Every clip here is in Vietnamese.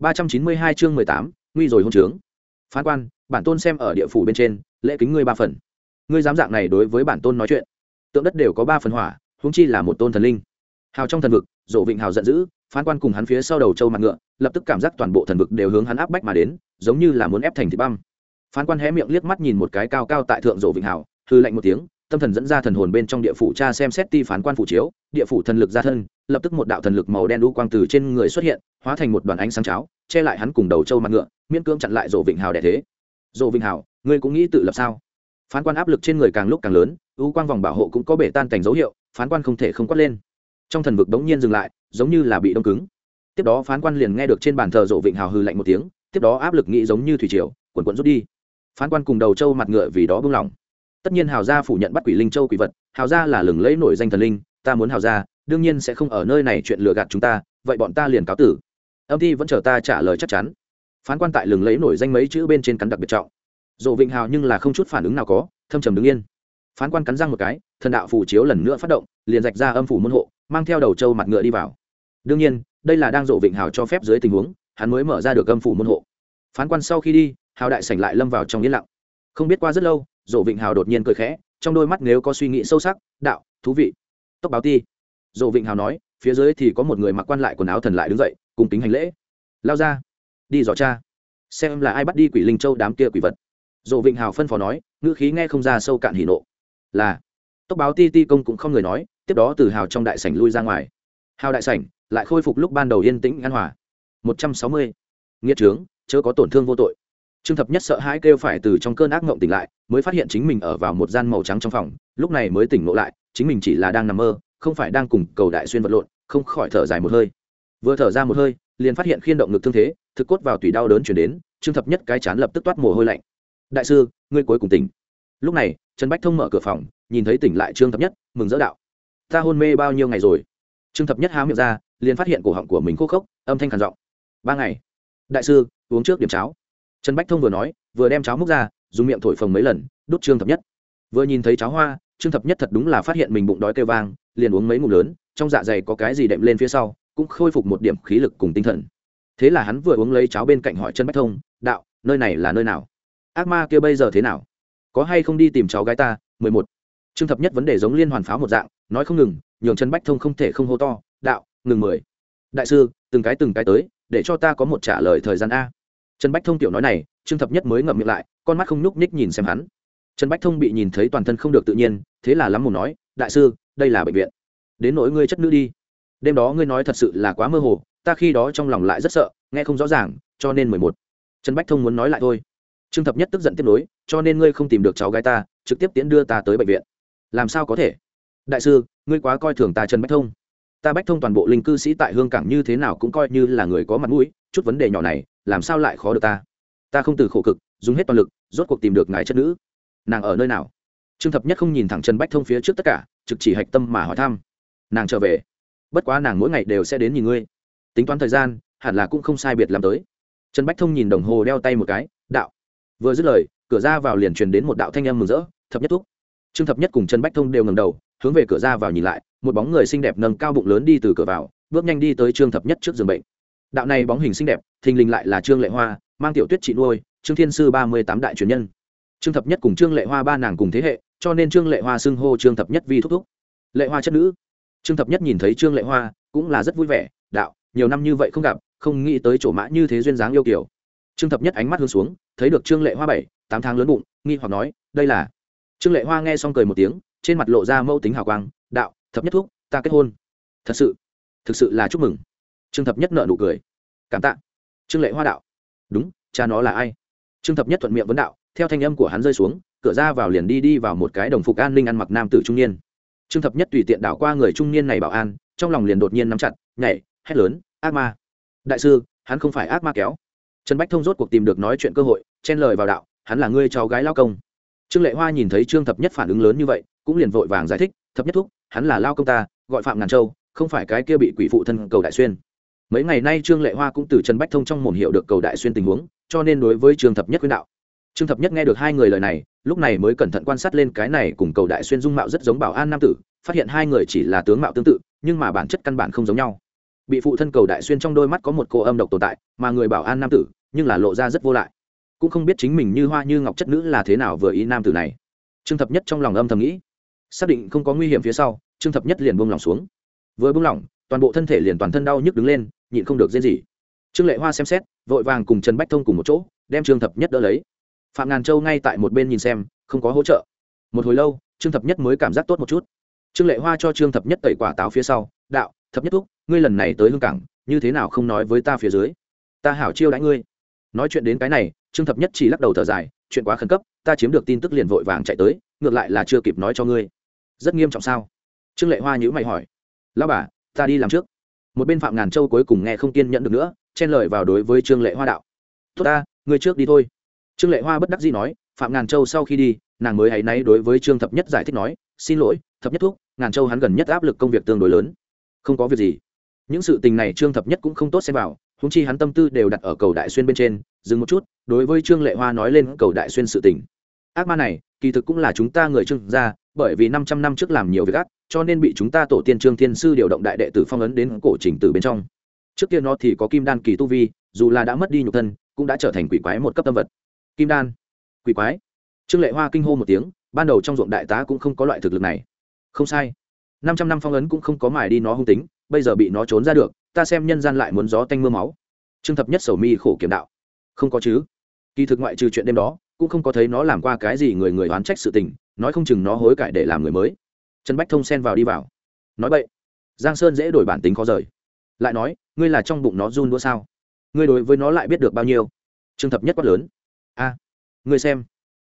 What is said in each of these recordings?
ba trăm chín mươi hai chương mười tám, nguy rồi hôn trướng. Phán quan, bản tôn xem ở địa phủ bên trên, lễ kính ngươi ba phần. Ngươi dám dạng này đối với bản tôn nói chuyện. Tượng đất đều có ba phần hỏa, huống chi là một tôn thần linh. Hào trong thần vực, dỗ vịnh hào giận dữ, phán quan cùng hắn phía sau đầu châu mặt ngựa, lập tức cảm giác toàn bộ thần vực đều hướng hắn áp bách mà đến, giống như là muốn ép thành thịt băm. Phán quan hé miệng liếc mắt nhìn một cái cao cao tại thượng dỗ vịnh hào, hừ lạnh một tiếng, tâm thần dẫn ra thần hồn bên trong địa phủ cha xem xét ti phán quan phủ chiếu, địa phủ thần lực ra thân lập tức một đạo thần lực màu đen đu quang từ trên người xuất hiện, hóa thành một đoàn ánh sáng cháo, che lại hắn cùng đầu trâu mặt ngựa, miễn cưỡng chặn lại dỗ vịnh hào đẻ thế. Dỗ vịnh hào, ngươi cũng nghĩ tự lập sao? Phán quan áp lực trên người càng lúc càng lớn, u quang vòng bảo hộ cũng có bể tan cảnh dấu hiệu, phán quan không thể không quát lên. Trong thần vực đống nhiên dừng lại, giống như là bị đông cứng. Tiếp đó phán quan liền nghe được trên bàn thờ rộ vịnh hào hư lạnh một tiếng, tiếp đó áp lực nghĩ giống như thủy triều quần quận rút đi. Phán quan cùng đầu trâu mặt ngựa vì đó buông lỏng tất nhiên hào gia phủ nhận bắt quỷ linh châu quỷ vật, hào gia là lừng lẫy nổi danh thần linh, ta muốn hào gia đương nhiên sẽ không ở nơi này chuyện lừa gạt chúng ta, vậy bọn ta liền cáo tử. Âm thi vẫn chờ ta trả lời chắc chắn. Phán quan tại lừng lấy nổi danh mấy chữ bên trên cắn đặc biệt trọng. Dỗ vịnh hào nhưng là không chút phản ứng nào có, thâm trầm đứng yên. Phán quan cắn răng một cái, thần đạo phủ chiếu lần nữa phát động, liền rạch ra âm phủ môn hộ, mang theo đầu trâu mặt ngựa đi vào. Đương nhiên, đây là đang dỗ vịnh hào cho phép dưới tình huống, hắn mới mở ra được âm phủ môn hộ. Phán quan sau khi đi, hào đại sảnh lại lâm vào trong yên lặng. Không biết qua rất lâu, dỗ vịnh hào đột nhiên cười khẽ, trong đôi mắt nếu có suy nghĩ sâu sắc, đạo, thú vị. Tốc báo ti dồ vịnh hào nói, phía dưới thì có một người mặc quan lại quần áo thần lại đứng dậy, cùng kính hành lễ. Lao ra, đi dò cha xem là ai bắt đi quỷ linh châu đám kia quỷ vật. Dồ vịnh hào phân phó nói, ngữ khí nghe không ra sâu cạn hỉ nộ. Là, tốc báo ti ti công cũng không người nói, tiếp đó từ hào trong đại sảnh lui ra ngoài. Hào đại sảnh, lại khôi phục lúc ban đầu yên tĩnh, an hòa. Một trăm sáu mươi. Nghĩa trướng, chớ có tổn thương vô tội. Trương thập nhất sợ hãi kêu phải từ trong cơn ác mộng tỉnh lại, mới phát hiện chính mình ở vào một gian màu trắng trong phòng, lúc này mới tỉnh ngộ lại, chính mình chỉ là đang nằm mơ không phải đang cùng cầu đại xuyên vật lộn, không khỏi thở dài một hơi. Vừa thở ra một hơi, liền phát hiện khiên động ngực thương thế, thực cốt vào tùy đau đớn chuyển đến, trương thập nhất cái chán lập tức toát mồ hôi lạnh. Đại sư, ngươi cuối cùng tỉnh. Lúc này, trần bách thông mở cửa phòng, nhìn thấy tỉnh lại trương thập nhất, mừng rỡ đạo ta hôn mê bao nhiêu ngày rồi? Trương thập nhất há miệng ra, liền phát hiện cổ họng của mình khô khốc, âm thanh khàn giọng ba ngày. Đại sư, uống trước điểm cháo. Trần bách thông vừa nói, vừa đem cháo múc ra, dùng miệng thổi phồng mấy lần đốt trương thập nhất. Vừa nhìn thấy cháo hoa, trương thập nhất thật đúng là phát hiện mình bụng đói kêu vang liền uống mấy ngụm lớn, trong dạ dày có cái gì đệm lên phía sau, cũng khôi phục một điểm khí lực cùng tinh thần. Thế là hắn vừa uống lấy cháo bên cạnh hỏi trần bách thông, đạo, nơi này là nơi nào? Ác ma kia bây giờ thế nào? Có hay không đi tìm cháu gái ta, mười một? Trương thập nhất vấn đề giống liên hoàn pháo một dạng, nói không ngừng, nhường trần bách thông không thể không hô to, đạo, ngừng mười. Đại sư, từng cái từng cái tới, để cho ta có một trả lời thời gian a. Trần bách thông tiểu nói này, trương thập nhất mới ngậm miệng lại, con mắt không nhúc ních nhìn xem hắn. Trần bách thông bị nhìn thấy toàn thân không được tự nhiên, thế là lắm mồm nói, đại sư đây là bệnh viện. Đến nỗi ngươi chất nữ đi. Đêm đó ngươi nói thật sự là quá mơ hồ, ta khi đó trong lòng lại rất sợ, nghe không rõ ràng, cho nên mười một. Trần bách thông muốn nói lại thôi. Trương thập nhất tức giận tiếp nối, cho nên ngươi không tìm được cháu gái ta, trực tiếp tiễn đưa ta tới bệnh viện. Làm sao có thể? Đại sư, ngươi quá coi thường ta trần bách thông. Ta bách thông toàn bộ linh cư sĩ tại hương cảng như thế nào cũng coi như là người có mặt mũi, chút vấn đề nhỏ này, làm sao lại khó được ta? Ta không từ khổ cực, dùng hết toàn lực, rốt cuộc tìm được ngài chất nữ. Nàng ở nơi nào? Trương thập nhất không nhìn thẳng trần bách thông phía trước tất cả, trực chỉ hạch tâm mà hỏi thăm. Nàng trở về. Bất quá nàng mỗi ngày đều sẽ đến nhìn ngươi. Tính toán thời gian, hẳn là cũng không sai biệt làm tới. Trần bách thông nhìn đồng hồ đeo tay một cái, đạo. Vừa dứt lời, cửa ra vào liền truyền đến một đạo thanh âm mừng rỡ, thập nhất thúc. Trương thập nhất cùng trần bách thông đều ngầm đầu, hướng về cửa ra vào nhìn lại, một bóng người xinh đẹp nâng cao bụng lớn đi từ cửa vào, bước nhanh đi tới trương thập nhất trước giường bệnh. Đạo này bóng hình xinh đẹp, thình lình lại là trương lệ hoa, mang tiểu tuyết chị nuôi, trương thiên sư ba mươi tám đại truyền nhân. Trương thập nhất cùng trương lệ hoa ba nàng cùng thế hệ cho nên trương lệ hoa xưng hô trương thập nhất vi thúc thúc. Lệ hoa chất nữ. Trương thập nhất nhìn thấy trương lệ hoa cũng là rất vui vẻ, đạo, nhiều năm như vậy không gặp, không nghĩ tới chỗ mã như thế duyên dáng yêu kiểu trương thập nhất ánh mắt hướng xuống, thấy được trương lệ hoa bảy, tám tháng lớn bụng, nghi hoặc nói, đây là. Trương lệ hoa nghe xong cười một tiếng, trên mặt lộ ra mẫu tính hào quang, đạo, thập nhất thúc, ta kết hôn. Thật sự, thực sự là chúc mừng. Trương thập nhất nợ nụ cười. Cảm tạ. Trương lệ hoa đạo, đúng, cha nó là ai? Trương thập nhất thuận miệng vấn đạo, theo thanh âm của hắn rơi xuống cửa ra vào liền đi đi vào một cái đồng phục an ninh ăn mặc nam tử trung niên. Trương thập nhất tùy tiện đảo qua người trung niên này bảo an, trong lòng liền đột nhiên nắm chặt, nhảy, hét lớn, ác ma! Đại sư, hắn không phải ác ma kéo. Trần bách thông rốt cuộc tìm được nói chuyện cơ hội, chen lời vào đạo, hắn là ngươi cháu gái lao công. Trương lệ hoa nhìn thấy trương thập nhất phản ứng lớn như vậy, cũng liền vội vàng giải thích, thập nhất thúc, hắn là lao công ta, gọi phạm ngàn châu, không phải cái kia bị quỷ phụ thân cầu đại xuyên. Mấy ngày nay trương lệ hoa cũng từ trần bách thông trong mồm hiểu được cầu đại xuyên tình huống, cho nên đối với trương thập nhất khuyên đạo trương thập nhất nghe được hai người lời này, lúc này mới cẩn thận quan sát lên cái này cùng cầu đại xuyên dung mạo rất giống bảo an nam tử, phát hiện hai người chỉ là tướng mạo tương tự, nhưng mà bản chất căn bản không giống nhau. Bị phụ thân cầu đại xuyên trong đôi mắt có một cô âm độc tồn tại, mà người bảo an nam tử, nhưng là lộ ra rất vô lại. Cũng không biết chính mình như hoa như ngọc chất nữ là thế nào vừa ý nam tử này. Trương thập nhất trong lòng âm thầm nghĩ. Xác định không có nguy hiểm phía sau, trương thập nhất liền buông lỏng xuống. Vừa buông lỏng, toàn bộ thân thể liền toàn thân đau nhức đứng lên, nhịn không được riêng gì trương lệ hoa xem xét, vội vàng cùng trần bách thông cùng một chỗ, đem trương thập nhất đỡ lấy phạm ngàn châu ngay tại một bên nhìn xem, không có hỗ trợ. Một hồi lâu, trương thập nhất mới cảm giác tốt một chút. Trương lệ hoa cho trương thập nhất tẩy quả táo phía sau, đạo, thập nhất thúc, ngươi lần này tới hương cảng, như thế nào không nói với ta phía dưới? Ta hảo chiêu đãi ngươi. Nói chuyện đến cái này, trương thập nhất chỉ lắc đầu thở dài, chuyện quá khẩn cấp, ta chiếm được tin tức liền vội vàng chạy tới, ngược lại là chưa kịp nói cho ngươi. Rất nghiêm trọng sao? Trương lệ hoa nhữ mày hỏi. Lao bà, ta đi làm trước. Một bên phạm ngàn châu cuối cùng nghe không kiên nhẫn được nữa, chen lời vào đối với trương lệ hoa đạo. Tốt ta, ngươi trước đi thôi trương lệ hoa bất đắc dĩ nói, phạm ngàn châu sau khi đi, nàng mới hay náy đối với trương thập nhất giải thích nói, xin lỗi, thập nhất thúc, ngàn châu hắn gần nhất áp lực công việc tương đối lớn. Không có việc gì. Những sự tình này trương thập nhất cũng không tốt xem vào húng chi hắn tâm tư đều đặt ở cầu đại xuyên bên trên, dừng một chút, đối với trương lệ hoa nói lên cầu đại xuyên sự tình. Ác ma này, kỳ thực cũng là chúng ta người trương gia, bởi vì năm trăm năm trước làm nhiều việc ác, cho nên bị chúng ta tổ tiên trương thiên sư điều động đại đệ tử phong ấn đến cổ trình từ bên trong. Trước kia nó thì có kim đan kỳ tu vi, dù là đã mất đi nhục thân, cũng đã trở thành quỷ quái một cấp tâm vật kim đan. Quỷ quái. Trương lệ hoa kinh hô một tiếng, ban đầu trong ruộng đại tá cũng không có loại thực lực này. Không sai. Năm trăm năm phong ấn cũng không có mài đi nó hung tính, bây giờ bị nó trốn ra được, ta xem nhân gian lại muốn gió tanh mưa máu. Trương thập nhất sầu mi khổ kiểm đạo. Không có chứ. Kỳ thực ngoại trừ chuyện đêm đó, cũng không có thấy nó làm qua cái gì người người oán trách sự tình, nói không chừng nó hối cải để làm người mới. Trần bách thông xen vào đi vào. Nói vậy giang sơn dễ đổi bản tính khó rời. Lại nói, ngươi là trong bụng nó run đua sao? Ngươi đối với nó lại biết được bao nhiêu? Trương thập nhất quát lớn a, ngươi xem.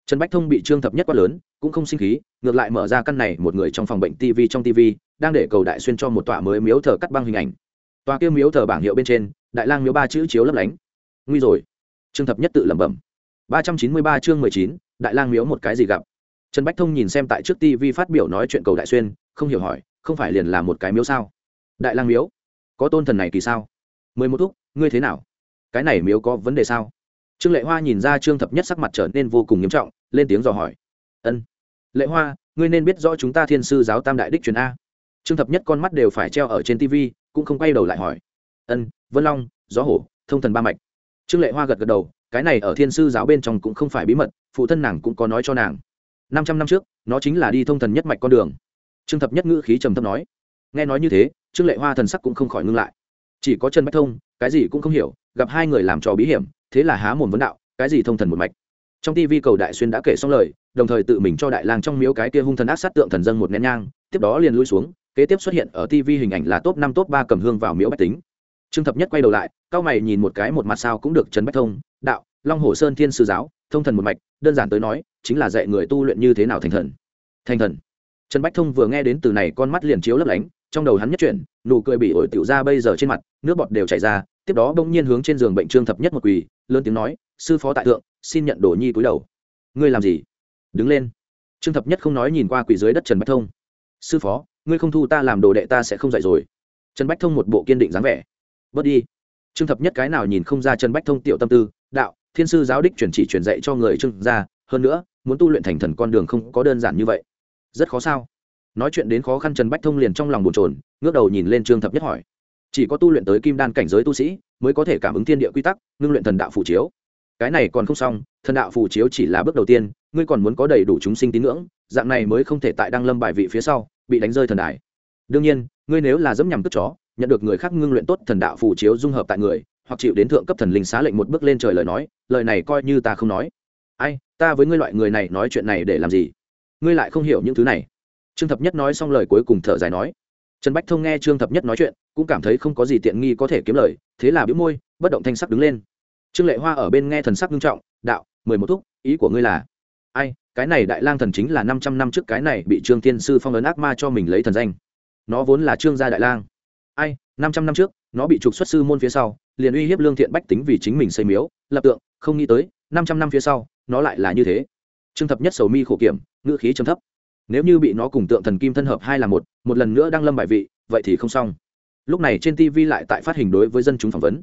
Trần bách thông bị trương thập nhất quá lớn, cũng không sinh khí, ngược lại mở ra căn này một người trong phòng bệnh tv trong tv đang để cầu đại xuyên cho một tọa mới miếu thờ cắt băng hình ảnh. Tòa kia miếu thờ bảng hiệu bên trên, đại lang miếu ba chữ chiếu lấp lánh. Nguy rồi. Trương thập nhất tự lẩm bẩm. ba trăm chín mươi ba chương mười chín, đại lang miếu một cái gì gặp? Trần bách thông nhìn xem tại trước tv phát biểu nói chuyện cầu đại xuyên, không hiểu hỏi, không phải liền là một cái miếu sao? Đại lang miếu? Có tôn thần này kỳ sao? Mười một thúc, ngươi thế nào? Cái này miếu có vấn đề sao? Trương lệ hoa nhìn ra trương thập nhất sắc mặt trở nên vô cùng nghiêm trọng, lên tiếng dò hỏi. Ân, lệ hoa, ngươi nên biết rõ chúng ta thiên sư giáo tam đại đích truyền a. Trương thập nhất con mắt đều phải treo ở trên tv cũng không quay đầu lại hỏi. Ân, vân long, gió hổ, thông thần ba mạch. Trương lệ hoa gật gật đầu, cái này ở thiên sư giáo bên trong cũng không phải bí mật, phụ thân nàng cũng có nói cho nàng. Năm trăm năm trước, nó chính là đi thông thần nhất mạch con đường. Trương thập nhất ngữ khí trầm thấp nói. Nghe nói như thế, trương lệ hoa thần sắc cũng không khỏi ngưng lại. Chỉ có trần bách thông, cái gì cũng không hiểu, gặp hai người làm trò bí hiểm thế là há mồm vấn đạo, cái gì thông thần một mạch? Trong tivi cầu đại xuyên đã kể xong lời, đồng thời tự mình cho đại lang trong miếu cái kia hung thần ác sát tượng thần dân một nén nhang, tiếp đó liền lui xuống, kế tiếp xuất hiện ở tv hình ảnh là top năm top ba cầm hương vào miếu bách tính. Trương thập nhất quay đầu lại, cao mày nhìn một cái một mặt sao cũng được trần bách thông, đạo, long hồ sơn thiên sư giáo, thông thần một mạch, đơn giản tới nói, chính là dạy người tu luyện như thế nào thành thần. Thành thần. Trần bách thông vừa nghe đến từ này con mắt liền chiếu lấp lánh, trong đầu hắn nhất chuyển, nụ cười bị ổi tiểu ra bây giờ trên mặt, nước bọt đều chảy ra tiếp đó bỗng nhiên hướng trên giường bệnh trương thập nhất một quỳ, lớn tiếng nói, sư phó tại thượng, xin nhận đồ nhi cúi đầu. Ngươi làm gì? Đứng lên. Trương thập nhất không nói nhìn qua quỳ dưới đất trần bách thông. Sư phó, ngươi không thu ta làm đồ đệ ta sẽ không dạy rồi. Trần bách thông một bộ kiên định dáng vẻ. Bớt đi. Trương thập nhất cái nào nhìn không ra trần bách thông tiểu tâm tư, đạo, thiên sư giáo đích chuyển chỉ truyền dạy cho người trương gia, hơn nữa, muốn tu luyện thành thần con đường không có đơn giản như vậy. Rất khó sao? Nói chuyện đến khó khăn trần bách thông liền trong lòng bồn trồn ngước đầu nhìn lên trương thập nhất hỏi chỉ có tu luyện tới kim đan cảnh giới tu sĩ mới có thể cảm ứng thiên địa quy tắc, ngưng luyện thần đạo phủ chiếu. Cái này còn không xong, thần đạo phủ chiếu chỉ là bước đầu tiên, ngươi còn muốn có đầy đủ chúng sinh tín ngưỡng, dạng này mới không thể tại đăng lâm bài vị phía sau, bị đánh rơi thần đài. Đương nhiên, ngươi nếu là dẫm nhằm cất chó, nhận được người khác ngưng luyện tốt thần đạo phủ chiếu dung hợp tại người, hoặc chịu đến thượng cấp thần linh xá lệnh một bước lên trời lời nói, lời này coi như ta không nói. Ai, ta với ngươi loại người này nói chuyện này để làm gì? Ngươi lại không hiểu những thứ này. Trương thập nhất nói xong lời cuối cùng thở dài nói. Trần bách thông nghe trương thập nhất nói chuyện cũng cảm thấy không có gì tiện nghi có thể kiếm lời, thế là biếu môi, bất động thanh sắc đứng lên. Trương lệ hoa ở bên nghe thần sắc nghiêm trọng, đạo, mười một thúc, ý của ngươi là? Ai, cái này đại lang thần chính là năm trăm năm trước cái này bị trương tiên sư phong ấn ác ma cho mình lấy thần danh. Nó vốn là trương gia đại lang. Ai, năm trăm năm trước, nó bị trục xuất sư môn phía sau, liền uy hiếp lương thiện bách tính vì chính mình xây miếu, lập tượng, không nghĩ tới, năm trăm năm phía sau, nó lại là như thế. Trương thập nhất sầu mi khổ kiểm, ngữ khí trầm thấp. Nếu như bị nó cùng tượng thần kim thân hợp hai là một một lần nữa đang lâm bài vị, vậy thì không xong lúc này trên tv lại tại phát hình đối với dân chúng phỏng vấn.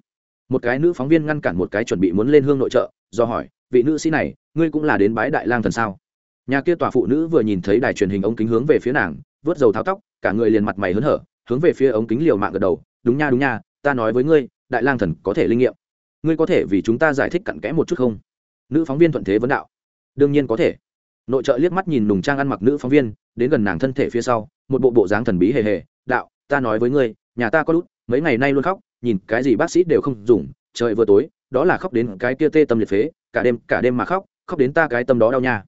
Một cái nữ phóng viên ngăn cản một cái chuẩn bị muốn lên hương nội trợ, do hỏi, vị nữ sĩ này, ngươi cũng là đến bái đại lang thần sao? Nhà kia tòa phụ nữ vừa nhìn thấy đài truyền hình ống kính hướng về phía nàng, vớt dầu tháo tóc, cả người liền mặt mày hớn hở, hướng về phía ống kính liều mạng gật đầu, đúng nha đúng nha, ta nói với ngươi, đại lang thần có thể linh nghiệm. Ngươi có thể vì chúng ta giải thích cặn kẽ một chút không? Nữ phóng viên thuận thế vấn đạo. Đương nhiên có thể. Nội trợ liếc mắt nhìn nùng trang ăn mặc nữ phóng viên, đến gần nàng thân thể phía sau, một bộ bộ dáng thần bí hề hề, đạo, ta nói với ngươi nhà ta có lút, mấy ngày nay luôn khóc, nhìn cái gì bác sĩ đều không dùng, trời vừa tối, đó là khóc đến cái kia tê tâm liệt phế, cả đêm cả đêm mà khóc khóc đến ta cái tâm đó đau nha.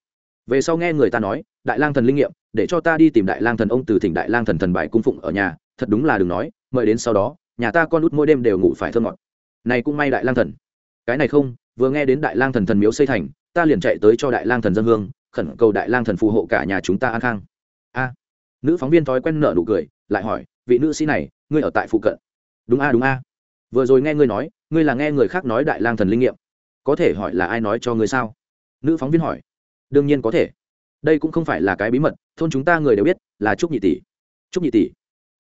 Về sau nghe người ta nói, đại lang thần linh nghiệm, để cho ta đi tìm đại lang thần ông từ thỉnh đại lang thần thần bài cung phụng ở nhà, thật đúng là đừng nói, mời đến sau đó, nhà ta con út mỗi đêm đều ngủ phải thơ ngọt. Này cũng may đại lang thần. Cái này không, vừa nghe đến đại lang thần thần miếu xây thành, ta liền chạy tới cho đại lang thần dân hương, khẩn cầu đại lang thần phù hộ cả nhà chúng ta an khang. A. Nữ phóng viên thói quen nợ nụ cười, lại hỏi vị nữ sĩ này, ngươi ở tại phụ cận. Đúng a đúng a. Vừa rồi nghe ngươi nói, ngươi là nghe người khác nói đại lang thần linh nghiệm. Có thể hỏi là ai nói cho ngươi sao? Nữ phóng viên hỏi. Đương nhiên có thể. Đây cũng không phải là cái bí mật, thôn chúng ta người đều biết, là trúc nhị tỷ. Trúc nhị tỷ?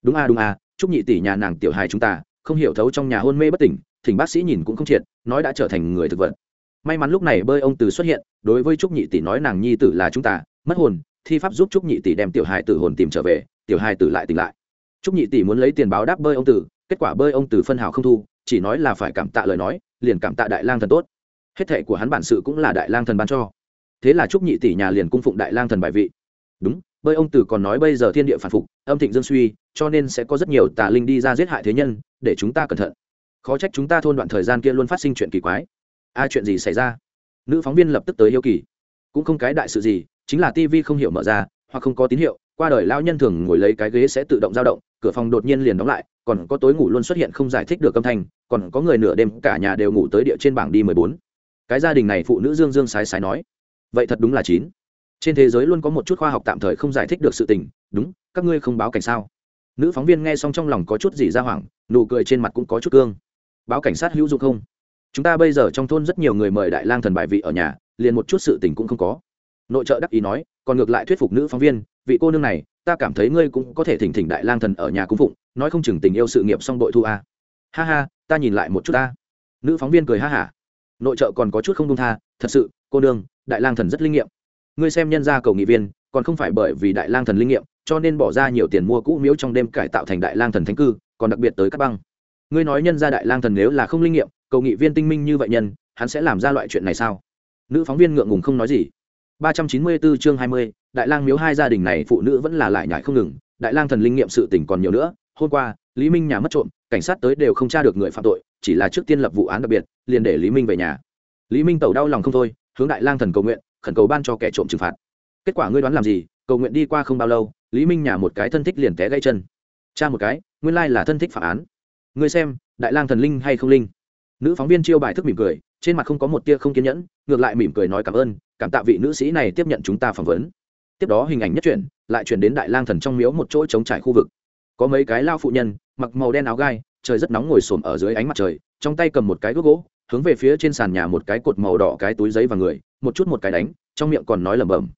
Đúng a đúng a. Trúc nhị tỷ nhà nàng tiểu hài chúng ta, không hiểu thấu trong nhà hôn mê bất tỉnh, thỉnh bác sĩ nhìn cũng không triệt, nói đã trở thành người thực vật. May mắn lúc này bơi ông từ xuất hiện, đối với trúc nhị tỷ nói nàng nhi tử là chúng ta, mất hồn, thi pháp giúp trúc nhị tỷ đem tiểu hài tử hồn tìm trở về, tiểu hài tử lại tỉnh lại trúc nhị tỷ muốn lấy tiền báo đáp bơi ông tử, kết quả bơi ông tử phân hào không thu, chỉ nói là phải cảm tạ lời nói, liền cảm tạ đại lang thần tốt. Hết thệ của hắn bản sự cũng là đại lang thần ban cho. Thế là trúc nhị tỷ nhà liền cung phụng đại lang thần bài vị. Đúng, bơi ông tử còn nói bây giờ thiên địa phản phục, âm thịnh dương suy, cho nên sẽ có rất nhiều tà linh đi ra giết hại thế nhân, để chúng ta cẩn thận. Khó trách chúng ta thôn đoạn thời gian kia luôn phát sinh chuyện kỳ quái. A, chuyện gì xảy ra? Nữ phóng viên lập tức tới yêu kỳ. Cũng không cái đại sự gì, chính là tivi không hiểu mở ra, hoặc không có tín hiệu qua đời lao nhân thường ngồi lấy cái ghế sẽ tự động dao động, cửa phòng đột nhiên liền đóng lại, còn có tối ngủ luôn xuất hiện không giải thích được âm thanh, còn có người nửa đêm cả nhà đều ngủ tới địa trên bảng đi mười bốn. Cái gia đình này phụ nữ dương dương sái sái nói, vậy thật đúng là chín. Trên thế giới luôn có một chút khoa học tạm thời không giải thích được sự tình, đúng, các ngươi không báo cảnh sao? Nữ phóng viên nghe xong trong lòng có chút gì ra hoảng, nụ cười trên mặt cũng có chút cương. Báo cảnh sát hữu dụng không? Chúng ta bây giờ trong thôn rất nhiều người mời đại lang thần bài vị ở nhà, liền một chút sự tình cũng không có. Nội trợ đắc ý nói còn ngược lại thuyết phục nữ phóng viên, vị cô nương này, ta cảm thấy ngươi cũng có thể thỉnh thỉnh đại lang thần ở nhà cung phụng, nói không chừng tình yêu sự nghiệp xong đội thu a. Ha ha, ta nhìn lại một chút ta. Nữ phóng viên cười ha hả. Nội trợ còn có chút không đông tha, thật sự, cô nương, đại lang thần rất linh nghiệm. Ngươi xem nhân gia cầu nghị viên, còn không phải bởi vì đại lang thần linh nghiệm, cho nên bỏ ra nhiều tiền mua cũ miếu trong đêm cải tạo thành đại lang thần thánh cư, còn đặc biệt tới các băng. Ngươi nói nhân gia đại lang thần nếu là không linh nghiệm, cầu nghị viên tinh minh như vậy nhân, hắn sẽ làm ra loại chuyện này sao? Nữ phóng viên ngượng ngùng không nói gì. 394 chương 20, đại lang miếu hai gia đình này phụ nữ vẫn là lại nhải không ngừng đại lang thần linh nghiệm sự tình còn nhiều nữa. Hôm qua lý minh nhà mất trộm cảnh sát tới đều không tra được người phạm tội chỉ là trước tiên lập vụ án đặc biệt liền để lý minh về nhà. Lý minh tẩu đau lòng không thôi hướng đại lang thần cầu nguyện khẩn cầu ban cho kẻ trộm trừng phạt. Kết quả ngươi đoán làm gì? Cầu nguyện đi qua không bao lâu lý minh nhà một cái thân thích liền té gãy chân. Cha một cái nguyên lai là thân thích phạm án. Ngươi xem đại lang thần linh hay không linh? Nữ phóng viên chiêu bài thức mỉm cười trên mặt không có một tia không kiên nhẫn ngược lại mỉm cười nói cảm ơn cảm tạ vị nữ sĩ này tiếp nhận chúng ta phỏng vấn. Tiếp đó hình ảnh nhất chuyển, lại chuyển đến đại lang thần trong miếu một chỗ trống trải khu vực. Có mấy cái lao phụ nhân, mặc màu đen áo gai, trời rất nóng ngồi xổm ở dưới ánh mặt trời, trong tay cầm một cái gốc gỗ, hướng về phía trên sàn nhà một cái cột màu đỏ cái túi giấy và người, một chút một cái đánh, trong miệng còn nói lẩm bẩm.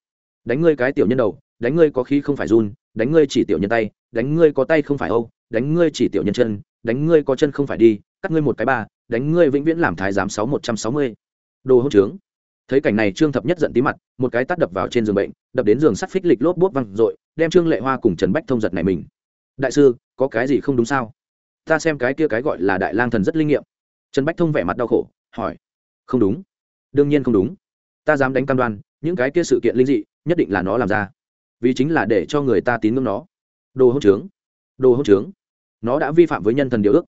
Đánh ngươi cái tiểu nhân đầu, đánh ngươi có khí không phải run, đánh ngươi chỉ tiểu nhân tay, đánh ngươi có tay không phải âu, đánh ngươi chỉ tiểu nhân chân, đánh ngươi có chân không phải đi, cắt ngươi một cái ba, đánh ngươi vĩnh viễn làm thái giám sáu một trăm sáu mươi. Đồ hỗn trướng thấy cảnh này trương thập nhất giận tí mặt, một cái tắt đập vào trên giường bệnh, đập đến giường sắt phích lịch lốp bốt văng r đem trương lệ hoa cùng trần bách thông giật này mình. Đại sư, có cái gì không đúng sao? Ta xem cái kia cái gọi là đại lang thần rất linh nghiệm. Trần bách thông vẻ mặt đau khổ, hỏi. Không đúng. Đương nhiên không đúng. Ta dám đánh cam đoan, những cái kia sự kiện linh dị, nhất định là nó làm ra. Vì chính là để cho người ta tín ngưỡng nó. Đồ hỗn trướng. Đồ hỗn trướng. Nó đã vi phạm với nhân thần điều ước.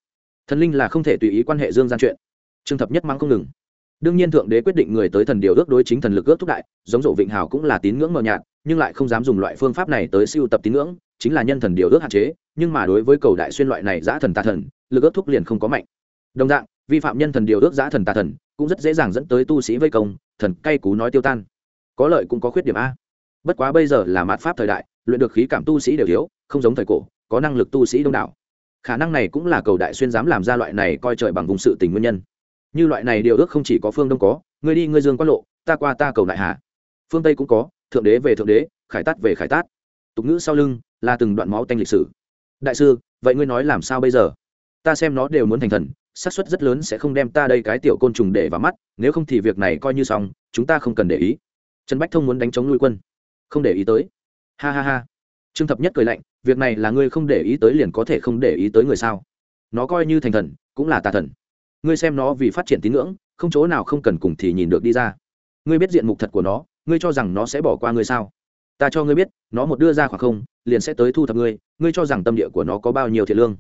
Thần linh là không thể tùy ý quan hệ dương gian chuyện. Trương thập nhất mắng không ngừng đương nhiên thượng đế quyết định người tới thần điều ước đối chính thần lực ước thúc đại, giống dỗ vịnh hào cũng là tín ngưỡng mờ nhạt, nhưng lại không dám dùng loại phương pháp này tới siêu tập tín ngưỡng, chính là nhân thần điều ước hạn chế, nhưng mà đối với cầu đại xuyên loại này giã thần tà thần, lực ước thúc liền không có mạnh. Đồng dạng, vi phạm nhân thần điều ước giã thần tà thần, cũng rất dễ dàng dẫn tới tu sĩ vây công, thần cay cú nói tiêu tan. Có lợi cũng có khuyết điểm a. Bất quá bây giờ là mạt pháp thời đại, luyện được khí cảm tu sĩ đều thiếu, không giống thời cổ, có năng lực tu sĩ đông đảo. Khả năng này cũng là cầu đại xuyên dám làm ra loại này coi trời bằng vùng sự tình nguyên nhân như loại này điều ước không chỉ có phương đông có người đi ngươi dương quan lộ ta qua ta cầu đại hà phương tây cũng có thượng đế về thượng đế khải tát về khải tát tục ngữ sau lưng là từng đoạn máu tanh lịch sử đại sư vậy ngươi nói làm sao bây giờ ta xem nó đều muốn thành thần xác suất rất lớn sẽ không đem ta đây cái tiểu côn trùng để vào mắt nếu không thì việc này coi như xong chúng ta không cần để ý trần bách thông muốn đánh chống nuôi quân không để ý tới ha ha ha trương thập nhất cười lạnh việc này là ngươi không để ý tới liền có thể không để ý tới người sao nó coi như thành thần cũng là tà thần ngươi xem nó vì phát triển tín ngưỡng, không chỗ nào không cần cùng thì nhìn được đi ra. Ngươi biết diện mục thật của nó, ngươi cho rằng nó sẽ bỏ qua ngươi sao? Ta cho ngươi biết, nó một đưa ra khoảng không, liền sẽ tới thu thập ngươi ngươi cho rằng tâm địa của nó có bao nhiêu thiệt lương.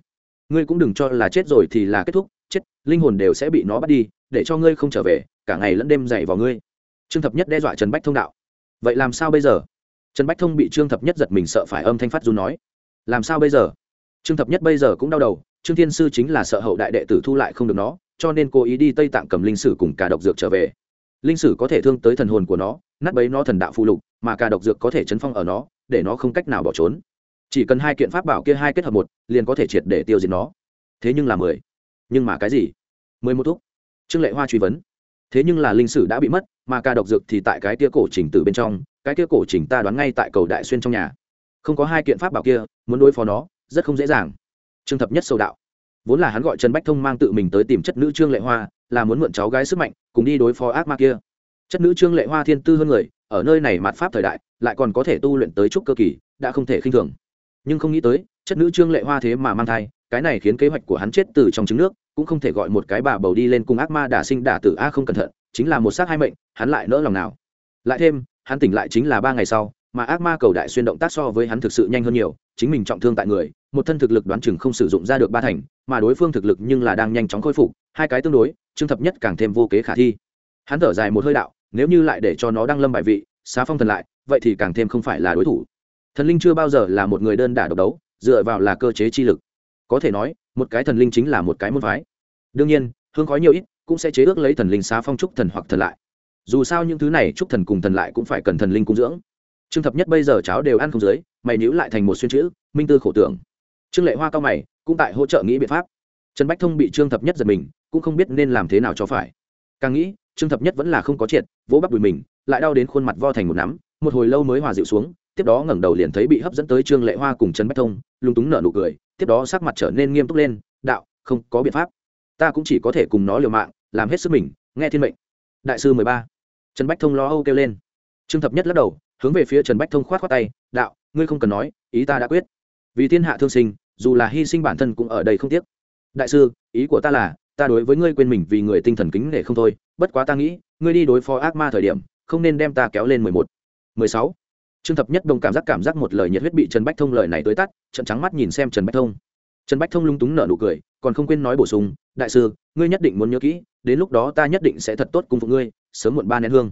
Ngươi cũng đừng cho là chết rồi thì là kết thúc, chết, linh hồn đều sẽ bị nó bắt đi, để cho ngươi không trở về, cả ngày lẫn đêm dày vào ngươi. Trương thập nhất đe dọa trần bách thông đạo. Vậy làm sao bây giờ? Trần bách thông bị trương thập nhất giật mình sợ phải âm thanh phát run nói. Làm sao bây giờ? Trương thập nhất bây giờ cũng đau đầu, trương thiên sư chính là sợ hậu đại đệ tử thu lại không được nó cho nên cố ý đi tây tạng cầm linh sử cùng cả độc dược trở về. Linh sử có thể thương tới thần hồn của nó, nát bấy nó thần đạo phụ lục, mà cả độc dược có thể chấn phong ở nó, để nó không cách nào bỏ trốn. Chỉ cần hai kiện pháp bảo kia hai kết hợp một, liền có thể triệt để tiêu diệt nó. Thế nhưng là mười. Nhưng mà cái gì? Mười một thuốc trương lệ hoa truy vấn. Thế nhưng là linh sử đã bị mất, mà ca độc dược thì tại cái kia cổ trình từ bên trong, cái kia cổ trình ta đoán ngay tại cầu đại xuyên trong nhà. Không có hai kiện pháp bảo kia, muốn đối phó nó, rất không dễ dàng. Trương thập nhất sâu đạo vốn là hắn gọi trần bách thông mang tự mình tới tìm chất nữ trương lệ hoa, là muốn mượn cháu gái sức mạnh, cùng đi đối phó ác ma kia. Chất nữ trương lệ hoa thiên tư hơn người, ở nơi này mạt pháp thời đại, lại còn có thể tu luyện tới trúc cơ kỳ, đã không thể khinh thường. Nhưng không nghĩ tới, chất nữ trương lệ hoa thế mà mang thai, cái này khiến kế hoạch của hắn chết từ trong trứng nước, cũng không thể gọi một cái bà bầu đi lên cùng ác ma đả sinh đả tử a không cẩn thận, chính là một xác hai mệnh, hắn lại nỡ lòng nào. Lại thêm, hắn tỉnh lại chính là ba ngày sau, mà ác ma cầu đại xuyên động tác so với hắn thực sự nhanh hơn nhiều, chính mình trọng thương tại người, một thân thực lực đoán chừng không sử dụng ra được ba thành mà đối phương thực lực nhưng là đang nhanh chóng khôi phục, hai cái tương đối, trương thập nhất càng thêm vô kế khả thi. Hắn thở dài một hơi đạo, nếu như lại để cho nó đang lâm bại vị, xá phong thần lại, vậy thì càng thêm không phải là đối thủ. Thần linh chưa bao giờ là một người đơn đả độc đấu, dựa vào là cơ chế chi lực. Có thể nói, một cái thần linh chính là một cái môn phái. Đương nhiên, hương khói nhiều ít, cũng sẽ chế ước lấy thần linh xá phong trúc thần hoặc thần lại. Dù sao những thứ này trúc thần cùng thần lại cũng phải cần thần linh cung dưỡng. Trương thập nhất bây giờ cháo đều ăn không dưới, mày níu lại thành một xuyên chữ, minh tư khổ tưởng. Trương lệ hoa cao mày cũng tại hỗ trợ nghĩ biện pháp. Trần bách thông bị trương thập nhất giật mình, cũng không biết nên làm thế nào cho phải. Càng nghĩ, trương thập nhất vẫn là không có triệt, vỗ bắp đùi mình, lại đau đến khuôn mặt vo thành một nắm, một hồi lâu mới hòa dịu xuống, tiếp đó ngẩng đầu liền thấy bị hấp dẫn tới trương lệ hoa cùng trần bách thông, lúng túng nở nụ cười, tiếp đó sắc mặt trở nên nghiêm túc lên, đạo, không có biện pháp. Ta cũng chỉ có thể cùng nó liều mạng, làm hết sức mình, nghe thiên mệnh. Đại sư mười ba. Trần bách thông lo âu kêu lên. Trương thập nhất lắc đầu, hướng về phía trần bách thông khoát khoát tay, đạo, ngươi không cần nói, ý ta đã quyết. Vì thiên hạ thương sinh dù là hy sinh bản thân cũng ở đây không tiếc. Đại sư, ý của ta là, ta đối với ngươi quên mình vì người tinh thần kính nể không thôi, bất quá ta nghĩ, ngươi đi đối phó ác ma thời điểm, không nên đem ta kéo lên mười một. Mười sáu. Trương thập nhất đồng cảm giác cảm giác một lời nhiệt huyết bị trần bách thông lời này tới tắt trận trắng mắt nhìn xem trần bách thông. Trần bách thông lung túng nở nụ cười, còn không quên nói bổ sung, đại sư, ngươi nhất định muốn nhớ kỹ, đến lúc đó ta nhất định sẽ thật tốt cùng phụ ngươi, sớm muộn ba nén hương.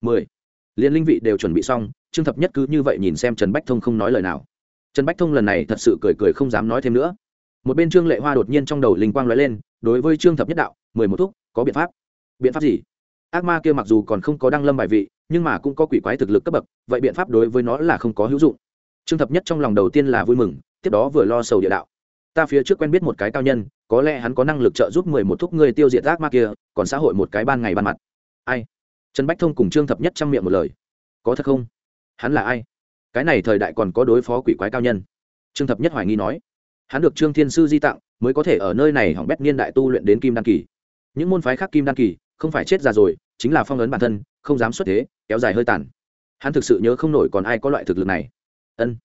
Mười. Liên linh vị đều chuẩn bị xong, trương thập nhất cứ như vậy nhìn xem trần bách thông không nói lời nào trần bách thông lần này thật sự cười cười không dám nói thêm nữa. Một bên trương lệ hoa đột nhiên trong đầu linh quang nói lên, đối với trương thập nhất đạo, mười một thúc, có biện pháp. Biện pháp gì? Ác ma kia mặc dù còn không có đăng lâm bài vị, nhưng mà cũng có quỷ quái thực lực cấp bậc, vậy biện pháp đối với nó là không có hữu dụng. Trương thập nhất trong lòng đầu tiên là vui mừng, tiếp đó vừa lo sầu địa đạo. Ta phía trước quen biết một cái cao nhân, có lẽ hắn có năng lực trợ giúp mười một thúc người tiêu diệt ác ma kia, còn xã hội một cái ban ngày ban mặt. Ai? Trần bách thông cùng trương thập nhất chăm miệng một lời. Có thật không? Hắn là ai? Cái này thời đại còn có đối phó quỷ quái cao nhân. Trương thập nhất hoài nghi nói, hắn được trương thiên sư di tặng, mới có thể ở nơi này hỏng bét niên đại tu luyện đến kim đan kỳ. Những môn phái khác kim đan kỳ, không phải chết già rồi, chính là phong ấn bản thân, không dám xuất thế, kéo dài hơi tàn. Hắn thực sự nhớ không nổi còn ai có loại thực lực này. Ân,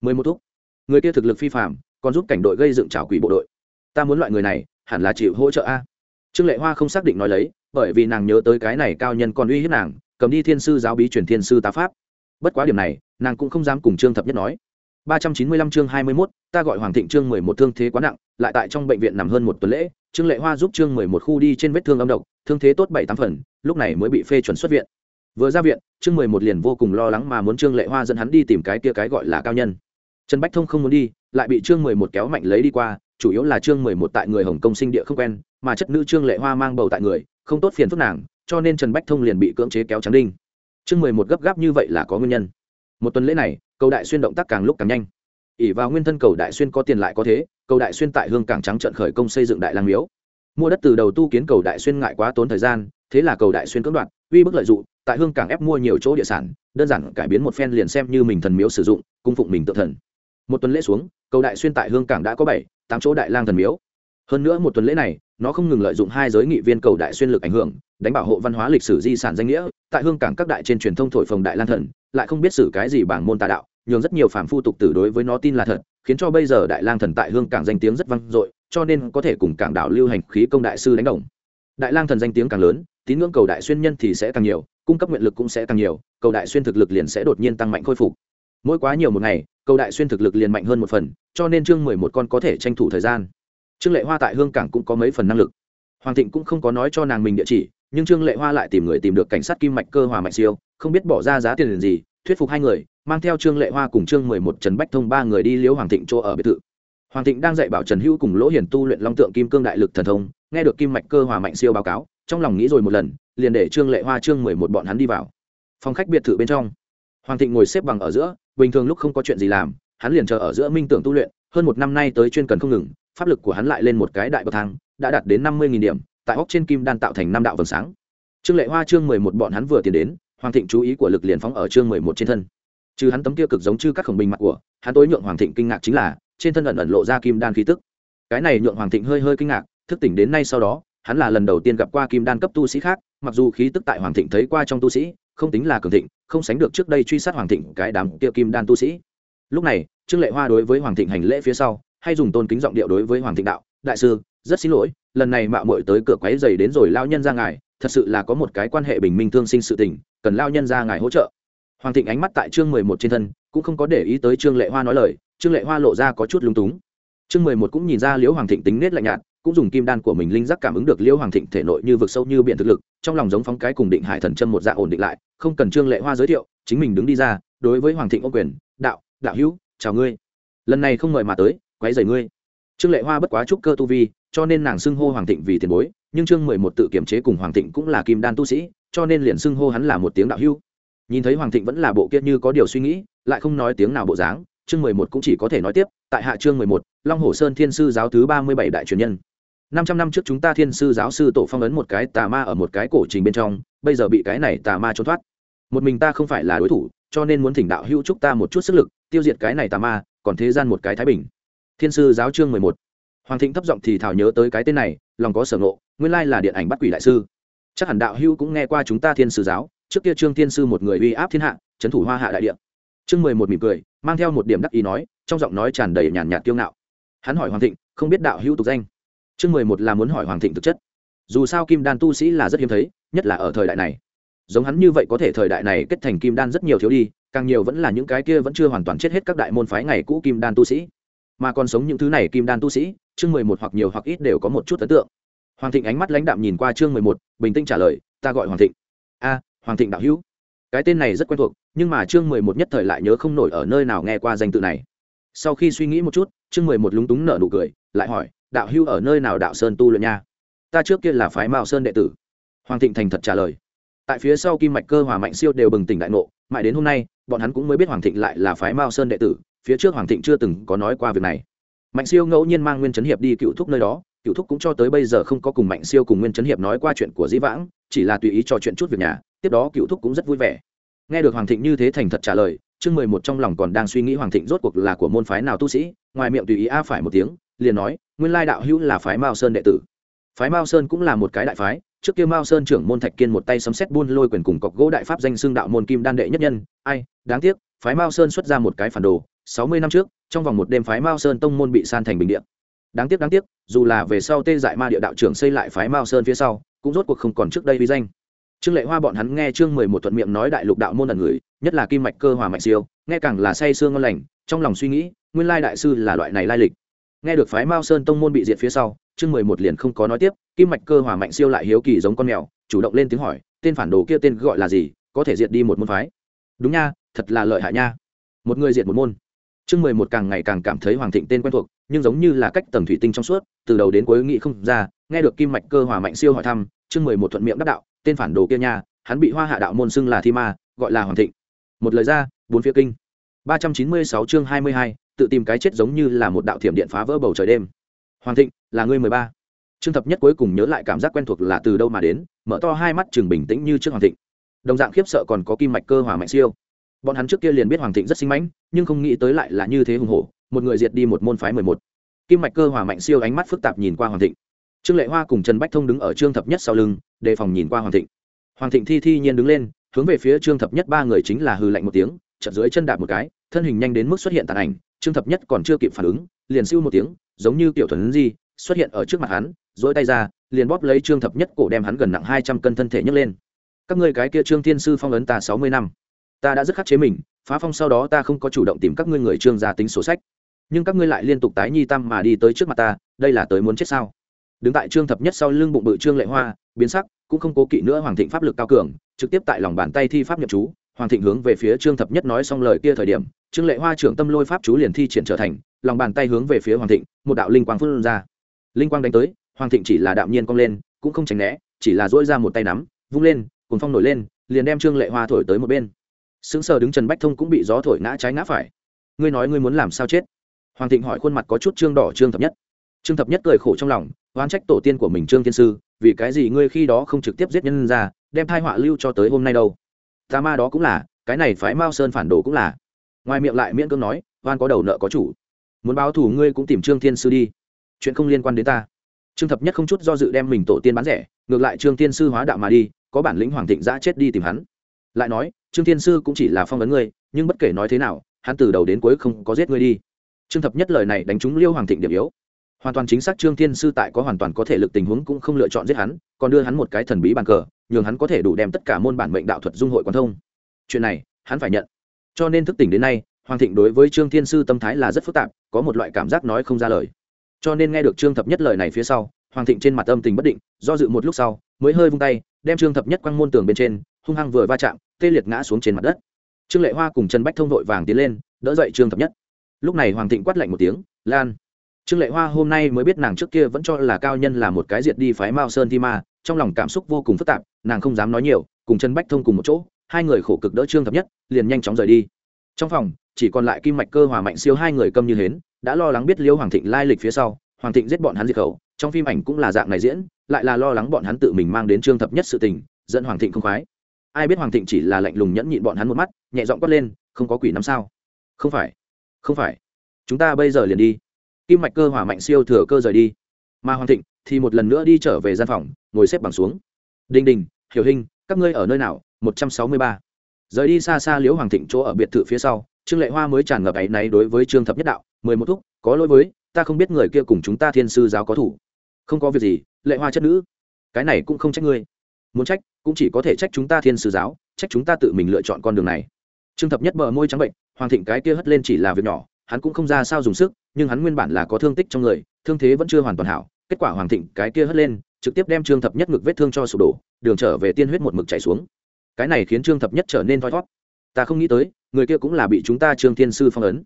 mười một thúc. Người kia thực lực phi phạm còn giúp cảnh đội gây dựng trào quỷ bộ đội. Ta muốn loại người này, hẳn là chịu hỗ trợ a. Trương lệ hoa không xác định nói lấy, bởi vì nàng nhớ tới cái này cao nhân còn uy hiếp nàng, cầm đi thiên sư giáo bí truyền thiên sư tá pháp. Bất quá điểm này nàng cũng không dám cùng trương thập nhất nói ba trăm chín mươi lăm chương hai mươi 21, ta gọi Hoàng Thịnh chương mười một thương thế quá nặng, lại tại trong bệnh viện nằm hơn một tuần lễ, Trương Lệ Hoa giúp chương mười một khu đi trên vết thương âm độc, thương thế tốt bảy tám phần, lúc này mới bị phê chuẩn xuất viện. Vừa ra viện, chương mười một liền vô cùng lo lắng mà muốn Trương Lệ Hoa dẫn hắn đi tìm cái kia cái gọi là cao nhân. Trần Bách Thông không muốn đi, lại bị chương mười một kéo mạnh lấy đi qua, chủ yếu là chương mười một tại người Hồng Công sinh địa không quen, mà chất nữ Trương Lệ Hoa mang bầu tại người, không tốt phiền phức nàng, cho nên Trần Bách Thông liền bị cưỡng chế kéo trắng đinh. Chương mười một gấp gáp như vậy là có nguyên nhân. Một tuần lễ này, cầu đại xuyên động tác càng lúc càng nhanh. ỉ vào nguyên thân cầu đại xuyên có tiền lại có thế cầu đại xuyên tại hương cảng trắng trận khởi công xây dựng đại lang miếu. Mua đất từ đầu tu kiến cầu đại xuyên ngại quá tốn thời gian thế là cầu đại xuyên cưỡng đoạt uy bức lợi dụng tại hương cảng ép mua nhiều chỗ địa sản đơn giản cải biến một phen liền xem như mình thần miếu sử dụng cung phụng mình tự thần. Một tuần lễ xuống cầu đại xuyên tại hương cảng đã có bảy tám chỗ đại lang thần miếu. Hơn nữa một tuần lễ này nó không ngừng lợi dụng hai giới nghị viên cầu đại xuyên lực ảnh hưởng đánh bảo hộ văn hóa lịch sử di sản danh nghĩa tại hương cảng các đại trên truyền thông thổi phồng đại lang thần lại không biết xử cái gì bảng môn tà đạo, nhường rất nhiều phàm phu tục tử đối với nó tin là thật, khiến cho bây giờ đại lang thần tại hương cảng danh tiếng rất vang dội, cho nên có thể cùng cảng đảo lưu hành khí công đại sư đánh đồng. Đại lang thần danh tiếng càng lớn, tín ngưỡng cầu đại xuyên nhân thì sẽ càng nhiều, cung cấp nguyện lực cũng sẽ càng nhiều, cầu đại xuyên thực lực liền sẽ đột nhiên tăng mạnh khôi phục. Mỗi quá nhiều một ngày, cầu đại xuyên thực lực liền mạnh hơn một phần, cho nên chương mười một con có thể tranh thủ thời gian. Trương lệ hoa tại hương cảng cũng có mấy phần năng lực. Hoàng thịnh cũng không có nói cho nàng mình địa chỉ, nhưng trương lệ hoa lại tìm người tìm được cảnh sát kim mạch cơ hòa mạnh siêu không biết bỏ ra giá tiền gì, thuyết phục hai người, mang theo trương lệ hoa cùng trương mười một trần bách thông ba người đi liếu hoàng thịnh chỗ ở biệt thự. Hoàng thịnh đang dạy bảo trần hữu cùng lỗ hiển tu luyện long tượng kim cương đại lực thần thông, nghe được kim mạch cơ hòa mạnh siêu báo cáo, trong lòng nghĩ rồi một lần, liền để trương lệ hoa, trương mười một bọn hắn đi vào. Phòng khách biệt thự bên trong, hoàng thịnh ngồi xếp bằng ở giữa, bình thường lúc không có chuyện gì làm, hắn liền chờ ở giữa minh tưởng tu luyện, hơn một năm nay tới chuyên cần không ngừng, pháp lực của hắn lại lên một cái đại bậc thang, đã đạt đến năm mươi điểm, tại óc trên kim đan tạo thành năm đạo vầng sáng. Trương lệ hoa, trương mười một bọn hắn vừa tiến đến hoàng thịnh chú ý của lực liền phóng ở chương mười một trên thân. Trừ hắn tấm kia cực giống chư các khổng bình mặt của, hắn tối nhượng hoàng thịnh kinh ngạc chính là, trên thân ẩn ẩn lộ ra kim đan khí tức. Cái này nhượng hoàng thịnh hơi hơi kinh ngạc, thức tỉnh đến nay sau đó, hắn là lần đầu tiên gặp qua kim đan cấp tu sĩ khác, mặc dù khí tức tại hoàng thịnh thấy qua trong tu sĩ, không tính là cường thịnh, không sánh được trước đây truy sát hoàng thịnh cái đám kia kim đan tu sĩ. Lúc này, trương lệ hoa đối với hoàng thịnh hành lễ phía sau, hay dùng tôn kính giọng điệu đối với hoàng thịnh đạo, đại sư, rất xin lỗi, lần này mạo muội tới cửa quấy dày đến rồi lao nhân ra ngài, thật sự là có một cái quan hệ bình minh thương sinh sự tình cần lao nhân ra ngài hỗ trợ. Hoàng thịnh ánh mắt tại chương mười một trên thân, cũng không có để ý tới trương lệ hoa nói lời, trương lệ hoa lộ ra có chút lúng túng. Chương mười một cũng nhìn ra liễu hoàng thịnh tính nết lạnh nhạt, cũng dùng kim đan của mình linh giác cảm ứng được liễu hoàng thịnh thể nội như vực sâu như biển thực lực, trong lòng giống phóng cái cùng định hải thần châm một dạng ổn định lại, không cần trương lệ hoa giới thiệu, chính mình đứng đi ra, đối với hoàng thịnh ô quyền, đạo đạo hữu, chào ngươi. Lần này không mời mà tới, quấy rầy ngươi. Trương lệ hoa bất quá trúc cơ tu vi, cho nên nàng xưng hô hoàng thịnh vì tiền bối, nhưng trương mười một tự kiểm chế cùng hoàng thịnh cũng là kim đan tu sĩ cho nên liền xưng hô hắn là một tiếng đạo hữu. Nhìn thấy hoàng thịnh vẫn là bộ kia như có điều suy nghĩ, lại không nói tiếng nào bộ dáng, chương mười một cũng chỉ có thể nói tiếp, tại hạ chương mười một, long hồ sơn thiên sư giáo thứ ba mươi bảy đại truyền nhân. Năm trăm năm trước chúng ta thiên sư giáo sư tổ phong ấn một cái tà ma ở một cái cổ trình bên trong, bây giờ bị cái này tà ma trốn thoát. Một mình ta không phải là đối thủ, cho nên muốn thỉnh đạo hữu chúc ta một chút sức lực, tiêu diệt cái này tà ma, còn thế gian một cái thái bình. Thiên sư giáo chương mười một. Hoàng thịnh thấp giọng thì thảo nhớ tới cái tên này, lòng có sở ngộ, nguyên lai là điện ảnh bắt quỷ đại sư chắc hẳn đạo hữu cũng nghe qua chúng ta thiên sư giáo, trước kia trương thiên sư một người uy áp thiên hạ, trấn thủ hoa hạ đại địa. Chương mười một mỉm cười, mang theo một điểm đắc ý nói, trong giọng nói tràn đầy nhàn nhạt kiêu ngạo. Hắn hỏi hoàng thịnh, không biết đạo hữu tục danh. Chương mười một là muốn hỏi hoàng thịnh thực chất. Dù sao kim đan tu sĩ là rất hiếm thấy, nhất là ở thời đại này. Giống hắn như vậy có thể thời đại này kết thành kim đan rất nhiều thiếu đi, càng nhiều vẫn là những cái kia vẫn chưa hoàn toàn chết hết các đại môn phái ngày cũ kim đan tu sĩ. Mà còn sống những thứ này kim đan tu sĩ, chương mười một hoặc nhiều hoặc ít đều có một chút ấn tượng hoàng thịnh ánh mắt lãnh đạm nhìn qua chương mười một, bình tĩnh trả lời, ta gọi hoàng thịnh. A, hoàng thịnh đạo hữu. Cái tên này rất quen thuộc, nhưng mà chương mười một nhất thời lại nhớ không nổi ở nơi nào nghe qua danh tự này. Sau khi suy nghĩ một chút, chương mười một lúng túng nở nụ cười, lại hỏi, đạo hữu ở nơi nào đạo sơn tu luyện nha? Ta trước kia là phái mao sơn đệ tử. Hoàng thịnh thành thật trả lời. Tại phía sau kim mạch cơ hòa mạnh siêu đều bừng tỉnh đại ngộ, mãi đến hôm nay, bọn hắn cũng mới biết hoàng thịnh lại là phái mao sơn đệ tử, phía trước hoàng thịnh chưa từng có nói qua việc này. Mạnh siêu ngẫu nhiên mang nguyên trấn hiệp đi cựu thúc nơi đó cựu thúc cũng cho tới bây giờ không có cùng mạnh siêu cùng nguyên trấn hiệp nói qua chuyện của dĩ vãng, chỉ là tùy ý trò chuyện chút việc nhà, tiếp đó cựu thúc cũng rất vui vẻ. Nghe được hoàng thịnh như thế thành thật trả lời, chương mười một trong lòng còn đang suy nghĩ hoàng thịnh rốt cuộc là của môn phái nào tu sĩ, ngoài miệng tùy ý a phải một tiếng, liền nói, nguyên lai đạo hữu là phái mao sơn đệ tử. Phái mao sơn cũng là một cái đại phái, trước kia mao sơn trưởng môn thạch kiên một tay sấm xét buôn lôi quyền cùng cọc gỗ đại pháp danh xưng đạo môn kim đan đệ nhất nhân. Ai, đáng tiếc, phái mao sơn xuất ra một cái phản đồ, sáu mươi năm trước, trong vòng một đêm phái mao sơn tông môn bị san thành bình điện đáng tiếc đáng tiếc dù là về sau tê dại ma địa đạo trưởng xây lại phái mao sơn phía sau, cũng rốt cuộc không còn trước đây vi danh. Trương lệ hoa bọn hắn nghe chương mười một thuận miệng nói đại lục đạo môn ẩn người, nhất là kim mạch cơ hòa mạnh siêu, nghe càng là say sương ngon lành, trong lòng suy nghĩ, nguyên lai đại sư là loại này lai lịch. Nghe được phái mao sơn tông môn bị diệt phía sau chương mười một liền không có nói tiếp, kim mạch cơ hòa mạnh siêu lại hiếu kỳ giống con mèo, chủ động lên tiếng hỏi, tên phản đồ kia tên gọi là gì, có thể diệt đi một môn phái? Đúng nha, thật là lợi hại nha. Một người diệt một môn. Chương mười một càng ngày càng cảm thấy hoàng thịnh tên quen thuộc nhưng giống như là cách tầng thủy tinh trong suốt, từ đầu đến cuối nghĩ không ra, nghe được kim mạch cơ hòa mạnh siêu hỏi thăm, chương mười một thuận miệng đắc đạo, tên phản đồ kia nha, hắn bị hoa hạ đạo môn xưng là thi ma, gọi là hoàng thịnh. Một lời ra, bốn phía kinh. Ba trăm chín mươi sáu chương hai mươi hai, tự tìm cái chết giống như là một đạo thiểm điện phá vỡ bầu trời đêm. Hoàng thịnh, là ngươi mười ba. Trương thập nhất cuối cùng nhớ lại cảm giác quen thuộc là từ đâu mà đến, mở to hai mắt chừng bình tĩnh như trước hoàng thịnh. Đồng dạng khiếp sợ còn có kim mạch cơ hỏa mạnh siêu bọn hắn trước kia liền biết hoàng thịnh rất sinh mãnh, nhưng không nghĩ tới lại là như thế hùng hổ, một người diệt đi một môn phái mười một. Kim mạch cơ hỏa mạnh siêu ánh mắt phức tạp nhìn qua hoàng thịnh. Trương lệ hoa cùng trần bách thông đứng ở trương thập nhất sau lưng, đề phòng nhìn qua hoàng thịnh. Hoàng thịnh thi thi nhiên đứng lên, hướng về phía trương thập nhất ba người chính là hư lạnh một tiếng chật dưới chân đạp một cái, thân hình nhanh đến mức xuất hiện tàn ảnh, trương thập nhất còn chưa kịp phản ứng, liền siêu một tiếng, giống như tiểu thuần di, xuất hiện ở trước mặt hắn dỗi tay ra, liền bóp lấy trương thập nhất cổ đem hắn gần nặng hai trăm cân thân thể nhấc lên. Các ngươi cái kia trương thiên sư phong ấn ta sáu mươi năm ta đã rất khắc chế mình, phá phong sau đó ta không có chủ động tìm các ngươi người trương gia tính sổ sách. Nhưng các ngươi lại liên tục tái nhi tâm mà đi tới trước mặt ta, đây là tới muốn chết sao? Đứng tại trương thập nhất sau lưng bụng bự trương lệ hoa, biến sắc, cũng không cố kỵ nữa hoàng thịnh pháp lực cao cường, trực tiếp tại lòng bàn tay thi pháp nhập chú, hoàng thịnh hướng về phía trương thập nhất nói xong lời kia thời điểm, trương lệ hoa trưởng tâm lôi pháp chú liền thi triển trở thành, lòng bàn tay hướng về phía hoàng thịnh, một đạo linh quang phun ra. Linh quang đánh tới, hoàng thịnh chỉ là đạo nhiên cong lên, cũng không tránh né, chỉ là dỗi ra một tay nắm, vung lên cùng phong nổi lên, liền đem trương lệ hoa thổi tới một bên sững sờ đứng trần bách thông cũng bị gió thổi ngã trái ngã phải. Ngươi nói ngươi muốn làm sao chết? Hoàng thịnh hỏi khuôn mặt có chút trương đỏ, trương thập nhất. Trương thập nhất cười khổ trong lòng, oán trách tổ tiên của mình trương thiên sư, vì cái gì ngươi khi đó không trực tiếp giết nhân ra, đem thai họa lưu cho tới hôm nay đâu? Ta ma đó cũng là, cái này phái mao sơn phản đồ cũng là. Ngoài miệng lại miễn cưỡng nói, oan có đầu nợ có chủ. Muốn báo thù ngươi cũng tìm trương thiên sư đi. Chuyện không liên quan đến ta. Trương thập nhất không chút do dự đem mình tổ tiên bán rẻ, ngược lại trương thiên sư hóa đạo mà đi, có bản lĩnh hoàng thịnh giã chết đi tìm hắn. Lại nói trương thiên sư cũng chỉ là phong vấn ngươi, nhưng bất kể nói thế nào, hắn từ đầu đến cuối không có giết ngươi đi. Trương thập nhất lời này đánh trúng liêu hoàng thịnh điểm yếu. Hoàn toàn chính xác trương thiên sư tại có hoàn toàn có thể lực tình huống cũng không lựa chọn giết hắn, còn đưa hắn một cái thần bí bàn cờ, nhường hắn có thể đủ đem tất cả môn bản mệnh đạo thuật dung hội quan thông. Chuyện này, hắn phải nhận. Cho nên thức tỉnh đến nay, hoàng thịnh đối với trương thiên sư tâm thái là rất phức tạp, có một loại cảm giác nói không ra lời. Cho nên nghe được trương thập nhất lời này phía sau, hoàng thịnh trên mặt âm tình bất định, do dự một lúc sau, mới hơi vung tay, đem trương thập nhất quăng môn tường bên trên hung hăng vừa va chạm, tê liệt ngã xuống trên mặt đất. Trương lệ hoa cùng trần bách thông vội vàng tiến lên, đỡ dậy trương thập nhất. Lúc này hoàng thịnh quát lạnh một tiếng, lan. Trương lệ hoa hôm nay mới biết nàng trước kia vẫn cho là cao nhân là một cái diệt đi phái mao sơn thi ma, trong lòng cảm xúc vô cùng phức tạp, nàng không dám nói nhiều, cùng trần bách thông cùng một chỗ, hai người khổ cực đỡ trương thập nhất, liền nhanh chóng rời đi. Trong phòng, chỉ còn lại kim mạch cơ hòa mạnh siêu hai người câm như hến, đã lo lắng biết liêu hoàng thịnh lai lịch phía sau, hoàng thịnh giết bọn hắn diệt khẩu, trong phim ảnh cũng là dạng này diễn, lại là lo lắng bọn hắn tự mình mang đến trương thập nhất sự tình, dẫn hoàng thịnh không khoái ai biết hoàng thịnh chỉ là lạnh lùng nhẫn nhịn bọn hắn một mắt, nhẹ giọng quát lên, không có quỷ năm sao? Không phải không phải. Chúng ta bây giờ liền đi. Kim mạch cơ hỏa mạnh siêu thừa cơ rời đi. Mà hoàng thịnh thì một lần nữa đi trở về gian phòng, ngồi xếp bằng xuống. Đình đình, hiểu hình, các ngươi ở nơi nào? Một trăm sáu mươi ba. Rời đi xa xa liễu hoàng thịnh chỗ ở biệt thự phía sau, trương lệ hoa mới tràn ngập áy náy đối với trương thập nhất đạo, mười một thúc, có lỗi với, ta không biết người kia cùng chúng ta thiên sư giáo có thủ. Không có việc gì, lệ hoa chất nữ, cái này cũng không trách ngươi muốn trách, cũng chỉ có thể trách chúng ta thiên sư giáo, trách chúng ta tự mình lựa chọn con đường này. Trương thập nhất bờ môi trắng bệnh, hoàng thịnh cái kia hất lên chỉ là việc nhỏ, hắn cũng không ra sao dùng sức, nhưng hắn nguyên bản là có thương tích trong người, thương thế vẫn chưa hoàn toàn hảo, kết quả hoàng thịnh cái kia hất lên, trực tiếp đem trương thập nhất ngực vết thương cho sụp đổ, đường trở về tiên huyết một mực chảy xuống. Cái này khiến trương thập nhất trở nên thoi thót. Ta không nghĩ tới, người kia cũng là bị chúng ta trương thiên sư phong ấn.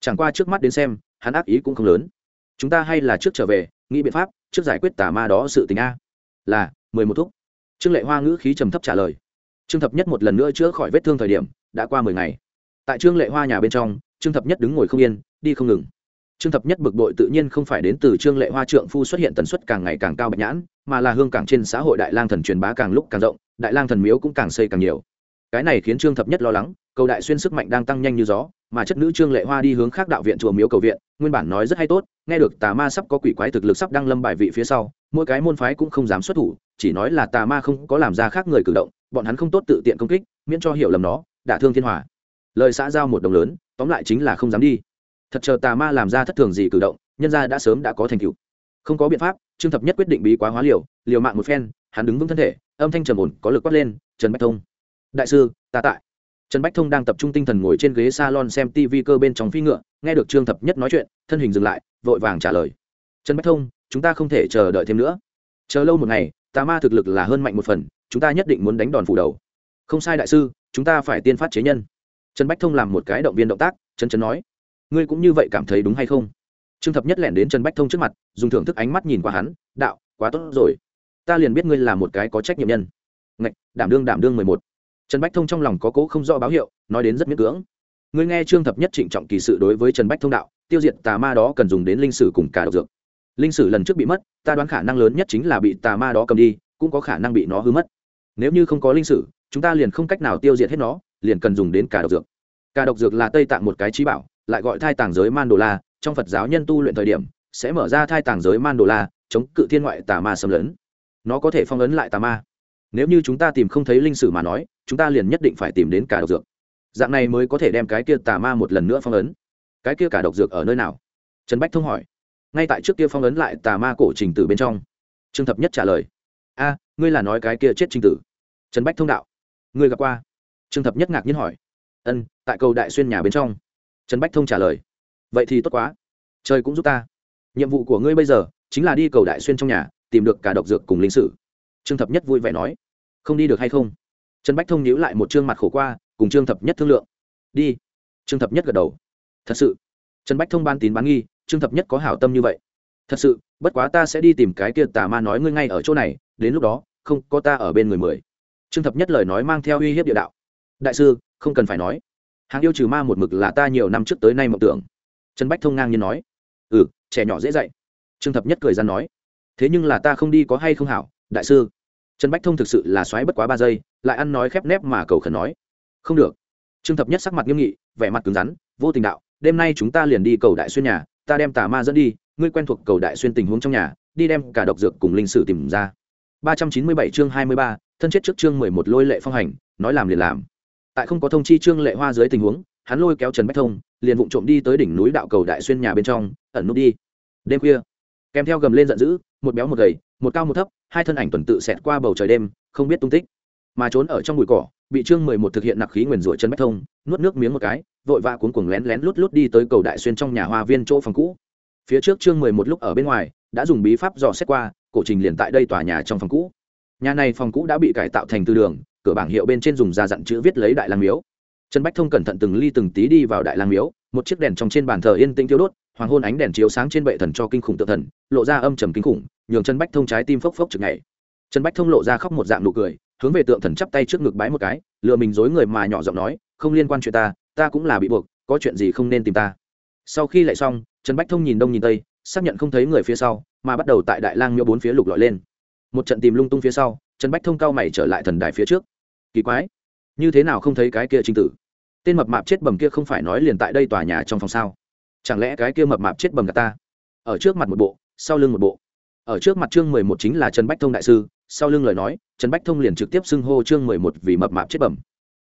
Chẳng qua trước mắt đến xem, hắn ác ý cũng không lớn. Chúng ta hay là trước trở về, nghĩ biện pháp, trước giải quyết tà ma đó sự tình a. Là, mười một thúc trương lệ hoa ngữ khí trầm thấp trả lời. Trương thập nhất một lần nữa chữa khỏi vết thương thời điểm, đã qua mười ngày. Tại trương lệ hoa nhà bên trong, trương thập nhất đứng ngồi không yên, đi không ngừng. Trương thập nhất bực bội tự nhiên không phải đến từ trương lệ hoa trượng phu xuất hiện tần suất càng ngày càng cao bạch nhãn, mà là hương cảng trên xã hội đại lang thần truyền bá càng lúc càng rộng, đại lang thần miếu cũng càng xây càng nhiều. Cái này khiến trương thập nhất lo lắng, cầu đại xuyên sức mạnh đang tăng nhanh như gió, mà chất nữ trương lệ hoa đi hướng khác đạo viện chùa miếu cầu viện, nguyên bản nói rất hay tốt, nghe được tà ma sắp có quỷ quái thực lực sắp đăng lâm bài vị phía sau, mỗi cái môn phái cũng không dám xuất thủ chỉ nói là tà ma không có làm ra khác người cử động, bọn hắn không tốt tự tiện công kích, miễn cho hiểu lầm nó, đả thương thiên hòa. Lời xã giao một đồng lớn, tóm lại chính là không dám đi. Thật chờ tà ma làm ra thất thường gì cử động, nhân gia đã sớm đã có thành tựu. Không có biện pháp, trương thập nhất quyết định bí quá hóa liều liều mạng một phen, hắn đứng vững thân thể, âm thanh trầm ổn, có lực quát lên, trần bách thông. Đại sư, ta tại. Trần bách thông đang tập trung tinh thần ngồi trên ghế salon xem tv cơ bên trong phi ngựa, nghe được trương thập nhất nói chuyện, thân hình dừng lại, vội vàng trả lời. Trần bách thông, chúng ta không thể chờ đợi thêm nữa. Chờ lâu một ngày tà ma thực lực là hơn mạnh một phần, chúng ta nhất định muốn đánh đòn phủ đầu. Không sai đại sư, chúng ta phải tiên phát chế nhân. Trần bách thông làm một cái động viên động tác chân chân nói, ngươi cũng như vậy cảm thấy đúng hay không? Trương thập nhất lẻn đến trần bách thông trước mặt, dùng thưởng thức ánh mắt nhìn qua hắn, đạo, quá tốt rồi. Ta liền biết ngươi là một cái có trách nhiệm nhân. Ngạch, đảm đương đảm đương mười một. Trần bách thông trong lòng có cố không rõ báo hiệu, nói đến rất miễn cưỡng. Ngươi nghe trương thập nhất trịnh trọng kỳ sự đối với trần bách thông đạo, tiêu diệt tà ma đó cần dùng đến linh sử cùng cả độc dược linh sử lần trước bị mất, ta đoán khả năng lớn nhất chính là bị tà ma đó cầm đi, cũng có khả năng bị nó hư mất. Nếu như không có linh sử, chúng ta liền không cách nào tiêu diệt hết nó, liền cần dùng đến cả độc dược. Cả độc dược là tây tạng một cái trí bảo, lại gọi thai tàng giới man đồ la trong phật giáo nhân tu luyện thời điểm, sẽ mở ra thai tàng giới man đồ la chống cự thiên ngoại tà ma xâm lấn. Nó có thể phong ấn lại tà ma. Nếu như chúng ta tìm không thấy linh sử mà nói, chúng ta liền nhất định phải tìm đến cả độc dược. Dạng này mới có thể đem cái kia tà ma một lần nữa phong ấn. Cái kia cả độc dược ở nơi nào? Trần bách thông hỏi ngay tại trước kia phong ấn lại tà ma cổ trình tử bên trong. Trương thập nhất trả lời, a, ngươi là nói cái kia chết trình tử. Trần bách thông đạo, ngươi gặp qua? Trương thập nhất ngạc nhiên hỏi, ân, tại cầu đại xuyên nhà bên trong. Trần bách thông trả lời, vậy thì tốt quá, trời cũng giúp ta. Nhiệm vụ của ngươi bây giờ chính là đi cầu đại xuyên trong nhà, tìm được cả độc dược cùng linh sử. Trương thập nhất vui vẻ nói, không đi được hay không? Trần bách thông nhíu lại một trương mặt khổ qua, cùng trương thập nhất thương lượng, đi. Trương thập nhất gật đầu, thật sự. Trần bách thông ban tín bán nghi trương thập nhất có hảo tâm như vậy. Thật sự, bất quá ta sẽ đi tìm cái kia tà ma nói ngươi ngay ở chỗ này, đến lúc đó, không, có ta ở bên người mười. Trương thập nhất lời nói mang theo uy hiếp địa đạo. Đại sư, không cần phải nói. Hàng yêu trừ ma một mực là ta nhiều năm trước tới nay mộng tưởng. Trần bách thông ngang nhiên nói. Ừ trẻ nhỏ dễ dạy. Trương thập nhất cười ra nói. Thế nhưng là ta không đi có hay không hảo, đại sư? Trần bách thông thực sự là xoáy bất quá ba giây, lại ăn nói khép nép mà cầu khẩn nói. Không được. Trương thập nhất sắc mặt nghiêm nghị, vẻ mặt cứng rắn, vô tình đạo, đêm nay chúng ta liền đi cầu đại xuyên nhà ta đem tà ma dẫn đi, ngươi quen thuộc cầu đại xuyên tình huống trong nhà, đi đem cả độc dược cùng linh sử tìm ra. ba trăm chín mươi bảy chương hai mươi ba, thân chết trước chương mười một lôi lệ phong hành, nói làm liền làm. Tại không có thông chi trương lệ hoa dưới tình huống, hắn lôi kéo trần bách thông, liền vụng trộm đi tới đỉnh núi đạo cầu đại xuyên nhà bên trong, ẩn nút đi. Đêm khuya, kèm theo gầm lên giận dữ, một béo một gầy, một cao một thấp, hai thân ảnh tuần tự xẹt qua bầu trời đêm, không biết tung tích. Mà trốn ở trong bụi cỏ, bị trương mười một thực hiện nặc khí nguyền rủa trần bách thông, nuốt nước miếng một cái vội vã cuốn cuồng lén lén lút lút đi tới cầu đại xuyên trong nhà hoa viên chỗ phòng cũ. Phía trước trương mười một lúc ở bên ngoài, đã dùng bí pháp dò xét qua, cổ trình liền tại đây tòa nhà trong phòng cũ. Nhà này phòng cũ đã bị cải tạo thành tư đường, cửa bảng hiệu bên trên dùng da dặn chữ viết lấy đại lang miếu. Trần bách thông cẩn thận từng ly từng tí đi vào đại lang miếu, một chiếc đèn trong trên bàn thờ yên tĩnh thiếu đốt, hoàng hôn ánh đèn chiếu sáng trên bệ thần cho kinh khủng tự thần, lộ ra âm trầm kinh khủng, nhường trần bách thông trái tim phốc phốc chực ngày trần bách thông lộ ra khóc một dạng nụ cười, hướng về tượng thần chắp tay trước ngực bái một cái, lừa mình dối người mà nhỏ giọng nói, không liên quan chuyện ta ta cũng là bị buộc, có chuyện gì không nên tìm ta. Sau khi lại xong, trần bách thông nhìn đông nhìn tây, xác nhận không thấy người phía sau, mà bắt đầu tại đại lang miêu bốn phía lục lọi lên. Một trận tìm lung tung phía sau, trần bách thông cao mày trở lại thần đài phía trước. Kỳ quái, như thế nào không thấy cái kia trinh tử? Tên mập mạp chết bầm kia không phải nói liền tại đây tòa nhà trong phòng sao? Chẳng lẽ cái kia mập mạp chết bầm gà ta? Ở trước mặt một bộ, sau lưng một bộ. Ở trước mặt chương mười một chính là trần bách thông đại sư, sau lưng lời nói, trần bách thông liền trực tiếp xưng hô chương mười một vì mập mạp chết bầm.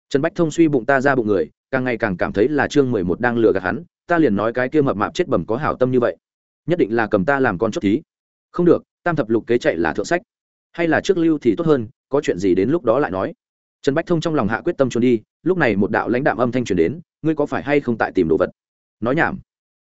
trần bách thông suy bụng ta ra bụng người càng ngày càng cảm thấy là chương mười một đang lừa gạt hắn, ta liền nói cái kia mập mạp chết bẩm có hảo tâm như vậy. Nhất định là cầm ta làm con chốt thí. Không được, tam thập lục kế chạy là thượng sách. Hay là trước lưu thì tốt hơn, có chuyện gì đến lúc đó lại nói. Trần bách thông trong lòng hạ quyết tâm trốn đi, lúc này một đạo lãnh đạm âm thanh truyền đến, ngươi có phải hay không tại tìm đồ vật? Nói nhảm.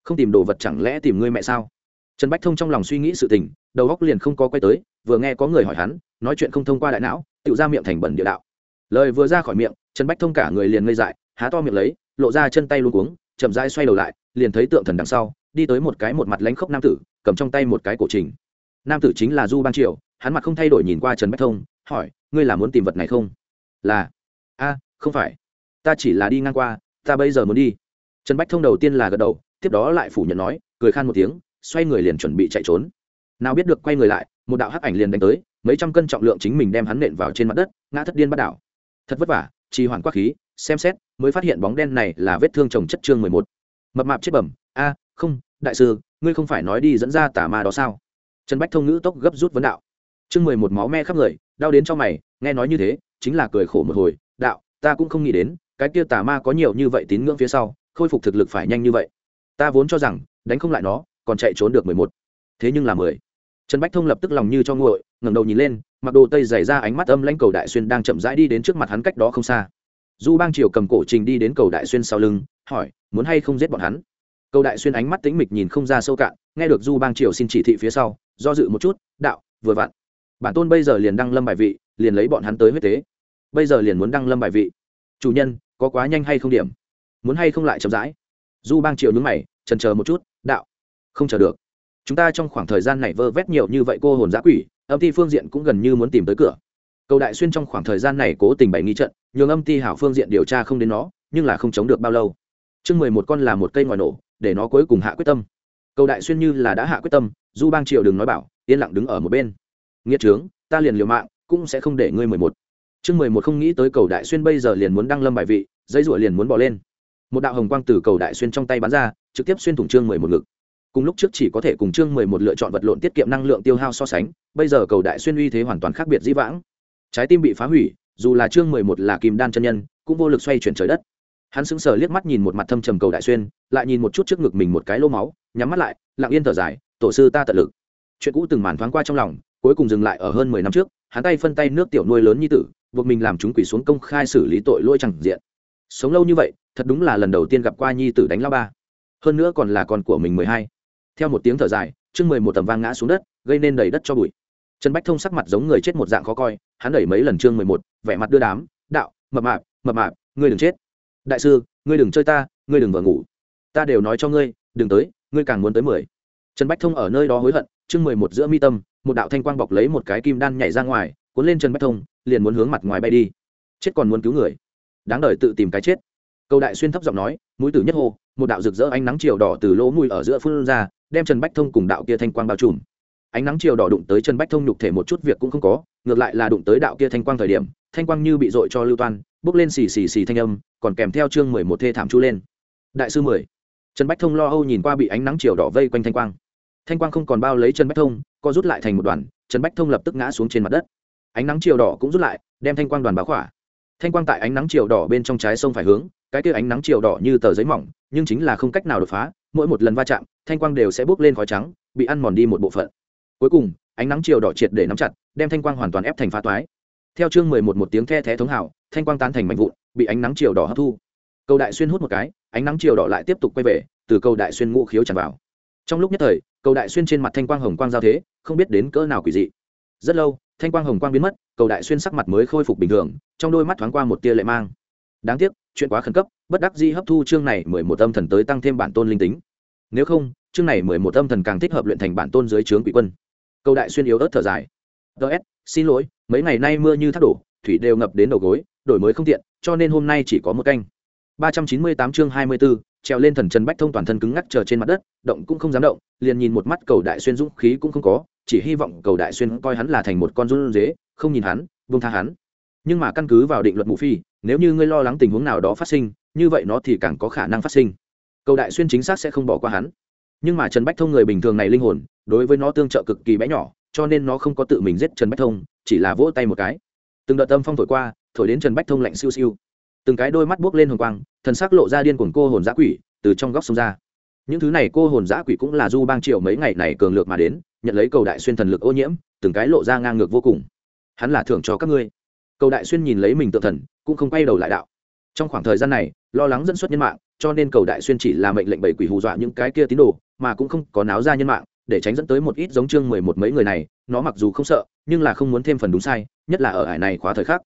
Không tìm đồ vật chẳng lẽ tìm ngươi mẹ sao? Trần bách thông trong lòng suy nghĩ sự tình, đầu góc liền không có quay tới, vừa nghe có người hỏi hắn, nói chuyện không thông qua đại não, tự ra miệng thành bẩn địa đạo. Lời vừa ra khỏi miệng, trần bách thông cả người liền ngây dại há to miệng lấy, lộ ra chân tay luôn cuống, chậm rãi xoay đầu lại, liền thấy tượng thần đằng sau, đi tới một cái một mặt lánh khốc nam tử, cầm trong tay một cái cổ trình. Nam tử chính là du ban triều, hắn mặt không thay đổi nhìn qua trần bách thông, hỏi, ngươi là muốn tìm vật này không? Là. A, không phải. Ta chỉ là đi ngang qua, ta bây giờ muốn đi. Trần bách thông đầu tiên là gật đầu, tiếp đó lại phủ nhận nói, cười khan một tiếng, xoay người liền chuẩn bị chạy trốn. Nào biết được quay người lại, một đạo hắc ảnh liền đánh tới, mấy trăm cân trọng lượng chính mình đem hắn nện vào trên mặt đất, ngã thất điên bắt đảo. Thật vất vả trì hoãn quá khí, xem xét, mới phát hiện bóng đen này là vết thương trồng chất trương mười một. Mập mạp chết bẩm, a, không, đại sư, ngươi không phải nói đi dẫn ra tà ma đó sao? Trần bách thông ngữ tốc gấp rút vấn đạo. Chương mười một máu me khắp người, đau đến cho mày, nghe nói như thế, chính là cười khổ một hồi, đạo, ta cũng không nghĩ đến, cái kia tà ma có nhiều như vậy tín ngưỡng phía sau, khôi phục thực lực phải nhanh như vậy. Ta vốn cho rằng, đánh không lại nó, còn chạy trốn được mười một. Thế nhưng là mười trần bách thông lập tức lòng như cho nguội, ngẩng đầu nhìn lên, mặc đồ tây dày ra ánh mắt âm lãnh cầu đại xuyên đang chậm rãi đi đến trước mặt hắn cách đó không xa. Du bang triều cầm cổ trình đi đến cầu đại xuyên sau lưng, hỏi, muốn hay không giết bọn hắn? Cầu đại xuyên ánh mắt tĩnh mịch nhìn không ra sâu cạn, nghe được du bang triều xin chỉ thị phía sau, do dự một chút, đạo, vừa vặn. Bản tôn bây giờ liền đăng lâm bài vị, liền lấy bọn hắn tới huyết tế. Bây giờ liền muốn đăng lâm bài vị. Chủ nhân, có quá nhanh hay không điểm? Muốn hay không lại chậm rãi? Du bang triều nhúng mày, trần chờ một chút, đạo, không chờ được chúng ta trong khoảng thời gian này vơ vét nhiều như vậy cô hồn giã quỷ, âm ty phương diện cũng gần như muốn tìm tới cửa. Cầu đại xuyên trong khoảng thời gian này cố tình bày nghi trận, nhường âm ty hảo phương diện điều tra không đến nó, nhưng là không chống được bao lâu. Chương mười một con là một cây ngòi nổ, để nó cuối cùng hạ quyết tâm. Cầu đại xuyên như là đã hạ quyết tâm, du bang triệu đừng nói bảo, yên lặng đứng ở một bên. Nghĩa trướng, ta liền liều mạng, cũng sẽ không để ngươi mười một. Chương mười một không nghĩ tới cầu đại xuyên bây giờ liền muốn đăng lâm bài vị dây rủa liền muốn bỏ lên. Một đạo hồng quang từ cầu đại xuyên trong tay bắn ra, trực tiếp xuyên thủng chương mười một ngực cùng lúc trước chỉ có thể cùng chương mười một lựa chọn vật lộn tiết kiệm năng lượng tiêu hao so sánh, bây giờ cầu đại xuyên uy thế hoàn toàn khác biệt dĩ vãng. Trái tim bị phá hủy, dù là chương mười một là kim đan chân nhân, cũng vô lực xoay chuyển trời đất. Hắn sững sờ liếc mắt nhìn một mặt thâm trầm cầu đại xuyên, lại nhìn một chút trước ngực mình một cái lô máu, nhắm mắt lại, lặng yên thở dài, tổ sư ta tận lực. Chuyện cũ từng màn thoáng qua trong lòng, cuối cùng dừng lại ở hơn mười năm trước, hắn tay phân tay nước tiểu nuôi lớn như tử, buộc mình làm chúng quỷ xuống công khai xử lý tội lỗi chẳng diện. Sống lâu như vậy, thật đúng là lần đầu tiên gặp qua nhi tử đánh lao ba. Hơn nữa còn là con của mình mười hai theo một tiếng thở dài, chương mười một tầm vang ngã xuống đất, gây nên đầy đất cho bụi. Trần bách thông sắc mặt giống người chết một dạng khó coi, hắn đẩy mấy lần chương mười một, vẻ mặt đưa đám, đạo, mập mạp mập mạp, ngươi đừng chết. Đại sư, ngươi đừng chơi ta, ngươi đừng vờ ngủ. Ta đều nói cho ngươi, đừng tới, ngươi càng muốn tới mười. Trần bách thông ở nơi đó hối hận, chương mười một giữa mi tâm, một đạo thanh quang bọc lấy một cái kim đan nhảy ra ngoài, cuốn lên trần bách thông, liền muốn hướng mặt ngoài bay đi. Chết còn muốn cứu người. Đáng đời tự tìm cái chết. Câu đại xuyên thấp giọng nói, mũi tử nhất hô, một đạo rực rỡ ánh nắng chiều đỏ từ lỗ mũi ở giữa phun ra đem trần bách thông cùng đạo kia thanh quang bao trùm. Ánh nắng chiều đỏ đụng tới trần bách thông nhục thể một chút việc cũng không có, ngược lại là đụng tới đạo kia thanh quang thời điểm, thanh quang như bị dội cho lưu toan, bước lên xì xì xì thanh âm, còn kèm theo chương mười một thê thảm chú lên. Đại sư mười, trần bách thông lo âu nhìn qua bị ánh nắng chiều đỏ vây quanh thanh quang. Thanh quang không còn bao lấy trần bách thông, co rút lại thành một đoàn, trần bách thông lập tức ngã xuống trên mặt đất. Ánh nắng chiều đỏ cũng rút lại, đem thanh quang đoàn báo khỏa. Thanh quang tại ánh nắng chiều đỏ bên trong trái sông phải hướng, cái kia ánh nắng chiều đỏ như tờ giấy mỏng nhưng chính là không cách nào đột phá, mỗi một lần va chạm, thanh quang đều sẽ bốc lên khói trắng, bị ăn mòn đi một bộ phận. Cuối cùng, ánh nắng chiều đỏ triệt để nắm chặt, đem thanh quang hoàn toàn ép thành phá toái. Theo chương mười một một tiếng the thé thống hảo, thanh quang tán thành mạnh vụn, bị ánh nắng chiều đỏ hấp thu. Cầu đại xuyên hút một cái, ánh nắng chiều đỏ lại tiếp tục quay về, từ cầu đại xuyên ngũ khiếu tràn vào. Trong lúc nhất thời, cầu đại xuyên trên mặt thanh quang hồng quang giao thế, không biết đến cỡ nào quỷ dị. Rất lâu, thanh quang hồng quang biến mất, cầu đại xuyên sắc mặt mới khôi phục bình thường, trong đôi mắt thoáng qua một tia lệ mang. Đáng tiếc chuyện quá khẩn cấp bất đắc di hấp thu chương này mười một âm thần tới tăng thêm bản tôn linh tính. Nếu không chương này mười một âm thần càng thích hợp luyện thành bản tôn dưới trướng quỷ quân. Cầu đại xuyên yếu ớt thở dài. Ts xin lỗi mấy ngày nay mưa như thác đổ thủy đều ngập đến đầu gối đổi mới không tiện cho nên hôm nay chỉ có một canh. Ba trăm chín mươi tám chương hai mươi 24, trèo lên thần trần bách thông toàn thân cứng ngắc chờ trên mặt đất động cũng không dám động liền nhìn một mắt cầu đại xuyên dũng khí cũng không có chỉ hy vọng cầu đại xuyên coi hắn là thành một con run dế không nhìn hắn buông tha hắn. Nhưng mà căn cứ vào định luật mù phi nếu như ngươi lo lắng tình huống nào đó phát sinh, như vậy nó thì càng có khả năng phát sinh. Cầu đại xuyên chính xác sẽ không bỏ qua hắn. Nhưng mà trần bách thông người bình thường này linh hồn, đối với nó tương trợ cực kỳ bé nhỏ, cho nên nó không có tự mình giết trần bách thông, chỉ là vỗ tay một cái. Từng đợt tâm phong thổi qua, thổi đến trần bách thông lạnh siêu siêu. Từng cái đôi mắt buốc lên hồng quang, thần sắc lộ ra điên cuồng cô hồn giã quỷ, từ trong góc sông ra. Những thứ này cô hồn giã quỷ cũng là du bang triệu mấy ngày này cường lược mà đến, nhận lấy cầu đại xuyên thần lực ô nhiễm, từng cái lộ ra ngang ngược vô cùng. Hắn là thưởng cho các ngươi. Cầu đại xuyên nhìn lấy mình tự thần cũng không quay đầu lại đạo. Trong khoảng thời gian này, lo lắng dẫn xuất nhân mạng, cho nên cầu đại xuyên chỉ là mệnh lệnh bảy quỷ hù dọa những cái kia tín đồ, mà cũng không có náo ra nhân mạng, để tránh dẫn tới một ít giống chương mười một mấy người này, nó mặc dù không sợ, nhưng là không muốn thêm phần đúng sai, nhất là ở ải này khóa thời khắc.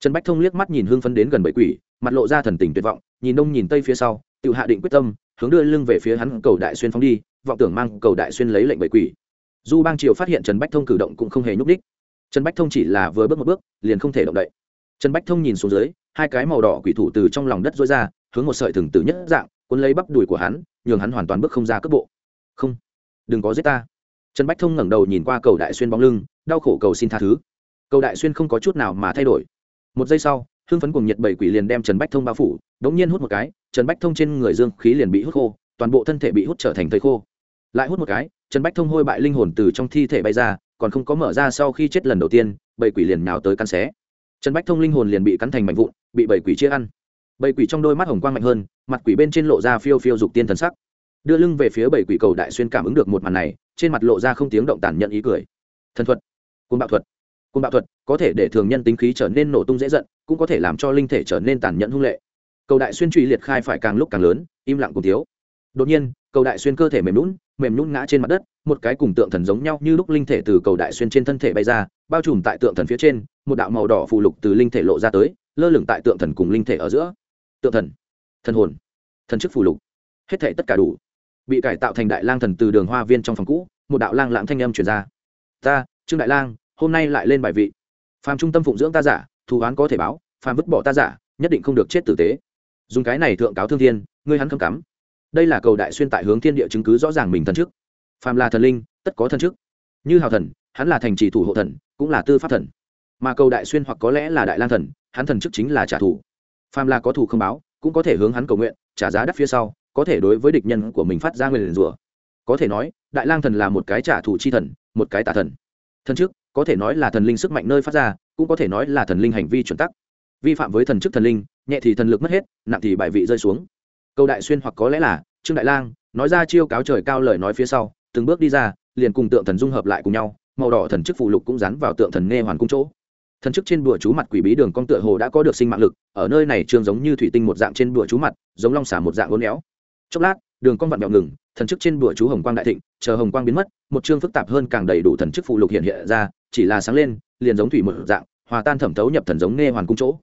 Trần bách thông liếc mắt nhìn hương phấn đến gần bảy quỷ, mặt lộ ra thần tình tuyệt vọng, nhìn đông nhìn tây phía sau, tự hạ định quyết tâm, hướng đưa lưng về phía hắn cầu đại xuyên phóng đi, vọng tưởng mang cầu đại xuyên lấy lệnh bảy quỷ. Du bang triều phát hiện trần bách thông cử động cũng không hề nhúc đích trần bách thông chỉ là vừa bước một bước, liền không thể động đậy trần bách thông nhìn xuống dưới, hai cái màu đỏ quỷ thủ từ trong lòng đất dối ra, hướng một sợi thừng tử nhất dạng, cuốn lấy bắp đùi của hắn, nhường hắn hoàn toàn bước không ra cước bộ. Không, đừng có giết ta. Trần bách thông ngẩng đầu nhìn qua cầu đại xuyên bóng lưng, đau khổ cầu xin tha thứ. Cầu đại xuyên không có chút nào mà thay đổi. Một giây sau, hưng phấn cùng nhiệt bảy quỷ liền đem trần bách thông bao phủ, đống nhiên hút một cái, trần bách thông trên người dương khí liền bị hút khô, toàn bộ thân thể bị hút trở thành thầy khô. Lại hút một cái, trần bách thông hôi bại linh hồn từ trong thi thể bay ra, còn không có mở ra sau khi chết lần đầu tiên, bảy quỷ liền nào tới cắn xé trần bách thông linh hồn liền bị cắn thành mảnh vụn, bị bảy quỷ chia ăn. Bảy quỷ trong đôi mắt hồng quang mạnh hơn, mặt quỷ bên trên lộ ra phiêu phiêu dục tiên thần sắc. Đưa lưng về phía bảy quỷ cầu đại xuyên cảm ứng được một màn này, trên mặt lộ ra không tiếng động tàn nhận ý cười. Thần thuật côn bạo thuật côn bạo thuật, có thể để thường nhân tính khí trở nên nổ tung dễ giận, cũng có thể làm cho linh thể trở nên tàn nhẫn hung lệ. Cầu đại xuyên truy liệt khai phải càng lúc càng lớn, im lặng cùng thiếu. Đột nhiên, cầu đại xuyên cơ thể mềm lún mềm nhún ngã trên mặt đất, một cái cùng tượng thần giống nhau như lúc linh thể từ cầu đại xuyên trên thân thể bay ra, bao trùm tại tượng thần phía trên, một đạo màu đỏ phù lục từ linh thể lộ ra tới, lơ lửng tại tượng thần cùng linh thể ở giữa. Tượng thần thần hồn, thần chức phù lục. Hết thể tất cả đủ. Bị cải tạo thành đại lang thần từ đường hoa viên trong phòng cũ, một đạo lang lãng thanh âm truyền ra. Ta, trương đại lang, hôm nay lại lên bài vị. Phàm trung tâm phụng dưỡng ta giả, thù oán có thể báo, phàm vứt bỏ ta giả, nhất định không được chết tử tế. Dùng cái này thượng cáo thương thiên, ngươi hắn không cắm đây là cầu đại xuyên tại hướng thiên địa chứng cứ rõ ràng mình thần chức. Phàm là thần linh, tất có thần chức. Như hào thần, hắn là thành trì thủ hộ thần, cũng là tư pháp thần. Mà cầu đại xuyên hoặc có lẽ là đại lang thần, hắn thần chức chính là trả thù. Phàm là có thù không báo, cũng có thể hướng hắn cầu nguyện, trả giá đắt phía sau, có thể đối với địch nhân của mình phát ra nguyền rủa. Có thể nói, đại lang thần là một cái trả thù chi thần, một cái tả thần. Thần chức, có thể nói là thần linh sức mạnh nơi phát ra, cũng có thể nói là thần linh hành vi chuẩn tắc. Vi phạm với thần chức thần linh, nhẹ thì thần lực mất hết, nặng thì bài vị rơi xuống câu đại xuyên hoặc có lẽ là trương đại lang, nói ra chiêu cáo trời cao lời nói phía sau, từng bước đi ra, liền cùng tượng thần dung hợp lại cùng nhau, màu đỏ thần chức phụ lục cũng dán vào tượng thần nghe hoàn cung chỗ. Thần chức trên bùa chú mặt quỷ bí đường cong tựa hồ đã có được sinh mạng lực, ở nơi này trương giống như thủy tinh một dạng trên bùa chú mặt, giống long xả một dạng uốn éo. Chốc lát, đường cong vặn vẹo ngừng, thần chức trên bùa chú hồng quang đại thịnh, chờ hồng quang biến mất, một chương phức tạp hơn càng đầy đủ thần chức phụ lục hiện hiện ra, chỉ là sáng lên, liền giống thủy một dạng, hòa tan thẩm thấu nhập thần giống nghe hoàn cung chỗ.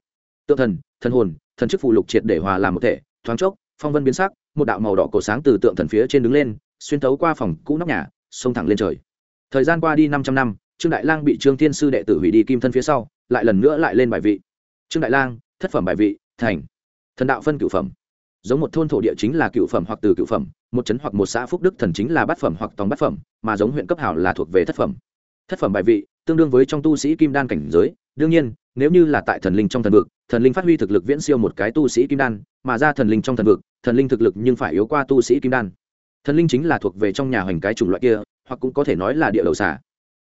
Tượng thần thần hồn, thần chức phụ lục triệt để hòa làm một thể, thoáng chốc phong vân biến sắc, một đạo màu đỏ cổ sáng từ tượng thần phía trên đứng lên, xuyên thấu qua phòng cũ nóc nhà, xông thẳng lên trời. Thời gian qua đi năm trăm năm, trương đại lang bị trương thiên sư đệ tử hủy đi kim thân phía sau, lại lần nữa lại lên bài vị. Trương đại lang, thất phẩm bài vị, thành. Thần đạo phân cửu phẩm. Giống một thôn thổ địa chính là cựu phẩm hoặc từ cựu phẩm, một chấn hoặc một xã phúc đức thần chính là bát phẩm hoặc tòng bát phẩm, mà giống huyện cấp hảo là thuộc về thất phẩm. Thất phẩm bài vị, tương đương với trong tu sĩ kim đan cảnh giới, đương nhiên, nếu như là tại thần linh trong thần vực, thần linh phát huy thực lực viễn siêu một cái tu sĩ kim đan, mà ra thần linh trong thần vực thần linh thực lực nhưng phải yếu qua tu sĩ kim đan. Thần linh chính là thuộc về trong nhà hoành cái chủng loại kia, hoặc cũng có thể nói là địa đầu xả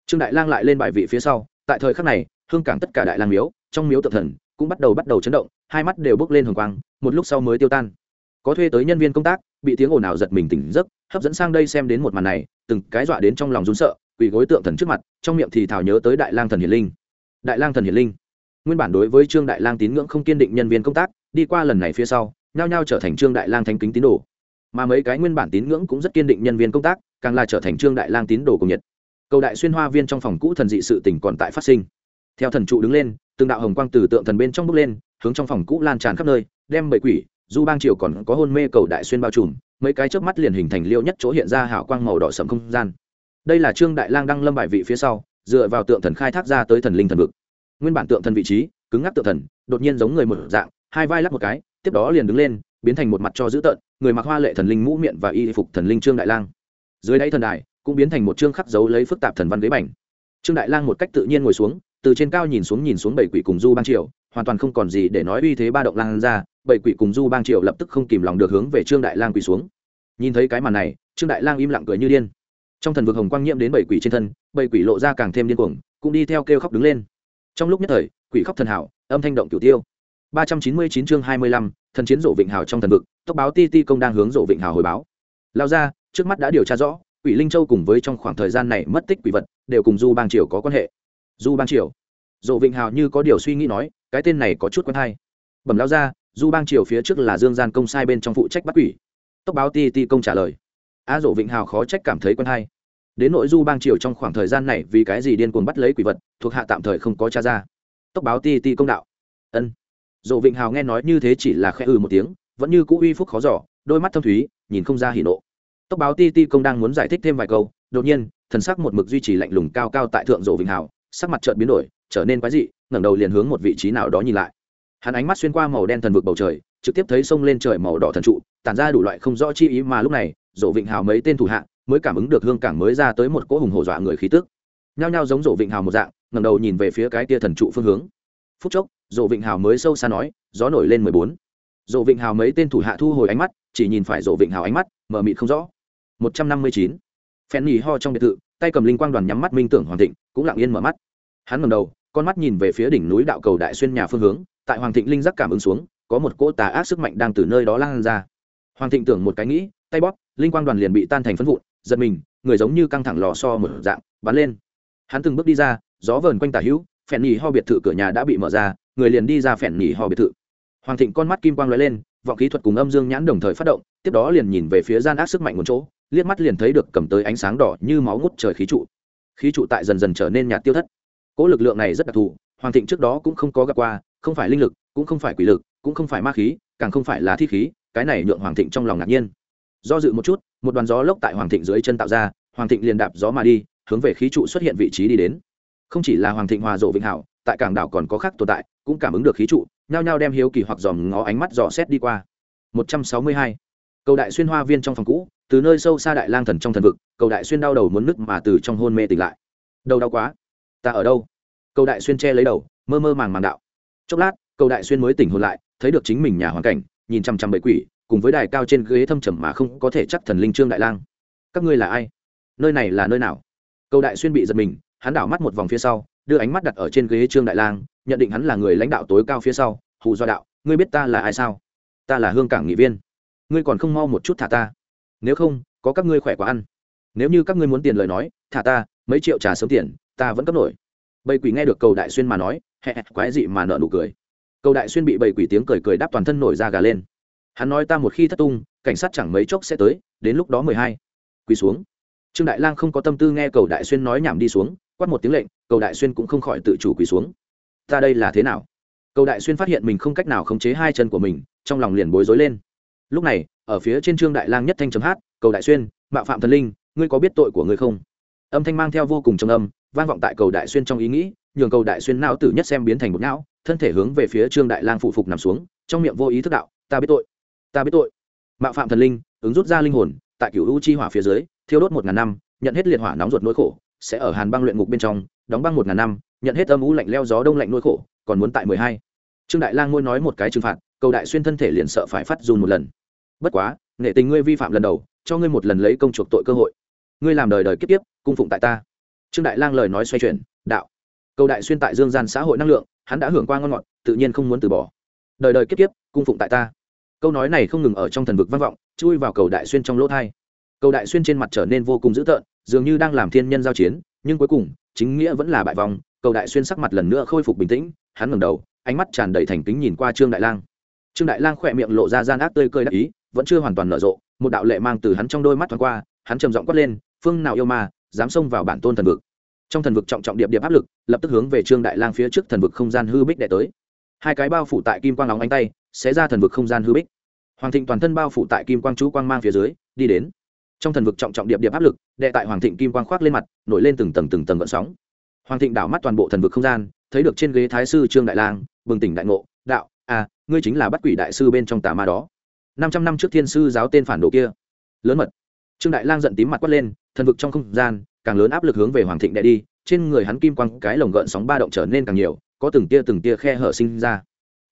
trương đại lang lại lên bài vị phía sau, tại thời khắc này, hương cảng tất cả đại lang miếu, trong miếu tự thần, cũng bắt đầu bắt đầu chấn động, hai mắt đều bốc lên hồng quang, một lúc sau mới tiêu tan. Có thuê tới nhân viên công tác, bị tiếng ồn ào giật mình tỉnh giấc, hấp dẫn sang đây xem đến một màn này, từng cái dọa đến trong lòng run sợ, quỳ gối tượng thần trước mặt, trong miệng thì thảo nhớ tới đại lang thần hiền linh. Đại lang thần hiền linh. Nguyên bản đối với trương đại lang tín ngưỡng không kiên định nhân viên công tác, đi qua lần này phía sau nhao nhao trở thành trương đại lang thánh kính tín đồ. Mà mấy cái nguyên bản tín ngưỡng cũng rất kiên định nhân viên công tác, càng là trở thành trương đại lang tín đồ cùng nhiệt. Cầu đại xuyên hoa viên trong phòng cũ thần dị sự tỉnh còn tại phát sinh. Theo thần trụ đứng lên, từng đạo hồng quang từ tượng thần bên trong bước lên, hướng trong phòng cũ lan tràn khắp nơi, đem bậy quỷ, du bang triều còn có hôn mê cầu đại xuyên bao trùm, mấy cái chớp mắt liền hình thành liêu nhất chỗ hiện ra hảo quang màu đỏ sầm không gian. Đây là trương đại lang đăng lâm bài vị phía sau, dựa vào tượng thần khai thác ra tới thần linh thần vực. Nguyên bản tượng thần vị trí, cứng ngắc tượng thần, đột nhiên giống người một dạng, hai vai lắc một cái tiếp đó liền đứng lên, biến thành một mặt cho dữ tợn, người mặc hoa lệ thần linh mũ miệng và y phục thần linh trương đại lang. Dưới đáy thần đài, cũng biến thành một chương khắc dấu lấy phức tạp thần văn ghế bành. Trương đại lang một cách tự nhiên ngồi xuống, từ trên cao nhìn xuống nhìn xuống bảy quỷ cùng du bang triều, hoàn toàn không còn gì để nói uy thế ba động lang ra, bảy quỷ cùng du bang triều lập tức không kìm lòng được hướng về trương đại lang quỳ xuống. Nhìn thấy cái màn này, trương đại lang im lặng cười như điên. Trong thần vực hồng quang nhiễm đến bảy quỷ trên thân, bảy quỷ lộ ra càng thêm điên cuồng, cũng đi theo kêu khóc đứng lên. Trong lúc nhất thời, quỷ khóc thần hảo, âm thanh động cửu tiêu ba trăm chín mươi chín chương hai mươi lăm thần chiến rộ vịnh hào trong thần vực tốc báo ti ti công đang hướng rộ vịnh hào hồi báo. Lao ra trước mắt đã điều tra rõ quỷ linh châu cùng với trong khoảng thời gian này mất tích quỷ vật đều cùng du bang triều có quan hệ. Du bang triều. Rộ vịnh hào như có điều suy nghĩ nói cái tên này có chút quen hay. Bẩm lao ra du bang triều phía trước là dương gian công sai bên trong phụ trách bắt quỷ. Tốc báo ti ti công trả lời. Á à, dỗ vịnh hào khó trách cảm thấy quen hay. Đến nội du bang triều trong khoảng thời gian này vì cái gì điên cuồng bắt lấy quỷ vật thuộc hạ tạm thời không có tra ra. Tốc báo ti ti công đạo. Ân dỗ vịnh hào nghe nói như thế chỉ là khẽ ừ một tiếng, vẫn như cũ uy phúc khó giỏ đôi mắt thâm thúy, nhìn không ra hỉ nộ. Tốc báo ti ti công đang muốn giải thích thêm vài câu, đột nhiên, thần sắc một mực duy trì lạnh lùng cao cao tại thượng Dỗ vịnh hào, sắc mặt trợn biến đổi, trở nên quái dị, ngẩng đầu liền hướng một vị trí nào đó nhìn lại. Hắn ánh mắt xuyên qua màu đen thần vực bầu trời, trực tiếp thấy sông lên trời màu đỏ thần trụ, tản ra đủ loại không rõ chi ý mà lúc này, Dỗ vịnh hào mấy tên thủ hạ mới cảm ứng được hương cảng mới ra tới một cỗ hùng hổ dọa người khí tức. Nhao nhao giống Dỗ vịnh hào một dạng, ngẩng đầu nhìn về phía cái tia thần trụ phương hướng. Phút chốc Dỗ vịnh hào mới sâu xa nói, gió nổi lên mười bốn. Dỗ vịnh hào mấy tên thủ hạ thu hồi ánh mắt, chỉ nhìn phải Dỗ vịnh hào ánh mắt mờ mịt không rõ. Một trăm năm mươi chín. Phen nhì ho trong biệt thự, tay cầm linh quang đoàn nhắm mắt minh tưởng hoàng thịnh, cũng lặng yên mở mắt. Hắn ngầm đầu, con mắt nhìn về phía đỉnh núi đạo cầu đại xuyên nhà phương hướng, tại hoàng thịnh linh giác cảm ứng xuống, có một cỗ tà ác sức mạnh đang từ nơi đó lan ra. Hoàng thịnh tưởng một cái nghĩ, tay bóp, linh quang đoàn liền bị tan thành phân vụn, giật mình, người giống như căng thẳng lò so một dạng, bắn lên. Hắn từng bước đi ra, gió vờn quanh tả hữu, phèn nhì ho biệt thự cửa nhà đã bị mở ra người liền đi ra phèn nhỉ ho biệt thự. Hoàng thịnh con mắt kim quang lóe lên, vọng kỹ thuật cùng âm dương nhãn đồng thời phát động, tiếp đó liền nhìn về phía gian ác sức mạnh một chỗ, liếc mắt liền thấy được cầm tới ánh sáng đỏ như máu ngút trời khí trụ. Khí trụ tại dần dần trở nên nhạt tiêu thất. Cỗ lực lượng này rất đặc thù, hoàng thịnh trước đó cũng không có gặp qua, không phải linh lực, cũng không phải quỷ lực, cũng không phải ma khí, càng không phải là thi khí, cái này nhượng hoàng thịnh trong lòng ngạc nhiên. Do dự một chút, một đoàn gió lốc tại hoàng thịnh dưới chân tạo ra, hoàng thịnh liền đạp gió mà đi, hướng về khí trụ xuất hiện vị trí đi đến. Không chỉ là hoàng thịnh hòa rộ vĩnh hảo tại cảng đảo còn có khác tồn tại, cũng cảm ứng được khí trụ, nhao nhao đem hiếu kỳ hoặc dòm ngó ánh mắt dò xét đi qua. Một trăm sáu mươi hai. Cầu đại xuyên hoa viên trong phòng cũ, từ nơi sâu xa đại lang thần trong thần vực, cầu đại xuyên đau đầu muốn nứt mà từ trong hôn mê tỉnh lại. Đầu đau quá. Ta ở đâu? Cầu đại xuyên che lấy đầu, mơ mơ màng màng đạo. Chốc lát, cầu đại xuyên mới tỉnh hồn lại, thấy được chính mình nhà hoàn cảnh, nhìn chằm chằm bậy quỷ, cùng với đài cao trên ghế thâm trầm mà không có thể chắc thần linh trương đại lang. Các ngươi là ai? Nơi này là nơi nào? Cầu đại xuyên bị giật mình, hắn đảo mắt một vòng phía sau đưa ánh mắt đặt ở trên ghế trương đại lang, nhận định hắn là người lãnh đạo tối cao phía sau, hù do đạo, ngươi biết ta là ai sao? Ta là hương cảng nghị viên. Ngươi còn không mau một chút thả ta. Nếu không, có các ngươi khỏe quá ăn. Nếu như các ngươi muốn tiền lời nói, thả ta, mấy triệu trả sớm tiền, ta vẫn cấp nổi. Bầy quỷ nghe được cầu đại xuyên mà nói, hẹ quái dị mà nợ nụ cười. Cầu đại xuyên bị bầy quỷ tiếng cười cười đáp toàn thân nổi ra gà lên. Hắn nói ta một khi thất tung, cảnh sát chẳng mấy chốc sẽ tới, đến lúc đó mười hai. Quỳ xuống. Trương đại lang không có tâm tư nghe cầu đại xuyên nói nhảm đi xuống quát một tiếng lệnh, cầu đại xuyên cũng không khỏi tự chủ quỳ xuống. Ta đây là thế nào? Cầu đại xuyên phát hiện mình không cách nào khống chế hai chân của mình, trong lòng liền bối rối lên. Lúc này, ở phía trên trương đại lang nhất thanh chấm hát, cầu đại xuyên, mạo phạm thần linh, ngươi có biết tội của ngươi không? Âm thanh mang theo vô cùng trầm âm, vang vọng tại cầu đại xuyên trong ý nghĩ, nhường cầu đại xuyên não tử nhất xem biến thành một não, thân thể hướng về phía trương đại lang phụ phục nằm xuống, trong miệng vô ý thức đạo, ta biết tội, ta biết tội. Mạo phạm thần linh, ứng rút ra linh hồn, tại cửu u chi hỏa phía dưới, thiêu đốt một ngàn năm, nhận hết liệt hỏa nóng ruột nỗi khổ sẽ ở hàn băng luyện ngục bên trong, đóng băng một ngàn năm, nhận hết âm u lạnh leo gió đông lạnh nỗi khổ, còn muốn tại mười hai. Trương đại lang ngôi nói một cái trừng phạt, cầu đại xuyên thân thể liền sợ phải phát dùn một lần. Bất quá, nghệ tình ngươi vi phạm lần đầu, cho ngươi một lần lấy công chuộc tội cơ hội. Ngươi làm đời đời kiếp tiếp cung phụng tại ta. Trương đại lang lời nói xoay chuyển, đạo. Cầu đại xuyên tại dương gian xã hội năng lượng, hắn đã hưởng qua ngon ngọt, tự nhiên không muốn từ bỏ. Đời đời kiếp tiếp cung phụng tại ta. Câu nói này không ngừng ở trong thần vực vang vọng, chui vào cầu đại xuyên trong lỗ thai. Cầu đại xuyên trên mặt trở nên vô cùng dữ tợn dường như đang làm thiên nhân giao chiến, nhưng cuối cùng, chính nghĩa vẫn là bại vòng cầu đại xuyên sắc mặt lần nữa khôi phục bình tĩnh, hắn ngẩng đầu, ánh mắt tràn đầy thành kính nhìn qua trương đại lang. Trương đại lang khỏe miệng lộ ra gian ác tươi cười đắc ý, vẫn chưa hoàn toàn nở rộ, một đạo lệ mang từ hắn trong đôi mắt thoáng qua, hắn trầm giọng quát lên, phương nào yêu ma, dám xông vào bản tôn thần vực. Trong thần vực trọng trọng điệp điệp áp lực, lập tức hướng về trương đại lang phía trước thần vực không gian hư bích đệ tới. Hai cái bao phủ tại kim quang nóng ánh tay sẽ ra thần vực không gian hư bích. Hoàng thịnh toàn thân bao phủ tại kim quang chú quang mang phía dưới, đi đến trong thần vực trọng trọng điệp điệp áp lực, đệ tại hoàng thịnh kim quang khoác lên mặt, nổi lên từng tầng từng tầng gợn sóng. Hoàng thịnh đảo mắt toàn bộ thần vực không gian, thấy được trên ghế thái sư trương đại lang, bừng tỉnh đại ngộ, đạo à ngươi chính là bắt quỷ đại sư bên trong tà ma đó. Năm trăm năm trước thiên sư giáo tên phản đồ kia. Lớn mật. Trương đại lang giận tím mặt quát lên, thần vực trong không gian, càng lớn áp lực hướng về hoàng thịnh đệ đi, trên người hắn kim quang cái lồng gợn sóng ba động trở nên càng nhiều, có từng tia từng tia khe hở sinh ra.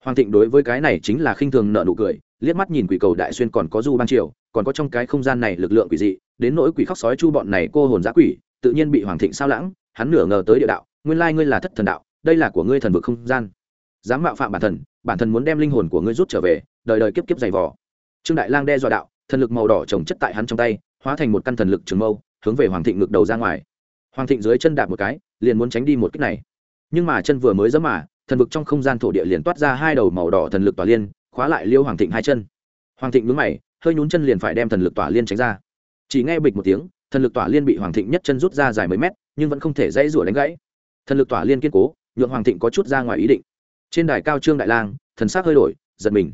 Hoàng thịnh đối với cái này chính là khinh thường nợ nụ cười, liếc mắt nhìn quỷ cầu đại xuyên còn có du ban triều còn có trong cái không gian này lực lượng quỷ dị, đến nỗi quỷ khóc sói chu bọn này cô hồn giã quỷ, tự nhiên bị hoàng thịnh sao lãng, hắn nửa ngờ tới địa đạo, nguyên lai ngươi là thất thần đạo, đây là của ngươi thần vực không gian. Dám mạo phạm bản thần bản thần muốn đem linh hồn của ngươi rút trở về, đời đời kiếp kiếp dày vò. Trương đại lang đe dọa đạo, thần lực màu đỏ trồng chất tại hắn trong tay, hóa thành một căn thần lực trường mâu, hướng về hoàng thịnh ngực đầu ra ngoài. Hoàng thịnh dưới chân đạp một cái, liền muốn tránh đi một kích này. Nhưng mà chân vừa mới dẫm mà, thần vực trong không gian thổ địa liền toát ra hai đầu màu đỏ thần lực tỏa liên, khóa lại liêu hoàng thịnh hai chân. Hoàng thịnh nhún mày hơi nhún chân liền phải đem thần lực tỏa liên tránh ra. Chỉ nghe bịch một tiếng, thần lực tỏa liên bị hoàng thịnh nhất chân rút ra dài mấy mét, nhưng vẫn không thể dãy rủa đánh gãy. Thần lực tỏa liên kiên cố, nhượng hoàng thịnh có chút ra ngoài ý định. Trên đài cao trương đại lang, thần sắc hơi đổi, giật mình.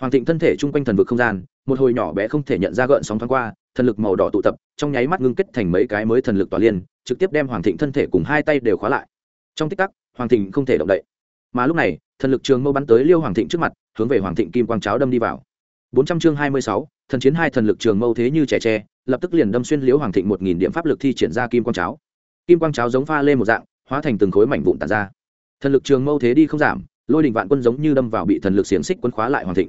Hoàng thịnh thân thể chung quanh thần vực không gian, một hồi nhỏ bé không thể nhận ra gợn sóng thoáng qua, thần lực màu đỏ tụ tập, trong nháy mắt ngưng kết thành mấy cái mới thần lực tỏa liên, trực tiếp đem hoàng thịnh thân thể cùng hai tay đều khóa lại. Trong tích tắc, hoàng thịnh không thể động đậy. Mà lúc này, thần lực trường mâu bắn tới liêu hoàng thịnh trước mặt, hướng về hoàng thịnh kim quang cháo đâm đi vào bốn trăm chương hai mươi sáu, thần chiến hai thần lực trường mâu thế như trẻ tre, lập tức liền đâm xuyên liễu hoàng thịnh một nghìn điểm pháp lực thi triển ra kim quang cháo. Kim quang cháo giống pha lên một dạng, hóa thành từng khối mảnh vụn tản ra. Thần lực trường mâu thế đi không giảm, lôi đình vạn quân giống như đâm vào bị thần lực xiển xích quân khóa lại hoàng thịnh.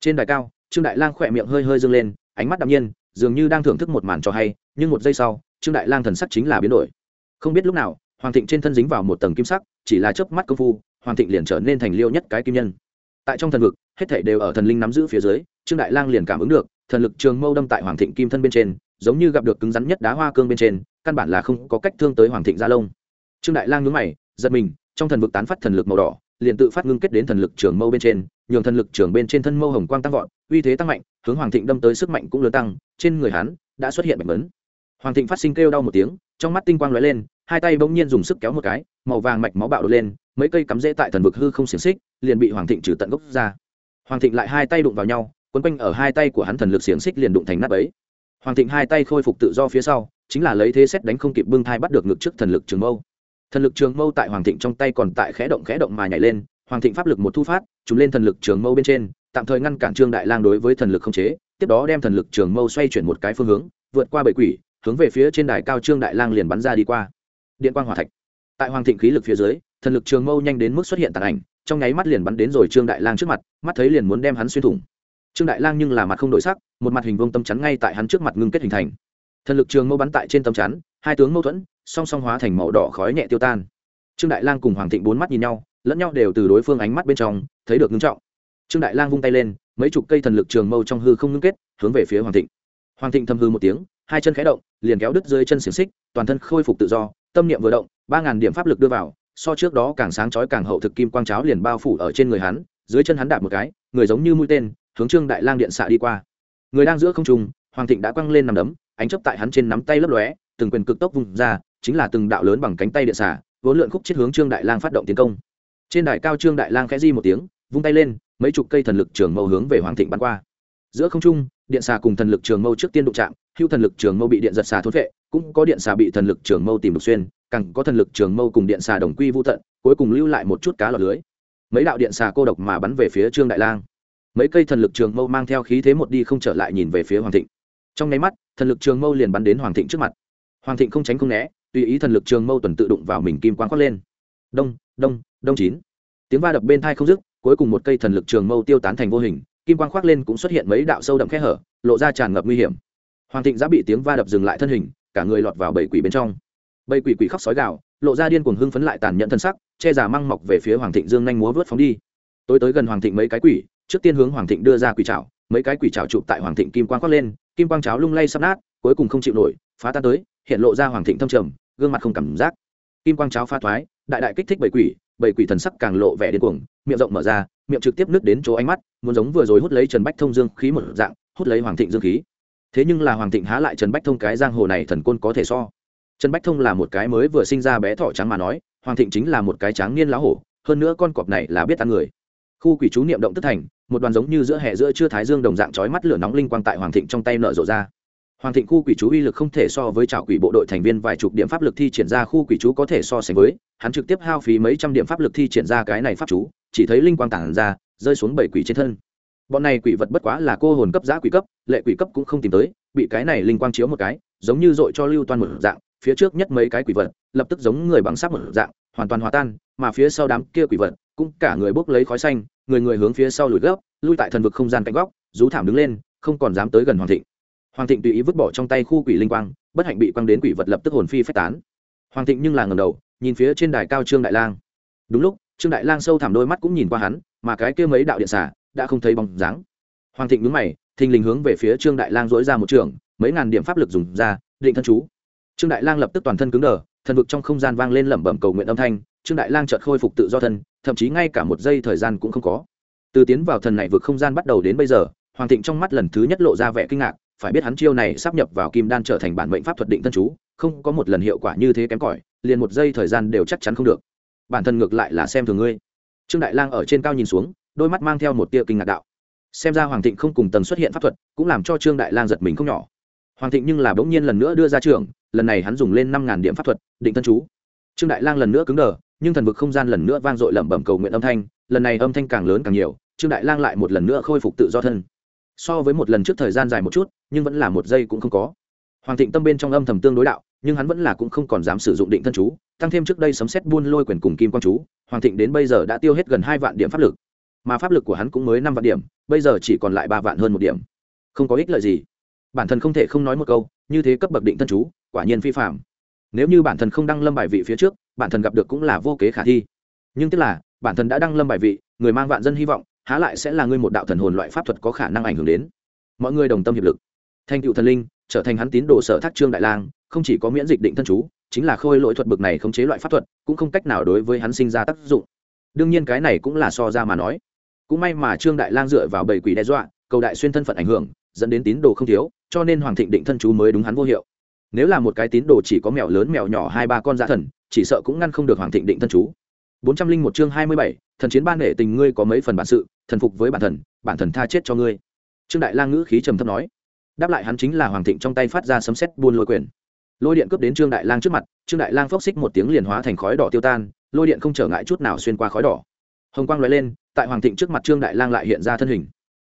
Trên đài cao, trương đại lang khẽ miệng hơi hơi dương lên, ánh mắt đạm nhiên, dường như đang thưởng thức một màn cho hay, nhưng một giây sau, trương đại lang thần sắc chính là biến đổi. Không biết lúc nào, hoàng thịnh trên thân dính vào một tầng kim sắc, chỉ là chớp mắt công phu, hoàng thịnh liền trở nên thành liêu nhất cái kim nhân tại trong thần vực, hết thể đều ở thần linh nắm giữ phía dưới, trương đại lang liền cảm ứng được, thần lực trường mâu đâm tại hoàng thịnh kim thân bên trên, giống như gặp được cứng rắn nhất đá hoa cương bên trên, căn bản là không có cách thương tới hoàng thịnh gia lông trương đại lang nhướng mày, giật mình, trong thần vực tán phát thần lực màu đỏ, liền tự phát ngưng kết đến thần lực trường mâu bên trên, nhường thần lực trường bên trên thân mâu hồng quang tăng vọt, uy thế tăng mạnh, hướng hoàng thịnh đâm tới sức mạnh cũng lớn tăng, trên người hắn đã xuất hiện bệnh vấn hoàng thịnh phát sinh kêu đau một tiếng, trong mắt tinh quang lóe lên, hai tay bỗng nhiên dùng sức kéo một cái, màu vàng mạch máu bạo đột lên mấy cây cắm rễ tại thần vực hư không xiềng xích, liền bị hoàng thịnh trừ tận gốc ra. Hoàng thịnh lại hai tay đụng vào nhau, quấn quanh ở hai tay của hắn thần lực xiềng xích liền đụng thành nắp ấy hoàng thịnh hai tay khôi phục tự do phía sau, chính là lấy thế xét đánh không kịp bưng thai bắt được ngực trước thần lực trường mâu. Thần lực trường mâu tại hoàng thịnh trong tay còn tại khẽ động khẽ động mà nhảy lên, hoàng thịnh pháp lực một thu phát chúng lên thần lực trường mâu bên trên, tạm thời ngăn cản trương đại lang đối với thần lực không chế, tiếp đó đem thần lực trường mâu xoay chuyển một cái phương hướng, vượt qua bầy quỷ, hướng về phía trên đài cao trương đại lang liền bắn ra đi qua. Điện quang hỏa thạch tại hoàng thịnh khí lực phía dưới, thần lực trường mâu nhanh đến mức xuất hiện tàn ảnh, trong nháy mắt liền bắn đến rồi trương đại lang trước mặt, mắt thấy liền muốn đem hắn xuyên thủng. Trương đại lang nhưng là mặt không đổi sắc, một mặt hình vuông tâm chắn ngay tại hắn trước mặt ngưng kết hình thành. Thần lực trường mâu bắn tại trên tâm chắn, hai tướng mâu thuẫn, song song hóa thành màu đỏ khói nhẹ tiêu tan. Trương đại lang cùng hoàng thịnh bốn mắt nhìn nhau, lẫn nhau đều từ đối phương ánh mắt bên trong, thấy được ngưng trọng. Trương đại lang vung tay lên, mấy chục cây thần lực trường mâu trong hư không ngưng kết, hướng về phía hoàng thịnh. Hoàng thịnh thầm hư một tiếng hai chân khẽ động, liền kéo đứt dưới chân xiềng xích, toàn thân khôi phục tự do, tâm niệm vừa động, ba ngàn điểm pháp lực đưa vào, so trước đó càng sáng chói càng hậu thực kim quang cháo liền bao phủ ở trên người hắn, dưới chân hắn đạp một cái, người giống như mũi tên, hướng trương đại lang điện xạ đi qua. Người đang giữa không trung, hoàng thịnh đã quăng lên nằm đấm, ánh chấp tại hắn trên nắm tay lấp lóe, từng quyền cực tốc vùng ra, chính là từng đạo lớn bằng cánh tay điện xạ, vốn lượn khúc chết hướng trương đại lang phát động tiến công. Trên đài cao trương đại lang khẽ di một tiếng, vung tay lên, mấy chục cây thần lực trường mâu hướng về hoàng thịnh bắn qua giữa không trung, điện xà cùng thần lực trường mâu trước tiên đụng chạm, hưu thần lực trường mâu bị điện giật xà thốt vệ cũng có điện xà bị thần lực trường mâu tìm được xuyên, càng có thần lực trường mâu cùng điện xà đồng quy vô tận, cuối cùng lưu lại một chút cá lọt lưới. Mấy đạo điện xà cô độc mà bắn về phía trương đại lang. Mấy cây thần lực trường mâu mang theo khí thế một đi không trở lại nhìn về phía hoàng thịnh. Trong nháy mắt, thần lực trường mâu liền bắn đến hoàng thịnh trước mặt. Hoàng thịnh không tránh không né, tùy ý thần lực trường mâu tuần tự đụng vào mình kim quang khoác lên. Đông đông đông chín. Tiếng va đập bên thai không dứt, cuối cùng một cây thần lực trường mâu tiêu tán thành vô hình kim quang khoác lên cũng xuất hiện mấy đạo sâu đậm khe hở, lộ ra tràn ngập nguy hiểm. Hoàng thịnh đã bị tiếng va đập dừng lại thân hình, cả người lọt vào bầy quỷ bên trong. Bầy quỷ quỷ khóc sói gạo lộ ra điên cuồng hưng phấn lại tàn nhẫn thân sắc, che giả măng mọc về phía hoàng thịnh dương nhanh múa vớt phóng đi. Tối tới gần hoàng thịnh mấy cái quỷ, trước tiên hướng hoàng thịnh đưa ra quỷ trào mấy cái quỷ trào chụp tại hoàng thịnh kim quang khoác lên, kim quang cháo lung lay sắp nát, cuối cùng không chịu nổi, phá tan tới, hiện lộ ra hoàng thịnh thâm trầm, gương mặt không cảm giác kim quang cháo pha thoái, đại đại kích thích bầy quỷ bầy quỷ thần sắc càng lộ vẻ điên cuồng, miệng rộng mở ra, miệng trực tiếp nứt đến chỗ ánh mắt, muốn giống vừa rồi hút lấy trần bách thông dương khí một dạng, hút lấy hoàng thịnh dương khí. Thế nhưng là hoàng thịnh há lại trần bách thông cái giang hồ này thần côn có thể so. Trần bách thông là một cái mới vừa sinh ra bé thỏ trắng mà nói, hoàng thịnh chính là một cái tráng niên lá hổ, hơn nữa con cọp này là biết ăn người. Khu quỷ chú niệm động tức thành, một đoàn giống như giữa hè giữa chưa thái dương đồng dạng chói mắt lửa nóng linh quang tại hoàng thịnh trong tay nở rộ ra hoàng thịnh khu quỷ chú uy lực không thể so với trào quỷ bộ đội thành viên vài chục điểm pháp lực thi triển ra khu quỷ chú có thể so sánh với, hắn trực tiếp hao phí mấy trăm điểm pháp lực thi triển ra cái này pháp chú, chỉ thấy linh quang tản ra, rơi xuống bảy quỷ trên thân. Bọn này quỷ vật bất quá là cô hồn cấp giá quỷ cấp, lệ quỷ cấp cũng không tìm tới, bị cái này linh quang chiếu một cái, giống như dội cho lưu toàn một dạng, phía trước nhất mấy cái quỷ vật, lập tức giống người bằng sắc một dạng, hoàn toàn hòa tan, mà phía sau đám kia quỷ vật, cũng cả người bốc lấy khói xanh, người người hướng phía sau lùi gấp, lui tại thần vực không gian cạnh góc, rú thảm đứng lên, không còn dám tới gần hoàng thịnh hoàng thịnh tùy ý vứt bỏ trong tay khu quỷ linh quang, bất hạnh bị quăng đến quỷ vật lập tức hồn phi phách tán. Hoàng thịnh nhưng là ngầm đầu, nhìn phía trên đài cao trương đại lang. Đúng lúc, trương đại lang sâu thẳm đôi mắt cũng nhìn qua hắn, mà cái kia mấy đạo điện xả đã không thấy bóng dáng. Hoàng thịnh nhướng mày, thình lình hướng về phía trương đại lang dỗi ra một trường, mấy ngàn điểm pháp lực dùng ra, định thân chú. Trương đại lang lập tức toàn thân cứng đờ, thần vực trong không gian vang lên lẩm bẩm cầu nguyện âm thanh, trương đại lang chợt khôi phục tự do thân, thậm chí ngay cả một giây thời gian cũng không có. Từ tiến vào thần này vực không gian bắt đầu đến bây giờ, hoàng thịnh trong mắt lần thứ nhất lộ ra vẻ kinh ngạc phải biết hắn chiêu này sắp nhập vào kim đan trở thành bản mệnh pháp thuật định thân chú, không có một lần hiệu quả như thế kém cỏi, liền một giây thời gian đều chắc chắn không được. Bản thân ngược lại là xem thường ngươi. Trương đại lang ở trên cao nhìn xuống, đôi mắt mang theo một tia kinh ngạc đạo. Xem ra hoàng thịnh không cùng tầng xuất hiện pháp thuật, cũng làm cho trương đại lang giật mình không nhỏ. Hoàng thịnh nhưng là bỗng nhiên lần nữa đưa ra trường, lần này hắn dùng lên năm ngàn điểm pháp thuật, định thân chú. Trương đại lang lần nữa cứng đờ, nhưng thần vực không gian lần nữa vang dội lẩm bẩm cầu nguyện âm thanh, lần này âm thanh càng lớn càng nhiều, trương đại lang lại một lần nữa khôi phục tự do thân so với một lần trước thời gian dài một chút, nhưng vẫn là một giây cũng không có. Hoàng thịnh tâm bên trong âm thầm tương đối đạo, nhưng hắn vẫn là cũng không còn dám sử dụng định thân chú, tăng thêm trước đây sấm xét buôn lôi quyền cùng kim quang chú, hoàng thịnh đến bây giờ đã tiêu hết gần hai vạn điểm pháp lực. Mà pháp lực của hắn cũng mới năm vạn điểm, bây giờ chỉ còn lại ba vạn hơn một điểm. Không có ích lợi gì. Bản thân không thể không nói một câu, như thế cấp bậc định thân chú, quả nhiên phi phạm nếu như bản thân không đăng lâm bài vị phía trước, bản thân gặp được cũng là vô kế khả thi. Nhưng tức là, bản thân đã đăng lâm bài vị, người mang vạn dân hy vọng há lại sẽ là ngươi một đạo thần hồn loại pháp thuật có khả năng ảnh hưởng đến. Mọi người đồng tâm hiệp lực. Thành cựu thần linh, trở thành hắn tín đồ sở thác trương đại lang, không chỉ có miễn dịch định thân chú, chính là khôi lỗi thuật bực này khống chế loại pháp thuật, cũng không cách nào đối với hắn sinh ra tác dụng. Đương nhiên cái này cũng là so ra mà nói. Cũng may mà trương đại lang dựa vào bầy quỷ đe dọa, cầu đại xuyên thân phận ảnh hưởng, dẫn đến tín đồ không thiếu, cho nên hoàng thịnh định thân chú mới đúng hắn vô hiệu. Nếu là một cái tín đồ chỉ có mèo lớn mèo nhỏ hai ba con dã thần, chỉ sợ cũng ngăn không được hoàng thịnh định thân chú. Bốn trăm linh một chương hai mươi bảy, thần chiến ban nể tình ngươi có mấy phần bản sự thần phục với bản thần bản thần tha chết cho ngươi. Trương đại lang ngữ khí trầm thấp nói. Đáp lại hắn chính là hoàng thịnh trong tay phát ra sấm sét buôn lôi quyền. Lôi điện cướp đến trương đại lang trước mặt, trương đại lang phốc xích một tiếng liền hóa thành khói đỏ tiêu tan, lôi điện không trở ngại chút nào xuyên qua khói đỏ. Hồng quang lóe lên, tại hoàng thịnh trước mặt trương đại lang lại hiện ra thân hình.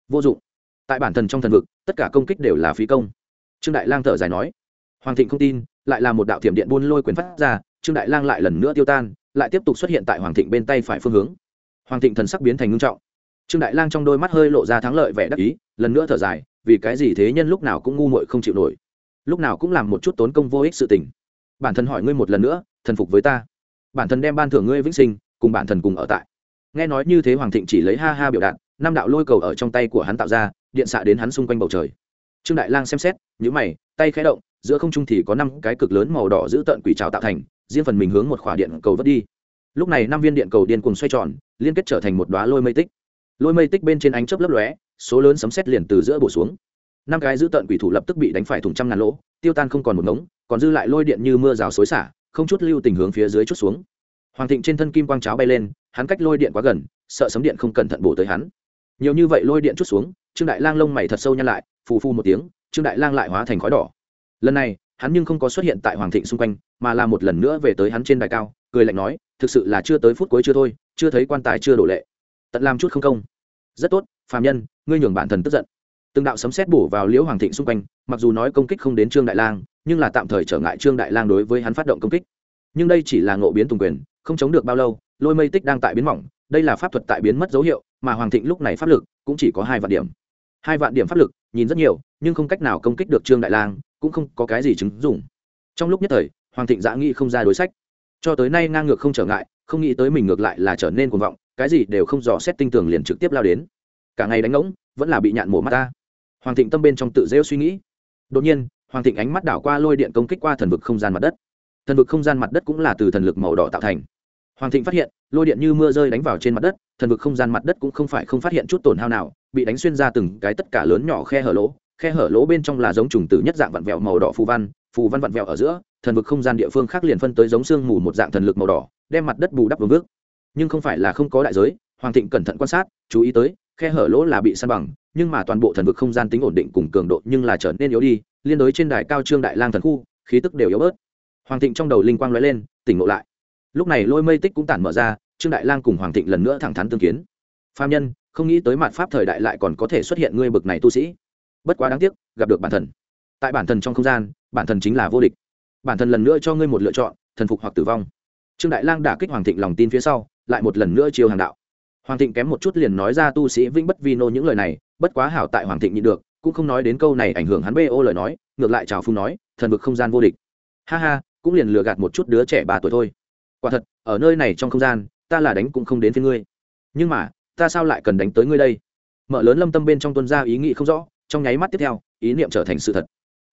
Vô dụng. Tại bản thần trong thần vực, tất cả công kích đều là phí công. Trương đại lang thở dài nói. Hoàng thịnh không tin, lại là một đạo thiểm điện buôn lôi quyền phát ra, trương đại lang lại lần nữa tiêu tan, lại tiếp tục xuất hiện tại hoàng thịnh bên tay phải phương hướng. Hoàng thịnh thần sắc biến thành ngưng trọng trương đại lang trong đôi mắt hơi lộ ra thắng lợi vẻ đắc ý, lần nữa thở dài, vì cái gì thế nhân lúc nào cũng ngu muội không chịu nổi. Lúc nào cũng làm một chút tốn công vô ích sự tình. Bản thân hỏi ngươi một lần nữa, thần phục với ta. Bản thân đem ban thưởng ngươi vĩnh sinh, cùng bản thân cùng ở tại. Nghe nói như thế hoàng thịnh chỉ lấy ha ha biểu đạt, năm đạo lôi cầu ở trong tay của hắn tạo ra, điện xạ đến hắn xung quanh bầu trời. Trương đại lang xem xét, nhíu mày, tay khẽ động, giữa không trung thì có năm cái cực lớn màu đỏ giữ tợn quỷ trào tạo thành, riêng phần mình hướng một khỏa điện cầu vớt đi. Lúc này năm viên điện cầu điên cùng xoay tròn, liên kết trở thành một đoá lôi mây tích lôi mây tích bên trên ánh chớp lấp lóe, số lớn sấm xét liền từ giữa bổ xuống. Năm cái giữ tận quỷ thủ lập tức bị đánh phải thủng trăm ngàn lỗ, tiêu tan không còn một ngống, còn dư lại lôi điện như mưa rào xối xả, không chút lưu tình hướng phía dưới chút xuống. Hoàng thịnh trên thân kim quang cháo bay lên, hắn cách lôi điện quá gần, sợ sấm điện không cẩn thận bổ tới hắn. Nhiều như vậy lôi điện chút xuống, trương đại lang lông mày thật sâu nhăn lại, phù phu một tiếng, trương đại lang lại hóa thành khói đỏ. Lần này, hắn nhưng không có xuất hiện tại hoàng thịnh xung quanh, mà là một lần nữa về tới hắn trên đài cao, cười lạnh nói, thực sự là chưa tới phút cuối chưa thôi, chưa thấy quan tài chưa đổ lệ tận làm chút không công. Rất tốt, phàm nhân, ngươi nhường bản thần tức giận. Từng đạo sấm xét bổ vào liễu hoàng thịnh xung quanh, mặc dù nói công kích không đến trương đại lang, nhưng là tạm thời trở ngại trương đại lang đối với hắn phát động công kích. Nhưng đây chỉ là ngộ biến tùng quyền, không chống được bao lâu, lôi mây tích đang tại biến mỏng, đây là pháp thuật tại biến mất dấu hiệu, mà hoàng thịnh lúc này pháp lực cũng chỉ có hai vạn điểm. Hai vạn điểm pháp lực, nhìn rất nhiều, nhưng không cách nào công kích được trương đại lang, cũng không có cái gì chứng dùng trong lúc nhất thời, hoàng thịnh giã nghĩ không ra đối sách. Cho tới nay ngang ngược không trở ngại, không nghĩ tới mình ngược lại là trở nên cuồng vọng cái gì đều không dò xét tinh tường liền trực tiếp lao đến. Cả ngày đánh ngỗng, vẫn là bị nhạn mổ mắt ta. Hoàng thịnh tâm bên trong tự rêu suy nghĩ. Đột nhiên, hoàng thịnh ánh mắt đảo qua lôi điện công kích qua thần vực không gian mặt đất. Thần vực không gian mặt đất cũng là từ thần lực màu đỏ tạo thành. Hoàng thịnh phát hiện, lôi điện như mưa rơi đánh vào trên mặt đất, thần vực không gian mặt đất cũng không phải không phát hiện chút tổn hao nào, bị đánh xuyên ra từng cái tất cả lớn nhỏ khe hở lỗ. Khe hở lỗ bên trong là giống trùng tử nhất dạng vặn vẹo màu đỏ phù văn phù văn vặn vẹo ở giữa, thần vực không gian địa phương khác liền phân tới giống xương mù một dạng thần lực màu đỏ, đem mặt đất bù đắp vương vước nhưng không phải là không có đại giới, hoàng thịnh cẩn thận quan sát, chú ý tới, khe hở lỗ là bị san bằng, nhưng mà toàn bộ thần vực không gian tính ổn định cùng cường độ nhưng là trở nên yếu đi, liên đối trên đài cao trương đại lang thần khu, khí tức đều yếu bớt. Hoàng thịnh trong đầu linh quang lóe lên, tỉnh ngộ lại. Lúc này lôi mây tích cũng tản mở ra, trương đại lang cùng hoàng thịnh lần nữa thẳng thắn tương kiến. Phạm nhân, không nghĩ tới mặt pháp thời đại lại còn có thể xuất hiện ngươi bực này tu sĩ. Bất quá đáng tiếc, gặp được bản thần. Tại bản thần trong không gian, bản thần chính là vô địch. Bản thần lần nữa cho ngươi một lựa chọn, thần phục hoặc tử vong. Trương đại lang đả kích hoàng thịnh lòng tin phía sau lại một lần nữa chiêu hàng đạo. Hoàng thịnh kém một chút liền nói ra tu sĩ vĩnh bất vi nô những lời này, bất quá hảo tại hoàng thịnh nhịn được, cũng không nói đến câu này ảnh hưởng hắn bê ô lời nói, ngược lại chào phung nói, thần vực không gian vô địch. Ha ha, cũng liền lừa gạt một chút đứa trẻ ba tuổi thôi. Quả thật, ở nơi này trong không gian, ta là đánh cũng không đến với ngươi. Nhưng mà, ta sao lại cần đánh tới ngươi đây? Mở lớn lâm tâm bên trong tuân ra ý nghĩ không rõ, trong nháy mắt tiếp theo, ý niệm trở thành sự thật.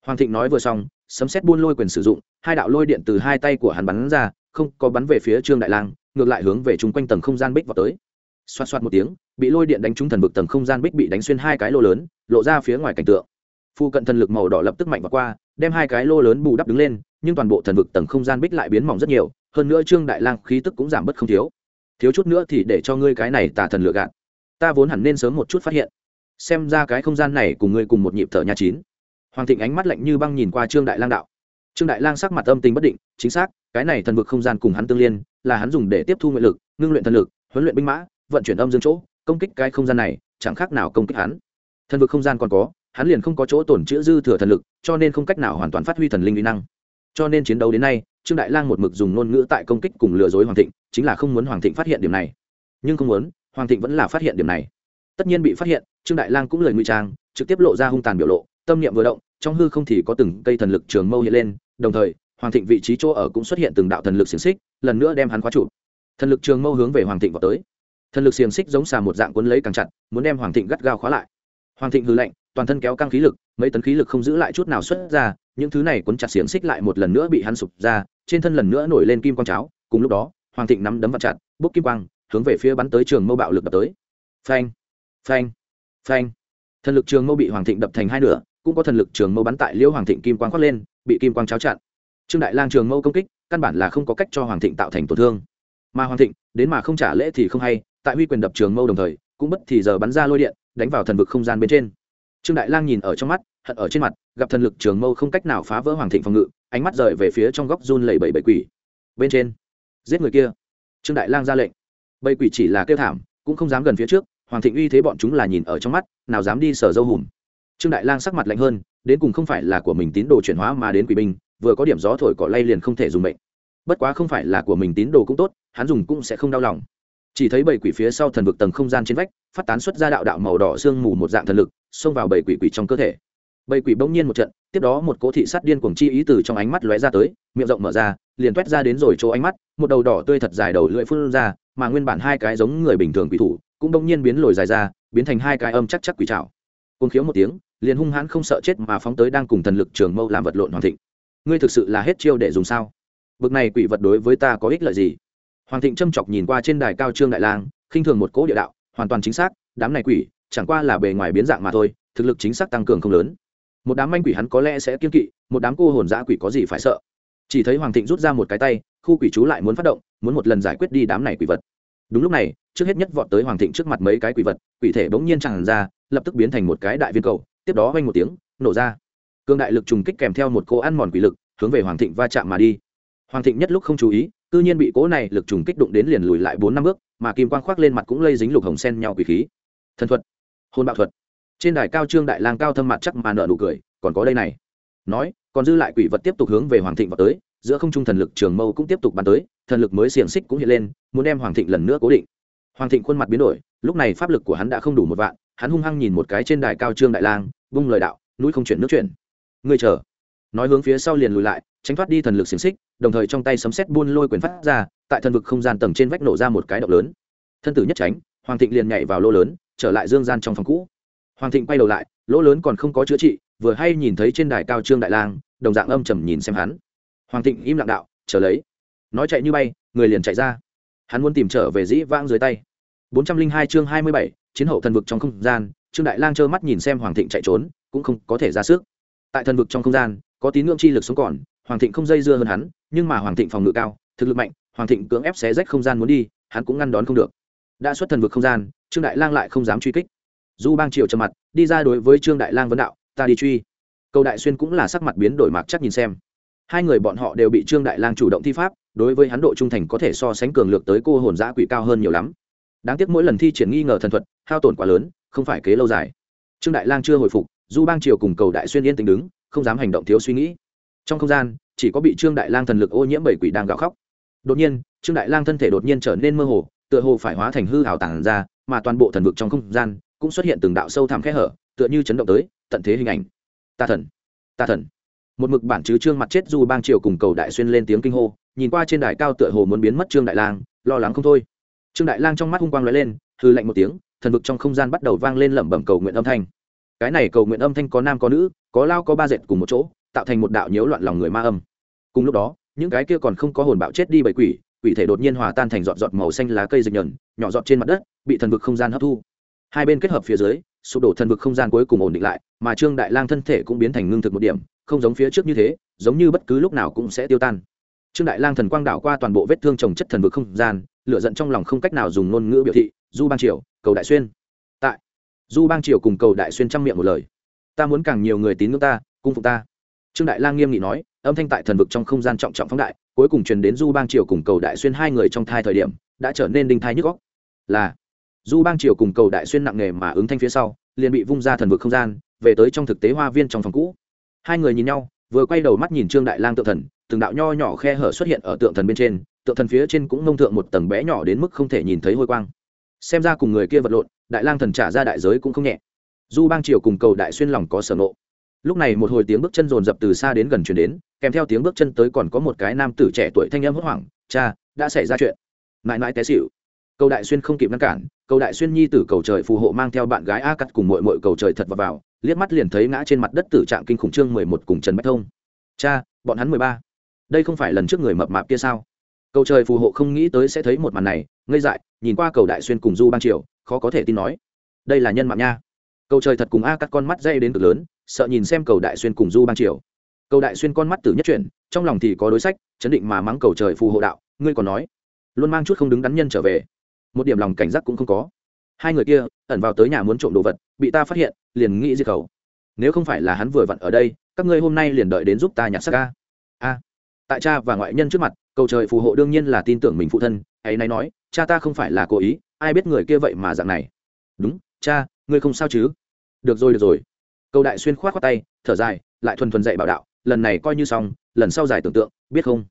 Hoàng thịnh nói vừa xong, sấm xét buôn lôi quyền sử dụng, hai đạo lôi điện từ hai tay của hắn bắn ra, không có bắn về phía trương đại lang ngược lại hướng về chung quanh tầng không gian bích vào tới. Xoát xoát một tiếng, bị lôi điện đánh trúng thần vực tầng không gian bích bị đánh xuyên hai cái lô lớn, lộ ra phía ngoài cảnh tượng. Phu cận thần lực màu đỏ lập tức mạnh vào qua, đem hai cái lô lớn bù đắp đứng lên, nhưng toàn bộ thần vực tầng không gian bích lại biến mỏng rất nhiều, hơn nữa trương đại lang khí tức cũng giảm bớt không thiếu. Thiếu chút nữa thì để cho ngươi cái này tà thần lựa gạt. Ta vốn hẳn nên sớm một chút phát hiện. Xem ra cái không gian này cùng ngươi cùng một nhịp thở nhà chín. Hoàng thịnh ánh mắt lạnh như băng nhìn qua trương đại lang đạo trương đại lang sắc mặt âm tình bất định, chính xác, cái này thần vực không gian cùng hắn tương liên, là hắn dùng để tiếp thu nguyện lực, ngưng luyện thần lực, huấn luyện binh mã, vận chuyển âm dương chỗ, công kích cái không gian này, chẳng khác nào công kích hắn. Thần vực không gian còn có, hắn liền không có chỗ tổn chữa dư thừa thần lực, cho nên không cách nào hoàn toàn phát huy thần linh uy năng. Cho nên chiến đấu đến nay, trương đại lang một mực dùng ngôn ngữ tại công kích cùng lừa dối hoàng thịnh, chính là không muốn hoàng thịnh phát hiện điểm này. Nhưng không muốn, hoàng thịnh vẫn là phát hiện điểm này. Tất nhiên bị phát hiện, trương đại lang cũng lời ngụy trang, trực tiếp lộ ra hung tàn biểu lộ, tâm niệm vừa động, trong hư không thì có từng cây thần lực trường mâu hiện lên đồng thời, hoàng thịnh vị trí chỗ ở cũng xuất hiện từng đạo thần lực xiềng xích, lần nữa đem hắn khóa trụ. Thần lực trường mâu hướng về hoàng thịnh vào tới. Thần lực xiềng xích giống xà một dạng cuốn lấy càng chặt, muốn đem hoàng thịnh gắt gao khóa lại. Hoàng thịnh hư lệnh toàn thân kéo căng khí lực, mấy tấn khí lực không giữ lại chút nào xuất ra, những thứ này cuốn chặt xiềng xích lại một lần nữa bị hắn sụp ra, trên thân lần nữa nổi lên kim quang cháo. Cùng lúc đó, hoàng thịnh nắm đấm vặt chặt bốc kim quang hướng về phía bắn tới trường mâu bạo lực đập tới. Phanh phanh phanh. Thần lực trường mâu bị hoàng thịnh đập thành hai nửa cũng có thần lực trường mâu bắn tại liễu hoàng thịnh kim quang khoác lên, bị kim quang cháo chặn. Trương đại lang trường mâu công kích, căn bản là không có cách cho hoàng thịnh tạo thành tổn thương. Mà hoàng thịnh, đến mà không trả lễ thì không hay, tại huy quyền đập trường mâu đồng thời, cũng bất thì giờ bắn ra lôi điện, đánh vào thần vực không gian bên trên. Trương đại lang nhìn ở trong mắt, hận ở trên mặt, gặp thần lực trường mâu không cách nào phá vỡ hoàng thịnh phòng ngự, ánh mắt rời về phía trong góc run lẩy bẩy bẩy quỷ. Bên trên, giết người kia. Trương đại lang ra lệnh. Bầy quỷ chỉ là kêu thảm, cũng không dám gần phía trước, hoàng thịnh uy thế bọn chúng là nhìn ở trong mắt, nào dám đi sở dâu hùm trương đại lang sắc mặt lạnh hơn, đến cùng không phải là của mình tín đồ chuyển hóa mà đến quỷ binh, vừa có điểm gió thổi cỏ lay liền không thể dùng mệnh. Bất quá không phải là của mình tín đồ cũng tốt, hắn dùng cũng sẽ không đau lòng. Chỉ thấy bảy quỷ phía sau thần vực tầng không gian trên vách, phát tán xuất ra đạo đạo màu đỏ sương mù một dạng thần lực, xông vào bảy quỷ quỷ trong cơ thể. Bảy quỷ bỗng nhiên một trận, tiếp đó một cỗ thị sát điên cuồng chi ý từ trong ánh mắt lóe ra tới, miệng rộng mở ra, liền toét ra đến rồi chỗ ánh mắt, một đầu đỏ tươi thật dài đầu lưỡi phun ra, mà nguyên bản hai cái giống người bình thường quỷ thủ, cũng bỗng nhiên biến lồi dài ra, biến thành hai cái âm chắc chắc quỷ trảo. Côn khiếu một tiếng liền hung hãn không sợ chết mà phóng tới đang cùng thần lực trường mâu làm vật lộn hoàng thịnh. Ngươi thực sự là hết chiêu để dùng sao? Bực này quỷ vật đối với ta có ích lợi gì? Hoàng thịnh châm chọc nhìn qua trên đài cao trương đại lang, khinh thường một cỗ địa đạo, hoàn toàn chính xác, đám này quỷ, chẳng qua là bề ngoài biến dạng mà thôi, thực lực chính xác tăng cường không lớn. Một đám manh quỷ hắn có lẽ sẽ kiên kỵ, một đám cô hồn dã quỷ có gì phải sợ? Chỉ thấy hoàng thịnh rút ra một cái tay, khu quỷ chú lại muốn phát động, muốn một lần giải quyết đi đám này quỷ vật. Đúng lúc này, trước hết nhất vọt tới hoàng thịnh trước mặt mấy cái quỷ vật, quỷ thể bỗng nhiên chẳng ra, lập tức biến thành một cái đại viên cầu tiếp đó vang một tiếng, nổ ra. Cương đại lực trùng kích kèm theo một cô ăn mòn quỷ lực, hướng về hoàng thịnh va chạm mà đi. Hoàng thịnh nhất lúc không chú ý tự nhiên bị cố này lực trùng kích đụng đến liền lùi lại bốn năm bước, mà kim quang khoác lên mặt cũng lây dính lục hồng sen nhau quỷ khí. Thần thuật hồn bạo thuật. Trên đài cao trương đại lang cao thâm mặt chắc mà nở nụ cười, còn có đây này. Nói, còn dư lại quỷ vật tiếp tục hướng về hoàng thịnh vào tới, giữa không trung thần lực trường mâu cũng tiếp tục bắn tới, thần lực mới xiềng xích cũng hiện lên, muốn đem hoàng thịnh lần nữa cố định. Hoàng thịnh khuôn mặt biến đổi, lúc này pháp lực của hắn đã không đủ một vạn hắn hung hăng nhìn một cái trên đài cao trương đại lang bung lời đạo, núi không chuyển, nước chuyển. Ngươi chờ. Nói hướng phía sau liền lùi lại, tránh thoát đi thần lực xiềng xích, đồng thời trong tay sấm xét buôn lôi quyền phát ra, tại thần vực không gian tầng trên vách nổ ra một cái động lớn. Thân tử nhất tránh, hoàng thịnh liền nhảy vào lỗ lớn, trở lại dương gian trong phòng cũ. Hoàng thịnh quay đầu lại, lỗ lớn còn không có chữa trị, vừa hay nhìn thấy trên đài cao trương đại lang, đồng dạng âm trầm nhìn xem hắn. Hoàng thịnh im lặng đạo trở lấy. Nói chạy như bay, người liền chạy ra. Hắn muốn tìm trở về dĩ vãng dưới tay bốn trăm linh hai chương hai mươi bảy, chiến hậu thần vực trong không gian, trương đại lang trơ mắt nhìn xem hoàng thịnh chạy trốn, cũng không có thể ra sức. Tại thần vực trong không gian, có tín ngưỡng chi lực sống còn, hoàng thịnh không dây dưa hơn hắn, nhưng mà hoàng thịnh phòng ngự cao, thực lực mạnh, hoàng thịnh cưỡng ép xé rách không gian muốn đi, hắn cũng ngăn đón không được. Đã xuất thần vực không gian, trương đại lang lại không dám truy kích. Du bang triều trầm mặt, đi ra đối với trương đại lang vấn đạo, ta đi truy. Câu đại xuyên cũng là sắc mặt biến đổi mạc chắc nhìn xem. Hai người bọn họ đều bị trương đại lang chủ động thi pháp, đối với hắn độ trung thành có thể so sánh cường lược tới cô hồn dã quỷ cao hơn nhiều lắm đáng tiếc mỗi lần thi triển nghi ngờ thần thuật, hao tổn quá lớn, không phải kế lâu dài. Trương đại lang chưa hồi phục, du bang triều cùng cầu đại xuyên yên tĩnh đứng, không dám hành động thiếu suy nghĩ. Trong không gian, chỉ có bị trương đại lang thần lực ô nhiễm bảy quỷ đang gào khóc. Đột nhiên, trương đại lang thân thể đột nhiên trở nên mơ hồ, tựa hồ phải hóa thành hư hào tản ra, mà toàn bộ thần vực trong không gian cũng xuất hiện từng đạo sâu thẳm khẽ hở, tựa như chấn động tới, tận thế hình ảnh. Ta thần ta thần. Một mực bản chứ trương mặt chết du bang triều cùng cầu đại xuyên lên tiếng kinh hô, nhìn qua trên đài cao tựa hồ muốn biến mất trương đại lang, lo lắng không thôi trương đại lang trong mắt hung quang lóe lên hư lạnh một tiếng, thần vực trong không gian bắt đầu vang lên lẩm bẩm cầu nguyện âm thanh. Cái này cầu nguyện âm thanh có nam có nữ, có lao có ba dệt cùng một chỗ, tạo thành một đạo nhiễu loạn lòng người ma âm. Cùng lúc đó, những cái kia còn không có hồn bạo chết đi bởi quỷ quỷ thể đột nhiên hòa tan thành giọt giọt màu xanh lá cây dịch nhẫn nhỏ giọt trên mặt đất, bị thần vực không gian hấp thu. Hai bên kết hợp phía dưới, sụp đổ thần vực không gian cuối cùng ổn định lại, mà trương đại lang thân thể cũng biến thành ngưng thực một điểm, không giống phía trước như thế, giống như bất cứ lúc nào cũng sẽ tiêu tan. Trương đại lang thần quang đảo qua toàn bộ vết thương trồng chất thần vực không gian lửa giận trong lòng không cách nào dùng ngôn ngữ biểu thị, du bang triều, cầu đại xuyên. Tại, du bang triều cùng cầu đại xuyên trang miệng một lời. Ta muốn càng nhiều người tín ngưỡng ta, cung phục ta. Trương đại lang nghiêm nghị nói, âm thanh tại thần vực trong không gian trọng trọng phóng đại, cuối cùng truyền đến du bang triều cùng cầu đại xuyên hai người trong thai thời điểm, đã trở nên đinh thai nhức góc là, du bang triều cùng cầu đại xuyên nặng nề mà ứng thanh phía sau, liền bị vung ra thần vực không gian, về tới trong thực tế hoa viên trong phòng cũ. Hai người nhìn nhau, vừa quay đầu mắt nhìn trương đại lang tự thần từng đạo nho nhỏ khe hở xuất hiện ở tượng thần bên trên tượng thần phía trên cũng nông thượng một tầng bé nhỏ đến mức không thể nhìn thấy hôi quang. Xem ra cùng người kia vật lộn đại lang thần trả ra đại giới cũng không nhẹ. Du bang triều cùng cầu đại xuyên lòng có sở nộ lúc này một hồi tiếng bước chân rồn rập từ xa đến gần chuyển đến kèm theo tiếng bước chân tới còn có một cái nam tử trẻ tuổi thanh âm hốt hoảng cha đã xảy ra chuyện. Mãi mãi té xịu cầu đại xuyên không kịp ngăn cản cầu đại xuyên nhi tử cầu trời phù hộ mang theo bạn gái a cắt cùng mội mội cầu trời thật vào, vào liếc mắt liền thấy ngã trên mặt đất tử trạng kinh khủng trương mười một cùng trần bách thông. Cha bọn hắn mười ba đây không phải lần trước người mập mạp kia sao? Cầu trời phù hộ không nghĩ tới sẽ thấy một màn này, ngây dại, nhìn qua cầu đại xuyên cùng du ban triều, khó có thể tin nói. Đây là nhân mạng nha. Cầu trời thật cùng a cắt con mắt dây đến cực lớn, sợ nhìn xem cầu đại xuyên cùng du ban triều. Cầu đại xuyên con mắt tử nhất chuyển, trong lòng thì có đối sách, chấn định mà mắng cầu trời phù hộ đạo, ngươi còn nói. Luôn mang chút không đứng đắn nhân trở về. Một điểm lòng cảnh giác cũng không có. Hai người kia, ẩn vào tới nhà muốn trộm đồ vật, bị ta phát hiện, liền nghĩ diệt khẩu nếu không phải là hắn vừa vặn ở đây, các ngươi hôm nay liền đợi đến giúp ta nhặt xác ca tại cha và ngoại nhân trước mặt, cầu trời phù hộ đương nhiên là tin tưởng mình phụ thân ấy nay nói, cha ta không phải là cố ý, ai biết người kia vậy mà dạng này. Đúng, cha, ngươi không sao chứ? Được rồi được rồi. Cầu đại xuyên khoát khoát tay, thở dài, lại thuần thuần dạy bảo đạo, lần này coi như xong, lần sau giải tưởng tượng, biết không?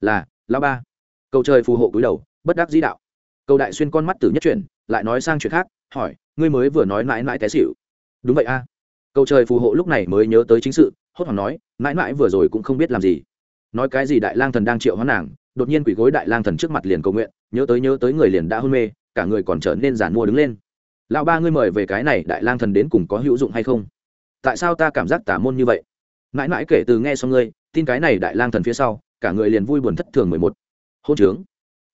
Là, lão ba. Cầu trời phù hộ cúi đầu, bất đắc dĩ đạo. Cầu đại xuyên con mắt tử nhất chuyển, lại nói sang chuyện khác, hỏi, ngươi mới vừa nói mãi mãi té xịu đúng vậy a. À. cầu trời phù hộ lúc này mới nhớ tới chính sự, hốt hoảng nói, mãi mãi vừa rồi cũng không biết làm gì nói cái gì đại lang thần đang triệu hóa nàng, đột nhiên quỷ gối đại lang thần trước mặt liền cầu nguyện, nhớ tới nhớ tới người liền đã hôn mê, cả người còn trở nên giản mua đứng lên. Lão ba ngươi mời về cái này đại lang thần đến cùng có hữu dụng hay không? Tại sao ta cảm giác tả môn như vậy? Mãi mãi kể từ nghe xong ngươi, tin cái này đại lang thần phía sau, cả người liền vui buồn thất thường mười một. Hôn trướng.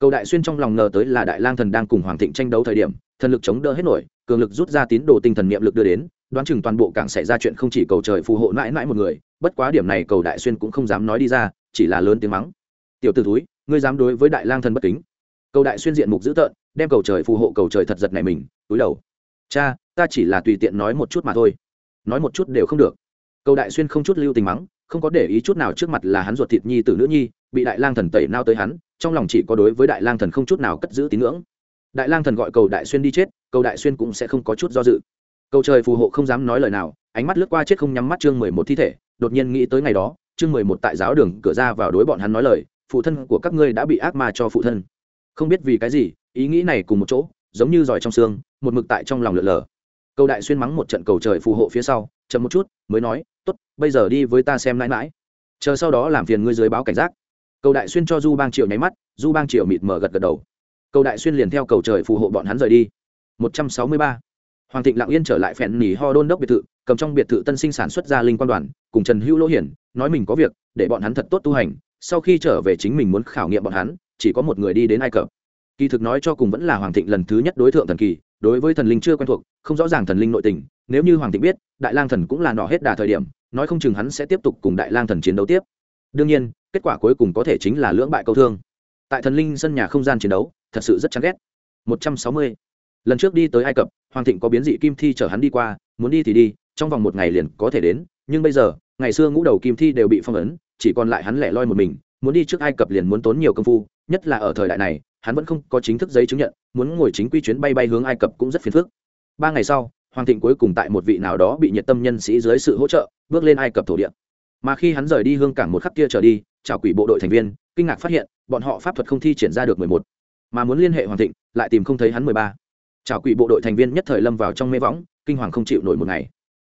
Cầu đại xuyên trong lòng ngờ tới là đại lang thần đang cùng hoàng thịnh tranh đấu thời điểm, thần lực chống đỡ hết nổi, cường lực rút ra tín đồ tinh thần niệm lực đưa đến, đoán chừng toàn bộ cảng xảy ra chuyện không chỉ cầu trời phù hộ mãi mãi một người, bất quá điểm này cầu đại xuyên cũng không dám nói đi ra chỉ là lớn tiếng mắng. Tiểu t ử túi ngươi dám đối với đại lang thần bất kính. Cầu đại xuyên diện mục dữ tợn, đem cầu trời phù hộ cầu trời thật giật này mình, túi đầu. Cha, ta chỉ là tùy tiện nói một chút mà thôi. Nói một chút đều không được. Cầu đại xuyên không chút lưu tình mắng, không có để ý chút nào trước mặt là hắn ruột thịt nhi t nữ nhi, bị đại lang thần tẩy nao tới hắn, trong lòng chỉ có đối với đại lang thần không chút nào cất giữ tín ngưỡng. Đại lang thần gọi cầu đại xuyên đi chết, cầu đại xuyên cũng sẽ không có chút do dự. Cầu trời phù hộ không dám nói lời nào, ánh mắt lướt qua chết không nhắm mắt chương mười một thi thể, đột nhiên nghĩ tới ngày đó chương mười một tại giáo đường cửa ra vào đối bọn hắn nói lời, phụ thân của các ngươi đã bị ác ma cho phụ thân. Không biết vì cái gì, ý nghĩ này cùng một chỗ, giống như giỏi trong xương, một mực tại trong lòng lượn lờ. Cầu đại xuyên mắng một trận cầu trời phù hộ phía sau, chậm một chút, mới nói t ố t bây giờ đi với ta xem mãi mãi. Chờ sau đó làm phiền ngươi dưới báo cảnh giác. Cầu đại xuyên cho du bang triệu nháy mắt, du bang triệu mịt mở gật gật đầu. Cầu đại xuyên liền theo cầu trời phù hộ bọn hắn rời đi. Một trăm sáu mươi ba. Hoàng thịnh lặng yên trở lại phèn nỉ ho đôn đốc biệt thự, cầm trong biệt thự tân sinh sản xuất ra linh quan đoàn, cùng trần hữu lỗ hiển nói mình có việc, để bọn hắn thật tốt tu hành, sau khi trở về chính mình muốn khảo nghiệm bọn hắn, chỉ có một người đi đến ai cập. Kỳ thực nói cho cùng vẫn là hoàng thịnh lần thứ nhất đối tượng thần kỳ, đối với thần linh chưa quen thuộc, không rõ ràng thần linh nội tình, nếu như hoàng thịnh biết, đại lang thần cũng là nọ hết đà thời điểm, nói không chừng hắn sẽ tiếp tục cùng đại lang thần chiến đấu tiếp. Đương nhiên, kết quả cuối cùng có thể chính là lưỡng bại câu thương. Tại thần linh sân nhà không gian chiến đấu, thật sự rất chán ghét. 160 lần trước đi tới ai cập, hoàng thịnh có biến dị kim thi chở hắn đi qua, muốn đi thì đi, trong vòng một ngày liền có thể đến nhưng bây giờ, ngày xưa ngũ đầu kim thi đều bị phong ấn, chỉ còn lại hắn lẻ loi một mình, muốn đi trước ai cập liền muốn tốn nhiều công phu, nhất là ở thời đại này, hắn vẫn không có chính thức giấy chứng nhận, muốn ngồi chính quy chuyến bay bay hướng ai cập cũng rất phiền phức. Ba ngày sau, hoàng thịnh cuối cùng tại một vị nào đó bị nhiệt tâm nhân sĩ dưới sự hỗ trợ, bước lên ai cập thổ địa. Mà khi hắn rời đi hương cảng một khắc kia trở đi, chào quỷ bộ đội thành viên, kinh ngạc phát hiện, bọn họ pháp thuật không thi triển ra được mười một, mà muốn liên hệ hoàng thịnh, lại tìm không thấy hắn mười ba. Chào quỷ bộ đội thành viên nhất thời lâm vào trong mê võng, kinh hoàng không chịu nổi một ngày.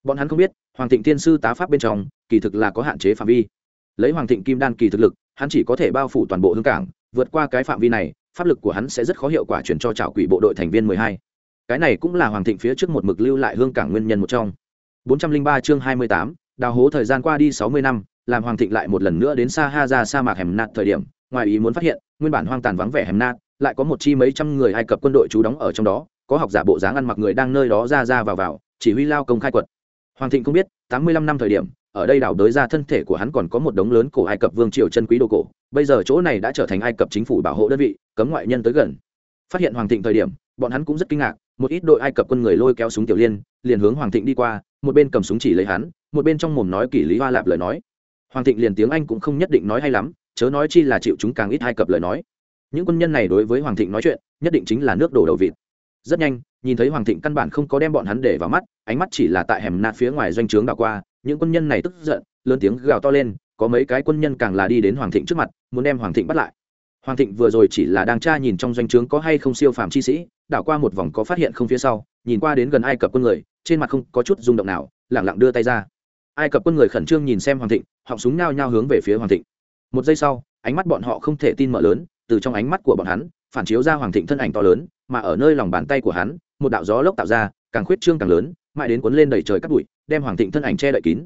Bọn hắn không biết hoàng thịnh tiên sư tá pháp bên trong, kỳ thực là có hạn chế phạm vi. Lấy hoàng thịnh kim đan kỳ thực lực, hắn chỉ có thể bao phủ toàn bộ hương cảng, vượt qua cái phạm vi này, pháp lực của hắn sẽ rất khó hiệu quả chuyển cho trào quỷ bộ đội thành viên mười hai. Cái này cũng là hoàng thịnh phía trước một mực lưu lại hương cảng nguyên nhân một trong. bốn trăm linh ba chương hai mươi tám, đào hố thời gian qua đi sáu mươi năm, làm hoàng thịnh lại một lần nữa đến sa ha ra sa mạc hẻm nạt thời điểm, ngoài ý muốn phát hiện, nguyên bản hoang tàn vắng vẻ hẻm nạt, lại có một chi mấy trăm người ai cập quân đội trú đóng ở trong đó, có học giả bộ dáng ăn mặc người đang nơi đó ra ra vào vào, chỉ huy lao công khai quật hoàng thịnh không biết, tám mươi lăm năm thời điểm, ở đây đào đới ra thân thể của hắn còn có một đống lớn cổ ai cập vương triều chân quý đồ cổ. Bây giờ chỗ này đã trở thành ai cập chính phủ bảo hộ đơn vị, cấm ngoại nhân tới gần. Phát hiện hoàng thịnh thời điểm, bọn hắn cũng rất kinh ngạc, một ít đội ai cập quân người lôi kéo súng tiểu liên, liền hướng hoàng thịnh đi qua, một bên cầm súng chỉ lấy hắn, một bên trong mồm nói kỷ lý hoa lạp lời nói. Hoàng thịnh liền tiếng anh cũng không nhất định nói hay lắm, chớ nói chi là chịu chúng càng ít ai cập lời nói. Những quân nhân này đối với hoàng thịnh nói chuyện, nhất định chính là nước đổ đầu vịt. Rất nhanh nhìn thấy hoàng thịnh căn bản không có đem bọn hắn để vào mắt, ánh mắt chỉ là tại hẻm nạt phía ngoài doanh trướng đảo qua, những quân nhân này tức giận, lớn tiếng gào to lên, có mấy cái quân nhân càng là đi đến hoàng thịnh trước mặt, muốn đem hoàng thịnh bắt lại. Hoàng thịnh vừa rồi chỉ là đang tra nhìn trong doanh trướng có hay không siêu phàm chi sĩ, đảo qua một vòng có phát hiện không phía sau, nhìn qua đến gần ai cập quân người, trên mặt không có chút rung động nào lẳng lặng đưa tay ra. Ai cập quân người khẩn trương nhìn xem hoàng thịnh, họng súng nhao nhao hướng về phía hoàng thịnh. Một giây sau, ánh mắt bọn họ không thể tin mở lớn, từ trong ánh mắt của bọn hắn, phản chiếu ra hoàng thịnh thân ảnh to lớn, mà ở nơi lòng bàn tay của hắn một đạo gió lốc tạo ra, càng khuyết trương càng lớn, mãi đến cuốn lên đầy trời cắt bụi, đem hoàng thịnh thân ảnh che đậy kín.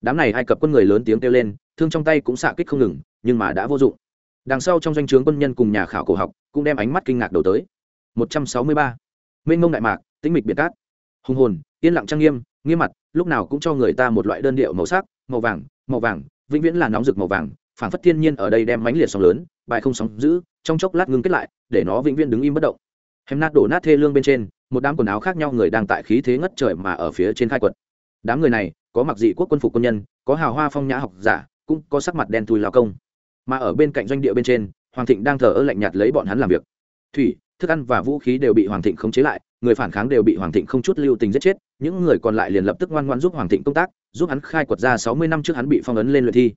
Đám này ai cập quân người lớn tiếng kêu lên, thương trong tay cũng xạ kích không ngừng, nhưng mà đã vô dụng. Đằng sau trong danh o trướng quân nhân cùng nhà khảo cổ học cũng đem ánh mắt kinh ngạc đầu tới. Một trăm sáu mươi ba. Mênh mông đại mạc, tĩnh mịch biệt cát. Hùng hồn, yên lặng trang nghiêm nghiêm mặt, lúc nào cũng cho người ta một loại đơn điệu màu sắc, màu vàng màu vàng, vĩnh viễn là nóng rực màu vàng, phảng phất thiên nhiên ở đây đem mánh liệt sóng lớn, bài không sóng giữ, trong chốc lát ngưng kết lại, để nó vĩnh viễn đứng im bất động hèm nát đổ nát thê lương bên trên, một đám quần áo khác nhau người đang tại khí thế ngất trời mà ở phía trên khai quật. Đám người này, có mặc dị quốc quân phục quân nhân, có hào hoa phong nhã học giả, cũng có sắc mặt đen thui lao công. Mà ở bên cạnh doanh địa bên trên, hoàng thịnh đang thờ ơ lạnh nhạt lấy bọn hắn làm việc. Thủy, thức ăn và vũ khí đều bị hoàng thịnh khống chế lại, người phản kháng đều bị hoàng thịnh không chút lưu tình giết chết, những người còn lại liền lập tức ngoan ngoan giúp hoàng thịnh công tác, giúp hắn khai quật ra sáu mươi năm trước hắn bị phong ấn lên luyện thi.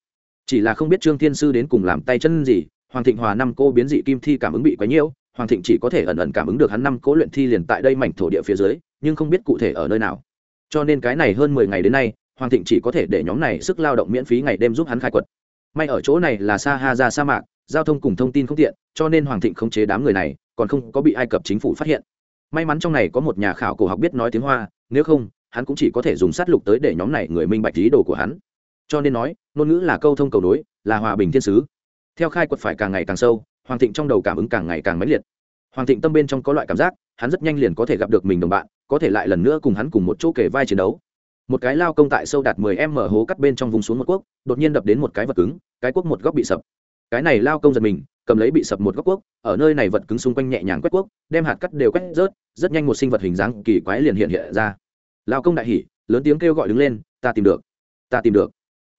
Chỉ là không biết trương thiên sư đến cùng làm tay chân gì, hoàng thịnh hòa năm cô biến dị kim thi cảm ứng bị quấy nhiễu hoàng thịnh chỉ có thể ẩn ẩn cảm ứng được hắn năm cố luyện thi liền tại đây mảnh thổ địa phía dưới, nhưng không biết cụ thể ở nơi nào. Cho nên cái này hơn mười ngày đến nay, hoàng thịnh chỉ có thể để nhóm này sức lao động miễn phí ngày đêm giúp hắn khai quật. May ở chỗ này là sa ha ra sa mạc, giao thông cùng thông tin không tiện, cho nên hoàng thịnh không chế đám người này, còn không có bị ai cập chính phủ phát hiện. May mắn trong này có một nhà khảo cổ học biết nói tiếng hoa, nếu không, hắn cũng chỉ có thể dùng sát lục tới để nhóm này người minh bạch ý đồ của hắn. Cho nên nói, ngôn ngữ là câu thông cầu nối, là hòa bình thiên sứ. Theo khai quật phải càng ngày càng sâu hoàng thịnh trong đầu cảm ứng càng ngày càng mãnh liệt. Hoàng thịnh tâm bên trong có loại cảm giác, hắn rất nhanh liền có thể gặp được mình đồng bạn, có thể lại lần nữa cùng hắn cùng một chỗ kể vai chiến đấu. Một cái lao công tại sâu đạt 10 m hố cắt bên trong vùng xuống một quốc, đột nhiên đập đến một cái vật cứng, cái quốc một góc bị sập. Cái này lao công giật mình, cầm lấy bị sập một góc quốc, ở nơi này vật cứng xung quanh nhẹ nhàng quét quốc, đem hạt cắt đều quét rớt, rất nhanh một sinh vật hình dáng kỳ quái liền hiện hiện ra. Lao công đại hỉ, lớn tiếng kêu gọi đứng lên, ta tìm được, ta tìm được.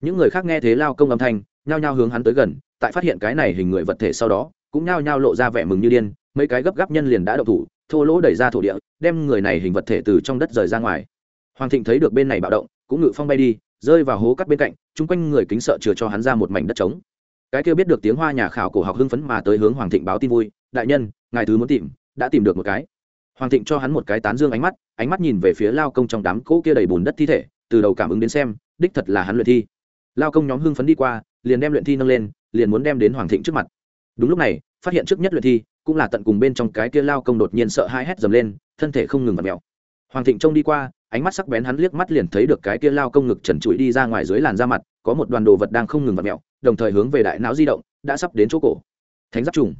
Những người khác nghe thế lao công âm thanh, nhao nhao hướng hắn tới gần, tại phát hiện cái này hình người vật thể sau đó cũng nhao nhao lộ ra vẻ mừng như điên, mấy cái gấp gáp nhân liền đã đậu thủ, thô lỗ đẩy ra thổ địa, đem người này hình vật thể từ trong đất rời ra ngoài. Hoàng thịnh thấy được bên này bạo động, cũng ngự phong bay đi, rơi vào hố cắt bên cạnh, chung quanh người kính sợ chừa cho hắn ra một mảnh đất trống. Cái kia biết được tiếng hoa nhà khảo cổ học hưng phấn mà tới hướng hoàng thịnh báo tin vui, đại nhân, ngài thứ muốn tìm, đã tìm được một cái. Hoàng thịnh cho hắn một cái tán dương ánh mắt ánh mắt nhìn về phía lao công trong đám cỗ kia đầy bùn đất thi thể, từ đầu cảm ứng đến xem, đích thật là hắn luyện thi. Lao công nhóm hưng phấn đi qua, liền đem luyện thi nâng lên, liền muốn đem đến hoàng thịnh trước mặt đúng lúc này, phát hiện trước nhất luyện thi, cũng là tận cùng bên trong cái kia lao công đột nhiên sợ hai hét dầm lên, thân thể không ngừng vặt mèo. Hoàng thịnh trông đi qua, ánh mắt sắc bén hắn liếc mắt liền thấy được cái kia lao công ngực trần trụi đi ra ngoài dưới làn da mặt, có một đoàn đồ vật đang không ngừng vặt mèo, đồng thời hướng về đại não di động, đã sắp đến chỗ cổ. Thánh giáp trùng.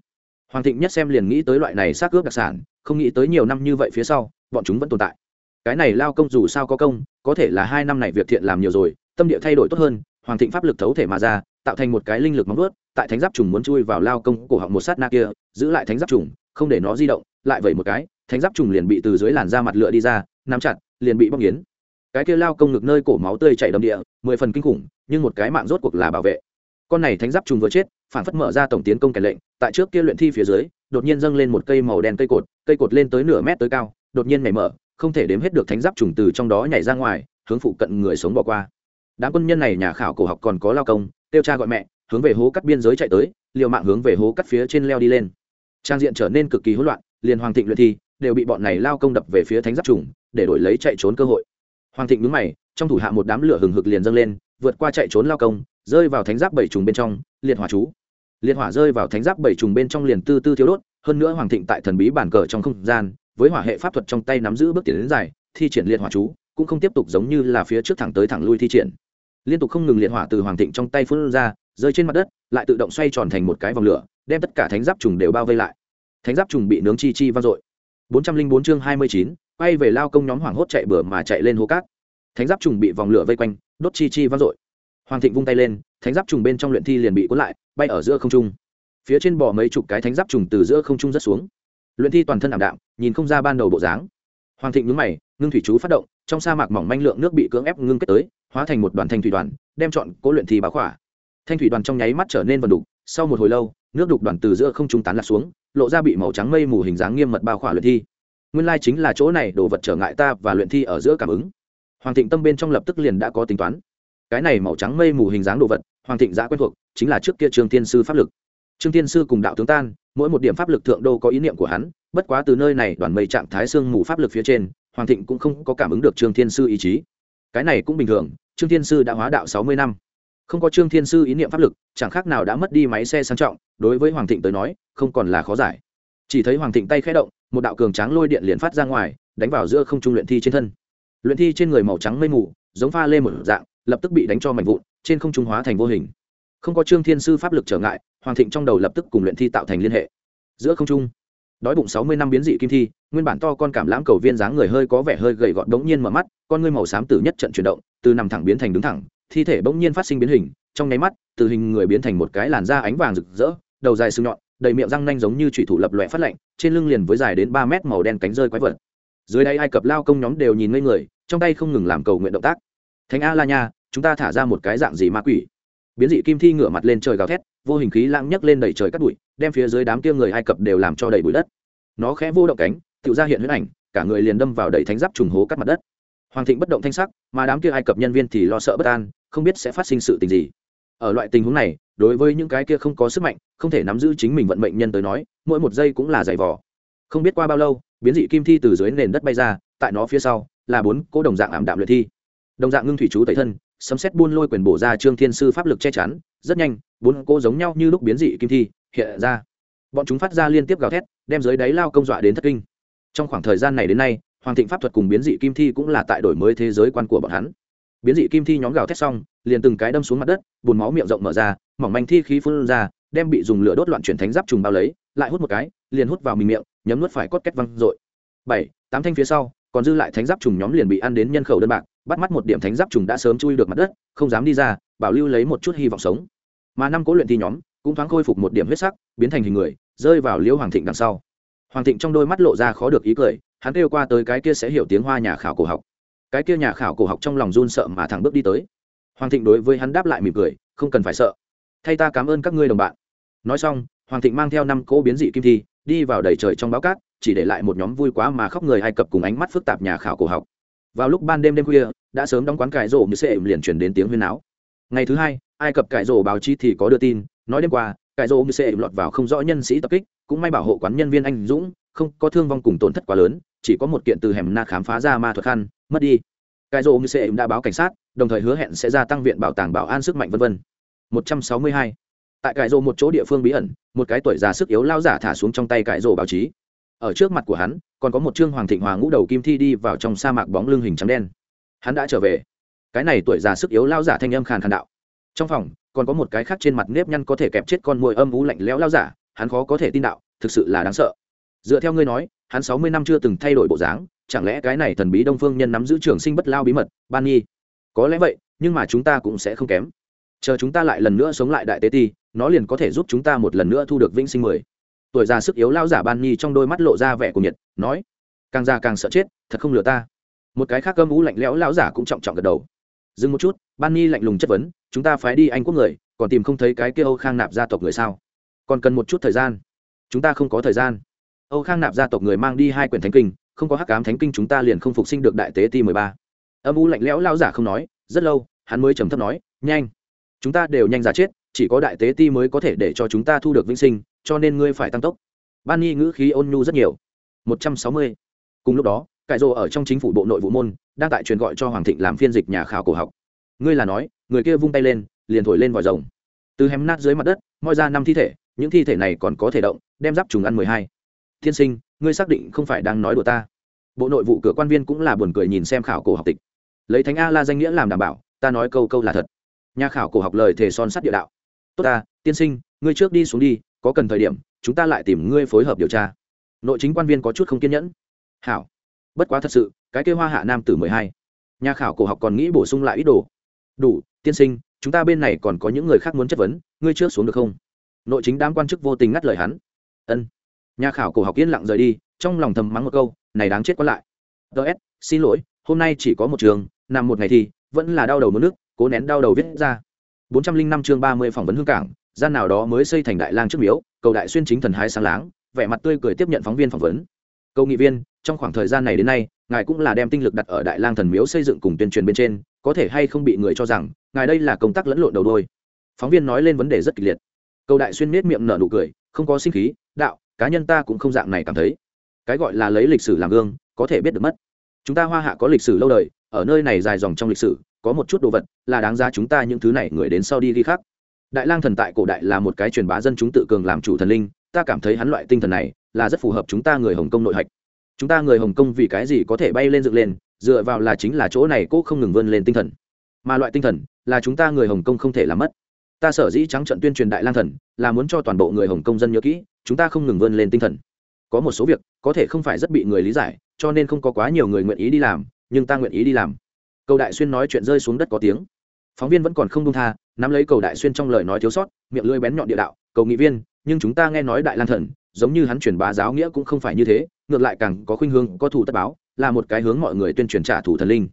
Hoàng thịnh nhất xem liền nghĩ tới loại này xác ướp đặc sản, không nghĩ tới nhiều năm như vậy phía sau, bọn chúng vẫn tồn tại. Cái này lao công dù sao có công, có thể là hai năm này việc thiện làm nhiều rồi, tâm địa thay đổi tốt hơn, hoàng thịnh pháp lực thấu thể mà ra, tạo thành một cái linh lực móng ướt tại thánh giáp trùng muốn chui vào lao công cổ họng một sát na kia, giữ lại thánh giáp trùng, không để nó di động, lại vẩy một cái, thánh giáp trùng liền bị từ dưới làn da mặt lựa đi ra, nắm chặt, liền bị bóc nghiến. Cái kia lao công ngực nơi cổ máu tươi chảy đầm địa, mười phần kinh khủng, nhưng một cái mạng rốt cuộc là bảo vệ. Con này thánh giáp trùng vừa chết, phản phất mở ra tổng tiến công kẻ lệnh, tại trước kia luyện thi phía dưới, đột nhiên dâng lên một cây màu đen cây cột cây cột lên tới nửa mét tới cao, đột nhiên nhảy mở, không thể đếm hết được thánh giáp trùng từ trong đó nhảy ra ngoài, hướng phụ cận người sống bỏ qua. Đám quân nhân này nhà khảo cổ học còn có lao công tiêu cha gọi mẹ hướng về hố cắt biên giới chạy tới, liều mạng hướng về hố cắt phía trên leo đi lên. Trang diện trở nên cực kỳ hỗn loạn, liền hoàng thịnh luyện thi đều bị bọn này lao công đập về phía thánh giáp trùng, để đổi lấy chạy trốn cơ hội. Hoàng thịnh nhướng mày, trong thủ hạ một đám lửa hừng hực liền dâng lên, vượt qua chạy trốn lao công, rơi vào thánh giáp bảy trùng bên trong, liệt hỏa chú. Liệt hỏa rơi vào thánh giáp bảy trùng bên trong liền tư tư thiếu đốt, hơn nữa hoàng thịnh tại thần bí bản cờ trong không gian, với hỏa hệ pháp thuật trong tay nắm giữ bước tiến đến dài, thi triển liệt hỏa chú, cũng không tiếp tục giống như là phía trước thẳng tới thẳng lui thi triển. Liên tục không ngừng liệt hỏa từ hoàng thịnh trong tay phun ra rơi trên mặt đất, lại tự động xoay tròn thành một cái vòng lửa, đem tất cả thánh giáp trùng đều bao vây lại. Thánh giáp trùng bị nướng chi chi vang dội. Bốn trăm linh bốn chương hai mươi chín, quay về lao công nhóm hoảng hốt chạy bừa mà chạy lên hố cát. Thánh giáp trùng bị vòng lửa vây quanh, đốt chi chi vang dội. Hoàng thịnh vung tay lên, thánh giáp trùng bên trong luyện thi liền bị cuốn lại, bay ở giữa không trung. Phía trên bò mấy chục cái thánh giáp trùng từ giữa không trung rất xuống. Luyện thi toàn thân ảm đạm, nhìn không ra ban đầu bộ dáng. Hoàng thịnh nhướng mày, ngưng thủy chú phát động, trong sa mạc mỏng manh lượng nước bị cưỡng ép ngưng kết tới, hóa thành một đoàn thanh thủy đoàn, đem chọn cố luyện thi báo khỏa thanh thủy đoàn trong nháy mắt trở nên vần đục, sau một hồi lâu, nước đục đoàn từ giữa không trung tán lạc xuống, lộ ra bị màu trắng mây mù hình dáng nghiêm mật bao khỏa luyện thi. Nguyên lai chính là chỗ này, đồ vật trở ngại ta và luyện thi ở giữa cảm ứng. Hoàng thịnh tâm bên trong lập tức liền đã có tính toán. Cái này màu trắng mây mù hình dáng đồ vật, hoàng thịnh giã quen thuộc, chính là trước kia trương tiên sư pháp lực. Trương tiên sư cùng đạo tướng tan, mỗi một điểm pháp lực thượng đô có ý niệm của hắn, bất quá từ nơi này đoàn mây trạng thái xương mù pháp lực phía trên, hoàng thịnh cũng không có cảm ứng được trương thiên sư ý chí. Cái này cũng bình thường, trương thiên sư đã hóa đạo sáu mươi năm không có trương thiên sư ý niệm pháp lực, chẳng khác nào đã mất đi máy xe sang trọng, đối với hoàng thịnh tới nói, không còn là khó giải. Chỉ thấy hoàng thịnh tay khẽ động, một đạo cường tráng lôi điện liền phát ra ngoài, đánh vào giữa không trung luyện thi trên thân. Luyện thi trên người màu trắng mây mù, giống pha lê một dạng, lập tức bị đánh cho mạnh vụn, trên không trung hóa thành vô hình. Không có trương thiên sư pháp lực trở ngại, hoàng thịnh trong đầu lập tức cùng luyện thi tạo thành liên hệ. Giữa không trung, đói bụng sáu mươi năm biến dị kim thi, nguyên bản to con cảm lãm cầu viên dáng người hơi có vẻ hơi gầy gọt đống nhiên mở mắt, con ngươi màu xám tử nhất trận chuyển động, từ nằm thẳng biến thành đứng thẳng thi thể bỗng nhiên phát sinh biến hình, trong nháy mắt, từ hình người biến thành một cái làn da ánh vàng rực rỡ, đầu dài sừng nhọn, đầy miệng răng nanh giống như thủy thủ lập loẹ phát lạnh, trên lưng liền với dài đến ba mét màu đen cánh rơi quái vật. Dưới đây ai cập lao công nhóm đều nhìn ngây người, trong tay không ngừng làm cầu nguyện động tác. Thánh a la nha chúng ta thả ra một cái dạng gì ma quỷ? Biến dị kim thi ngửa mặt lên trời gào thét, vô hình khí lãng nhấc lên đẩy trời cắt bụi, đem phía dưới đám kia người ai cập đều làm cho đầy bụi đất. Nó khẽ vô động cánh tự ra hiện huyết ảnh, cả người liền đâm vào đầy thánh giáp trùng hố cắt mặt đất. Hoàng thịnh bất động thanh sắc, mà đám kia ai cập nhân viên thì lo sợ bất an không biết sẽ phát sinh sự tình gì. Ở loại tình huống này, đối với những cái kia không có sức mạnh, không thể nắm giữ chính mình vận mệnh nhân tới nói, mỗi một giây cũng là giày vò. Không biết qua bao lâu, biến dị kim thi từ dưới nền đất bay ra, tại nó phía sau, là bốn cỗ đồng dạng ảm đạm luyện thi. Đồng dạng ngưng thủy chú tẩy thân, sấm xét buôn lôi quyền bổ ra trương thiên sư pháp lực che chắn, rất nhanh, bốn cỗ giống nhau như lúc biến dị kim thi hiện ra. Bọn chúng phát ra liên tiếp gào thét, đem dưới đáy lao công dọa đến thất kinh. Trong khoảng thời gian này đến nay, hoàng thịnh pháp thuật cùng biến dị kim thi cũng là tại đổi mới thế giới quan của bọn hắn biến dị kim thi nhóm gào thét xong, liền từng cái đâm xuống mặt đất bùn máu miệng rộng mở ra, mỏng manh thi khí phun ra, đem bị dùng lửa đốt loạn chuyển thánh giáp trùng bao lấy, lại hút một cái, liền hút vào mình miệng, nhấm nuốt phải cốt két văng dội. Bảy, tám thanh phía sau, còn dư lại thánh giáp trùng nhóm liền bị ăn đến nhân khẩu đơn bạc, bắt mắt một điểm thánh giáp trùng đã sớm chui được mặt đất, không dám đi ra, bảo lưu lấy một chút hy vọng sống. Mà năm cố luyện thi nhóm, cũng thoáng khôi phục một điểm huyết sắc, biến thành hình người, rơi vào liễu hoàng thịnh đằng sau. Hoàng thịnh trong đôi mắt lộ ra khó được ý cười, hắn kêu qua tới cái kia sẽ hiểu tiếng hoa nhà khảo cổ học cái kia nhà khảo cổ học trong lòng run sợ mà thẳng bước đi tới. Hoàng thịnh đối với hắn đáp lại mỉm cười, không cần phải sợ. Thay ta cảm ơn các ngươi đồng bạn. Nói xong, hoàng thịnh mang theo năm cỗ biến dị kim thi, đi vào đầy trời trong báo cát, chỉ để lại một nhóm vui quá mà khóc người ai cập cùng ánh mắt phức tạp nhà khảo cổ học. Vào lúc ban đêm đêm khuya, đã sớm đóng quán cải rổ như sệ liền chuyển đến tiếng huyên áo ngày thứ hai, ai cập cải rổ báo chí thì có đưa tin, nói đêm qua, cải rổ như sệ lọt vào không rõ nhân sĩ tập kích, cũng may bảo hộ quán nhân viên anh dũng, không có thương vong cùng tổn thất quá lớn chỉ có một kiện từ hẻm na khám phá ra ma thuật khăn, mất đi. Cái rô như sệ đã báo cảnh sát, đồng thời hứa hẹn sẽ gia tăng viện bảo tàng bảo an sức mạnh vân vân. 162 tại cải rô một chỗ địa phương bí ẩn, một cái tuổi già sức yếu lao giả thả xuống trong tay cải rô báo chí. Ở trước mặt của hắn, còn có một trương hoàng thịnh hòa ngũ đầu kim thi đi vào trong sa mạc bóng lưng hình trắng đen. Hắn đã trở về. Cái này tuổi già sức yếu lao giả thanh âm khàn khàn đạo. Trong phòng, còn có một cái khác trên mặt nếp nhăn có thể kẹp chết con mồi âm vú lạnh lẽo lao giả, hắn khó có thể tin đạo, thực sự là đáng sợ dựa theo ngươi nói, hắn sáu mươi năm chưa từng thay đổi bộ dáng, chẳng lẽ cái này thần bí đông phương nhân nắm giữ trường sinh bất lao bí mật, ban nhi? Có lẽ vậy, nhưng mà chúng ta cũng sẽ không kém. Chờ chúng ta lại lần nữa sống lại đại tế ti, nó liền có thể giúp chúng ta một lần nữa thu được vĩnh sinh mười. Tuổi già sức yếu lao giả ban nhi trong đôi mắt lộ ra vẻ của nhiệt, nói, càng già càng sợ chết, thật không lừa ta. Một cái khác cơm ú lạnh lẽo lao giả cũng trọng trọng gật đầu. Dừng một chút, ban nhi lạnh lùng chất vấn, chúng ta phái đi anh quốc người, còn tìm không thấy cái kia khang nạp gia tộc người sao? Còn cần một chút thời gian. Chúng ta không có thời gian âu khang nạp gia tộc người mang đi hai quyển thánh kinh, không có hắc cám thánh kinh chúng ta liền không phục sinh được đại tế ti mười ba. Âm u lạnh lẽo lao giả không nói, rất lâu, hắn mới trầm thấp nói, nhanh, chúng ta đều nhanh già chết, chỉ có đại tế ti mới có thể để cho chúng ta thu được vĩnh sinh, cho nên ngươi phải tăng tốc. Ban nhi ngữ khí ôn nhu rất nhiều. Một trăm sáu mươi. Cùng lúc đó, cải rồ ở trong chính phủ bộ nội vụ môn, đang tại truyền gọi cho hoàng thịnh làm phiên dịch nhà khảo cổ học. Ngươi là nói, người kia vung tay lên, liền thổi lên vòi rồng. Từ hém nát dưới mặt đất, moi ra năm thi thể, những thi thể này còn có thể động, đem giáp trùng ăn mười hai thiên sinh, ngươi xác định không phải đang nói đùa ta? Bộ nội vụ cửa quan viên cũng là buồn cười nhìn xem khảo cổ học tịch. Lấy thánh a la danh nghĩa làm đảm bảo, ta nói câu câu là thật. Nhà khảo cổ học lời thề son sắt địa đạo. Tốt ta, tiên sinh, ngươi trước đi xuống đi, có cần thời điểm, chúng ta lại tìm ngươi phối hợp điều tra. Nội chính quan viên có chút không kiên nhẫn. Hảo, bất quá thật sự, cái kêu hoa hạ nam tử mười hai, nhà khảo cổ học còn nghĩ bổ sung lại ít đồ. Đủ, tiên sinh, chúng ta bên này còn có những người khác muốn chất vấn, ngươi trước xuống được không? Nội chính đám quan chức vô tình ngắt lời hắn. Ân nhà khảo cổ học yên lặng rời đi, trong lòng thầm mắng một câu, này đáng chết quá lại. Ts xin lỗi, hôm nay chỉ có một trường, nằm một ngày thì vẫn là đau đầu mất nước, cố nén đau đầu viết ra. Bốn trăm linh năm chương ba mươi phỏng vấn hương cảng, gian nào đó mới xây thành đại lang trước miếu, cầu đại xuyên chính thần hái sáng láng, vẻ mặt tươi cười tiếp nhận phóng viên phỏng vấn. Câu nghị viên, trong khoảng thời gian này đến nay, ngài cũng là đem tinh lực đặt ở đại lang thần miếu xây dựng cùng tuyên truyền bên trên, có thể hay không bị người cho rằng, ngài đây là công tác lẫn lộn đầu đôi? Phóng viên nói lên vấn đề rất kịch liệt. Câu đại xuyên miết miệng nở nụ cười, không có sinh khí, đạo cá nhân ta cũng không dạng này cảm thấy. Cái gọi là lấy lịch sử làm gương, có thể biết được mất. Chúng ta hoa hạ có lịch sử lâu đời, ở nơi này dài dòng trong lịch sử, có một chút đồ vật là đáng giá chúng ta những thứ này người đến sau đi ghi khác đại lang thần tại cổ đại là một cái truyền bá dân chúng tự cường làm chủ thần linh, ta cảm thấy hắn loại tinh thần này là rất phù hợp chúng ta người hồng kông nội hạch. Chúng ta người hồng kông vì cái gì có thể bay lên dựng lên, dựa vào là chính là chỗ này cố không ngừng vươn lên tinh thần. Mà loại tinh thần là chúng ta người hồng kông không thể làm mất. Ta sở dĩ trắng trận tuyên truyền đại lang thần là muốn cho toàn bộ người hồng kông dân nhớ kỹ chúng ta không ngừng vươn lên tinh thần. Có một số việc, có thể không phải rất bị người lý giải, cho nên không có quá nhiều người nguyện ý đi làm, nhưng ta nguyện ý đi làm. Cầu đại xuyên nói chuyện rơi xuống đất có tiếng. Phóng viên vẫn còn không đông tha, nắm lấy cầu đại xuyên trong lời nói thiếu sót, miệng lưỡi bén nhọn địa đạo, cầu nghị viên, nhưng chúng ta nghe nói đại lang thần, giống như hắn truyền bá giáo nghĩa cũng không phải như thế, ngược lại càng có khuynh hướng, có thủ tất báo, là một cái hướng mọi người tuyên truyền trả thủ thần linh.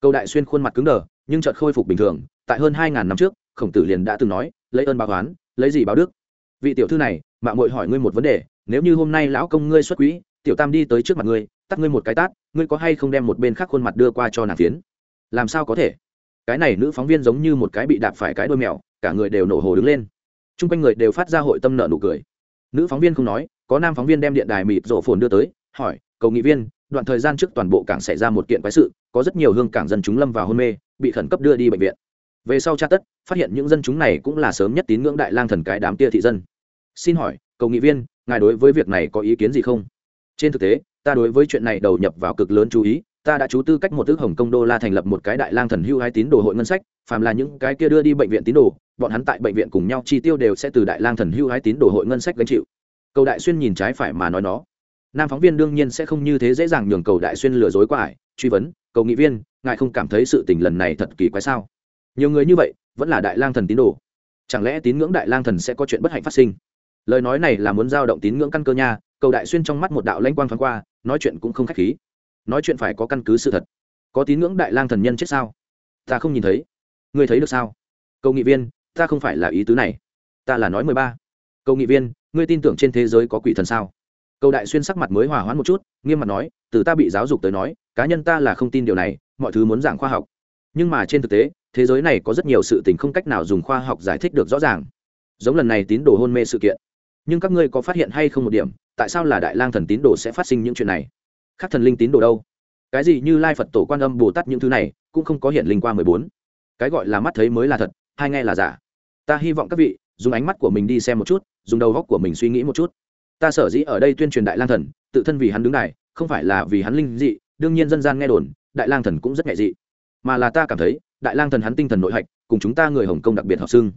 Cầu đại xuyên khuôn mặt cứng đờ, nhưng chợt khôi phục bình thường, tại hơn hai ngàn năm trước, khổng tử liền đã từng nói, lấy ơn báo oán, lấy gì báo đức? Vị tiểu thư này mạng muội hỏi ngươi một vấn đề, nếu như hôm nay lão công ngươi xuất quỹ, tiểu tam đi tới trước mặt ngươi, tắt ngươi một cái tát, ngươi có hay không đem một bên khác khuôn mặt đưa qua cho nàng phiến? Làm sao có thể? Cái này nữ phóng viên giống như một cái bị đạp phải cái đôi mèo, cả người đều nổ hồ đứng lên. T r u n g quanh người đều phát ra hội tâm nợ nụ cười. Nữ phóng viên không nói, có nam phóng viên đem điện đài mịt rổ phồn đưa tới, hỏi, cầu nghị viên, đoạn thời gian trước toàn bộ cảng xảy ra một kiện quái sự, có rất nhiều hương cảng dân chúng lâm vào hôn mê, bị khẩn cấp đưa đi bệnh viện. Về sau tra tất, phát hiện những dân chúng này cũng là sớm nhất tín ngưỡng đại lang thần cái đám tia thị dân xin hỏi, cầu nghị viên, ngài đối với việc này có ý kiến gì không? Trên thực tế, ta đối với chuyện này đầu nhập vào cực lớn chú ý, ta đã chú tư cách một ước hồng công đô la thành lập một cái đại lang thần hưu hai tín đồ hội ngân sách, phàm là những cái kia đưa đi bệnh viện tín đồ, bọn hắn tại bệnh viện cùng nhau chi tiêu đều sẽ từ đại lang thần hưu hai tín đồ hội ngân sách gánh chịu. Cầu đại xuyên nhìn trái phải mà nói nó. Nam phóng viên đương nhiên sẽ không như thế dễ dàng nhường cầu đại xuyên lừa dối quải truy vấn, cầu nghị viên, ngài không cảm thấy sự tình lần này thật kỳ quái sao? Nhiều người như vậy, vẫn là đại lang thần tín đồ. Chẳng lẽ tín ngưỡng đại lang thần sẽ có chuyện bất hạnh phát sinh? Lời nói này là muốn giao động tín ngưỡng căn cơ nha, cầu đại xuyên trong mắt một đạo lãnh quang thoáng qua, nói chuyện cũng không khách khí. Nói chuyện phải có căn cứ sự thật. Có tín ngưỡng đại lang thần nhân chết sao? Ta không nhìn thấy. Ngươi thấy được sao? Cầu nghị viên, ta không phải là ý tứ này. Ta là nói mười ba. Cầu nghị viên, ngươi tin tưởng trên thế giới có quỷ thần sao? Cầu đại xuyên sắc mặt mới hòa hoãn một chút, nghiêm mặt nói, từ ta bị giáo dục tới nói, cá nhân ta là không tin điều này, mọi thứ muốn giảng khoa học. Nhưng mà trên thực tế, thế giới này có rất nhiều sự tình không cách nào dùng khoa học giải thích được rõ ràng. Giống lần này tín đồ hôn mê sự kiện nhưng các ngươi có phát hiện hay không một điểm, tại sao là đại lang thần tín đồ sẽ phát sinh những chuyện này? Khác thần linh tín đồ đâu? Cái gì như lai phật tổ quan âm bồ tát những thứ này, cũng không có hiện linh qua mười bốn. Cái gọi là mắt thấy mới là thật, hai nghe là giả. Ta hy vọng các vị, dùng ánh mắt của mình đi xem một chút, dùng đầu góc của mình suy nghĩ một chút. Ta sở dĩ ở đây tuyên truyền đại lang thần, tự thân vì hắn đứng này không phải là vì hắn linh dị, đương nhiên dân gian nghe đồn, đại lang thần cũng rất nhẹ dị. Mà là ta cảm thấy, đại lang thần hắn tinh thần nội hạch, cùng chúng ta người hồng kông đặc biệt học xưng.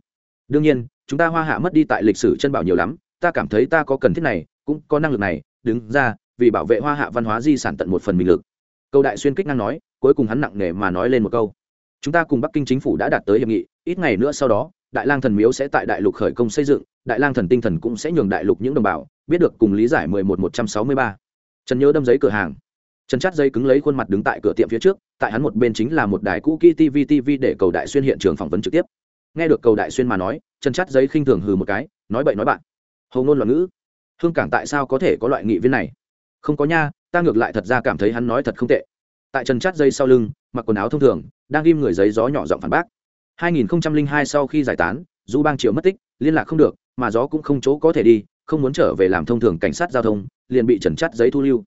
Đương nhiên, chúng ta hoa hạ mất đi tại lịch sử chân bảo nhiều lắm ta cảm thấy ta có cần thiết này, cũng có năng lực này, đứng ra, vì bảo vệ hoa hạ văn hóa di sản tận một phần mình lực. Câu đại xuyên kích năng nói, cuối cùng hắn nặng nề mà nói lên một câu. Chúng ta cùng bắc kinh chính phủ đã đạt tới hiệp nghị, ít ngày nữa sau đó, đại lang thần miếu sẽ tại đại lục khởi công xây dựng, đại lang thần tinh thần cũng sẽ nhường đại lục những đồng bào, biết được cùng lý giải mười một một trăm sáu mươi ba. Trần nhớ đâm giấy cửa hàng. Trần chát dây cứng lấy khuôn mặt đứng tại cửa tiệm phía trước, tại hắn một bên chính là một đài cũ kỹ tv tv để cầu đại xuyên hiện trường phỏng vấn trực tiếp. Nghe được cầu đại xuyên mà nói, trần chát giấy khinh thường hừ một cái, nói bậy nói bạn hầu ngôn loạn ngữ. Hương cảng tại sao có thể có loại nghị viên này? Không có nha, ta ngược lại thật ra cảm thấy hắn nói thật không tệ. Tại trần chát dây sau lưng, mặc quần áo thông thường, đang ghim người giấy gió nhỏ giọng phản bác. 2002 sau khi giải tán du bang triệu mất tích, liên lạc không được, mà gió cũng không chỗ có thể đi, không muốn trở về làm thông thường cảnh sát giao thông, liền bị trần chát giấy thu lưu.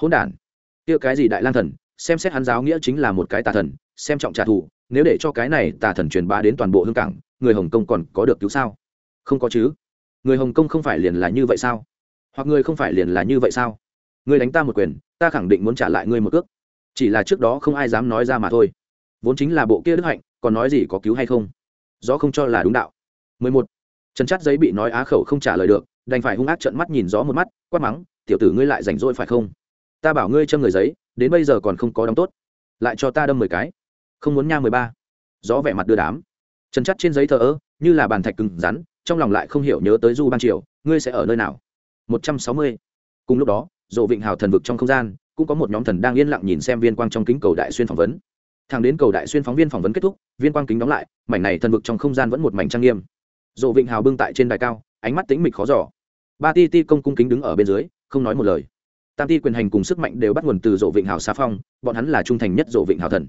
Hỗn đản. Kia cái gì đại lang thần, xem xét hắn giáo nghĩa chính là một cái tà thần, xem trọng trả thù, nếu để cho cái này tà thần truyền bá đến toàn bộ hương cảng, người hồng kông còn có được cứu sao? Không có chứ người hồng kông không phải liền là như vậy sao? Hoặc người không phải liền là như vậy sao? Người đánh ta một quyền, ta khẳng định muốn trả lại ngươi một cước. Chỉ là trước đó không ai dám nói ra mà thôi. Vốn chính là bộ kia đức hạnh, còn nói gì có cứu hay không? Do không cho là đúng đạo. 11. trần chắt giấy bị nói á khẩu không trả lời được, đành phải hung ác trợn mắt nhìn gió một mắt, quát mắng, tiểu tử ngươi lại rảnh rỗi phải không? Ta bảo ngươi châm người giấy, đến bây giờ còn không có đóng tốt. Lại cho ta đâm mười cái. Không muốn nha, mười ba. Gió vẻ mặt đưa đám. Trần chắt trên giấy thờ ơ, như là bàn thạch cứng rắn trong lòng lại không hiểu nhớ tới du ban triều, ngươi sẽ ở nơi nào? Một trăm sáu mươi. Cùng lúc đó, dỗ vịnh hào thần vực trong không gian, cũng có một nhóm thần đang yên lặng nhìn xem viên quang trong kính cầu đại xuyên phỏng vấn. Thằng đến cầu đại xuyên phóng viên phỏng vấn kết thúc, viên quang kính đóng lại, mảnh này thần vực trong không gian vẫn một mảnh trang nghiêm. Dỗ vịnh hào bưng tại trên đài cao, ánh mắt tĩnh mịch khó giỏ ba ti ti công cung kính đứng ở bên dưới, không nói một lời. Tam ti quyền hành cùng sức mạnh đều bắt nguồn từ dỗ vịnh hào xá phong, bọn hắn là trung thành nhất dỗ vịnh hào thần.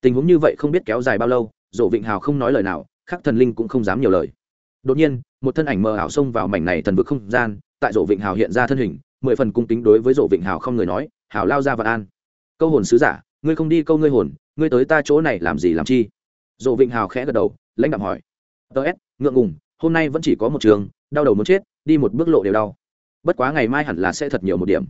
Tình huống như vậy không biết kéo dài bao lâu, dỗ vịnh hào không nói lời nào, khác thần linh cũng không dám nhiều lời đột nhiên một thân ảnh mờ ảo xông vào mảnh này thần vực không gian tại rổ vịnh hào hiện ra thân hình mười phần cung kính đối với rổ vịnh hào không người nói hào lao ra vạn an. Câu hồn sứ giả ngươi không đi câu ngươi hồn ngươi tới ta chỗ này làm gì làm chi? Rổ vịnh hào khẽ gật đầu lãnh đạo hỏi. Tớ s ngượng ngùng hôm nay vẫn chỉ có một trường đau đầu muốn chết đi một bước lộ đều đau. Bất quá ngày mai hẳn là sẽ thật nhiều một điểm.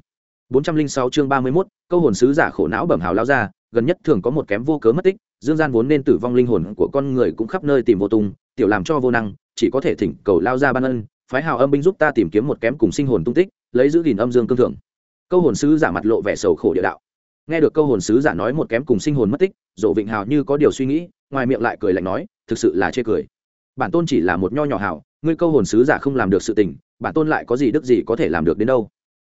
406 chương 31, câu hồn sứ giả khổ não bẩm hào lao ra gần nhất thường có một kém vô cớ mất tích, dương gian vốn nên tử vong linh hồn của con người cũng khắp nơi tìm vô tung, tiểu làm cho vô năng, chỉ có thể thỉnh cầu lao ra ban ân, phái hào âm binh giúp ta tìm kiếm một kém cùng sinh hồn tung tích, lấy giữ gìn âm dương cương thường câu hồn sứ giả mặt lộ vẻ sầu khổ địa đạo. Nghe được câu hồn sứ giả nói một kém cùng sinh hồn mất tích, dỗ vịnh hào như có điều suy nghĩ, ngoài miệng lại cười lạnh nói, thực sự là chê cười. Bản tôn chỉ là một nho nhỏ hào, ngươi câu hồn sứ giả không làm được sự tình, bản tôn lại có gì đức gì có thể làm được đến đâu?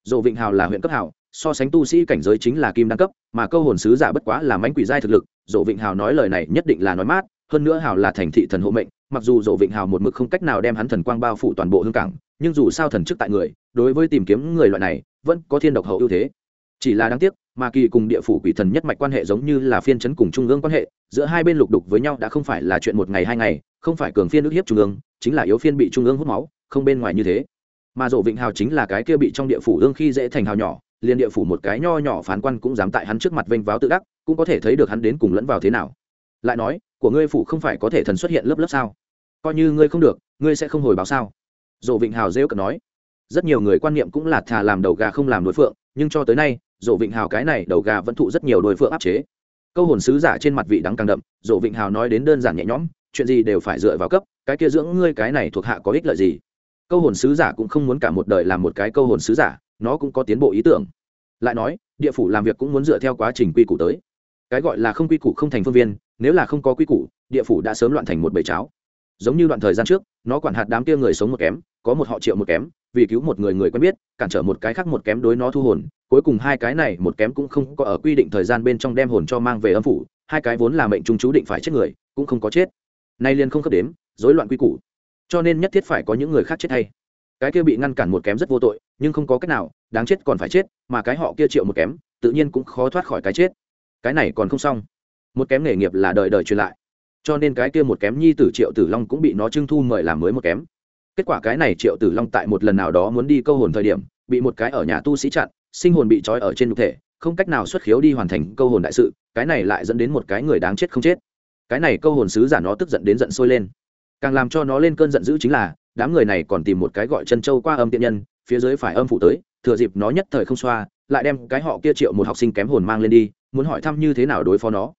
Dỗ vịnh hào là huyện cấp hào so sánh tu sĩ cảnh giới chính là kim đăng cấp, mà câu hồn sứ giả bất quá là mánh quỷ giai thực lực, dỗ vịnh hào nói lời này nhất định là nói mát, hơn nữa hào là thành thị thần hộ mệnh, mặc dù dỗ vịnh hào một mực không cách nào đem hắn thần quang bao phủ toàn bộ hương cảng, nhưng dù sao thần chức tại người, đối với tìm kiếm người loại này, vẫn có thiên độc hậu ưu thế. Chỉ là đáng tiếc, mà kỳ cùng địa phủ quỷ thần nhất mạch quan hệ giống như là phiên chấn cùng trung ương quan hệ, giữa hai bên lục đục với nhau đã không phải là chuyện một ngày hai ngày, không phải cường phiên ức hiếp trung ương, chính là yếu phiên bị trung ương hút máu, không bên ngoài như thế. Mà dỗ vịnh hào chính là cái kia bị trong địa phủ ương khi dễ thành hào nhỏ liền địa phủ một cái nho nhỏ phán quan cũng dám tại hắn trước mặt vênh váo tự đắc, cũng có thể thấy được hắn đến cùng lẫn vào thế nào. Lại nói, của ngươi phủ không phải có thể thần xuất hiện lớp lớp sao? Coi như ngươi không được, ngươi sẽ không hồi báo sao? Dỗ vịnh hào rêu cợt nói. Rất nhiều người quan niệm cũng là thà làm đầu gà không làm đối phượng, nhưng cho tới nay, dỗ vịnh hào cái này đầu gà vẫn thụ rất nhiều đuôi phượng áp chế. Câu hồn sứ giả trên mặt vị đắng càng đậm, dỗ vịnh hào nói đến đơn giản nhẹ nhõm, chuyện gì đều phải dựa vào cấp, cái kia dưỡng ngươi cái này thuộc hạ có ích lợi gì? Câu hồn sứ giả cũng không muốn cả một đời làm một cái câu hồn sứ giả nó cũng có tiến bộ ý tưởng. Lại nói, địa phủ làm việc cũng muốn dựa theo quá trình quy củ tới. Cái gọi là không quy củ không thành phương viên, nếu là không có quy củ, địa phủ đã sớm loạn thành một bầy cháo. Giống như đoạn thời gian trước, nó quản hạt đám kia người sống một kém, có một họ triệu một kém, vì cứu một người người quen biết, cản trở một cái khác một kém đối nó thu hồn, cuối cùng hai cái này một kém cũng không có ở quy định thời gian bên trong đem hồn cho mang về âm phủ, hai cái vốn là mệnh trung chú định phải chết người, cũng không có chết. Nay liền không khớp đếm, rối loạn quy củ. Cho nên nhất thiết phải có những người khác chết hay cái kia bị ngăn cản một kém rất vô tội, nhưng không có cách nào, đáng chết còn phải chết, mà cái họ kia triệu một kém, tự nhiên cũng khó thoát khỏi cái chết. Cái này còn không xong. Một kém nghề nghiệp là đời đời truyền lại. Cho nên cái kia một kém nhi tử triệu tử long cũng bị nó trưng thu mời làm mới một kém. Kết quả cái này triệu tử long tại một lần nào đó muốn đi câu hồn thời điểm, bị một cái ở nhà tu sĩ chặn, sinh hồn bị trói ở trên nhục thể, không cách nào xuất khiếu đi hoàn thành câu hồn đại sự, cái này lại dẫn đến một cái người đáng chết không chết. Cái này câu hồn sứ giả nó tức giận đến giận sôi lên. Càng làm cho nó lên cơn giận dữ chính là đám người này còn tìm một cái gọi chân châu qua âm tiện nhân, phía dưới phải âm phụ tới, thừa dịp nó nhất thời không xoa, lại đem cái họ kia triệu một học sinh kém hồn mang lên đi, muốn hỏi thăm như thế nào đối phó nó.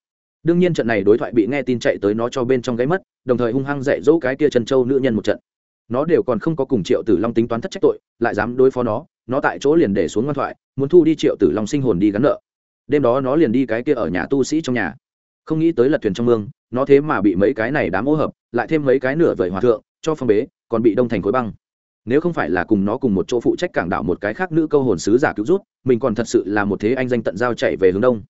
Đương nhiên trận này đối thoại bị nghe tin chạy tới nó cho bên trong gáy mất, đồng thời hung hăng dạy dỗ cái kia chân châu nữ nhân một trận. Nó đều còn không có cùng triệu tử long tính toán thất trách tội, lại dám đối phó nó nó tại chỗ liền để xuống ngoan thoại, muốn thu đi triệu tử long sinh hồn đi gắn nợ. Đêm đó nó liền đi cái kia ở nhà tu sĩ trong nhà. Không nghĩ tới lật thuyền trong mương, nó thế mà bị mấy cái này đám ô hợp, lại thêm mấy cái nửa vời hòa thượng, cho phong bế còn bị đông thành khối băng. Nếu không phải là cùng nó cùng một chỗ phụ trách cảng đảo một cái khác nữ câu hồn sứ giả cứu rút, mình còn thật sự là một thế anh danh tận giao chạy về hướng đông.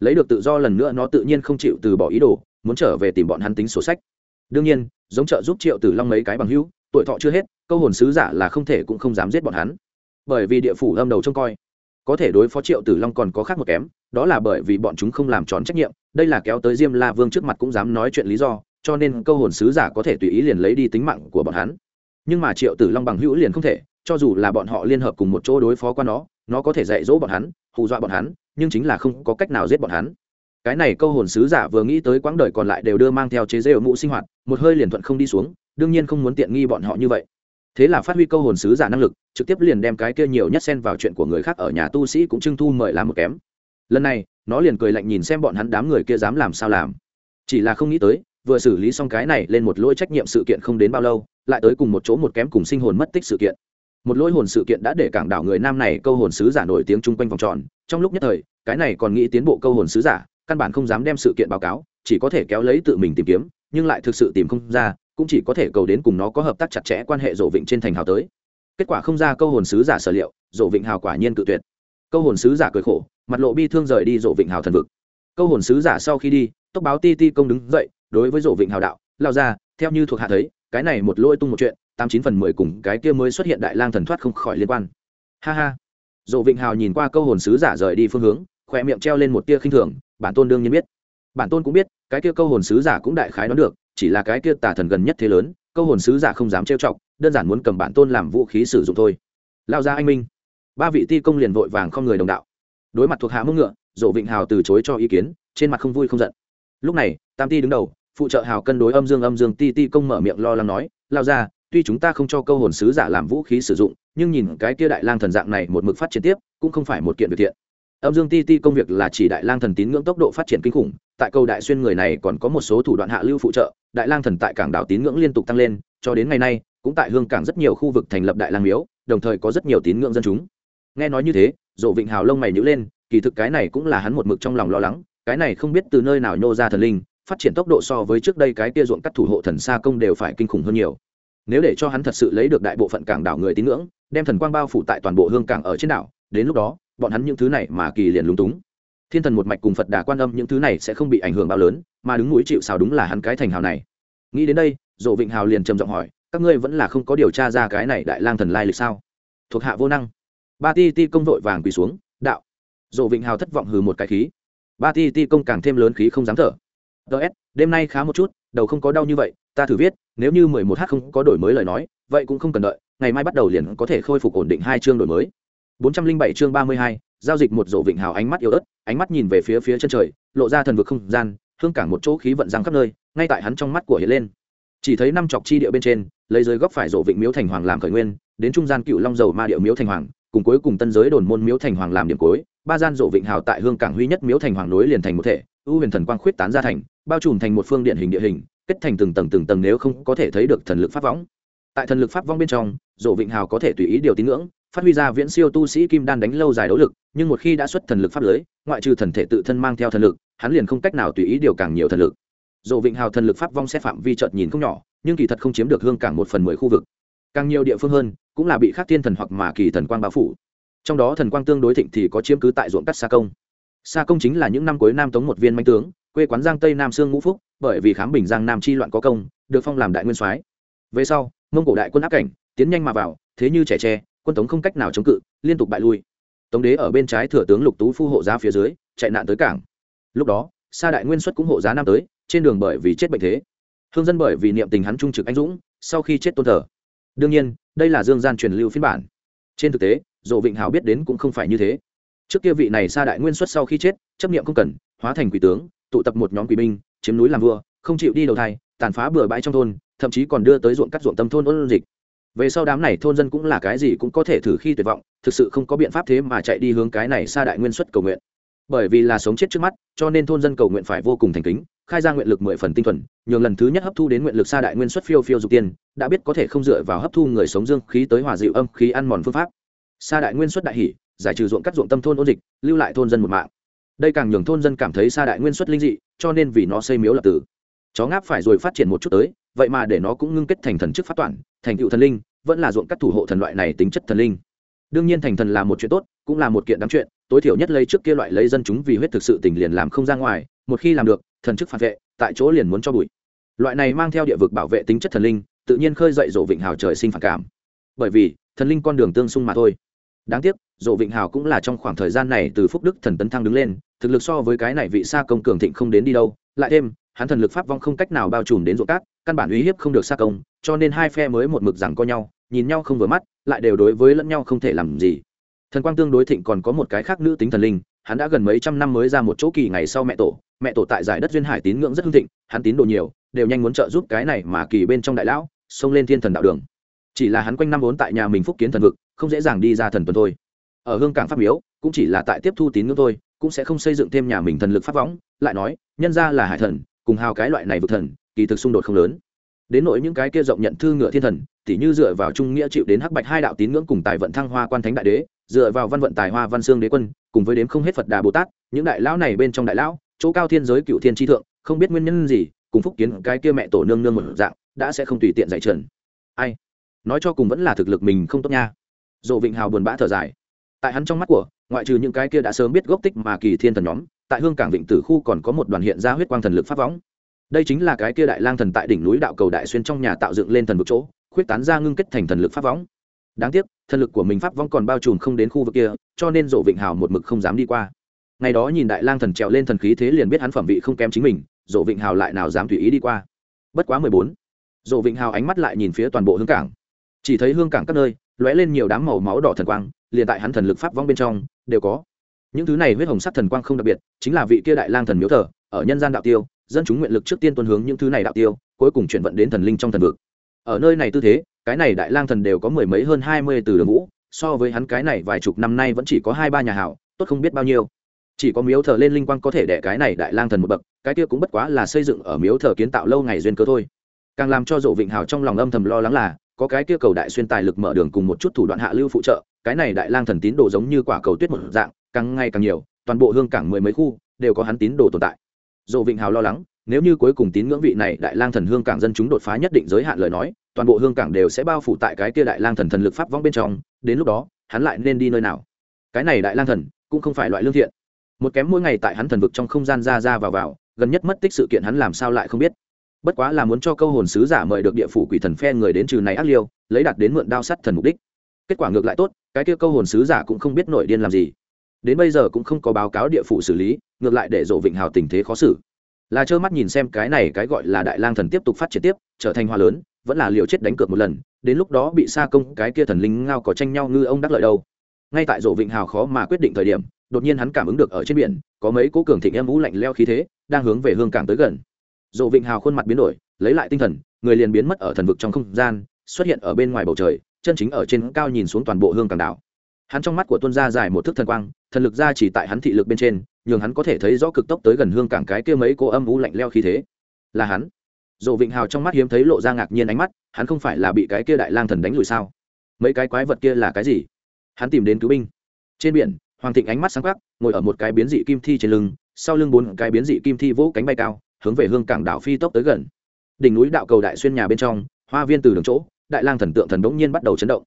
Lấy được tự do lần nữa nó tự nhiên không chịu từ bỏ ý đồ, muốn trở về tìm bọn hắn tính sổ sách. Đương nhiên, giống trợ giúp triệu tử long mấy cái bằng hữu, tuổi thọ chưa hết, câu hồn sứ giả là không thể cũng không dám giết bọn hắn. Bởi vì địa phủ âm đầu trông coi. Có thể đối phó triệu tử long còn có khác một kém, đó là bởi vì bọn chúng không làm tròn trách nhiệm, đây là kéo tới diêm la vương trước mặt cũng dám nói chuyện lý do cho nên câu hồn sứ giả có thể tùy ý liền lấy đi tính mạng của bọn hắn. Nhưng mà triệu tử long bằng hữu liền không thể, cho dù là bọn họ liên hợp cùng một chỗ đối phó qua nó nó có thể dạy dỗ bọn hắn, hù dọa bọn hắn, nhưng chính là không có cách nào giết bọn hắn. Cái này câu hồn sứ giả vừa nghĩ tới quãng đời còn lại đều đưa mang theo chế dê ở mũ sinh hoạt, một hơi liền thuận không đi xuống, đương nhiên không muốn tiện nghi bọn họ như vậy. Thế là phát huy câu hồn sứ giả năng lực, trực tiếp liền đem cái kia nhiều nhất xen vào chuyện của người khác ở nhà tu sĩ cũng trưng thu mời làm một kém. Lần này, nó liền cười lạnh nhìn xem bọn hắn đám người kia dám làm sao làm. Chỉ là không nghĩ tới vừa xử lý xong cái này lên một lỗi trách nhiệm sự kiện không đến bao lâu, lại tới cùng một chỗ một kém cùng sinh hồn mất tích sự kiện. Một lỗi hồn sự kiện đã để cảng đảo người nam này câu hồn sứ giả nổi tiếng chung quanh vòng tròn. Trong lúc nhất thời, cái này còn nghĩ tiến bộ câu hồn sứ giả, căn bản không dám đem sự kiện báo cáo, chỉ có thể kéo lấy tự mình tìm kiếm, nhưng lại thực sự tìm không ra, cũng chỉ có thể cầu đến cùng nó có hợp tác chặt chẽ quan hệ rộ vịnh trên thành hào tới. Kết quả không ra câu hồn sứ giả sở liệu rộ vịnh hào quả nhiên cự tuyệt. Câu hồn sứ giả cười khổ, mặt lộ bi thương rời đi rộ vịnh hào thần vực. Câu hồn sứ giả sau khi đi, tốc báo ti ti công đứng dậy đối với rộ vịnh hào đạo, lao ra, theo như thuộc hạ thấy, cái này một lôi tung một chuyện, tám chín phần mười cùng cái kia mới xuất hiện đại lang thần thoát không khỏi liên quan. Ha ha. Rộ vịnh hào nhìn qua câu hồn sứ giả rời đi phương hướng khỏe miệng treo lên một tia khinh thường, bản tôn đương nhiên biết. Bản tôn cũng biết, cái kia câu hồn sứ giả cũng đại khái đoán được, chỉ là cái kia tà thần gần nhất thế lớn, câu hồn sứ giả không dám trêu chọc, đơn giản muốn cầm bản tôn làm vũ khí sử dụng thôi. Lao ra anh minh. Ba vị ti công liền vội vàng không người đồng đạo. Đối mặt thuộc hạ mức ngựa dỗ vịnh hào từ chối cho ý kiến, trên mặt không vui không giận. Lúc này, tam ti đứng đầu phụ trợ hào cân đối âm dương âm dương ti ti công mở miệng lo lắng nói, lao ra tuy chúng ta không cho câu hồn sứ giả làm vũ khí sử dụng, nhưng nhìn cái kia đại lang thần dạng này một mực phát triển tiếp, cũng không phải một kiện việc thiện. Âm dương ti ti công việc là chỉ đại lang thần tín ngưỡng tốc độ phát triển kinh khủng, tại câu đại xuyên người này còn có một số thủ đoạn hạ lưu phụ trợ, đại lang thần tại cảng đảo tín ngưỡng liên tục tăng lên, cho đến ngày nay, cũng tại hương cảng rất nhiều khu vực thành lập đại lang miếu, đồng thời có rất nhiều tín ngưỡng dân chúng. Nghe nói như thế, dỗ vịnh hào lông mày nhữ lên, kỳ thực cái này cũng là hắn một mực trong lòng lo lắng, cái này không biết từ nơi nào nhô ra thần linh phát triển tốc độ so với trước đây cái kia ruộng cắt thủ hộ thần xa công đều phải kinh khủng hơn nhiều. Nếu để cho hắn thật sự lấy được đại bộ phận cảng đảo người tín ngưỡng, đem thần quang bao phủ tại toàn bộ hương cảng ở trên đảo, đến lúc đó, bọn hắn những thứ này mà kỳ liền lúng túng. Thiên thần một mạch cùng phật đà quan âm những thứ này sẽ không bị ảnh hưởng bao lớn, mà đứng núi chịu xào đúng là hắn cái thành hào này. Nghĩ đến đây, dỗ vịnh hào liền trầm giọng hỏi, các ngươi vẫn là không có điều tra ra cái này đại lang thần lai lịch sao? Thuộc hạ vô năng. Ba ti ti công vội vàng quỳ xuống, đạo. Dỗ vịnh hào thất vọng hừ một cái khí, ba ti ti công càng thêm lớn khí không dám thở ts đêm nay khá một chút, đầu không có đau như vậy, ta thử viết, nếu như mười một h không có đổi mới lời nói, vậy cũng không cần đợi, ngày mai bắt đầu liền có thể khôi phục ổn định hai chương đổi mới. Bốn trăm linh bảy chương ba mươi hai, giao dịch một rổ vịnh hào ánh mắt yếu ớt, ánh mắt nhìn về phía phía chân trời, lộ ra thần vực không gian, hương cảng một chỗ khí vận răng khắp nơi, ngay tại hắn trong mắt của hiện lên. Chỉ thấy năm chọc chi địa bên trên, lấy dưới góc phải rổ vịnh miếu thành hoàng làm khởi nguyên, đến trung gian cựu long dầu ma điệu miếu thành hoàng, cùng cuối cùng tân giới đồn môn miếu thành hoàng làm điểm cuối, ba gian rộ vịnh hào tại hương cảng huy nhất miếu thành hoàng nối liền thành một thể, ưu huyền thần quang khuyết tán ra thành bao trùm thành một phương điện hình địa hình, kết thành từng tầng từng tầng nếu không có thể thấy được thần lực pháp võng. Tại thần lực pháp vong bên trong, dỗ vịnh hào có thể tùy ý điều tín ngưỡng, phát huy ra viễn siêu tu sĩ kim đan đánh lâu dài đấu lực, nhưng một khi đã xuất thần lực pháp lưới, ngoại trừ thần thể tự thân mang theo thần lực, hắn liền không cách nào tùy ý điều càng nhiều thần lực. Dỗ vịnh hào thần lực pháp vong sẽ phạm vi trợt nhìn không nhỏ, nhưng kỳ thật không chiếm được hương cảng một phần mười khu vực. Càng nhiều địa phương hơn, cũng là bị khắc thiên thần hoặc mà kỳ thần quang bao phủ. Trong đó thần quang tương đối thịnh thì có chiếm cứ tại ruộng cắt xa công. Xa công chính là những năm cuối nam tống một viên manh tướng quê quán giang tây nam sương ngũ phúc, bởi vì khám bình giang nam chi loạn có công, được phong làm đại nguyên soái. Về sau, mông cổ đại quân áp cảnh, tiến nhanh mà vào, thế như trẻ tre, quân tống không cách nào chống cự, liên tục bại lui. Tống đế ở bên trái thừa tướng lục tú phu hộ giá phía dưới, chạy nạn tới cảng. Lúc đó, sa đại nguyên xuất cũng hộ giá nam tới, trên đường bởi vì chết bệnh thế. Hương dân bởi vì niệm tình hắn trung trực anh dũng, sau khi chết tôn thờ. Đương nhiên, đây là dương gian truyền lưu phiên bản. Trên thực tế, dỗ vịnh hào biết đến cũng không phải như thế. Trước kia vị này sa đại nguyên xuất sau khi chết, chấp niệm không cần, hóa thành quỷ tướng tụ tập một nhóm quỷ binh, chiếm núi làm vua, không chịu đi đầu thai, tàn phá bừa bãi trong thôn, thậm chí còn đưa tới ruộng cắt ruộng tâm thôn ôn dịch. Về sau đám này thôn dân cũng là cái gì cũng có thể thử khi tuyệt vọng, thực sự không có biện pháp thế mà chạy đi hướng cái này xa đại nguyên xuất cầu nguyện. Bởi vì là sống chết trước mắt, cho nên thôn dân cầu nguyện phải vô cùng thành kính, khai ra nguyện lực mười phần tinh thuần, nhường lần thứ nhất hấp thu đến nguyện lực xa đại nguyên xuất phiêu phiêu dục tiên, đã biết có thể không dựa vào hấp thu người sống dương khí tới hòa dịu âm khí ăn mòn phương pháp. Xa đại nguyên xuất đại hỷ, giải trừ ruộng cắt ruộng tâm thôn ôn dịch, lưu lại thôn dân một mạng đây càng nhường thôn dân cảm thấy xa đại nguyên xuất linh dị, cho nên vì nó xây miếu lập tử. Chó ngáp phải rồi phát triển một chút tới, vậy mà để nó cũng ngưng kết thành thần chức phát toản thành cựu thần linh, vẫn là ruộng cắt thủ hộ thần loại này tính chất thần linh. Đương nhiên thành thần là một chuyện tốt, cũng là một kiện đáng chuyện, tối thiểu nhất lấy trước kia loại lấy dân chúng vì huyết thực sự tình liền làm không ra ngoài, một khi làm được, thần chức phản vệ, tại chỗ liền muốn cho bụi. Loại này mang theo địa vực bảo vệ tính chất thần linh, tự nhiên khơi dậy rộ vịnh hào trời sinh phản cảm. Bởi vì, thần linh con đường tương xung mà thôi đáng tiếc rộ vịnh hào cũng là trong khoảng thời gian này từ phúc đức thần tấn thăng đứng lên, thực lực so với cái này vị xa công cường thịnh không đến đi đâu. Lại thêm, hắn thần lực pháp vong không cách nào bao trùm đến ruộng cát, căn bản uy hiếp không được xa công, cho nên hai phe mới một mực rằng co nhau, nhìn nhau không vừa mắt, lại đều đối với lẫn nhau không thể làm gì. Thần quang tương đối thịnh còn có một cái khác nữ tính thần linh, hắn đã gần mấy trăm năm mới ra một chỗ kỳ ngày sau mẹ tổ. Mẹ tổ tại giải đất duyên hải tín ngưỡng rất hưng thịnh, hắn tín đồ nhiều, đều nhanh muốn trợ giúp cái này mà kỳ bên trong đại lão, xông lên thiên thần đạo đường. Chỉ là hắn quanh năm vốn tại nhà mình phúc kiến thần vực không dễ dàng đi ra thần tuần thôi. Ở hương cảng pháp miếu, cũng chỉ là tại tiếp thu tín ngưỡng thôi, cũng sẽ không xây dựng thêm nhà mình thần lực pháp võng. Lại nói, nhân ra là hải thần, cùng hào cái loại này vực thần, kỳ thực xung đột không lớn. Đến nỗi những cái kia rộng nhận thư ngựa thiên thần, tỉ như dựa vào trung nghĩa chịu đến hắc bạch hai đạo tín ngưỡng cùng tài vận thăng hoa quan thánh đại đế, dựa vào văn vận tài hoa văn xương đế quân, cùng với đếm không hết phật đà bồ tát, những đại lão này bên trong đại lão, chỗ cao thiên giới cựu thiên tri thượng, không biết nguyên nhân gì, cùng phúc kiến cái kia mẹ tổ nương nương một dạng, đã sẽ không tùy tiện dạy trần. Ai? Nói cho cùng vẫn là thực lực mình không tốt nha dồ vịnh hào buồn bã thở dài. Tại hắn trong mắt của, ngoại trừ những cái kia đã sớm biết gốc tích mà kỳ thiên thần nhóm, tại hương cảng vịnh tử khu còn có một đoàn hiện ra huyết quang thần lực pháp võng. Đây chính là cái kia đại lang thần tại đỉnh núi đạo cầu đại xuyên trong nhà tạo dựng lên thần vực chỗ, khuyết tán ra ngưng kết thành thần lực pháp võng. Đáng tiếc, thần lực của mình pháp võng còn bao trùm không đến khu vực kia, cho nên dỗ vịnh hào một mực không dám đi qua. Ngày đó nhìn đại lang thần trèo lên thần khí thế liền biết hắn phẩm vị không kém chính mình, dỗ vịnh hào lại nào dám tùy ý đi qua. Bất quá mười bốn, dỗ vịnh hào ánh mắt lại nhìn phía toàn bộ hương cảng. Chỉ thấy hương cảng các nơi lóe lên nhiều đám màu máu đỏ thần quang, liền tại hắn thần lực pháp vong bên trong, đều có. Những thứ này huyết hồng sắc thần quang không đặc biệt, chính là vị kia đại lang thần miếu thờ, ở nhân gian đạo tiêu, dân chúng nguyện lực trước tiên tuân hướng những thứ này đạo tiêu, cuối cùng chuyển vận đến thần linh trong thần vực. Ở nơi này tư thế, cái này đại lang thần đều có mười mấy hơn hai mươi từ đường vũ, so với hắn cái này vài chục năm nay vẫn chỉ có hai ba nhà hảo, tốt không biết bao nhiêu. Chỉ có miếu thờ lên linh quang có thể đẻ cái này đại lang thần một bậc, cái kia cũng bất quá là xây dựng ở miếu thờ kiến tạo lâu ngày duyên cơ thôi. Càng làm cho dỗ vịnh hào trong lòng âm thầm lo lắng là có cái kia cầu đại xuyên tài lực mở đường cùng một chút thủ đoạn hạ lưu phụ trợ, cái này đại lang thần tín đồ giống như quả cầu tuyết một dạng, càng ngày càng nhiều, toàn bộ hương cảng mười mấy khu đều có hắn tín đồ tồn tại. Dỗ vịnh hào lo lắng, nếu như cuối cùng tín ngưỡng vị này đại lang thần hương cảng dân chúng đột phá nhất định giới hạn lời nói, toàn bộ hương cảng đều sẽ bao phủ tại cái kia đại lang thần thần lực pháp vong bên trong, đến lúc đó, hắn lại nên đi nơi nào? Cái này đại lang thần cũng không phải loại lương thiện. Một kém mỗi ngày tại hắn thần vực trong không gian ra ra vào vào, gần nhất mất tích sự kiện hắn làm sao lại không biết? Bất quá là muốn cho câu hồn sứ giả mời được địa phủ quỷ thần phe người đến trừ này ác liêu, lấy đặt đến mượn đao sắt thần mục đích. Kết quả ngược lại tốt, cái kia câu hồn sứ giả cũng không biết nổi điên làm gì. Đến bây giờ cũng không có báo cáo địa phủ xử lý, ngược lại để dỗ vịnh hào tình thế khó xử. Là trơ mắt nhìn xem cái này cái gọi là đại lang thần tiếp tục phát triển tiếp, trở thành hoa lớn, vẫn là liều chết đánh cược một lần, đến lúc đó bị xa công cái kia thần linh ngao có tranh nhau ngư ông đắc lợi đâu. Ngay tại dỗ vịnh hào khó mà quyết định thời điểm, đột nhiên hắn cảm ứng được ở trên biển, có mấy cố cường thịnh em vũ lạnh leo khí thế, đang hướng về hương cảng tới gần dỗ vịnh hào khuôn mặt biến đổi, lấy lại tinh thần, người liền biến mất ở thần vực trong không gian, xuất hiện ở bên ngoài bầu trời, chân chính ở trên cao nhìn xuống toàn bộ hương cảng đảo. Hắn trong mắt của tuân gia dài một thước thần quang, thần lực ra chỉ tại hắn thị lực bên trên, nhường hắn có thể thấy rõ cực tốc tới gần hương cảng cái kia mấy cô âm u lạnh leo khí thế. Là hắn. Dỗ vịnh hào trong mắt hiếm thấy lộ ra ngạc nhiên ánh mắt, hắn không phải là bị cái kia đại lang thần đánh lùi sao? Mấy cái quái vật kia là cái gì? Hắn tìm đến cứu binh. Trên biển, hoàng thịnh ánh mắt sáng quắc, ngồi ở một cái biến dị kim thi trên lưng, sau lưng bốn cái biến dị kim thi vỗ cánh bay cao hướng về hương cảng đảo phi tốc tới gần. Đỉnh núi đạo cầu đại xuyên nhà bên trong, hoa viên từ đường chỗ, đại lang thần tượng thần đống nhiên bắt đầu chấn động.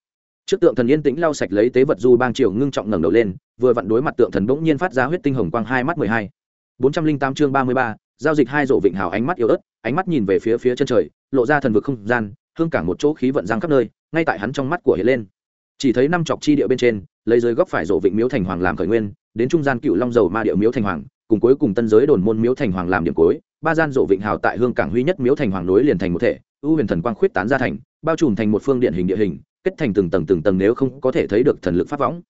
Trước tượng thần yên tĩnh lau sạch lấy tế vật du bang triều ngưng trọng ngẩng đầu lên, vừa vặn đối mặt tượng thần đống nhiên phát ra huyết tinh hồng quang hai mắt mười hai. Bốn trăm linh tám chương ba mươi ba, giao dịch hai rộ vịnh hào ánh mắt yếu ớt, ánh mắt nhìn về phía phía chân trời, lộ ra thần vực không gian, hương cảng một chỗ khí vận giang khắp nơi, ngay tại hắn trong mắt của hiện lên. Chỉ thấy năm chọc chi địa bên trên, lấy dưới góc phải rộ vịnh miếu thành hoàng làm khởi nguyên, đến trung gian cựu long dầu ma điệu miếu thành hoàng, cùng cuối cùng tân giới đồn môn miếu thành hoàng làm điểm cuối ba gian rộ vịnh hào tại hương cảng huy nhất miếu thành hoàng núi liền thành một thể, ưu huyền thần quang khuyết tán ra thành, bao trùm thành một phương điện hình địa hình, kết thành từng tầng từng tầng nếu không có thể thấy được thần lực pháp võng.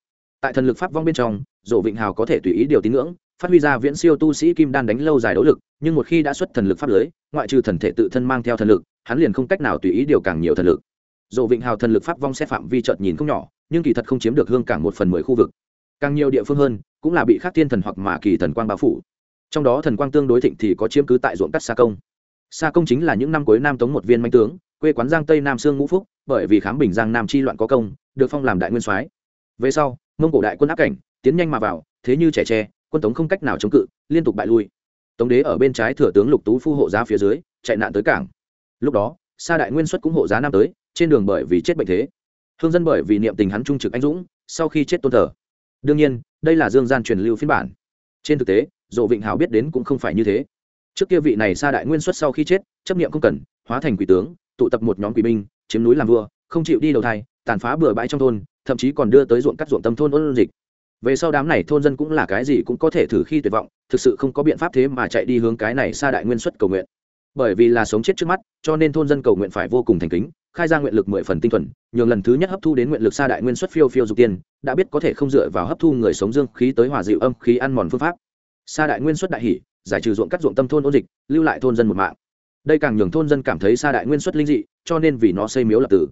Tại thần lực pháp vong bên trong, rộ vịnh hào có thể tùy ý điều tín ngưỡng, phát huy ra viễn siêu tu sĩ kim đan đánh lâu dài đấu lực, nhưng một khi đã xuất thần lực pháp lưới, ngoại trừ thần thể tự thân mang theo thần lực, hắn liền không cách nào tùy ý điều càng nhiều thần lực. Rộ vịnh hào thần lực pháp vong xét phạm vi trợt nhìn không nhỏ, nhưng kỳ thật không chiếm được hương cảng một phần mười khu vực. Càng nhiều địa phương hơn, cũng là bị khắc thiên thần hoặc mà kỳ thần quang bao phủ trong đó thần quang tương đối thịnh thì có chiếm cứ tại ruộng cắt xa công. Xa công chính là những năm cuối nam tống một viên manh tướng, quê quán giang tây nam sương ngũ phúc, bởi vì khám bình giang nam chi loạn có công, được phong làm đại nguyên soái. Về sau, mông cổ đại quân áp cảnh, tiến nhanh mà vào, thế như trẻ tre, quân tống không cách nào chống cự, liên tục bại lui. Tống đế ở bên trái thừa tướng lục tú phu hộ giá phía dưới, chạy nạn tới cảng. Lúc đó, sa đại nguyên xuất cũng hộ giá nam tới, trên đường bởi vì chết bệnh thế. Hương dân bởi vì niệm tình hắn trung trực anh dũng, sau khi chết tôn thờ. Đương nhiên, đây là dương gian truyền lưu phiên bản. Trên thực tế dỗ vịnh hào biết đến cũng không phải như thế. Trước kia vị này sa đại nguyên xuất sau khi chết, chấp niệm không cần, hóa thành quỷ tướng, tụ tập một nhóm quỷ binh, chiếm núi làm vua, không chịu đi đầu thai, tàn phá bừa bãi trong thôn, thậm chí còn đưa tới ruộng cắt ruộng tâm thôn ôn dịch. Về sau đám này thôn dân cũng là cái gì cũng có thể thử khi tuyệt vọng, thực sự không có biện pháp thế mà chạy đi hướng cái này xa đại nguyên xuất cầu nguyện. Bởi vì là sống chết trước mắt, cho nên thôn dân cầu nguyện phải vô cùng thành kính, khai ra nguyện lực mười phần tinh thuần, nhường lần thứ nhất hấp thu đến nguyện lực xa đại nguyên xuất phiêu phiêu dục tiên, đã biết có thể không dựa vào hấp thu người sống dương khí tới hòa dịu âm khí ăn mòn phương pháp. Sa đại nguyên xuất đại hỷ, giải trừ ruộng cắt ruộng tâm thôn ôn dịch, lưu lại thôn dân một mạng. Đây càng nhường thôn dân cảm thấy Sa đại nguyên xuất linh dị, cho nên vì nó xây miếu lập tử.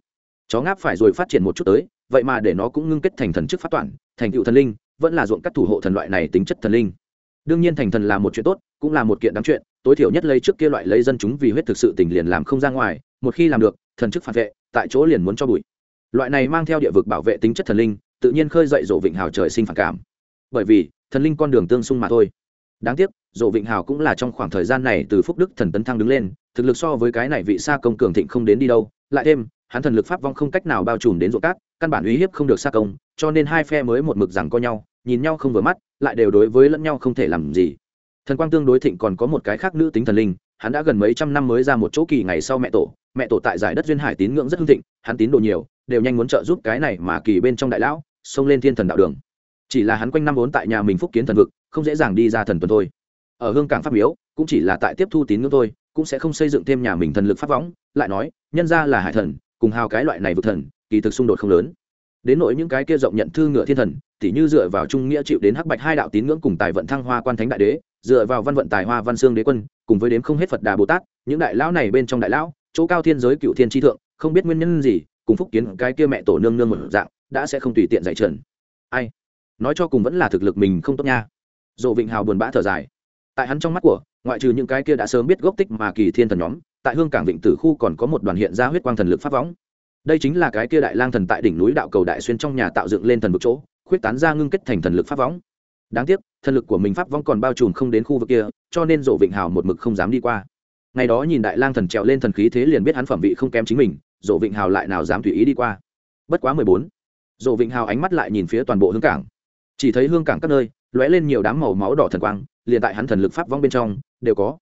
Chó ngáp phải rồi phát triển một chút tới, vậy mà để nó cũng ngưng kết thành thần chức phát toản thành cựu thần linh, vẫn là ruộng cắt thủ hộ thần loại này tính chất thần linh. Đương nhiên thành thần là một chuyện tốt, cũng là một kiện đáng chuyện, tối thiểu nhất lấy trước kia loại lấy dân chúng vì huyết thực sự tình liền làm không ra ngoài, một khi làm được, thần chức phản vệ, tại chỗ liền muốn cho bụi. Loại này mang theo địa vực bảo vệ tính chất thần linh, tự nhiên khơi dậy rộ vịnh hào trời sinh phản cảm bởi vì, thần linh con đường tương xung mà thôi. Đáng tiếc rộ vịnh hào cũng là trong khoảng thời gian này từ phúc đức thần tấn thăng đứng lên, thực lực so với cái này vị xa công cường thịnh không đến đi đâu. Lại thêm, hắn thần lực pháp vong không cách nào bao trùm đến ruộng cát, căn bản uy hiếp không được xa công, cho nên hai phe mới một mực rằng co nhau, nhìn nhau không vừa mắt, lại đều đối với lẫn nhau không thể làm gì. Thần quang tương đối thịnh còn có một cái khác nữ tính thần linh, hắn đã gần mấy trăm năm mới ra một chỗ kỳ ngày sau mẹ tổ. Mẹ tổ tại giải đất duyên hải tín ngưỡng rất hưng thịnh, hắn tín đồ nhiều, đều nhanh muốn trợ giúp cái này mà kỳ bên trong đại lão, xông lên thiên thần đạo đường chỉ là hắn quanh năm vốn tại nhà mình phúc kiến thần vực, không dễ dàng đi ra thần tuần thôi. Ở hương cảng pháp miếu, cũng chỉ là tại tiếp thu tín ngưỡng thôi, cũng sẽ không xây dựng thêm nhà mình thần lực pháp võng. Lại nói, nhân ra là hải thần, cùng hào cái loại này vực thần, kỳ thực xung đột không lớn. Đến nỗi những cái kia rộng nhận thư ngựa thiên thần, tỉ như dựa vào trung nghĩa chịu đến hắc bạch hai đạo tín ngưỡng cùng tài vận thăng hoa quan thánh đại đế, dựa vào văn vận tài hoa văn xương đế quân, cùng với đếm không hết phật đà bồ tát, những đại lão này bên trong đại lão, chỗ cao thiên giới cựu thiên tri thượng, không biết nguyên nhân gì, cùng phúc kiến cái kia mẹ tổ nương nương một dạng, đã sẽ không tùy tiện dạy trần. Ai? Nói cho cùng vẫn là thực lực mình không tốt nha. Dỗ vịnh hào buồn bã thở dài. Tại hắn trong mắt của, ngoại trừ những cái kia đã sớm biết gốc tích mà kỳ thiên thần nhóm, tại hương cảng vịnh tử khu còn có một đoàn hiện ra huyết quang thần lực pháp võng. Đây chính là cái kia đại lang thần tại đỉnh núi đạo cầu đại xuyên trong nhà tạo dựng lên thần vực chỗ, khuyết tán ra ngưng kết thành thần lực pháp võng. Đáng tiếc, thần lực của mình pháp võng còn bao trùm không đến khu vực kia, cho nên dỗ vịnh hào một mực không dám đi qua. Ngày đó nhìn đại lang thần trèo lên thần khí thế liền biết hắn phẩm vị không kém chính mình, dỗ vịnh hào lại nào dám tùy ý đi qua. Bất quá mười bốn, dỗ vịnh hào ánh mắt lại nhìn phía toàn bộ hương cảng chỉ thấy hương cảng các nơi lóe lên nhiều đám màu máu đỏ thần quang, liền tại hắn thần lực pháp vong bên trong đều có.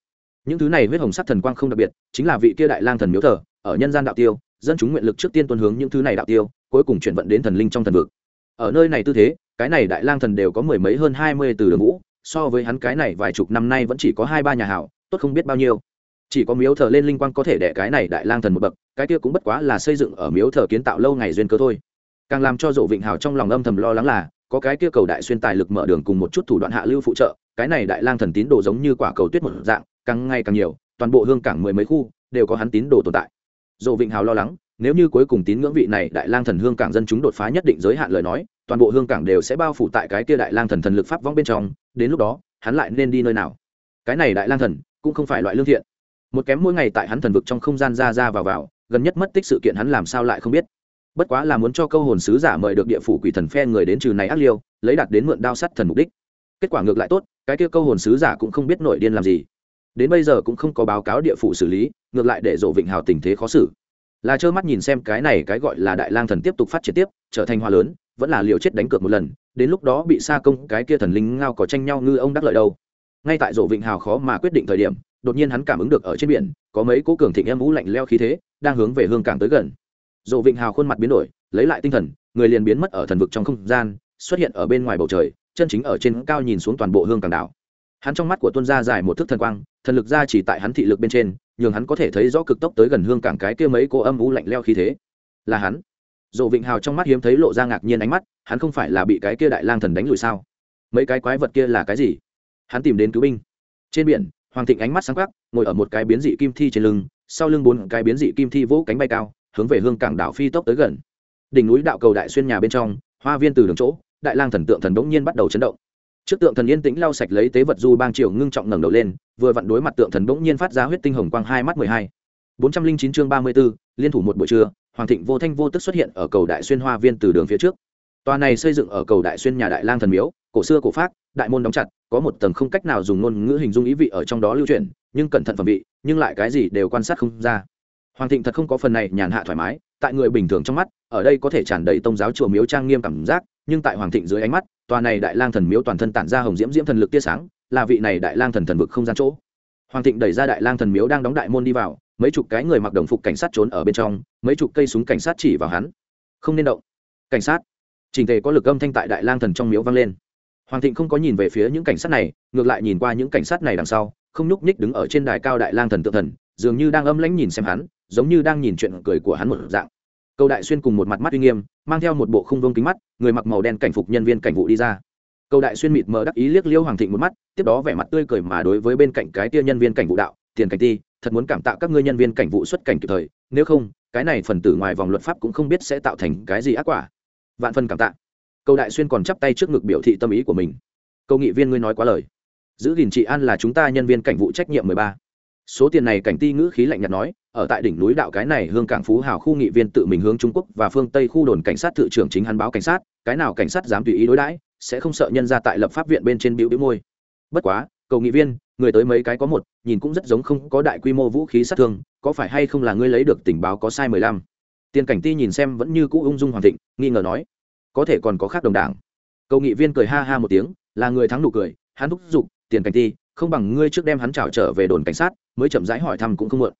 Những thứ này huyết hồng sắc thần quang không đặc biệt, chính là vị kia đại lang thần miếu thờ, ở nhân gian đạo tiêu, dân chúng nguyện lực trước tiên tuân hướng những thứ này đạo tiêu, cuối cùng chuyển vận đến thần linh trong thần vực. Ở nơi này tư thế, cái này đại lang thần đều có mười mấy hơn hai mươi từ đường ngũ so với hắn cái này vài chục năm nay vẫn chỉ có hai ba nhà hảo, tốt không biết bao nhiêu. Chỉ có miếu thờ lên linh quang có thể đẻ cái này đại lang thần một bậc, cái kia cũng bất quá là xây dựng ở miếu thờ kiến tạo lâu ngày duyên cơ thôi. Càng làm cho dỗ vịnh hào trong lòng âm thầm lo lắng là có cái kia cầu đại xuyên tài lực mở đường cùng một chút thủ đoạn hạ lưu phụ trợ, cái này đại lang thần tín đồ giống như quả cầu tuyết một dạng, càng ngày càng nhiều, toàn bộ hương cảng mười mấy khu đều có hắn tín đồ tồn tại. Dỗ vịnh hào lo lắng, nếu như cuối cùng tín ngưỡng vị này đại lang thần hương cảng dân chúng đột phá nhất định giới hạn lời nói, toàn bộ hương cảng đều sẽ bao phủ tại cái kia đại lang thần thần lực pháp vong bên trong, đến lúc đó, hắn lại nên đi nơi nào? Cái này đại lang thần cũng không phải loại lương thiện. Một kém mỗi ngày tại hắn thần vực trong không gian ra ra vào vào, gần nhất mất tích sự kiện hắn làm sao lại không biết? Bất quá là muốn cho câu hồn sứ giả mời được địa phủ quỷ thần phe người đến trừ này ác liêu, lấy đặt đến mượn đao sắt thần mục đích. Kết quả ngược lại tốt, cái kia câu hồn sứ giả cũng không biết nội điên làm gì. Đến bây giờ cũng không có báo cáo địa phủ xử lý, ngược lại để dỗ vịnh hào tình thế khó xử. Là trơ mắt nhìn xem cái này cái gọi là đại lang thần tiếp tục phát triển tiếp, trở thành hoa lớn, vẫn là liều chết đánh cược một lần, đến lúc đó bị xa công cái kia thần linh ngao có tranh nhau ngư ông đắc lợi đâu. Ngay tại rổ vịnh hào khó mà quyết định thời điểm, đột nhiên hắn cảm ứng được ở trên biển, có mấy cố cường thịnh em vũ lạnh leo khí thế, đang hướng về hương cảng tới gần rổ vịnh hào khuôn mặt biến đổi, lấy lại tinh thần, người liền biến mất ở thần vực trong không gian, xuất hiện ở bên ngoài bầu trời, chân chính ở trên cao nhìn xuống toàn bộ hương cảng đảo. Hắn trong mắt của tuân gia dài một thước thần quang, thần lực ra chỉ tại hắn thị lực bên trên, nhường hắn có thể thấy rõ cực tốc tới gần hương cảng cái kia mấy cô âm u lạnh leo khí thế. Là hắn. Dỗ vịnh hào trong mắt hiếm thấy lộ ra ngạc nhiên ánh mắt, hắn không phải là bị cái kia đại lang thần đánh lùi sao? Mấy cái quái vật kia là cái gì? Hắn tìm đến cứu binh. Trên biển, hoàng thịnh ánh mắt sáng quắc, ngồi ở một cái biến dị kim thi trên lưng, sau lưng bốn cái biến dị kim thi vỗ cánh bay cao hướng về hương cảng đảo phi tốc tới gần. Đỉnh núi đạo cầu đại xuyên nhà bên trong, hoa viên từ đường chỗ, đại lang thần tượng thần đ ỗ n g nhiên bắt đầu chấn động. Trước tượng thần yên tĩnh lau sạch lấy tế vật du bang triều ngưng trọng ngẩng đầu lên, vừa vặn đối mặt tượng thần bỗng nhiên phát ra huyết tinh hồng quang hai mắt mười hai. Bốn trăm linh chín chương ba mươi b ố liên thủ một buổi trưa, hoàng thịnh vô thanh vô tức xuất hiện ở cầu đại xuyên hoa viên từ đường phía trước. Tòa này xây dựng ở cầu đại xuyên nhà đại lang thần miếu, cổ xưa cổ pháp đại môn đóng chặt, có một tầng không cách nào dùng ngôn ngữ hình dung ý vị ở trong đó lưu truyền, nhưng cẩn thận phẩm vị, nhưng lại cái gì đều quan sát không ra hoàng thịnh thật không có phần này nhàn hạ thoải mái, tại người bình thường trong mắt, ở đây có thể tràn đầy tông giáo chùa miếu trang nghiêm cảm giác, nhưng tại hoàng thịnh dưới ánh mắt, tòa này đại lang thần miếu toàn thân tản ra hồng diễm diễm thần lực tia sáng, là vị này đại lang thần thần vực không gian chỗ. Hoàng thịnh đẩy ra đại lang thần miếu đang đóng đại môn đi vào, mấy chục cái người mặc đồng phục cảnh sát trốn ở bên trong, mấy chục cây súng cảnh sát chỉ vào hắn. Không nên động. Cảnh sát. Trình tề có lực âm thanh tại đại lang thần trong miếu vang lên. Hoàng thịnh không có nhìn về phía những cảnh sát này, ngược lại nhìn qua những cảnh sát này đằng sau, không nhúc nhích đứng ở trên đài cao đại lang thần tự thần, dường như đang âm lãnh nhìn xem hắn giống như đang nhìn chuyện cười của hắn một dạng. Cầu đại xuyên cùng một mặt mắt uy nghiêm, mang theo một bộ khung vông kính mắt, người mặc màu đen cảnh phục nhân viên cảnh vụ đi ra. Cầu đại xuyên mịt mờ đắc ý liếc liêu hoàng thịnh một mắt, tiếp đó vẻ mặt tươi cười mà đối với bên cạnh cái tia nhân viên cảnh vụ đạo, tiền cảnh ti, thật muốn cảm tạ các ngươi nhân viên cảnh vụ xuất cảnh kịp thời, nếu không, cái này phần tử ngoài vòng luật pháp cũng không biết sẽ tạo thành cái gì ác quả. Vạn phần cảm tạ. Cầu đại xuyên còn chắp tay trước ngực biểu thị tâm ý của mình. Câu nghị viên ngươi nói quá lời. Giữ gìn trị an là chúng ta nhân viên cảnh vụ trách nhiệm mười ba. Số tiền này cảnh ti ngữ khí lạnh nhạt nói ở tại đỉnh núi đạo cái này hương cảng phú hào khu nghị viên tự mình hướng trung quốc và phương tây khu đồn cảnh sát thự trưởng chính hắn báo cảnh sát, cái nào cảnh sát dám tùy ý đối đãi, sẽ không sợ nhân ra tại lập pháp viện bên trên biểu biểu môi. Bất quá, cầu nghị viên, người tới mấy cái có một, nhìn cũng rất giống không có đại quy mô vũ khí sát thương, có phải hay không là ngươi lấy được tình báo có sai mười lăm? Tiền cảnh ti nhìn xem vẫn như cũ ung dung hoàng thịnh, nghi ngờ nói, có thể còn có khác đồng đảng. Cầu nghị viên cười ha ha một tiếng, là người thắng nụ cười, hắn thúc giục, tiền cảnh ti, không bằng ngươi trước đem hắn trào trở về đồn cảnh sát, mới chậm rãi hỏi thăm cũng không mượn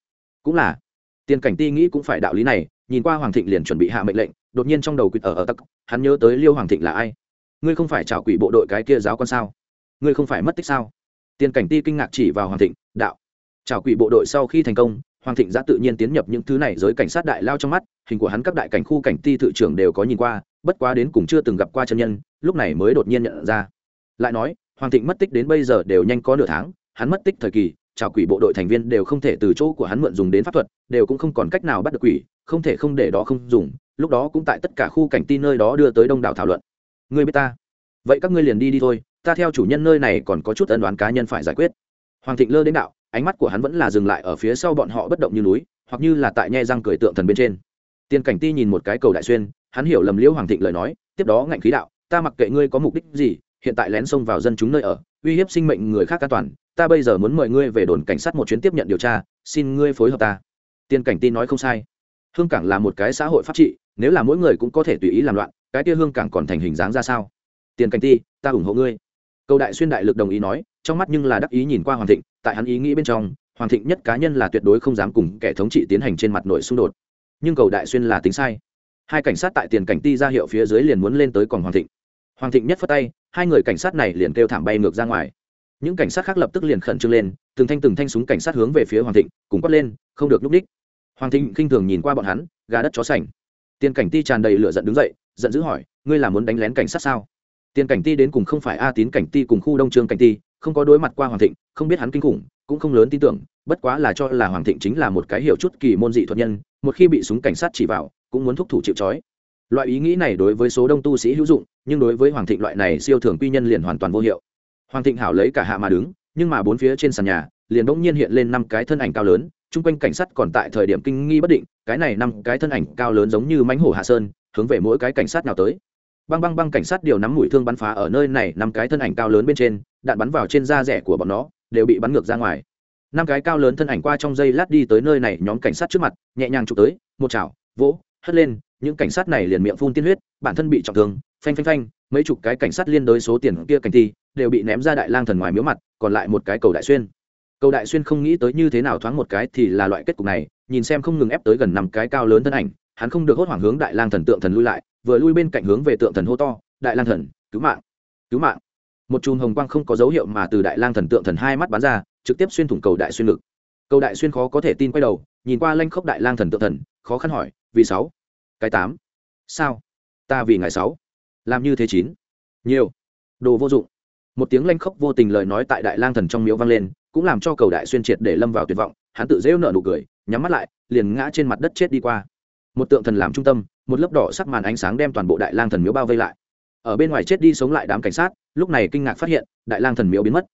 cũng là. Tiền cảnh ti nghĩ cũng phải đạo lý này, nhìn qua hoàng thịnh liền chuẩn bị hạ mệnh lệnh, đột nhiên trong đầu quỵt ở ở tắc hắn nhớ tới liêu hoàng thịnh là ai? Ngươi không phải trào quỷ bộ đội cái kia giáo con sao? Ngươi không phải mất tích sao? Tiền cảnh ti kinh ngạc chỉ vào hoàng thịnh, đạo. Trào quỷ bộ đội sau khi thành công, hoàng thịnh ra tự nhiên tiến nhập những thứ này giới cảnh sát đại lao trong mắt, hình của hắn các đại cảnh khu cảnh ti thự trưởng đều có nhìn qua, bất quá đến cùng chưa từng gặp qua chân nhân, lúc này mới đột nhiên nhận ra. Lại nói, hoàng thịnh mất tích đến bây giờ đều nhanh có nửa tháng, hắn mất tích thời kỳ trào quỷ bộ đội thành viên đều không thể từ chỗ của hắn mượn dùng đến pháp thuật, đều cũng không còn cách nào bắt được quỷ, không thể không để đó không dùng, lúc đó cũng tại tất cả khu cảnh tin nơi đó đưa tới đông đảo thảo luận. Ngươi biết ta? Vậy các ngươi liền đi đi thôi, ta theo chủ nhân nơi này còn có chút ân đoán cá nhân phải giải quyết. Hoàng thịnh lơ đến đạo, ánh mắt của hắn vẫn là dừng lại ở phía sau bọn họ bất động như núi, hoặc như là tại nhe răng cười tượng thần bên trên. Tiền cảnh ti nhìn một cái cầu đại xuyên, hắn hiểu lầm liễu hoàng thịnh lời nói, tiếp đó ngạnh khí đạo, ta mặc kệ ngươi có mục đích gì, hiện tại lén xông vào dân chúng nơi ở, uy hiếp sinh mệnh người khác an toàn ta bây giờ muốn mời ngươi về đồn cảnh sát một chuyến tiếp nhận điều tra, xin ngươi phối hợp ta. Tiên cảnh tin nói không sai. Hương cảng là một cái xã hội pháp trị, nếu là mỗi người cũng có thể tùy ý làm loạn, cái kia hương cảng còn thành hình dáng ra sao? Tiền cảnh ti, ta ủng hộ ngươi. Cầu đại xuyên đại lực đồng ý nói, trong mắt nhưng là đắc ý nhìn qua hoàng thịnh, tại hắn ý nghĩ bên trong, hoàng thịnh nhất cá nhân là tuyệt đối không dám cùng kẻ thống trị tiến hành trên mặt nội xung đột. Nhưng cầu đại xuyên là tính sai. Hai cảnh sát tại tiền cảnh ti ra hiệu phía dưới liền muốn lên tới còn hoàng thịnh. Hoàng thịnh nhất phất tay, hai người cảnh sát này liền kêu thảm bay ngược ra ngoài những cảnh sát khác lập tức liền khẩn trương lên, từng thanh từng thanh súng cảnh sát hướng về phía hoàng thịnh, cùng quát lên, không được núp đích. Hoàng thịnh khinh thường nhìn qua bọn hắn, gà đất chó sành. Tiền cảnh ti tràn đầy lửa giận đứng dậy, giận dữ hỏi, ngươi là muốn đánh lén cảnh sát sao? Tiền cảnh ti đến cùng không phải a tín cảnh ti cùng khu đông trương cảnh ti, không có đối mặt qua hoàng thịnh, không biết hắn kinh khủng, cũng không lớn tin tưởng, bất quá là cho là hoàng thịnh chính là một cái hiểu chút kỳ môn dị thuật nhân, một khi bị súng cảnh sát chỉ vào, cũng muốn thúc thủ chịu trói. Loại ý nghĩ này đối với số đông tu sĩ hữu dụng, nhưng đối với hoàng thịnh loại này siêu thường quy nhân liền hoàn toàn vô hiệu hoàng thịnh hảo lấy cả hạ mà đứng, nhưng mà bốn phía trên sàn nhà liền bỗng nhiên hiện lên năm cái thân ảnh cao lớn, chung quanh cảnh sát còn tại thời điểm kinh nghi bất định, cái này năm cái thân ảnh cao lớn giống như mánh hổ hạ sơn, hướng về mỗi cái cảnh sát nào tới. Băng băng băng cảnh sát điều nắm mũi thương bắn phá ở nơi này, năm cái thân ảnh cao lớn bên trên, đạn bắn vào trên da rẻ của bọn nó, đều bị bắn ngược ra ngoài. Năm cái cao lớn thân ảnh qua trong dây lát đi tới nơi này, nhóm cảnh sát trước mặt, nhẹ nhàng chụp tới, một chảo, vỗ, hất lên, những cảnh sát này liền miệng phun tiên huyết, bản thân bị trọng thương, phanh phanh phanh, mấy chục cái cảnh sát liên đối số tiền kia cảnh thi đều bị ném ra đại lang thần ngoài miếu mặt, còn lại một cái cầu đại xuyên. Cầu đại xuyên không nghĩ tới như thế nào thoáng một cái thì là loại kết cục này, nhìn xem không ngừng ép tới gần năm cái cao lớn thân ảnh, hắn không được hốt hoảng hướng đại lang thần tượng thần lui lại, vừa lui bên cạnh hướng về tượng thần hô to, đại lang thần, cứu mạng cứu mạng. Một chùm hồng quang không có dấu hiệu mà từ đại lang thần tượng thần hai mắt bắn ra, trực tiếp xuyên thủng cầu đại xuyên ngực. Cầu đại xuyên khó có thể tin quay đầu, nhìn qua lanh khốc đại lang thần tượng thần, khó khăn hỏi, vì sáu? Cái tám. Sao? Ta vì ngày sáu. Làm như thế chín. Nhiều. Đồ vô dụng một tiếng lanh khốc vô tình lời nói tại đại lang thần trong miếu vang lên, cũng làm cho cầu đại xuyên triệt để lâm vào tuyệt vọng, hắn tự dễu nợ nụ cười, nhắm mắt lại, liền ngã trên mặt đất chết đi qua. Một tượng thần làm trung tâm, một lớp đỏ sắc màn ánh sáng đem toàn bộ đại lang thần miếu bao vây lại. Ở bên ngoài chết đi sống lại đám cảnh sát, lúc này kinh ngạc phát hiện, đại lang thần miếu biến mất.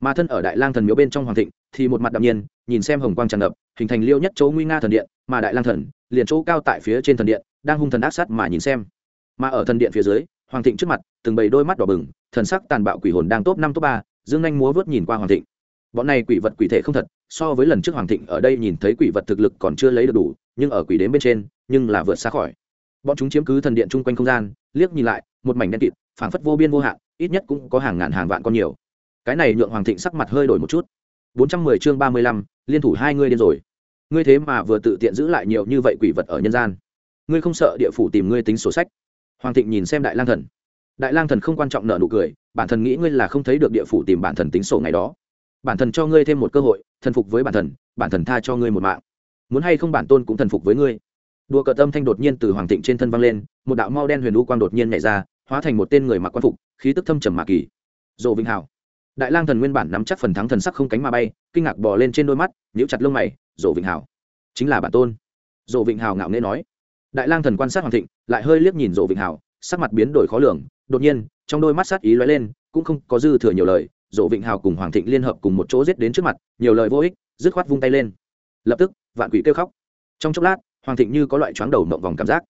Mà thân ở đại lang thần miếu bên trong hoàng thịnh, thì một mặt đạm nhiên, nhìn xem hồng quang tràn ngập, hình thành liêu nhất chỗ nguy nga thần điện, mà đại lang thần, liền chỗ cao tại phía trên thần điện, đang hung thần ác sát mà nhìn xem. Mà ở thần điện phía dưới hoàng thịnh trước mặt từng bầy đôi mắt đỏ bừng thần sắc tàn bạo quỷ hồn đang top năm top ba dương anh múa vớt nhìn qua hoàng thịnh. Bọn này quỷ vật quỷ thể không thật so với lần trước hoàng thịnh ở đây nhìn thấy quỷ vật thực lực còn chưa lấy được đủ nhưng ở quỷ đến bên trên nhưng là vượt xa khỏi. Bọn chúng chiếm cứ thần điện chung quanh không gian liếc nhìn lại một mảnh đen kịt phảng phất vô biên vô hạn ít nhất cũng có hàng ngàn hàng vạn con nhiều. Cái này nhượng hoàng thịnh sắc mặt hơi đổi một chút. 410 chương 35, liên thủ hai ngươi điên rồi. Ngươi thế mà vừa tự tiện giữ lại nhiều như vậy quỷ vật ở nhân gian. Ngươi không sợ địa phủ tìm ngươi tính sổ sách hoàng thịnh nhìn xem đại lang thần. Đại lang thần không quan trọng nợ nụ cười, bản thần nghĩ ngươi là không thấy được địa phủ tìm bản thần tính sổ ngày đó. Bản thần cho ngươi thêm một cơ hội, thần phục với bản thần bản thần tha cho ngươi một mạng. Muốn hay không bản tôn cũng thần phục với ngươi. Đùa cờ tâm thanh đột nhiên từ hoàng thịnh trên thân văng lên, một đạo mau đen huyền u quang đột nhiên nhảy ra, hóa thành một tên người mặc quan phục, khí tức thâm trầm mạc kỳ. Dồ vinh hào đại lang thần nguyên bản nắm chắc phần thắng thần sắc không cánh mà bay, kinh ngạc bò lên trên đôi mắt, nhíu chặt lông mày dồ vinh hào chính là bản tôn. Dồ vinh hào ngạo nghễ nói đại lang thần quan sát hoàng thịnh, lại hơi liếc nhìn rộ vịnh hào sắc mặt biến đổi khó lường, đột nhiên, trong đôi mắt sát ý lóe lên, cũng không có dư thừa nhiều lời rộ vịnh hào cùng hoàng thịnh liên hợp cùng một chỗ giết đến trước mặt, nhiều lời vô ích, dứt khoát vung tay lên. Lập tức, vạn quỷ kêu khóc. Trong chốc lát, hoàng thịnh như có loại chóng đầu mộng vòng cảm giác,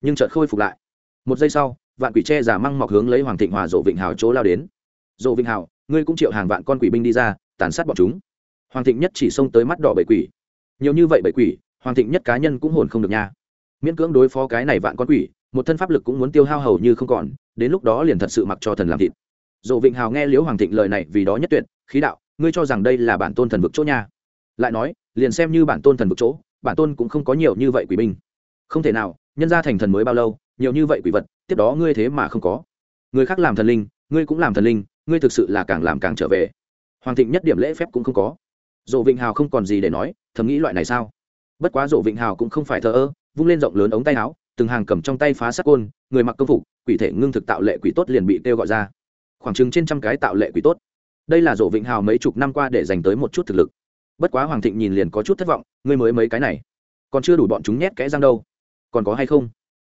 nhưng chợt khôi phục lại. Một giây sau, vạn quỷ che giả măng mọc hướng lấy hoàng thịnh hòa rộ vịnh hào chỗ lao đến. Rộ vịnh hào ngươi cũng triệu hàng vạn con quỷ binh đi ra, tàn sát bọn chúng. Hoàng thịnh nhất chỉ xông tới mắt đỏ bảy quỷ. Nhiều như vậy bảy quỷ, hoàng thịnh nhất cá nhân cũng hồn không được nha miễn cưỡng đối phó cái này vạn con quỷ, một thân pháp lực cũng muốn tiêu hao hầu như không còn, đến lúc đó liền thật sự mặc cho thần làm thịt. Dỗ vịnh hào nghe liễu hoàng thịnh lời này vì đó nhất tuyệt, khí đạo, ngươi cho rằng đây là bản tôn thần vực chỗ nha? Lại nói, liền xem như bản tôn thần vực chỗ, bản tôn cũng không có nhiều như vậy quỷ binh. Không thể nào, nhân ra thành thần mới bao lâu, nhiều như vậy quỷ vật, tiếp đó ngươi thế mà không có. Người khác làm thần linh, ngươi cũng làm thần linh, ngươi thực sự là càng làm càng trở về. Hoàng thịnh nhất điểm lễ phép cũng không có. Dỗ vịnh hào không còn gì để nói, thầm nghĩ loại này sao? Bất quá dỗ vịnh hào cũng không phải thờ ơ vung lên rộng lớn ống tay áo, từng hàng cầm trong tay phá sắc côn, người mặc công phục, quỷ thể ngưng thực tạo lệ quỷ tốt liền bị kêu gọi ra. Khoảng chừng trên trăm cái tạo lệ quỷ tốt. Đây là rổ vịnh hào mấy chục năm qua để dành tới một chút thực lực. Bất quá hoàng thịnh nhìn liền có chút thất vọng, ngươi mới mấy cái này, còn chưa đủ bọn chúng nhét kẽ răng đâu. Còn có hay không?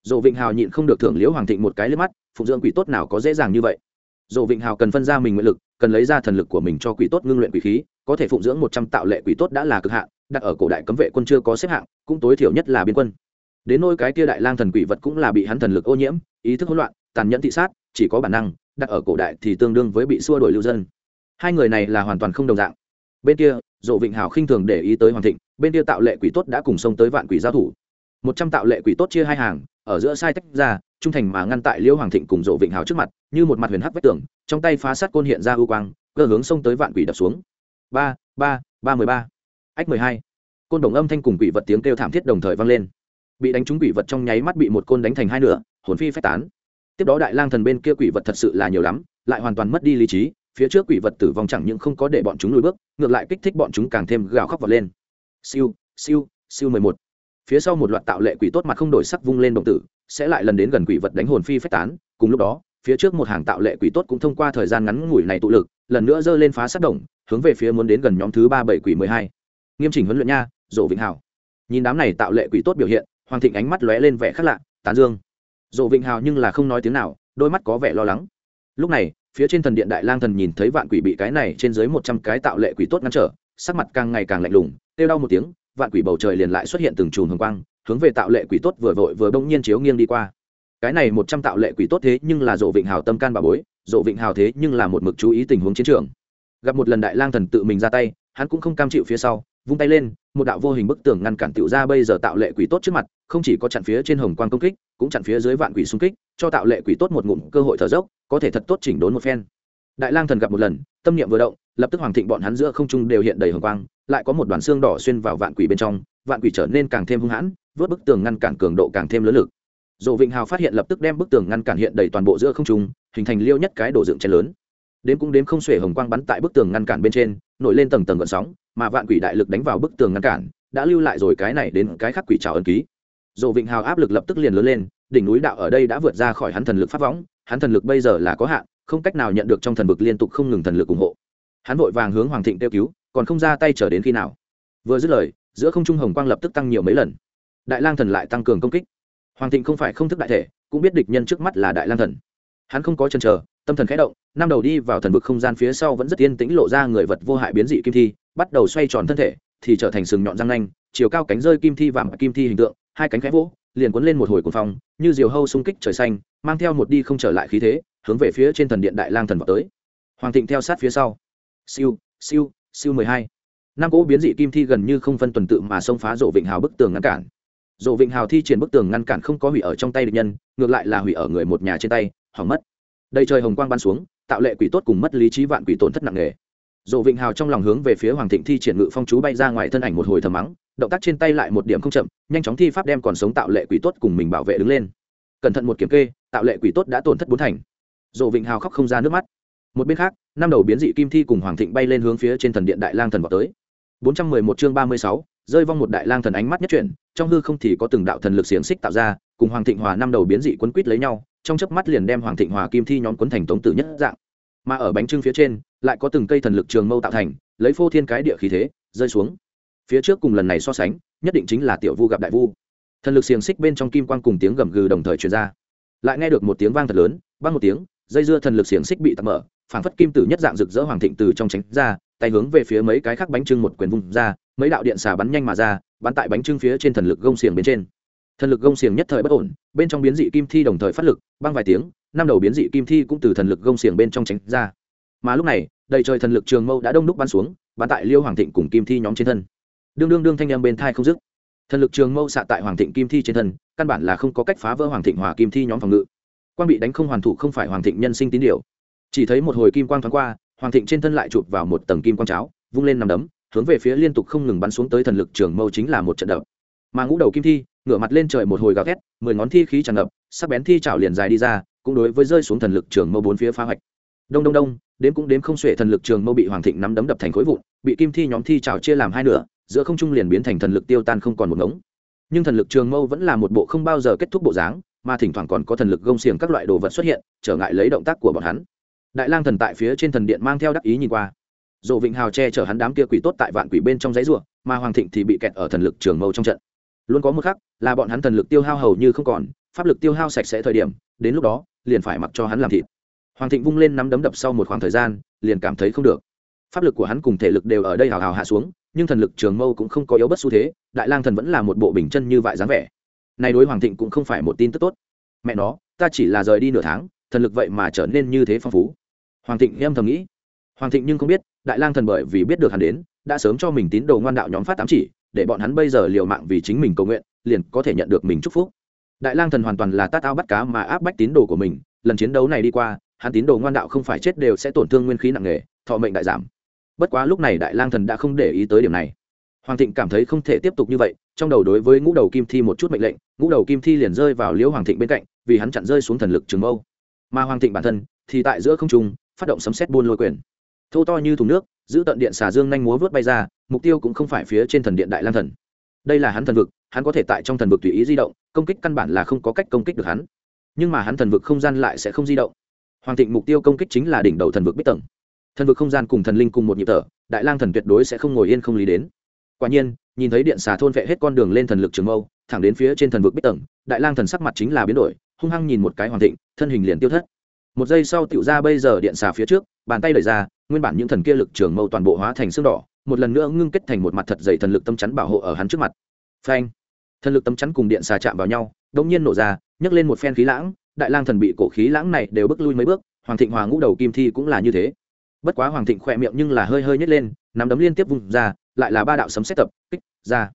Dồ vịnh hào nhịn không được thưởng liễu hoàng thịnh một cái lên mắt, phụng dưỡng quỷ tốt nào có dễ dàng như vậy? Dồ vịnh hào cần phân ra mình nguyện lực, cần lấy ra thần lực của mình cho quỷ tốt ngưng luyện quỷ khí, có thể phụng dưỡng một trăm tạo lệ quỷ tốt đã là cực hạn, đặt ở cổ đại cấm vệ quân chưa có xếp hạng, cũng tối thiểu nhất là biên quân đến nôi cái kia đại lang thần quỷ vật cũng là bị hắn thần lực ô nhiễm, ý thức hỗn loạn, tàn nhẫn thị sát, chỉ có bản năng, đặt ở cổ đại thì tương đương với bị xua đổi lưu dân. Hai người này là hoàn toàn không đồng dạng. Bên kia, dỗ vịnh hào khinh thường để ý tới hoàng thịnh, bên kia tạo lệ quỷ tốt đã cùng xông tới vạn quỷ giao thủ. Một trăm tạo lệ quỷ tốt chia hai hàng, ở giữa sai tách ra, trung thành mà ngăn tại liễu hoàng thịnh cùng dỗ vịnh hào trước mặt, như một mặt huyền hắc vách tường, trong tay phá sát côn hiện ra ưu quang, cơ hướng xông tới vạn quỷ đập xuống. Ba ba ba mười ba. Ách mười hai. Côn đồng âm thanh cùng quỷ vật tiếng kêu thảm thiết đồng thời vang lên bị đánh trúng quỷ vật trong nháy mắt bị một côn đánh thành hai nửa, hồn phi phách tán. Tiếp đó đại lang thần bên kia quỷ vật thật sự là nhiều lắm, lại hoàn toàn mất đi lý trí, phía trước quỷ vật tử vong chẳng những không có để bọn chúng lùi bước, ngược lại kích thích bọn chúng càng thêm gào khóc vật lên. Siêu siêu siêu mười một. Phía sau một loạt tạo lệ quỷ tốt mặt không đổi sắc vung lên động tử, sẽ lại lần đến gần quỷ vật đánh hồn phi phách tán. Cùng lúc đó, phía trước một hàng tạo lệ quỷ tốt cũng thông qua thời gian ngắn ngủi này tụ lực, lần nữa giơ lên phá sát động hướng về phía muốn đến gần nhóm thứ ba bảy quỷ mười hai. Nghiêm chỉnh huấn luyện nha, dỗ vĩnh hảo. nhìn đám này tạo lệ quỷ tốt biểu hiện hoàng thịnh ánh mắt lóe lên vẻ khác lạ, tán dương. Dộ vịnh hào nhưng là không nói tiếng nào, đôi mắt có vẻ lo lắng. Lúc này, phía trên thần điện đại lang thần nhìn thấy vạn quỷ bị cái này trên dưới một trăm cái tạo lệ quỷ tốt ngăn trở, sắc mặt càng ngày càng lạnh lùng, kêu đau một tiếng, vạn quỷ bầu trời liền lại xuất hiện từng chùm hồng quang, hướng về tạo lệ quỷ tốt vừa vội vừa bỗng nhiên chiếu nghiêng đi qua. Cái này một trăm tạo lệ quỷ tốt thế nhưng là dộ vịnh hào tâm can bà bối dộ vịnh hào thế nhưng là một mực chú ý tình huống chiến trường. Gặp một lần đại lang thần tự mình ra tay, hắn cũng không cam chịu phía sau, vung tay lên một đạo vô hình bức tường ngăn cản tiểu ra bây giờ tạo lệ quỷ tốt trước mặt, không chỉ có chặn phía trên hồng quang công kích, cũng chặn phía dưới vạn quỷ xung kích, cho tạo lệ quỷ tốt một ngụm cơ hội thở dốc, có thể thật tốt chỉnh đốn một phen. Đại lang thần gặp một lần, tâm niệm vừa động, lập tức hoàng thịnh bọn hắn giữa không trung đều hiện đầy hồng quang, lại có một đoàn xương đỏ xuyên vào vạn quỷ bên trong, vạn quỷ trở nên càng thêm hung hãn, vớt bức tường ngăn cản cường độ càng thêm lớn lực. Dỗ vịnh hào phát hiện lập tức đem bức tường ngăn cản hiện đầy toàn bộ giữa không trung, hình thành liêu nhất cái đổ dựng chen lớn đến cũng đến không xuể hồng quang bắn tại bức tường ngăn cản bên trên, nổi lên tầng tầng gợn sóng, mà vạn quỷ đại lực đánh vào bức tường ngăn cản, đã lưu lại rồi cái này đến cái khác quỷ trào ấn ký. Dồ vịnh hào áp lực lập tức liền lớn lên, đỉnh núi đạo ở đây đã vượt ra khỏi hắn thần lực pháp võng, hắn thần lực bây giờ là có hạn, không cách nào nhận được trong thần vực liên tục không ngừng thần lực ủng hộ. Hắn vội vàng hướng hoàng thịnh kêu cứu, còn không ra tay chờ đến khi nào. Vừa dứt lời, giữa không trung hồng quang lập tức tăng nhiều mấy lần. Đại lang thần lại tăng cường công kích. Hoàng thịnh không phải không thức đại thể, cũng biết địch nhân trước mắt là đại lang thần. Hắn không có chân chờ, tâm thần khẽ động năm đầu đi vào thần vực không gian phía sau vẫn rất yên tĩnh lộ ra người vật vô hại biến dị kim thi, bắt đầu xoay tròn thân thể, thì trở thành sừng nhọn răng nanh, chiều cao cánh rơi kim thi vàng kim thi hình tượng, hai cánh khẽ vỗ, liền cuốn lên một hồi cuồng phong, như diều hâu xung kích trời xanh, mang theo một đi không trở lại khí thế, hướng về phía trên thần điện đại lang thần vào tới. Hoàng thịnh theo sát phía sau. Siêu siêu siêu mười hai. Năm cỗ biến dị kim thi gần như không phân tuần tự mà xông phá rộ vịnh hào bức tường ngăn cản. Rộ vịnh hào thi triển bức tường ngăn cản không có hủy ở trong tay địch nhân, ngược lại là hủy ở người một nhà trên tay, hỏng mất. Đây trời hồng quang bắn xuống tạo lệ quỷ tốt cùng mất lý trí vạn quỷ tổn thất nặng nề. Dỗ vịnh hào trong lòng hướng về phía hoàng thịnh thi triển ngự phong chú bay ra ngoài thân ảnh một hồi thầm mắng động tác trên tay lại một điểm không chậm nhanh chóng thi pháp đem còn sống tạo lệ quỷ tốt cùng mình bảo vệ đứng lên. Cẩn thận một kiểm kê tạo lệ quỷ tốt đã tổn thất bốn thành. Dỗ vịnh hào khóc không ra nước mắt. Một bên khác năm đầu biến dị kim thi cùng hoàng thịnh bay lên hướng phía trên thần điện đại lang thần vào tới. 411 chương 36, rơi vong một đại lang thần ánh mắt nhất chuyển trong hư không thì có từng đạo thần lực xiềng xích tạo ra cùng hoàng thịnh hòa năm đầu biến dị quấn quýt lấy nhau trong chớp mắt liền đem hoàng thịnh hòa kim thi nhóm quấn thành tống tử nhất dạng mà ở bánh trưng phía trên lại có từng cây thần lực trường mâu tạo thành, lấy phô thiên cái địa khí thế, rơi xuống. Phía trước cùng lần này so sánh, nhất định chính là tiểu vu gặp đại vu. Thần lực xiềng xích bên trong kim quang cùng tiếng gầm gừ đồng thời truyền ra. Lại nghe được một tiếng vang thật lớn, băng một tiếng, dây dưa thần lực xiềng xích bị tạm mở, phảng phất kim tử nhất dạng rực rỡ hoàng thịnh từ trong tránh ra, tay hướng về phía mấy cái khác bánh trưng một quyền vùng ra, mấy đạo điện xà bắn nhanh mà ra, bắn tại bánh trưng phía trên thần lực gông xiềng bên trên thần lực gông xiềng nhất thời bất ổn, bên trong biến dị kim thi đồng thời phát lực băng vài tiếng, năm đầu biến dị kim thi cũng từ thần lực gông xiềng bên trong tránh ra. Mà lúc này, đầy trời thần lực trường mâu đã đông đúc bắn xuống, bắn tại liêu hoàng thịnh cùng kim thi nhóm trên thân. Đương đương đương thanh em bên thai không dứt. Thần lực trường mâu xạ tại hoàng thịnh kim thi trên thân, căn bản là không có cách phá vỡ hoàng thịnh hòa kim thi nhóm phòng ngự. Quan bị đánh không hoàn thủ không phải hoàng thịnh nhân sinh tín điều. Chỉ thấy một hồi kim quang thoáng qua, hoàng thịnh trên thân lại chụp vào một tầng kim quang cháo, vung lên nằm đấm, hướng về phía liên tục không ngừng bắn xuống tới thần lực trường mâu chính là một trận đập mà ngũ đầu kim thi, ngửa mặt lên trời một hồi gào thét, mười ngón thi khí tràn ngập, sắc bén thi chảo liền dài đi ra, cũng đối với rơi xuống thần lực trường mâu bốn phía phá hoạch. Đông đông đông, đếm cũng đếm không xuể thần lực trường mâu bị hoàng thịnh nắm đấm đập thành khối vụn, bị kim thi nhóm thi chảo chia làm hai nửa, giữa không trung liền biến thành thần lực tiêu tan không còn một ngống. Nhưng thần lực trường mâu vẫn là một bộ không bao giờ kết thúc bộ dáng, mà thỉnh thoảng còn có thần lực gông xiềng các loại đồ vật xuất hiện, trở ngại lấy động tác của bọn hắn. Đại lang thần tại phía trên thần điện mang theo đắc ý nhìn qua. Dồ vịnh hào che chở hắn đám kia quỷ tốt tại vạn quỷ bên trong giấy ruộng mà hoàng thịnh thì bị kẹt ở thần lực trường mâu trong trận luôn có một khắc là bọn hắn thần lực tiêu hao hầu như không còn, pháp lực tiêu hao sạch sẽ thời điểm, đến lúc đó, liền phải mặc cho hắn làm thịt. Hoàng thịnh vung lên nắm đấm đập sau một khoảng thời gian, liền cảm thấy không được. Pháp lực của hắn cùng thể lực đều ở đây hào hào hạ xuống, nhưng thần lực trường mâu cũng không có yếu bất xu thế, đại lang thần vẫn là một bộ bình chân như vại dáng vẻ. Này đối hoàng thịnh cũng không phải một tin tức tốt. Mẹ nó, ta chỉ là rời đi nửa tháng, thần lực vậy mà trở nên như thế phong phú. Hoàng thịnh em thầm nghĩ. Hoàng thịnh nhưng không biết, đại lang thần bởi vì biết được hắn đến, đã sớm cho mình tín đồ ngoan đạo nhóm phát tám chỉ để bọn hắn bây giờ liều mạng vì chính mình cầu nguyện, liền có thể nhận được mình chúc phúc. Đại lang thần hoàn toàn là tát ao bắt cá mà áp bách tín đồ của mình, lần chiến đấu này đi qua, hắn tín đồ ngoan đạo không phải chết đều sẽ tổn thương nguyên khí nặng nề, thọ mệnh đại giảm. Bất quá lúc này đại lang thần đã không để ý tới điểm này. Hoàng thịnh cảm thấy không thể tiếp tục như vậy, trong đầu đối với ngũ đầu kim thi một chút mệnh lệnh, ngũ đầu kim thi liền rơi vào liễu hoàng thịnh bên cạnh, vì hắn chặn rơi xuống thần lực trường mâu. Mà hoàng thịnh bản thân thì tại giữa không trung, phát động sấm xét buôn lôi quyền. Thô to như thùng nước, giữ tận điện xà dương nhanh múa vớt bay ra mục tiêu cũng không phải phía trên thần điện đại lang thần. Đây là hắn thần vực, hắn có thể tại trong thần vực tùy ý di động, công kích căn bản là không có cách công kích được hắn. Nhưng mà hắn thần vực không gian lại sẽ không di động. Hoàng thịnh mục tiêu công kích chính là đỉnh đầu thần vực bích tầng. Thần vực không gian cùng thần linh cùng một nhịp tở đại lang thần tuyệt đối sẽ không ngồi yên không lý đến. Quả nhiên, nhìn thấy điện xà thôn vệ hết con đường lên thần lực trường mâu, thẳng đến phía trên thần vực bích tầng, đại lang thần sắc mặt chính là biến đổi, hung hăng nhìn một cái hoàng thịnh, thân hình liền tiêu thất. Một giây sau tựu ra bây giờ điện xà phía trước, bàn tay đẩy ra, nguyên bản những thần kia lực trường mâu toàn bộ hóa thành xương đỏ một lần nữa ngưng kết thành một mặt thật dày thần lực tâm chắn bảo hộ ở hắn trước mặt. Phanh! Thần lực tâm chắn cùng điện xà chạm vào nhau, đột nhiên nổ ra, nhấc lên một phen khí lãng, đại lang thần bị cổ khí lãng này đều bước lui mấy bước, hoàng thịnh hòa ngũ đầu kim thi cũng là như thế. Bất quá hoàng thịnh khỏe miệng nhưng là hơi hơi nhét lên, nắm đấm liên tiếp vùng ra, lại là ba đạo sấm xét tập, kích, ra.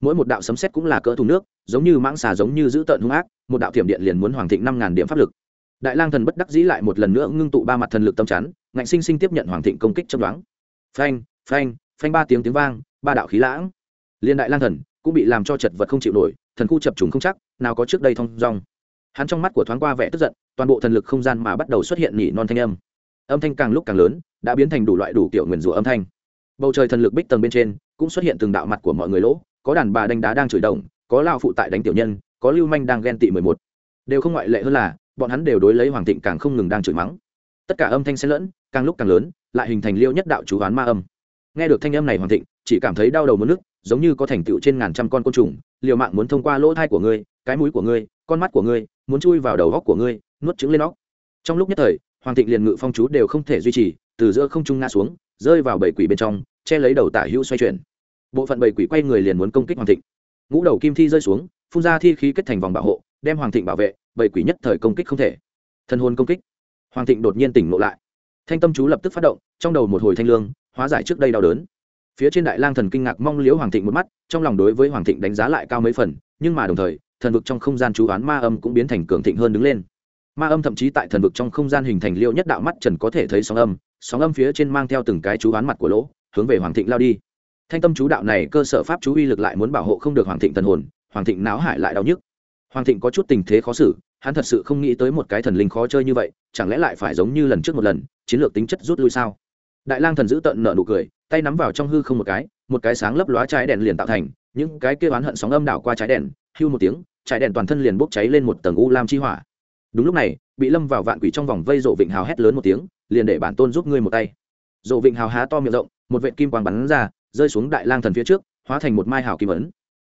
Mỗi một đạo sấm xét cũng là cỡ thùng nước, giống như mãng xà giống như giữ tợn hung ác, một đạo thiểm điện liền muốn hoàng thịnh năm ngàn điểm pháp lực. Đại lang thần bất đắc dĩ lại một lần nữa ngưng tụ ba mặt thần lực tâm chắn, ngạnh sinh sinh tiếp nhận hoàng thịnh công kích trong đoán phanh phanh phanh ba tiếng tiếng vang, ba đạo khí lãng. Liên đại lang thần cũng bị làm cho chật vật không chịu nổi, thần khu chập trùng không chắc, nào có trước đây thông dong. Hắn trong mắt của thoáng qua vẻ tức giận, toàn bộ thần lực không gian mà bắt đầu xuất hiện nhỉ non thanh âm. Âm thanh càng lúc càng lớn, đã biến thành đủ loại đủ kiểu nguyền rủa âm thanh. Bầu trời thần lực bích tầng bên trên cũng xuất hiện từng đạo mặt của mọi người lỗ, có đàn bà đánh đá đang chửi đồng có lao phụ tại đánh tiểu nhân, có lưu manh đang ghen tị mười một. Đều không ngoại lệ hơn là, bọn hắn đều đối lấy hoàng thịnh càng không ngừng đang chửi mắng. Tất cả âm thanh xen lẫn, càng lúc càng lớn, lại hình thành liêu nhất đạo chú hoán ma âm nghe được thanh âm này hoàng thịnh, chỉ cảm thấy đau đầu mất nước giống như có thành tựu trên ngàn trăm con côn trùng, liều mạng muốn thông qua lỗ thai của ngươi, cái mũi của ngươi, con mắt của ngươi, muốn chui vào đầu góc của ngươi, nuốt trứng lên óc. Trong lúc nhất thời, hoàng thịnh liền ngự phong chú đều không thể duy trì, từ giữa không trung ngã xuống, rơi vào bảy quỷ bên trong, che lấy đầu tả hữu xoay chuyển. Bộ phận bảy quỷ quay người liền muốn công kích hoàng thịnh. Ngũ đầu kim thi rơi xuống, phun ra thi khí kết thành vòng bảo hộ, đem hoàng thịnh bảo vệ bảy quỷ nhất thời công kích không thể. Thân hôn công kích. Hoàng thịnh đột nhiên tỉnh ngộ lại. Thanh tâm chú lập tức phát động, trong đầu một hồi thanh lương hóa giải trước đây đau đớn. Phía trên đại lang thần kinh ngạc mong liếu hoàng thịnh một mắt, trong lòng đối với hoàng thịnh đánh giá lại cao mấy phần, nhưng mà đồng thời, thần vực trong không gian chú oán ma âm cũng biến thành cường thịnh hơn đứng lên. Ma âm thậm chí tại thần vực trong không gian hình thành liêu nhất đạo mắt trần có thể thấy sóng âm sóng âm phía trên mang theo từng cái chú oán mặt của lỗ, hướng về hoàng thịnh lao đi. Thanh tâm chú đạo này cơ sở pháp chú uy lực lại muốn bảo hộ không được hoàng thịnh thần hồn, hoàng thịnh náo hại lại đau nhức. Hoàng thịnh có chút tình thế khó xử, hắn thật sự không nghĩ tới một cái thần linh khó chơi như vậy, chẳng lẽ lại phải giống như lần trước một lần, chiến lược tính chất rút lui sao? Đại lang thần giữ tận nợ nụ cười, tay nắm vào trong hư không một cái một cái sáng lấp lóa trái đèn liền tạo thành, những cái kêu oán hận sóng âm đảo qua trái đèn, hưu một tiếng, trái đèn toàn thân liền bốc cháy lên một tầng u lam chi hỏa. Đúng lúc này, bị lâm vào vạn quỷ trong vòng vây rộ vịnh hào hét lớn một tiếng, liền để bản tôn giúp ngươi một tay. Rộ vịnh hào há to miệng rộng, một vệ kim quang bắn ra, rơi xuống đại lang thần phía trước, hóa thành một mai hào kim ấn.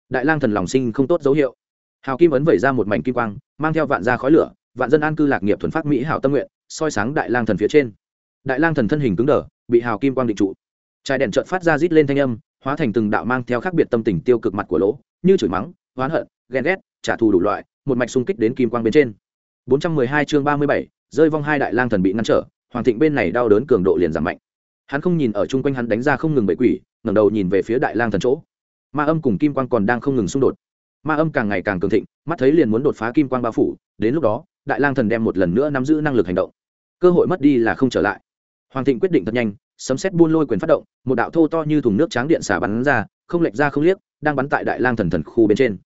Đại lang thần lòng sinh không tốt dấu hiệu. Hào kim ấn vẩy ra một mảnh kim quang, mang theo vạn gia khói lửa, vạn dân an cư lạc nghiệp thuần phát mỹ hảo tâm nguyện, soi sáng đại lang thần phía trên. Đại lang thần thân hình cứng đờ bị hào kim quang định trụ. Trái đèn trợn phát ra rít lên thanh âm hóa thành từng đạo mang theo khác biệt tâm tình tiêu cực mặt của lỗ như chửi mắng oán hận ghen ghét trả thù đủ loại một mạch xung kích đến kim quang bên trên. 412 chương 37, rơi vong hai đại lang thần bị ngăn trở hoàng thịnh bên này đau đớn cường độ liền giảm mạnh. Hắn không nhìn ở chung quanh hắn đánh ra không ngừng bậy quỷ ngẩng đầu nhìn về phía đại lang thần chỗ. Ma âm cùng kim quang còn đang không ngừng xung đột. Ma âm càng ngày càng cường thịnh mắt thấy liền muốn đột phá kim quang bao phủ đến lúc đó đại lang thần đem một lần nữa nắm giữ năng lực hành động. Cơ hội mất đi là không trở lại hoàng thịnh quyết định thật nhanh, sấm xét buôn lôi quyền phát động, một đạo thô to như thùng nước tráng điện xả bắn ra, không lệch ra không liếc, đang bắn tại đại lang thần thần khu bên trên.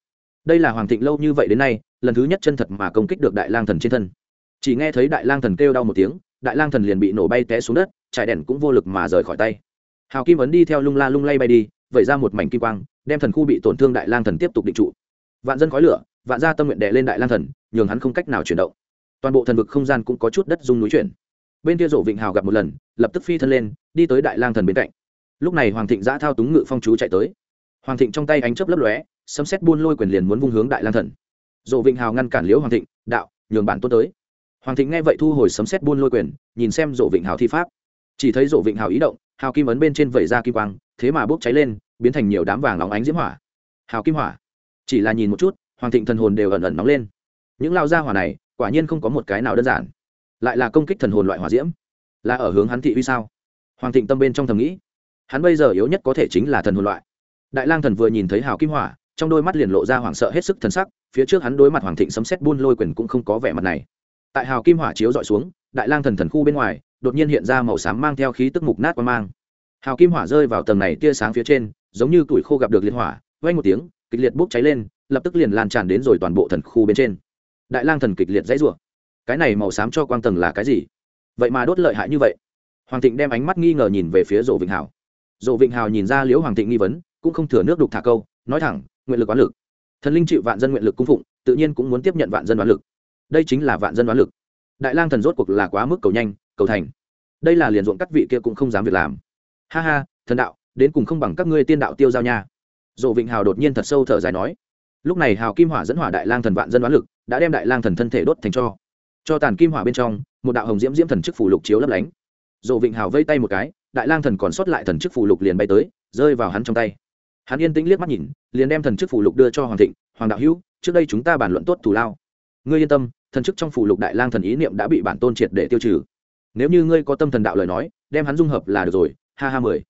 Đây là hoàng thịnh lâu như vậy đến nay, lần thứ nhất chân thật mà công kích được đại lang thần trên thân. Chỉ nghe thấy đại lang thần kêu đau một tiếng, đại lang thần liền bị nổ bay té xuống đất, trải đèn cũng vô lực mà rời khỏi tay. Hào kim ấn đi theo lung la lung lay bay đi, vẩy ra một mảnh kim quang, đem thần khu bị tổn thương đại lang thần tiếp tục định trụ. Vạn dân khói lửa, vạn gia tâm nguyện đè lên đại lang thần, nhường hắn không cách nào chuyển động. Toàn bộ thần vực không gian cũng có chút đất dung núi chuyển bên kia rộ vịnh hào gặp một lần, lập tức phi thân lên, đi tới đại lang thần bên cạnh. Lúc này hoàng thịnh giã thao túng ngự phong chú chạy tới. Hoàng thịnh trong tay ánh chớp lấp lóe, sấm xét buôn lôi quyền liền muốn vung hướng đại lang thần. Rổ vịnh hào ngăn cản liễu hoàng thịnh, đạo, nhường bản tốt tới. Hoàng thịnh nghe vậy thu hồi sấm xét buôn lôi quyền, nhìn xem rổ vịnh hào thi pháp. Chỉ thấy rổ vịnh hào ý động, hào kim ấn bên trên vẩy ra kim quang, thế mà bốc cháy lên, biến thành nhiều đám vàng óng ánh diễm hỏa. Hào kim hỏa. Chỉ là nhìn một chút, hoàng thịnh thần hồn đều ẩn ẩn nóng lên. Những lao gia hỏa này, quả nhiên không có một cái nào đơn giản lại là công kích thần hồn loại hỏa diễm. Là ở hướng hắn thị uy sao? Hoàng thịnh tâm bên trong thầm nghĩ. Hắn bây giờ yếu nhất có thể chính là thần hồn loại. Đại lang thần vừa nhìn thấy hào kim hỏa, trong đôi mắt liền lộ ra hoảng sợ hết sức thần sắc, phía trước hắn đối mặt hoàng thịnh sấm xét buôn lôi quyền cũng không có vẻ mặt này. Tại hào kim hỏa chiếu dọi xuống, đại lang thần thần khu bên ngoài, đột nhiên hiện ra màu xám mang theo khí tức mục nát qua mang. Hào kim hỏa rơi vào tầng này tia sáng phía trên, giống như tuổi khô gặp được liên hỏa, vang một tiếng, kịch liệt bốc cháy lên, lập tức liền lan tràn đến rồi toàn bộ thần khu bên trên. Đại lang thần kịch liệt dãy rủa cái này màu xám cho quang tầng là cái gì? Vậy mà đốt lợi hại như vậy. Hoàng thịnh đem ánh mắt nghi ngờ nhìn về phía rộ vịnh hào. Rộ vịnh hào nhìn ra liễu hoàng thịnh nghi vấn, cũng không thừa nước đục thả câu, nói thẳng, nguyện lực oán lực. Thần linh chịu vạn dân nguyện lực cung phụng, tự nhiên cũng muốn tiếp nhận vạn dân oán lực. Đây chính là vạn dân oán lực. Đại lang thần rốt cuộc là quá mức cầu nhanh, cầu thành. Đây là liền ruộng các vị kia cũng không dám việc làm. Ha ha, thần đạo, đến cùng không bằng các ngươi tiên đạo tiêu giao nha. Dỗ vịnh hào đột nhiên thật sâu thở dài nói. Lúc này hào kim hỏa dẫn hỏa đại lang thần vạn dân oán lực, đã đem đại lang thần thân thể đốt thành cho cho tàn kim hỏa bên trong, một đạo hồng diễm diễm thần chức phủ lục chiếu lấp lánh. Dồ vịnh hào vây tay một cái, đại lang thần còn sót lại thần chức phủ lục liền bay tới, rơi vào hắn trong tay. Hắn yên tĩnh liếc mắt nhìn, liền đem thần chức phủ lục đưa cho hoàng thịnh, hoàng đạo hữu, trước đây chúng ta bàn luận tốt thù lao. Ngươi yên tâm, thần chức trong phủ lục đại lang thần ý niệm đã bị bản tôn triệt để tiêu trừ. Nếu như ngươi có tâm thần đạo lời nói, đem hắn dung hợp là được rồi, ha ha mười.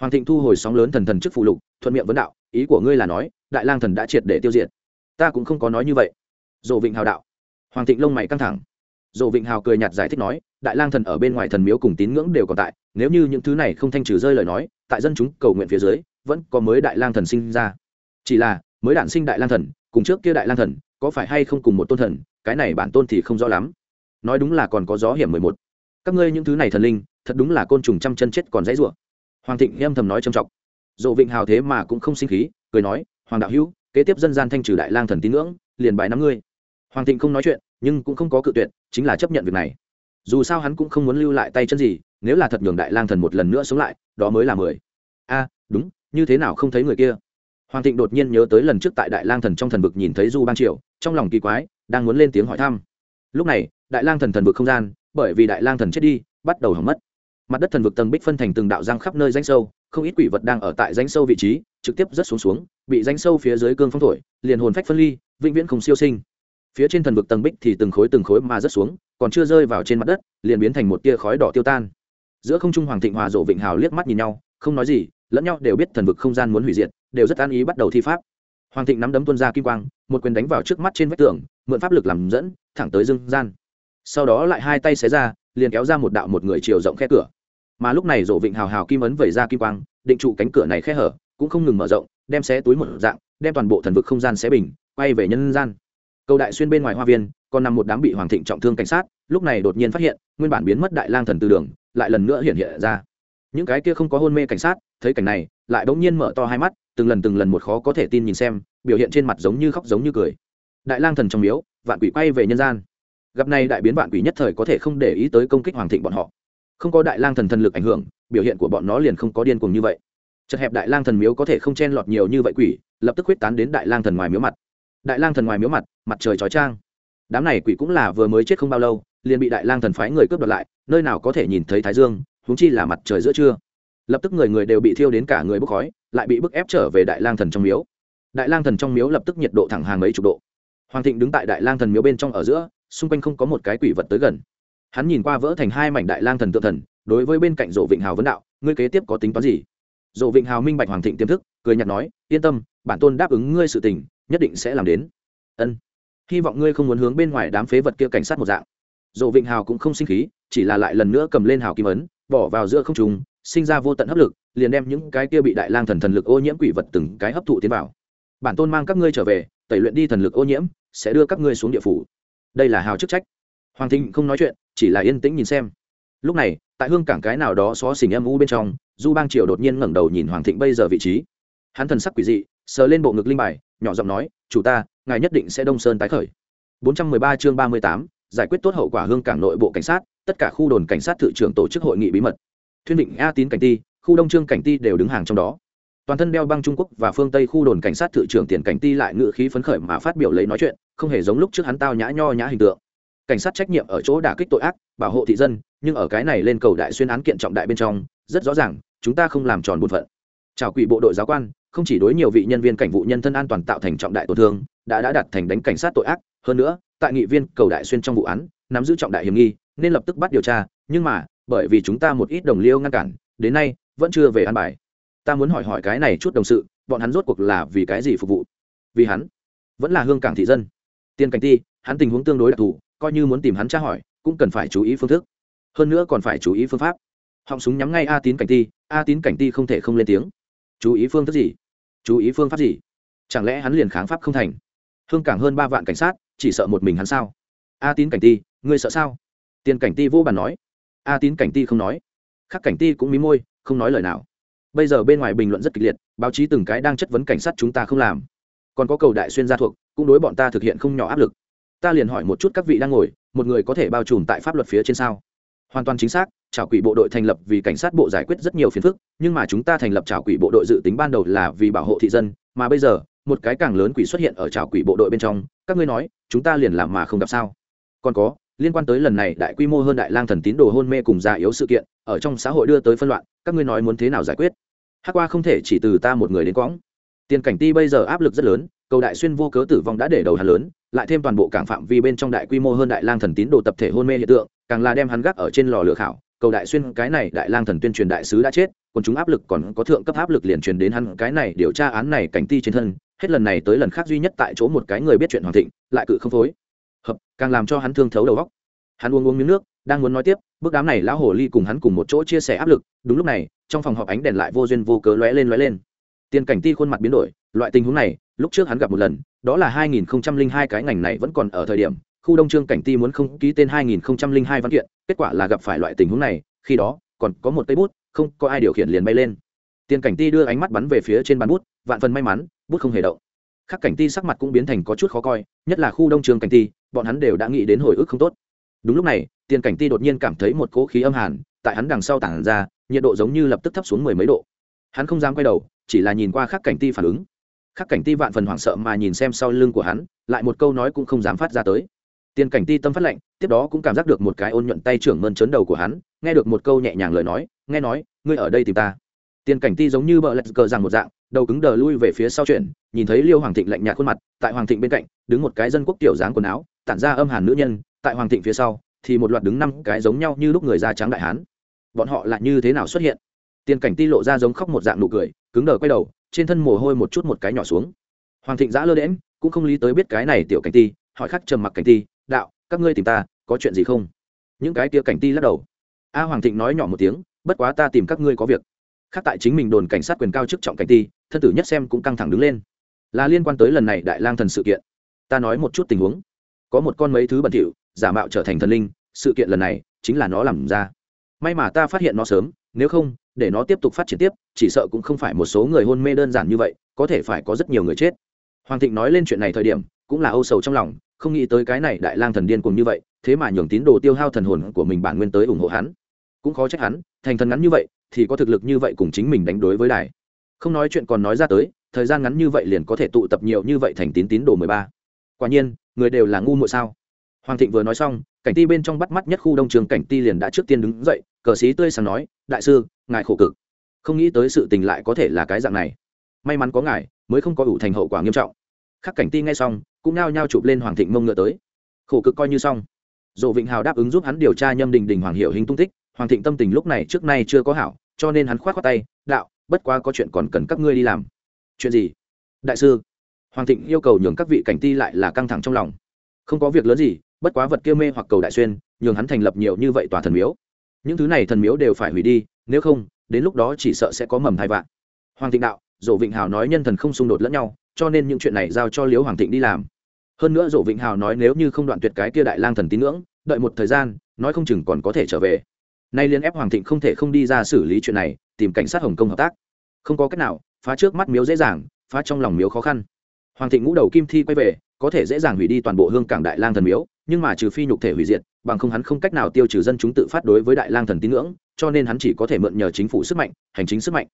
Hoàng thịnh thu hồi sóng lớn thần thần chức phủ lục, thuận miệng vấn đạo, ý của ngươi là nói, đại lang thần đã triệt để tiêu diệt. Ta cũng không có nói như vậy. Dồ vịnh hào đạo. Hoàng thịnh lông mày căng thẳng dồ vịnh hào cười nhạt giải thích nói, đại lang thần ở bên ngoài thần miếu cùng tín ngưỡng đều còn tại, nếu như những thứ này không thanh trừ rơi lời nói, tại dân chúng cầu nguyện phía dưới, vẫn có mới đại lang thần sinh ra. Chỉ là, mới đản sinh đại lang thần, cùng trước kia đại lang thần, có phải hay không cùng một tôn thần, cái này bản tôn thì không rõ lắm. Nói đúng là còn có gió hiểm mười một. Các ngươi những thứ này thần linh, thật đúng là côn trùng trăm chân chết còn dãy rủa. Hoàng thịnh em thầm nói trầm trọng. Dỗ vịnh hào thế mà cũng không sinh khí, cười nói, hoàng đạo hữu, kế tiếp dân gian thanh trừ đại lang thần tín ngưỡng, liền bài năm ngươi. Hoàng thịnh không nói chuyện, nhưng cũng không có cự tuyệt chính là chấp nhận việc này. Dù sao hắn cũng không muốn lưu lại tay chân gì, nếu là thật nhường đại lang thần một lần nữa sống lại, đó mới là mười. A, đúng, như thế nào không thấy người kia? Hoàng thịnh đột nhiên nhớ tới lần trước tại đại lang thần trong thần vực nhìn thấy du ban triều, trong lòng kỳ quái, đang muốn lên tiếng hỏi thăm. Lúc này, đại lang thần thần vực không gian, bởi vì đại lang thần chết đi, bắt đầu hỏng mất. Mặt đất thần vực tầng bích phân thành từng đạo giang khắp nơi danh sâu, không ít quỷ vật đang ở tại danh sâu vị trí, trực tiếp rất xuống xuống, bị danh sâu phía dưới cương phong thổi, liền hồn phách phân ly, vĩnh viễn không siêu sinh phía trên thần vực tầng bích thì từng khối từng khối mà rớt xuống, còn chưa rơi vào trên mặt đất, liền biến thành một tia khói đỏ tiêu tan. Giữa không trung hoàng thịnh hòa rộ vịnh hào liếc mắt nhìn nhau, không nói gì, lẫn nhau đều biết thần vực không gian muốn hủy diệt, đều rất an ý bắt đầu thi pháp. Hoàng thịnh nắm đấm tuân ra kim quang, một quyền đánh vào trước mắt trên vách tường, mượn pháp lực làm dẫn, thẳng tới dương gian. Sau đó lại hai tay xé ra, liền kéo ra một đạo một người chiều rộng khe cửa. Mà lúc này rộ vịnh hào hào kim ấn vẩy ra kim quang, định trụ cánh cửa này khe hở, cũng không ngừng mở rộng, đem xé túi một dạng, đem toàn bộ thần vực không gian xé bình, quay về nhân gian cầu đại xuyên bên ngoài hoa viên, còn nằm một đám bị hoàng thịnh trọng thương cảnh sát, lúc này đột nhiên phát hiện, nguyên bản biến mất đại lang thần từ đường, lại lần nữa hiện hiện ra. Những cái kia không có hôn mê cảnh sát, thấy cảnh này, lại bỗng nhiên mở to hai mắt, từng lần từng lần một khó có thể tin nhìn xem, biểu hiện trên mặt giống như khóc giống như cười. Đại lang thần trong miếu, vạn quỷ quay về nhân gian. Gặp này đại biến vạn quỷ nhất thời có thể không để ý tới công kích hoàng thịnh bọn họ. Không có đại lang thần thần lực ảnh hưởng, biểu hiện của bọn nó liền không có điên cuồng như vậy. Chật hẹp đại lang thần miếu có thể không chen lọt nhiều như vậy quỷ, lập tức huyết tán đến đại lang thần ngoài miếu mặt đại lang thần ngoài miếu mặt mặt trời chói trang đám này quỷ cũng là vừa mới chết không bao lâu, liền bị đại lang thần phái người cướp đoạt lại, nơi nào có thể nhìn thấy thái dương húng chi là mặt trời giữa trưa. Lập tức người người đều bị thiêu đến cả người bốc khói, lại bị bức ép trở về đại lang thần trong miếu. Đại lang thần trong miếu lập tức nhiệt độ thẳng hàng mấy chục độ. Hoàng thịnh đứng tại đại lang thần miếu bên trong ở giữa, xung quanh không có một cái quỷ vật tới gần. Hắn nhìn qua vỡ thành hai mảnh đại lang thần tự thần, đối với bên cạnh rộ vịnh hào vấn đạo, ngươi kế tiếp có tính toán gì? Rộ vịnh hào minh bạch hoàng thịnh tiềm thức, cười nhạt nói, yên tâm, bản tôn đáp ứng ngươi sự tình nhất định sẽ làm đến. Ân. Hy vọng ngươi không muốn hướng bên ngoài đám phế vật kia cảnh sát một dạng. Rộ vịnh hào cũng không sinh khí, chỉ là lại lần nữa cầm lên hào kim ấn, bỏ vào giữa không trùng sinh ra vô tận hấp lực, liền đem những cái kia bị đại lang thần thần lực ô nhiễm quỷ vật từng cái hấp thụ tiến vào. Bản tôn mang các ngươi trở về, tẩy luyện đi thần lực ô nhiễm, sẽ đưa các ngươi xuống địa phủ. Đây là hào chức trách. Hoàng thịnh không nói chuyện, chỉ là yên tĩnh nhìn xem. Lúc này, tại hương cảng cái nào đó xó xỉnh âm u bên trong, du bang triều đột nhiên ngẩng đầu nhìn hoàng thịnh bây giờ vị trí. Hắn thần sắc quỷ dị, sờ lên bộ ngực linh bài nhỏ giọng nói chủ ta ngài nhất định sẽ đông sơn tái khởi. 413 chương 38, giải quyết tốt hậu quả hương cảng nội bộ cảnh sát tất cả khu đồn cảnh sát thự trưởng tổ chức hội nghị bí mật. Thuyên định a tín cảnh ti khu đông trương cảnh ti đều đứng hàng trong đó. Toàn thân đeo băng trung quốc và phương tây khu đồn cảnh sát thự trưởng tiền cảnh ti lại ngự khí phấn khởi mà phát biểu lấy nói chuyện không hề giống lúc trước hắn tao nhã nho nhã hình tượng. Cảnh sát trách nhiệm ở chỗ đả kích tội ác bảo hộ thị dân nhưng ở cái này lên cầu đại xuyên án kiện trọng đại bên trong rất rõ ràng chúng ta không làm tròn bổn phận. Chào quỷ bộ đội giáo quan không chỉ đối nhiều vị nhân viên cảnh vụ nhân thân an toàn tạo thành trọng đại tổn thương, đã đã đặt thành đánh cảnh sát tội ác. Hơn nữa, tại nghị viên cầu đại xuyên trong vụ án, nắm giữ trọng đại hiểm nghi, nên lập tức bắt điều tra. Nhưng mà, bởi vì chúng ta một ít đồng liêu ngăn cản, đến nay, vẫn chưa về an bài. Ta muốn hỏi hỏi cái này chút đồng sự, bọn hắn rốt cuộc là vì cái gì phục vụ? Vì hắn, vẫn là hương cảng thị dân. Tiên cảnh ti, hắn tình huống tương đối đặc thù, coi như muốn tìm hắn tra hỏi, cũng cần phải chú ý phương thức. Hơn nữa còn phải chú ý phương pháp. Họng súng nhắm ngay a tín cảnh ti, a tín cảnh ti không thể không lên tiếng. Chú ý phương thức gì? Chú ý phương pháp gì? Chẳng lẽ hắn liền kháng pháp không thành? Hương cảng hơn ba vạn cảnh sát, chỉ sợ một mình hắn sao? A tín cảnh ti, ngươi sợ sao? Tiền cảnh ti vô bàn nói. A tín cảnh ti không nói. Khắc cảnh ti cũng mí môi, không nói lời nào. Bây giờ bên ngoài bình luận rất kịch liệt, báo chí từng cái đang chất vấn cảnh sát chúng ta không làm. Còn có cầu đại xuyên gia thuộc, cũng đối bọn ta thực hiện không nhỏ áp lực. Ta liền hỏi một chút các vị đang ngồi, một người có thể bao trùm tại pháp luật phía trên sao? Hoàn toàn chính xác trảo quỷ bộ đội thành lập vì cảnh sát bộ giải quyết rất nhiều phiền phức, nhưng mà chúng ta thành lập trảo quỷ bộ đội dự tính ban đầu là vì bảo hộ thị dân, mà bây giờ, một cái càng lớn quỷ xuất hiện ở trảo quỷ bộ đội bên trong, các ngươi nói, chúng ta liền làm mà không gặp sao? Còn có, liên quan tới lần này đại quy mô hơn đại lang thần tín đồ hôn mê cùng già yếu sự kiện, ở trong xã hội đưa tới phân loạn, các ngươi nói muốn thế nào giải quyết? Hát qua không thể chỉ từ ta một người đến quõng. Tiền cảnh ti bây giờ áp lực rất lớn, cầu đại xuyên vô cớ tử vong đã để đầu hắn lớn, lại thêm toàn bộ cảng phạm vi bên trong đại quy mô hơn đại lang thần tín đồ tập thể hôn mê hiện tượng, càng là đem hắn gác ở trên lò lửa khảo cầu đại xuyên cái này đại lang thần tuyên truyền đại sứ đã chết, còn chúng áp lực còn có thượng cấp áp lực liền truyền đến hắn cái này điều tra án này cảnh ti trên thân. Hết lần này tới lần khác duy nhất tại chỗ một cái người biết chuyện hoàng thịnh, lại cự không phối. Hợp, càng làm cho hắn thương thấu đầu góc hắn uống uống miếng nước, đang muốn nói tiếp, bước đám này lão hồ ly cùng hắn cùng một chỗ chia sẻ áp lực. Đúng lúc này, trong phòng họp ánh đèn lại vô duyên vô cớ lóe lên lóe lên. Tiền cảnh ti khuôn mặt biến đổi, loại tình huống này, lúc trước hắn gặp một lần, đó là 2002 cái ngành này vẫn còn ở thời điểm khu đông trương cảnh ti muốn không ký tên 2002 văn kiện, kết quả là gặp phải loại tình huống này, khi đó, còn có một cây bút, không có ai điều khiển liền bay lên. Tiền cảnh ti đưa ánh mắt bắn về phía trên bàn bút, vạn phần may mắn, bút không hề động. Khắc cảnh ti sắc mặt cũng biến thành có chút khó coi, nhất là khu đông trường cảnh ti, bọn hắn đều đã nghĩ đến hồi ức không tốt. Đúng lúc này, tiền cảnh ti đột nhiên cảm thấy một cỗ khí âm hàn, tại hắn đằng sau tản ra, nhiệt độ giống như lập tức thấp xuống mười mấy độ. Hắn không dám quay đầu, chỉ là nhìn qua khắc cảnh ti phản ứng. Khắc cảnh ti vạn phần hoảng sợ mà nhìn xem sau lưng của hắn, lại một câu nói cũng không dám phát ra tới tiền cảnh ti tâm phát lệnh, tiếp đó cũng cảm giác được một cái ôn nhuận tay trưởng mơn trớn đầu của hắn, nghe được một câu nhẹ nhàng lời nói, nghe nói, ngươi ở đây tìm ta. Tiền cảnh ti giống như bợ lạch cờ rằng một dạng, đầu cứng đờ lui về phía sau chuyện nhìn thấy liêu hoàng thịnh lạnh nhạt khuôn mặt, tại hoàng thịnh bên cạnh, đứng một cái dân quốc tiểu dáng quần áo, tản ra âm hàn nữ nhân, tại hoàng thịnh phía sau, thì một loạt đứng năm cái giống nhau như lúc người da trắng đại hán. Bọn họ lại như thế nào xuất hiện? Tiền cảnh ti lộ ra giống khóc một dạng nụ cười, cứng đờ quay đầu, trên thân mồ hôi một chút một cái nhỏ xuống. Hoàng thịnh giã lơ đễm cũng không lý tới biết cái này tiểu cảnh ti, hỏi khắc trầm mặc cảnh ti đạo, các ngươi tìm ta, có chuyện gì không? Những cái tia cảnh ti lắc đầu. A hoàng thịnh nói nhỏ một tiếng, bất quá ta tìm các ngươi có việc. Khác tại chính mình đồn cảnh sát quyền cao chức trọng cảnh ti, thân tử nhất xem cũng căng thẳng đứng lên. Là liên quan tới lần này đại lang thần sự kiện. Ta nói một chút tình huống. Có một con mấy thứ bẩn thỉu, giả mạo trở thành thần linh, sự kiện lần này chính là nó làm ra. May mà ta phát hiện nó sớm, nếu không, để nó tiếp tục phát triển tiếp, chỉ sợ cũng không phải một số người hôn mê đơn giản như vậy, có thể phải có rất nhiều người chết. Hoàng thịnh nói lên chuyện này thời điểm, cũng là âu sầu trong lòng không nghĩ tới cái này đại lang thần điên cùng như vậy, thế mà nhường tín đồ tiêu hao thần hồn của mình bản nguyên tới ủng hộ hắn. Cũng khó trách hắn, thành thần ngắn như vậy, thì có thực lực như vậy cùng chính mình đánh đối với đài. Không nói chuyện còn nói ra tới, thời gian ngắn như vậy liền có thể tụ tập nhiều như vậy thành tín tín đồ mười ba. Quả nhiên, người đều là ngu muội sao? Hoàng thịnh vừa nói xong, cảnh ti bên trong bắt mắt nhất khu đông trường cảnh ti liền đã trước tiên đứng dậy, cờ sĩ tươi sáng nói, đại sư, ngài khổ cực. Không nghĩ tới sự tình lại có thể là cái dạng này. May mắn có ngài, mới không có ủ thành hậu quả nghiêm trọng. Khắc cảnh ti nghe xong cũng nao nhao chụp lên hoàng thịnh mông ngựa tới. Khổ cực coi như xong. Dỗ vịnh hào đáp ứng giúp hắn điều tra nhâm đình đình hoàng hiệu hình tung tích. Hoàng thịnh tâm tình lúc này trước nay chưa có hảo, cho nên hắn k h o á t khoác tay, đạo, bất quá có chuyện còn cần các ngươi đi làm. Chuyện gì? Đại sư. Hoàng thịnh yêu cầu nhường các vị cảnh ti lại là căng thẳng trong lòng. Không có việc lớn gì, bất quá vật kia mê hoặc cầu đại xuyên, nhường hắn thành lập nhiều như vậy tòa thần miếu. Những thứ này thần miếu đều phải hủy đi, nếu không, đến lúc đó chỉ sợ sẽ có mầm thai vạn hoàng thịnh đạo dỗ vịnh hào nói nhân thần không xung đột lẫn nhau, cho nên những chuyện này giao cho liễu hoàng thịnh đi làm. Hơn nữa dỗ vịnh hào nói nếu như không đoạn tuyệt cái kia đại lang thần tín ngưỡng, đợi một thời gian, nói không chừng còn có thể trở về. Nay liên ép hoàng thịnh không thể không đi ra xử lý chuyện này, tìm cảnh sát hồng kông hợp tác. Không có cách nào, phá trước mắt miếu dễ dàng, phá trong lòng miếu khó khăn. Hoàng thịnh ngũ đầu kim thi quay về, có thể dễ dàng hủy đi toàn bộ hương cảng đại lang thần miếu, nhưng mà trừ phi nhục thể hủy diệt, bằng không hắn không cách nào tiêu trừ dân chúng tự phát đối với đại lang thần tín ngưỡng, cho nên hắn chỉ có thể mượn nhờ chính phủ sức mạnh, hành chính sức mạnh.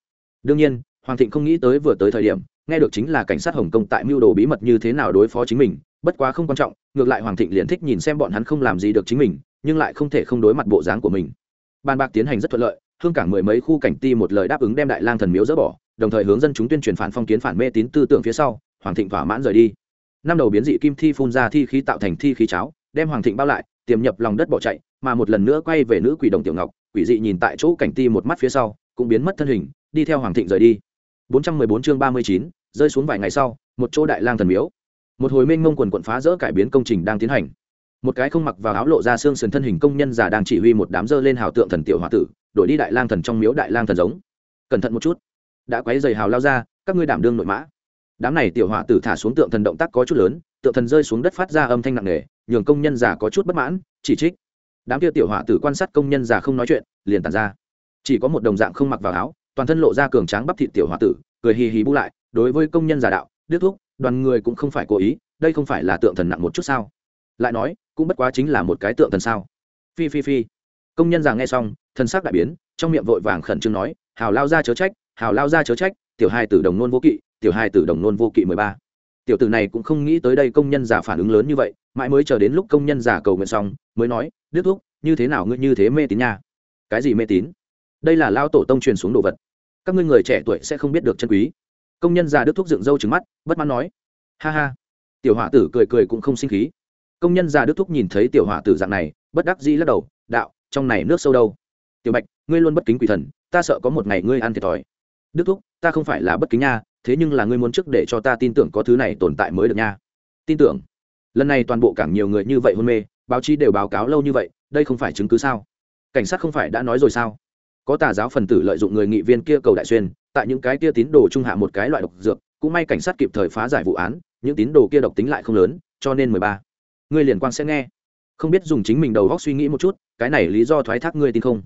Đương nhiên hoàng thịnh không nghĩ tới vừa tới thời điểm, nghe được chính là cảnh sát hồng kông tại mưu đồ bí mật như thế nào đối phó chính mình, bất quá không quan trọng, ngược lại hoàng thịnh liền thích nhìn xem bọn hắn không làm gì được chính mình, nhưng lại không thể không đối mặt bộ dáng của mình. Bàn bạc tiến hành rất thuận lợi, hương cảng mười mấy khu cảnh ti một lời đáp ứng đem đại lang thần miếu dỡ bỏ, đồng thời hướng dân chúng tuyên truyền phản phong kiến phản mê tín tư tưởng phía sau, hoàng thịnh thỏa mãn rời đi. Năm đầu biến dị kim thi phun ra thi khí tạo thành thi khí cháo, đem hoàng thịnh bao lại, tiềm nhập lòng đất bỏ chạy, mà một lần nữa quay về nữ quỷ đồng tiểu ngọc, quỷ dị nhìn tại chỗ cảnh ti một mắt phía sau, cũng biến mất thân hình, đi theo hoàng thịnh rời đi. 414 chương 39, rơi xuống vài ngày sau một chỗ đại lang thần miếu. Một hồi mênh mông quần quần phá rỡ cải biến công trình đang tiến hành. Một cái không mặc vào áo lộ ra xương sườn thân hình công nhân già đang chỉ huy một đám dơ lên hào tượng thần tiểu hòa tử đổi đi đại lang thần trong miếu đại lang thần giống. Cẩn thận một chút. Đã quấy giày hào lao ra các ngươi đảm đương nội mã. Đám này tiểu hòa tử thả xuống tượng thần động tác có chút lớn tượng thần rơi xuống đất phát ra âm thanh nặng nề nhường công nhân già có chút bất mãn chỉ trích. Đám kia tiểu hòa tử quan sát công nhân già không nói chuyện liền tản ra. Chỉ có một đồng dạng không mặc vào áo toàn thân lộ ra cường tráng bắp thịt tiểu hòa tử, cười hì hì bu lại, đối với công nhân giả đạo, đức thúc, đoàn người cũng không phải cố ý, đây không phải là tượng thần nặng một chút sao? Lại nói, cũng bất quá chính là một cái tượng thần sao? Phi phi phi. Công nhân già nghe xong thân xác đại biến, trong miệng vội vàng khẩn trương nói, hào lao ra chớ trách, hào lao ra chớ trách, tiểu hai tử đồng nôn vô kỵ, tiểu hai tử đồng nôn vô kỵ mười ba. Tiểu tử này cũng không nghĩ tới đây công nhân già phản ứng lớn như vậy, mãi mới chờ đến lúc công nhân già cầu nguyện xong, mới nói, đức thúc, như thế nào ngươi như thế mê tín nha? Cái gì mê tín? Đây là lao tổ tông truyền xuống đồ vật các ngươi người trẻ tuổi sẽ không biết được chân quý. Công nhân già đức thúc dựng râu trứng mắt, bất mãn nói. Ha ha. Tiểu hỏa tử cười cười cũng không sinh khí. Công nhân già đức thúc nhìn thấy tiểu hỏa tử dạng này, bất đắc dĩ lắc đầu, đạo, trong này nước sâu đâu? Tiểu bạch, ngươi luôn bất kính quỷ thần, ta sợ có một ngày ngươi ăn thiệt thòi. Đức thúc, ta không phải là bất kính nha, thế nhưng là ngươi muốn trước để cho ta tin tưởng có thứ này tồn tại mới được nha. Tin tưởng? Lần này toàn bộ cảng nhiều người như vậy hôn mê, báo chí đều báo cáo lâu như vậy, đây không phải chứng cứ sao? Cảnh sát không phải đã nói rồi sao? Có tà giáo phần tử lợi dụng người nghị viên kia cầu đại xuyên, tại những cái kia tín đồ trung hạ một cái loại độc dược, cũng may cảnh sát kịp thời phá giải vụ án, những tín đồ kia độc tính lại không lớn, cho nên mười ba. Ngươi liền quan sẽ nghe. Không biết dùng chính mình đầu góc suy nghĩ một chút, cái này lý do thoái thác ngươi tin không?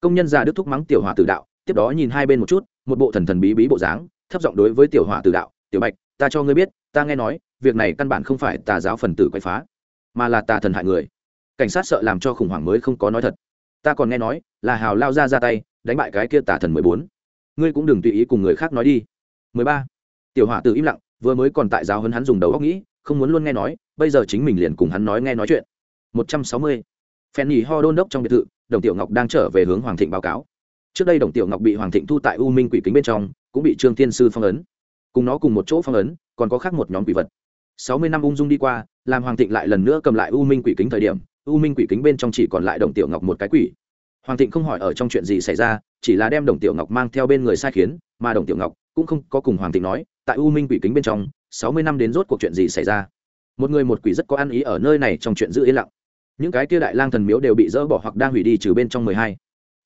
Công nhân già đức thúc mắng tiểu hòa tử đạo, tiếp đó nhìn hai bên một chút, một bộ thần thần bí bí bộ dáng, thấp giọng đối với tiểu hòa tử đạo, tiểu bạch, ta cho ngươi biết, ta nghe nói, việc này căn bản không phải tà giáo phần tử quậy phá, mà là tà thần hại người. Cảnh sát sợ làm cho khủng hoảng mới không có nói thật ta còn nghe nói là hào lao ra ra tay đánh bại cái kia tà thần mười bốn. Ngươi cũng đừng tùy ý cùng người khác nói đi. Mười ba. Tiểu hỏa tử im lặng, vừa mới còn tại giáo hấn hắn dùng đầu óc nghĩ, không muốn luôn nghe nói, bây giờ chính mình liền cùng hắn nói nghe nói chuyện. Một trăm sáu mươi. Phen nhì ho đôn đốc trong biệt thự, đồng tiểu ngọc đang trở về hướng hoàng thịnh báo cáo. Trước đây đồng tiểu ngọc bị hoàng thịnh thu tại u minh quỷ kính bên trong, cũng bị trương tiên sư phong ấn. Cùng nó cùng một chỗ phong ấn, còn có khác một nhóm quỷ vật. Sáu mươi năm ung dung đi qua, làm hoàng thịnh lại lần nữa cầm lại u minh quỷ kính thời điểm u minh quỷ kính bên trong chỉ còn lại đồng tiểu ngọc một cái quỷ. Hoàng thịnh không hỏi ở trong chuyện gì xảy ra, chỉ là đem đồng tiểu ngọc mang theo bên người sai khiến, mà đồng tiểu ngọc cũng không có cùng hoàng thịnh nói, tại u minh quỷ kính bên trong, sáu mươi năm đến rốt cuộc chuyện gì xảy ra. Một người một quỷ rất có ăn ý ở nơi này trong chuyện giữ yên lặng. Những cái kia đại lang thần miếu đều bị dỡ bỏ hoặc đang hủy đi trừ bên trong mười hai.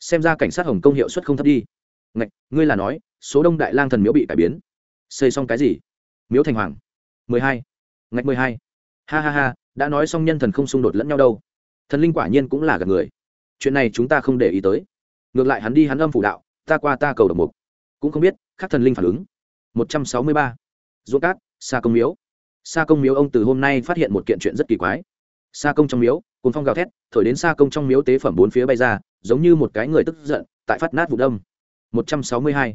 Xem ra cảnh sát hồng công hiệu suất không thấp đi. Ngạch, ngươi là nói, số đông đại lang thần miếu bị cải biến. Xây xong cái gì? Miếu thành hoàng. mười hai. Ngạch mười hai. Ha ha ha đã nói xong nhân thần không xung đột lẫn nhau đâu. Thần linh quả nhiên cũng là gặp người. Chuyện này chúng ta không để ý tới. Ngược lại hắn đi hắn âm phủ đạo, ta qua ta cầu độc mục. Cũng không biết các thần linh phản ứng. Một trăm sáu mươi ba. Ruộng cát xa công miếu. Xa công miếu ông từ hôm nay phát hiện một kiện chuyện rất kỳ quái. Xa công trong miếu cồn phong gào thét, thổi đến xa công trong miếu tế phẩm bốn phía bay ra, giống như một cái người tức giận, tại phát nát vụ đông. Một trăm sáu mươi hai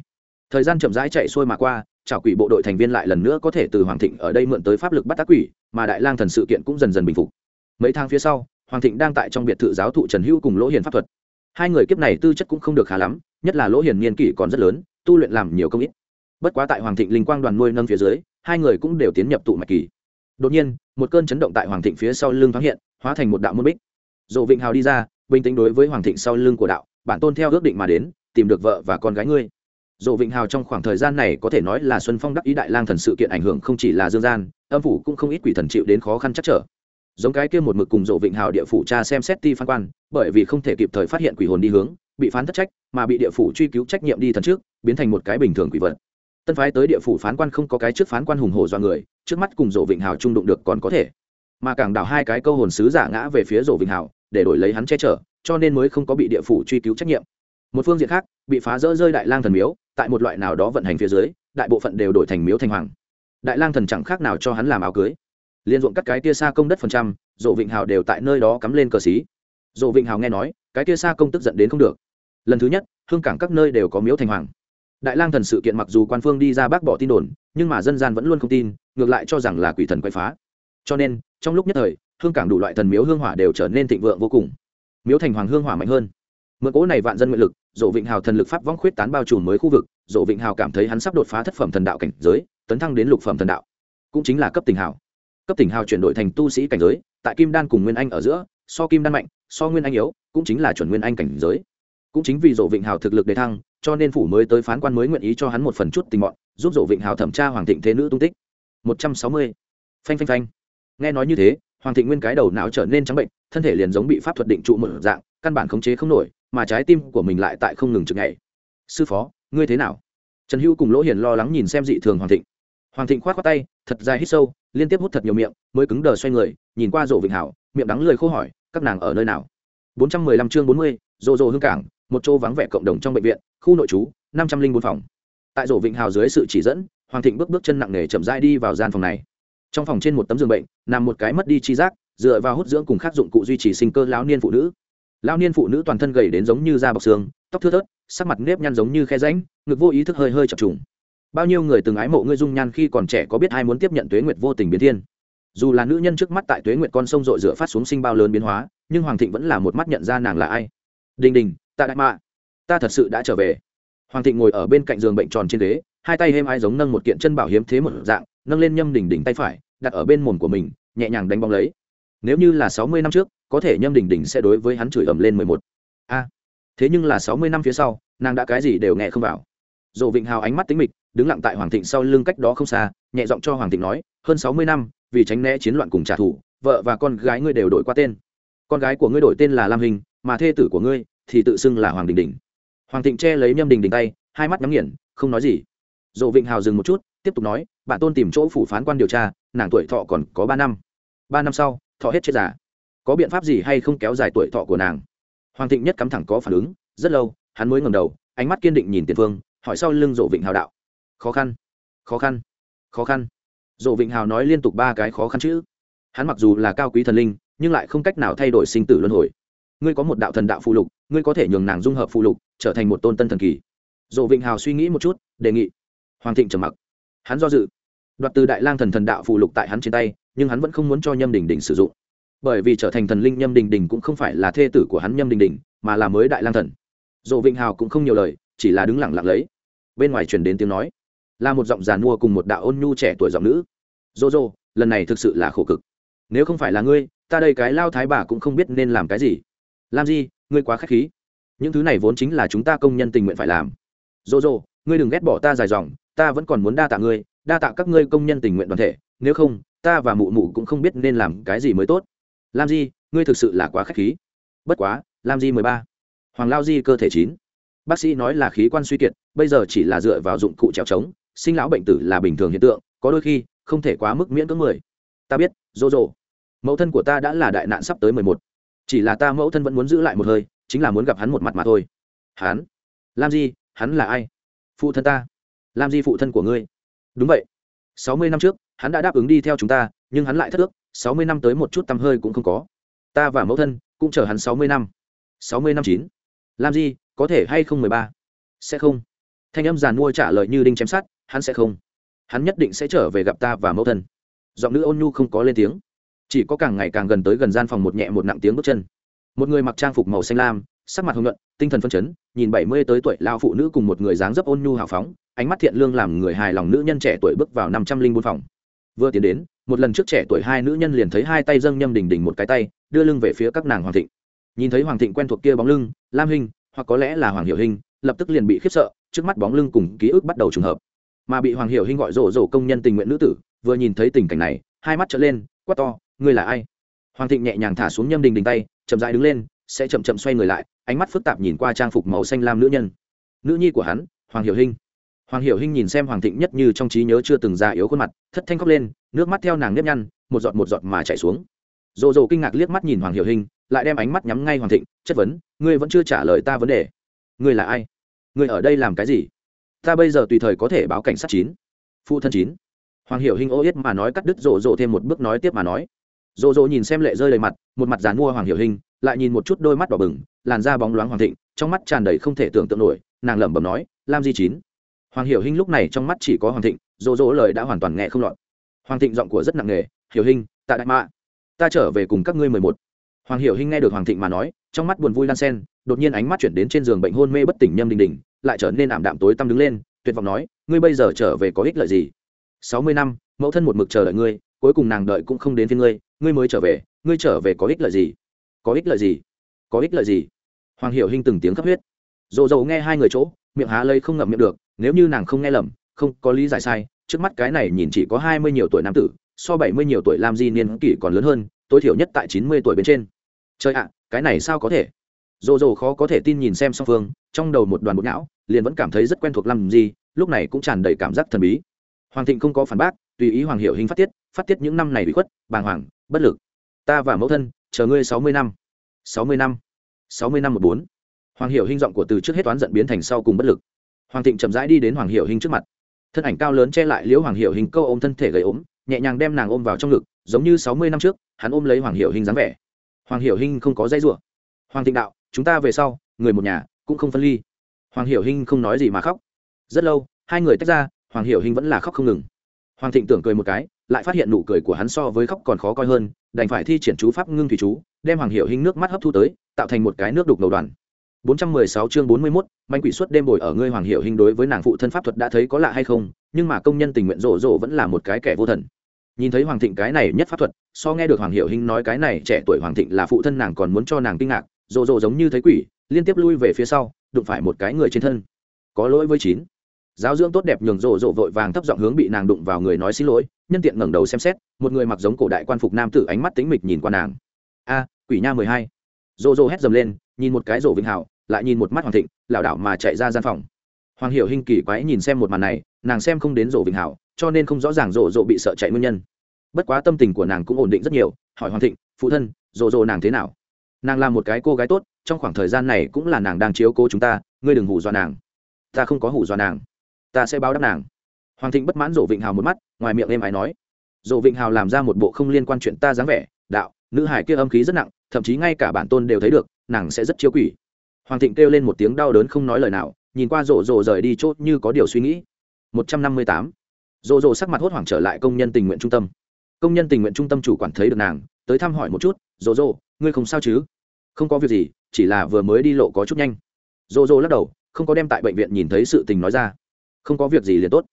thời gian chậm rãi chạy xuôi mà qua trảo quỷ bộ đội thành viên lại lần nữa có thể từ hoàng thịnh ở đây mượn tới pháp lực bắt tác quỷ, mà đại lang thần sự kiện cũng dần dần bình phục. Mấy tháng phía sau, hoàng thịnh đang tại trong biệt thự giáo thụ trần hữu cùng lỗ hiền pháp thuật. Hai người kiếp này tư chất cũng không được khá lắm, nhất là lỗ hiền niên kỷ còn rất lớn, tu luyện làm nhiều công ít. Bất quá tại hoàng thịnh linh quang đoàn nuôi nâng phía dưới, hai người cũng đều tiến nhập tụ mạch kỳ. Đột nhiên, một cơn chấn động tại hoàng thịnh phía sau lưng thoáng hiện, hóa thành một đạo môn bích. Dộ vịnh hào đi ra, bình tĩnh đối với hoàng thịnh sau lưng của đạo, bản tôn theo ước định mà đến, tìm được vợ và con gái ngươi dỗ vịnh hào trong khoảng thời gian này có thể nói là xuân phong đắc ý đại lang thần sự kiện ảnh hưởng không chỉ là dương gian, âm phủ cũng không ít quỷ thần chịu đến khó khăn chắc trở. Giống cái kia một mực cùng dỗ vịnh hào địa phủ cha xem xét ti phán quan, bởi vì không thể kịp thời phát hiện quỷ hồn đi hướng, bị phán thất trách, mà bị địa phủ truy cứu trách nhiệm đi thần trước, biến thành một cái bình thường quỷ vật. Tân phái tới địa phủ phán quan không có cái trước phán quan hùng hổ do người, trước mắt cùng dỗ vịnh hào trung đụng được còn có thể. Mà càng đảo hai cái câu hồn sứ giả ngã về phía dỗ vịnh hào, để đổi lấy hắn che chở, cho nên mới không có bị địa phủ truy cứu trách nhiệm một phương diện khác, bị phá rỡ rơi đại lang thần miếu, tại một loại nào đó vận hành phía dưới, đại bộ phận đều đổi thành miếu thành hoàng. Đại lang thần chẳng khác nào cho hắn làm áo cưới. Liên ruộng các cái tia xa công đất phần trăm dộ vịnh hào đều tại nơi đó cắm lên cờ xí. Dộ vịnh hào nghe nói, cái tia xa công tức giận đến không được. Lần thứ nhất, hương cảng các nơi đều có miếu thành hoàng. Đại lang thần sự kiện mặc dù quan phương đi ra bác bỏ tin đồn, nhưng mà dân gian vẫn luôn không tin, ngược lại cho rằng là quỷ thần quay phá. Cho nên, trong lúc nhất thời, hương cảng đủ loại thần miếu hương hỏa đều trở nên thịnh vượng vô cùng. Miếu thành hoàng hương hỏa mạnh hơn. Mượn cỗ này vạn dân nguyện lực dỗ vịnh hào thần lực pháp vong khuyết tán bao trùm mới khu vực, dỗ vịnh hào cảm thấy hắn sắp đột phá thất phẩm thần đạo cảnh giới, tấn thăng đến lục phẩm thần đạo. Cũng chính là cấp tỉnh hào. Cấp tỉnh hào chuyển đổi thành tu sĩ cảnh giới, tại kim đan cùng nguyên anh ở giữa, so kim đan mạnh, so nguyên anh yếu, cũng chính là chuẩn nguyên anh cảnh giới. Cũng chính vì dỗ vịnh hào thực lực đề thăng, cho nên phủ mới tới phán quan mới nguyện ý cho hắn một phần chút tình mọn, giúp dỗ vịnh hào thẩm tra hoàng thịnh thế nữ tung tích. Một trăm sáu mươi. Phanh phanh phanh. Nghe nói như thế, hoàng thịnh nguyên cái đầu não trở nên trắng bệnh, thân thể liền giống bị pháp thuật định trụ một dạng, căn bản khống chế không nổi mà trái tim của mình lại tại không ngừng chực nhảy. Sư phó, ngươi thế nào? Trần hữu cùng lỗ hiền lo lắng nhìn xem dị thường hoàng thịnh. Hoàng thịnh k h o á t tay, thật dài hít sâu, liên tiếp hút thật nhiều miệng, mới cứng đờ xoay người, nhìn qua rổ vịnh hảo, miệng đắng lời khô hỏi, các nàng ở nơi nào? Bốn trăm mười lăm chương bốn mươi rộ rộ hương cảng, một chỗ vắng vẻ cộng đồng trong bệnh viện, khu nội trú, năm trăm linh bốn phòng. Tại rổ vịnh hào dưới sự chỉ dẫn, hoàng thịnh bước bước chân nặng nề chậm rãi đi vào gian phòng này. Trong phòng trên một tấm giường bệnh, nằm một cái mất đi chi giác, dựa vào hút dưỡng cùng các dụng cụ duy trì sinh cơ lão niên phụ nữ lão niên phụ nữ toàn thân gầy đến giống như da bọc xương, tóc thưa thớt, sắc mặt nếp nhăn giống như khe ránh ngực vô ý thức hơi hơi chập trùng. Bao nhiêu người từng ái mộ ngươi dung nhan khi còn trẻ có biết ai muốn tiếp nhận tuế nguyệt vô tình biến thiên? Dù là nữ nhân trước mắt tại tuế nguyệt con sông rội rửa phát xuống sinh bao lớn biến hóa, nhưng hoàng thịnh vẫn là một mắt nhận ra nàng là ai. Đình đình, ta đại mạ. Ta thật sự đã trở về. Hoàng thịnh ngồi ở bên cạnh giường bệnh tròn trên ghế, hai tay êm ai giống nâng một kiện chân bảo hiếm thế một dạng, nâng lên nhâm đỉnh đỉnh tay phải, đặt ở bên mồm của mình, nhẹ nhàng đánh bóng lấy. Nếu như là sáu mươi năm trước có thể nhâm đỉnh đỉnh sẽ đối với hắn chửi ầm lên mười một. A. Thế nhưng là sáu mươi năm phía sau, nàng đã cái gì đều nghe không vào. Dồ vịnh hào ánh mắt tính mịch, đứng lặng tại hoàng thịnh sau lưng cách đó không xa, nhẹ giọng cho hoàng thịnh nói, hơn sáu mươi năm, vì tránh né chiến loạn cùng trả thù, vợ và con gái ngươi đều đổi qua tên. Con gái của ngươi đổi tên là lam hình, mà thê tử của ngươi thì tự xưng là hoàng đình đình. Hoàng thịnh che lấy nhâm đình đình tay, hai mắt nhắm nghiền, không nói gì. Dồ vịnh hào dừng một chút, tiếp tục nói, bạn tôn tìm chỗ phủ phán quan điều tra, nàng tuổi thọ còn có ba năm. Ba năm sau, thọ hết chết giả có biện pháp gì hay không kéo dài tuổi thọ của nàng? Hoàng thịnh nhất cắm thẳng có phản ứng, rất lâu, hắn mới ngầm đầu, ánh mắt kiên định nhìn tiền phương, hỏi sau lưng dỗ vịnh hào đạo. Khó khăn khó khăn khó khăn. Dỗ vịnh hào nói liên tục ba cái khó khăn chữ. Hắn mặc dù là cao quý thần linh, nhưng lại không cách nào thay đổi sinh tử luân hồi. Ngươi có một đạo thần đạo phụ lục, ngươi có thể nhường nàng dung hợp phụ lục, trở thành một tôn tân thần kỳ. Dỗ vịnh hào suy nghĩ một chút, đề nghị. Hoàng thịnh trầm mặc. Hắn do dự. Đoạt từ đại lang thần thần đạo phụ lục tại hắn trên tay, nhưng hắn vẫn không muốn cho nhâm đình đình sử dụng bởi vì trở thành thần linh nhâm đình đình cũng không phải là thê tử của hắn nhâm đình đình, mà là mới đại lang thần. Dỗ vịnh hào cũng không nhiều lời, chỉ là đứng lặng lặng lấy. Bên ngoài truyền đến tiếng nói, là một giọng giàn mua cùng một đạo ôn nhu trẻ tuổi giọng nữ. Dô dô lần này thực sự là khổ cực. Nếu không phải là ngươi, ta đây cái lao thái bà cũng không biết nên làm cái gì. Làm gì, ngươi quá k h á c h khí. Những thứ này vốn chính là chúng ta công nhân tình nguyện phải làm. Dô dô ngươi đừng ghét bỏ ta dài dòng, ta vẫn còn muốn đa tạ ngươi, đa tạ các ngươi công nhân tình nguyện đoàn thể. Nếu không, ta và mụ mụ cũng không biết nên làm cái gì mới tốt. Lam Di, ngươi thực sự là quá k h á c h khí. Bất quá Lam Di mười ba. Hoàng lao di cơ thể chín. Bác sĩ nói là khí quan suy kiệt bây giờ chỉ là dựa vào dụng cụ trèo trống sinh lão bệnh tử là bình thường hiện tượng có đôi khi không thể quá mức miễn cưỡng mười. Ta biết dô dô mẫu thân của ta đã là đại nạn sắp tới mười một. Chỉ là ta mẫu thân vẫn muốn giữ lại một hơi chính là muốn gặp hắn một mặt mà thôi. Hắn? Lam Di, hắn là ai? Phụ thân ta. Lam Di phụ thân của ngươi. Đúng vậy. Sáu mươi năm trước hắn đã đáp ứng đi theo chúng ta nhưng hắn lại thất ước sáu mươi năm tới một chút tăm hơi cũng không có. Ta và mẫu thân cũng chờ hắn sáu mươi năm. Sáu mươi năm chín. Làm gì, có thể hay không mười ba? Sẽ không. Thanh âm giàn mua trả lời như đinh chém sát hắn sẽ không. Hắn nhất định sẽ trở về gặp ta và mẫu thân. Giọng nữ ôn nhu không có lên tiếng. Chỉ có càng ngày càng gần tới gần gian phòng một nhẹ một nặng tiếng bước chân. Một người mặc trang phục màu xanh lam, sắc mặt hồng nhuận, tinh thần phân chấn, nhìn bảy mươi tới tuổi lao phụ nữ cùng một người dáng dấp ôn nhu hào phóng, ánh mắt thiện lương làm người hài lòng nữ nhân trẻ tuổi bước vào năm trăm linh bốn phòng. Vừa tiến đến một lần trước trẻ tuổi hai nữ nhân liền thấy hai tay dâng nhâm đình đình một cái tay, đưa lưng về phía các nàng hoàng thịnh. Nhìn thấy hoàng thịnh quen thuộc kia bóng lưng, lam hình hoặc có lẽ là hoàng hiệu hình lập tức liền bị khiếp sợ, trước mắt bóng lưng cùng ký ức bắt đầu trùng hợp. Mà bị hoàng hiệu hình gọi rổ rổ công nhân tình nguyện nữ tử, vừa nhìn thấy tình cảnh này, hai mắt trở lên, quát to, ngươi là ai? Hoàng thịnh nhẹ nhàng thả xuống nhâm đình đình tay, chậm dại đứng lên, sẽ chậm chậm xoay người lại, ánh mắt phức tạp nhìn qua trang phục màu xanh lam nữ nhân. Nữ nhi của hắn, hoàng hiểu hình hoàng hiểu hinh nhìn xem hoàng thịnh nhất như trong trí nhớ chưa từng ra yếu khuôn mặt, thất thanh khóc lên, nước mắt theo nàng nếp nhăn, một giọt một giọt mà chảy xuống. Dồ dồ kinh ngạc liếc mắt nhìn hoàng hiểu hinh, lại đem ánh mắt nhắm ngay hoàng thịnh, chất vấn, ngươi vẫn chưa trả lời ta vấn đề. Ngươi là ai? Ngươi ở đây làm cái gì? Ta bây giờ tùy thời có thể báo cảnh sát chín, phụ thân chín. Hoàng hiểu hinh ô yết mà nói cắt đứt rộ rộ thêm một bước nói tiếp mà nói. Rộ rộ nhìn xem lệ rơi đầy mặt, một mặt dàn mua hoàng hiểu hinh, lại nhìn một chút đôi mắt đỏ bừng, làn da bóng loáng hoàng thịnh, trong mắt tràn đầy không thể tưởng tượng nổi, nàng lẩm bẩm nói, lam di chín hoàng hiểu hinh lúc này trong mắt chỉ có hoàng thịnh, dỗ dỗ lời đã hoàn toàn nghe không lọt. Hoàng thịnh giọng của rất nặng nề, hiểu hinh, tạ đại mạ, ta trở về cùng các ngươi mười một. Hoàng hiểu hinh nghe được hoàng thịnh mà nói, trong mắt buồn vui lan sen đột nhiên ánh mắt chuyển đến trên giường bệnh hôn mê bất tỉnh nhâm đình đình, lại trở nên ảm đạm tối tăm đứng lên, tuyệt vọng nói, ngươi bây giờ trở về có ích lợi gì? Sáu mươi năm, mẫu thân một mực chờ đợi ngươi, cuối cùng nàng đợi cũng không đến với ngươi ngươi mới trở về, ngươi trở về có ích lợi gì? Có ích lợi gì? Có ích lợi gì? Hoàng hiểu hinh từng tiếng khắp huyết. Dồ dầu nghe hai người chỗ miệng há lây không ngậm miệng được, nếu như nàng không nghe lầm, không có lý giải sai, trước mắt cái này nhìn chỉ có hai mươi nhiều tuổi nam tử, so bảy mươi nhiều tuổi làm gì niên kỷ còn lớn hơn, tối thiểu nhất tại chín mươi tuổi bên trên. Trời ạ, cái này sao có thể? Dồ dồ khó có thể tin nhìn xem song phương, trong đầu một đoàn bột não, liền vẫn cảm thấy rất quen thuộc làm gì lúc này cũng tràn đầy cảm giác thần bí. Hoàng thịnh không có phản bác, tùy ý hoàng hiệu hình phát tiết phát tiết những năm này bị khuất, bàng hoàng, bất lực. Ta và mẫu thân, chờ ngươi sáu mươi năm. Sáu mươi năm. Sáu mươi năm một bốn hoàng hiệu hình giọng của từ trước hết toán giận biến thành sau cùng bất lực. Hoàng thịnh chậm rãi đi đến hoàng hiệu hình trước mặt. Thân ảnh cao lớn che lại liễu hoàng hiệu hình câu ôm thân thể gầy ốm, nhẹ nhàng đem nàng ôm vào trong ngực, giống như sáu mươi năm trước, hắn ôm lấy hoàng hiệu hình dáng vẻ. Hoàng hiệu hình không có dây rủa. Hoàng thịnh đạo, chúng ta về sau, người một nhà, cũng không phân ly. Hoàng hiệu hình không nói gì mà khóc. Rất lâu, hai người tách ra, hoàng hiểu hinh vẫn là khóc không ngừng. Hoàng thịnh tưởng cười một cái, lại phát hiện nụ cười của hắn so với khóc còn khó coi hơn, đành phải thi triển chú pháp ngưng thủy chú, đem hoàng hiểu hinh nước mắt hấp thu tới, tạo thành một cái nước đục ngầu đoàn. 416 chương 41, manh quỷ suất đêm bồi ở ngươi hoàng hiểu hình đối với nàng phụ thân pháp thuật đã thấy có lạ hay không, nhưng mà công nhân tình nguyện rộ rộ vẫn là một cái kẻ vô thần. Nhìn thấy hoàng thịnh cái này nhất pháp thuật, so nghe được hoàng hiểu hình nói cái này trẻ tuổi hoàng thịnh là phụ thân nàng còn muốn cho nàng kinh ngạc, rộ rộ giống như thấy quỷ, liên tiếp lui về phía sau, đụng phải một cái người trên thân. Có lỗi với chín. Giáo dưỡng tốt đẹp nhường rộ rộ vội vàng thấp giọng hướng bị nàng đụng vào người nói xin lỗi, nhân tiện ngẩng đầu xem xét, một người mặc giống cổ đại quan phục nam tử ánh mắt tính mịch nhìn qua nàng. A, quỷ nha 12. Rộ rộ hét dầm lên, nhìn một cái rổ vĩnh hảo, lại nhìn một mắt hoàng thịnh, lảo đảo mà chạy ra gian phòng. Hoàng hiểu hinh kỳ quái nhìn xem một màn này, nàng xem không đến rổ vĩnh hảo, cho nên không rõ ràng rổ rộ bị sợ chạy nguyên nhân. Bất quá tâm tình của nàng cũng ổn định rất nhiều, hỏi hoàng thịnh, phụ thân, rổ rộ nàng thế nào? Nàng là một cái cô gái tốt, trong khoảng thời gian này cũng là nàng đang chiếu cố chúng ta, ngươi đừng hù dọa nàng. Ta không có hù dọa nàng. Ta sẽ báo đáp nàng. Hoàng thịnh bất mãn rổ vịnh hào một mắt, ngoài miệng êm ái nói, rổ vịnh hào làm ra một bộ không liên quan chuyện ta dáng vẻ, đạo, nữ hải kia âm khí rất nặng, thậm chí ngay cả bản tôn đều thấy được nàng sẽ rất chiếu quỷ. Hoàng thịnh kêu lên một tiếng đau đớn không nói lời nào, nhìn qua rộ rộ rời đi chốt như có điều suy nghĩ. Một trăm năm mươi tám. Rộ rộ sắc mặt hốt hoảng trở lại công nhân tình nguyện trung tâm. Công nhân tình nguyện trung tâm chủ quản thấy được nàng, tới thăm hỏi một chút, rộ rộ, ngươi không sao chứ? Không có việc gì, chỉ là vừa mới đi lộ có chút nhanh. Rộ rộ lắc đầu, không có đem tại bệnh viện nhìn thấy sự tình nói ra. Không có việc gì liền tốt.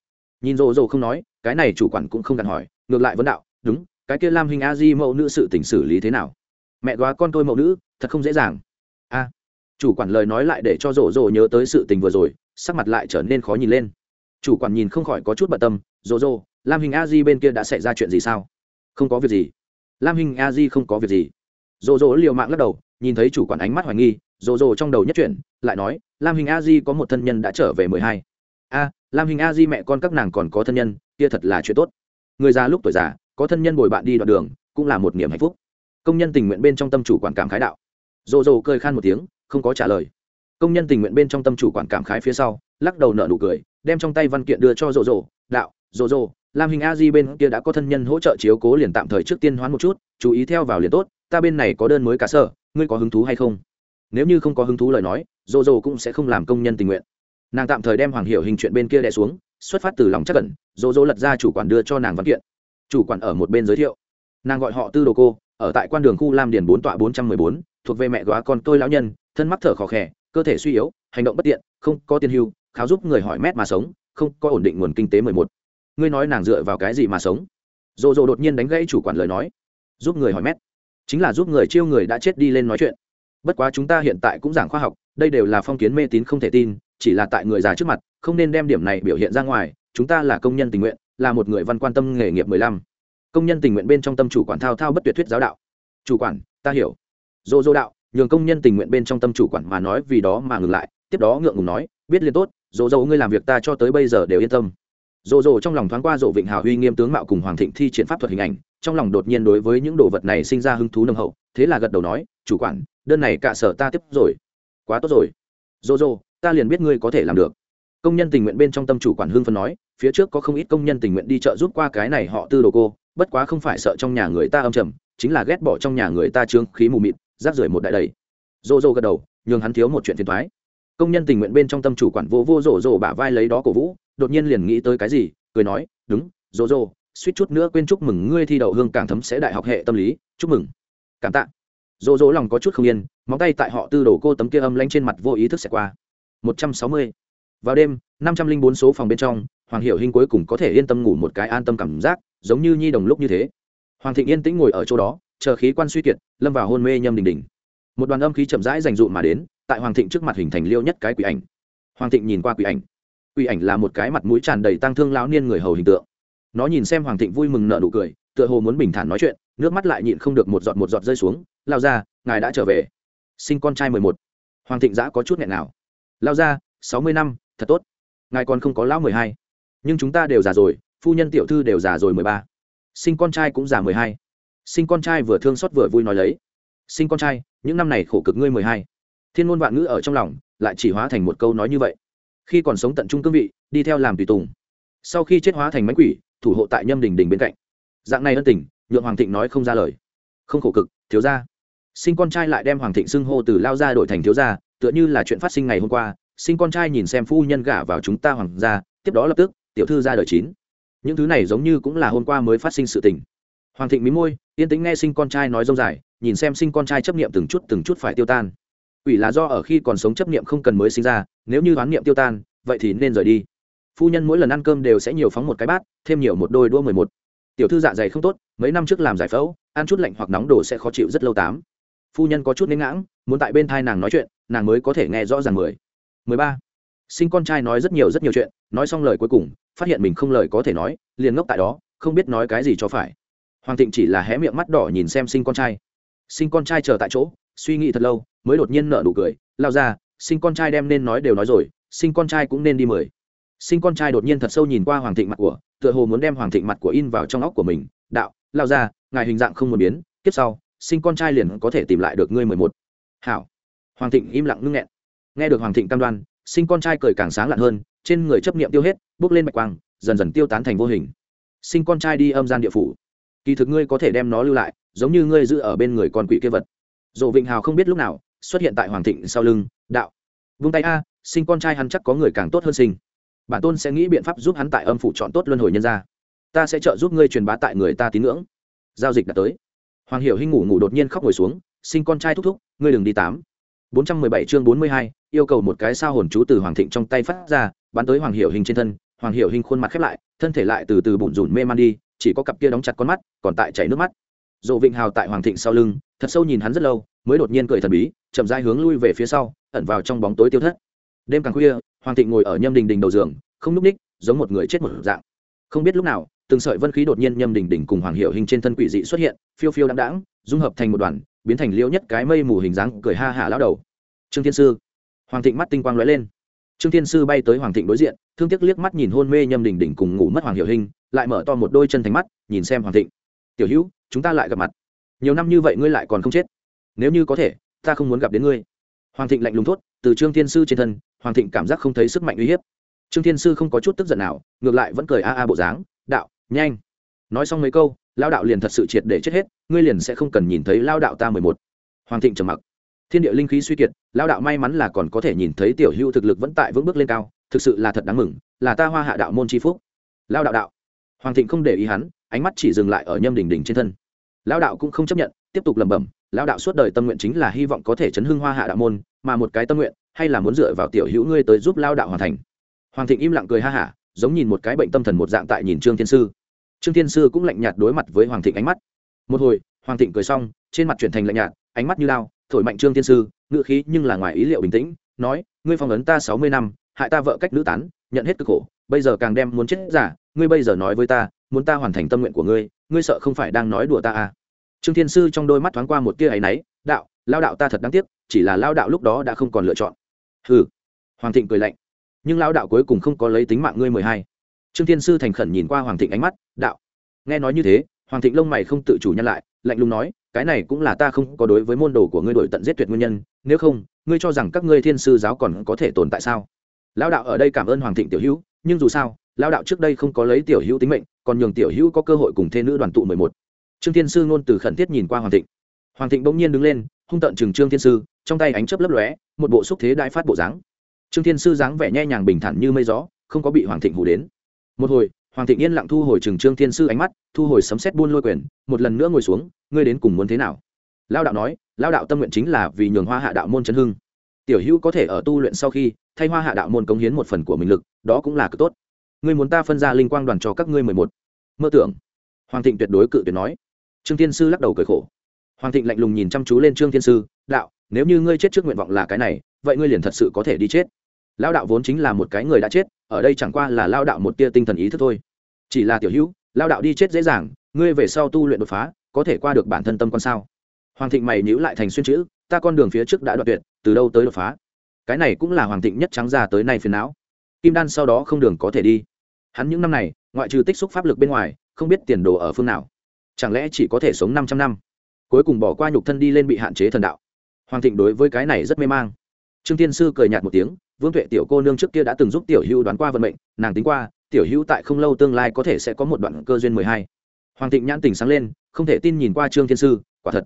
Nhìn rộ rộ không nói, cái này chủ quản cũng không cần hỏi, ngược lại vấn đạo, đúng, cái kia lam hình a di mẫu nữ sự tình xử lý thế nào? Mẹ góa con tôi mẫu nữ, thật không dễ dàng a. Chủ quản lời nói lại để cho rổ rổ nhớ tới sự tình vừa rồi, sắc mặt lại trở nên khó nhìn lên. Chủ quản nhìn không khỏi có chút bận tâm, rổ rổ, lam hình a di bên kia đã xảy ra chuyện gì sao? Không có việc gì. Lam hình a di không có việc gì. Rổ rổ liều mạng lắc đầu, nhìn thấy chủ quản ánh mắt hoài nghi, rổ rổ trong đầu nhất chuyển lại nói, lam hình a di có một thân nhân đã trở về mười hai. A, lam hình a di mẹ con các nàng còn có thân nhân, kia thật là chuyện tốt. Người già lúc tuổi già, có thân nhân bồi bạn đi đoạn đường, cũng là một niềm hạnh phúc. Công nhân tình nguyện bên trong tâm chủ quản cảm khái đạo rồ rồ cười khan một tiếng, không có trả lời. Công nhân tình nguyện bên trong tâm chủ quản cảm khái phía sau, lắc đầu nở nụ cười, đem trong tay văn kiện đưa cho rồ rồ, đạo, rồ rồ, lam hình a di bên kia đã có thân nhân hỗ trợ chiếu cố liền tạm thời trước tiên hoán một chút, chú ý theo vào liền tốt, ta bên này có đơn mới cả sở ngươi có hứng thú hay không? Nếu như không có hứng thú lời nói, rồ rồ cũng sẽ không làm công nhân tình nguyện. Nàng tạm thời đem hoàng hiểu hình chuyện bên kia đẻ xuống, xuất phát từ lòng chắc cẩn rồ rồ lật ra chủ quản đưa cho nàng văn kiện. Chủ quản ở một bên giới thiệu. Nàng gọi họ tư đồ cô, ở tại quan đường khu lam điền bốn tọa bốn trăm mười bốn thuộc về mẹ góa con tôi lão nhân thân mắc thở khó khẻ, cơ thể suy yếu hành động bất tiện không có tiền hưu kháo giúp người hỏi mét mà sống không có ổn định nguồn kinh tế mười một. Ngươi nói nàng dựa vào cái gì mà sống? Dồ dồ đột nhiên đánh gãy chủ quản lời nói. Giúp người hỏi mét. Chính là giúp người chiêu người đã chết đi lên nói chuyện. Bất quá chúng ta hiện tại cũng giảng khoa học đây đều là phong kiến mê tín không thể tin chỉ là tại người già trước mặt không nên đem điểm này biểu hiện ra ngoài chúng ta là công nhân tình nguyện là một người văn quan tâm nghề nghiệp mười lăm. Công nhân tình nguyện bên trong tâm chủ quản thao thao bất tuyệt thuyết giáo đạo. Chủ quản ta hiểu dô dô đạo, nhường công nhân tình nguyện bên trong tâm chủ quản mà nói vì đó mà ngừng lại, tiếp đó ngượng ngùng nói, biết liền tốt, dô dô ngươi làm việc ta cho tới bây giờ đều yên tâm. Dô dô trong lòng thoáng qua dỗ vịnh hào huy nghiêm tướng mạo cùng hoàng thịnh thi triển pháp thuật hình ảnh, trong lòng đột nhiên đối với những đồ vật này sinh ra hứng thú nâng hậu, thế là gật đầu nói, chủ quản, đơn này cả sở ta tiếp rồi. Quá tốt rồi. Dô dô, ta liền biết ngươi có thể làm được. Công nhân tình nguyện bên trong tâm chủ quản hương phân nói, phía trước có không ít công nhân tình nguyện đi chợ giúp qua cái này họ tư đồ cô, bất quá không phải sợ trong nhà người ta âm trầm, chính là ghét bỏ trong nhà người ta trương khí mù mịt rác rưởi một đại đầy. Rô rô gật đầu, nhường hắn thiếu một chuyện phiền thoái công nhân tình nguyện bên trong tâm chủ quản vô vô rổ rổ bả vai lấy đó cổ vũ, đột nhiên liền nghĩ tới cái gì, cười nói, đúng, rô rô, suýt chút nữa quên chúc mừng ngươi thi đậu hương càng thấm sẽ đại học hệ tâm lý, chúc mừng. Cảm tạ. Rô rô lòng có chút không yên, móng tay tại họ tư đổ cô tấm kia âm lanh trên mặt vô ý thức sẽ qua. Một trăm sáu mươi. Vào đêm, năm trăm linh bốn số phòng bên trong, hoàng hiểu hinh cuối cùng có thể yên tâm ngủ một cái an tâm cảm giác, giống như nhi đồng lúc như thế. Hoàng thịnh yên tĩnh ngồi ở chỗ đó chờ khí quan suy kiệt, lâm vào hôn mê nhâm đình đình một đoàn âm khí chậm rãi dành dụm mà đến, tại hoàng thịnh trước mặt hình thành liêu nhất cái quỷ ảnh. Hoàng thịnh nhìn qua quỷ ảnh. Quỷ ảnh là một cái mặt mũi tràn đầy tăng thương lão niên người hầu hình tượng. Nó nhìn xem hoàng thịnh vui mừng nợ nụ cười, tựa hồ muốn bình thản nói chuyện, nước mắt lại nhịn không được một giọt một giọt rơi xuống, lao ra ngài đã trở về. Sinh con trai mười một. Hoàng thịnh giã có chút nghẹn nào. Lao ra sáu mươi năm, thật tốt. Ngài còn không có lão mười hai. Nhưng chúng ta đều già rồi, phu nhân tiểu thư đều già rồi mười ba. Sinh con trai cũng già mười hai sinh con trai vừa thương xót vừa vui nói lấy. Sinh con trai, những năm này khổ cực ngươi mười hai. Thiên ngôn vạn ngữ ở trong lòng, lại chỉ hóa thành một câu nói như vậy. Khi còn sống tận trung cương vị, đi theo làm tùy tùng. Sau khi chết hóa thành mánh quỷ, thủ hộ tại nhâm đình đình bên cạnh. Dạng này ân tình, nhượng hoàng thịnh nói không ra lời. Không khổ cực, thiếu gia. Sinh con trai lại đem hoàng thịnh xưng hô từ lao ra đổi thành thiếu gia, tựa như là chuyện phát sinh ngày hôm qua. Sinh con trai nhìn xem phu nhân gả vào chúng ta hoàng gia, tiếp đó lập tức, tiểu thư ra đời chín. Những thứ này giống như cũng là hôm qua mới phát sinh sự tình hoàng thịnh mí môi, yên tĩnh nghe sinh con trai nói rông dài, nhìn xem sinh con trai chấp niệm từng chút từng chút phải tiêu tan. Ủy là do ở khi còn sống chấp niệm không cần mới sinh ra, nếu như đoán niệm tiêu tan, vậy thì nên rời đi. Phu nhân mỗi lần ăn cơm đều sẽ nhiều phóng một cái bát, thêm nhiều một đôi đua mười một. Tiểu thư dạ dày không tốt, mấy năm trước làm giải phẫu, ăn chút lạnh hoặc nóng đồ sẽ khó chịu rất lâu tám. Phu nhân có chút nên ngãng, muốn tại bên thai nàng nói chuyện, nàng mới có thể nghe rõ ràng mười. Mười ba. Sinh con trai nói rất nhiều rất nhiều chuyện, nói xong lời cuối cùng, phát hiện mình không lời có thể nói, liền ngốc tại đó, không biết nói cái gì cho phải hoàng thịnh chỉ là hé miệng mắt đỏ nhìn xem sinh con trai. Sinh con trai chờ tại chỗ, suy nghĩ thật lâu, mới đột nhiên nở nụ cười, lao ra, sinh con trai đem nên nói đều nói rồi, sinh con trai cũng nên đi mười sinh con trai đột nhiên thật sâu nhìn qua hoàng thịnh mặt của, tựa hồ muốn đem hoàng thịnh mặt của in vào trong óc của mình, đạo, lao ra, ngài hình dạng không muốn biến kiếp sau, sinh con trai liền có thể tìm lại được ngươi mười một. Hảo. Hoàng thịnh im lặng ngưng nghẹn. Nghe được hoàng thịnh cam đoan, sinh con trai cười càng sáng lặn hơn, trên người chấp niệm tiêu hết, bước lên mạch quang, dần dần tiêu tán thành vô hình. Sinh con trai đi âm gian địa phủ kỳ thực ngươi có thể đem nó lưu lại, giống như ngươi giữ ở bên người con quỷ kia vật. Dỗ vịnh hào không biết lúc nào, xuất hiện tại hoàng thịnh sau lưng, đạo. Vung tay a, sinh con trai hắn chắc có người càng tốt hơn sinh. Bản tôn sẽ nghĩ biện pháp giúp hắn tại âm phủ chọn tốt luân hồi nhân ra ta sẽ trợ giúp ngươi truyền bá tại người ta tín ngưỡng. Giao dịch đã tới. Hoàng hiểu hinh ngủ ngủ đột nhiên khóc ngồi xuống, sinh con trai thúc thúc, ngươi đừng đi tám. Bốn trăm mười bảy chương bốn mươi hai, yêu cầu một cái sao hồn chú từ hoàng thịnh trong tay phát ra, bắn tới hoàng hiểu hình trên thân. Hoàng hiểu hình khuôn mặt khép lại, thân thể lại từ từ bủn rủn mê man đi chỉ có cặp kia đóng chặt con mắt, còn tại chảy nước mắt. Dỗ vịnh hào tại hoàng thịnh sau lưng, thật sâu nhìn hắn rất lâu, mới đột nhiên cười thần bí, chậm rãi hướng lui về phía sau, ẩn vào trong bóng tối tiêu thất. Đêm càng khuya, hoàng thịnh ngồi ở nhâm đình đình đầu giường, không núp ních giống một người chết một dạng. Không biết lúc nào, từng sợi vân khí đột nhiên nhâm đình đình cùng hoàng hiệu hình trên thân quỷ dị xuất hiện, phiêu phiêu đáng đáng dung hợp thành một đoàn, biến thành liễu nhất cái mây mù hình dáng, cười ha hả lao đầu. Trương thiên sư. Hoàng thịnh mắt tinh quang lóe lên. Trương thiên sư bay tới hoàng thịnh đối diện thương tiếc liếc mắt nhìn hôn mê nhâm đình đình cùng ngủ mất hoàng hiệu hình lại mở to một đôi chân thành mắt, nhìn xem hoàng thịnh. Tiểu hữu, chúng ta lại gặp mặt. Nhiều năm như vậy ngươi lại còn không chết. Nếu như có thể, ta không muốn gặp đến ngươi. Hoàng thịnh lạnh lùng thốt, từ trương thiên sư trên thân, hoàng thịnh cảm giác không thấy sức mạnh uy hiếp. Trương thiên sư không có chút tức giận nào, ngược lại vẫn cười a a bộ dáng, đạo, nhanh. Nói xong mấy câu, lao đạo liền thật sự triệt để chết hết, ngươi liền sẽ không cần nhìn thấy lao đạo ta mười một. Hoàng thịnh trầm mặc. Thiên địa linh khí suy kiệt, lao đạo may mắn là còn có thể nhìn thấy tiểu hữu thực lực vẫn tại vững bước lên cao thực sự là thật đáng mừng, là ta hoa hạ đạo môn tri phúc. Lao đạo đạo. Hoàng thịnh không để ý hắn, ánh mắt chỉ dừng lại ở nhâm đình đình trên thân. Lao đạo cũng không chấp nhận, tiếp tục lẩm bẩm lao đạo suốt đời tâm nguyện chính là hy vọng có thể chấn hưng hoa hạ đạo môn, mà một cái tâm nguyện, hay là muốn dựa vào tiểu hữu ngươi tới giúp lao đạo hoàn thành. Hoàng thịnh im lặng cười ha hả, giống nhìn một cái bệnh tâm thần một dạng tại nhìn trương thiên sư. Trương thiên sư cũng lạnh nhạt đối mặt với hoàng thịnh ánh mắt. Một hồi, hoàng thịnh cười xong, trên mặt chuyển thành lạnh nhạt, ánh mắt như lao, thổi mạnh trương thiên sư ngự khí nhưng là ngoài ý liệu bình tĩnh, nói, ngươi phong ấn ta sáu mươi năm hại ta vợ cách nữ tán, nhận hết cực khổ, bây giờ càng đem muốn chết giả, ngươi bây giờ nói với ta, muốn ta hoàn thành tâm nguyện của ngươi ngươi sợ không phải đang nói đùa ta à? Trương thiên sư trong đôi mắt thoáng qua một tia áy náy, đạo, lao đạo ta thật đáng tiếc, chỉ là lao đạo lúc đó đã không còn lựa chọn. Hừ. Hoàng thịnh cười lạnh. Nhưng lao đạo cuối cùng không có lấy tính mạng ngươi mười hai. Trương thiên sư thành khẩn nhìn qua hoàng thịnh ánh mắt, đạo. Nghe nói như thế, hoàng thịnh lông mày không tự chủ nhăn lại, lạnh lùng nói, cái này cũng là ta không có đối với môn đồ của ngươi đổi tận giết tuyệt nguyên nhân, nếu không, ngươi cho rằng các ngươi thiên sư giáo còn có thể tồn tại sao? Lao đạo ở đây cảm ơn hoàng thịnh tiểu hữu, nhưng dù sao lao đạo trước đây không có lấy tiểu hữu tính mệnh, còn nhường tiểu hữu có cơ hội cùng thê nữ đoàn tụ mười một. Trương thiên sư ngôn từ khẩn thiết nhìn qua hoàng thịnh. Hoàng thịnh bỗng nhiên đứng lên, hung tận chừng trương thiên sư, trong tay ánh chớp lấp lóe, một bộ xúc thế đại phát bộ dáng. Trương thiên sư dáng vẻ nhẹ nhàng bình thản như mây gió, không có bị hoàng thịnh hù đến. Một hồi, hoàng thịnh yên lặng thu hồi chừng trương thiên sư ánh mắt, thu hồi sấm xét buôn lôi quyền, một lần nữa ngồi xuống, ngươi đến cùng muốn thế nào? Lao đạo nói lao đạo tâm nguyện chính là vì nhường hoa hạ đạo môn chấn hưng tiểu hữu có thể ở tu luyện sau khi, thay hoa hạ đạo môn cống hiến một phần của mình lực, đó cũng là cực tốt. Ngươi muốn ta phân ra linh quang đoàn cho các ngươi mười một. Mơ tưởng. Hoàng thịnh tuyệt đối cự tuyệt nói. Trương thiên sư lắc đầu cười khổ. Hoàng thịnh lạnh lùng nhìn chăm chú lên trương thiên sư, đạo, nếu như ngươi chết trước nguyện vọng là cái này, vậy ngươi liền thật sự có thể đi chết. Lao đạo vốn chính là một cái người đã chết, ở đây chẳng qua là lao đạo một tia tinh thần ý thức thôi. Chỉ là tiểu hữu lao đạo đi chết dễ dàng, ngươi về sau tu luyện đột phá, có thể qua được bản thân tâm con sao? Hoàng thịnh mày nhữ lại thành xuyên chữ ta con đường phía trước đã đoạn tuyệt, từ đâu tới đột phá? Cái này cũng là hoàng thịnh nhất trắng ra tới nay phiền não. Kim đan sau đó không đường có thể đi. Hắn những năm này, ngoại trừ tích xúc pháp lực bên ngoài, không biết tiền đồ ở phương nào. Chẳng lẽ chỉ có thể sống 500 năm? Cuối cùng bỏ qua nhục thân đi lên bị hạn chế thần đạo. Hoàng thịnh đối với cái này rất mê mang. Trương Thiên sư cười nhạt một tiếng, vương tuệ tiểu cô nương trước kia đã từng giúp tiểu hữu đoán qua vận mệnh, nàng tính qua, tiểu hữu tại không lâu tương lai có thể sẽ có một đoạn cơ duyên mười hai. Hoàng thịnh nhãn tình sáng lên, không thể tin nhìn qua trương thiên sư, quả thật.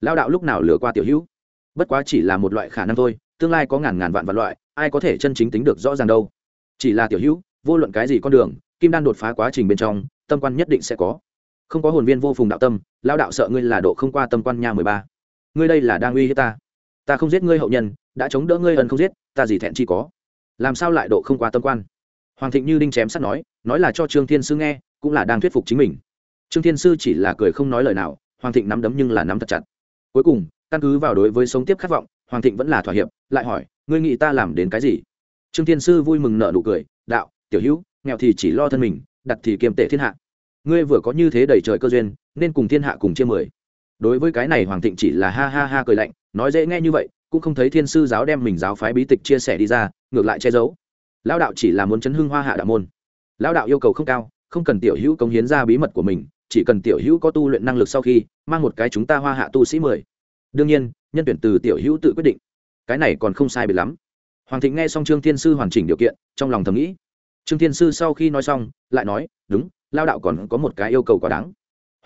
Lao đạo lúc nào lừa qua tiểu hữu? Bất quá chỉ là một loại khả năng thôi, tương lai có ngàn ngàn vạn vạn loại, ai có thể chân chính tính được rõ ràng đâu. Chỉ là tiểu hữu, vô luận cái gì con đường, kim đan đột phá quá trình bên trong, tâm quan nhất định sẽ có. Không có hồn viên vô phùng đạo tâm lao đạo sợ ngươi là độ không qua tâm quan nha mười ba. Ngươi đây là đang uy hiếp ta. Ta không giết ngươi hậu nhân, đã chống đỡ ngươi ân không giết, ta gì thẹn chi có. Làm sao lại độ không qua tâm quan? Hoàng thịnh như đinh chém sắt nói nói là cho trương thiên sư nghe, cũng là đang thuyết phục chính mình. Trương thiên sư chỉ là cười không nói lời nào, hoàng thịnh nắm đấm nhưng là nắm thật chặt. Cuối cùng căn cứ vào đối với sống tiếp khát vọng, hoàng thịnh vẫn là thỏa hiệp, lại hỏi, ngươi nghĩ ta làm đến cái gì? Trương thiên sư vui mừng nợ nụ cười, đạo, tiểu hữu, nghèo thì chỉ lo thân mình, đặt thì kiềm tệ thiên hạ. Ngươi vừa có như thế đầy trời cơ duyên, nên cùng thiên hạ cùng chia mười. Đối với cái này hoàng thịnh chỉ là ha ha ha cười lạnh, nói dễ nghe như vậy, cũng không thấy thiên sư giáo đem mình giáo phái bí tịch chia sẻ đi ra, ngược lại che giấu. Lao đạo chỉ là muốn chấn hưng hoa hạ đạo môn. Lao đạo yêu cầu không cao, không cần tiểu hữu công hiến ra bí mật của mình, chỉ cần tiểu hữu có tu luyện năng lực sau khi, mang một cái chúng ta hoa hạ tu sĩ mười đương nhiên, nhân tuyển từ tiểu hữu tự quyết định. Cái này còn không sai biệt lắm. Hoàng thịnh nghe xong trương thiên sư hoàn chỉnh điều kiện, trong lòng thầm nghĩ. Trương thiên sư sau khi nói xong, lại nói, đúng, lao đạo còn có một cái yêu cầu quá đáng.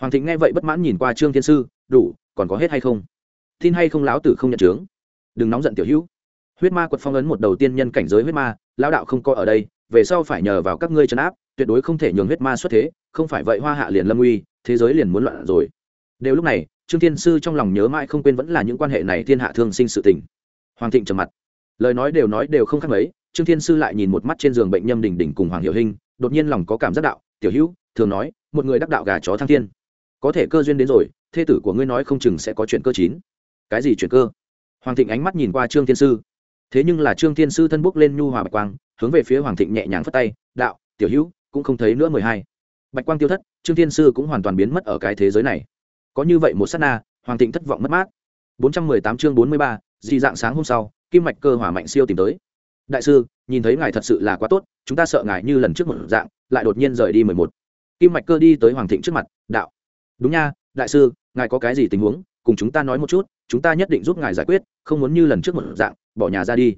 Hoàng thịnh nghe vậy bất mãn nhìn qua trương thiên sư, đủ, còn có hết hay không? Tin hay không láo tử không nhận chướng. Đừng nóng giận tiểu hữu. Huyết ma quật phong ấn một đầu tiên nhân cảnh giới huyết ma lao đạo không có ở đây, về sau phải nhờ vào các ngươi trấn áp, tuyệt đối không thể nhường huyết ma xuất thế, không phải vậy hoa hạ liền lâm uy thế giới liền muốn loạn rồi. Đều lúc này trương thiên sư trong lòng nhớ mãi không quên vẫn là những quan hệ này thiên hạ thương sinh sự tình. Hoàng thịnh trầm mặt. Lời nói đều nói đều không khác mấy, trương thiên sư lại nhìn một mắt trên giường bệnh nhâm đình đình cùng hoàng hiệu hình đột nhiên lòng có cảm giác đạo, tiểu hữu, thường nói, một người đắc đạo gà chó thăng thiên. Có thể cơ duyên đến rồi, thê tử của ngươi nói không chừng sẽ có chuyện cơ chín. Cái gì chuyện cơ? Hoàng thịnh ánh mắt nhìn qua trương thiên sư. Thế nhưng là trương thiên sư thân bốc lên nhu hòa bạch quang, hướng về phía hoàng thịnh nhẹ nhàng phất tay, đạo, tiểu hữu, cũng không thấy nữa mười hai. Bạch quang tiêu thất, trương thiên sư cũng hoàn toàn biến mất ở cái thế giới này có như vậy một s á t na, hoàng thịnh thất vọng mất mát. Bốn trăm mười tám chương bốn mươi ba, dị dạng sáng hôm sau, kim mạch cơ hỏa mạnh siêu tìm tới. Đại sư, nhìn thấy ngài thật sự là quá tốt, chúng ta sợ ngài như lần trước một dạng, lại đột nhiên rời đi mười một. Kim mạch cơ đi tới hoàng thịnh trước mặt, đạo. Đúng nha, đại sư, ngài có cái gì tình huống, cùng chúng ta nói một chút, chúng ta nhất định giúp ngài giải quyết, không muốn như lần trước một dạng, bỏ nhà ra đi.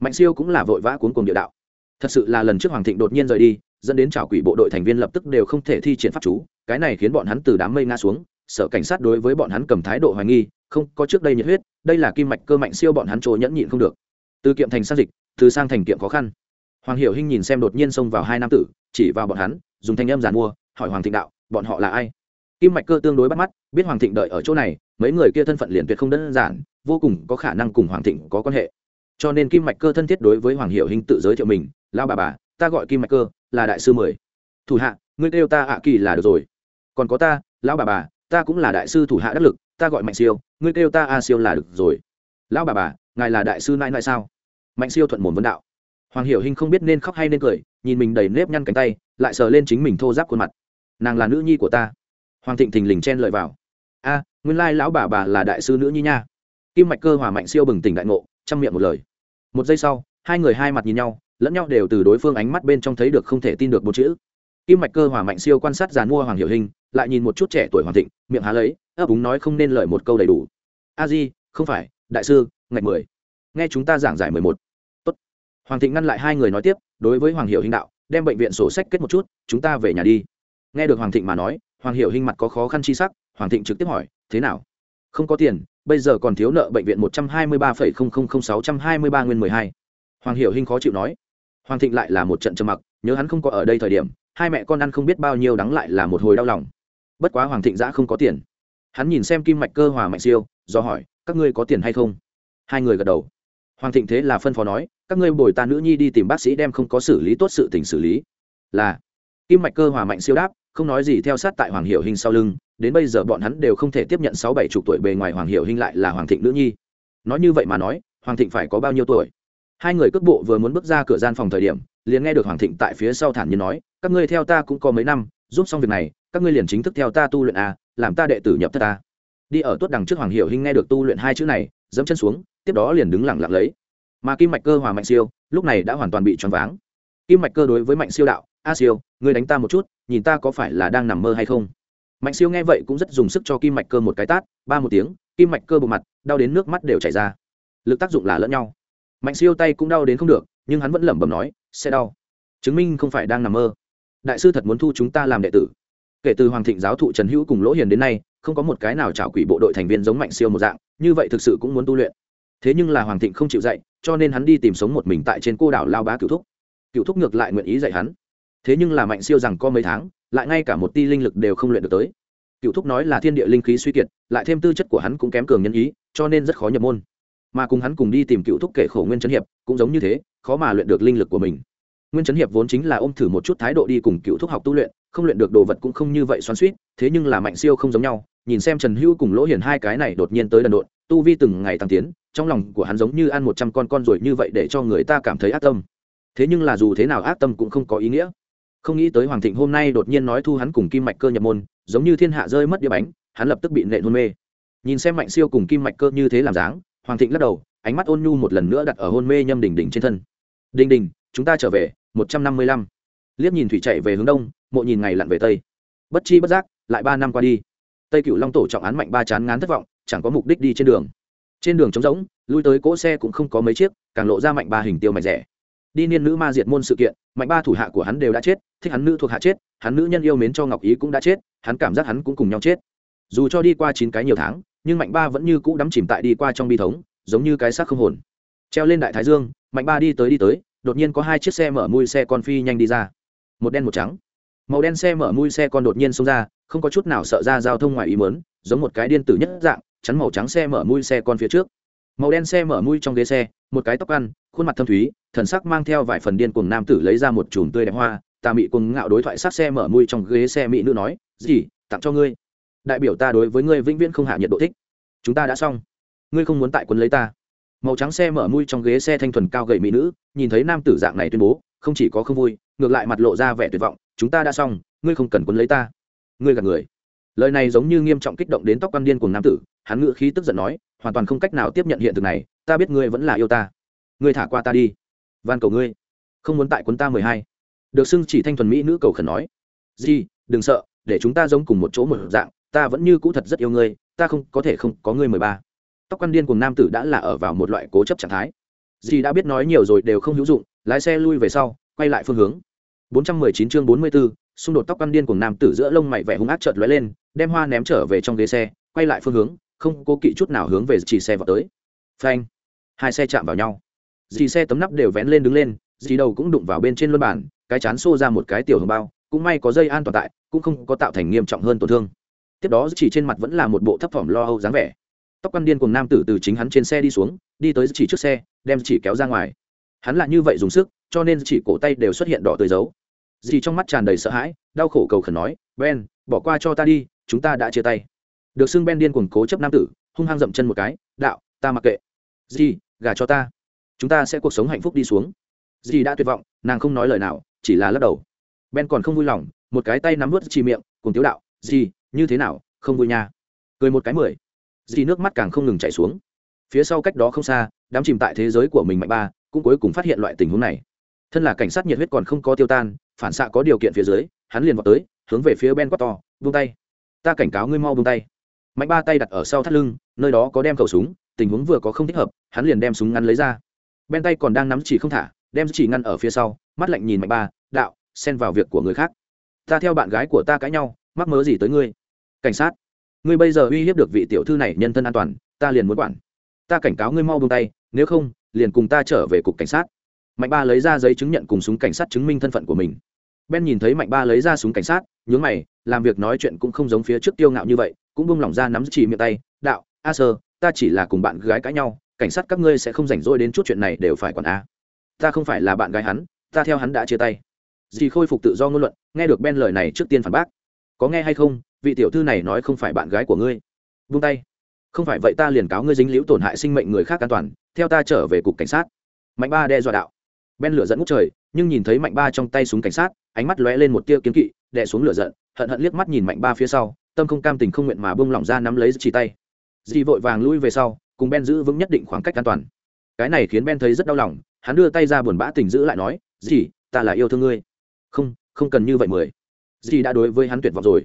Mạnh siêu cũng là vội vã cuốn cùng địa đạo. Thật sự là lần trước hoàng thịnh đột nhiên rời đi, dẫn đến trào quỷ bộ đội thành viên lập tức đều không thể thi triển pháp chú, cái này khiến bọn hắn từ đám mây nga xuống sở cảnh sát đối với bọn hắn cầm thái độ hoài nghi, không, có trước đây nhiệt huyết, đây là kim mạch cơ mạnh siêu bọn hắn trồ nhẫn nhịn không được. Từ kiệm thành sang dịch, từ sang thành kiệm khó khăn. Hoàng hiểu hinh nhìn xem đột nhiên xông vào hai nam tử, chỉ vào bọn hắn, dùng thanh âm giàn mua, hỏi hoàng thịnh đạo, bọn họ là ai? Kim mạch cơ tương đối bắt mắt, biết hoàng thịnh đợi ở chỗ này, mấy người kia thân phận liền tuyệt không đơn giản, vô cùng có khả năng cùng hoàng thịnh có quan hệ. Cho nên kim mạch cơ thân thiết đối với hoàng hiểu hinh tự giới thiệu mình lao bà bà, ta gọi kim mạch cơ, là đại sư mười. Thủ hạ, ngươi kêu ta ạ kỳ là được rồi. Còn có ta, lão bà bà ta cũng là đại sư thủ hạ đắc lực, ta gọi mạnh siêu, ngươi kêu ta a siêu là được rồi. Lão bà bà, ngài là đại sư nãi nãi sao? Mạnh siêu thuận mồm vấn đạo. Hoàng hiểu hinh không biết nên khóc hay nên cười, nhìn mình đầy nếp nhăn cánh tay, lại sờ lên chính mình thô giáp khuôn mặt. Nàng là nữ nhi của ta. Hoàng thịnh thình lình chen lợi vào. A, nguyên lai lão bà bà là đại sư nữ nhi nha. Kim mạch cơ hòa mạnh siêu bừng tỉnh đại ngộ, chăm miệng một lời. Một giây sau, hai người hai mặt nhìn nhau, lẫn nhau đều từ đối phương ánh mắt bên trong thấy được không thể tin được một chữ kim mạch cơ hòa mạnh siêu quan sát giàn mua hoàng hiểu hình, lại nhìn một chút trẻ tuổi hoàng thịnh, miệng há lấy, ấp úng nói không nên lời một câu đầy đủ. A di, không phải, đại sư, ngạch mười. Nghe chúng ta giảng giải mười một. Tốt. hoàng thịnh ngăn lại hai người nói tiếp, đối với hoàng hiểu hình đạo, đem bệnh viện sổ sách kết một chút, chúng ta về nhà đi. Nghe được hoàng thịnh mà nói, hoàng hiểu hình mặt có khó khăn chi sắc, hoàng thịnh trực tiếp hỏi, thế nào? Không có tiền, bây giờ còn thiếu nợ bệnh viện một trăm hai mươi ba phẩy không không không sáu trăm hai mươi ba nguyên mười hai. Hoàng hiểu hình khó chịu nói. Hoàng thịnh lại là một trận trầm mặc, nhớ hắn không có ở đây thời điểm hai mẹ con ăn không biết bao nhiêu đắng lại là một hồi đau lòng. Bất quá hoàng thịnh giã không có tiền. Hắn nhìn xem kim mạch cơ hòa mạnh siêu, do hỏi, các ngươi có tiền hay không? Hai người gật đầu. Hoàng thịnh thế là phân phó nói, các ngươi bồi ta nữ nhi đi tìm bác sĩ đem không có xử lý tốt sự tình xử lý. Là. Kim mạch cơ hòa mạnh siêu đáp, không nói gì theo sát tại hoàng hiệu hình sau lưng, đến bây giờ bọn hắn đều không thể tiếp nhận sáu bảy chục tuổi bề ngoài hoàng hiệu hình lại là hoàng thịnh nữ nhi. Nói như vậy mà nói, hoàng thịnh phải có bao nhiêu tuổi? Hai người cước bộ vừa muốn bước ra cửa gian phòng thời điểm liền nghe được hoàng thịnh tại phía sau thản nhiên nói, các ngươi theo ta cũng có mấy năm, giúp xong việc này, các ngươi liền chính thức theo ta tu luyện à làm ta đệ tử nhập thất ta đi ở tuốt đằng trước hoàng hiệu hinh nghe được tu luyện hai chữ này, dẫm chân xuống, tiếp đó liền đứng lặng lặng lấy. Mà kim mạch cơ hòa mạnh siêu, lúc này đã hoàn toàn bị choáng váng. Kim mạch cơ đối với mạnh siêu đạo, a siêu, ngươi đánh ta một chút, nhìn ta có phải là đang nằm mơ hay không? Mạnh siêu nghe vậy cũng rất dùng sức cho kim mạch cơ một cái tát, ba một tiếng, kim mạch cơ bộ mặt, đau đến nước mắt đều chảy ra. Lực tác dụng là lẫn nhau. Mạnh siêu tay cũng đau đến không được, nhưng hắn vẫn lẩm bẩm nói sẽ đau. Chứng minh không phải đang nằm mơ. Đại sư thật muốn thu chúng ta làm đệ tử. Kể từ hoàng thịnh giáo thụ trần hữu cùng lỗ hiền đến nay, không có một cái nào trảo quỷ bộ đội thành viên giống mạnh siêu một dạng, như vậy thực sự cũng muốn tu luyện. Thế nhưng là hoàng thịnh không chịu dạy, cho nên hắn đi tìm sống một mình tại trên cô đảo lao bá cựu thúc. Cựu thúc ngược lại nguyện ý dạy hắn. Thế nhưng là mạnh siêu rằng có mấy tháng, lại ngay cả một ti linh lực đều không luyện được tới. Cựu thúc nói là thiên địa linh khí suy kiệt, lại thêm tư chất của hắn cũng kém cường nhân ý, cho nên rất khó nhập môn mà cùng hắn cùng đi tìm cựu thúc kể khổ nguyên trấn hiệp cũng giống như thế, khó mà luyện được linh lực của mình. Nguyên trấn hiệp vốn chính là ôm thử một chút thái độ đi cùng cựu thúc học tu luyện, không luyện được đồ vật cũng không như vậy xoắn suýt thế nhưng là mạnh siêu không giống nhau, nhìn xem trần hữu cùng lỗ hiển hai cái này đột nhiên tới đần độn, tu vi từng ngày tăng tiến, trong lòng của hắn giống như ăn một trăm con con rồi như vậy để cho người ta cảm thấy ác tâm. Thế nhưng là dù thế nào ác tâm cũng không có ý nghĩa. Không nghĩ tới hoàng thịnh hôm nay đột nhiên nói thu hắn cùng kim mạch cơ nhập môn, giống như thiên hạ rơi mất đĩa bánh, hắn lập tức bị nệ hôn mê. Nhìn xem mạnh siêu cùng kim mạch cơ như thế làm dáng hoàng thịnh lắc đầu, ánh mắt ôn nhu một lần nữa đặt ở hôn mê nhâm đình đình trên thân. Đình đình chúng ta trở về, một trăm năm mươi lăm. Liếc nhìn thủy chạy về hướng đông, mộ nhìn ngày lặn về tây. Bất chi bất giác, lại ba năm qua đi. Tây cựu long tổ trọng án mạnh ba chán ngán thất vọng, chẳng có mục đích đi trên đường. Trên đường trống rỗng, lui tới cỗ xe cũng không có mấy chiếc, càng lộ ra mạnh ba hình tiêu mạnh rẻ. Đi niên nữ ma diệt môn sự kiện, mạnh ba thủ hạ của hắn đều đã chết, thích hắn nữ thuộc hạ chết, hắn nữ nhân yêu mến cho ngọc ý cũng đã chết, hắn cảm giác hắn cũng cùng nhau chết. Dù cho đi qua chín cái nhiều tháng nhưng mạnh ba vẫn như cũ đắm chìm tại đi qua trong bi thống, giống như cái xác không hồn. Treo lên đại thái dương, mạnh ba đi tới đi tới, đột nhiên có hai chiếc xe mở mui xe con phi nhanh đi ra. Một đen một trắng. Màu đen xe mở mui xe con đột nhiên xông ra, không có chút nào sợ ra giao thông ngoài ý mớn giống một cái điên tử nhất dạng, chắn màu trắng xe mở mui xe con phía trước. Màu đen xe mở mui trong ghế xe, một cái tóc ăn, khuôn mặt thâm thúy, thần sắc mang theo vài phần điên cuồng nam tử lấy ra một chùm tươi đẹp hoa ta mị cuồng ngạo đối thoại sát xe mở mui trong ghế xe mỹ nữ nói gì tặng cho ngươi đại biểu ta đối với ngươi vĩnh viễn không hạ nhiệt độ thích. Chúng ta đã xong. Ngươi không muốn tại quân lấy ta. Màu trắng xe mở mui trong ghế xe thanh thuần cao gầy mỹ nữ nhìn thấy nam tử dạng này tuyên bố không chỉ có không vui ngược lại mặt lộ ra vẻ tuyệt vọng chúng ta đã xong ngươi không cần quân lấy ta. Ngươi gạt người. Lời này giống như nghiêm trọng kích động đến tóc quan điên của nam tử hắn ngự khí tức giận nói hoàn toàn không cách nào tiếp nhận hiện thực này ta biết ngươi vẫn là yêu ta. Ngươi thả qua ta đi. Van cầu ngươi. Không muốn tại quân ta mười hai. Được xưng chỉ thanh thuần mỹ nữ cầu khẩn nói gì, đừng sợ để chúng ta giống cùng một chỗ một dạng ta vẫn như cũ thật rất yêu ngươi ta không có thể không có ngươi mười ba. Tóc quan điên cùng nam tử đã là ở vào một loại cố chấp trạng thái. Dì đã biết nói nhiều rồi đều không hữu dụng lái xe lui về sau quay lại phương hướng. 419 chương 44, xung đột tóc quan điên cùng nam tử giữa lông mày vẻ hung ác chợt lóe lên đem hoa ném trở về trong ghế xe quay lại phương hướng không cố kỵ chút nào hướng về chỉ xe vào tới. Phanh! Hai xe chạm vào nhau. Dì xe tấm nắp đều vén lên đứng lên dì đầu cũng đụng vào bên trên luân bàn cái chán xô ra một cái tiểu hồng bao cũng may có dây an toàn tại cũng không có tạo thành nghiêm trọng hơn tổn thương tiếp đó chỉ trên mặt vẫn là một bộ thấp thỏm lo âu dáng vẻ. Tóc quan điên cùng nam tử từ chính hắn trên xe đi xuống, đi tới chỉ trước xe, đem chỉ kéo ra ngoài. Hắn là như vậy dùng sức, cho nên chỉ cổ tay đều xuất hiện đỏ tươi dấu. Dì trong mắt tràn đầy sợ hãi, đau khổ cầu khẩn nói, ben, bỏ qua cho ta đi, chúng ta đã chia tay. Được xưng ben điên cuồng cố chấp nam tử, hung hăng dậm chân một cái, đạo, ta mặc kệ. Dì, gả cho ta. Chúng ta sẽ cuộc sống hạnh phúc đi xuống. Dì đã tuyệt vọng, nàng không nói lời nào, chỉ là lắc đầu. Ben còn không vui lòng, một cái tay nắm vớt chi miệng, cùng tiếu đạo, dì như thế nào, không vui nha. Cười một cái mười. Dì nước mắt càng không ngừng chảy xuống. Phía sau cách đó không xa, đám chìm tại thế giới của mình mạnh ba, cũng cuối cùng phát hiện loại tình huống này. Thân là cảnh sát nhiệt huyết còn không có tiêu tan, phản xạ có điều kiện phía dưới, hắn liền vào tới, hướng về phía ben quát to vung tay. Ta cảnh cáo ngươi mau vung tay. Mạnh ba tay đặt ở sau thắt lưng, nơi đó có đem khẩu súng, tình huống vừa có không thích hợp, hắn liền đem súng ngắn lấy ra. Ben tay còn đang nắm chỉ không thả, đem chỉ ngăn ở phía sau, mắt lạnh nhìn mạnh ba, đạo, xen vào việc của người khác. Ta theo bạn gái của ta cãi nhau, mắc mớ gì tới ngươi? Cảnh sát. Ngươi bây giờ uy hiếp được vị tiểu thư này nhân thân an toàn, ta liền muốn quản. Ta cảnh cáo ngươi mau buông tay, nếu không, liền cùng ta trở về cục cảnh sát. Mạnh ba lấy ra giấy chứng nhận cùng súng cảnh sát chứng minh thân phận của mình. Ben nhìn thấy mạnh ba lấy ra súng cảnh sát, nhướng mày, làm việc nói chuyện cũng không giống phía trước tiêu ngạo như vậy, cũng buông lỏng ra nắm chỉ miệng tay, đạo, a sơ, ta chỉ là cùng bạn gái cãi nhau, cảnh sát các ngươi sẽ không rảnh rỗi đến chút chuyện này đều phải quản a. Ta không phải là bạn gái hắn, ta theo hắn đã chia tay. Dì khôi phục tự do ngôn luận, nghe được ben lời này trước tiên phản bác có nghe hay không, vị tiểu thư này nói không phải bạn gái của ngươi. Vung tay. Không phải vậy ta liền cáo ngươi dính liễu tổn hại sinh mệnh người khác an toàn, theo ta trở về cục cảnh sát. Mạnh ba đe dọa đạo. Ben lửa dẫn ngút trời, nhưng nhìn thấy mạnh ba trong tay súng cảnh sát, ánh mắt lóe lên một tia kiếm kỵ, đè xuống lửa giận, hận hận liếc mắt nhìn mạnh ba phía sau, tâm không cam tình không nguyện mà bông lỏng ra nắm lấy chỉ tay. Dì vội vàng lui về sau, cùng ben giữ vững nhất định khoảng cách an toàn. Cái này khiến ben thấy rất đau lòng, hắn đưa tay ra buồn bã tình giữ lại nói, dì, ta là yêu thương ngươi. Không không cần như vậy mười gì đã đối với hắn tuyệt vọng rồi.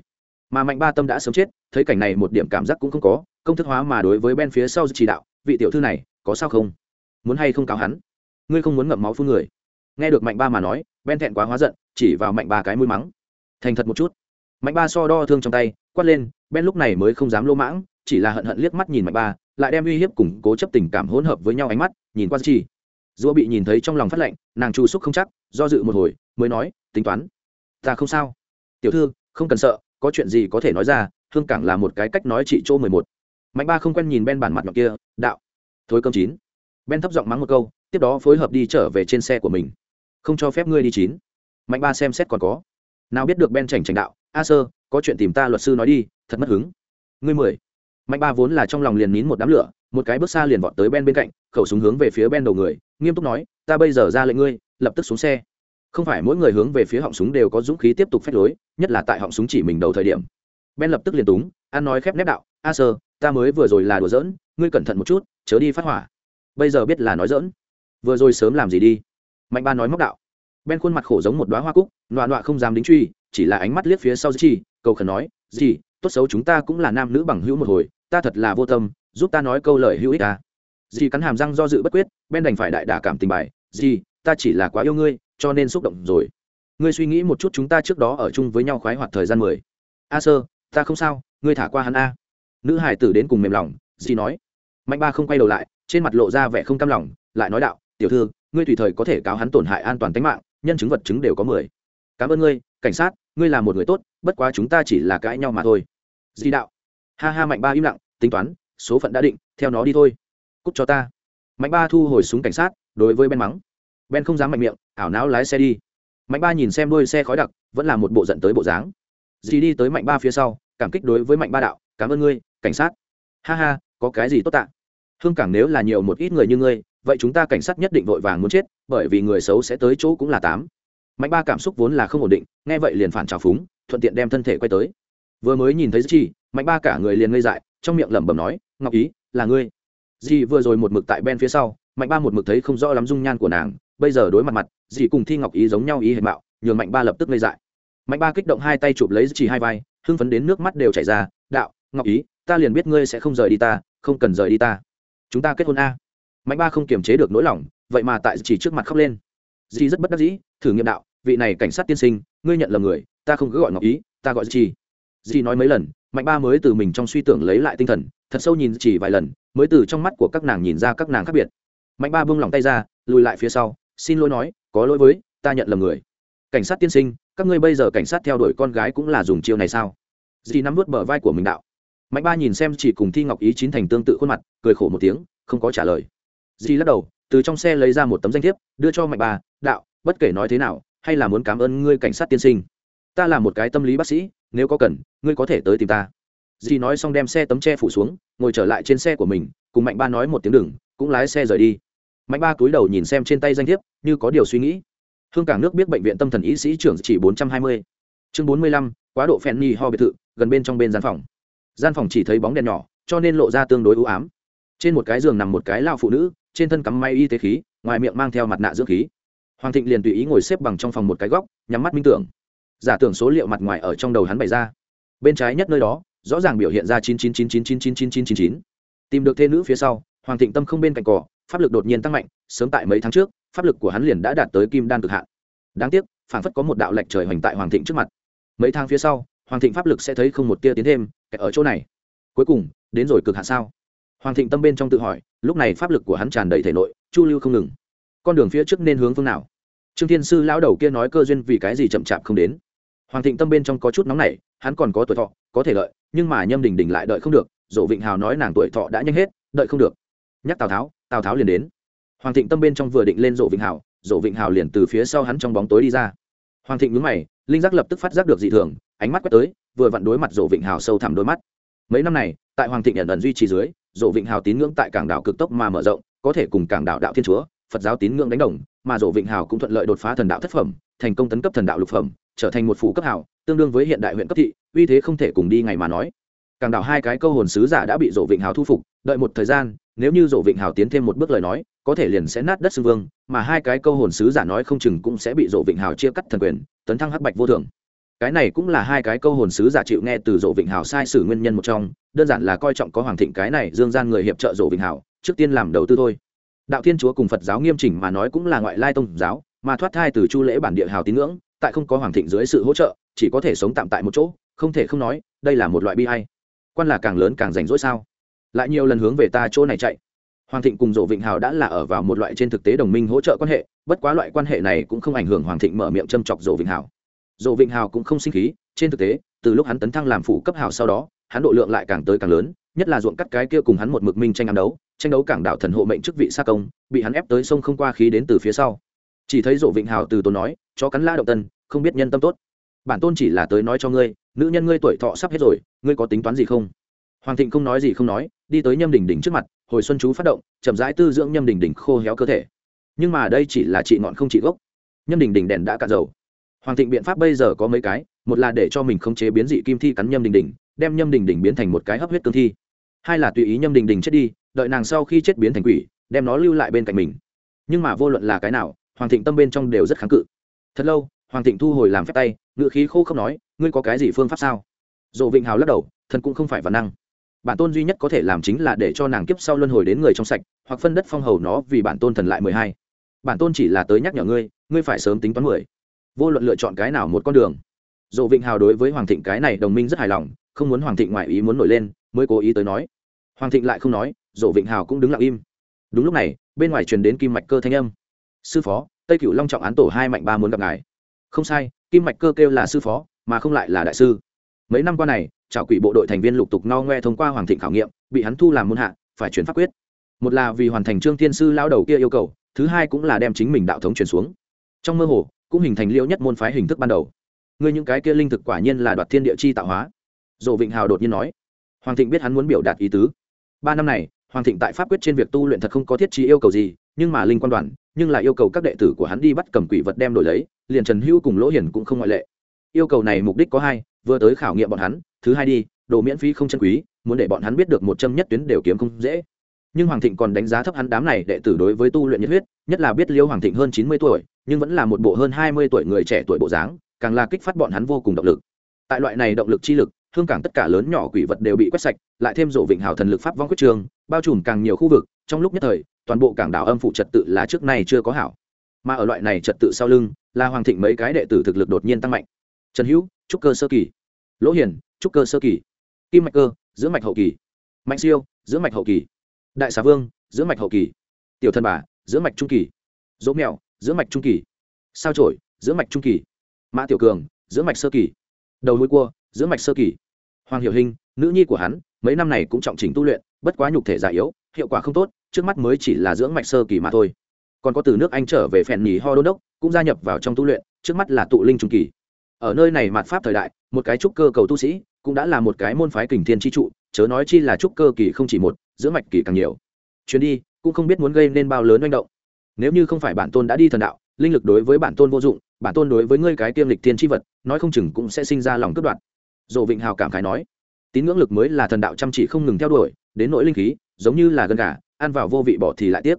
Mà mạnh ba tâm đã sớm chết, thấy cảnh này một điểm cảm giác cũng không có, công thức hóa mà đối với ben phía sau chỉ đạo, vị tiểu thư này, có sao không? Muốn hay không cáo hắn? Ngươi không muốn ngậm máu phun người? Nghe được mạnh ba mà nói, ben thẹn quá hóa giận, chỉ vào mạnh ba cái mũi mắng. Thành thật một chút. Mạnh ba so đo thương trong tay, quát lên, ben lúc này mới không dám lô mãng, chỉ là hận hận liếc mắt nhìn mạnh ba, lại đem uy hiếp củng cố chấp tình cảm hỗn hợp với nhau ánh mắt, nhìn qua chi dũa bị nhìn thấy trong lòng phát lạnh nàng chu xúc không chắc, do dự một hồi, mới nói, tính toán. Ta không sao tiểu thư, không cần sợ, có chuyện gì có thể nói ra, hương cảng là một cái cách nói chị chỗ mười một. Mạnh ba không quen nhìn ben bản mặt nhọn kia, đạo, thối cơm chín. Ben thấp giọng mắng một câu, tiếp đó phối hợp đi trở về trên xe của mình. Không cho phép ngươi đi chín. Mạnh ba xem xét còn có. Nào biết được ben chảnh chảnh đạo, a sơ, có chuyện tìm ta luật sư nói đi, thật mất hứng. Ngươi mười. Mạnh ba vốn là trong lòng liền nín một đám lửa, một cái bước xa liền vọt tới ben bên cạnh, khẩu súng hướng về phía ben đầu người, nghiêm túc nói, ta bây giờ ra lệnh ngươi, lập tức xuống xe không phải mỗi người hướng về phía họng súng đều có dũng khí tiếp tục phép lối, nhất là tại họng súng chỉ mình đầu thời điểm. Ben lập tức liền túng an nói khép nép đạo, a sơ, ta mới vừa rồi là đùa giỡn, ngươi cẩn thận một chút, chớ đi phát hỏa. Bây giờ biết là nói dỡn vừa rồi sớm làm gì đi? Mạnh ba nói móc đạo. Ben khuôn mặt khổ giống một đoá hoa cúc, nọa nọa không dám đính truy, chỉ là ánh mắt liếc phía sau chi cầu khẩn nói gì tốt xấu chúng ta cũng là nam nữ bằng hữu một hồi, ta thật là vô tâm, giúp ta nói câu lời hữu ích ta. Dì cắn hàm răng do dự bất quyết, ben đành phải đại đả cảm tình bài dì ta chỉ là quá yêu ngươi cho nên xúc động rồi. Ngươi suy nghĩ một chút chúng ta trước đó ở chung với nhau khoái hoạt thời gian mười. A sơ, ta không sao, ngươi thả qua hắn a. Nữ hải tử đến cùng mềm lòng dì nói. Mạnh ba không quay đầu lại, trên mặt lộ ra vẻ không cam lòng, lại nói đạo, tiểu thư, ngươi tùy thời có thể cáo hắn tổn hại an toàn tính mạng, nhân chứng vật chứng đều có mười. Cảm ơn ngươi, cảnh sát, ngươi là một người tốt, bất quá chúng ta chỉ là cãi nhau mà thôi. Di đạo. Ha ha, mạnh ba im lặng, tính toán, số phận đã định, theo nó đi thôi. Cút cho ta. Mạnh ba thu hồi súng cảnh sát, đối với ben mắng ben không dám mạnh miệng, ảo não lái xe đi. Mạnh ba nhìn xem đôi xe khói đặc, vẫn là một bộ giận tới bộ dáng. Dì đi tới mạnh ba phía sau, cảm kích đối với mạnh ba đạo, cảm ơn ngươi, cảnh sát. Ha ha, có cái gì tốt tạ? Hương cảng nếu là nhiều một ít người như ngươi, vậy chúng ta cảnh sát nhất định vội vàng muốn chết, bởi vì người xấu sẽ tới chỗ cũng là tám. Mạnh ba cảm xúc vốn là không ổn định, nghe vậy liền phản trào phúng, thuận tiện đem thân thể quay tới. Vừa mới nhìn thấy chi mạnh ba cả người liền ngây dại, trong miệng lẩm bẩm nói, ngọc ý, là ngươi. Dì vừa rồi một mực tại ben phía sau, mạnh ba một mực thấy không rõ lắm dung nhan của nàng bây giờ đối mặt mặt, dì cùng thi ngọc ý giống nhau ý hệ mạo, nhường mạnh ba lập tức ngây dại. Mạnh ba kích động hai tay chụp lấy chỉ hai vai, hưng phấn đến nước mắt đều chảy ra, đạo, ngọc ý, ta liền biết ngươi sẽ không rời đi ta, không cần rời đi ta. Chúng ta kết hôn a. Mạnh ba không kiềm chế được nỗi lòng, vậy mà tại chỉ trước mặt khóc lên. Dì rất bất đắc dĩ, thử nghiệm đạo, vị này cảnh sát tiên sinh, ngươi nhận là người, ta không cứ gọi ngọc ý, ta gọi chỉ. Dì nói mấy lần, mạnh ba mới từ mình trong suy tưởng lấy lại tinh thần, thật sâu nhìn chỉ vài lần, mới từ trong mắt của các nàng nhìn ra các nàng khác biệt. Mạnh ba buông lỏng tay ra, lùi lại phía sau xin lỗi nói, có lỗi với, ta nhận lầm người. Cảnh sát tiên sinh, các ngươi bây giờ cảnh sát theo đuổi con gái cũng là dùng chiêu này sao? Dì nắm vớt bờ vai của mình đạo. Mạnh ba nhìn xem chỉ cùng thi ngọc ý chín thành tương tự khuôn mặt, cười khổ một tiếng, không có trả lời. Dì lắc đầu, từ trong xe lấy ra một tấm danh thiếp, đưa cho mạnh ba, đạo, bất kể nói thế nào, hay là muốn cảm ơn ngươi cảnh sát tiên sinh. Ta là một cái tâm lý bác sĩ, nếu có cần, ngươi có thể tới tìm ta. Dì nói xong đem xe tấm che phủ xuống, ngồi trở lại trên xe của mình, cùng mạnh ba nói một tiếng đừng, cũng lái xe rời đi mạnh ba cúi đầu nhìn xem trên tay danh thiếp như có điều suy nghĩ hương cảng nước biết bệnh viện tâm thần y sĩ trưởng chỉ bốn trăm hai mươi chương bốn mươi lăm quá độ phèn nhi ho biệt thự gần bên trong bên gian phòng gian phòng chỉ thấy bóng đèn nhỏ cho nên lộ ra tương đối ưu ám trên một cái giường nằm một cái lao phụ nữ trên thân cắm may y tế khí ngoài miệng mang theo mặt nạ dưỡng khí hoàng thịnh liền tùy ý ngồi xếp bằng trong phòng một cái góc nhắm mắt minh tưởng giả tưởng số liệu mặt ngoài ở trong đầu hắn bày ra bên trái nhất nơi đó rõ ràng biểu hiện ra chín chín chín chín chín chín chín chín chín chín tìm được thê nữ phía sau hoàng thịnh tâm không bên cạnh cỏ pháp lực đột nhiên tăng mạnh, sớm tại mấy tháng trước, pháp lực của hắn liền đã đạt tới kim đan cực hạn. Đáng tiếc phản phất có một đạo lệch trời hoành tại hoàng thịnh trước mặt. Mấy tháng phía sau, hoàng thịnh pháp lực sẽ thấy không một tia tiến thêm ở chỗ này. Cuối cùng, đến rồi cực hạn sao? Hoàng thịnh tâm bên trong tự hỏi, lúc này pháp lực của hắn tràn đầy thể nội, chu lưu không ngừng. Con đường phía trước nên hướng phương nào? Trương thiên sư lão đầu kia nói cơ duyên vì cái gì chậm chạp không đến. Hoàng thịnh tâm bên trong có chút nóng nảy, hắn còn có tuổi thọ, có thể lợi nhưng mà nhâm đình đình lại đợi không được, dỗ vịnh hào nói nàng tuổi thọ đã nhanh hết, đợi không được nhắc tào tháo tào tháo liền đến. Hoàng thịnh tâm bên trong vừa định lên dỗ vịnh hào dỗ vịnh hào liền từ phía sau hắn trong bóng tối đi ra. Hoàng thịnh nhúng mày, linh giác lập tức phát giác được dị thường, ánh mắt quét tới, vừa vặn đối mặt dỗ vịnh hào sâu thẳm đôi mắt. Mấy năm này, tại hoàng thịnh nhận ẩn duy trì dưới, dỗ vịnh hào tín ngưỡng tại cảng đảo cực tốc mà mở rộng, có thể cùng cảng đảo đạo thiên chúa, phật giáo tín ngưỡng đánh đồng, mà dỗ vịnh hào cũng thuận lợi đột phá thần đạo thất phẩm, thành công tấn cấp thần đạo lục phẩm, trở thành một phủ cấp hào tương đương với hiện đại huyện cấp thị, uy thế không thể cùng đi ngày mà nói càng đảo hai cái câu hồn sứ giả đã bị dỗ vịnh hào thu phục, đợi một thời gian, nếu như dỗ vịnh hào tiến thêm một bước lời nói, có thể liền sẽ nát đất xưng vương, mà hai cái câu hồn sứ giả nói không chừng cũng sẽ bị dỗ vịnh hào chia cắt thần quyền, tấn thăng hắc bạch vô thường. Cái này cũng là hai cái câu hồn sứ giả chịu nghe từ dỗ vịnh hào sai sử nguyên nhân một trong, đơn giản là coi trọng có hoàng thịnh cái này dương gian người hiệp trợ dỗ vịnh hào, trước tiên làm đầu tư thôi. Đạo thiên chúa cùng phật giáo nghiêm chỉnh mà nói cũng là ngoại lai tôn giáo, mà thoát thai từ chu lễ bản địa hào tín ngưỡng, tại không có hoàng thịnh dưới sự hỗ trợ, chỉ có thể sống tạm tại một chỗ, không thể không nói, đây là một loại bi hay quan là càng lớn càng rảnh rỗi sao? Lại nhiều lần hướng về ta chỗ này chạy. Hoàng thịnh cùng dỗ vịnh hào đã là ở vào một loại trên thực tế đồng minh hỗ trợ quan hệ, bất quá loại quan hệ này cũng không ảnh hưởng hoàng thịnh mở miệng châm chọc dỗ vịnh hào. Dỗ vịnh hào cũng không sinh khí, trên thực tế, từ lúc hắn tấn thăng làm phủ cấp hào sau đó, hắn độ lượng lại càng tới càng lớn, nhất là ruộng cắt cái kia cùng hắn một mực minh tranh ăn đấu, tranh đấu cảng đạo thần hộ mệnh chức vị xa công, bị hắn ép tới sông không qua khí đến từ phía sau. Chỉ thấy dỗ vịnh hào từ tốn nói cho cắn la động tân, không biết nhân tâm tốt. Bản tôn chỉ là tới nói cho ngươi nữ nhân ngươi tuổi thọ sắp hết rồi, ngươi có tính toán gì không? Hoàng thịnh không nói gì không nói, đi tới nhâm đình đình trước mặt, hồi xuân chú phát động, chậm rãi tư dưỡng nhâm đình đình khô héo cơ thể. Nhưng mà đây chỉ là trị ngọn không trị gốc. Nhâm đình đình đèn đã cạn dầu. Hoàng thịnh biện pháp bây giờ có mấy cái, một là để cho mình không chế biến dị kim thi cắn nhâm đình đình đem nhâm đình đình biến thành một cái hấp huyết cương thi. Hai là tùy ý nhâm đình đình chết đi, đợi nàng sau khi chết biến thành quỷ, đem nó lưu lại bên cạnh mình. Nhưng mà vô luận là cái nào, hoàng thịnh tâm bên trong đều rất kháng cự. Thật lâu hoàng thịnh thu hồi làm phép tay ngự khí khô không nói, ngươi có cái gì phương pháp sao? Dồ vịnh hào lắc đầu, thần cũng không phải văn năng. Bản tôn duy nhất có thể làm chính là để cho nàng kiếp sau luân hồi đến người trong sạch, hoặc phân đất phong hầu nó vì bản tôn thần lại mười hai. Bản tôn chỉ là tới nhắc nhở ngươi ngươi phải sớm tính toán mười. Vô luận lựa chọn cái nào một con đường. Dồ vịnh hào đối với hoàng thịnh cái này đồng minh rất hài lòng, không muốn hoàng thịnh ngoại ý muốn nổi lên, mới cố ý tới nói. Hoàng thịnh lại không nói dồ vịnh hào cũng đứng lặng im. Đúng lúc này, bên ngoài truyền đến kim mạch cơ thanh âm. Sư phó, tây cửu long trọng án tổ hai mạnh ba muốn gặp ngài không sai, kim mạch cơ kêu là sư phó, mà không lại là đại sư. Mấy năm qua này trào quỷ bộ đội thành viên lục tục no ngoe thông qua hoàng thịnh khảo nghiệm, bị hắn thu làm môn hạ, phải chuyển pháp quyết. Một là vì hoàn thành trương thiên sư lao đầu kia yêu cầu, thứ hai cũng là đem chính mình đạo thống truyền xuống. Trong mơ hồ, cũng hình thành liễu nhất môn phái hình thức ban đầu. Ngươi những cái kia linh thực quả nhiên là đoạt thiên địa chi tạo hóa. Dồ vịnh hào đột nhiên nói. Hoàng thịnh biết hắn muốn biểu đạt ý tứ. Ba năm này, hoàng thịnh tại pháp quyết trên việc tu luyện thật không có thiết trí yêu cầu gì nhưng mà linh quan đoàn, nhưng lại yêu cầu các đệ tử của hắn đi bắt cầm quỷ vật đem đổi lấy, liền trần hữu cùng lỗ hiển cũng không ngoại lệ. Yêu cầu này mục đích có hai, vừa tới khảo nghiệm bọn hắn, thứ hai đi, đồ miễn phí không chân quý, muốn để bọn hắn biết được một châm nhất tuyến đều kiếm không dễ. Nhưng hoàng thịnh còn đánh giá thấp hắn đám này đệ tử đối với tu luyện nhiệt huyết, nhất là biết liêu hoàng thịnh hơn chín mươi tuổi, nhưng vẫn là một bộ hơn hai mươi tuổi người trẻ tuổi bộ dáng, càng là kích phát bọn hắn vô cùng động lực. Tại loại này động lực chi lực thương cảng tất cả lớn nhỏ quỷ vật đều bị quét sạch, lại thêm rộ vịnh hào thần lực pháp vong quyết trường, bao trùm càng nhiều khu vực, trong lúc nhất thời toàn bộ cảng đảo âm phụ trật tự là trước nay chưa có hảo. Mà ở loại này trật tự sau lưng, là hoàng thịnh mấy cái đệ tử thực lực đột nhiên tăng mạnh. Trần hữu, trúc cơ sơ kỳ. Lỗ hiển, trúc cơ sơ kỳ. Kim mạch cơ, giữa mạch hậu kỳ. Mạnh siêu, giữa mạch hậu kỳ. Đại xà vương, giữa mạch hậu kỳ. Tiểu thần bà, giữa mạch trung kỳ. Dỗ mèo giữa mạch trung kỳ. Sao trổi giữa mạch trung kỳ. Mã tiểu cường, giữa mạch sơ kỳ. Đầu mũi cua, giữa mạch sơ kỳ. Hoàng hiệu hình, nữ nhi của hắn, mấy năm này cũng trọng trình tu luyện, bất quá nhục thể già yếu, hiệu quả không tốt trước mắt mới chỉ là dưỡng mạch sơ kỳ mà thôi. Còn có từ nước anh trở về phèn nhì ho đô đốc, cũng gia nhập vào trong tu luyện, trước mắt là tụ linh trung kỳ. Ở nơi này mạt pháp thời đại, một cái trúc cơ cầu tu sĩ cũng đã là một cái môn phái kình thiên chi trụ, chớ nói chi là trúc cơ kỳ không chỉ một giữa mạch kỳ càng nhiều. Chuyến đi, cũng không biết muốn gây nên bao lớn manh động. Nếu như không phải bản tôn đã đi thần đạo, linh lực đối với bản tôn vô dụng, bản tôn đối với ngươi cái tiêm lịch thiên tri vật, nói không chừng cũng sẽ sinh ra lòng cướp đoạt. Dồ vịnh hào cảm khái nói, tín ngưỡng lực mới là thần đạo chăm chỉ không ngừng theo đuổi, đến nỗi linh khí, giống như là gân gà ăn vào vô vị bỏ thì lại tiếp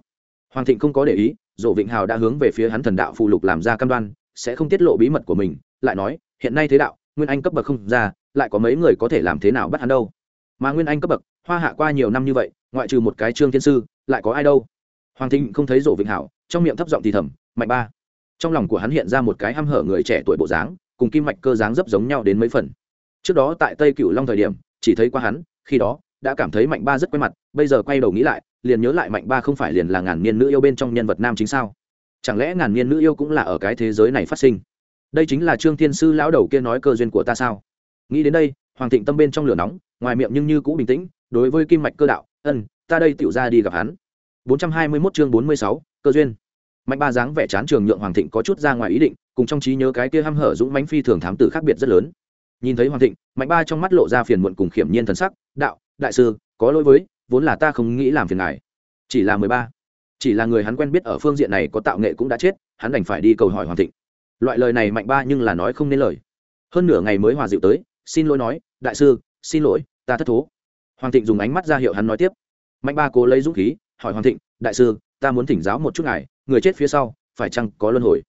hoàng thịnh không có để ý, dỗ vịnh hào đã hướng về phía hắn thần đạo phụ lục làm ra căn đoan, sẽ không tiết lộ bí mật của mình, lại nói, hiện nay thế đạo, nguyên anh cấp bậc không ra, lại có mấy người có thể làm thế nào bắt hắn đâu? Mà nguyên anh cấp bậc, hoa hạ qua nhiều năm như vậy, ngoại trừ một cái trương thiên sư, lại có ai đâu? Hoàng thịnh không thấy rổ vịnh hảo trong miệng thấp giọng thì thầm, mạnh ba. Trong lòng của hắn hiện ra một cái hăm hở người trẻ tuổi bộ dáng, cùng kim mạch cơ dáng dấp giống nhau đến mấy phần. Trước đó tại tây Cửu long thời điểm, chỉ thấy qua hắn, khi đó, đã cảm thấy mạnh ba rất quen mặt, bây giờ quay đầu nghĩ lại liền nhớ lại mạnh ba không phải liền là ngàn niên nữ yêu bên trong nhân vật nam chính sao? Chẳng lẽ ngàn niên nữ yêu cũng là ở cái thế giới này phát sinh? Đây chính là trương thiên sư lão đầu kia nói cơ duyên của ta sao? Nghĩ đến đây hoàng thịnh tâm bên trong lửa nóng ngoài miệng nhưng như cũ bình tĩnh đối với kim mạch cơ đạo ân ta đây tựu ra đi gặp hắn. 421 chương 46, cơ duyên. Mạnh ba dáng vẻ chán trường nhượng hoàng thịnh có chút ra ngoài ý định cùng trong trí nhớ cái kia hăm hở dũng mãnh phi thường thám tử khác biệt rất lớn. Nhìn thấy hoàng thịnh mạnh ba trong mắt lộ ra phiền muộn cùng khiểm nhiên thần sắc đạo đại sư có lỗi với vốn là ta không nghĩ làm phiền ngài. Chỉ là mười ba. Chỉ là người hắn quen biết ở phương diện này có tạo nghệ cũng đã chết, hắn đành phải đi cầu hỏi hoàng thịnh. Loại lời này mạnh ba nhưng là nói không nên lời. Hơn nửa ngày mới hòa dịu tới, xin lỗi nói, đại sư, xin lỗi, ta thất thố. Hoàng thịnh dùng ánh mắt ra hiệu hắn nói tiếp. Mạnh ba cố lấy dũng khí, hỏi hoàng thịnh, đại sư, ta muốn thỉnh giáo một chút ngài, người chết phía sau, phải chăng có luân hồi?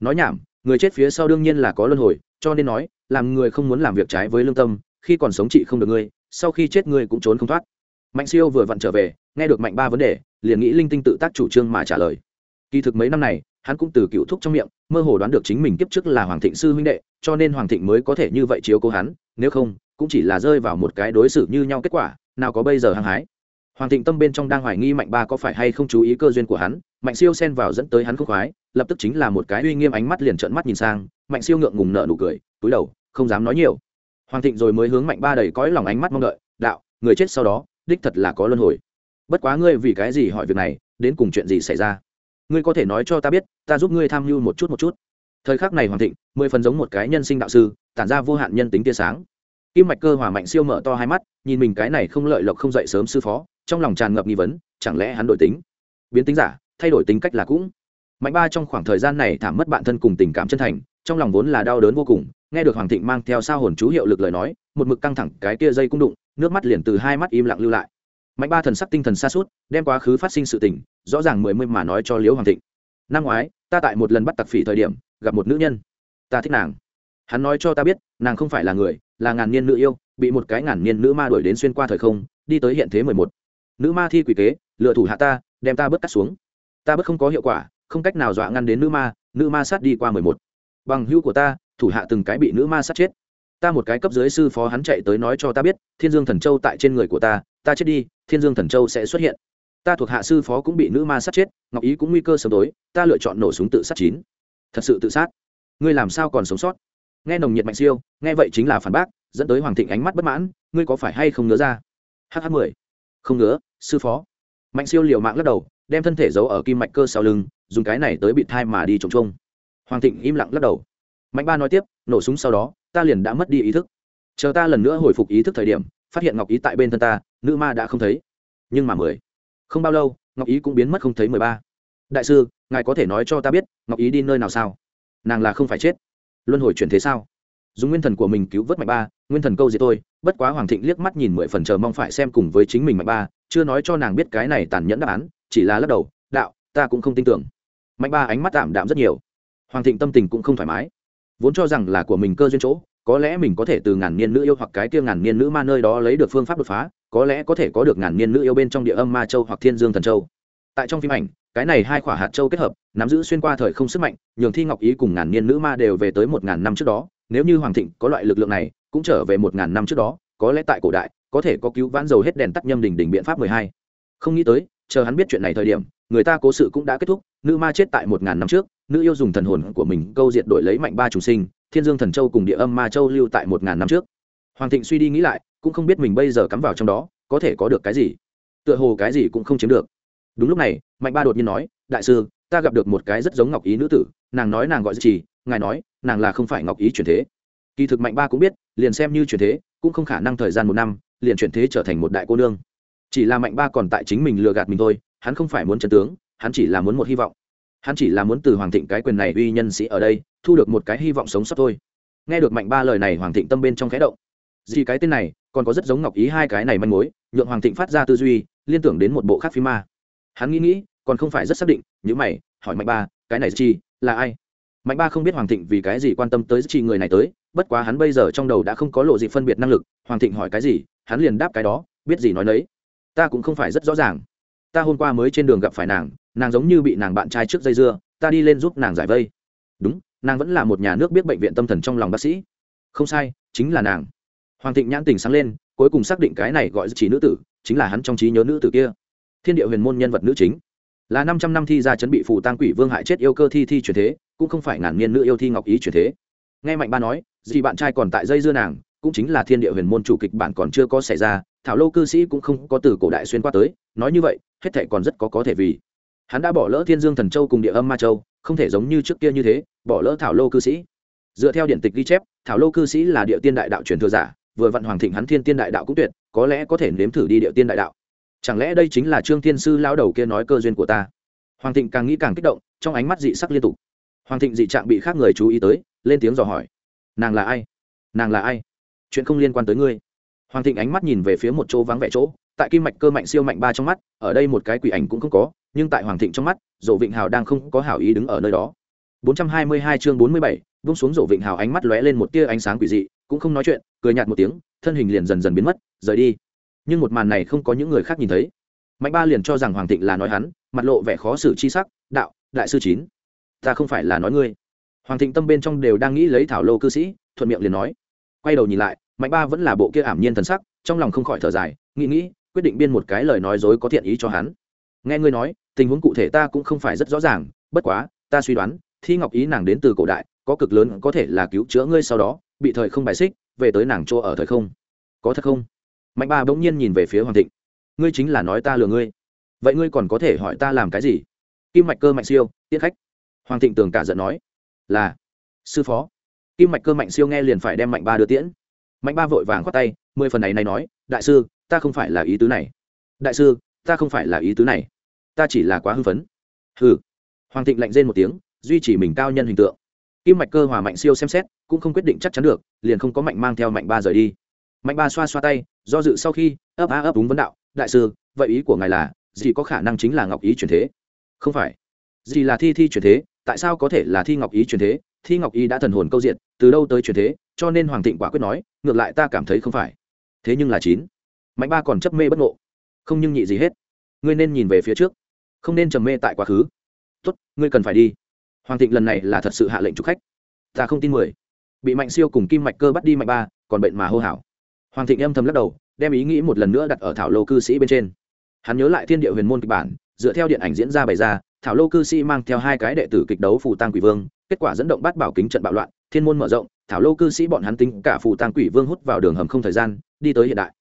Nói nhảm, người chết phía sau đương nhiên là có luân hồi, cho nên nói, làm người không muốn làm việc trái với lương tâm, khi còn sống chị không được ngươi, sau khi chết ngươi cũng trốn không thoát mạnh siêu vừa vặn trở về, nghe được mạnh ba vấn đề, liền nghĩ linh tinh tự tác chủ trương mà trả lời. Kỳ thực mấy năm này, hắn cũng từ cựu thúc trong miệng, mơ hồ đoán được chính mình kiếp trước là hoàng thịnh sư huynh đệ, cho nên hoàng thịnh mới có thể như vậy chiếu cố hắn, nếu không, cũng chỉ là rơi vào một cái đối xử như nhau kết quả, nào có bây giờ hăng hái. Hoàng thịnh tâm bên trong đang hoài nghi mạnh ba có phải hay không chú ý cơ duyên của hắn, mạnh siêu xen vào dẫn tới hắn khúc khoái, lập tức chính là một cái uy nghiêm ánh mắt liền trợn mắt nhìn sang, mạnh siêu ngượng ngùng nợ nụ cười, túi đầu, không dám nói nhiều. Hoàng thịnh rồi mới hướng mạnh ba đầy cõi lòng ánh mắt mong đợi, đạo, người chết sau đó đích thật là có luân hồi. Bất quá ngươi vì cái gì hỏi việc này, đến cùng chuyện gì xảy ra? Ngươi có thể nói cho ta biết, ta giúp ngươi tham mưu một chút một chút. Thời khắc này hoàng thịnh, mười phần giống một cái nhân sinh đạo sư, tản ra vô hạn nhân tính tia sáng. Kim mạch cơ hòa mạnh siêu mở to hai mắt, nhìn mình cái này không lợi lộc không dậy sớm sư phó, trong lòng tràn ngập nghi vấn, chẳng lẽ hắn đổi tính? Biến tính giả, thay đổi tính cách là cũng. Mạnh ba trong khoảng thời gian này thảm mất bạn thân cùng tình cảm chân thành, trong lòng vốn là đau đớn vô cùng, nghe được hoàng thịnh mang theo sao hồn chú hiệu lực lời nói, một mực căng thẳng cái kia dây cũng đụng nước mắt liền từ hai mắt im lặng lưu lại. Mạnh ba thần sắc tinh thần xa suốt đem quá khứ phát sinh sự tình, rõ ràng mười mươi mà nói cho liễu hoàng thịnh. Năm ngoái, ta tại một lần bắt tặc phỉ thời điểm, gặp một nữ nhân. Ta thích nàng. Hắn nói cho ta biết, nàng không phải là người, là ngàn niên nữ yêu, bị một cái ngàn niên nữ ma đuổi đến xuyên qua thời không, đi tới hiện thế mười một. Nữ ma thi quỷ kế, lựa thủ hạ ta, đem ta bớt cắt xuống. Ta bớt không có hiệu quả, không cách nào dọa ngăn đến nữ ma nữ ma sát đi qua mười một. Bằng hữu của ta, thủ hạ từng cái bị nữ ma sát chết ta một cái cấp dưới sư phó hắn chạy tới nói cho ta biết, thiên dương thần châu tại trên người của ta ta chết đi, thiên dương thần châu sẽ xuất hiện. Ta thuộc hạ sư phó cũng bị nữ ma sát chết, ngọc ý cũng nguy cơ sớm tối, ta lựa chọn nổ súng tự sát chín. Thật sự tự sát? Ngươi làm sao còn sống sót? Nghe nồng nhiệt mạnh siêu, nghe vậy chính là phản bác, dẫn tới hoàng thịnh ánh mắt bất mãn, ngươi có phải hay không ngứa ra? Hh mười. Không ngứa, sư phó. Mạnh siêu liều mạng lắc đầu, đem thân thể giấu ở kim mạch cơ sau lưng, dùng cái này tới bị thai mà đi trồng trông hoàng thịnh im lặng lắc đầu mạnh ba nói tiếp, nổ súng sau đó, ta liền đã mất đi ý thức. Chờ ta lần nữa hồi phục ý thức thời điểm, phát hiện ngọc ý tại bên thân ta, nữ ma đã không thấy. Nhưng mà mười, không bao lâu, ngọc ý cũng biến mất không thấy mười ba. Đại sư, ngài có thể nói cho ta biết, ngọc ý đi nơi nào sao? Nàng là không phải chết. Luân hồi chuyển thế sao? Dùng nguyên thần của mình cứu vớt mạnh ba, nguyên thần câu gì tôi, bất quá hoàng thịnh liếc mắt nhìn mười phần chờ mong phải xem cùng với chính mình mạnh ba, chưa nói cho nàng biết cái này tàn nhẫn đáp án, chỉ là lắc đầu, đạo, ta cũng không tin tưởng. Mạnh ba ánh mắt tạm đạm rất nhiều. Hoàng thịnh tâm tình cũng không thoải mái vốn cho rằng là của mình cơ duyên chỗ, có lẽ mình có thể từ ngàn niên nữ yêu hoặc cái kia ngàn niên nữ ma nơi đó lấy được phương pháp đột phá, có lẽ có thể có được ngàn niên nữ yêu bên trong địa âm ma châu hoặc thiên dương thần châu. Tại trong phim ảnh, cái này hai quả hạt châu kết hợp, nắm giữ xuyên qua thời không sức mạnh, nhường thi ngọc ý cùng ngàn niên nữ ma đều về tới một ngàn năm trước đó. Nếu như hoàng thịnh có loại lực lượng này, cũng trở về một ngàn năm trước đó, có lẽ tại cổ đại, có thể có cứu vãn dầu hết đèn tắt nhâm đỉnh đỉnh biện pháp mười hai. Không nghĩ tới, chờ hắn biết chuyện này thời điểm, người ta cố sự cũng đã kết thúc, nữ ma chết tại một ngàn năm trước nữ yêu dùng thần hồn của mình câu diệt đổi lấy mạnh ba trùng sinh, thiên dương thần châu cùng địa âm ma châu lưu tại một ngàn năm trước. Hoàng thịnh suy đi nghĩ lại, cũng không biết mình bây giờ cắm vào trong đó, có thể có được cái gì. Tựa hồ cái gì cũng không chiếm được. Đúng lúc này, mạnh ba đột nhiên nói, đại sư, ta gặp được một cái rất giống ngọc ý nữ tử, nàng nói nàng gọi gì ngài nói, nàng là không phải ngọc ý chuyển thế. Kỳ thực mạnh ba cũng biết, liền xem như chuyển thế, cũng không khả năng thời gian một năm, liền chuyển thế trở thành một đại cô nương. Chỉ là mạnh ba còn tại chính mình lừa gạt mình thôi, hắn không phải muốn chân tướng, hắn chỉ là muốn một hy vọng hắn chỉ là muốn từ hoàng thịnh cái quyền này uy nhân sĩ ở đây, thu được một cái hy vọng sống sót thôi. Nghe được mạnh ba lời này, hoàng thịnh tâm bên trong khẽ động. Gì cái tên này, còn có rất giống ngọc ý hai cái này manh mối, nhượng hoàng thịnh phát ra tư duy, liên tưởng đến một bộ khác phim ma. Hắn nghĩ nghĩ, còn không phải rất xác định n h ư mày, hỏi mạnh ba, cái này chi, là ai? Mạnh ba không biết hoàng thịnh vì cái gì quan tâm tới chi người này tới, bất quá hắn bây giờ trong đầu đã không có lộ gì phân biệt năng lực, hoàng thịnh hỏi cái gì, hắn liền đáp cái đó, biết gì nói nấy. Ta cũng không phải rất rõ ràng. Ta hôm qua mới trên đường gặp phải nàng nàng giống như bị nàng bạn trai trước dây dưa, ta đi lên giúp nàng giải vây. Đúng, nàng vẫn là một nhà nước biết bệnh viện tâm thần trong lòng bác sĩ. Không sai, chính là nàng. Hoàng thịnh nhãn tình sáng lên, cuối cùng xác định cái này gọi chỉ nữ tử, chính là hắn trong trí nhớ nữ tử kia. Thiên địa huyền môn nhân vật nữ chính. Là năm trăm năm thi ra chấn bị phù tăng quỷ vương hại chết yêu cơ thi thi chuyển thế, cũng không phải ngàn niên nữ yêu thi ngọc ý chuyển thế. Nghe mạnh ba nói gì bạn trai còn tại dây dưa nàng, cũng chính là thiên địa huyền môn chủ kịch bản còn chưa có xảy ra, thảo lô cư sĩ cũng không có từ cổ đại xuyên qua tới, nói như vậy, hết thệ còn rất có có thể vì hắn đã bỏ lỡ thiên dương thần châu cùng địa âm ma châu, không thể giống như trước kia như thế, bỏ lỡ thảo lô cư sĩ. Dựa theo điện tịch ghi chép, thảo lô cư sĩ là địa tiên đại đạo truyền thừa giả, vừa vặn hoàng thịnh hắn thiên tiên đại đạo cũng tuyệt, có lẽ có thể nếm thử đi địa tiên đại đạo. Chẳng lẽ đây chính là trương thiên sư lao đầu kia nói cơ duyên của ta? Hoàng thịnh càng nghĩ càng kích động, trong ánh mắt dị sắc liên tục. Hoàng thịnh dị trạng bị khác người chú ý tới, lên tiếng dò hỏi. Nàng là ai? Nàng là ai? Chuyện không liên quan tới ngươi. Hoàng thịnh ánh mắt nhìn về phía một chỗ vắng vẻ chỗ, tại kim mạch cơ mạnh siêu mạnh ba trong mắt, ở đây một cái quỷ ảnh cũng không có nhưng tại hoàng thịnh trong mắt dỗ vịnh hào đang không có hảo ý đứng ở nơi đó. 422 chương 47, vung xuống dỗ vịnh hào ánh mắt lóe lên một tia ánh sáng quỷ dị cũng không nói chuyện cười nhạt một tiếng thân hình liền dần dần biến mất rời đi. Nhưng một màn này không có những người khác nhìn thấy. Mạnh ba liền cho rằng hoàng thịnh là nói hắn mặt lộ vẻ khó xử chi sắc đạo đại sư chín ta không phải là nói ngươi. Hoàng thịnh tâm bên trong đều đang nghĩ lấy thảo lô cư sĩ thuận miệng liền nói. Quay đầu nhìn lại mạnh ba vẫn là bộ kia ảm nhiên thần sắc trong lòng không khỏi thở dài nghĩ nghĩ quyết định biên một cái lời nói dối có thiện ý cho hắn. Nghe ngươi nói tình huống cụ thể ta cũng không phải rất rõ ràng, bất quá, ta suy đoán, thi ngọc ý nàng đến từ cổ đại, có cực lớn có thể là cứu chữa ngươi sau đó, bị thời không bài xích, về tới nàng chỗ ở thời không. Có thật không? Mạnh ba bỗng nhiên nhìn về phía hoàng thịnh. Ngươi chính là nói ta lừa ngươi. Vậy ngươi còn có thể hỏi ta làm cái gì? Kim mạch cơ mạnh siêu tiết khách. Hoàng thịnh tường cả giận nói. Là, sư phó. Kim mạch cơ mạnh siêu nghe liền phải đem mạnh ba đưa tiễn. Mạnh ba vội vàng khoát tay, mười phần này này nói, đại sư, ta không phải là ý tứ này. Đại sư, ta không phải là ý tứ này ta chỉ là quá hư phấn. Hừ. Hoàng thịnh lạnh rên một tiếng, duy trì mình cao nhân hình tượng. Kim mạch cơ hòa mạnh siêu xem xét, cũng không quyết định chắc chắn được, liền không có mạnh mang theo mạnh ba rời đi. Mạnh ba xoa xoa tay, do dự sau khi, ấp á ấp đúng vấn đạo, đại sư, vậy ý của ngài là, gì có khả năng chính là ngọc ý chuyển thế? Không phải. Gì là thi thi chuyển thế? Tại sao có thể là thi ngọc ý chuyển thế? Thi ngọc ý đã thần hồn câu diện, từ đâu tới chuyển thế? Cho nên hoàng thịnh quả quyết nói, ngược lại ta cảm thấy không phải. Thế nhưng là chín. Mạnh ba còn chấp mê bất ngộ. Không nhưng nhị gì hết. Ngươi nên nhìn về phía trước không nên trầm mê tại quá khứ. Tốt, ngươi cần phải đi. Hoàng thịnh lần này là thật sự hạ lệnh trục khách. Ta không tin mười. Bị mạnh siêu cùng kim mạch cơ bắt đi mạnh ba, còn bệnh mà hô hào. Hoàng thịnh âm thầm lắc đầu, đem ý nghĩ một lần nữa đặt ở thảo lô cư sĩ bên trên. Hắn nhớ lại thiên địa huyền môn kịch bản, dựa theo điện ảnh diễn ra bày ra, thảo lô cư sĩ mang theo hai cái đệ tử kịch đấu phù tăng quỷ vương, kết quả dẫn động bắt bảo kính trận bạo loạn, thiên môn mở rộng, thảo lô cư sĩ bọn hắn tính cả phù tăng quỷ vương hút vào đường hầm không thời gian, đi tới hiện đại.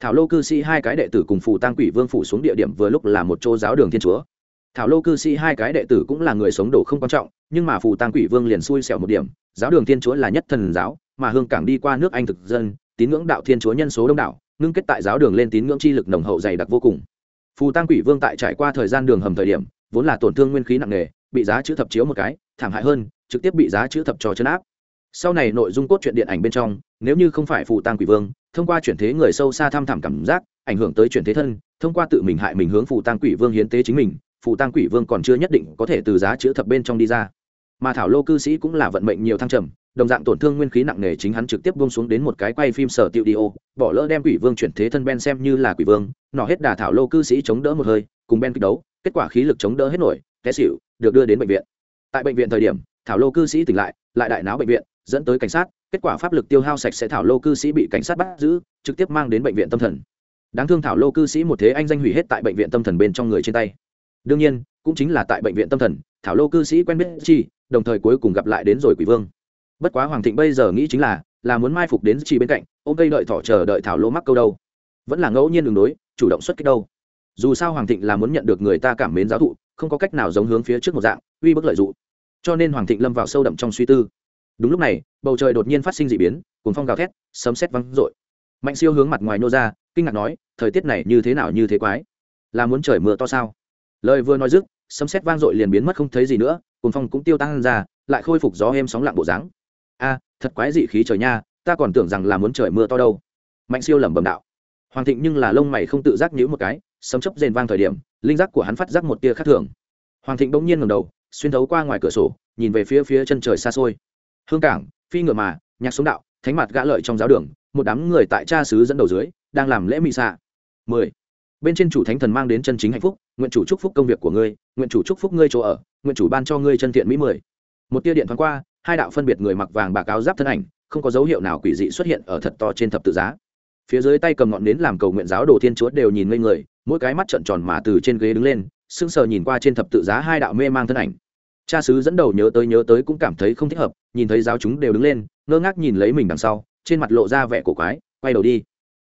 Thảo lô cư sĩ hai cái đệ tử cùng phù tăng quỷ vương phủ xuống địa điểm vừa lúc là một chỗ giáo đường thiên chúa thảo lô cư sĩ hai cái đệ tử cũng là người sống đồ không quan trọng, nhưng mà phù tăng quỷ vương liền xui xẻo một điểm, giáo đường thiên chúa là nhất thần giáo, mà hương cảng đi qua nước anh thực dân, tín ngưỡng đạo thiên chúa nhân số đông đảo, ngưng kết tại giáo đường lên tín ngưỡng chi lực nồng hậu dày đặc vô cùng. Phù tăng quỷ vương tại trải qua thời gian đường hầm thời điểm, vốn là tổn thương nguyên khí nặng nề, bị giá chữ thập chiếu một cái, thảm hại hơn, trực tiếp bị giá chữ thập trò chấn áp. Sau này nội dung cốt truyện điện ảnh bên trong, nếu như không phải phù tăng quỷ vương, thông qua chuyển thế người sâu xa tham thảm cảm giác, ảnh hưởng tới chuyển thế thân, thông qua tự mình hại mình hướng phù tăng quỷ vương hiến tế chính mình phù tăng quỷ vương còn chưa nhất định có thể từ giá chữ thập bên trong đi ra. Mà thảo lô cư sĩ cũng là vận mệnh nhiều thăng trầm, đồng dạng tổn thương nguyên khí nặng nề chính hắn trực tiếp buông xuống đến một cái quay phim sở tiệu đi ô, bỏ lỡ đem quỷ vương chuyển thế thân ben xem như là quỷ vương, nọ hết đà thảo lô cư sĩ chống đỡ một hơi, cùng ben kích đấu, kết quả khí lực chống đỡ hết nổi, té xỉu, được đưa đến bệnh viện. Tại bệnh viện thời điểm, thảo lô cư sĩ tỉnh lại lại đại náo bệnh viện, dẫn tới cảnh sát, kết quả pháp lực tiêu hao sạch sẽ thảo lô cư sĩ bị cảnh sát bắt giữ, trực tiếp mang đến bệnh viện tâm thần. Đáng thương thảo lô cư sĩ một thế anh danh hủy hết tại bệnh viện tâm thần bên trong người trên tay đương nhiên, cũng chính là tại bệnh viện tâm thần, thảo lô cư sĩ quen biết chi, đồng thời cuối cùng gặp lại đến rồi quỷ vương. Bất quá hoàng thịnh bây giờ nghĩ chính là là muốn mai phục đến chi bên cạnh ông cây đợi thỏ chờ đợi thảo lô mắc câu đâu. Vẫn là ngẫu nhiên đường đối, chủ động xuất kích đâu. Dù sao hoàng thịnh là muốn nhận được người ta cảm mến giáo thụ, không có cách nào giống hướng phía trước một dạng, uy bức lợi dụng. Cho nên hoàng thịnh lâm vào sâu đậm trong suy tư. Đúng lúc này, bầu trời đột nhiên phát sinh d ị biến cùng phong gào thét, sấm xét văng r ộ i mạnh siêu hướng mặt ngoài nô ra, kinh ngạc nói, thời tiết này như thế nào như thế quái? Là muốn trời mưa to sao? Lời vừa nói dứt, sấm xét vang dội liền biến mất không thấy gì nữa cồn phong cũng tiêu tan ra, lại khôi phục gió êm sóng lặng bộ dáng. A, thật quái dị khí trời nha, ta còn tưởng rằng là muốn trời mưa to đâu. Mạnh siêu lẩm bẩm đạo. Hoàng thịnh nhưng là lông mày không tự giác nhữ một cái, sấm chớp rền vang thời điểm, linh giác của hắn phát giác một tia khác thường. Hoàng thịnh bỗng nhiên ngầm đầu, xuyên thấu qua ngoài cửa sổ, nhìn về phía phía chân trời xa xôi. Hương cảng, phi ngựa mà, nhạc sống đạo, thánh mặt gã lợi trong giáo đường, một đám người tại cha sứ dẫn đầu dưới, đang làm lễ mị xạ. Mười. Bên trên chủ thánh thần mang đến chân chính hạnh phúc nguyện chủ chúc phúc công việc của ngươi, nguyện chủ chúc phúc ngươi chỗ ở, nguyện chủ ban cho ngươi chân thiện mỹ mười. Một tia điện thoáng qua, hai đạo phân biệt người mặc vàng bạc áo giáp thân ảnh, không có dấu hiệu nào quỷ dị xuất hiện ở thật to trên thập tự giá. Phía dưới tay cầm ngọn nến làm cầu nguyện giáo đồ thiên chúa đều nhìn ngây người, mỗi cái mắt trợn tròn mà từ trên ghế đứng lên, sững sờ nhìn qua trên thập tự giá hai đạo mê mang thân ảnh. Cha sứ dẫn đầu nhớ tới nhớ tới cũng cảm thấy không thích hợp, nhìn thấy giáo chúng đều đứng lên, ngơ ngác nhìn lấy mình đằng sau, trên mặt lộ ra vẻ cổ quái, quay đầu đi.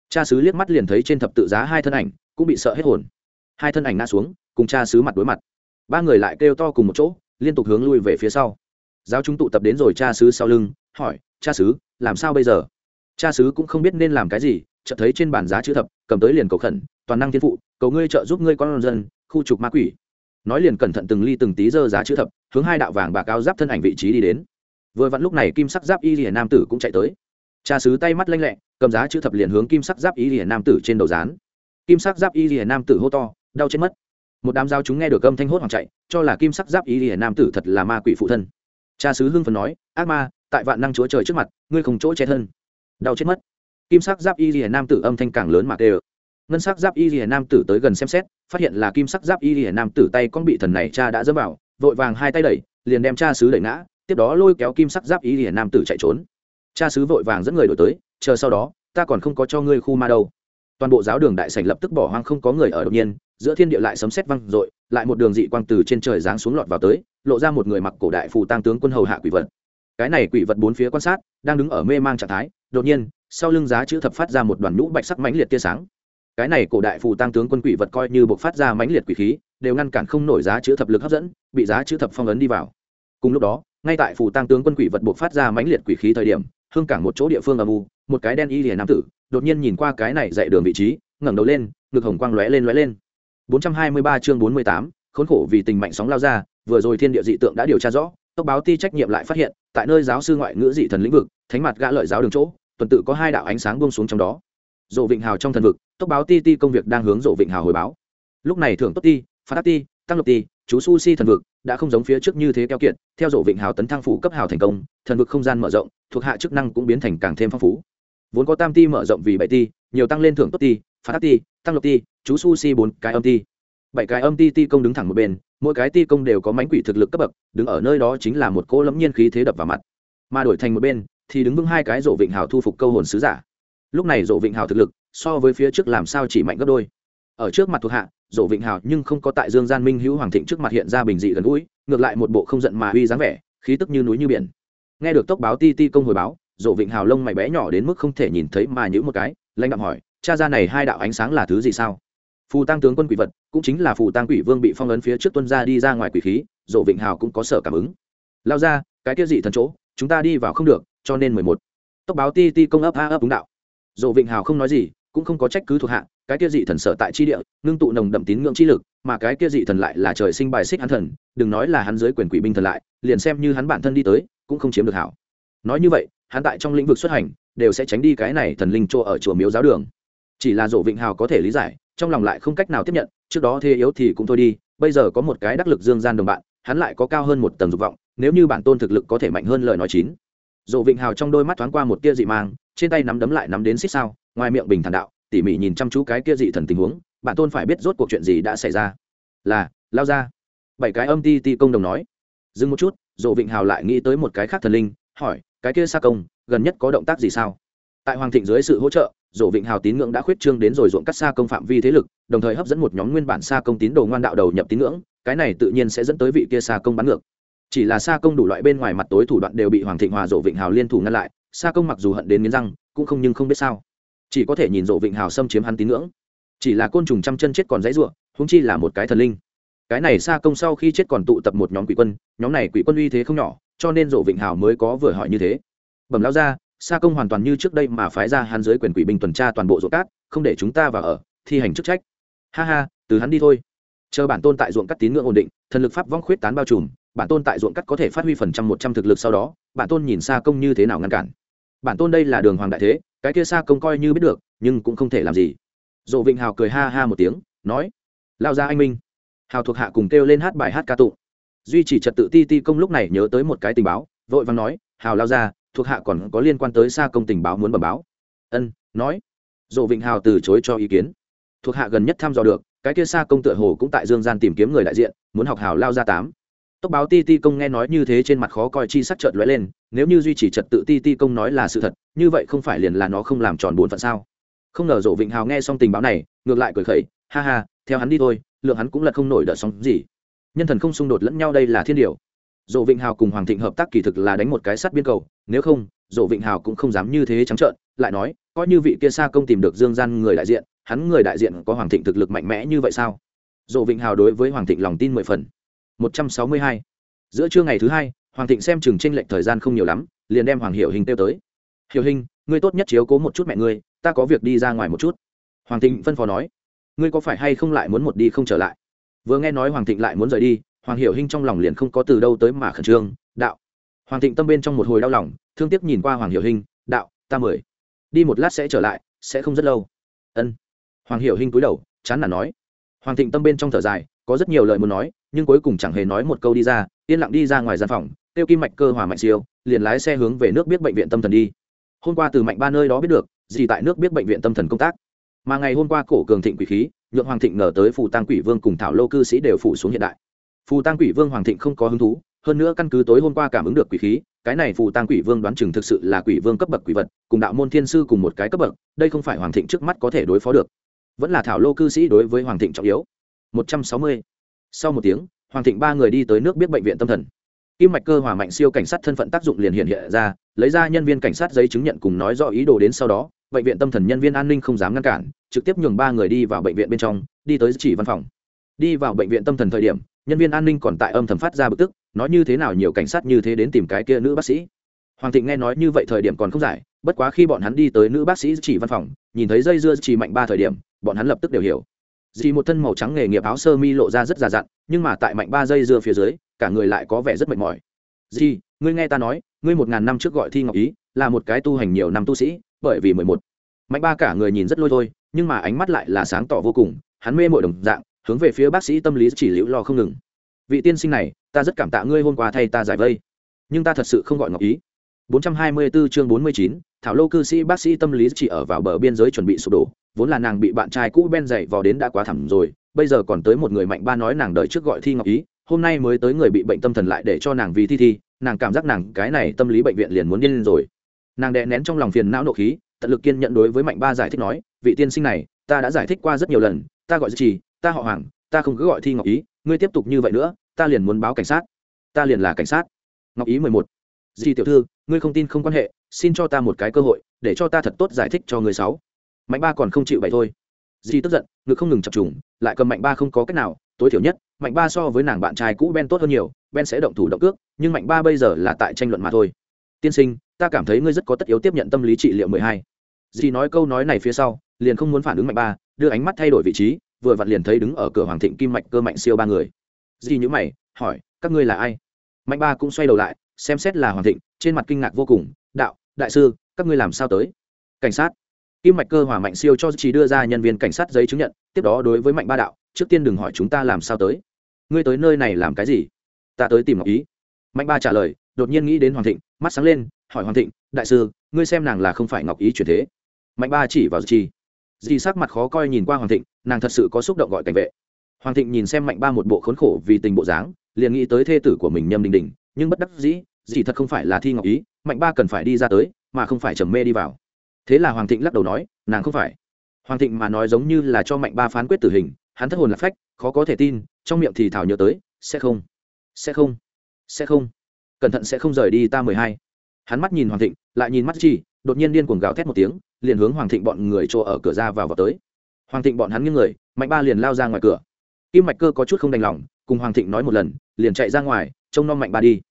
Cha sứ liếc mắt liền thấy trên thập tự giá hai thân ảnh, cũng bị sợ hết hồn hai thân ảnh ngã xuống, cùng cha sứ mặt đối mặt. Ba người lại kêu to cùng một chỗ, liên tục hướng lui về phía sau. Giáo chúng tụ tập đến rồi cha sứ sau lưng, hỏi, cha sứ làm sao bây giờ? Cha sứ cũng không biết nên làm cái gì, chợt thấy trên bàn giá chữ thập, cầm tới liền cầu khẩn, toàn năng thiên phụ, cầu ngươi trợ giúp ngươi con dân, khu trục ma quỷ. Nói liền cẩn thận từng ly từng tí dơ giá chữ thập, hướng hai đạo vàng bạc áo giáp thân ảnh vị trí đi đến. Vừa vặn lúc này kim sắc giáp y lìa nam tử cũng chạy tới. Cha sứ tay mắt lanh lẹ, cầm giá chữ thập liền hướng kim sắc giáp y lìa nam tử trên đầu dán. Kim sắc giáp y lìa nam tử hô to đau chết mất. Một đám giao chúng nghe được âm thanh hốt hoảng chạy, cho là kim sắc giáp y liền nam tử thật là ma quỷ phụ thân. Cha sứ hưng phần nói, ác ma, tại vạn năng chúa trời trước mặt, ngươi không chỗ che thân. Đau chết mất. Kim sắc giáp y liền nam tử âm thanh càng lớn mà đều. ngân sắc giáp y liền nam tử tới gần xem xét, phát hiện là kim sắc giáp y liền nam tử tay con bị thần này cha đã dẫm vào, vội vàng hai tay đẩy, liền đem cha sứ đẩy ngã, tiếp đó lôi kéo kim sắc giáp y liền nam tử chạy trốn. Cha sứ vội vàng dẫn người đổi tới, chờ sau đó, ta còn không có cho ngươi khu ma đâu toàn bộ giáo đường đại sảnh lập tức bỏ hoang không có người ở đột nhiên, giữa thiên địa lại sấm sét văng rội lại một đường dị quang từ trên trời giáng xuống lọt vào tới, lộ ra một người mặc cổ đại phù tăng tướng quân hầu hạ quỷ vật. Cái này quỷ vật bốn phía quan sát, đang đứng ở mê mang trạng thái, đột nhiên, sau lưng giá chữ thập phát ra một đoàn nhũ bạch sắc mãnh liệt tia sáng. Cái này cổ đại phù tăng tướng quân quỷ vật coi như buộc phát ra mãnh liệt quỷ khí, đều ngăn cản không nổi giá chữ thập lực hấp dẫn, bị giá chữ thập phong ấn đi vào. Cùng lúc đó, ngay tại phù tăng tướng quân quỷ vật buộc phát ra mãnh liệt quỷ khí thời điểm, hương cảng một chỗ địa phương âm u, một cái đen y liền nam tử đột nhiên nhìn qua cái này dạy đường vị trí ngẩng đầu lên ngực hồng quang lóe lên lóe lên. 423 chương 48, khốn khổ vì tình mạnh sóng lao ra vừa rồi thiên địa dị tượng đã điều tra rõ tốc báo ti trách nhiệm lại phát hiện tại nơi giáo sư ngoại ngữ dị thần lĩnh vực thánh mặt gã lợi giáo đường chỗ tuần tự có hai đạo ánh sáng buông xuống trong đó. Dỗ vịnh hào trong thần vực tốc báo ti ti công việc đang hướng dỗ vịnh hào hồi báo. Lúc này thưởng tốt ti phát ti tăng lộc ti chú su si thần vực đã không giống phía trước như thế keo kiệt theo dỗ vịnh hào tấn thăng phủ cấp hào thành công thần vực không gian mở rộng thuộc hạ chức năng cũng biến thành càng thêm phong phú vốn có tam ti mở rộng vì bảy ti, nhiều tăng lên thưởng tốt ti phát ti, tăng lộc ti, chú su si bốn cái âm ti. Bảy cái âm ti ti công đứng thẳng một bên, mỗi cái ti công đều có mánh quỷ thực lực cấp bậc, đứng ở nơi đó chính là một cỗ lẫm nhiên khí thế đập vào mặt. Mà đổi thành một bên, thì đứng vững hai cái rộ vịnh hào thu phục câu hồn sứ giả. Lúc này rộ vịnh hào thực lực, so với phía trước làm sao chỉ mạnh gấp đôi. Ở trước mặt thuộc hạ rộ vịnh hào nhưng không có tại dương gian minh hữu hoàng thịnh trước mặt hiện ra bình dị gần gũi, ngược lại một bộ không giận mà uy dáng vẻ, khí tức như núi như biển. Nghe được tốc báo ti ti công hồi báo rộ vịnh hào lông mày bé nhỏ đến mức không thể nhìn thấy mà nhữ một cái, lãnh đạo hỏi, cha ra này hai đạo ánh sáng là thứ gì sao? Phù tăng tướng quân quỷ vật, cũng chính là phù tăng quỷ vương bị phong ấn phía trước tuân ra đi ra ngoài quỷ khí dỗ vịnh hào cũng có sở cảm ứng. Lao ra cái kia dị thần chỗ, chúng ta đi vào không được, cho nên mười một. Tốc báo ti ti công ấp, a, ấp đúng đạo. Dỗ vịnh hào không nói gì, cũng không có trách cứ thuộc hạ, cái kia dị thần sở tại chi địa, ngưng tụ nồng đậm tín ngưỡng chi lực, mà cái kia dị thần lại là trời sinh bài xích hắn thần, đừng nói là hắn dưới quyền quỷ binh thần lại, liền xem như hắn bản thân đi tới, cũng không chiếm được hảo. Nói như vậy hắn tại trong lĩnh vực xuất hành, đều sẽ tránh đi cái này thần linh chỗ ở chùa miếu giáo đường. Chỉ là dỗ vịnh hào có thể lý giải, trong lòng lại không cách nào tiếp nhận, trước đó thế yếu thì cũng thôi đi, bây giờ có một cái đắc lực dương gian đồng bạn, hắn lại có cao hơn một tầng dục vọng, nếu như bản tôn thực lực có thể mạnh hơn lời nói chín. Dỗ vịnh hào trong đôi mắt thoáng qua một tia dị mang, trên tay nắm đấm lại nắm đến xích sao, ngoài miệng bình thản đạo, tỉ mỉ nhìn chăm chú cái kia dị thần tình huống, bản tôn phải biết rốt cuộc chuyện gì đã xảy ra. Là, lao ra. Bảy cái âm ti ti công đồng nói. Dừng một chút, dỗ vịnh hào lại nghĩ tới một cái khác thần linh hỏi, cái kia xa công, gần nhất có động tác gì sao? Tại hoàng thịnh dưới sự hỗ trợ, dỗ vịnh hào tín ngưỡng đã khuyết trương đến rồi ruộng cắt xa công phạm vi thế lực, đồng thời hấp dẫn một nhóm nguyên bản xa công tín đồ ngoan đạo đầu nhập tín ngưỡng, cái này tự nhiên sẽ dẫn tới vị kia xa công bắn ngược. Chỉ là xa công đủ loại bên ngoài mặt tối thủ đoạn đều bị hoàng thịnh hòa dỗ vịnh hào liên thủ ngăn lại xa công mặc dù hận đến nghiến răng, cũng không nhưng không biết sao. Chỉ có thể nhìn dỗ vịnh hào xâm chiếm hắn tín ngưỡng. Chỉ là côn trùng trăm chân chết còn dãy ruộng húng chi là một cái thần linh. Cái này xa công sau khi chết còn tụ tập một nhóm quỷ quân, nhóm này quỷ quân uy thế không nhỏ cho nên dỗ vịnh hào mới có vừa hỏi như thế bẩm lao ra Sa công hoàn toàn như trước đây mà phái ra hắn dưới quyền quỷ binh tuần tra toàn bộ ruộng cát, không để chúng ta vào ở, thi hành chức trách. Ha ha, từ hắn đi thôi. Chờ bản tôn tại ruộng cát tín ngưỡng ổn định, thần lực pháp vong khuyết tán bao trùm, bản tôn tại ruộng cát có thể phát huy phần trăm một trăm thực lực sau đó, bản tôn nhìn Sa công như thế nào ngăn cản. Bản tôn đây là đường hoàng đại thế, cái kia Sa công coi như biết được, nhưng cũng không thể làm gì. Dỗ Vịnh Hào cười ha ha một tiếng, nói: "Lao ra anh minh." Hào thuộc hạ cùng kêu lên hát bài hát ca tụng. Duy trì trật tự ti ti công lúc này nhớ tới một cái tình báo, vội vàng nói: "Hào lao ra, thuộc hạ còn có liên quan tới xa công tình báo muốn bẩm báo. Ân nói. Dộ vịnh hào từ chối cho ý kiến. Thuộc hạ gần nhất thăm dò được cái kia xa công tựa hồ cũng tại dương gian tìm kiếm người đại diện muốn học hào lao ra tám. Tốc báo ti ti công nghe nói như thế trên mặt khó coi chi sắc trợn lóe lên nếu như duy trì trật tự ti ti công nói là sự thật như vậy không phải liền là nó không làm tròn bốn phận sao? Không ngờ dỗ vịnh hào nghe xong tình báo này ngược lại cười khẩy ha ha theo hắn đi thôi lượng hắn cũng là không nổi đợt sóng gì nhân thần không xung đột lẫn nhau đây là thiên điều. Dỗ vịnh hào cùng hoàng thịnh hợp tác kỳ thực là đánh một cái sắt biên cầu, nếu không, dỗ vịnh hào cũng không dám như thế trắng trợn, lại nói, coi như vị kia xa công tìm được dương gian người đại diện, hắn người đại diện có hoàng thịnh thực lực mạnh mẽ như vậy sao? Dỗ vịnh hào đối với hoàng thịnh lòng tin mười phần. Một trăm sáu mươi hai. Giữa trưa ngày thứ hai, hoàng thịnh xem chừng tranh lệch thời gian không nhiều lắm, liền đem hoàng Hiểu hình tiêu tới. Hiểu hình, ngươi tốt nhất chiếu cố một chút mẹ ngươi, ta có việc đi ra ngoài một chút. Hoàng thịnh phân phó nói. Ngươi có phải hay không lại muốn một đi không trở lại? Vừa nghe nói hoàng thịnh lại muốn rời đi, hoàng hiểu hinh trong lòng liền không có từ đâu tới mà khẩn trương, đạo. Hoàng thịnh tâm bên trong một hồi đau lòng, thương tiếc nhìn qua hoàng hiểu hinh, đạo, ta mười đi một lát sẽ trở lại, sẽ không rất lâu. Ân. Hoàng hiểu hinh cúi đầu, chán là nói. Hoàng thịnh tâm bên trong thở dài, có rất nhiều lời muốn nói, nhưng cuối cùng chẳng hề nói một câu đi ra, yên lặng đi ra ngoài gian phòng, tiêu kim mạch cơ hòa mạnh siêu, liền lái xe hướng về nước biết bệnh viện tâm thần đi. Hôm qua từ mạnh ba nơi đó biết được, gì tại nước biết bệnh viện tâm thần công tác. Mà ngày hôm qua cổ cường thịnh quỷ khí nhượng hoàng thịnh ngờ tới phù tăng quỷ vương cùng thảo lô cư sĩ đều phủ xuống hiện đại. Phù tăng quỷ vương hoàng thịnh không có hứng thú, hơn nữa căn cứ tối hôm qua cảm ứng được quỷ khí, cái này phù tăng quỷ vương đoán chừng thực sự là quỷ vương cấp bậc quỷ vật, cùng đạo môn thiên sư cùng một cái cấp bậc, đây không phải hoàng thịnh trước mắt có thể đối phó được. Vẫn là thảo lô cư sĩ đối với hoàng thịnh trọng yếu. Một trăm sáu mươi. Sau một tiếng, hoàng thịnh ba người đi tới nước biết bệnh viện tâm thần. Kim mạch cơ hòa mạnh siêu cảnh sát thân phận tác dụng liền hiện hiện ra, lấy ra nhân viên cảnh sát giấy chứng nhận cùng nói rõ ý đồ đến sau đó bệnh viện tâm thần nhân viên an ninh không dám ngăn cản, trực tiếp nhường ba người đi vào bệnh viện bên trong, đi tới chỉ văn phòng. Đi vào bệnh viện tâm thần thời điểm, nhân viên an ninh còn tại âm thầm phát ra bực tức, nói như thế nào nhiều cảnh sát như thế đến tìm cái kia nữ bác sĩ. Hoàng thịnh nghe nói như vậy thời điểm còn không giải, bất quá khi bọn hắn đi tới nữ bác sĩ chỉ văn phòng, nhìn thấy dây dưa chỉ mạnh ba thời điểm, bọn hắn lập tức đều hiểu. Dì một thân màu trắng nghề nghiệp áo sơ mi lộ ra rất già dặn, nhưng mà tại mạnh ba dây dưa phía dưới, cả người lại có vẻ rất mệt mỏi. Dì, ngươi nghe ta nói, ngươi một ngàn năm trước gọi thi ngọc ý, là một cái tu hành nhiều năm tu sĩ bởi vì mười một. Mạnh ba cả người nhìn rất lôi thôi nhưng mà ánh mắt lại là sáng tỏ vô cùng hắn mê mội đồng dạng hướng về phía bác sĩ tâm lý chỉ liễu lo không ngừng. Vị tiên sinh này ta rất cảm tạ ngươi hôm qua thay ta giải vây nhưng ta thật sự không gọi ngọc ý. 424 chương 49, thảo lô cư sĩ bác sĩ tâm lý chỉ ở vào bờ biên giới chuẩn bị sụp đổ vốn là nàng bị bạn trai cũ ben dậy vò đến đã quá thẳm rồi bây giờ còn tới một người mạnh ba nói nàng đợi trước gọi thi ngọc ý hôm nay mới tới người bị bệnh tâm thần lại để cho nàng vì thi thi nàng cảm giác nàng cái này tâm lý bệnh viện liền muốn điên lên rồi nàng đè nén trong lòng phiền não nộ khí, tận lực kiên nhận đối với mạnh ba giải thích nói, vị tiên sinh này, ta đã giải thích qua rất nhiều lần, ta gọi gì ta họ hoàng, ta không cứ gọi thi ngọc ý, ngươi tiếp tục như vậy nữa, ta liền muốn báo cảnh sát. Ta liền là cảnh sát. Ngọc ý mười một. Dì tiểu thư, ngươi không tin không quan hệ, xin cho ta một cái cơ hội, để cho ta thật tốt giải thích cho người sáu. Mạnh ba còn không chịu vậy thôi. Dì tức giận, ngực không ngừng chập trùng, lại cầm mạnh ba không có cách nào, tối thiểu nhất, mạnh ba so với nàng bạn trai cũ ben tốt hơn nhiều, ben sẽ động thủ động cước, nhưng mạnh ba bây giờ là tại tranh luận mà thôi. Tiên sinh ta cảm thấy ngươi rất có tất yếu tiếp nhận tâm lý trị liệu mười hai. Dì nói câu nói này phía sau, liền không muốn phản ứng mạnh ba, đưa ánh mắt thay đổi vị trí, vừa vặn liền thấy đứng ở cửa hoàng thịnh kim mạnh cơ mạnh siêu ba người. Dì nhữ mày, hỏi, các ngươi là ai? Mạnh ba cũng xoay đầu lại, xem xét là hoàng thịnh, trên mặt kinh ngạc vô cùng, đạo, đại sư, các ngươi làm sao tới? Cảnh sát. Kim mạch cơ hòa mạnh siêu cho chỉ đưa ra nhân viên cảnh sát giấy chứng nhận, tiếp đó đối với mạnh ba đạo, trước tiên đừng hỏi chúng ta làm sao tới. Ngươi tới nơi này làm cái gì? Ta tới tìm ngọc ý. Mạnh ba trả lời đột nhiên nghĩ đến hoàng thịnh, mắt sáng lên, hỏi hoàng thịnh, đại sư, ngươi xem nàng là không phải ngọc ý chuyển thế? Mạnh ba chỉ vào chi. Di sắc mặt khó coi nhìn qua hoàng thịnh, nàng thật sự có xúc động gọi cảnh vệ. Hoàng thịnh nhìn xem mạnh ba một bộ khốn khổ vì tình bộ dáng, liền nghĩ tới thê tử của mình nhâm đình đình, nhưng bất đắc dĩ dì thật không phải là thi ngọc ý, mạnh ba cần phải đi ra tới, mà không phải trầm mê đi vào. Thế là hoàng thịnh lắc đầu nói, nàng không phải. Hoàng thịnh mà nói giống như là cho mạnh ba phán quyết tử hình, hắn thất hồn lạc phách, khó có thể tin, trong miệng thì thảo nhớ tới, sẽ không sẽ không sẽ không cẩn thận sẽ không rời đi ta mười hai. Hắn mắt nhìn hoàng thịnh, lại nhìn mắt chi, đột nhiên điên cuồng gào thét một tiếng, liền hướng hoàng thịnh bọn người chỗ ở cửa ra vào vào tới. Hoàng thịnh bọn hắn những người, mạnh ba liền lao ra ngoài cửa. Kim mạch cơ có chút không đành lòng, cùng hoàng thịnh nói một lần, liền chạy ra ngoài, trông nom mạnh ba đi.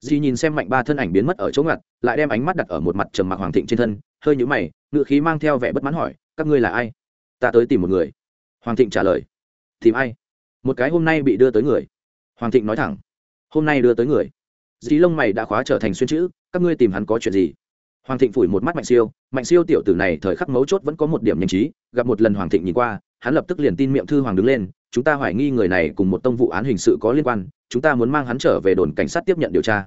Dì nhìn xem mạnh ba thân ảnh biến mất ở chỗ ngặt, lại đem ánh mắt đặt ở một mặt trầm mặc hoàng thịnh trên thân, hơi nhũ mày, ngựa khí mang theo vẻ bất mãn hỏi, các ngươi là ai? Ta tới tìm một người. Hoàng thịnh trả lời, tìm ai? Một cái hôm nay bị đưa tới người. Hoàng thịnh nói thẳng, hôm nay đưa tới người dí lông mày đã khóa trở thành xuyên chữ, các ngươi tìm hắn có chuyện gì? Hoàng thịnh phủi một mắt mạnh siêu mạnh siêu tiểu tử này thời khắc mấu chốt vẫn có một điểm nhanh trí, gặp một lần hoàng thịnh nhìn qua, hắn lập tức liền tin miệng thư hoàng đứng lên, chúng ta hoài nghi người này cùng một tông vụ án hình sự có liên quan, chúng ta muốn mang hắn trở về đồn cảnh sát tiếp nhận điều tra.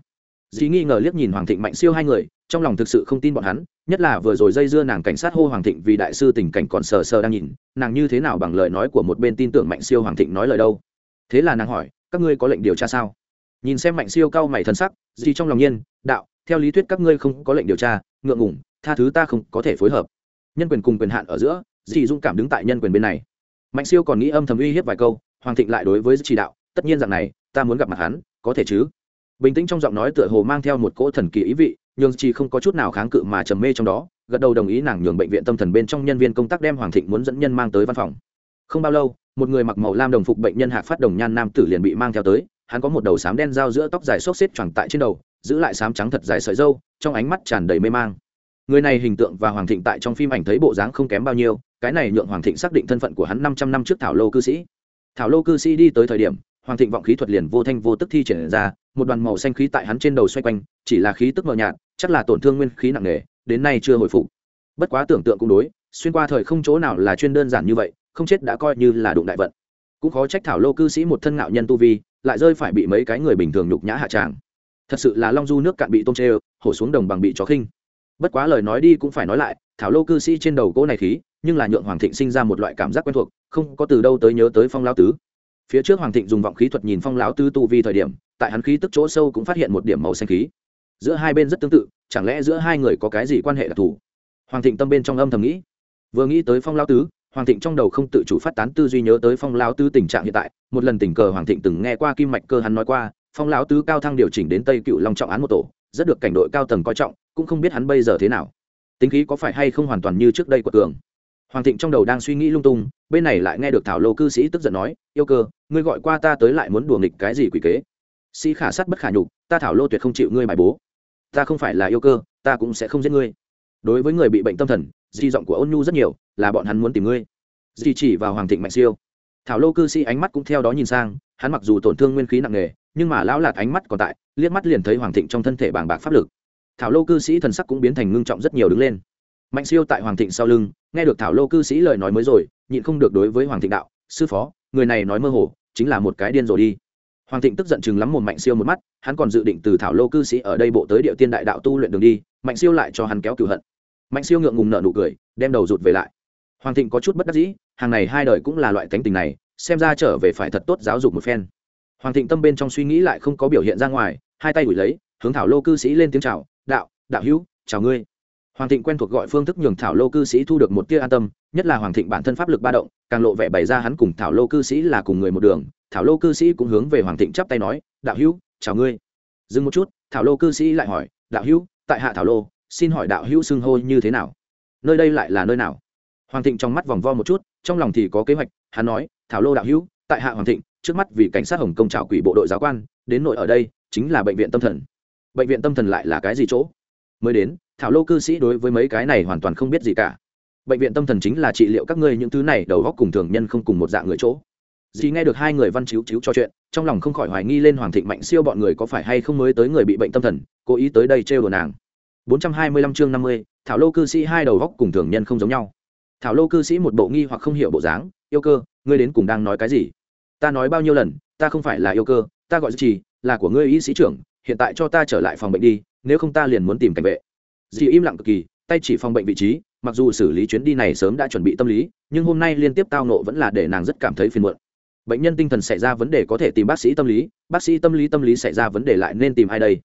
Dì nghi ngờ liếc nhìn hoàng thịnh mạnh siêu hai người, trong lòng thực sự không tin bọn hắn, nhất là vừa rồi dây dưa nàng cảnh sát hô hoàng thịnh vì đại sư tình cảnh còn sờ sờ đang nhìn, nàng như thế nào bằng lời nói của một bên tin tưởng mạnh siêu hoàng thịnh nói lời đâu? Thế là nàng hỏi, các ngươi có lệnh điều tra sao? Nhìn xem mạnh siêu cao mày thân sắc di trong lòng nhiên, đạo, theo lý thuyết các ngươi không có lệnh điều tra, ngượng ngủng tha thứ ta không có thể phối hợp. Nhân quyền cùng quyền hạn ở giữa dì dũng cảm đứng tại nhân quyền bên này. Mạnh siêu còn nghĩ âm thầm uy hiếp vài câu, hoàng thịnh lại đối với chỉ đạo, tất nhiên rằng này, ta muốn gặp mặt hắn, có thể chứ? Bình tĩnh trong giọng nói tựa hồ mang theo một cỗ thần kỳ ý vị nhưng chỉ không có chút nào kháng cự mà trầm mê trong đó, gật đầu đồng ý nàng nhường bệnh viện tâm thần bên trong nhân viên công tác đem hoàng thịnh muốn dẫn nhân mang tới văn phòng. Không bao lâu, một người mặc màu lam đồng phục bệnh nhân hạc phát đồng nhan nam tử liền bị mang theo tới hắn có một đầu sám đen dao giữa tóc dài xốc xếp choàng tại trên đầu, giữ lại sám trắng thật dài sợi dâu trong ánh mắt tràn đầy mê mang. Người này hình tượng và hoàng thịnh tại trong phim ảnh thấy bộ dáng không kém bao nhiêu, cái này nhượng hoàng thịnh xác định thân phận của hắn năm trăm năm trước thảo lô cư sĩ. Thảo lô cư sĩ đi tới thời điểm, hoàng thịnh vọng khí thuật liền vô thanh vô tức thi triển ra, một đoàn màu xanh khí tại hắn trên đầu xoay quanh, chỉ là khí tức mờ nhạt, chắc là tổn thương nguyên khí nặng nề, đến nay chưa hồi phục. Bất quá tưởng tượng cũng đối, xuyên qua thời không chỗ nào là chuyên đơn giản như vậy, không chết đã coi như là đụng đại vận. Cũng khó trách thảo lô cư sĩ một thân ngạo nhân tu vi lại rơi phải bị mấy cái người bình thường nhục nhã hạ tràng. Thật sự là long du nước cạn bị tôm chê hổ xuống đồng bằng bị chó khinh. Bất quá lời nói đi cũng phải nói lại, thảo lô cư sĩ trên đầu cỗ này khí, nhưng là nhượng hoàng thịnh sinh ra một loại cảm giác quen thuộc, không có từ đâu tới nhớ tới phong lao tứ. Phía trước hoàng thịnh dùng vọng khí thuật nhìn phong lão tứ tu vi thời điểm, tại hắn khí tức chỗ sâu cũng phát hiện một điểm màu xanh khí. Giữa hai bên rất tương tự, chẳng lẽ giữa hai người có cái gì quan hệ đặc thù? Hoàng thịnh tâm bên trong âm thầm nghĩ. Vừa nghĩ tới phong lão tứ hoàng thịnh trong đầu không tự chủ phát tán tư duy nhớ tới phong lão tứ tình trạng hiện tại, một lần tình cờ hoàng thịnh từng nghe qua kim mạch cơ hắn nói qua, phong lão tứ cao thăng điều chỉnh đến tây cựu long trọng án một tổ, rất được cảnh đội cao tầng coi trọng, cũng không biết hắn bây giờ thế nào. Tính khí có phải hay không hoàn toàn như trước đây của cường hoàng thịnh trong đầu đang suy nghĩ lung tung, bên này lại nghe được thảo lô cư sĩ tức giận nói, yêu cơ, ngươi gọi qua ta tới lại muốn đùa nghịch cái gì quỷ kế? Sĩ khả sắt bất khả nhục, ta thảo lô tuyệt không chịu ngươi bài bố. Ta không phải là yêu cơ, ta cũng sẽ không giết ngươi. Đối với người bị bệnh tâm thần di giọng của ôn nhu rất nhiều, là bọn hắn muốn tìm ngươi. Di chỉ vào hoàng thịnh mạnh siêu. Thảo lô cư sĩ ánh mắt cũng theo đó nhìn sang, hắn mặc dù tổn thương nguyên khí nặng nề, nhưng mà lão lạt ánh mắt còn tại, liếc mắt liền thấy hoàng thịnh trong thân thể bàng bạc pháp lực. Thảo lô cư sĩ thần sắc cũng biến thành ngưng trọng rất nhiều đứng lên. Mạnh siêu tại hoàng thịnh sau lưng, nghe được thảo lô cư sĩ lời nói mới rồi, nhịn không được đối với hoàng thịnh đạo, sư phó, người này nói mơ hồ, chính là một cái điên rồi đi. Hoàng thịnh tức giận chừng lắm một mạnh siêu một mắt, hắn còn dự định từ thảo lô cư sĩ ở đây bộ tới địa tiên đại đạo tu luyện đường đi, mạnh siêu lại cho hắn kéo cửu hận mạnh siêu ngượng ngùng nợ nụ cười, đem đầu rụt về lại. Hoàng thịnh có chút bất đắc dĩ, hàng này hai đời cũng là loại tánh tình này, xem ra trở về phải thật tốt giáo dục một phen. Hoàng thịnh tâm bên trong suy nghĩ lại không có biểu hiện ra ngoài, hai tay đuổi lấy, hướng thảo lô cư sĩ lên tiếng chào, đạo đạo hữu, chào ngươi. Hoàng thịnh quen thuộc gọi phương thức nhường thảo lô cư sĩ thu được một tia an tâm, nhất là hoàng thịnh bản thân pháp lực ba động, càng lộ vẻ bày ra hắn cùng thảo lô cư sĩ là cùng người một đường, thảo lô cư sĩ cũng hướng về hoàng thịnh chắp tay nói, đạo hữu, chào ngươi. Dừng một chút, thảo lô cư sĩ lại hỏi, đạo hữu, tại hạ thảo lô xin hỏi đạo hữu xưng hô như thế nào? Nơi đây lại là nơi nào? Hoàng thịnh trong mắt vòng vo một chút, trong lòng thì có kế hoạch, hắn nói, thảo lô đạo hữu, tại hạ hoàng thịnh, trước mắt vì cảnh sát hồng công trào quỷ bộ đội giáo quan, đến nội ở đây, chính là bệnh viện tâm thần. Bệnh viện tâm thần lại là cái gì chỗ? Mới đến, thảo lô cư sĩ đối với mấy cái này hoàn toàn không biết gì cả. Bệnh viện tâm thần chính là trị liệu các ngươi những thứ này đầu góc cùng thường nhân không cùng một dạng người chỗ. Dì nghe được hai người văn chiếu chiếu cho chuyện, trong lòng không khỏi hoài nghi lên hoàng thịnh mạnh siêu bọn người có phải hay không mới tới người bị bệnh tâm thần, cố ý tới đây trêu đồ nàng. 425 chương 50, thảo lô cư sĩ hai đầu góc cùng thường nhân không giống nhau. Thảo lô cư sĩ một bộ nghi hoặc không hiểu bộ dáng yêu cơ ngươi đến cùng đang nói cái gì? Ta nói bao nhiêu lần ta không phải là yêu cơ ta gọi gì là của ngươi y sĩ trưởng hiện tại cho ta trở lại phòng bệnh đi nếu không ta liền muốn tìm cảnh vệ. Dì im lặng cực kỳ tay chỉ phòng bệnh vị trí mặc dù xử lý chuyến đi này sớm đã chuẩn bị tâm lý nhưng hôm nay liên tiếp tao nộ vẫn là để nàng rất cảm thấy phiền muộn. Bệnh nhân tinh thần xảy ra vấn đề có thể tìm bác sĩ tâm lý bác sĩ tâm lý tâm lý xảy ra vấn đề lại nên tìm ai đây?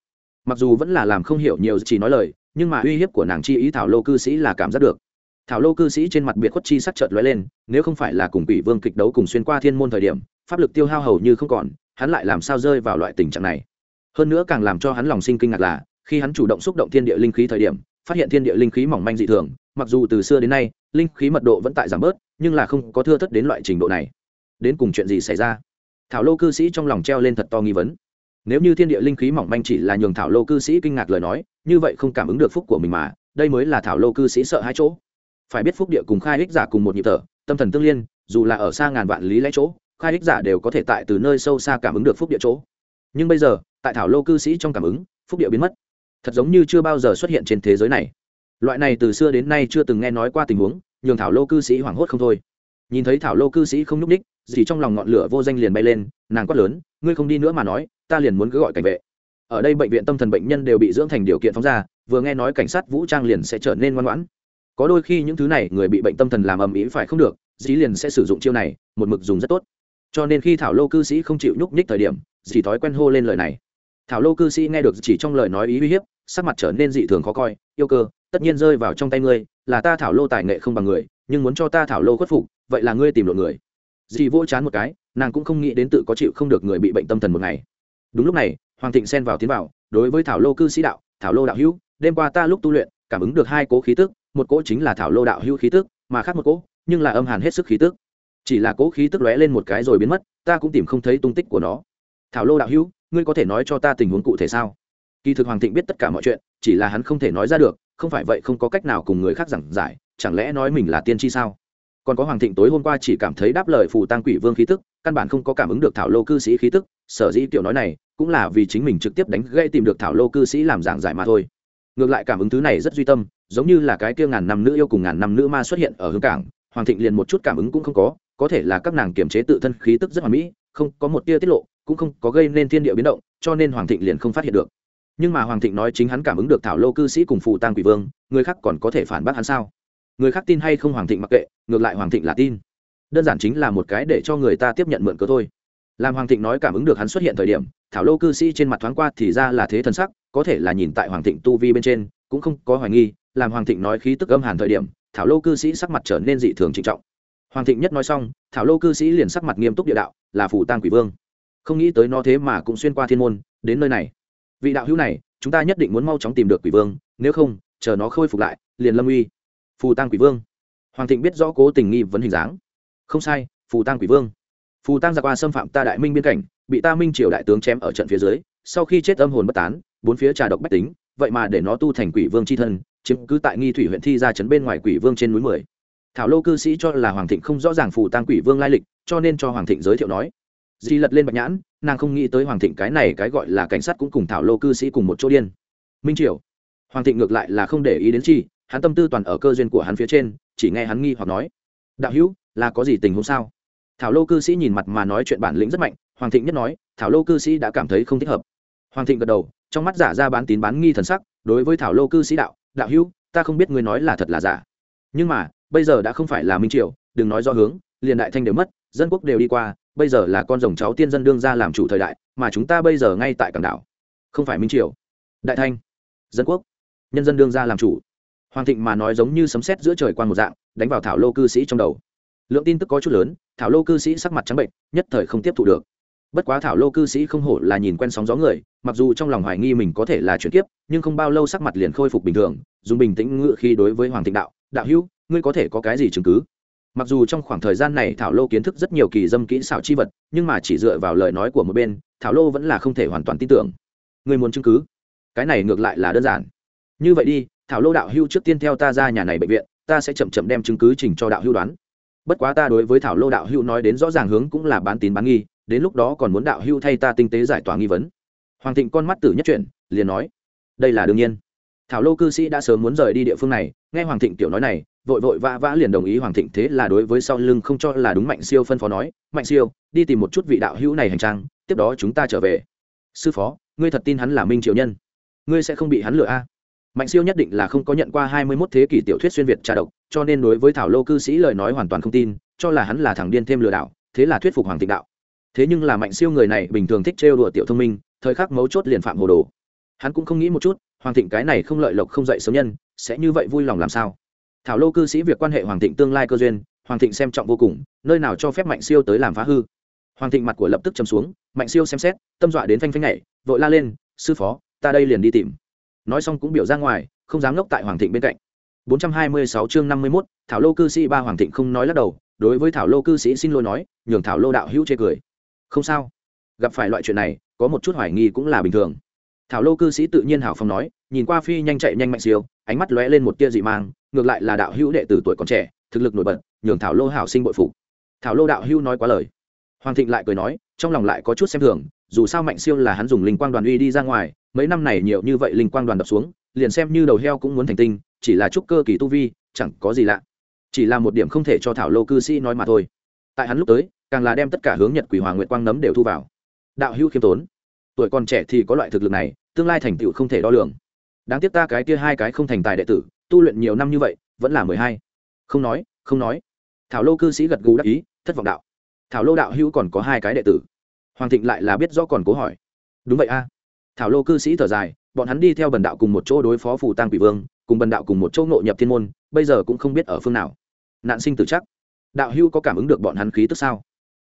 Mặc dù vẫn là làm không hiểu nhiều chỉ nói lời, nhưng mà uy hiếp của nàng chi ý thảo lô cư sĩ là cảm giác được. Thảo lô cư sĩ trên mặt biệt khuất chi sắc chợt lóe lên, nếu không phải là cùng quỷ vương kịch đấu cùng xuyên qua thiên môn thời điểm, pháp lực tiêu hao hầu như không còn, hắn lại làm sao rơi vào loại tình trạng này? Hơn nữa càng làm cho hắn lòng sinh kinh ngạc là, khi hắn chủ động xúc động thiên địa linh khí thời điểm, phát hiện thiên địa linh khí mỏng manh dị thường, mặc dù từ xưa đến nay, linh khí mật độ vẫn tại giảm bớt, nhưng là không có thưa thất đến loại trình độ này. Đến cùng chuyện gì xảy ra? Thảo lô cư sĩ trong lòng treo lên thật to nghi vấn nếu như thiên địa linh khí mỏng manh chỉ là nhường thảo lô cư sĩ kinh ngạc lời nói, như vậy không cảm ứng được phúc của mình mà, đây mới là thảo lô cư sĩ sợ hai chỗ. Phải biết phúc địa cùng khai ích giả cùng một nhịp thở, tâm thần tương liên, dù là ở xa ngàn vạn lý lẽ chỗ, khai ích giả đều có thể tại từ nơi sâu xa cảm ứng được phúc địa chỗ. Nhưng bây giờ, tại thảo lô cư sĩ trong cảm ứng, phúc địa biến mất. Thật giống như chưa bao giờ xuất hiện trên thế giới này. Loại này từ xưa đến nay chưa từng nghe nói qua tình huống, nhường thảo lô cư sĩ hoảng hốt không thôi. Nhìn thấy thảo lô cư sĩ không nhúc ních dì trong lòng ngọn lửa vô danh liền bay lên, nàng quát lớn, ngươi không đi nữa mà nói, ta liền muốn cứ gọi cảnh vệ. Ở đây bệnh viện tâm thần bệnh nhân đều bị dưỡng thành điều kiện phóng ra, vừa nghe nói cảnh sát vũ trang liền sẽ trở nên ngoan ngoãn. Có đôi khi những thứ này người bị bệnh tâm thần làm ầm ĩ phải không được, dì liền sẽ sử dụng chiêu này, một mực dùng rất tốt. Cho nên khi thảo lô cư sĩ không chịu nhúc nhích thời điểm, dì thói quen hô lên lời này. Thảo lô cư sĩ nghe được chỉ trong lời nói ý uy hiếp, sắc mặt trở nên dị thường khó coi, yêu cơ, tất nhiên rơi vào trong tay ngươi, là ta thảo lô tài nghệ không bằng người, nhưng muốn cho ta thảo lô khuất phục, vậy là ngươi tìm lộn người dì vỗ chán một cái, nàng cũng không nghĩ đến tự có chịu không được người bị bệnh tâm thần một ngày. Đúng lúc này, hoàng thịnh xen vào tiến vào, đối với thảo lô cư sĩ đạo, thảo lô đạo hữu, đêm qua ta lúc tu luyện, cảm ứng được hai cố khí tức, một cỗ chính là thảo lô đạo hữu khí tức, mà khác một cỗ nhưng là âm hàn hết sức khí tức. Chỉ là cỗ khí tức lóe lên một cái rồi biến mất, ta cũng tìm không thấy tung tích của nó. Thảo lô đạo hữu, ngươi có thể nói cho ta tình huống cụ thể sao? Kỳ thực hoàng thịnh biết tất cả mọi chuyện, chỉ là hắn không thể nói ra được, không phải vậy không có cách nào cùng người khác giảng giải, chẳng lẽ nói mình là tiên tri sao? Còn có hoàng thịnh tối hôm qua chỉ cảm thấy đáp lời phù tăng quỷ vương khí tức, căn bản không có cảm ứng được thảo lô cư sĩ khí tức, sở dĩ kiểu nói này, cũng là vì chính mình trực tiếp đánh gây tìm được thảo lô cư sĩ làm giảng giải mà thôi. Ngược lại cảm ứng thứ này rất duy tâm, giống như là cái kia ngàn năm nữ yêu cùng ngàn năm nữ ma xuất hiện ở hướng cảng, hoàng thịnh liền một chút cảm ứng cũng không có có thể là các nàng kiềm chế tự thân khí tức rất hoàn mỹ, không có một tia tiết lộ, cũng không có gây nên thiên địa biến động, cho nên hoàng thịnh liền không phát hiện được. Nhưng mà hoàng thịnh nói chính hắn cảm ứng được thảo lô cư sĩ cùng phù tăng quỷ vương, người khác còn có thể phản bác hắn sao? Người khác tin hay không hoàng thịnh mặc kệ, ngược lại hoàng thịnh là tin. Đơn giản chính là một cái để cho người ta tiếp nhận mượn cớ thôi. Làm hoàng thịnh nói cảm ứng được hắn xuất hiện thời điểm, thảo lô cư sĩ trên mặt thoáng qua thì ra là thế thần sắc, có thể là nhìn tại hoàng thịnh tu vi bên trên, cũng không có hoài nghi, làm hoàng thịnh nói khí tức âm hàn thời điểm, thảo lô cư sĩ sắc mặt trở nên dị thường trịnh trọng. Hoàng thịnh nhất nói xong, thảo lô cư sĩ liền sắc mặt nghiêm túc địa đạo, là phủ tang quỷ vương. Không nghĩ tới nó thế mà cũng xuyên qua thiên môn, đến nơi này. Vị đạo hữu này, chúng ta nhất định muốn mau chóng tìm được quỷ vương, nếu không, chờ nó khôi phục lại, liền lâm uy phù tăng quỷ vương. Hoàng thịnh biết rõ cố tình nghi vấn hình dáng. Không sai, phù tăng quỷ vương. Phù tăng giặc qua xâm phạm ta đại minh biên cảnh, bị ta minh triều đại tướng chém ở trận phía dưới, sau khi chết âm hồn bất tán, bốn phía trà độc bách tính, vậy mà để nó tu thành quỷ vương c h i thân, chiếm cứ tại nghi thủy huyện thi ra trấn bên ngoài quỷ vương trên núi mười. Thảo lô cư sĩ cho là hoàng thịnh không rõ ràng phù tăng quỷ vương lai lịch, cho nên cho hoàng thịnh giới thiệu nói. Di lật lên bạch nhãn, nàng không nghĩ tới hoàng thịnh cái này cái gọi là cảnh sát cũng cùng thảo lô cư sĩ cùng một chỗ điên. Minh triều. Hoàng thịnh ngược lại là không để ý đến chi hắn tâm tư toàn ở cơ duyên của hắn phía trên, chỉ nghe hắn nghi hoặc nói, đạo hữu, là có gì tình huống sao? Thảo lô cư sĩ nhìn mặt mà nói chuyện bản lĩnh rất mạnh, hoàng thịnh nhất nói, thảo lô cư sĩ đã cảm thấy không thích hợp. Hoàng thịnh gật đầu, trong mắt giả ra bán tín bán nghi thần sắc, đối với thảo lô cư sĩ đạo đạo hữu, ta không biết ngươi nói là thật là giả. Nhưng mà, bây giờ đã không phải là minh triều, đừng nói do hướng, liền đại thanh đều mất, dân quốc đều đi qua, bây giờ là con rồng cháu tiên dân đương ra làm chủ thời đại, mà chúng ta bây giờ ngay tại cảng đảo. Không phải minh triều. Đại thanh. Dân quốc. Nhân dân đương ra làm chủ hoàng thịnh mà nói giống như sấm sét giữa trời quan một dạng, đánh vào thảo lô cư sĩ trong đầu. Lượng tin tức có chút lớn, thảo lô cư sĩ sắc mặt trắng bệnh, nhất thời không tiếp thụ được. Bất quá thảo lô cư sĩ không hổ là nhìn quen sóng gió người, mặc dù trong lòng hoài nghi mình có thể là chuyển kiếp, nhưng không bao lâu sắc mặt liền khôi phục bình thường, dùng bình tĩnh ngự khi đối với hoàng thịnh đạo đạo hữu, ngươi có thể có cái gì chứng cứ? Mặc dù trong khoảng thời gian này thảo lô kiến thức rất nhiều kỳ dâm kỹ xảo chi vật, nhưng mà chỉ dựa vào lời nói của một bên, thảo lô vẫn là không thể hoàn toàn tin tưởng. Ngươi muốn chứng cứ? Cái này ngược lại là đơn giản. Như vậy đi thảo lô đạo hưu trước tiên theo ta ra nhà này bệnh viện, ta sẽ chậm chậm đem chứng cứ trình cho đạo hưu đoán. Bất quá ta đối với thảo lô đạo hưu nói đến rõ ràng hướng cũng là bán tín bán nghi, đến lúc đó còn muốn đạo hưu thay ta tinh tế giải tỏa nghi vấn. Hoàng thịnh con mắt tử nhất chuyển, liền nói, đây là đương nhiên. Thảo lô cư sĩ đã sớm muốn rời đi địa phương này, nghe hoàng thịnh tiểu nói này, vội vội vã vã liền đồng ý hoàng thịnh thế là đối với sau lưng không cho là đúng mạnh siêu phân phó nói, mạnh siêu, đi tìm một chút vị đạo hữu này hành trang, tiếp đó chúng ta trở về. Sư phó, ngươi thật tin hắn là minh triệu nhân? Ngươi sẽ không bị hắn lừa a? Mạnh siêu nhất định là không có nhận qua hai mươi mốt thế kỷ tiểu thuyết xuyên việt trà độc, cho nên đối với thảo lô cư sĩ lời nói hoàn toàn không tin, cho là hắn là thằng điên thêm lừa đảo, thế là thuyết phục hoàng tịnh đạo. Thế nhưng là mạnh siêu người này bình thường thích trêu đùa tiểu thông minh, thời khắc mấu chốt liền phạm hồ đồ. Hắn cũng không nghĩ một chút, hoàng thịnh cái này không lợi lộc không dạy sớm nhân, sẽ như vậy vui lòng làm sao? Thảo lô cư sĩ việc quan hệ hoàng thịnh tương lai cơ duyên, hoàng thịnh xem trọng vô cùng, nơi nào cho phép mạnh siêu tới làm phá hư. Hoàng thịnh mặt của lập tức chấm xuống, mạnh siêu xem xét, tâm dọa đến phanh phanh nhảy, vội la lên, sư phó, ta đây liền đi tìm nói xong cũng biểu ra ngoài không dám ngốc tại hoàng thịnh bên cạnh. 426 chương 51, thảo lô cư sĩ ba hoàng thịnh không nói lắc đầu đối với thảo lô cư sĩ xin lỗi nói nhường thảo lô đạo hữu chê cười. Không sao. Gặp phải loại chuyện này có một chút hoài nghi cũng là bình thường. Thảo lô cư sĩ tự nhiên hảo phong nói nhìn qua phi nhanh chạy nhanh mạnh siêu ánh mắt lóe lên một tia dị mang ngược lại là đạo hữu đệ tử tuổi còn trẻ thực lực nổi bật nhường thảo lô hảo sinh bội phục. Thảo lô đạo hữu nói quá lời. Hoàng thịnh lại cười nói trong lòng lại có chút xem thường dù sao mạnh siêu là hắn dùng linh quang đoàn uy đi ra ngoài mấy năm này nhiều như vậy linh quang đoàn đập xuống, liền xem như đầu heo cũng muốn thành tinh, chỉ là chút cơ kỳ tu vi, chẳng có gì lạ. Chỉ là một điểm không thể cho thảo lô cư sĩ nói mà thôi. Tại hắn lúc tới, càng là đem tất cả hướng nhật quỷ hoàng nguyệt quang nấm đều thu vào. Đạo hữu khiêm tốn. Tuổi còn trẻ thì có loại thực lực này, tương lai thành tựu không thể đo lường. Đáng tiếc ta cái kia hai cái không thành tài đệ tử, tu luyện nhiều năm như vậy, vẫn là mười hai. Không nói không nói. Thảo lô cư sĩ gật gù đắc ý, thất vọng đạo. Thảo lô đạo hữu còn có hai cái đệ tử. Hoàng thịnh lại là biết rõ còn cố hỏi. Đúng vậy a thảo lô cư sĩ thở dài, bọn hắn đi theo bần đạo cùng một chỗ đối phó phù tăng quỷ vương, cùng bần đạo cùng một chỗ ngộ nhập thiên môn, bây giờ cũng không biết ở phương nào. Nạn sinh tử chắc. Đạo hưu có cảm ứng được bọn hắn khí tức sao?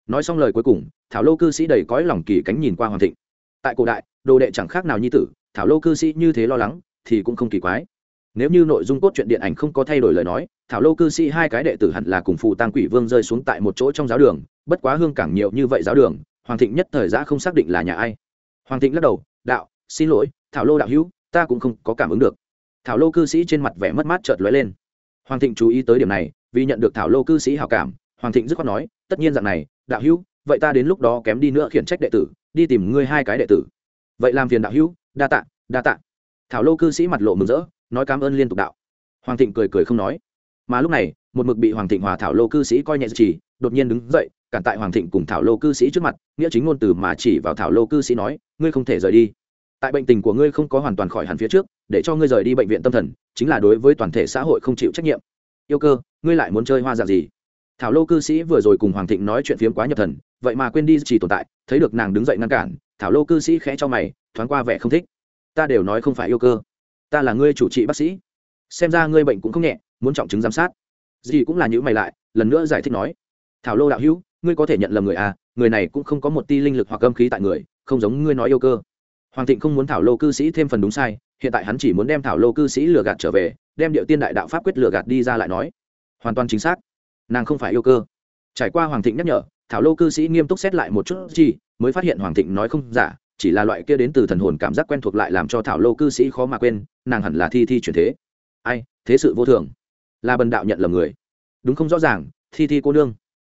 Nói xong lời cuối cùng, thảo lô cư sĩ đầy cõi lòng kỳ cánh nhìn qua hoàng thịnh. Tại cổ đại, đồ đệ chẳng khác nào nhi tử, thảo lô cư sĩ như thế lo lắng, thì cũng không kỳ quái. Nếu như nội dung cốt truyện điện ảnh không có thay đổi lời nói, thảo lô cư sĩ hai cái đệ tử hẳn là cùng phù tăng quỷ vương rơi xuống tại một chỗ trong giáo đường, bất quá hương cảng nhiều như vậy giáo đường, hoàng thịnh nhất thời giã không xác định là nhà ai. Hoàng thịnh lắc đầu đạo, xin lỗi, thảo lô đạo hữu, ta cũng không có cảm ứng được. Thảo lô cư sĩ trên mặt vẻ mất mát chợt lóe lên. Hoàng thịnh chú ý tới điểm này, vì nhận được thảo lô cư sĩ hào cảm, hoàng thịnh dứt khoát nói, tất nhiên dạng này, đạo hữu, vậy ta đến lúc đó kém đi nữa khiển trách đệ tử, đi tìm ngươi hai cái đệ tử. Vậy làm phiền đạo hữu, đa tạ đa tạ. Thảo lô cư sĩ mặt lộ mừng rỡ, nói cảm ơn liên tục đạo. Hoàng thịnh cười cười không nói. Mà lúc này, một mực bị hoàng thịnh hòa thảo lô cư sĩ coi nhẹ chỉ đột nhiên đứng dậy, cản tại hoàng thịnh cùng thảo lô cư sĩ trước mặt, nghĩa chính ngôn từ mà chỉ vào thảo lô cư sĩ nói, ngươi không thể rời đi. Tại bệnh tình của ngươi không có hoàn toàn khỏi hẳn phía trước, để cho ngươi rời đi bệnh viện tâm thần, chính là đối với toàn thể xã hội không chịu trách nhiệm. Yêu cơ, ngươi lại muốn chơi hoa dạng gì? Thảo lô cư sĩ vừa rồi cùng hoàng thịnh nói chuyện phiếm quá nhập thần, vậy mà quên đi chỉ tồn tại, thấy được nàng đứng dậy ngăn cản, thảo lô cư sĩ khẽ cho mày, thoáng qua vẻ không thích. Ta đều nói không phải yêu cơ. Ta là ngươi chủ trị bác sĩ. Xem ra ngươi bệnh cũng không nhẹ, muốn trọng chứng giám sát. Gì cũng là những mày lại, lần nữa giải thích nói thảo lô đạo hữu, ngươi có thể nhận lầm người à người này cũng không có một ti linh lực hoặc âm khí tại người, không giống ngươi nói yêu cơ. Hoàng thịnh không muốn thảo lô cư sĩ thêm phần đúng sai, hiện tại hắn chỉ muốn đem thảo lô cư sĩ lừa gạt trở về, đem điệu tiên đại đạo pháp quyết lừa gạt đi ra lại nói. Hoàn toàn chính xác. Nàng không phải yêu cơ. Trải qua hoàng thịnh nhắc nhở, thảo lô cư sĩ nghiêm túc xét lại một chút chi, mới phát hiện hoàng thịnh nói không giả, chỉ là loại kia đến từ thần hồn cảm giác quen thuộc lại làm cho thảo lô cư sĩ khó mà quên, nàng hẳn là thi thi chuyển thế. Ai, thế sự vô thường. Là bần đạo nhận lầm người. Đúng không rõ ràng, thi thi cô nương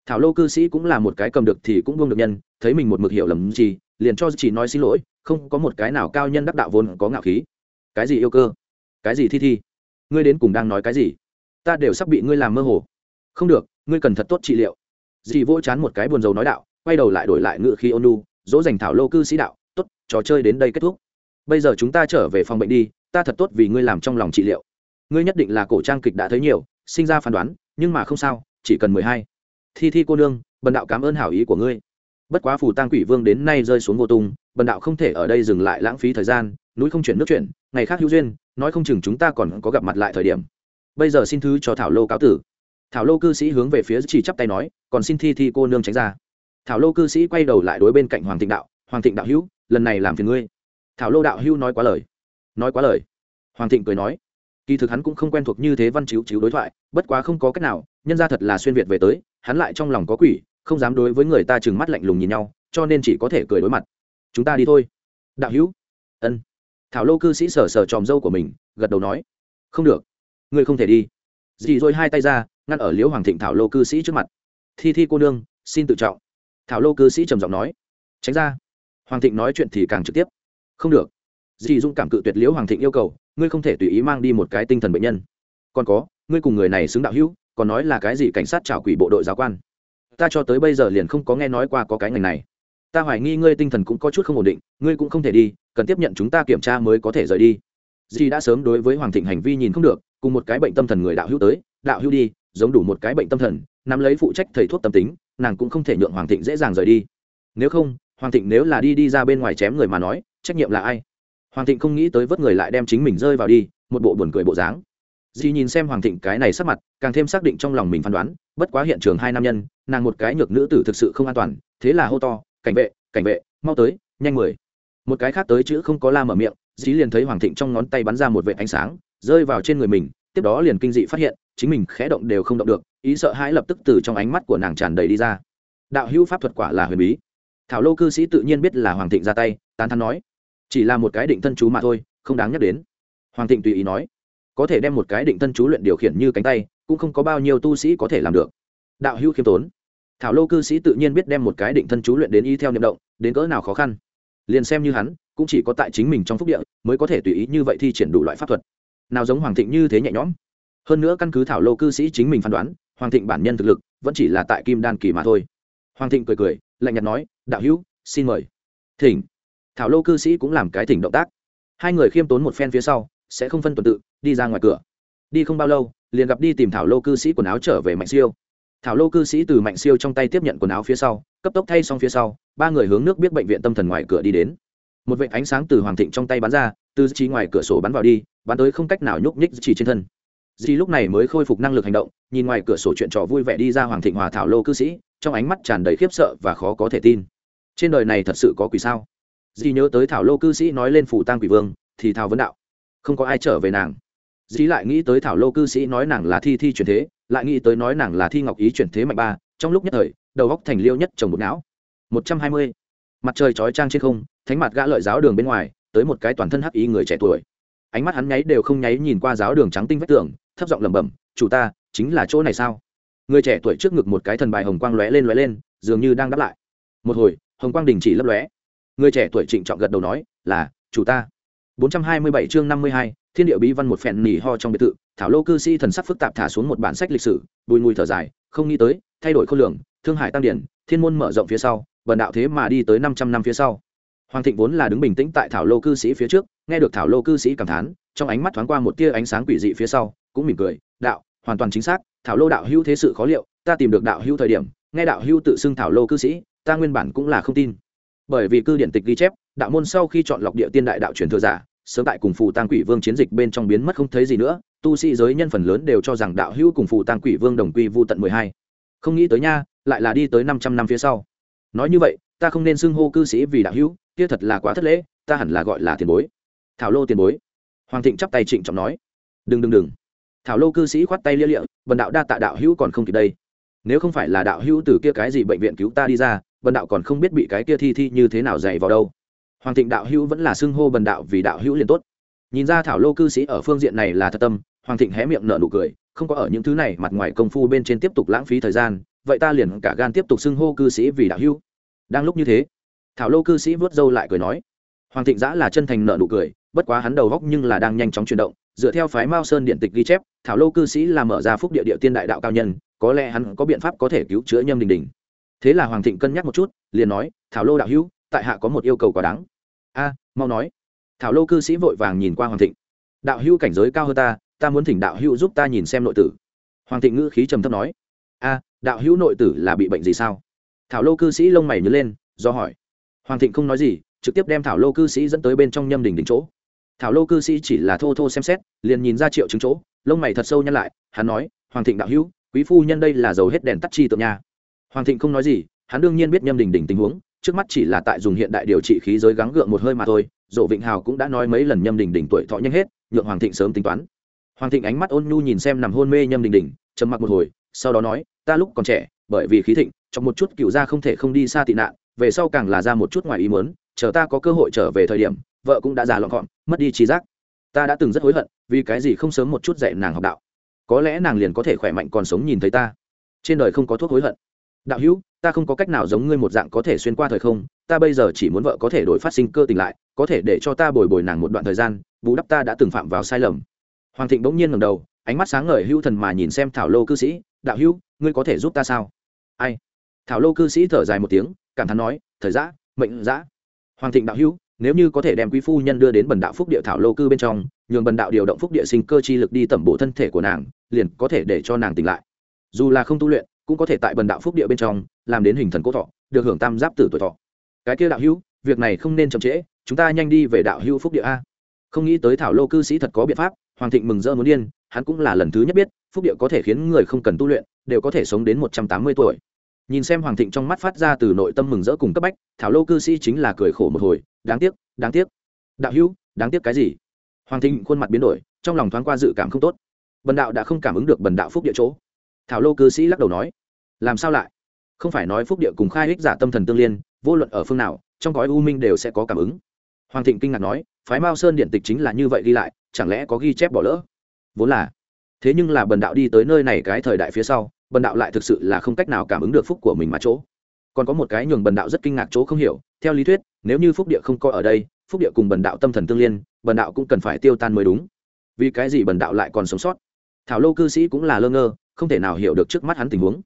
thảo lô cư sĩ cũng là một cái cầm được thì cũng buông được nhân, thấy mình một mực hiểu lầm gì, liền cho chỉ nói xin lỗi, không có một cái nào cao nhân đắc đạo vốn có ngạo khí. Cái gì yêu cơ? Cái gì thi thi? Ngươi đến cùng đang nói cái gì? Ta đều sắp bị ngươi làm mơ hồ. Không được, ngươi cần thật tốt trị liệu. Dì vỗ chán một cái buồn rầu nói đạo, quay đầu lại đổi lại ngự khi ônu dỗ dành thảo lô cư sĩ đạo t ố t trò chơi đến đây kết thúc. Bây giờ chúng ta trở về phòng bệnh đi, ta thật tốt vì ngươi làm trong lòng trị liệu. Ngươi nhất định là cổ trang kịch đã thấy nhiều, sinh ra phán đoán, nhưng mà không sao, chỉ cần mười hai thi thi cô nương, bần đạo cảm ơn hảo ý của ngươi. Bất quá phù tăng quỷ vương đến nay rơi xuống vô tung, bần đạo không thể ở đây dừng lại lãng phí thời gian, núi không chuyển nước chuyển, ngày khác hữu duyên, nói không chừng chúng ta còn có gặp mặt lại thời điểm. Bây giờ xin thứ cho thảo lô cáo tử. Thảo lô cư sĩ hướng về phía chỉ chắp tay nói, còn xin thi thi cô nương tránh ra. Thảo lô cư sĩ quay đầu lại đối bên cạnh hoàng thịnh đạo, hoàng thịnh đạo hữu, lần này làm phiền ngươi. Thảo lô đạo hữu nói quá lời. Nói quá lời. Hoàng thịnh cười nói, kỳ thực hắn cũng không quen thuộc như thế văn chiếu chiếu đối thoại, bất quá không có cách nào nhân ra thật là xuyên việt về tới, hắn lại trong lòng có quỷ, không dám đối với người ta trừng mắt lạnh lùng nhìn nhau, cho nên chỉ có thể cười đối mặt. Chúng ta đi thôi. Đạo hữu. Ân. Thảo lô cư sĩ sờ sờ tròm dâu của mình, gật đầu nói. Không được. Ngươi không thể đi. Dì dôi hai tay ra, ngăn ở liễu hoàng thịnh thảo lô cư sĩ trước mặt. Thi thi cô nương, xin tự trọng. Thảo lô cư sĩ trầm giọng nói. Tránh ra. Hoàng thịnh nói chuyện thì càng trực tiếp. Không được. Dì dung cảm cự tuyệt liễu hoàng thịnh yêu cầu, ngươi không thể tùy ý mang đi một cái tinh thần bệnh nhân. Còn có, ngươi cùng người này xứng đạo hữu còn nói là cái gì cảnh sát trào quỷ bộ đội giáo quan? Ta cho tới bây giờ liền không có nghe nói qua có cái ngành này. Ta hoài nghi ngươi tinh thần cũng có chút không ổn định, ngươi cũng không thể đi, cần tiếp nhận chúng ta kiểm tra mới có thể rời đi. Dì đã sớm đối với hoàng thịnh hành vi nhìn không được, cùng một cái bệnh tâm thần người đạo hữu tới, đạo hữu đi, giống đủ một cái bệnh tâm thần, nắm lấy phụ trách thầy thuốc tâm tính, nàng cũng không thể nhượng hoàng thịnh dễ dàng rời đi. Nếu không, hoàng thịnh nếu là đi đi ra bên ngoài chém người mà nói, trách nhiệm là ai? Hoàng thịnh không nghĩ tới vớt người lại đem chính mình rơi vào đi, một bộ buồn cười bộ dáng dì nhìn xem hoàng thịnh cái này sắc mặt, càng thêm xác định trong lòng mình phán đoán, bất quá hiện trường hai nam nhân, nàng một cái nhược nữ tử thực sự không an toàn, thế là hô to, cảnh vệ cảnh vệ, mau tới, nhanh mười. Một cái khác tới chữ không có la mở miệng dì liền thấy hoàng thịnh trong ngón tay bắn ra một vệ ánh sáng, rơi vào trên người mình, tiếp đó liền kinh dị phát hiện, chính mình khẽ động đều không động được, ý sợ hãi lập tức từ trong ánh mắt của nàng tràn đầy đi ra. Đạo hữu pháp thuật quả là huyền bí. Thảo lô cư sĩ tự nhiên biết là hoàng thịnh ra tay, tán thắn nói, chỉ là một cái định thân chú mà thôi, không đáng nhắc đến. Hoàng thịnh tùy ý nói có thể đem một cái định thân chú luyện điều khiển như cánh tay, cũng không có bao nhiêu tu sĩ có thể làm được. Đạo hữu khiêm tốn. Thảo lô cư sĩ tự nhiên biết đem một cái định thân chú luyện đến ý theo niệm động, đến cỡ nào khó khăn. Liền xem như hắn, cũng chỉ có tại chính mình trong phúc địa, mới có thể tùy ý như vậy thi triển đủ loại pháp thuật. Nào giống hoàng thịnh như thế nhẹ nhõm. Hơn nữa căn cứ thảo lô cư sĩ chính mình phán đoán, hoàng thịnh bản nhân thực lực, vẫn chỉ là tại kim đan kỳ mà thôi. Hoàng thịnh cười cười, lạnh nhạt nói, đạo hữu, xin mời. Thỉnh. Thảo lô cư sĩ cũng làm cái thỉnh động tác. Hai người khiêm tốn một phen phía sau sẽ không phân tuần tự, đi ra ngoài cửa. Đi không bao lâu, liền gặp đi tìm thảo lô cư sĩ quần áo trở về mạnh siêu. Thảo lô cư sĩ từ mạnh siêu trong tay tiếp nhận quần áo phía sau, cấp tốc thay xong phía sau, ba người hướng nước biết bệnh viện tâm thần ngoài cửa đi đến. Một vệ ánh sáng từ hoàng thịnh trong tay bắn ra, từ trí ngoài cửa sổ bắn vào đi, bắn tới không cách nào nhúc nhích chỉ trên thân. Dì lúc này mới khôi phục năng lực hành động, nhìn ngoài cửa sổ chuyện trò vui vẻ đi ra hoàng thịnh hòa thảo lô cư sĩ, trong ánh mắt tràn đầy khiếp sợ và khó có thể tin. Trên đời này thật sự có quỷ sao? Dì nhớ tới thảo lô cư sĩ nói lên phủ tang quỷ vương, thì thảo vấn đạo không có ai trở về nàng. Dĩ lại nghĩ tới thảo lô cư sĩ nói nàng là thi thi chuyển thế, lại nghĩ tới nói nàng là thi ngọc ý chuyển thế mạnh ba, trong lúc nhất thời, đầu góc thành liêu nhất trồng một não. Một trăm hai mươi. Mặt trời chói trang trên không, thánh mặt gã lợi giáo đường bên ngoài, tới một cái toàn thân hắc ý người trẻ tuổi. Ánh mắt hắn nháy đều không nháy nhìn qua giáo đường trắng tinh vách tường, thấp giọng lẩm bẩm, chủ ta, chính là chỗ này sao? Người trẻ tuổi trước ngực một cái thần bài hồng quang lóe lên lóe lên, dường như đang đáp lại. Một hồi, hồng quang đình chỉ lấp lóe. Người trẻ tuổi trịnh trọng gật đầu nói, là, chủ ta. 427 chương 52, thiên địa bí văn một phèn nỉ ho trong biệt thự thảo lô cư sĩ thần sắc phức tạp thả xuống một bản sách lịch sử bùi ngùi thở dài không nghĩ tới thay đổi khối lượng thương hải tăng điển thiên môn mở rộng phía sau Bần đạo thế mà đi tới 500 năm phía sau. Hoàng thịnh vốn là đứng bình tĩnh tại thảo lô cư sĩ phía trước nghe được thảo lô cư sĩ cảm thán trong ánh mắt thoáng qua một tia ánh sáng quỷ dị phía sau cũng mỉm cười đạo hoàn toàn chính xác thảo lô đạo hữu thế sự khó liệu ta tìm được đạo hữu thời điểm nghe đạo hữu tự xưng thảo lô cư sĩ ta nguyên bản cũng là không tin. Bởi vì cư điện tịch ghi chép đạo môn sau khi chọn lọc địa tiên đại đạo truyền thừa giả, sớm tại cùng phù tăng quỷ vương chiến dịch bên trong biến mất không thấy gì nữa, tu sĩ giới nhân phần lớn đều cho rằng đạo hữu cùng phù tăng quỷ vương đồng quy vu tận mười hai. Không nghĩ tới nha, lại là đi tới năm trăm năm phía sau. Nói như vậy, ta không nên xưng hô cư sĩ vì đạo hữu, kia thật là quá thất lễ, ta hẳn là gọi là tiền bối. Thảo lô tiền bối. Hoàng thịnh chắp tay trịnh trọng nói. Đừng đừng đừng. Thảo lô cư sĩ khoát tay lia lịa, bần đạo đa tạ đạo hữu còn không kịp đây. Nếu không phải là đạo hữu từ kia cái gì bệnh viện cứu ta đi ra, bần đạo còn không biết bị cái kia thi thi như thế nào dạy vào đâu hoàng thịnh đạo hữu vẫn là xưng hô bần đạo vì đạo hữu liền tốt. Nhìn ra thảo lô cư sĩ ở phương diện này là thật tâm, hoàng thịnh hé miệng nở nụ cười, không có ở những thứ này mặt ngoài công phu bên trên tiếp tục lãng phí thời gian, vậy ta liền cả gan tiếp tục xưng hô cư sĩ vì đạo hữu. Đang lúc như thế, thảo lô cư sĩ vớt râu lại cười nói, hoàng thịnh giã là chân thành nợ nụ cười, bất quá hắn đầu góc nhưng là đang nhanh chóng chuyển động, dựa theo phái mao sơn điện tịch ghi chép, thảo lô cư sĩ là mở ra phúc địa địa tiên đại đạo cao nhân, có lẽ hắn có biện pháp có thể cứu chữa nhâm đình đình. Thế là hoàng thịnh cân nhắc một chút, liền nói, thảo lô đạo hữu, tại hạ có một yêu cầu quá đáng a, mau nói. Thảo lô cư sĩ vội vàng nhìn qua hoàng thịnh. Đạo hữu cảnh giới cao hơn ta ta muốn thỉnh đạo hữu giúp ta nhìn xem nội tử. Hoàng thịnh ngữ khí trầm thấp nói. A, đạo hữu nội tử là bị bệnh gì sao? Thảo lô cư sĩ lông mày nhớ lên, do hỏi. Hoàng thịnh không nói gì, trực tiếp đem thảo lô cư sĩ dẫn tới bên trong nhâm đình đỉnh chỗ. Thảo lô cư sĩ chỉ là thô thô xem xét, liền nhìn ra triệu chứng chỗ, lông mày thật sâu nhăn lại, hắn nói, hoàng thịnh đạo hữu, quý phu nhân đây là dầu hết đèn tắt chi tượng nhà. hoàng thịnh không nói gì, hắn đương nhiên biết nhâm đình đỉnh tình huống trước mắt chỉ là tại dùng hiện đại điều trị khí giới gắng gượng một hơi mà thôi, dỗ vịnh hào cũng đã nói mấy lần nhâm đình đỉnh tuổi thọ nhanh hết, nhượng hoàng thịnh sớm tính toán. Hoàng thịnh ánh mắt ôn nhu nhìn xem nằm hôn mê nhâm đình đỉnh trầm mặc một hồi, sau đó nói, ta lúc còn trẻ, bởi vì khí thịnh, trong một chút cựu gia không thể không đi xa tị nạn, về sau càng là ra một chút ngoài ý muốn, chờ ta có cơ hội trở về thời điểm, vợ cũng đã già lọn gọn mất đi trí giác. Ta đã từng rất hối hận, vì cái gì không sớm một chút dạy nàng học đạo? Có lẽ nàng liền có thể khỏe mạnh còn sống nhìn thấy ta. Trên đời không có thuốc hối hận. Đạo hữu ta không có cách nào giống ngươi một dạng có thể xuyên qua thời không, ta bây giờ chỉ muốn vợ có thể đổi phát sinh cơ tình lại, có thể để cho ta bồi bồi nàng một đoạn thời gian, bù đắp ta đã từng phạm vào sai lầm. Hoàng thịnh bỗng nhiên ngầm đầu, ánh mắt sáng ngời hưu thần mà nhìn xem thảo lô cư sĩ, đạo hưu ngươi có thể giúp ta sao? Ai? Thảo lô cư sĩ thở dài một tiếng, cảm thán nói, thời giã mệnh giã hoàng thịnh đạo hưu nếu như có thể đem quý phu nhân đưa đến bần đạo phúc địa thảo lô cư bên trong, nhường bần đạo điều động phúc địa sinh cơ chi lực đi tẩm bổ thân thể của nàng, liền có thể để cho nàng tỉnh lại. Dù là không tu luyện cũng có thể tại bần đạo phúc địa bên trong làm đến hình thần cố thọ, được hưởng tam giáp tử tuổi thọ. Cái kia đạo hữu, việc này không nên chậm trễ, chúng ta nhanh đi về đạo hữu phúc địa a. Không nghĩ tới thảo lô cư sĩ thật có biện pháp, hoàng thịnh mừng rỡ muốn điên, hắn cũng là lần thứ nhất biết, phúc địa có thể khiến người không cần tu luyện, đều có thể sống đến một trăm tám mươi tuổi. Nhìn xem hoàng thịnh trong mắt phát ra từ nội tâm mừng rỡ cùng cấp bách, thảo lô cư sĩ chính là cười khổ một hồi, đáng tiếc đáng tiếc. Đạo hữu, đáng tiếc cái gì? Hoàng thịnh khuôn mặt biến đổi, trong lòng thoáng qua dự cảm không tốt. Bần đạo đã không cảm ứng được bần đạo phúc địa chỗ thảo lô cư sĩ lắc đầu nói, làm sao lại? Không phải nói phúc địa cùng khai ích giả tâm thần tương liên, vô luận ở phương nào, trong gói u minh đều sẽ có cảm ứng. Hoàng thịnh kinh ngạc nói, phái mao sơn điện tịch chính là như vậy ghi lại, chẳng lẽ có ghi chép bỏ lỡ? Vốn là, thế nhưng là bần đạo đi tới nơi này cái thời đại phía sau, bần đạo lại thực sự là không cách nào cảm ứng được phúc của mình mà chỗ. Còn có một cái nhường bần đạo rất kinh ngạc chỗ không hiểu, theo lý thuyết, nếu như phúc địa không có ở đây, phúc địa cùng bần đạo tâm thần tương liên, bần đạo cũng cần phải tiêu tan mới đúng. Vì cái gì bần đạo lại còn sống sót? Thảo lô cư sĩ cũng là lơ ngơ không thể nào hiểu được trước mắt hắn tình huống.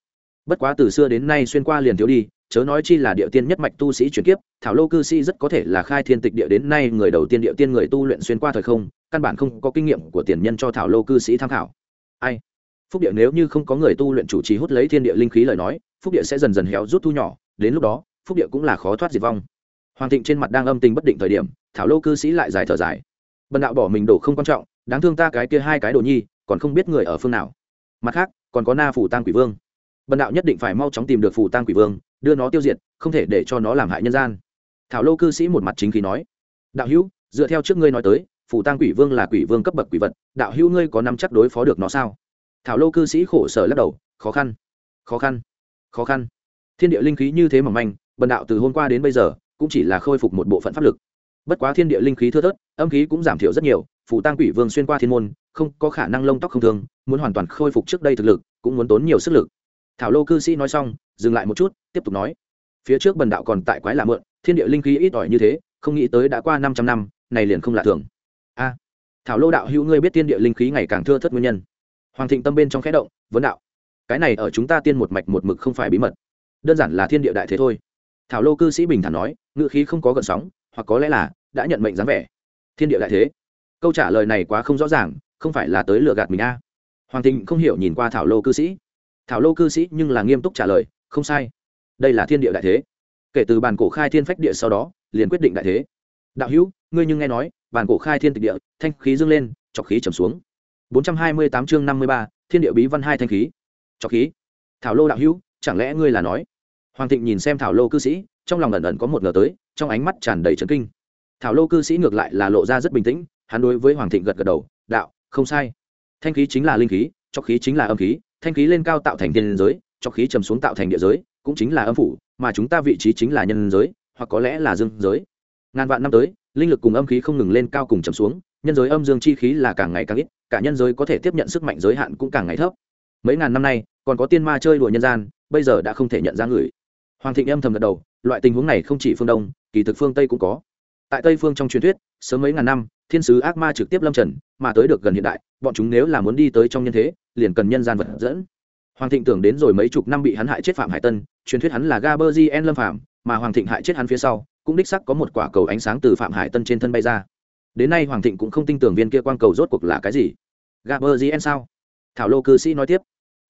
Bất quá từ xưa đến nay xuyên qua liền thiếu đi, chớ nói chi là địa tiên nhất mạch tu sĩ chuyển kiếp, thảo lô cư sĩ rất có thể là khai thiên tịch địa đến nay người đầu tiên địa tiên người tu luyện xuyên qua thời không, căn bản không có kinh nghiệm của tiền nhân cho thảo lô cư sĩ tham khảo. Ai? Phúc địa nếu như không có người tu luyện chủ trì hút lấy thiên địa linh khí lời nói, phúc địa sẽ dần dần héo rút thu nhỏ, đến lúc đó, phúc địa cũng là khó thoát diệt vong. Hoàng thịnh trên mặt đang âm tình bất định thời điểm, thảo lô cư sĩ lại dài thở dài. Bần đạo bỏ mình đổ không quan trọng, đáng thương ta cái kia hai cái đồ nhi, còn không biết người ở phương nào. Mặt khác còn có na phủ tăng quỷ vương. Bần đạo nhất định phải mau chóng tìm được phủ tăng quỷ vương, đưa nó tiêu diệt, không thể để cho nó làm hại nhân gian. Thảo lô cư sĩ một mặt chính khí nói, đạo hữu, dựa theo trước ngươi nói tới, phủ tăng quỷ vương là quỷ vương cấp bậc quỷ vật, đạo hữu ngươi có nắm chắc đối phó được nó sao? Thảo lô cư sĩ khổ sở lắc đầu, khó khăn khó khăn khó khăn. Thiên địa linh khí như thế mỏng manh, bần đạo từ hôm qua đến bây giờ, cũng chỉ là khôi phục một bộ phận pháp lực. Bất quá thiên địa linh khí thưa thớt, âm khí cũng giảm thiểu rất nhiều, phủ tăng quỷ vương xuyên qua thiên môn không có khả năng lông tóc không thường muốn hoàn toàn khôi phục trước đây thực lực, cũng muốn tốn nhiều sức lực. Thảo lô cư sĩ nói xong, dừng lại một chút, tiếp tục nói. Phía trước bần đạo còn tại quái lạ mượn, thiên địa linh khí ít ỏi như thế, không nghĩ tới đã qua năm trăm năm, này liền không lạ thường. A. Thảo lô đạo hữu ngươi biết thiên địa linh khí ngày càng thưa thất nguyên nhân. Hoàng thịnh tâm bên trong khẽ động, vấn đạo. Cái này ở chúng ta tiên một mạch một mực không phải bí mật. Đơn giản là thiên địa đại thế thôi. Thảo lô cư sĩ bình thản nói ngự khí không có gợn sóng, hoặc có lẽ là đã nhận mệnh dáng vẻ. Thiên địa đại thế. Câu trả lời này quá không rõ ràng không phải là tới lựa gạt mình a. Hoàng thịnh không hiểu nhìn qua thảo lô cư sĩ. Thảo lô cư sĩ nhưng là nghiêm túc trả lời không sai. Đây là thiên địa đại thế. Kể từ bàn cổ khai thiên phách địa sau đó liền quyết định đại thế. Đạo hữu ngươi nhưng nghe nói bàn cổ khai thiên tịch địa thanh khí dâng lên trọc khí trầm xuống. 428 chương 53, thiên địa bí văn hai thanh khí. Trọc khí. Thảo lô đạo hữu chẳng lẽ ngươi là nói? Hoàng thịnh nhìn xem thảo lô cư sĩ trong lòng ẩn ẩn có một ngờ tới trong ánh mắt tràn đầy trấn kinh. Thảo lô cư sĩ ngược lại là lộ ra rất bình tĩnh hắn đối với hoàng thịnh gật gật đầu đạo không sai. Thanh khí chính là linh khí cho khí chính là âm khí, thanh khí lên cao tạo thành thiên giới cho khí trầm xuống tạo thành địa giới, cũng chính là âm phủ, mà chúng ta vị trí chính là nhân giới, hoặc có lẽ là dương giới. Ngàn vạn năm tới, linh lực cùng âm khí không ngừng lên cao cùng trầm xuống, nhân giới âm dương chi khí là càng ngày càng ít, cả nhân giới có thể tiếp nhận sức mạnh giới hạn cũng càng ngày thấp. Mấy ngàn năm nay, còn có tiên ma chơi đùa nhân gian, bây giờ đã không thể nhận ra người. Hoàng thịnh âm thầm gật đầu, loại tình huống này không chỉ phương đông, kỳ thực phương tây cũng có. Tại tây phương trong truyền thuyết, sớm mấy ngàn năm, thiên sứ ác ma trực tiếp lâm trần mà tới được gần hiện đại, bọn chúng nếu là muốn đi tới trong nhân thế, liền cần nhân gian vật dẫn. Hoàng thịnh tưởng đến rồi mấy chục năm bị hắn hại chết phạm hải tân, truyền thuyết hắn là gaber lâm phạm mà hoàng thịnh hại chết hắn phía sau, cũng đích sắc có một quả cầu ánh sáng từ phạm hải tân trên thân bay ra. Đến nay hoàng thịnh cũng không tin tưởng viên kia quang cầu rốt cuộc là cái gì. Gaber gien sao? Thảo lô cư sĩ nói tiếp.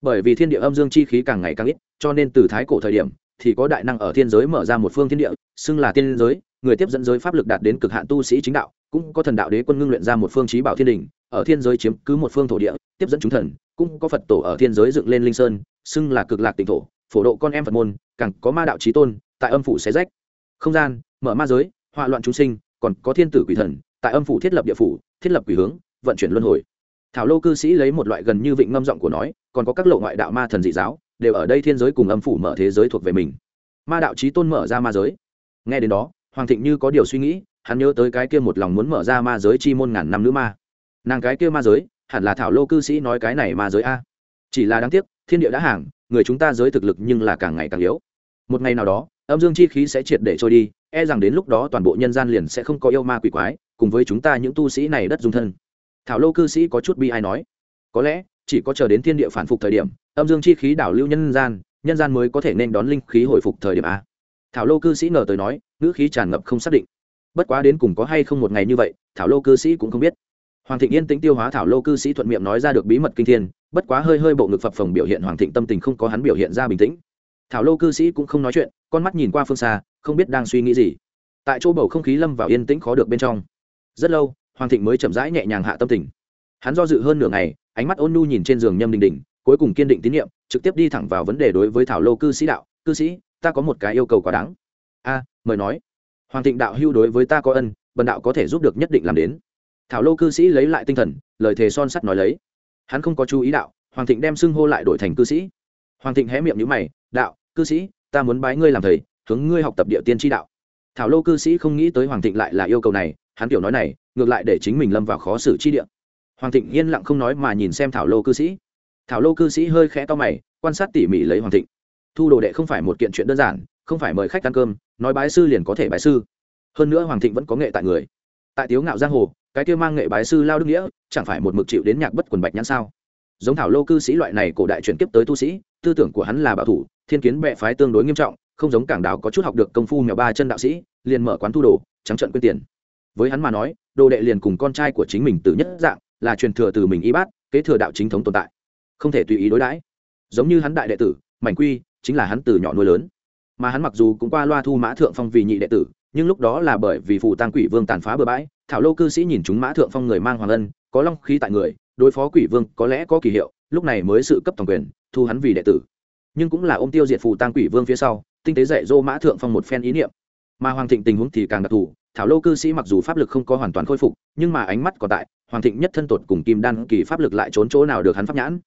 Bởi vì thiên địa âm dương chi khí càng ngày càng ít, cho nên từ thái cổ thời điểm thì có đại năng ở thiên giới mở ra một phương thiên địa, xưng là tiên giới, người tiếp dẫn giới pháp lực đạt đến cực hạn tu sĩ chính đạo, cũng có thần đạo đế quân ngưng luyện ra một phương trí bảo thiên đình, ở thiên giới chiếm cứ một phương thổ địa, tiếp dẫn chúng thần, cũng có phật tổ ở thiên giới dựng lên linh sơn, xưng là cực lạc tỉnh thổ, phổ độ con em phật môn, càng có ma đạo trí tôn, tại âm phủ xé rách. Không gian, mở ma giới họa loạn chúng sinh, còn có thiên tử quỷ thần, tại âm phủ thiết lập địa phủ, thiết lập quỷ hướng, vận chuyển luân hồi. Thảo lô cư sĩ lấy một loại gần như vịnh ngâm giọng của nói, còn có các lộ ngoại đạo ma thần dị giáo đều ở đây thiên giới cùng âm phủ mở thế giới thuộc về mình. Ma đạo trí tôn mở ra ma giới. Nghe đến đó, hoàng thịnh như có điều suy nghĩ, hắn nhớ tới cái kia một lòng muốn mở ra ma giới chi môn ngàn năm nữ ma. Nàng cái kia ma giới, hẳn là thảo lô cư sĩ nói cái này ma giới a. Chỉ là đáng tiếc, thiên địa đã hàng, người chúng ta giới thực lực nhưng là càng ngày càng yếu. Một ngày nào đó, âm dương chi khí sẽ triệt để trôi đi e rằng đến lúc đó toàn bộ nhân gian liền sẽ không có yêu ma quỷ quái, cùng với chúng ta những tu sĩ này đất dung thân. Thảo lô cư sĩ có chút bi ai nói. Có lẽ chỉ có chờ đến thiên địa phản phục thời điểm, âm dương chi khí đảo lưu nhân gian nhân gian mới có thể nên đón linh khí hồi phục thời điểm a. Thảo lô cư sĩ ngờ tới nói, ngữ khí tràn ngập không xác định. Bất quá đến cùng có hay không một ngày như vậy, thảo lô cư sĩ cũng không biết. Hoàng thịnh yên tĩnh tiêu hóa thảo lô cư sĩ thuận miệng nói ra được bí mật kinh thiên, bất quá hơi hơi bộ ngực phập phồng biểu hiện hoàng thịnh tâm tình không có hắn biểu hiện ra bình tĩnh. Thảo lô cư sĩ cũng không nói chuyện, con mắt nhìn qua phương xa, không biết đang suy nghĩ gì. Tại chỗ bầu không khí lâm vào yên tĩnh khó được bên trong. Rất lâu, hoàng thịnh mới chậm rãi nhẹ nhàng hạ tâm tình. Hắn do dự hơn nửa ngày ánh mắt ôn nu nhìn trên giường nhâm đình đình, cuối cùng kiên định tín nhiệm, trực tiếp đi thẳng vào vấn đề đối với thảo lô cư sĩ đạo, cư sĩ, ta có một cái yêu cầu quá đáng. A, mời nói. Hoàng thịnh đạo hưu đối với ta có ân, bần đạo có thể giúp được nhất định làm đến. Thảo lô cư sĩ lấy lại tinh thần, lời thề son sắt nói lấy. Hắn không có chú ý đạo, hoàng thịnh đem xưng hô lại đổi thành cư sĩ. Hoàng thịnh hé miệng nhữ mày, đạo, cư sĩ, ta muốn bái ngươi làm thầy, hướng ngươi học tập địa tiên tri đạo. Thảo lô cư sĩ không nghĩ tới hoàng thịnh lại là yêu cầu này, hắn kiểu nói này, ngược lại để chính mình lâm vào khó xử chi địa hoàng thịnh yên lặng không nói mà nhìn xem thảo lô cư sĩ. Thảo lô cư sĩ hơi khẽ to mày, quan sát tỉ mỉ lấy hoàng thịnh. Thu đồ đệ không phải một kiện chuyện đơn giản, không phải mời khách ăn cơm, nói bái sư liền có thể bái sư. Hơn nữa hoàng thịnh vẫn có nghệ tại người. Tại tiếu ngạo giang hồ, cái kia mang nghệ bái sư lao đức nghĩa, chẳng phải một mực chịu đến nhạc bất quần bạch nhãn sao? Giống thảo lô cư sĩ loại này cổ đại chuyển kiếp tới tu sĩ, tư tưởng của hắn là bảo thủ, thiên kiến bệ phái tương đối nghiêm trọng, không giống cảng đảo có chút học được công phu mèo ba chân đạo sĩ, liền mở quán thu đồ, trắng trận quyên tiền. Với hắn mà nói, đồ đệ liền cùng con trai của chính mình từ nhất dạng là truyền thừa từ mình y bát, kế thừa đạo chính thống tồn tại. Không thể tùy ý đối đãi. Giống như hắn đại đệ tử, mảnh quy, chính là hắn từ nhỏ nuôi lớn. Mà hắn mặc dù cũng qua loa thu mã thượng phong vì nhị đệ tử, nhưng lúc đó là bởi vì phụ tăng quỷ vương tàn phá bừa bãi, thảo lô cư sĩ nhìn chúng mã thượng phong người mang hoàng ân, có long khí tại người, đối phó quỷ vương có lẽ có kỳ hiệu, lúc này mới sự cấp toàn quyền, thu hắn vì đệ tử. Nhưng cũng là ôm tiêu diệt phù tăng quỷ vương phía sau, tinh tế dạy dỗ mã thượng phong một phen ý niệm. Mà hoàng thịnh tình huống thì càng đặc thù, thảo lô cư sĩ mặc dù pháp lực không có hoàn toàn khôi phục, nhưng mà ánh mắt còn tại hoàng thịnh nhất thân tột cùng kim đan kỳ pháp lực lại trốn chỗ nào được hắn pháp nhãn?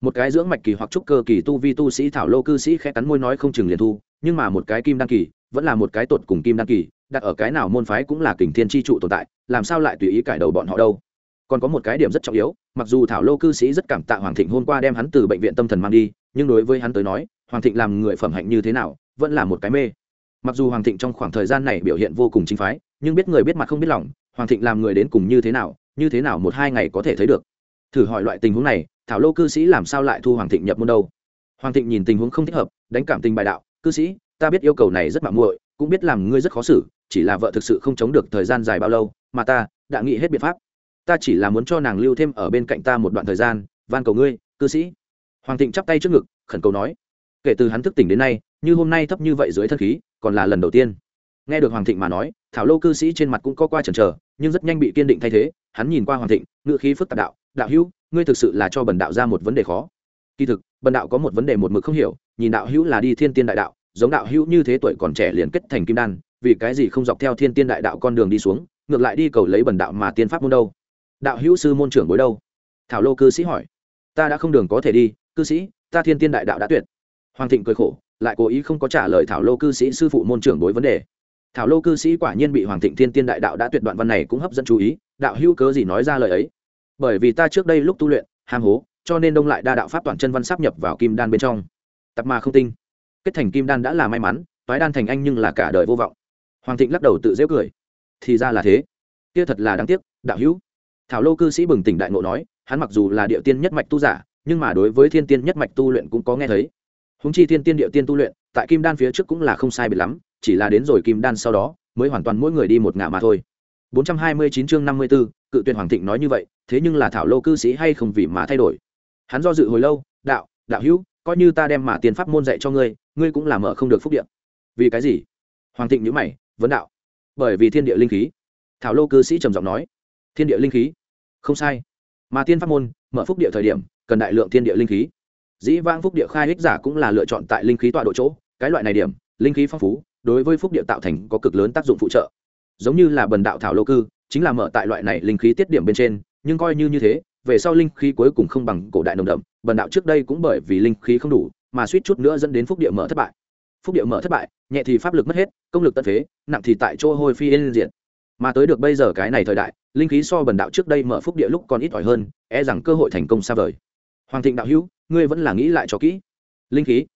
Một cái dưỡng mạch kỳ hoặc trúc cơ kỳ tu vi tu sĩ thảo lô cư sĩ khẽ cắn môi nói không chừng liền thu, nhưng mà một cái kim đan kỳ vẫn là một cái tột cùng kim đan kỳ, đặt ở cái nào môn phái cũng là kình thiên tri trụ tồn tại, làm sao lại tùy ý cải đầu bọn họ đâu? Còn có một cái điểm rất trọng yếu, mặc dù thảo lô cư sĩ rất cảm tạ hoàng thịnh hôm qua đem hắn từ bệnh viện tâm thần mang đi, nhưng đối với hắn tới nói, hoàng thịnh làm người phẩm hạnh như thế nào, vẫn là một cái mê. Mặc dù hoàng thịnh trong khoảng thời gian này biểu hiện vô cùng chính phái, nhưng biết người biết mặt không biết lòng, hoàng thịnh làm người đến cùng như thế nào như thế nào một hai ngày có thể thấy được? Thử hỏi loại tình huống này, thảo lô cư sĩ làm sao lại thu hoàng thịnh nhập môn đâu? Hoàng thịnh nhìn tình huống không thích hợp, đánh cảm tình bài đạo, cư sĩ, ta biết yêu cầu này rất mạng muội, cũng biết làm ngươi rất khó xử, chỉ là vợ thực sự không chống được thời gian dài bao lâu, mà ta đã nghĩ hết biện pháp. Ta chỉ là muốn cho nàng lưu thêm ở bên cạnh ta một đoạn thời gian, van cầu ngươi, cư sĩ. Hoàng thịnh chắp tay trước ngực, khẩn cầu nói, kể từ hắn thức tỉnh đến nay, như hôm nay thấp như vậy dưới thân khí, còn là lần đầu tiên. Nghe được hoàng thịnh mà nói, thảo lô cư sĩ trên mặt cũng có qua chần chờ nhưng rất nhanh bị kiên định thay thế, hắn nhìn qua hoàng thịnh ngự khí phức tạp đạo đạo hữu, ngươi thực sự là cho bần đạo ra một vấn đề khó. Kỳ thực, bần đạo có một vấn đề một mực không hiểu, nhìn đạo hữu là đi thiên tiên đại đạo, giống đạo hữu như thế tuổi còn trẻ liền kết thành kim đan, vì cái gì không dọc theo thiên tiên đại đạo con đường đi xuống, ngược lại đi cầu lấy bần đạo mà tiên pháp môn đâu? Đạo hữu sư môn trưởng bối đâu? Thảo lô cư sĩ hỏi. Ta đã không đường có thể đi, cư sĩ, ta thiên tiên đại đạo đã tuyệt. Hoàng thịnh cười khổ, lại cố ý không có trả lời thảo lô cư sĩ sư phụ môn trưởng bối vấn đề thảo lô cư sĩ quả nhiên bị hoàng thịnh thiên tiên đại đạo đã tuyệt đoạn văn này cũng hấp dẫn chú ý, đạo hữu cớ gì nói ra lời ấy? Bởi vì ta trước đây lúc tu luyện, ham hố, cho nên đông lại đa đạo pháp toàn chân văn sắp nhập vào kim đan bên trong. Tập mà không tinh. Kết thành kim đan đã là may mắn, toái đan thành anh nhưng là cả đời vô vọng. Hoàng thịnh lắc đầu tự dễ cười. Thì ra là thế. Kia thật là đáng tiếc, đạo hữu. Thảo lô cư sĩ bừng tỉnh đại ngộ nói, hắn mặc dù là địa tiên nhất mạch tu giả, nhưng mà đối với thiên tiên nhất mạch tu luyện cũng có nghe thấy. Húng chi thiên tiên địa tiên tu luyện, tại kim đan phía trước cũng là không sai biệt lắm chỉ là đến rồi kim đan sau đó mới hoàn toàn mỗi người đi một ngả mà thôi. 429 chương 54, cự tuyệt hoàng thịnh nói như vậy thế nhưng là thảo lô cư sĩ hay không vì mà thay đổi. Hắn do dự hồi lâu đạo đạo hữu coi như ta đem mà tiền pháp môn dạy cho ngươi ngươi cũng làm mở không được phúc điện vì cái gì? Hoàng thịnh nhữ mày vấn đạo. Bởi vì thiên địa linh khí. Thảo lô cư sĩ trầm giọng nói thiên địa linh khí? Không sai. Mà tiên pháp môn mở phúc địa thời điểm cần đại lượng thiên địa linh khí. Dĩ vãng phúc địa khai hích giả cũng là lựa chọn tại linh khí tọa độ chỗ cái loại này điểm linh khí phong phú đối với phúc địa tạo thành có cực lớn tác dụng phụ trợ. Giống như là bần đạo thảo lô cư, chính là mở tại loại này linh khí tiết điểm bên trên, nhưng coi như như thế, về sau linh khí cuối cùng không bằng cổ đại nồng đậm, bần đạo trước đây cũng bởi vì linh khí không đủ, mà suýt chút nữa dẫn đến phúc địa mở thất bại. Phúc địa mở thất bại, nhẹ thì pháp lực mất hết, công lực tận phế, nặng thì tại chỗ hôi phi yên diện mà tới được bây giờ cái này thời đại, linh khí so bần đạo trước đây mở phúc địa lúc còn ít ỏi hơn e rằng cơ hội thành công xa vời. Hoàng thịnh đạo hữu, ngươi vẫn là nghĩ lại cho kỹ. Linh khí?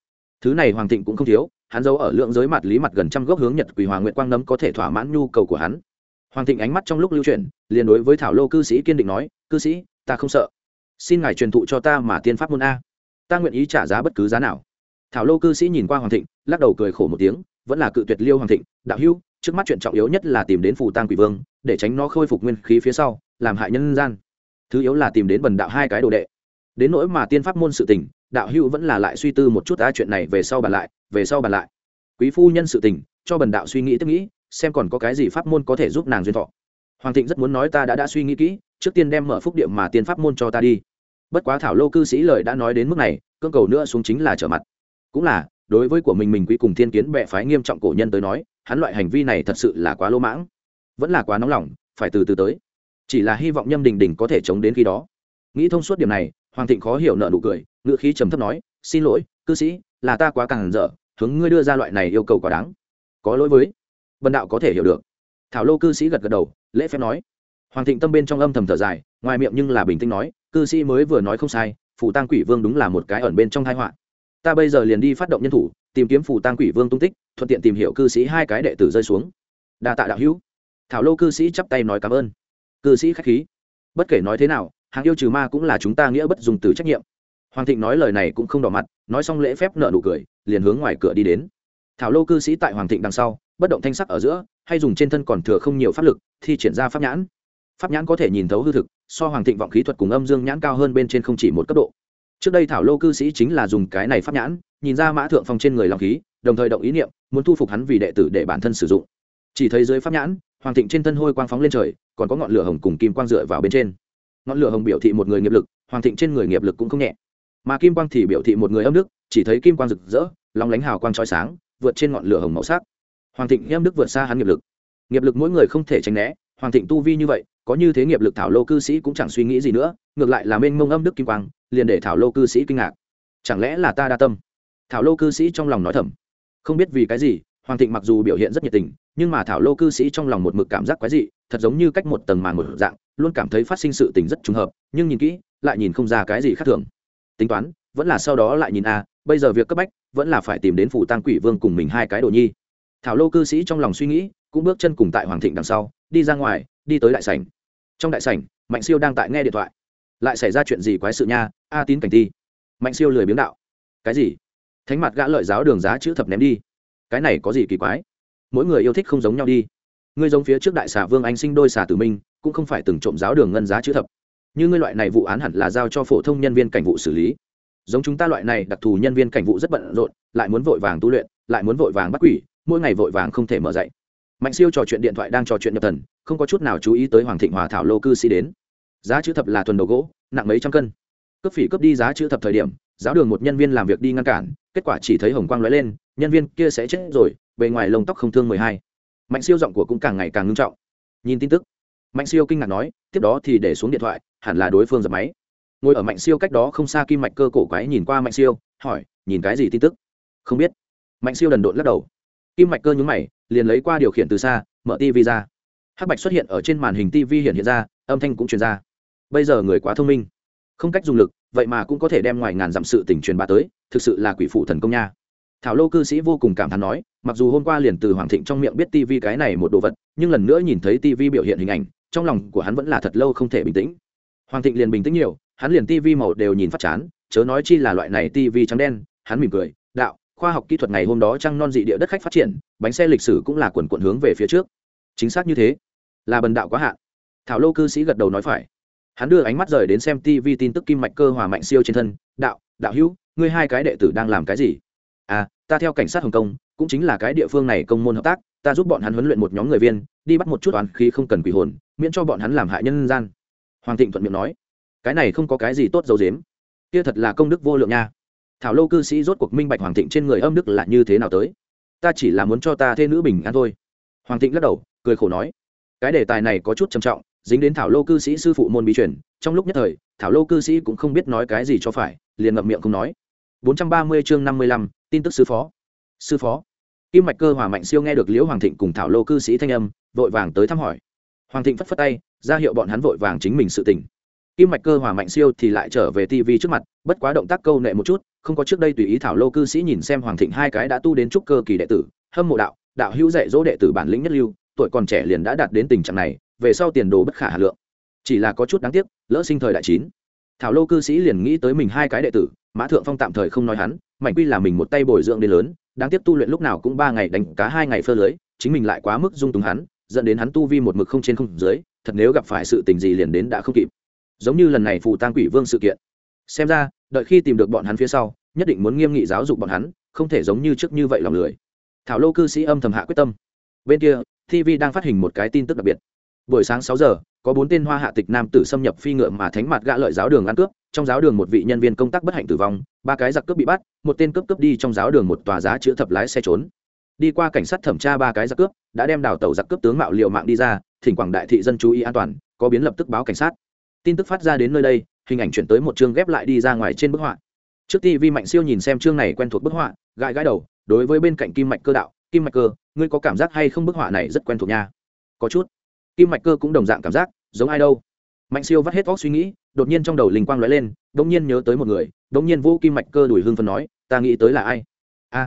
Thứ này hoàng thịnh cũng không thiếu hắn giấu ở lượng giới mặt lý mặt gần trăm gốc hướng nhật quỳ hòa nguyện quang nấm có thể thỏa mãn nhu cầu của hắn. Hoàng thịnh ánh mắt trong lúc lưu chuyển, liền đối với thảo lô cư sĩ kiên định nói, cư sĩ, ta không sợ. Xin ngài truyền thụ cho ta mà tiên pháp môn a. Ta nguyện ý trả giá bất cứ giá nào. Thảo lô cư sĩ nhìn qua hoàng thịnh, lắc đầu cười khổ một tiếng, vẫn là cự tuyệt liêu hoàng thịnh, đạo hữu, trước mắt chuyện trọng yếu nhất là tìm đến phù tang quỷ vương, để tránh nó khôi phục nguyên khí phía sau, làm hại nhân gian. Thứ yếu là tìm đến bần đạo hai cái đồ đệ. Đến nỗi mà tiên pháp môn sự tình, đạo hữu vẫn là lại suy tư một chút ta chuyện này về sau bàn lại về sau bàn lại. Quý phu nhân sự tình, cho bần đạo suy nghĩ tiếp nghĩ, xem còn có cái gì pháp môn có thể giúp nàng duyên thọ. Hoàng thịnh rất muốn nói ta đã đã suy nghĩ kỹ, trước tiên đem mở phúc điệm mà tiên pháp môn cho ta đi. Bất quá thảo lô cư sĩ lời đã nói đến mức này cơ cầu nữa xuống chính là trở mặt. Cũng là, đối với của mình mình quý cùng thiên kiến bệ phái nghiêm trọng cổ nhân tới nói, hắn loại hành vi này thật sự là quá lỗ mãng. Vẫn là quá nóng lòng, phải từ từ tới. Chỉ là hy vọng nhâm đình đình có thể chống đến khi đó. Nghĩ thông suốt điểm này, hoàng thịnh khó hiểu nợ nụ cười ngựa khí trầm thấp nói, xin lỗi, cư sĩ, là ta quá càng dở hướng ngươi đưa ra loại này yêu cầu quá đáng. Có lỗi với. Bần đạo có thể hiểu được. Thảo lô cư sĩ gật gật đầu, lễ phép nói. Hoàng thịnh tâm bên trong âm thầm thở dài, ngoài miệng nhưng là bình tĩnh nói, cư sĩ mới vừa nói không sai, phủ tăng quỷ vương đúng là một cái ẩn bên trong thai họa. Ta bây giờ liền đi phát động nhân thủ, tìm kiếm phủ tăng quỷ vương tung tích, thuận tiện tìm hiểu cư sĩ hai cái đệ tử rơi xuống. Đa tạ đạo hữu. Thảo lô cư sĩ chắp tay nói cảm ơn. Cư sĩ khách khí. Bất kể nói thế nào hàng yêu trừ ma cũng là chúng ta nghĩa bất dùng từ trách nhiệm hoàng thịnh nói lời này cũng không đỏ mặt, nói xong lễ phép nợ nụ cười, liền hướng ngoài cửa đi đến. Thảo lô cư sĩ tại hoàng thịnh đằng sau, bất động thanh sắc ở giữa, hay dùng trên thân còn thừa không nhiều pháp lực, thi triển ra pháp nhãn. Pháp nhãn có thể nhìn thấu hư thực, so hoàng thịnh vọng khí thuật cùng âm dương nhãn cao hơn bên trên không chỉ một cấp độ. Trước đây thảo lô cư sĩ chính là dùng cái này pháp nhãn, nhìn ra mã thượng phong trên người lòng khí, đồng thời động ý niệm, muốn thu phục hắn vì đệ tử để bản thân sử dụng. Chỉ thấy dưới pháp nhãn, hoàng thịnh trên thân hôi quang phóng lên trời, còn có ngọn lửa hồng cùng kim quang dựa vào bên trên. Ngọn lửa hồng biểu thị một người nghiệp lực, hoàng thịnh trên người nghiệp lực cũng không nhẹ mà kim quang thì biểu thị một người âm đức, chỉ thấy kim quang rực rỡ lòng lánh hào quang trói sáng, vượt trên ngọn lửa hồng màu sắc. Hoàng thịnh âm đức vượt xa hắn nghiệp lực. Nghiệp lực mỗi người không thể tránh né, hoàng thịnh tu vi như vậy, có như thế nghiệp lực thảo lô cư sĩ cũng chẳng suy nghĩ gì nữa, ngược lại là mênh mông âm đức kim quang, liền để thảo lô cư sĩ kinh ngạc. Chẳng lẽ là ta đa tâm? Thảo lô cư sĩ trong lòng nói thầm. Không biết vì cái gì, hoàng thịnh mặc dù biểu hiện rất nhiệt tình, nhưng mà thảo lô cư sĩ trong lòng một mực cảm giác quái dị, thật giống như cách một tầng màn một dạng, luôn cảm thấy phát sinh sự tình rất trùng hợp, nhưng nhìn kỹ, lại nhìn không ra cái gì khác thường tính toán, vẫn là sau đó lại nhìn a, bây giờ việc cấp bách, vẫn là phải tìm đến phủ tăng quỷ vương cùng mình hai cái đồ nhi. Thảo lô cư sĩ trong lòng suy nghĩ, cũng bước chân cùng tại hoàng thịnh đằng sau, đi ra ngoài, đi tới đại sảnh. Trong đại sảnh, mạnh siêu đang tại nghe điện thoại. Lại xảy ra chuyện gì quái sự nha, a tín cảnh ti mạnh siêu lười biếng đạo. Cái gì? Thánh mặt gã lợi giáo đường giá chữ thập ném đi. Cái này có gì kỳ quái? Mỗi người yêu thích không giống nhau đi. Ngươi giống phía trước đại xà vương anh sinh đôi xà tử minh, cũng không phải từng trộm giáo đường ngân giá chữ thập như ngươi loại này vụ án hẳn là giao cho phổ thông nhân viên cảnh vụ xử lý. Giống chúng ta loại này đặc thù nhân viên cảnh vụ rất bận rộn, lại muốn vội vàng tu luyện, lại muốn vội vàng bắt quỷ, mỗi ngày vội vàng không thể mở dậy. Mạnh siêu trò chuyện điện thoại đang trò chuyện nhập thần, không có chút nào chú ý tới hoàng thịnh hòa thảo lô cư sĩ đến. Giá chữ thập là thuần đầu gỗ, nặng mấy trăm cân. Cấp phỉ cấp đi giá chữ thập thời điểm, giáo đường một nhân viên làm việc đi ngăn cản, kết quả chỉ thấy hồng quang lóe lên, nhân viên kia sẽ chết rồi, bề ngoài lông tóc không thương mười hai. Mạnh siêu giọng của cũng càng ngày càng ngưng trọng. Nhìn tin tức mạnh siêu kinh ngạc nói, tiếp đó thì để xuống điện thoại, hẳn là đối phương dập máy. Ngồi ở mạnh siêu cách đó không xa kim mạch cơ cổ quái nhìn qua mạnh siêu, hỏi, nhìn cái gì tin tức? Không biết. Mạnh siêu đần độn lắc đầu. Kim mạch cơ nhúng mày, liền lấy qua điều khiển từ xa, mở tv ra. Hắc bạch xuất hiện ở trên màn hình tv hiện hiện ra, âm thanh cũng truyền ra. Bây giờ người quá thông minh. Không cách dùng lực, vậy mà cũng có thể đem ngoài ngàn dặm sự tình truyền bá tới, thực sự là quỷ phụ thần công nha. Thảo lô cư sĩ vô cùng cảm thán nói, mặc dù hôm qua liền từ hoàng thịnh trong miệng biết tv cái này một đồ vật, nhưng lần nữa nhìn thấy tv biểu hiện hình ảnh trong lòng của hắn vẫn là thật lâu không thể bình tĩnh. Hoàng thịnh liền bình tĩnh nhiều, hắn liền tv màu đều nhìn phát chán, chớ nói chi là loại này tv trắng đen, hắn mỉm cười, đạo, khoa học kỹ thuật ngày hôm đó trăng non dị địa đất khách phát triển, bánh xe lịch sử cũng là quần quận hướng về phía trước. Chính xác như thế, là bần đạo quá hạn. Thảo lô cư sĩ gật đầu nói phải. Hắn đưa ánh mắt rời đến xem tv tin tức kim mạch cơ hòa mạnh siêu trên thân, đạo đạo hữu, ngươi hai cái đệ tử đang làm cái gì? À ta theo cảnh sát hồng kông, cũng chính là cái địa phương này công môn hợp tác, ta giúp bọn hắn huấn luyện một nhóm người viên, đi bắt một chút oan khí không cần quỷ hồn miễn cho bọn hắn làm hại nhân gian. Hoàng thịnh thuận miệng nói cái này không có cái gì tốt dấu dếm kia thật là công đức vô lượng nha. Thảo lô cư sĩ rốt cuộc minh bạch hoàng thịnh trên người âm đức là như thế nào tới. Ta chỉ là muốn cho ta thê nữ bình an thôi. Hoàng thịnh lắc đầu cười khổ nói cái đề tài này có chút trầm trọng dính đến thảo lô cư sĩ sư phụ môn bí truyền. Trong lúc nhất thời thảo lô cư sĩ cũng không biết nói cái gì cho phải liền ngậm miệng không nói. 430 chương 55, tin tức sư phó. Sư phó. Kim mạch cơ hòa mạnh siêu nghe được liễu hoàng thịnh cùng thảo lô cư sĩ thanh âm vội vàng tới thăm hỏi hoàng thịnh phất phất tay, ra hiệu bọn hắn vội vàng chính mình sự tỉnh kim mạch cơ hòa mạnh siêu thì lại trở về tv trước mặt, bất quá động tác câu nệ một chút, không có trước đây tùy ý thảo lô cư sĩ nhìn xem hoàng thịnh hai cái đã tu đến trúc cơ kỳ đệ tử, hâm mộ đạo đạo hữu dạy dỗ đệ tử bản lĩnh nhất lưu, tuổi còn trẻ liền đã đạt đến tình trạng này, về sau tiền đồ bất khả hà lượng. Chỉ là có chút đáng tiếc, lỡ sinh thời đại chín. Thảo lô cư sĩ liền nghĩ tới mình hai cái đệ tử, mã thượng phong tạm thời không nói hắn, mạnh quy là mình một tay bồi dưỡng đến lớn, đáng tiếc tu luyện lúc nào cũng ba ngày đánh cá hai ngày phơ lưới, chính mình lại quá mức dung túng hắn dẫn đến hắn tu vi một mực không trên không dưới, thật nếu gặp phải sự tình gì liền đến đã không kịp. Giống như lần này phù tang quỷ vương sự kiện. Xem ra, đợi khi tìm được bọn hắn phía sau, nhất định muốn nghiêm nghị giáo dục bọn hắn, không thể giống như trước như vậy lòng lười. Thảo lô cư sĩ âm thầm hạ quyết tâm. Bên kia tv đang phát hình một cái tin tức đặc biệt. Buổi sáng sáu giờ, có bốn tên hoa hạ tịch nam tử xâm nhập phi ngựa mà thánh mặt gã lợi giáo đường ăn cướp, trong giáo đường một vị nhân viên công tác bất hạnh tử vong, ba cái giặc cướp bị bắt, một tên cướp cướp đi trong giáo đường một tòa giá chữa thập lái xe trốn đi qua cảnh sát thẩm tra ba cái giặc cướp, đã đem đào tàu giặc cướp tướng mạo liệu mạng đi ra, thỉnh quảng đại thị dân chú ý an toàn, có biến lập tức báo cảnh sát. Tin tức phát ra đến nơi đây, hình ảnh chuyển tới một chương ghép lại đi ra ngoài trên bức họa. Trước tv mạnh siêu nhìn xem chương này quen thuộc bức họa, gãi gãi đầu, đối với bên cạnh kim mạch cơ đạo, kim mạch cơ, ngươi có cảm giác hay không bức họa này rất quen thuộc nha? Có chút. Kim mạch cơ cũng đồng dạng cảm giác, giống ai đâu? Mạnh siêu vắt hết vóc suy nghĩ, đột nhiên trong đầu linh quang lóe lên đ ỗ n g nhiên nhớ tới một người đ ỗ n g nhiên vũ kim mạch cơ đùi hương phân nói, ta nghĩ tới là ai? A.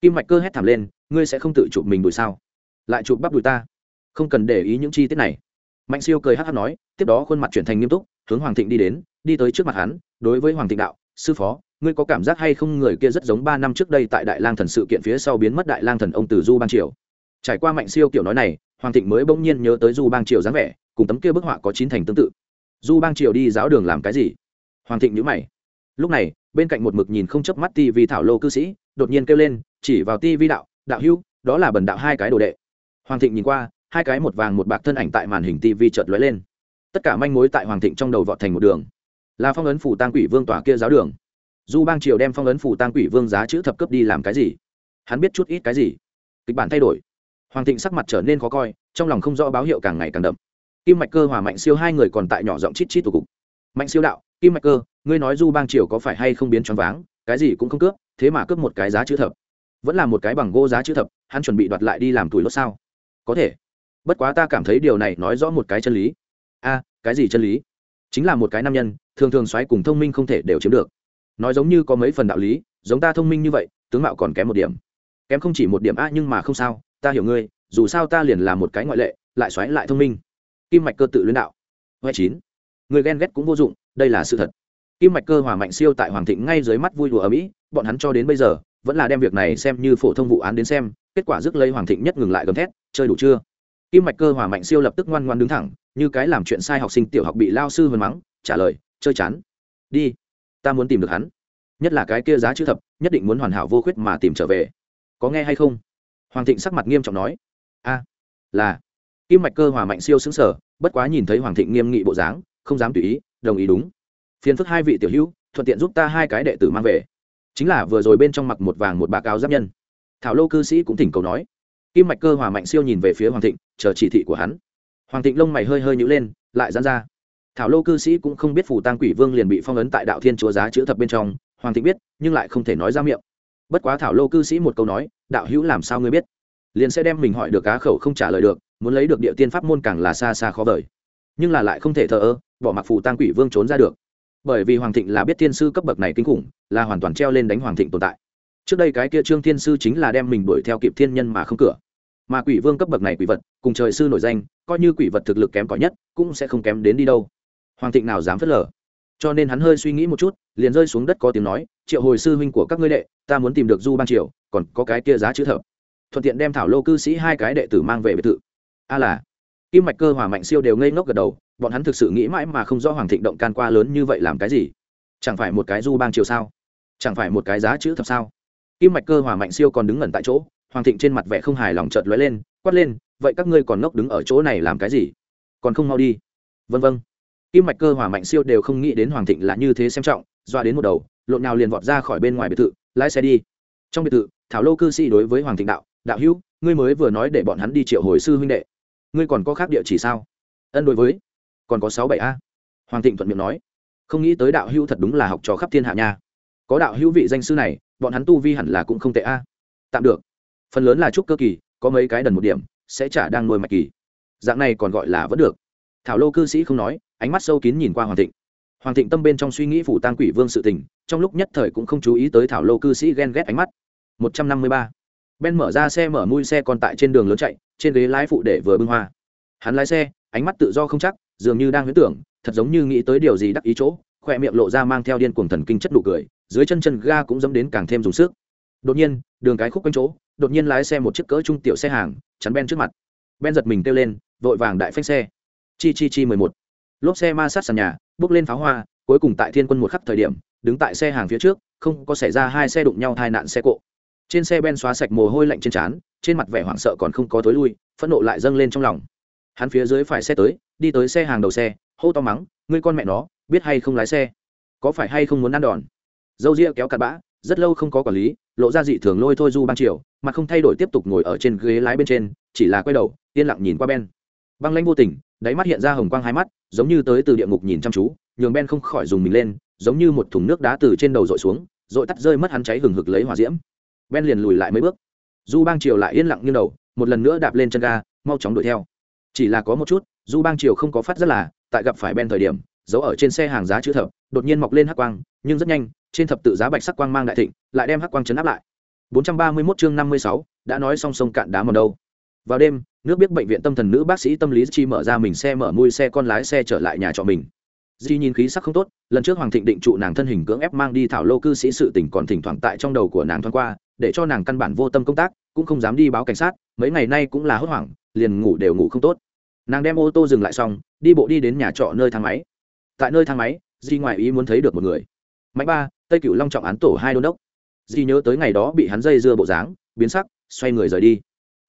Kim mạch cơ hét thảm lên ngươi sẽ không tự chụp mình đùi sao? Lại chụp bắp đùi ta. Không cần để ý những chi tiết này. Mạnh siêu cười hát hát nói, tiếp đó khuôn mặt chuyển thành nghiêm túc, hướng hoàng thịnh đi đến, đi tới trước mặt hắn, đối với hoàng thịnh đạo, sư phó, ngươi có cảm giác hay không người kia rất giống ba năm trước đây tại đại lang thần sự kiện phía sau biến mất đại lang thần ông từ du ban triều? Trải qua mạnh siêu kiểu nói này, hoàng thịnh mới bỗng nhiên nhớ tới du bang triều dáng vẻ, cùng tấm kia bức họa có chín thành tương tự. Du bang triều đi giáo đường làm cái gì? Hoàng thịnh nhữ mày. Lúc này, bên cạnh một mực nhìn không chớp mắt ti vi thảo lô cư sĩ, đột nhiên kêu lên, chỉ vào ti vi đạo đạo hữu, đó là bần đạo hai cái đồ đệ. Hoàng thịnh nhìn qua, hai cái một vàng một bạc thân ảnh tại màn hình tv chợt lóe lên. Tất cả manh mối tại hoàng thịnh trong đầu vọt thành một đường. Là phong ấn phủ tăng quỷ vương tòa kia giáo đường. Du bang triều đem phong ấn phủ tăng quỷ vương giá chữ thập cấp đi làm cái gì? Hắn biết chút ít cái gì? Kịch bản thay đổi. Hoàng thịnh sắc mặt trở nên khó coi, trong lòng không rõ báo hiệu càng ngày càng đậm. Kim mạch cơ hòa mạnh siêu hai người còn tại nhỏ giọng chít chít tụ cục. Mạnh siêu đạo, kim mạch cơ, ngươi nói du bang triều có phải hay không biến choáng váng? Cái gì cũng không cướp, thế mà cướp một cái giá chữ thập vẫn là một cái bằng gỗ giá chữ thập, hắn chuẩn bị đoạt lại đi làm tuổi lốt sao? Có thể. Bất quá ta cảm thấy điều này nói rõ một cái chân lý. A, cái gì chân lý? Chính là một cái nam nhân, thường thường xoáy cùng thông minh không thể đều chiếm được. Nói giống như có mấy phần đạo lý, giống ta thông minh như vậy, tướng mạo còn kém một điểm. Kém không chỉ một điểm a nhưng mà không sao, ta hiểu ngươi, dù sao ta liền là một cái ngoại lệ, lại xoáy lại thông minh. Kim mạch cơ tự luyến đạo. Huệ chín. Người ghen ghét cũng vô dụng, đây là sự thật. Kim mạch cơ hòa mạnh siêu tại hoàng thịnh ngay dưới mắt vui đùa ở mỹ, bọn hắn cho đến bây giờ vẫn là đem việc này xem như phổ thông vụ án đến xem, kết quả rước lấy hoàng thịnh nhất ngừng lại gầm thét, chơi đủ chưa? Kim mạch cơ hòa mạnh siêu lập tức ngoan ngoan đứng thẳng, như cái làm chuyện sai học sinh tiểu học bị lao sư vần mắng, trả lời, chơi chán. Đi, ta muốn tìm được hắn. Nhất là cái kia giá chữ thập, nhất định muốn hoàn hảo vô khuyết mà tìm trở về. Có nghe hay không? Hoàng thịnh sắc mặt nghiêm trọng nói. A, là. Kim mạch cơ hòa mạnh siêu xứng sở bất quá nhìn thấy hoàng thịnh nghiêm nghị bộ dáng, không dám tùy ý, đồng ý đúng. Phiền phức hai vị tiểu hữu, thuận tiện giúp ta hai cái đệ tử mang về chính là vừa rồi bên trong mặc một vàng một bạc áo giáp nhân. Thảo lô cư sĩ cũng thỉnh cầu nói. Kim mạch cơ hòa mạnh siêu nhìn về phía hoàng thịnh, chờ chỉ thị của hắn. Hoàng thịnh lông mày hơi hơi nhữ lên, lại dán ra. Thảo lô cư sĩ cũng không biết phù tăng quỷ vương liền bị phong ấn tại đạo thiên chúa giá chữ thập bên trong, hoàng thịnh biết, nhưng lại không thể nói ra miệng. Bất quá thảo lô cư sĩ một câu nói, đạo hữu làm sao ngươi biết? Liền sẽ đem mình hỏi được cá khẩu không trả lời được, muốn lấy được địa tiên pháp môn càng là xa xa khó vời. Nhưng là lại không thể thờ ơ, bỏ mặc phù tăng quỷ vương trốn ra được bởi vì hoàng thịnh là biết thiên sư cấp bậc này kinh khủng, là hoàn toàn treo lên đánh hoàng thịnh tồn tại. Trước đây cái kia trương thiên sư chính là đem mình đuổi theo kịp thiên nhân mà không cửa. Mà quỷ vương cấp bậc này quỷ vật, cùng trời sư nổi danh, coi như quỷ vật thực lực kém cỏi nhất, cũng sẽ không kém đến đi đâu. Hoàng thịnh nào dám phớt lờ. Cho nên hắn hơi suy nghĩ một chút, liền rơi xuống đất có tiếng nói, triệu hồi sư huynh của các ngươi đệ, ta muốn tìm được du ban triều, còn có cái kia giá chữ thập. Thuận tiện đem thảo lô cư sĩ hai cái đệ tử mang về biệt thự. A là kim mạch cơ hòa mạnh siêu đều ngây ngốc gật đầu, bọn hắn thực sự nghĩ mãi mà không rõ hoàng thịnh động can qua lớn như vậy làm cái gì? Chẳng phải một cái du bang triều sao? Chẳng phải một cái giá chữ thập sao? Kim mạch cơ hòa mạnh siêu còn đứng ngẩn tại chỗ, hoàng thịnh trên mặt vẻ không hài lòng chợt lóe lên, quát lên, vậy các ngươi còn ngốc đứng ở chỗ này làm cái gì? Còn không mau đi. Vân vân. Kim mạch cơ hòa mạnh siêu đều không nghĩ đến hoàng thịnh là như thế xem trọng doa đến một đầu, lộn nào liền vọt ra khỏi bên ngoài biệt thự, lái xe đi. Trong biệt thự, thảo lô cư sĩ đối với hoàng thịnh đạo đạo hữu, ngươi mới vừa nói để bọn hắn đi triệu hồi sư huynh đệ ngươi còn có khác địa chỉ sao? Ân đối với. Còn có sáu bảy a. Hoàng thịnh thuận miệng nói. Không nghĩ tới đạo hữu thật đúng là học trò khắp thiên hạ nha. Có đạo hữu vị danh sư này, bọn hắn tu vi hẳn là cũng không tệ a. Tạm được. Phần lớn là trúc cơ kỳ, có mấy cái đần một điểm, sẽ trả đang nuôi mạch kỳ. Dạng này còn gọi là vẫn được. Thảo lô cư sĩ không nói, ánh mắt sâu kín nhìn qua hoàng thịnh. Hoàng thịnh tâm bên trong suy nghĩ phủ tang quỷ vương sự tình, trong lúc nhất thời cũng không chú ý tới thảo lô cư sĩ ghen ghét ánh mắt. Một trăm năm mươi ba. Ben mở ra xe mở mui xe còn tại trên đường lớn chạy trên ghế lái phụ để vừa bưng hoa. Hắn lái xe, ánh mắt tự do không chắc, dường như đang huyễn tưởng, thật giống như nghĩ tới điều gì đắc ý chỗ, khoe miệng lộ ra mang theo điên cuồng thần kinh chất nụ cười, dưới chân chân ga cũng dẫm đến càng thêm dùng sức. Đột nhiên, đường cái khúc quanh chỗ, đột nhiên lái xe một chiếc cỡ trung tiểu xe hàng, chắn ben trước mặt. Ben giật mình kêu lên, vội vàng đại phanh xe. Chi chi chi mười một. Lốp xe ma sát sàn nhà, bước lên pháo hoa, cuối cùng tại thiên quân một khắc thời điểm, đứng tại xe hàng phía trước, không có xảy ra hai xe đụng nhau hai nạn xe cộ trên xe ben xóa sạch mồ hôi lạnh trên trán, trên mặt vẻ hoảng sợ còn không có tối lui, phẫn nộ lại dâng lên trong lòng. Hắn phía dưới phải xe tới, đi tới xe hàng đầu xe, hô to mắng, ngươi con mẹ nó, biết hay không lái xe? Có phải hay không muốn ăn đòn? Dâu ria kéo cặn bã, rất lâu không có quản lý, lộ ra dị thường lôi thôi du ban chiều, mà không thay đổi tiếp tục ngồi ở trên ghế lái bên trên, chỉ là quay đầu, yên lặng nhìn qua ben. Băng lanh vô tình, đáy mắt hiện ra hồng quang hai mắt, giống như tới từ địa ngục nhìn chăm chú, nhường ben không khỏi dùng mình lên, giống như một thùng nước đá từ trên đầu dội xuống, dội tắt rơi mất hắn cháy hừng hực lấy hỏa diễm ben liền lùi lại mấy bước. Du bang triều lại yên lặng như đầu một lần nữa đạp lên chân ga mau chóng đuổi theo. Chỉ là có một chút du bang triều không có phát rất là tại gặp phải ben thời điểm giấu ở trên xe hàng giá chữ thập đột nhiên mọc lên hắc quang nhưng rất nhanh trên thập tự giá bạch sắc quang mang đại thịnh lại đem hắc quang chấn áp lại. 431 chương 56, đã nói song song cạn đá mòn đâu. Vào đêm nước biết bệnh viện tâm thần nữ bác sĩ tâm lý chi mở ra mình xe mở mui xe con lái xe trở lại nhà trọ mình di nhìn khí sắc không tốt, lần trước hoàng thịnh định trụ nàng thân hình cưỡng ép mang đi thảo lô cư sĩ sự tỉnh còn thỉnh thoảng tại trong đầu của nàng thoáng qua, để cho nàng căn bản vô tâm công tác, cũng không dám đi báo cảnh sát, mấy ngày nay cũng là hốt hoảng, liền ngủ đều ngủ không tốt. Nàng đem ô tô dừng lại xong, đi bộ đi đến nhà trọ nơi thang máy. Tại nơi thang máy, di ngoại ý muốn thấy được một người. Mạnh ba, tây cửu long trọng án tổ hai đôn đốc. Di nhớ tới ngày đó bị hắn dây dưa bộ dáng, biến sắc, xoay người rời đi.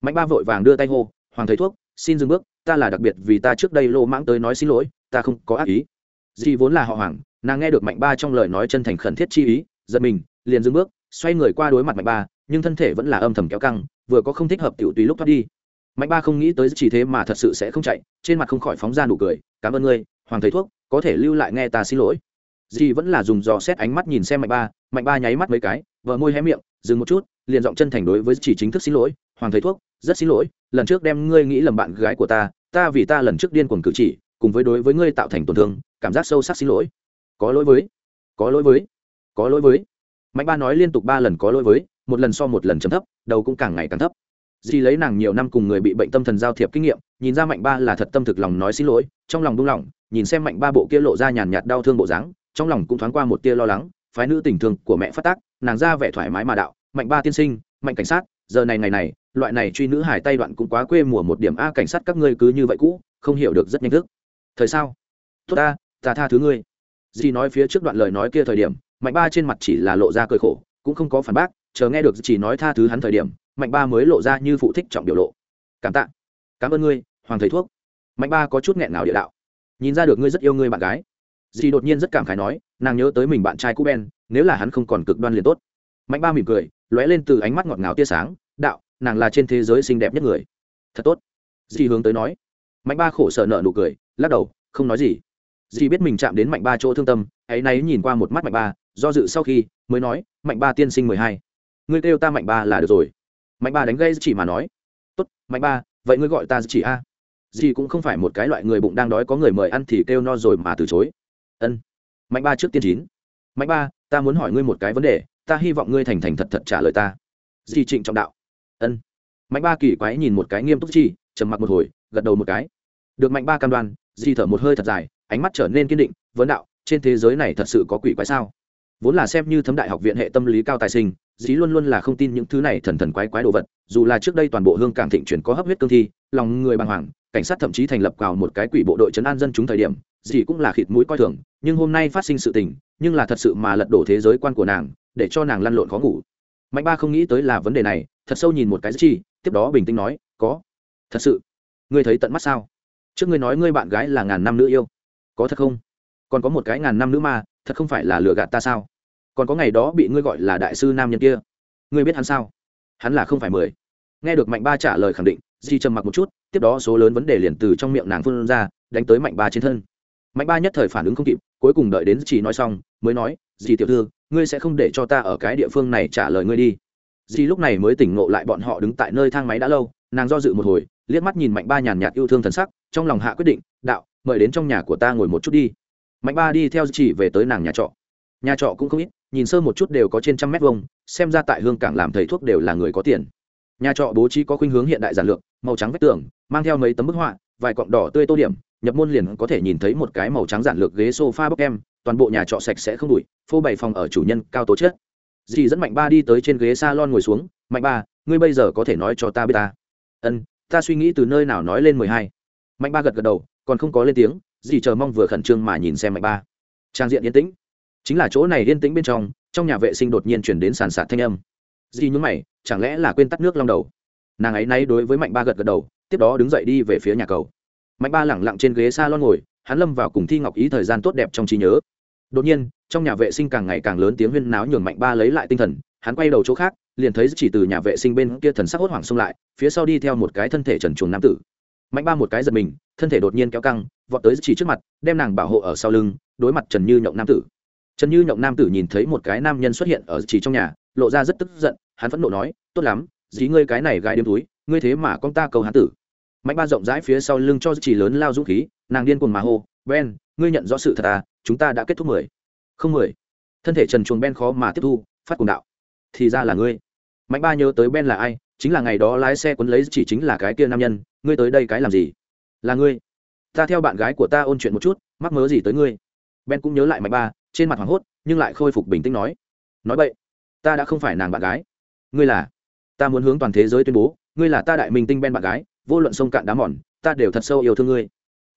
Mạnh ba vội vàng đưa tay hô, hoàng thầy thuốc, xin dừng bước, ta là đặc biệt vì ta trước đây lô mãng tới nói xin lỗi, ta không có ác ý di vốn là họ hoàng, nàng nghe được mạnh ba trong lời nói chân thành khẩn thiết chi ý, giật mình, liền dừng bước, xoay người qua đối mặt mạnh ba, nhưng thân thể vẫn là âm thầm kéo căng, vừa có không thích hợp tiểu tùy lúc thoát đi. Mạnh ba không nghĩ tới chỉ thế mà thật sự sẽ không chạy, trên mặt không khỏi phóng ra nụ cười, cảm ơn ngươi, hoàng thầy thuốc, có thể lưu lại nghe ta xin lỗi. Dì vẫn là dùng dò xét ánh mắt nhìn xem mạnh ba mạnh ba nháy mắt mấy cái, vợ môi hé miệng, dừng một chút, liền giọng chân thành đối với chỉ chính thức xin lỗi, hoàng thầy thuốc, rất xin lỗi, lần trước đem ngươi nghĩ lầm bạn gái của ta ta vì ta lần trước điên cuồng cử chỉ cùng với đối với ngươi tạo thành tổn thương cảm giác sâu sắc xin lỗi. Có lỗi với có lỗi với có lỗi với. Mạnh ba nói liên tục ba lần có lỗi với một lần so một lần chấm thấp đầu cũng càng ngày càng thấp. Dì lấy nàng nhiều năm cùng người bị bệnh tâm thần giao thiệp kinh nghiệm nhìn ra mạnh ba là thật tâm thực lòng nói xin lỗi trong lòng buông lòng, nhìn xem mạnh ba bộ kia lộ ra nhàn nhạt đau thương bộ dáng trong lòng cũng thoáng qua một tia lo lắng phái nữ tình thương của mẹ phát tác nàng ra vẻ thoải mái mà đạo mạnh ba tiên sinh mạnh cảnh sát giờ này ngày này loại này truy nữ hải tay đoạn cũng quá quê mùa một điểm a cảnh sát các ngươi cứ như vậy cũ không hiểu được rất nhanh thức thời sao? Tốt ta ta tha thứ ngươi. Dì nói phía trước đoạn lời nói kia thời điểm, mạnh ba trên mặt chỉ là lộ ra cơi khổ, cũng không có phản bác, chờ nghe được chỉ nói tha thứ hắn thời điểm, mạnh ba mới lộ ra như phụ thích trọng biểu lộ. Cảm tạ. Cảm ơn ngươi, hoàng thầy thuốc. Mạnh ba có chút nghẹn nào địa đạo. Nhìn ra được ngươi rất yêu ngươi bạn gái. Dì đột nhiên rất cảm khái nói, nàng nhớ tới mình bạn trai cũ ben, nếu là hắn không còn cực đoan liền tốt. Mạnh ba mỉm cười, lóe lên từ ánh mắt ngọt ngào tia sáng, đạo, nàng là trên thế giới xinh đẹp nhất người. Thật tốt. Dì hướng tới nói. Mạnh ba khổ sở nợ nụ cười lắc đầu, không nói gì. Dì biết mình chạm đến mạnh ba chỗ thương tâm, ấy náy nhìn qua một mắt mạnh ba, do dự sau khi mới nói, mạnh ba tiên sinh mười hai, ngươi kêu ta mạnh ba là được rồi. Mạnh ba đánh gây chỉ mà nói, tốt, mạnh ba, vậy ngươi gọi ta chỉ a. Dì cũng không phải một cái loại người bụng đang đói có người mời ăn thì kêu no rồi mà từ chối. Ân, mạnh ba trước tiên chín. Mạnh ba, ta muốn hỏi ngươi một cái vấn đề, ta hy vọng ngươi thành thành thật thật trả lời ta. Dì trịnh trọng đạo, ân. Mạnh ba kỳ quái nhìn một cái nghiêm túc chi, trầm mặc một hồi, gật đầu một cái. Được mạnh ba cam đoan dì thở một hơi thật dài, ánh mắt trở nên kiên định, vấn đạo, trên thế giới này thật sự có quỷ quái sao? Vốn là xem như thấm đại học viện hệ tâm lý cao tài sinh dí luôn luôn là không tin những thứ này thần thần quái quái đồ vật, dù là trước đây toàn bộ hương cảng thịnh chuyển có hấp huyết cương thi, lòng người bàng hoàng, cảnh sát thậm chí thành lập cào một cái quỷ bộ đội chấn an dân chúng thời điểm dì cũng là khịt mũi coi thường, nhưng hôm nay phát sinh sự tình, nhưng là thật sự mà lật đổ thế giới quan của nàng, để cho nàng lăn lộn khó ngủ. Mạnh ba không nghĩ tới là vấn đề này, thật sâu nhìn một cái chi tiếp đó bình tĩnh nói, có. Thật sự. Ngươi thấy tận mắt sao? Trước ngươi nói ngươi bạn gái là ngàn năm nữ yêu. Có thật không? Còn có một cái ngàn năm nữ ma, thật không phải là lừa gạt ta sao? Còn có ngày đó bị ngươi gọi là đại sư nam nhân kia. Ngươi biết hắn sao? Hắn là không phải mười. Nghe được mạnh ba trả lời khẳng định, di trầm mặc một chút, tiếp đó số lớn vấn đề liền từ trong miệng nàng phun ra, đánh tới mạnh ba trên thân. Mạnh ba nhất thời phản ứng không kịp, cuối cùng đợi đến chỉ nói xong, mới nói dì tiểu thư, ngươi sẽ không để cho ta ở cái địa phương này trả lời ngươi đi. Dì lúc này mới tỉnh ngộ lại bọn họ đứng tại nơi thang máy đã lâu nàng do dự một hồi, liếc mắt nhìn mạnh ba nhàn nhạt yêu thương thần sắc, trong lòng hạ quyết định, đạo, mời đến trong nhà của ta ngồi một chút đi. Mạnh ba đi theo chỉ về tới nàng nhà trọ. Nhà trọ cũng không ít, nhìn sơ một chút đều có trên trăm mét vuông, xem ra tại hương cảng làm thầy thuốc đều là người có tiền. Nhà trọ bố trí có khuynh hướng hiện đại giản lược, màu trắng vách tường, mang theo mấy tấm bức họa, vài cọng đỏ tươi tô điểm, nhập môn liền có thể nhìn thấy một cái màu trắng giản lược ghế sofa bốc em, toàn bộ nhà trọ sạch sẽ không đủi phô bày phòng ở chủ nhân cao tố chất. Dì dẫn mạnh ba đi tới trên ghế salon ngồi xuống, mạnh ba, ngươi bây giờ có thể nói cho ta biết ta ân, ta suy nghĩ từ nơi nào nói lên mười hai. Mạnh ba gật gật đầu, còn không có lên tiếng, dì chờ mong vừa khẩn trương mà nhìn xem mạnh ba. Trang diện yên tĩnh. Chính là chỗ này yên tĩnh bên trong trong nhà vệ sinh đột nhiên chuyển đến sàn sạt thanh âm. Dì nhún mày, chẳng lẽ là quên tắt nước long đầu? Nàng ấy nay đối với mạnh ba gật gật đầu, tiếp đó đứng dậy đi về phía nhà cầu. Mạnh ba lẳng lặng trên ghế s a lon ngồi, hắn lâm vào cùng thi ngọc ý thời gian tốt đẹp trong trí nhớ. Đột nhiên, trong nhà vệ sinh càng ngày càng lớn tiếng huyên náo nhường mạnh ba lấy lại tinh thần, hắn quay đầu chỗ khác liền thấy chỉ từ nhà vệ sinh bên kia thần sắc hốt hoảng xông lại, phía sau đi theo một cái thân thể trần chuồng nam tử. Mạnh ba một cái giật mình, thân thể đột nhiên kéo căng, vọt tới chỉ trước mặt, đem nàng bảo hộ ở sau lưng, đối mặt trần như nhộng nam tử. Trần như nhộng nam tử nhìn thấy một cái nam nhân xuất hiện ở chỉ trong nhà, lộ ra rất tức giận, hắn phẫn nộ nói, tốt lắm, dí ngươi cái này gái đêm túi, ngươi thế mà con ta cầu hán tử. Mạnh ba rộng rãi phía sau lưng cho chỉ lớn lao dũng khí, nàng điên cuồng mà hô, ben, ngươi nhận rõ sự thật à chúng ta đã kết thúc mười. Không mười. Thân thể trần chuồng ben khó mà tiếp thu, phát cùng đạo thì ra là ngươi. Mạnh ba nhớ tới ben là ai, chính là ngày đó lái xe quấn lấy chỉ chính là cái kia nam nhân, ngươi tới đây cái làm gì? Là ngươi. Ta theo bạn gái của ta ôn chuyện một chút, mắc mớ gì tới ngươi? Ben cũng nhớ lại mạnh ba, trên mặt hoảng hốt, nhưng lại khôi phục bình tĩnh nói. Nói vậy ta đã không phải nàng bạn gái. Ngươi là. Ta muốn hướng toàn thế giới tuyên bố, ngươi là ta đại minh tinh ben bạn gái, vô luận sông cạn đá mòn, ta đều thật sâu yêu thương ngươi.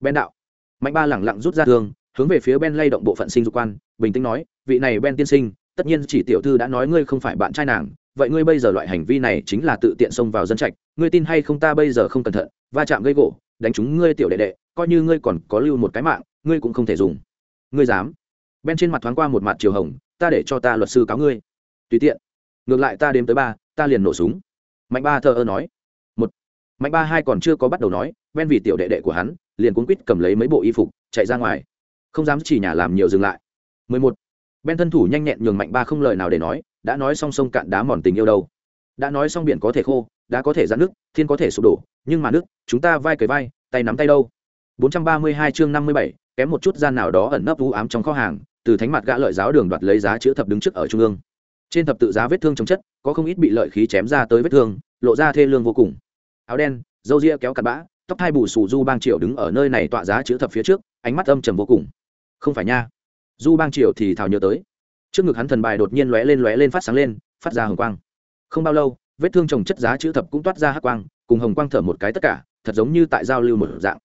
Ben đạo. Mạnh ba lẳng lặng rút ra thương hướng về phía ben lay động bộ phận sinh dục quan, bình tĩnh nói, vị này ben tiên sinh tất nhiên chỉ tiểu thư đã nói ngươi không phải bạn trai nàng, vậy ngươi bây giờ loại hành vi này chính là tự tiện xông vào dân trạch, ngươi tin hay không ta bây giờ không cẩn thận, va chạm gây gỗ, đánh chúng ngươi tiểu đệ đệ, coi như ngươi còn có lưu một cái mạng, ngươi cũng không thể dùng. Ngươi dám? Bên trên mặt thoáng qua một mặt chiều hồng, ta để cho ta luật sư cáo ngươi. Tùy tiện. Ngược lại ta đếm tới ba, ta liền nổ súng. Mạnh ba thờ ơ nói. Một. Mạnh ba hai còn chưa có bắt đầu nói ven vì tiểu đệ đệ của hắn, liền cuốn quýt cầm lấy mấy bộ y phục, chạy ra ngoài. Không dám chỉ nhà làm nhiều dừng lại. Mười một ben thân thủ nhanh nhẹn nhường mạnh ba không lời nào để nói đã nói xong sông cạn đá mòn tình yêu đâu. Đã nói xong biển có thể khô đã có thể giãn nước thiên có thể sụp đổ nhưng mà nước chúng ta vai cởi vai tay nắm tay đâu. 432 chương 57, kém một chút gian nào đó ẩn nấp u ám trong kho hàng từ thánh mặt gã lợi giáo đường đoạt lấy giá chữa thập đứng trước ở trung ương. Trên thập tự giá vết thương chống chất có không ít bị lợi khí chém ra tới vết thương lộ ra thê lương vô cùng. Áo đen dâu ria kéo cặn bã tóc hai bù sù du bang triệu đứng ở nơi này tọa giá chữa thập phía trước ánh mắt âm trầm vô cùng. Không phải nha du bang triều thì thào nhớ tới. Trước ngực hắn thần bài đột nhiên lóe lên lóe lên phát sáng lên, phát ra hồng quang. Không bao lâu, vết thương trồng chất giá chữ thập cũng toát ra hắc quang, cùng hồng quang thở một cái tất cả, thật giống như tại giao lưu một dạng.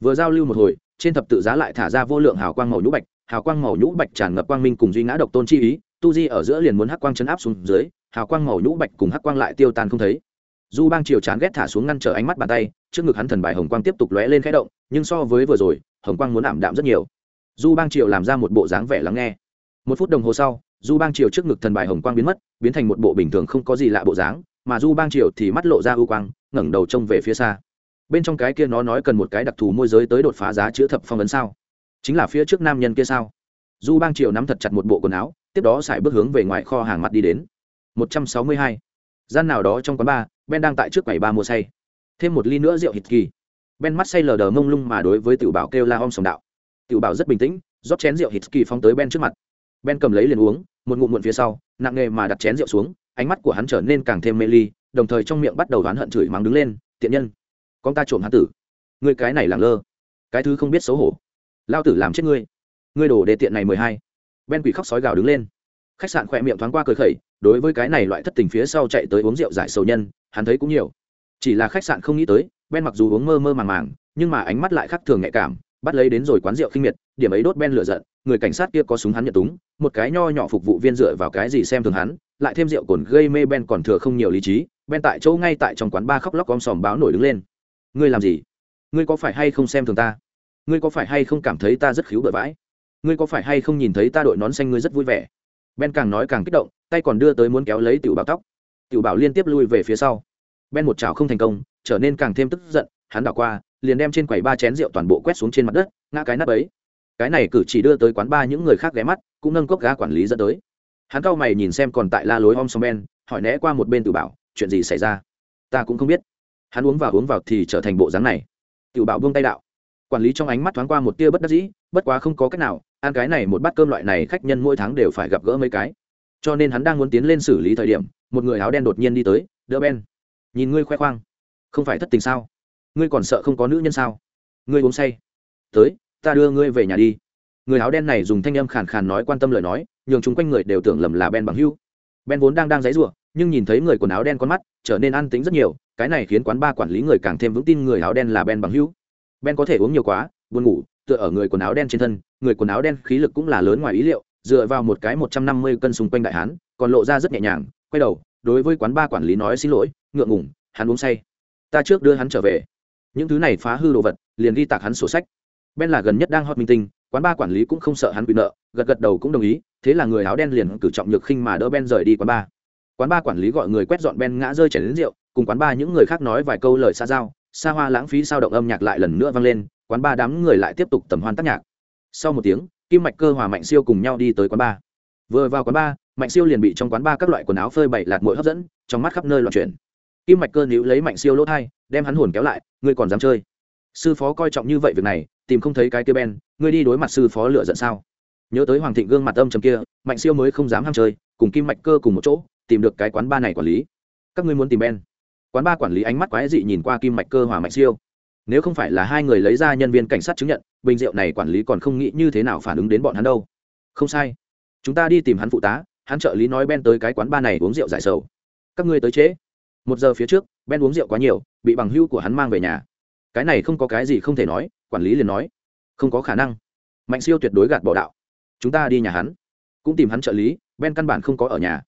Vừa giao lưu một hồi, trên thập tự giá lại thả ra vô lượng hào quang màu nhũ bạch, hào quang màu nhũ bạch tràn ngập quang minh cùng duy ngã độc tôn chi ý, tu di ở giữa liền muốn hắc quang chấn áp xuống dưới, hào quang màu nhũ bạch cùng hắc quang lại tiêu tan không thấy. Du bang triều chán ghét thả xuống ngăn trở ánh mắt bàn tay, trước ngực hắn thần bài hồng quang tiếp tục lóe lên khẽ động, nhưng so với vừa rồi, hồng quang muốn ảm đạm rất nhiều du bang triều làm ra một bộ dáng vẻ lắng nghe. Một phút đồng hồ sau, du bang triều trước ngực thần bài hồng quang biến mất, biến thành một bộ bình thường không có gì lạ bộ dáng, mà du bang triều thì mắt lộ ra ưu quang, ngẩng đầu trông về phía xa. Bên trong cái kia nó nói cần một cái đặc thù môi giới tới đột phá giá chữa thập phong vấn sao? Chính là phía trước nam nhân kia sao? Du bang triều nắm thật chặt một bộ quần áo, tiếp đó xài bước hướng về ngoài kho hàng mặt đi đến. Một trăm sáu mươi hai. Gian nào đó trong quán bar, ben đang tại trước quầy ba mua say. Thêm một ly nữa rượu hít kỳ. Ben mắt say lờ đờ mông lung mà đối với tiểu bảo kêu la om sòng đạo tiểu bảo rất bình tĩnh, rót chén rượu hít kỳ phóng tới ben trước mặt. Ben cầm lấy liền uống, một ngụm muộn phía sau, nặng nghề mà đặt chén rượu xuống, ánh mắt của hắn trở nên càng thêm mê ly, đồng thời trong miệng bắt đầu oán hận chửi mắng đứng lên, tiện nhân, con ta trộm hắn tử. Người cái này làng lơ, cái thứ không biết xấu hổ. Lao tử làm chết ngươi. Ngươi đổ đề tiện này mười hai. Ben quỷ khóc sói gào đứng lên. Khách sạn khỏe miệng thoáng qua cười khẩy, đối với cái này loại thất tình phía sau chạy tới uống rượu giải sầu nhân, hắn thấy cũng nhiều. Chỉ là khách sạn không nghĩ tới, ben mặc dù uống mơ mơ màng màng, nhưng mà ánh mắt lại khác thường nhạy cảm bắt lấy đến rồi quán rượu khinh miệt, điểm ấy đốt ben lửa giận, người cảnh sát kia có súng hắn nhận túng, một cái nho nhỏ phục vụ viên dựa vào cái gì xem thường hắn, lại thêm rượu cồn gây mê ben còn thừa không nhiều lý trí, ben tại chỗ ngay tại trong quán ba khóc lóc om sòm báo nổi đứng lên. Ngươi làm gì? Ngươi có phải hay không xem thường ta? Ngươi có phải hay không cảm thấy ta rất khiếu bựa vãi ngươi có phải hay không nhìn thấy ta đội nón xanh ngươi rất vui vẻ? Ben càng nói càng kích động, tay còn đưa tới muốn kéo lấy tiểu bảo tóc. Tiểu bảo liên tiếp lui về phía sau. Ben một chảo không thành công, trở nên càng thêm tức giận hắn đảo qua, liền đem trên quầy ba chén rượu toàn bộ quét xuống trên mặt đất, ngã cái nắp ấy. Cái này cử chỉ đưa tới quán ba những người khác ghé mắt, cũng nâng cốc gá quản lý dẫn tới. Hắn cau mày nhìn xem còn tại la lối om song ben hỏi né qua một bên tự bảo, chuyện gì xảy ra? Ta cũng không biết. Hắn uống vào uống vào thì trở thành bộ dáng này. Tự bảo buông tay đạo, quản lý trong ánh mắt thoáng qua một tia bất đắc dĩ, bất quá không có cách nào, ăn cái này một bát cơm loại này khách nhân mỗi tháng đều phải gặp gỡ mấy cái. Cho nên hắn đang muốn tiến lên xử lý thời điểm, một người áo đen đột nhiên đi tới, đỡ ben, nhìn ngươi khoe khoang, không phải thất tình sao? Ngươi còn sợ không có nữ nhân sao? Ngươi uống say. Tới, ta đưa ngươi về nhà đi. Người áo đen này dùng thanh âm khàn khàn nói quan tâm lời nói, nhường chung quanh người đều tưởng lầm là ben bằng hưu ben vốn đang đang dãy rủa nhưng nhìn thấy người quần áo đen con mắt, trở nên an tính rất nhiều, cái này khiến quán ba quản lý người càng thêm vững tin người áo đen là ben bằng hưu ben có thể uống nhiều quá, buồn ngủ, tựa ở người quần áo đen trên thân, người quần áo đen khí lực cũng là lớn ngoài ý liệu, dựa vào một cái một trăm năm mươi cân xung quanh đại hán, còn lộ ra rất nhẹ nhàng, quay đầu, đối với quán ba quản lý nói xin lỗi, ngượng ngủng hắn uống say. Ta trước đưa hắn trở về những thứ này phá hư đồ vật, liền ghi tạc hắn sổ sách. Ben là gần nhất đang hot minh tinh, quán ba quản lý cũng không sợ hắn bị nợ, gật gật đầu cũng đồng ý, thế là người áo đen liền cử trọng nhược khinh mà đỡ ben rời đi quán ba quán ba quản lý gọi người quét dọn ben ngã rơi chảy đến rượu, cùng quán ba những người khác nói vài câu lời xa giao, xa hoa lãng phí sao động âm nhạc lại lần nữa vang lên, quán ba đám người lại tiếp tục tầm hoan tác nhạc. Sau một tiếng, kim mạch cơ hòa mạnh siêu cùng nhau đi tới quán ba vừa vào quán ba mạnh siêu liền bị trong quán ba các loại quần áo phơi bày lạt mũi hấp dẫn, trong mắt khắp nơi loạn chuyển kim mạch cơ níu lấy mạnh siêu lỗ thai, đem hắn hồn kéo lại, ngươi còn dám chơi? Sư phó coi trọng như vậy việc này, tìm không thấy cái kia ben, ngươi đi đối mặt sư phó lựa giận sao? Nhớ tới hoàng thịnh gương mặt âm trầm kia, mạnh siêu mới không dám ham chơi, cùng kim mạch cơ cùng một chỗ, tìm được cái quán ba này quản lý. Các ngươi muốn tìm ben? Quán ba quản lý ánh mắt quái dị nhìn qua kim mạch cơ hòa mạnh siêu. Nếu không phải là hai người lấy ra nhân viên cảnh sát chứng nhận, bình rượu này quản lý còn không nghĩ như thế nào phản ứng đến bọn hắn đâu. Không sai. Chúng ta đi tìm hắn phụ tá, hắn trợ lý nói ben tới cái quán ba này uống rượu giải sầu. Các ngươi tới trễ một giờ phía trước, ben uống rượu quá nhiều, bị bằng hưu của hắn mang về nhà. Cái này không có cái gì không thể nói, quản lý liền nói. Không có khả năng. Mạnh siêu tuyệt đối gạt bỏ đạo. Chúng ta đi nhà hắn. Cũng tìm hắn trợ lý, ben căn bản không có ở nhà.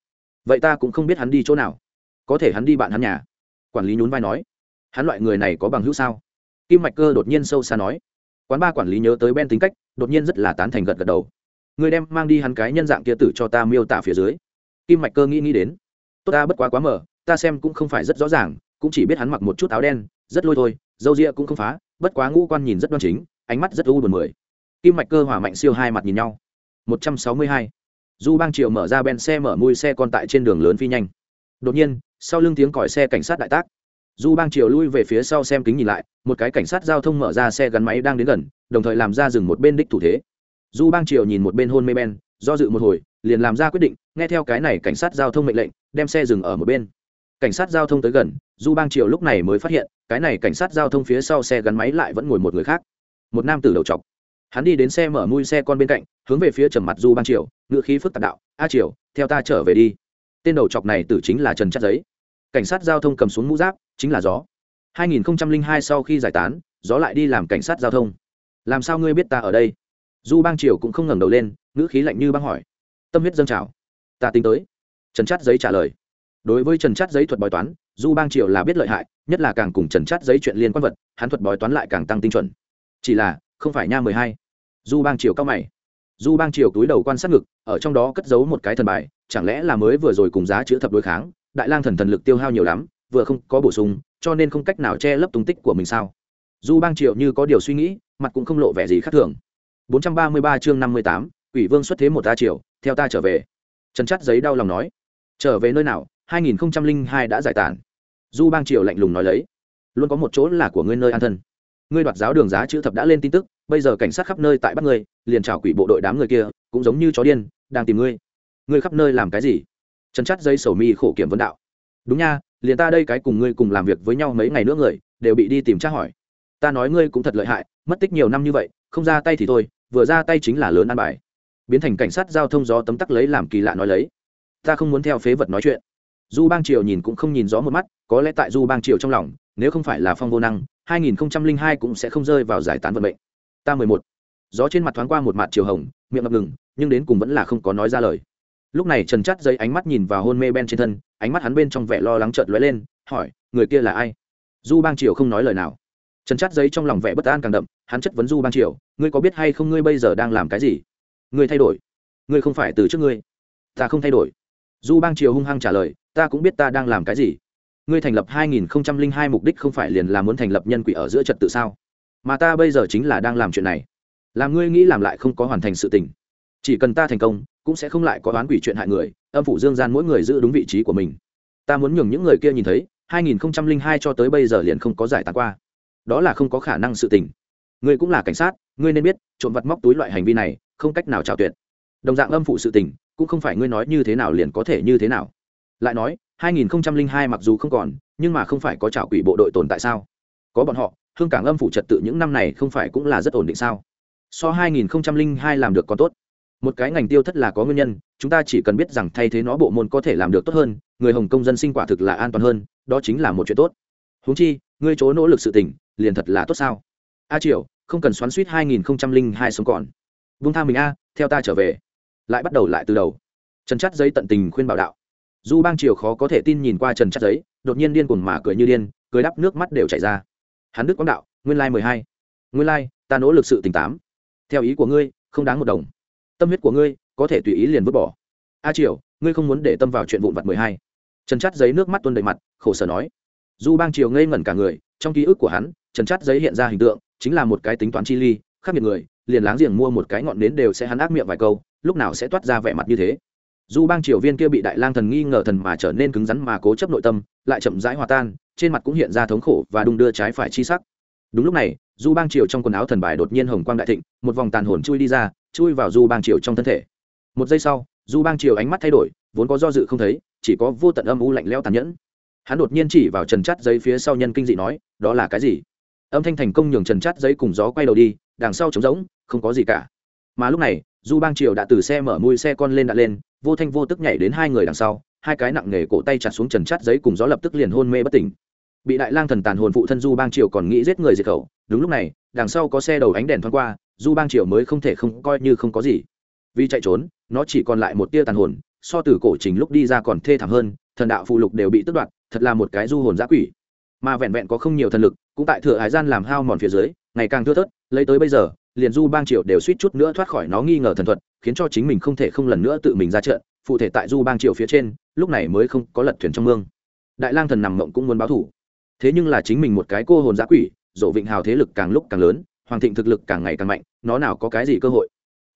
Vậy ta cũng không biết hắn đi chỗ nào. Có thể hắn đi bạn hắn nhà. Quản lý nhún vai nói. Hắn loại người này có bằng hữu sao? Kim mạch cơ đột nhiên sâu xa nói. Quán ba quản lý nhớ tới ben tính cách, đột nhiên rất là tán thành gật gật đầu. Người đem mang đi hắn cái nhân dạng kia tử cho ta miêu tả phía dưới. Kim mạch cơ nghĩ nghĩ đến. Tốt ta bất quá quá mở ta xem cũng không phải rất rõ ràng, cũng chỉ biết hắn mặc một chút áo đen, rất lôi thôi, dâu ria cũng không phá, bất quá ngũ quan nhìn rất đoan chính, ánh mắt rất u buồn mười. Kim mạch cơ hỏa mạnh siêu hai mặt nhìn nhau. Một trăm sáu mươi hai. Du bang triệu mở ra ben xe mở mui xe con tại trên đường lớn phi nhanh. Đột nhiên, sau lưng tiếng còi xe cảnh sát đại tác. Du bang triều lui về phía sau xem kính nhìn lại, một cái cảnh sát giao thông mở ra xe gắn máy đang đến gần, đồng thời làm ra dừng một bên đích thủ thế. Du bang triều nhìn một bên hôn mê ben, do dự một hồi, liền làm ra quyết định, nghe theo cái này cảnh sát giao thông mệnh lệnh, đem xe dừng ở một bên cảnh sát giao thông tới gần du bang triều lúc này mới phát hiện, cái này cảnh sát giao thông phía sau xe gắn máy lại vẫn ngồi một người khác. Một nam tử đầu chọc hắn đi đến xe mở mui xe con bên cạnh, hướng về phía trầm mặt du bang triều ngự khí phức tạp đạo, a triều, theo ta trở về đi. Tên đầu chọc này tử chính là trần chắc giấy. Cảnh sát giao thông cầm xuống mũ giáp, chính là gió. 2002 sau khi giải tán, gió lại đi làm cảnh sát giao thông. Làm sao ngươi biết ta ở đây? Du bang triều cũng không ngẩng đầu lên, ngữ khí lạnh như băng hỏi. Tâm huyết dâng trào. Ta tính tới. Trần chát giấy trả lời đối với trần chát giấy thuật bói toán du bang triều là biết lợi hại nhất là càng cùng trần chát giấy chuyện liên quan vật hắn thuật bói toán lại càng tăng tinh chuẩn. Chỉ là không phải nha mười hai. Du bang triều cao mày. Du bang triều túi đầu quan sát ngực ở trong đó cất giấu một cái thần bài chẳng lẽ là mới vừa rồi cùng giá chữ thập đối kháng đại lang thần thần lực tiêu hao nhiều lắm vừa không có bổ sung cho nên không cách nào che lấp tung tích của mình sao? Du bang triều như có điều suy nghĩ mặt cũng không lộ vẻ gì khác thường. 433 chương 58, ủy vương xuất thế một ta triều theo ta trở về. Trần chắt giấy đau lòng nói trở về nơi nào 2002 đã giải tản du bang triều lạnh lùng nói lấy, luôn có một chỗ là của ngươi nơi an thân. Ngươi đoạt giáo đường giá chữ thập đã lên tin tức, bây giờ cảnh sát khắp nơi tại bắt ngươi, liền trào quỷ bộ đội đám người kia, cũng giống như chó điên, đang tìm ngươi. Ngươi khắp nơi làm cái gì? Trần chắt dây sầu mi khổ kiểm vấn đạo. Đúng nha, liền ta đây cái cùng ngươi cùng làm việc với nhau mấy ngày nữa người, đều bị đi tìm tra hỏi. Ta nói ngươi cũng thật lợi hại, mất tích nhiều năm như vậy, không ra tay thì thôi, vừa ra tay chính là lớn an bài. Biến thành cảnh sát giao thông gió tấm tắc lấy làm kỳ lạ nói lấy. Ta không muốn theo phế vật nói chuyện du bang triều nhìn cũng không nhìn rõ một mắt, có lẽ tại du bang triều trong lòng, nếu không phải là phong vô năng 2002 cũng sẽ không rơi vào giải tán vận mệnh. Ta mười một. Gió trên mặt thoáng qua một mặt chiều hồng, miệng ngập ngừng, nhưng đến cùng vẫn là không có nói ra lời. Lúc này trần chắt dây ánh mắt nhìn vào hôn mê ben trên thân, ánh mắt hắn bên trong vẻ lo lắng chợt lóe lên, hỏi, người kia là ai? Du bang triều không nói lời nào. Trần chắt giấy trong lòng vẻ bất an càng đậm, hắn chất vấn du bang triều, ngươi có biết hay không ngươi bây giờ đang làm cái gì? Ngươi thay đổi. Ngươi không phải từ trước ngươi. Ta không thay đổi du bang triều hung hăng trả lời, ta cũng biết ta đang làm cái gì. Ngươi thành lập 2002 mục đích không phải liền là muốn thành lập nhân quỷ ở giữa trật tự sao? Mà ta bây giờ chính là đang làm chuyện này. Làm ngươi nghĩ làm lại không có hoàn thành sự tình. Chỉ cần ta thành công, cũng sẽ không lại có oán quỷ chuyện hại người, âm phủ dương gian mỗi người giữ đúng vị trí của mình. Ta muốn nhường những người kia nhìn thấy 2002 cho tới bây giờ liền không có giải tán qua. Đó là không có khả năng sự tình. Ngươi cũng là cảnh sát, ngươi nên biết, trộm vật móc túi loại hành vi này, không cách nào trào tuyệt. Đồng dạng âm phụ sự tình cũng không phải ngươi nói như thế nào liền có thể như thế nào. Lại nói 2002 mặc dù không còn, nhưng mà không phải có trào quỷ bộ đội tồn tại sao? Có bọn họ, hương cảng âm phủ trật tự những năm này không phải cũng là rất ổn định sao? So 2002 làm được còn tốt. Một cái ngành tiêu thất là có nguyên nhân, chúng ta chỉ cần biết rằng thay thế nó bộ môn có thể làm được tốt hơn, người hồng công dân sinh quả thực là an toàn hơn, đó chính là một chuyện tốt. Huống chi, ngươi chỗ nỗ lực sự tỉnh liền thật là tốt sao? A triệu không cần xoắn suýt 2002 sống còn. Vung tha mình a, theo ta trở về lại bắt đầu lại từ đầu. Trần chắt giấy tận tình khuyên bảo đạo. Du bang triều khó có thể tin nhìn qua trần chắt giấy, đột nhiên điên cuồng mà cười như điên, cười đắp nước mắt đều chảy ra. Hắn đức quang đạo, nguyên lai mười hai. Nguyên lai, ta nỗ lực sự tình tám. Theo ý của ngươi, không đáng một đồng. Tâm huyết của ngươi, có thể tùy ý liền vứt bỏ. A triều, ngươi không muốn để tâm vào chuyện vụn vặt mười hai. Trần chắt giấy nước mắt tuôn đầy mặt, khổ sở nói. Du bang triều ngây ngẩn cả người, trong ký ức của hắn, trần chắt giấy hiện ra hình tượng, chính là một cái tính toán chi ly, khác biệt người, liền láng giềng mua một cái ngọn nến đều sẽ hắn ác miệng vài câu lúc nào sẽ toát ra vẻ mặt như thế? Du bang triều viên kia bị đại lang thần nghi ngờ thần mà trở nên cứng rắn mà cố chấp nội tâm, lại chậm rãi hòa tan, trên mặt cũng hiện ra thống khổ và đung đưa trái phải chi sắc. Đúng lúc này du bang triều trong quần áo thần bài đột nhiên hồng quang đại thịnh, một vòng tàn hồn chui đi ra, chui vào du bang triều trong thân thể. Một giây sau du bang triều ánh mắt thay đổi, vốn có do dự không thấy, chỉ có vô tận âm u lạnh lẽo tàn nhẫn. Hắn đột nhiên chỉ vào trần chắt giấy phía sau nhân kinh dị nói, đó là cái gì? Âm thanh thành công nhường trần chắt giấy cùng gió quay đầu đi, đằng sau trống rỗng, không có gì cả. Mà lúc này du bang triều đã từ xe mở mui xe con lên đã lên, vô thanh vô tức nhảy đến hai người đằng sau, hai cái nặng nghề cổ tay chặt xuống trần chắt giấy cùng gió lập tức liền hôn mê bất tỉnh. Bị đại lang thần tàn hồn phụ thân du bang triều còn nghĩ giết người diệt khẩu, đúng lúc này, đằng sau có xe đầu ánh đèn thoáng qua du bang triều mới không thể không coi như không có gì. Vì chạy trốn, nó chỉ còn lại một tia tàn hồn, so từ cổ trình lúc đi ra còn thê thảm hơn, thần đạo phụ lục đều bị tước đoạt, thật là một cái du hồn giã quỷ. Mà vẹn vẹn có không nhiều thần lực, cũng tại thừa hải gian làm hao mòn phía dưới, ngày càng thưa thớt, lấy tới bây giờ liền du bang triều đều suýt chút nữa thoát khỏi nó nghi ngờ thần thuật, khiến cho chính mình không thể không lần nữa tự mình ra trận, phụ thể tại du bang triều phía trên, lúc này mới không có lật thuyền trong mương. Đại lang thần nằm mộng cũng muốn báo thủ. Thế nhưng là chính mình một cái cô hồn giã quỷ, dỗ vịnh hào thế lực càng lúc càng lớn, hoàng thịnh thực lực càng ngày càng mạnh, nó nào có cái gì cơ hội?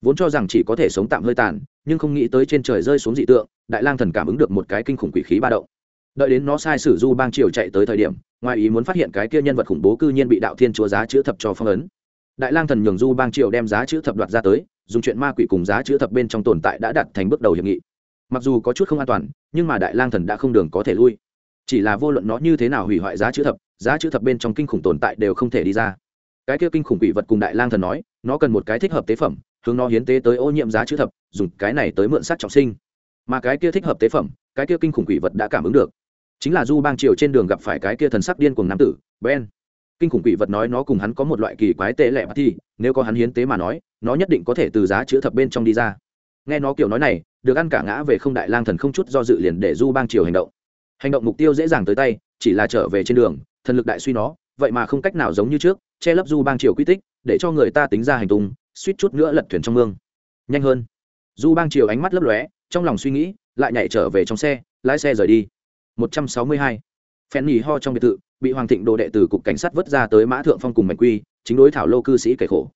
Vốn cho rằng chỉ có thể sống tạm hơi tàn, nhưng không nghĩ tới trên trời rơi xuống dị tượng, đại lang thần cảm ứng được một cái kinh khủng quỷ khí ba động. Đợi đến nó sai sử du bang triều chạy tới thời điểm, ngoài ý muốn phát hiện cái kia nhân vật khủng bố cư nhiên bị đạo thiên chúa giá chữa thập cho phong ấn đại lang thần nhường du bang triều đem giá chữ thập đoạt ra tới, dùng chuyện ma quỷ cùng giá chữ thập bên trong tồn tại đã đặt thành bước đầu hiệp nghị. Mặc dù có chút không an toàn, nhưng mà đại lang thần đã không đường có thể lui. Chỉ là vô luận nó như thế nào hủy hoại giá chữ thập, giá chữ thập bên trong kinh khủng tồn tại đều không thể đi ra. Cái kia kinh khủng quỷ vật cùng đại lang thần nói, nó cần một cái thích hợp tế phẩm, hướng nó hiến tế tới ô nhiễm giá chữ thập, dùng cái này tới mượn sát trọng sinh. Mà cái kia thích hợp tế phẩm, cái kia kinh khủng quỷ vật đã cảm ứng được. Chính là du bang triều trên đường gặp phải cái kia thần sắc điên cùng nam tử, ben kinh khủng quỷ vật nói nó cùng hắn có một loại kỳ quái tệ lẹ thì, nếu có hắn hiến tế mà nói, nó nhất định có thể từ giá chữ thập bên trong đi ra. Nghe nó kiểu nói này, được ăn cả ngã về không đại lang thần không chút do dự liền để du bang triều hành động. Hành động mục tiêu dễ dàng tới tay, chỉ là trở về trên đường, thần lực đại suy nó, vậy mà không cách nào giống như trước, che lấp du bang triều quy tích, để cho người ta tính ra hành tung, suýt chút nữa lật thuyền trong mương. Nhanh hơn. Du bang triều ánh mắt lấp lóe, trong lòng suy nghĩ, lại nhảy trở về trong xe, lái xe rời đi. Một trăm sáu mươi hai. Phen nhì ho trong biệt thự bị hoàng thịnh đồ đệ từ cục cảnh sát vớt ra tới mã thượng phong cùng mạnh quy, chính đối thảo lô cư sĩ kể khổ.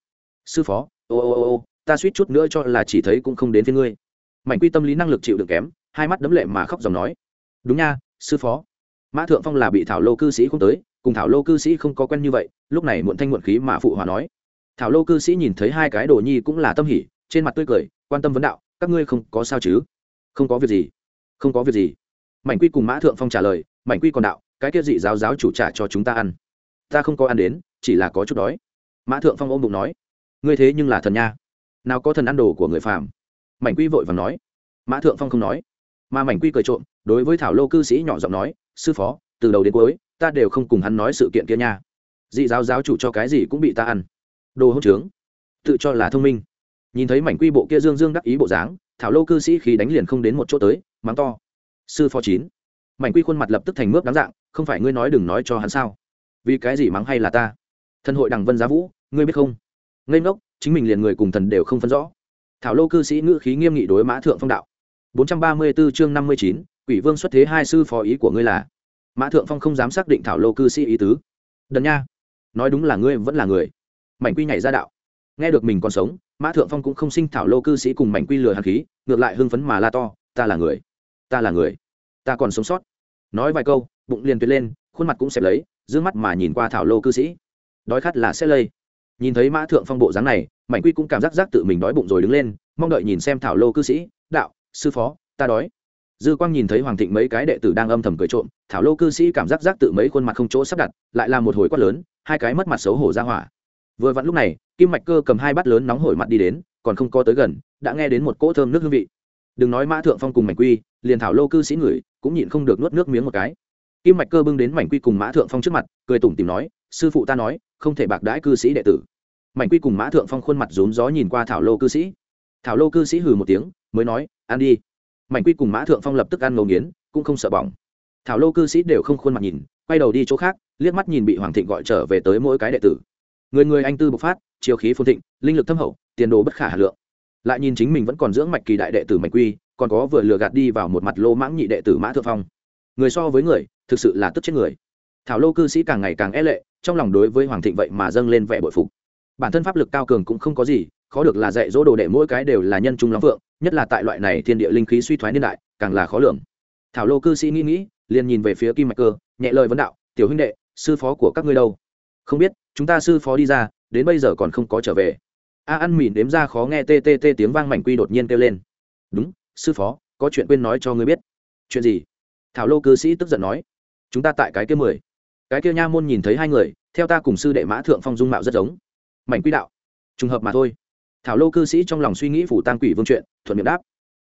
Sư phó, ô ô ô ô, ta suýt chút nữa cho là chỉ thấy cũng không đến với ngươi. Mạnh quy tâm lý năng lực chịu được kém, hai mắt đấm lệ mà khóc dòng nói. Đúng nha, sư phó. Mã thượng phong là bị thảo lô cư sĩ không tới, cùng thảo lô cư sĩ không có quen như vậy, lúc này muộn thanh muộn khí mà phụ hòa nói. Thảo lô cư sĩ nhìn thấy hai cái đồ nhi cũng là tâm hỉ, trên mặt tươi cười, quan tâm vấn đạo, các ngươi không có sao chứ? Không có việc gì, không có việc gì. Mảnh quy cùng mã thượng phong trả lời mảnh quy còn đạo cái kia dị giáo giáo chủ trả cho chúng ta ăn. Ta không có ăn đến, chỉ là có chút đói. Mã thượng phong ôm bụng nói, ngươi thế nhưng là thần nha. Nào có thần ăn đồ của người phàm. Mảnh quy vội và nói. Mã thượng phong không nói. Mà mảnh quy cười trộm, đối với thảo lô cư sĩ nhỏ giọng nói, sư phó, từ đầu đến cuối, ta đều không cùng hắn nói sự kiện kia nha. Dị giáo giáo chủ cho cái gì cũng bị ta ăn. Đồ hỗn trướng, tự cho là thông minh. Nhìn thấy mảnh quy bộ kia dương dương đắc ý bộ dáng, thảo lô cư sĩ khi đánh liền không đến một chỗ tới, mắng to, sư phó chín mảnh quy khuôn mặt lập tức thành mướp đáng dạng không phải ngươi nói đừng nói cho hắn sao? Vì cái gì mắng hay là ta? Thần hội đằng vân giá vũ ngươi biết không? Ngây ngốc chính mình liền người cùng thần đều không phân rõ. Thảo lô cư sĩ ngữ khí nghiêm nghị đối mã thượng phong đạo. 434 chương 59, quỷ vương xuất thế hai sư phó ý của ngươi là? Mã thượng phong không dám xác định thảo lô cư sĩ ý tứ. Đần nha nói đúng là ngươi vẫn là người. Mảnh quy nhảy ra đạo. Nghe được mình còn sống mã thượng phong cũng không sinh thảo lô cư sĩ cùng mảnh quy lừa hàn khí ngược lại hưng phấn mà la to ta là người ta là người ta còn sống sót nói vài câu, bụng liền tuyệt lên, khuôn mặt cũng xẹp lấy, d ư ơ n g mắt mà nhìn qua thảo lô cư sĩ. Đói khát là sẽ lây. Nhìn thấy mã thượng phong bộ dáng này mảnh quy cũng cảm giác giác tự mình đói bụng rồi đứng lên, mong đợi nhìn xem thảo lô cư sĩ, đạo, sư phó, ta đói. Dư quang nhìn thấy hoàng thịnh mấy cái đệ tử đang âm thầm cười trộm, thảo lô cư sĩ cảm giác giác tự mấy khuôn mặt không chỗ sắp đặt, lại là một hồi quát lớn, hai cái mất mặt xấu hổ ra hỏa. Vừa vặn lúc này, kim mạch cơ cầm hai bát lớn nóng hổi mặt đi đến, còn không có tới gần, đã nghe đến một cỗ thơm nước hương vị. Đừng nói mã thượng phong cùng mảnh quy, liền thảo lô cư sĩ ngửi cũng nhịn không được nuốt nước miếng một cái. Kim mạch cơ bưng đến mảnh quy cùng mã thượng phong trước mặt, cười tủm tìm nói, sư phụ ta nói, không thể bạc đãi cư sĩ đệ tử. Mảnh quy cùng mã thượng phong khuôn mặt rốn gió nhìn qua thảo lô cư sĩ. Thảo lô cư sĩ hừ một tiếng, mới nói, ăn đi. Mảnh quy cùng mã thượng phong lập tức ăn ngấu nghiến, cũng không sợ bỏng. Thảo lô cư sĩ đều không khuôn mặt nhìn, quay đầu đi chỗ khác, liếc mắt nhìn bị hoàng thịnh gọi trở về tới mỗi cái đệ tử. Người người anh tư bộc phát chiều khí phồn thịnh, linh lực thâm hậu, tiền đồ bất khả hà lượng. Lại nhìn chính mình vẫn còn dưỡng mạch kỳ đại đệ tử mạch quy còn có vừa lừa gạt đi vào một mặt lô mãng nhị đệ tử mã thượng phong. Người so với người, thực sự là tức chết người. Thảo lô cư sĩ càng ngày càng e lệ, trong lòng đối với hoàng thịnh vậy mà dâng lên vẻ bội phục. Bản thân pháp lực cao cường cũng không có gì, khó được là dạy dỗ đồ đệ mỗi cái đều là nhân trung lắm vượng nhất là tại loại này thiên địa linh khí suy thoái niên đại, càng là khó lường. Thảo lô cư sĩ nghĩ nghĩ, liền nhìn về phía kim mạch cơ, nhẹ lời vấn đạo, tiểu huynh đệ, sư phó của các ngươi đâu? Không biết, chúng ta sư phó đi ra, đến bây giờ còn không có trở về. A ăn mìn đếm ra khó nghe tê tê tê tiếng vang mảnh quy đột nhiên kêu lên. Đúng sư phó, có chuyện quên nói cho ngươi biết. Chuyện gì? Thảo lô cư sĩ tức giận nói. Chúng ta tại cái kia mười. Cái kia nha môn nhìn thấy hai người, theo ta cùng sư đệ mã thượng phong dung mạo rất giống. Mảnh quỹ đạo, trùng hợp mà thôi. Thảo lô cư sĩ trong lòng suy nghĩ phủ tăng quỷ vương chuyện, thuận miệng đáp.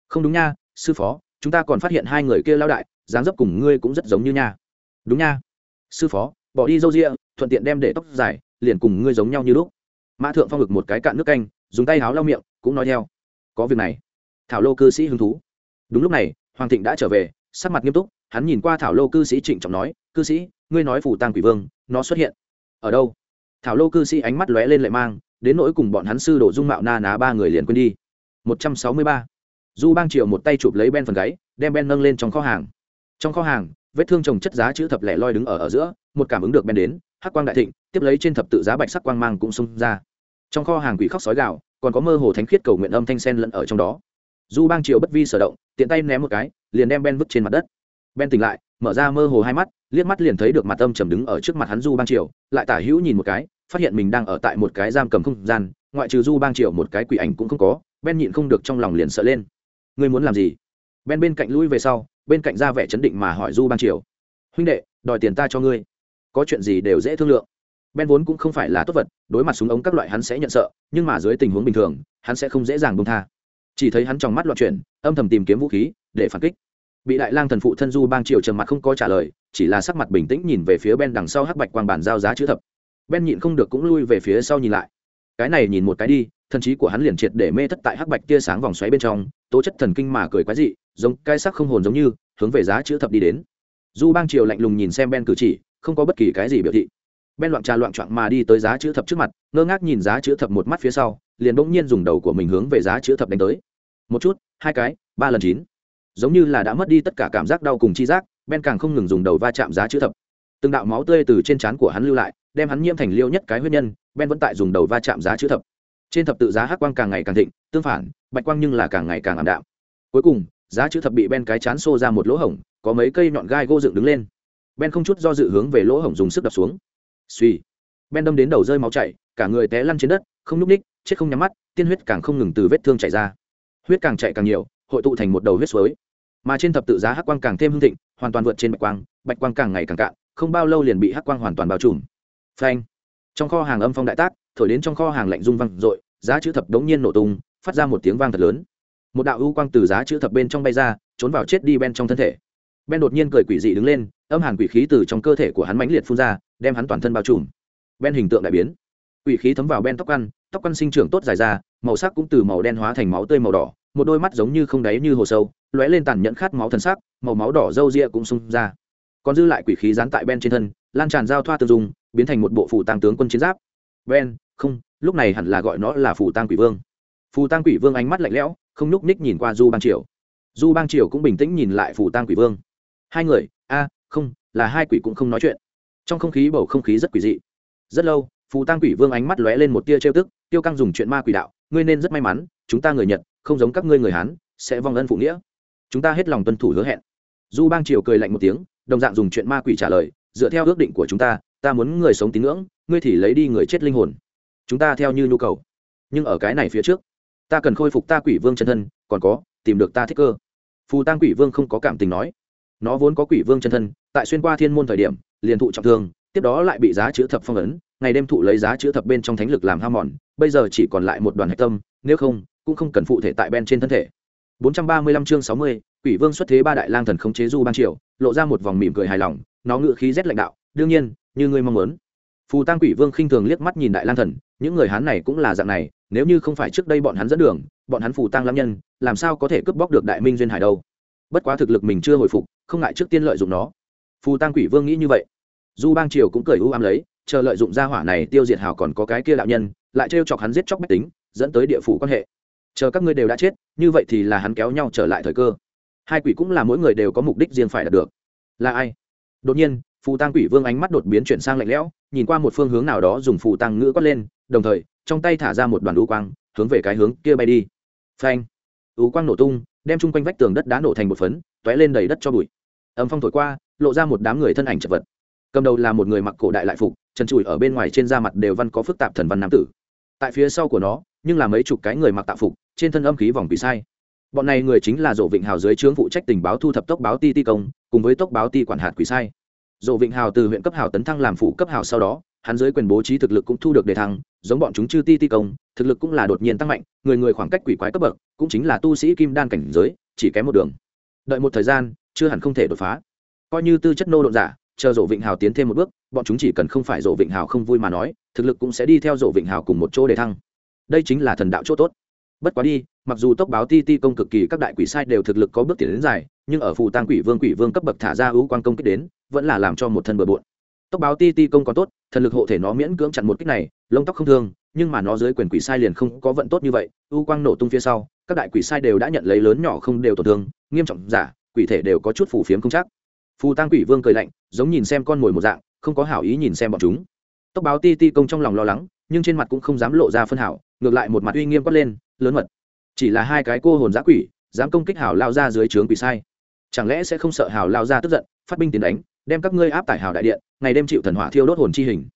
Không đúng nha, sư phó, chúng ta còn phát hiện hai người kia lao đại, dáng dấp cùng ngươi cũng rất giống như nha. Đúng nha. Sư phó, bỏ đi râu ria thuận tiện đem để tóc dài, liền cùng ngươi giống nhau như lúc. Mã thượng phong ngực một cái cạn nước canh, dùng tay háo lau miệng, cũng nói theo. Có việc này thảo lô cư sĩ hứng thú. Đúng lúc này, hoàng thịnh đã trở về, sắc mặt nghiêm túc, hắn nhìn qua thảo lô cư sĩ trịnh trọng nói, cư sĩ, ngươi nói phủ tàng quỷ vương, nó xuất hiện ở đâu? Thảo lô cư sĩ ánh mắt lóe lên lại mang, đến nỗi cùng bọn hắn sư đổ dung mạo na ná ba người liền quên đi. Một trăm sáu mươi ba. Du bang triệu một tay chụp lấy ben phần gáy, đem ben nâng lên trong kho hàng. Trong kho hàng, vết thương trồng chất giá chữ thập lẻ loi đứng ở ở giữa, một cảm ứng được ben đến, hắc quang đại thịnh, tiếp lấy trên thập tự giá bạch sắc quang mang cũng xông ra. Trong kho hàng quỷ khóc sói gạo còn có mơ hồ thánh khiết cầu nguyện âm thanh sen lẫn ở trong đó du bang triều bất vi sở động, tiện tay ném một cái, liền đem ben vứt trên mặt đất. Ben tỉnh lại, mở ra mơ hồ hai mắt, liếc mắt liền thấy được mặt âm trầm đứng ở trước mặt hắn du bang triều, lại tả hữu nhìn một cái, phát hiện mình đang ở tại một cái giam cầm không gian, ngoại trừ du bang triều một cái quỷ ảnh cũng không có, ben nhịn không được trong lòng liền sợ lên. Ngươi muốn làm gì? Ben bên cạnh lui về sau, bên cạnh ra vẻ chấn định mà hỏi du bang triều. Huynh đệ, đòi tiền ta cho ngươi. Có chuyện gì đều dễ thương lượng. Ben vốn cũng không phải là tốt vật, đối mặt súng ống các loại hắn sẽ nhận sợ, nhưng mà dưới tình huống bình thường, hắn sẽ không dễ dàng bông tha chỉ thấy hắn trong mắt loạn chuyển, âm thầm tìm kiếm vũ khí để phản kích. Bị đại lang thần phụ thân du bang triều trầm mặt không có trả lời, chỉ là sắc mặt bình tĩnh nhìn về phía ben đằng sau hắc bạch quang bản giao giá chữ thập. Ben nhịn không được cũng lui về phía sau nhìn lại. Cái này nhìn một cái đi, thần trí của hắn liền triệt để mê thất tại hắc bạch tia sáng vòng xoáy bên trong, tố chất thần kinh mà cười quái dị, giống cái sắc không hồn giống như, hướng về giá chữ thập đi đến. Du bang triều lạnh lùng nhìn xem ben cử chỉ, không có bất kỳ cái gì biểu thị. Ben loạn trà loạn trọn mà đi tới giá chữ thập trước mặt, ngơ ngác nhìn giá chữ thập một mắt phía sau, liền bỗng nhiên dùng đầu của mình hướng về giá chữ thập đánh tới một chút, hai cái, ba lần chín. Giống như là đã mất đi tất cả cảm giác đau cùng chi giác, ben càng không ngừng dùng đầu va chạm giá chữ thập. Từng đạo máu tươi từ trên trán của hắn lưu lại, đem hắn nhiễm thành liêu nhất cái huyết nhân, ben vẫn tại dùng đầu va chạm giá chữ thập. Trên thập tự giá hắc quang càng ngày càng thịnh, tương phản, bạch quang nhưng là càng ngày càng ảm đạm. Cuối cùng, giá chữ thập bị ben cái chán xô ra một lỗ hổng, có mấy cây nhọn gai gô dựng đứng lên. Ben không chút do dự hướng về lỗ hổng dùng sức đập xuống. Suy ben đâm đến đầu rơi máu chảy, cả người té lăn trên đất, không nhúc ních chết không nhắm mắt, tiên huyết càng không ngừng từ vết thương chảy ra huyết càng chạy càng nhiều, hội tụ thành một đầu huyết suối. Mà trên thập tự giá hắc quang càng thêm hưng thịnh, hoàn toàn vượt trên bạch quang bạch quang càng ngày càng cạn, không bao lâu liền bị hắc quang hoàn toàn bao trùm. Phanh! Trong kho hàng âm phong đại tác, thổi đến trong kho hàng lạnh rung văng r giá chữ thập đống nhiên nổ tung, phát ra một tiếng vang thật lớn. Một đạo ưu quang từ giá chữ thập bên trong bay ra, trốn vào chết đi ben trong thân thể. Ben đột nhiên cười quỷ dị đứng lên, âm hàn quỷ khí từ trong cơ thể của hắn mãnh liệt phun ra, đem hắn toàn thân bao trùm. Ben hình tượng đại biến. Quỷ khí thấm vào ben tóc ăn tóc ăn sinh trưởng tốt dài ra màu sắc cũng từ màu đen hóa thành máu tươi màu đỏ, một đôi mắt giống như không đáy như hồ sâu, lóe lên tàn nhẫn khát máu thần sắc, màu máu đỏ râu ria cũng sung ra. Còn dư lại quỷ khí dán tại ben trên thân, lan tràn giao thoa tư dùng biến thành một bộ phủ tăng tướng quân chiến giáp. Ben, không, lúc này hẳn là gọi nó là phủ tăng quỷ vương. Phù tăng quỷ vương ánh mắt lạnh lẽo, không nhúc ních nhìn qua du bang triều. Du bang triều cũng bình tĩnh nhìn lại phù tăng quỷ vương. Hai người, a, không, là hai quỷ cũng không nói chuyện. Trong không khí bầu không khí rất quỷ dị. Rất lâu phù tăng quỷ vương ánh mắt lóe lên một tia trêu tức, tiêu căng dùng chuyện ma quỷ đạo, ngươi nên rất may mắn, chúng ta người nhật, không giống các ngươi người hán, sẽ vong ân phụ nghĩa. Chúng ta hết lòng tuân thủ hứa hẹn. Du bang triều cười lạnh một tiếng, đồng dạng dùng chuyện ma quỷ trả lời, dựa theo ước định của chúng ta ta muốn người sống tín ngưỡng, ngươi thì lấy đi người chết linh hồn. Chúng ta theo như nhu cầu. Nhưng ở cái này phía trước, ta cần khôi phục ta quỷ vương chân thân, còn có, tìm được ta thích cơ. Phù tăng quỷ vương không có cảm tình nói. Nó vốn có quỷ vương chân thân, tại xuyên qua thiên môn thời điểm, liền thụ trọng thương, tiếp đó lại bị giá chữ thập phong ấn ngày đêm thụ lấy giá chữ thập bên trong thánh lực làm ham mòn bây giờ chỉ còn lại một đoàn hạch tâm nếu không cũng không cần phụ thể tại bên trên thân thể. 435 chương 60, quỷ vương xuất thế ba đại lang thần khống chế du ban triều lộ ra một vòng mỉm cười hài lòng nó ngự khí rét lãnh đạo đương nhiên như ngươi mong muốn. Phù tăng quỷ vương khinh thường liếc mắt nhìn đại lang thần những người hán này cũng là dạng này nếu như không phải trước đây bọn hắn dẫn đường bọn hắn phù tăng lâm nhân làm sao có thể cướp bóc được đại minh duyên hải đâu? Bất quá thực lực mình chưa hồi phục không ngại trước tiên lợi dụng nó. Phù tăng quỷ vương nghĩ như vậy. Du bang triều cũng cười u ám lấy chờ lợi dụng gia hỏa này tiêu diệt hào còn có cái kia đạo nhân, lại trêu chọc hắn giết chóc bách tính, dẫn tới địa phủ quan hệ. Chờ các ngươi đều đã chết, như vậy thì là hắn kéo nhau trở lại thời cơ. Hai quỷ cũng là mỗi người đều có mục đích riêng phải đạt được. Là ai? Đột nhiên, phù tăng quỷ vương ánh mắt đột biến chuyển sang lạnh lẽo, nhìn qua một phương hướng nào đó dùng phù tăng ngữ quát lên, đồng thời, trong tay thả ra một đoàn đũ quang, hướng về cái hướng kia bay đi. Phanh! Ú quang nổ tung, đem chung quanh vách tường đất đá nổ thành một phấn t ó é lên đầy đất cho bụi. Âm phong thổi qua, lộ ra một đám người thân ảnh chật vật. Cầm đầu là một người mặc cổ đại lại phục trần trụi ở bên ngoài trên da mặt đều văn có phức tạp thần văn nam tử. Tại phía sau của nó, nhưng là mấy chục cái người mặc tạ phục, trên thân âm khí vòng bị sai. Bọn này người chính là dỗ vịnh hào dưới trướng phụ trách tình báo thu thập tốc báo ti ti công, cùng với tốc báo ti quản hạt quỷ sai. Dỗ vịnh hào từ huyện cấp hào tấn thăng làm phụ cấp hào sau đó, hắn dưới quyền bố trí thực lực cũng thu được đề thăng, giống bọn chúng chư ti ti công, thực lực cũng là đột nhiên tăng mạnh, người người khoảng cách quỷ quái cấp bậc, cũng chính là tu sĩ kim đan cảnh giới, chỉ kém một đường. Đợi một thời gian, chưa hẳn không thể đột phá. Coi như tư chất nô độn giả, chờ dỗ vịnh hào tiến thêm một bước bọn chúng chỉ cần không phải rộ vịnh hào không vui mà nói, thực lực cũng sẽ đi theo rộ vịnh hào cùng một chỗ để thăng. Đây chính là thần đạo chỗ tốt. Bất quá đi, mặc dù tốc báo ti ti công cực kỳ các đại quỷ sai đều thực lực có bước tiến đến dài, nhưng ở phù tăng quỷ vương quỷ vương cấp bậc thả ra ưu quan công kích đến, vẫn là làm cho một thân bừa bộn. Tốc báo ti ti công còn tốt, thần lực hộ thể nó miễn cưỡng chặn một kích này, lông tóc không thương, nhưng mà nó dưới quyền quỷ sai liền không có vận tốt như vậy u quang nổ tung phía sau, các đại quỷ sai đều đã nhận lấy lớn nhỏ không đều tổn thương, nghiêm trọng giả, quỷ thể đều có chút phủ phiếm không chắc. Phù tăng quỷ vương cười lạnh, giống nhìn xem con mồi một dạng không có hảo ý nhìn xem bọn chúng. Tốc báo ti ti công trong lòng lo lắng, nhưng trên mặt cũng không dám lộ ra phân hảo, ngược lại một mặt uy nghiêm quát lên, lớn mật, chỉ là hai cái cô hồn giã quỷ, dám công kích hảo lao ra dưới trướng quỷ sai. Chẳng lẽ sẽ không sợ hảo lao ra tức giận, phát binh tiến đánh, đem các ngươi áp tải hảo đại điện, ngày đêm chịu thần hỏa thiêu đốt hồn chi hình?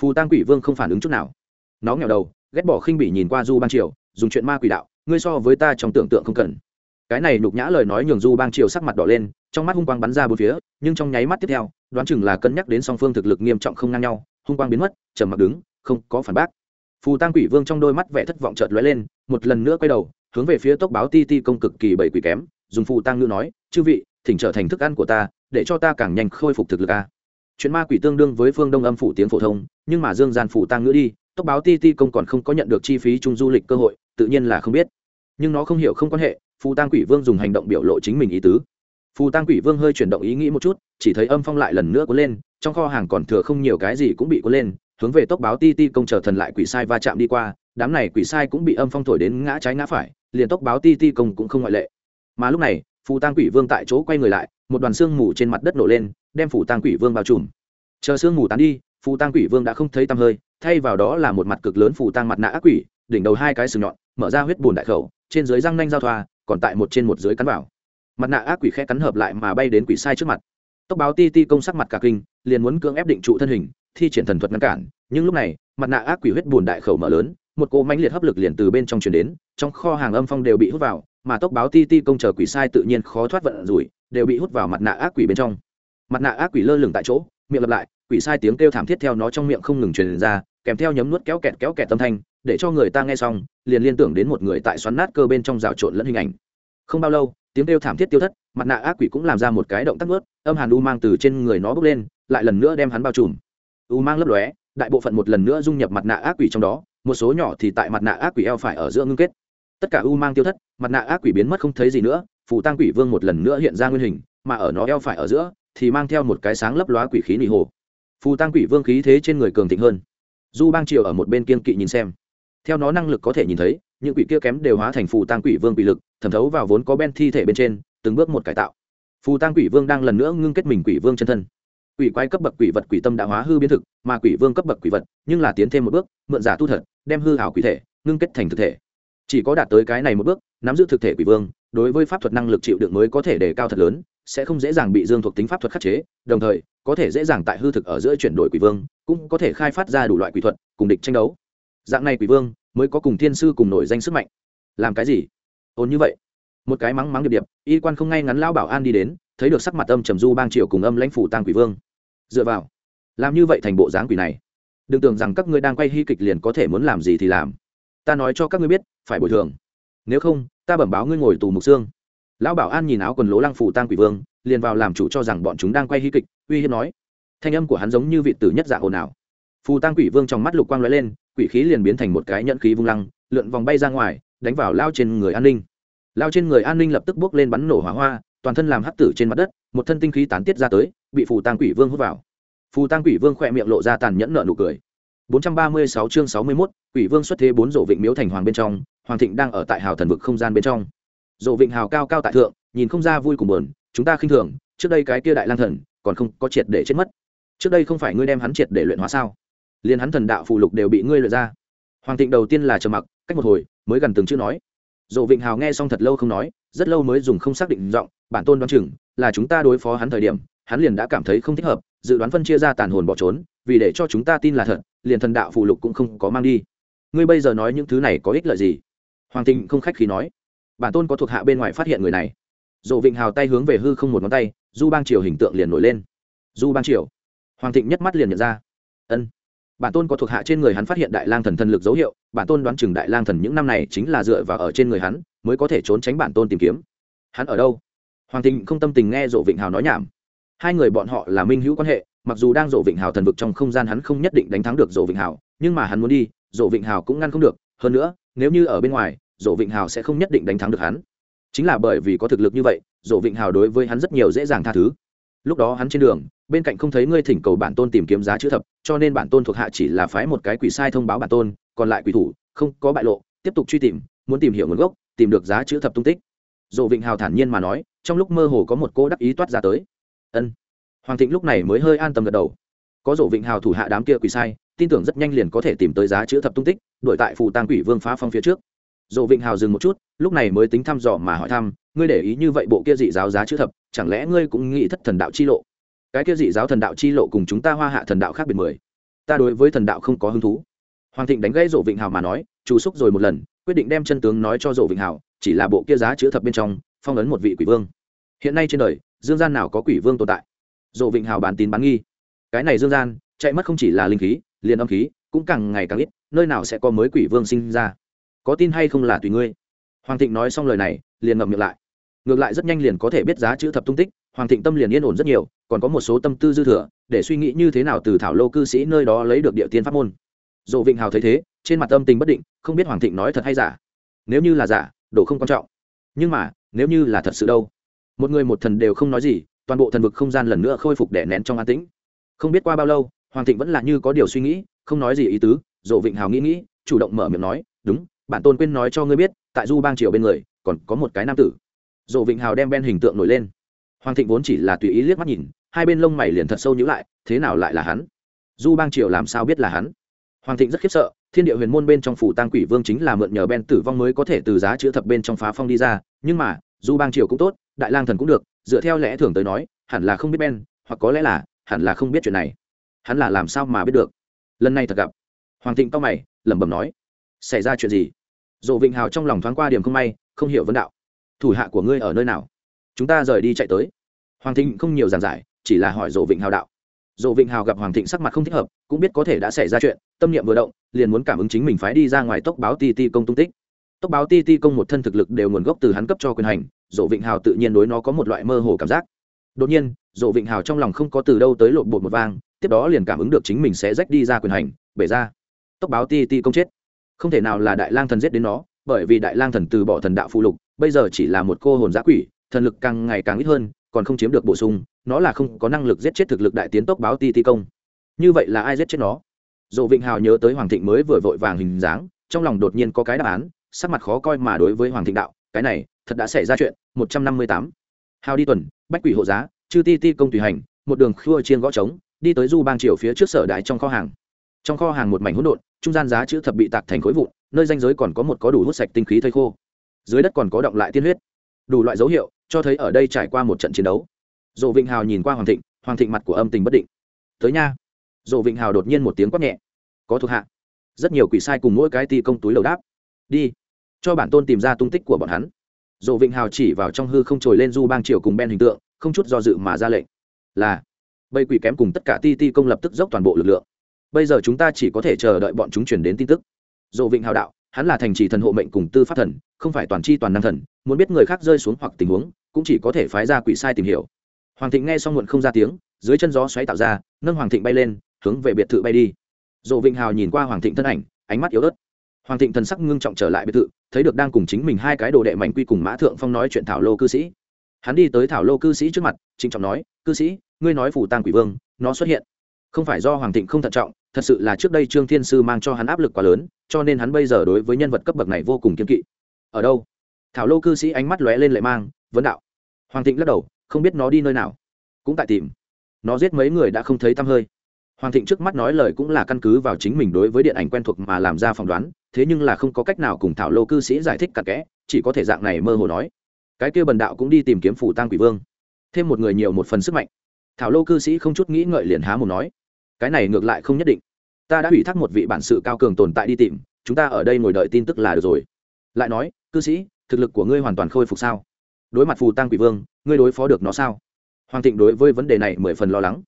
Phù tăng quỷ vương không phản ứng chút nào. Nó nghèo đầu, ghét bỏ khinh bỉ nhìn qua du ban triều, dùng chuyện ma quỷ đạo, ngươi so với ta trong tưởng tượng không cần. Cái này nhục nhã lời nói nhường du bang triều sắc mặt đỏ lên trong mắt hung quang bắn ra bốn phía, nhưng trong nháy mắt tiếp theo, đoán chừng là cân nhắc đến song phương thực lực nghiêm trọng không ngang nhau, hung quang biến mất, trầm mặc đứng, không có phản bác. Phù tăng quỷ vương trong đôi mắt vẻ thất vọng chợt lóe lên, một lần nữa quay đầu, hướng về phía tốc báo ti ti công cực kỳ bảy quỷ kém, dùng phù tăng ngữ nói, chư vị, thỉnh trở thành thức ăn của ta, để cho ta càng nhanh khôi phục thực lực a. Chuyện ma quỷ tương đương với phương đông âm phủ tiếng phổ thông, nhưng mà dương gian phủ tăng ngữ đi, tốc báo ti ti công còn không có nhận được chi phí chung du lịch cơ hội, tự nhiên là không biết. Nhưng nó không hiểu không quan hệ, phù tăng quỷ vương dùng hành động biểu lộ chính mình ý tứ phù tăng quỷ vương hơi chuyển động ý nghĩ một chút, chỉ thấy âm phong lại lần nữa cuốn lên, trong kho hàng còn thừa không nhiều cái gì cũng bị cuốn lên, hướng về tốc báo ti ti công chờ thần lại quỷ sai va chạm đi qua, đám này quỷ sai cũng bị âm phong thổi đến ngã trái ngã phải, liền tốc báo ti ti công cũng không ngoại lệ. Mà lúc này, phù tăng quỷ vương tại chỗ quay người lại, một đoàn xương mù trên mặt đất nổ lên, đem phù tăng quỷ vương bao trùm. Chờ xương mù tán đi, phù tăng quỷ vương đã không thấy tăm hơi, thay vào đó là một mặt cực lớn phù tăng mặt nạ ác quỷ, đỉnh đầu hai cái sừng nhọn, mở ra huyết bùn đại khẩu, trên dưới răng nanh giao thoa, còn tại một trên một dưới cắn vào mặt nạ ác quỷ khẽ cắn hợp lại mà bay đến quỷ sai trước mặt. Tốc báo ti ti công sắc mặt cả kinh, liền muốn cưỡng ép định trụ thân hình, thi triển thần thuật ngăn cản. Nhưng lúc này, mặt nạ ác quỷ huyết bùn đại khẩu mở lớn, một cỗ mãnh liệt hấp lực liền từ bên trong truyền đến, trong kho hàng âm phong đều bị hút vào, mà tốc báo ti ti công chờ quỷ sai tự nhiên khó thoát vận rủi, đều bị hút vào mặt nạ ác quỷ bên trong. Mặt nạ ác quỷ lơ lửng tại chỗ, miệng lặp lại, quỷ sai tiếng kêu thảm thiết theo nó trong miệng không ngừng truyền ra, kèm theo nhấm nuốt kéo kẹt kéo kẹt tâm thanh, để cho người ta nghe xong, liền liên tưởng đến một người tại xoắn nát cơ bên trong rào trộn lẫn hình ảnh. Không bao lâu tiếng kêu thảm thiết tiêu thất, mặt nạ ác quỷ cũng làm ra một cái động tác ướt âm hàn u mang từ trên người nó bốc lên, lại lần nữa đem hắn bao trùm. U mang lấp lóe, đại bộ phận một lần nữa dung nhập mặt nạ ác quỷ trong đó, một số nhỏ thì tại mặt nạ ác quỷ eo phải ở giữa ngưng kết. Tất cả u mang tiêu thất, mặt nạ ác quỷ biến mất không thấy gì nữa, phù tăng quỷ vương một lần nữa hiện ra nguyên hình, mà ở nó eo phải ở giữa, thì mang theo một cái sáng lấp lóa quỷ khí nị hồ. Phù tăng quỷ vương khí thế trên người cường thịnh hơn. Du bang triều ở một bên kiên kỵ nhìn xem. Theo nó năng lực có thể nhìn thấy những quỷ kia kém đều hóa thành phù tăng quỷ vương quỷ lực, thẩm thấu vào vốn có ben thi thể bên trên, từng bước một cải tạo. Phù tăng quỷ vương đang lần nữa ngưng kết mình quỷ vương chân thân. Quỷ quái cấp bậc quỷ vật quỷ tâm đã hóa hư biến thực, mà quỷ vương cấp bậc quỷ vật, nhưng là tiến thêm một bước, mượn giả tu thật, đem hư hảo quỷ thể, ngưng kết thành thực thể. Chỉ có đạt tới cái này một bước, nắm giữ thực thể quỷ vương, đối với pháp thuật năng lực chịu đựng mới có thể đề cao thật lớn, sẽ không dễ dàng bị dương thuộc tính pháp thuật khắc chế, đồng thời, có thể dễ dàng tại hư thực ở giữa chuyển đổi quỷ vương, cũng có thể khai phát ra đủ loại quỷ thuật, cùng địch tranh đấu. Dạng này quỷ vương mới có cùng thiên sư cùng nổi danh sức mạnh. Làm cái gì? Ồn như vậy. Một cái mắng mắng điệp điệp, y quan không ngay ngắn lao bảo an đi đến, thấy được sắc mặt âm trầm du bang triều cùng âm lãnh phủ tăng quỷ vương. Dựa vào, làm như vậy thành bộ dáng quỷ này. Đừng tưởng rằng các ngươi đang quay hy kịch liền có thể muốn làm gì thì làm. Ta nói cho các ngươi biết, phải bồi thường. Nếu không, ta bẩm báo ngươi ngồi tù mục xương. Lão bảo an nhìn áo quần lố lăng phủ tăng quỷ vương, liền vào làm chủ cho rằng bọn chúng đang quay hy kịch, uy hiếp nói. Thanh âm của hắn giống như vị tử nhất dạ ồn ào. Phù tăng quỷ vương trong mắt lục quang lóe lên quỷ khí liền biến thành một cái nhẫn khí vung lăng lượn vòng bay ra ngoài đánh vào lao trên người an ninh. Lao trên người an ninh lập tức bước lên bắn nổ hỏa hoa toàn thân làm hắc tử trên mặt đất một thân tinh khí tán tiết ra tới bị phù tăng quỷ vương hút vào. Phù tăng quỷ vương khỏe miệng lộ ra tàn nhẫn nợ nụ cười. 436 chương 61, quỷ vương xuất thế bốn rộ vịnh miếu thành hoàng bên trong hoàng thịnh đang ở tại hào thần vực không gian bên trong. Rộ vịnh hào cao cao tại thượng nhìn không ra vui cùng buồn chúng ta khinh thường trước đây cái kia đại lang thần còn không có triệt để chết mất. Trước đây không phải ngươi đem hắn triệt để luyện hóa sao? Liền hắn thần đạo phụ lục đều bị ngươi luyện ra. Hoàng thịnh đầu tiên là trầm mặc, cách một hồi, mới gần từng chữ nói. Dỗ vịnh hào nghe xong thật lâu không nói, rất lâu mới dùng không xác định giọng, bản tôn đoán chừng là chúng ta đối phó hắn thời điểm, hắn liền đã cảm thấy không thích hợp, dự đoán phân chia ra tàn hồn bỏ trốn, vì để cho chúng ta tin là thật, liền thần đạo phụ lục cũng không có mang đi. Ngươi bây giờ nói những thứ này có ích lợi gì? Hoàng thịnh không khách khí nói. Bản tôn có thuộc hạ bên ngoài phát hiện người này. Dỗ vịnh hào tay hướng về hư không một ngón tay, du bang triều hình tượng liền nổi lên. Du bang triều. Hoàng thịnh nhất mắt liền nhận ra. Ân bản tôn có thuộc hạ trên người hắn phát hiện đại lang thần thần lực dấu hiệu, bản tôn đoán chừng đại lang thần những năm này chính là dựa vào ở trên người hắn, mới có thể trốn tránh bản tôn tìm kiếm. Hắn ở đâu? Hoàng thịnh không tâm tình nghe dỗ vịnh hào nói nhảm. Hai người bọn họ là minh hữu quan hệ, mặc dù đang dỗ vịnh hào thần vực trong không gian hắn không nhất định đánh thắng được dỗ vịnh hào, nhưng mà hắn muốn đi, dỗ vịnh hào cũng ngăn không được. Hơn nữa, nếu như ở bên ngoài, dỗ vịnh hào sẽ không nhất định đánh thắng được hắn. Chính là bởi vì có thực lực như vậy, dỗ vịnh hào đối với hắn rất nhiều dễ dàng tha thứ lúc đó hắn trên đường, bên cạnh không thấy ngươi thỉnh cầu bản tôn tìm kiếm giá chữ thập, cho nên bản tôn thuộc hạ chỉ là phái một cái quỷ sai thông báo bản tôn, còn lại quỷ thủ, không có bại lộ, tiếp tục truy tìm, muốn tìm hiểu nguồn gốc, tìm được giá chữ thập tung tích. Dỗ vịnh hào thản nhiên mà nói, trong lúc mơ hồ có một cô đắc ý toát ra tới. Ân. Hoàng thịnh lúc này mới hơi an tâm gật đầu. Có dỗ vịnh hào thủ hạ đám kia quỷ sai, tin tưởng rất nhanh liền có thể tìm tới giá chữ thập tung tích, đuổi tại phù tang quỷ vương phá phong phía trước dỗ vịnh hào dừng một chút, lúc này mới tính thăm dò mà hỏi thăm, ngươi để ý như vậy bộ kia dị giáo giá chữ thập, chẳng lẽ ngươi cũng nghĩ thất thần đạo chi lộ? Cái kia dị giáo thần đạo chi lộ cùng chúng ta hoa hạ thần đạo khác biệt mười. Ta đối với thần đạo không có hứng thú. Hoàng thịnh đánh gãy dỗ vịnh hào mà nói chú xúc rồi một lần, quyết định đem chân tướng nói cho dỗ vịnh hào, chỉ là bộ kia giá chữ thập bên trong, phong ấn một vị quỷ vương. Hiện nay trên đời, dương gian nào có quỷ vương tồn tại? Dỗ vịnh hào bán tín bán nghi. Cái này dương gian, chạy mất không chỉ là linh khí, liền âm khí, cũng càng ngày càng ít, nơi nào sẽ có mới quỷ vương sinh ra? Có tin hay không là tùy ngươi. Hoàng thịnh nói xong lời này, liền ngậm miệng lại. Ngược lại rất nhanh liền có thể biết giá chữ thập tung tích, hoàng thịnh tâm liền yên ổn rất nhiều, còn có một số tâm tư dư thừa, để suy nghĩ như thế nào từ thảo lô cư sĩ nơi đó lấy được địa tiên pháp môn. Dộ vịnh hào thấy thế, trên mặt tâm tình bất định, không biết hoàng thịnh nói thật hay giả. Nếu như là giả đồ không quan trọng. Nhưng mà, nếu như là thật sự đâu? Một người một thần đều không nói gì, toàn bộ thần vực không gian lần nữa khôi phục đẻ nén trong an tĩnh. Không biết qua bao lâu, hoàng thịnh vẫn là như có điều suy nghĩ, không nói gì ý tứ dộ vịnh hào nghĩ nghĩ, chủ động mở miệng nói, đúng bản tôn quên nói cho ngươi biết, tại du bang triều bên người, còn có một cái nam tử. Dỗ vịnh hào đem ben hình tượng nổi lên. Hoàng thịnh vốn chỉ là tùy ý liếc mắt nhìn, hai bên lông mày liền thật sâu nhữ lại, thế nào lại là hắn? Du bang triều làm sao biết là hắn? Hoàng thịnh rất khiếp sợ, thiên địa huyền môn bên trong phủ tăng quỷ vương chính là mượn nhờ ben tử vong mới có thể từ giá chữ thập bên trong phá phong đi ra, nhưng mà, du bang triều cũng tốt, đại lang thần cũng được, dựa theo lẽ thường tới nói, hẳn là không biết ben, hoặc có lẽ là, hẳn là không biết chuyện này. Hắn là làm sao mà biết được? Lần này thật gặp. Hoàng thịnh to mày, lẩm bẩm nói xảy ra chuyện gì? Dồ vịnh hào trong lòng thoáng qua điểm không may, không hiểu vấn đạo. Thủ hạ của ngươi ở nơi nào? Chúng ta rời đi chạy tới. Hoàng thịnh không nhiều giảng giải, chỉ là hỏi dồ vịnh hào đạo. Dồ vịnh hào gặp hoàng thịnh sắc mặt không thích hợp, cũng biết có thể đã xảy ra chuyện, tâm niệm vừa động, liền muốn cảm ứng chính mình phái đi ra ngoài tốc báo ti ti công tung tích. Tốc báo ti ti công một thân thực lực đều nguồn gốc từ hắn cấp cho quyền hành dồ vịnh hào tự nhiên đối nó có một loại mơ hồ cảm giác. Đột nhiên dồ vịnh hào trong lòng không có từ đâu tới lộn bột một vang, tiếp đó liền cảm ứng được chính mình sẽ rách đi ra quyền hành, bể ra. Tốc báo ti ti công chết không thể nào là đại lang thần giết đến nó, bởi vì đại lang thần từ bỏ thần đạo phụ lục, bây giờ chỉ là một cô hồn giã quỷ, thần lực càng ngày càng ít hơn, còn không chiếm được bổ sung, nó là không có năng lực giết chết thực lực đại tiến tốc báo ti ti công. Như vậy là ai giết chết nó? Dù vịnh hào nhớ tới hoàng thịnh mới vừa vội vàng hình dáng, trong lòng đột nhiên có cái đáp án, sắc mặt khó coi mà đối với hoàng thịnh đạo, cái này, thật đã xảy ra chuyện, một trăm năm mươi tám. Hào đi tuần, bách quỷ hộ giá, chư ti ti công tùy hành, một đường khua chiên gõ trống, đi tới du bang triều phía trước sở đại trong kho hàng trong kho hàng một mảnh hỗn độn, trung gian giá chữ thập bị tạc thành khối vụn, nơi danh giới còn có một có đủ hút sạch tinh khí thây khô. Dưới đất còn có động lại tiên huyết. Đủ loại dấu hiệu, cho thấy ở đây trải qua một trận chiến đấu. Dỗ vịnh hào nhìn qua hoàng thịnh hoàng thịnh mặt của âm tình bất định. Tới nha. Dỗ vịnh hào đột nhiên một tiếng quát nhẹ. Có thuộc hạ. Rất nhiều quỷ sai cùng mỗi cái ti công túi lầu đáp. Đi, cho bản tôn tìm ra tung tích của bọn hắn. Dỗ vịnh hào chỉ vào trong hư không trồi lên du bang triều cùng ben hình tượng, không chút do dự mà ra lệnh. Là, bầy quỷ kém cùng tất cả ti ti công lập tức dốc toàn bộ lực lượng bây giờ chúng ta chỉ có thể chờ đợi bọn chúng chuyển đến tin tức. Dộ vịnh hào đạo, hắn là thành trì thần hộ mệnh cùng tư pháp thần, không phải toàn c h i toàn năng thần, muốn biết người khác rơi xuống hoặc tình huống, cũng chỉ có thể phái ra quỷ sai tìm hiểu. Hoàng thịnh nghe xong muộn không ra tiếng, dưới chân gió xoáy tạo ra, nâng hoàng thịnh bay lên, hướng về biệt thự bay đi. Dộ vịnh hào nhìn qua hoàng thịnh thân ảnh, ánh mắt yếu ớt. Hoàng thịnh thần sắc ngưng trọng trở lại biệt thự, thấy được đang cùng chính mình hai cái đồ đệ mạnh quy cùng mã thượng phong nói chuyện thảo lô cư sĩ. Hắn đi tới thảo lô cư sĩ trước mặt, trịnh trọng nói, cư sĩ, ngươi nói phủ tàng quỷ vương, nó xuất hiện không phải do hoàng thịnh không thận trọng, thật sự là trước đây trương thiên sư mang cho hắn áp lực quá lớn, cho nên hắn bây giờ đối với nhân vật cấp bậc này vô cùng kiên kỵ. Ở đâu? Thảo lô cư sĩ ánh mắt lóe lên lệ mang, vấn đạo. Hoàng thịnh lắc đầu, không biết nó đi nơi nào. Cũng tại tìm. Nó giết mấy người đã không thấy tăm hơi. Hoàng thịnh trước mắt nói lời cũng là căn cứ vào chính mình đối với điện ảnh quen thuộc mà làm ra phỏng đoán, thế nhưng là không có cách nào cùng thảo lô cư sĩ giải thích cặn kẽ, chỉ có thể dạng này mơ hồ nói. Cái kia bần đạo cũng đi tìm kiếm phủ tang quỷ vương. Thêm một người nhiều một phần sức mạnh. Thảo lô cư sĩ không chút nghĩ ngợi liền há một nói cái này ngược lại không nhất định. Ta đã ủy thác một vị bản sự cao cường tồn tại đi tìm chúng ta ở đây ngồi đợi tin tức là được rồi. Lại nói cư sĩ thực lực của ngươi hoàn toàn khôi phục sao? Đối mặt phù tăng quỷ vương ngươi đối phó được nó sao? Hoàng thịnh đối với vấn đề này mười phần lo lắng.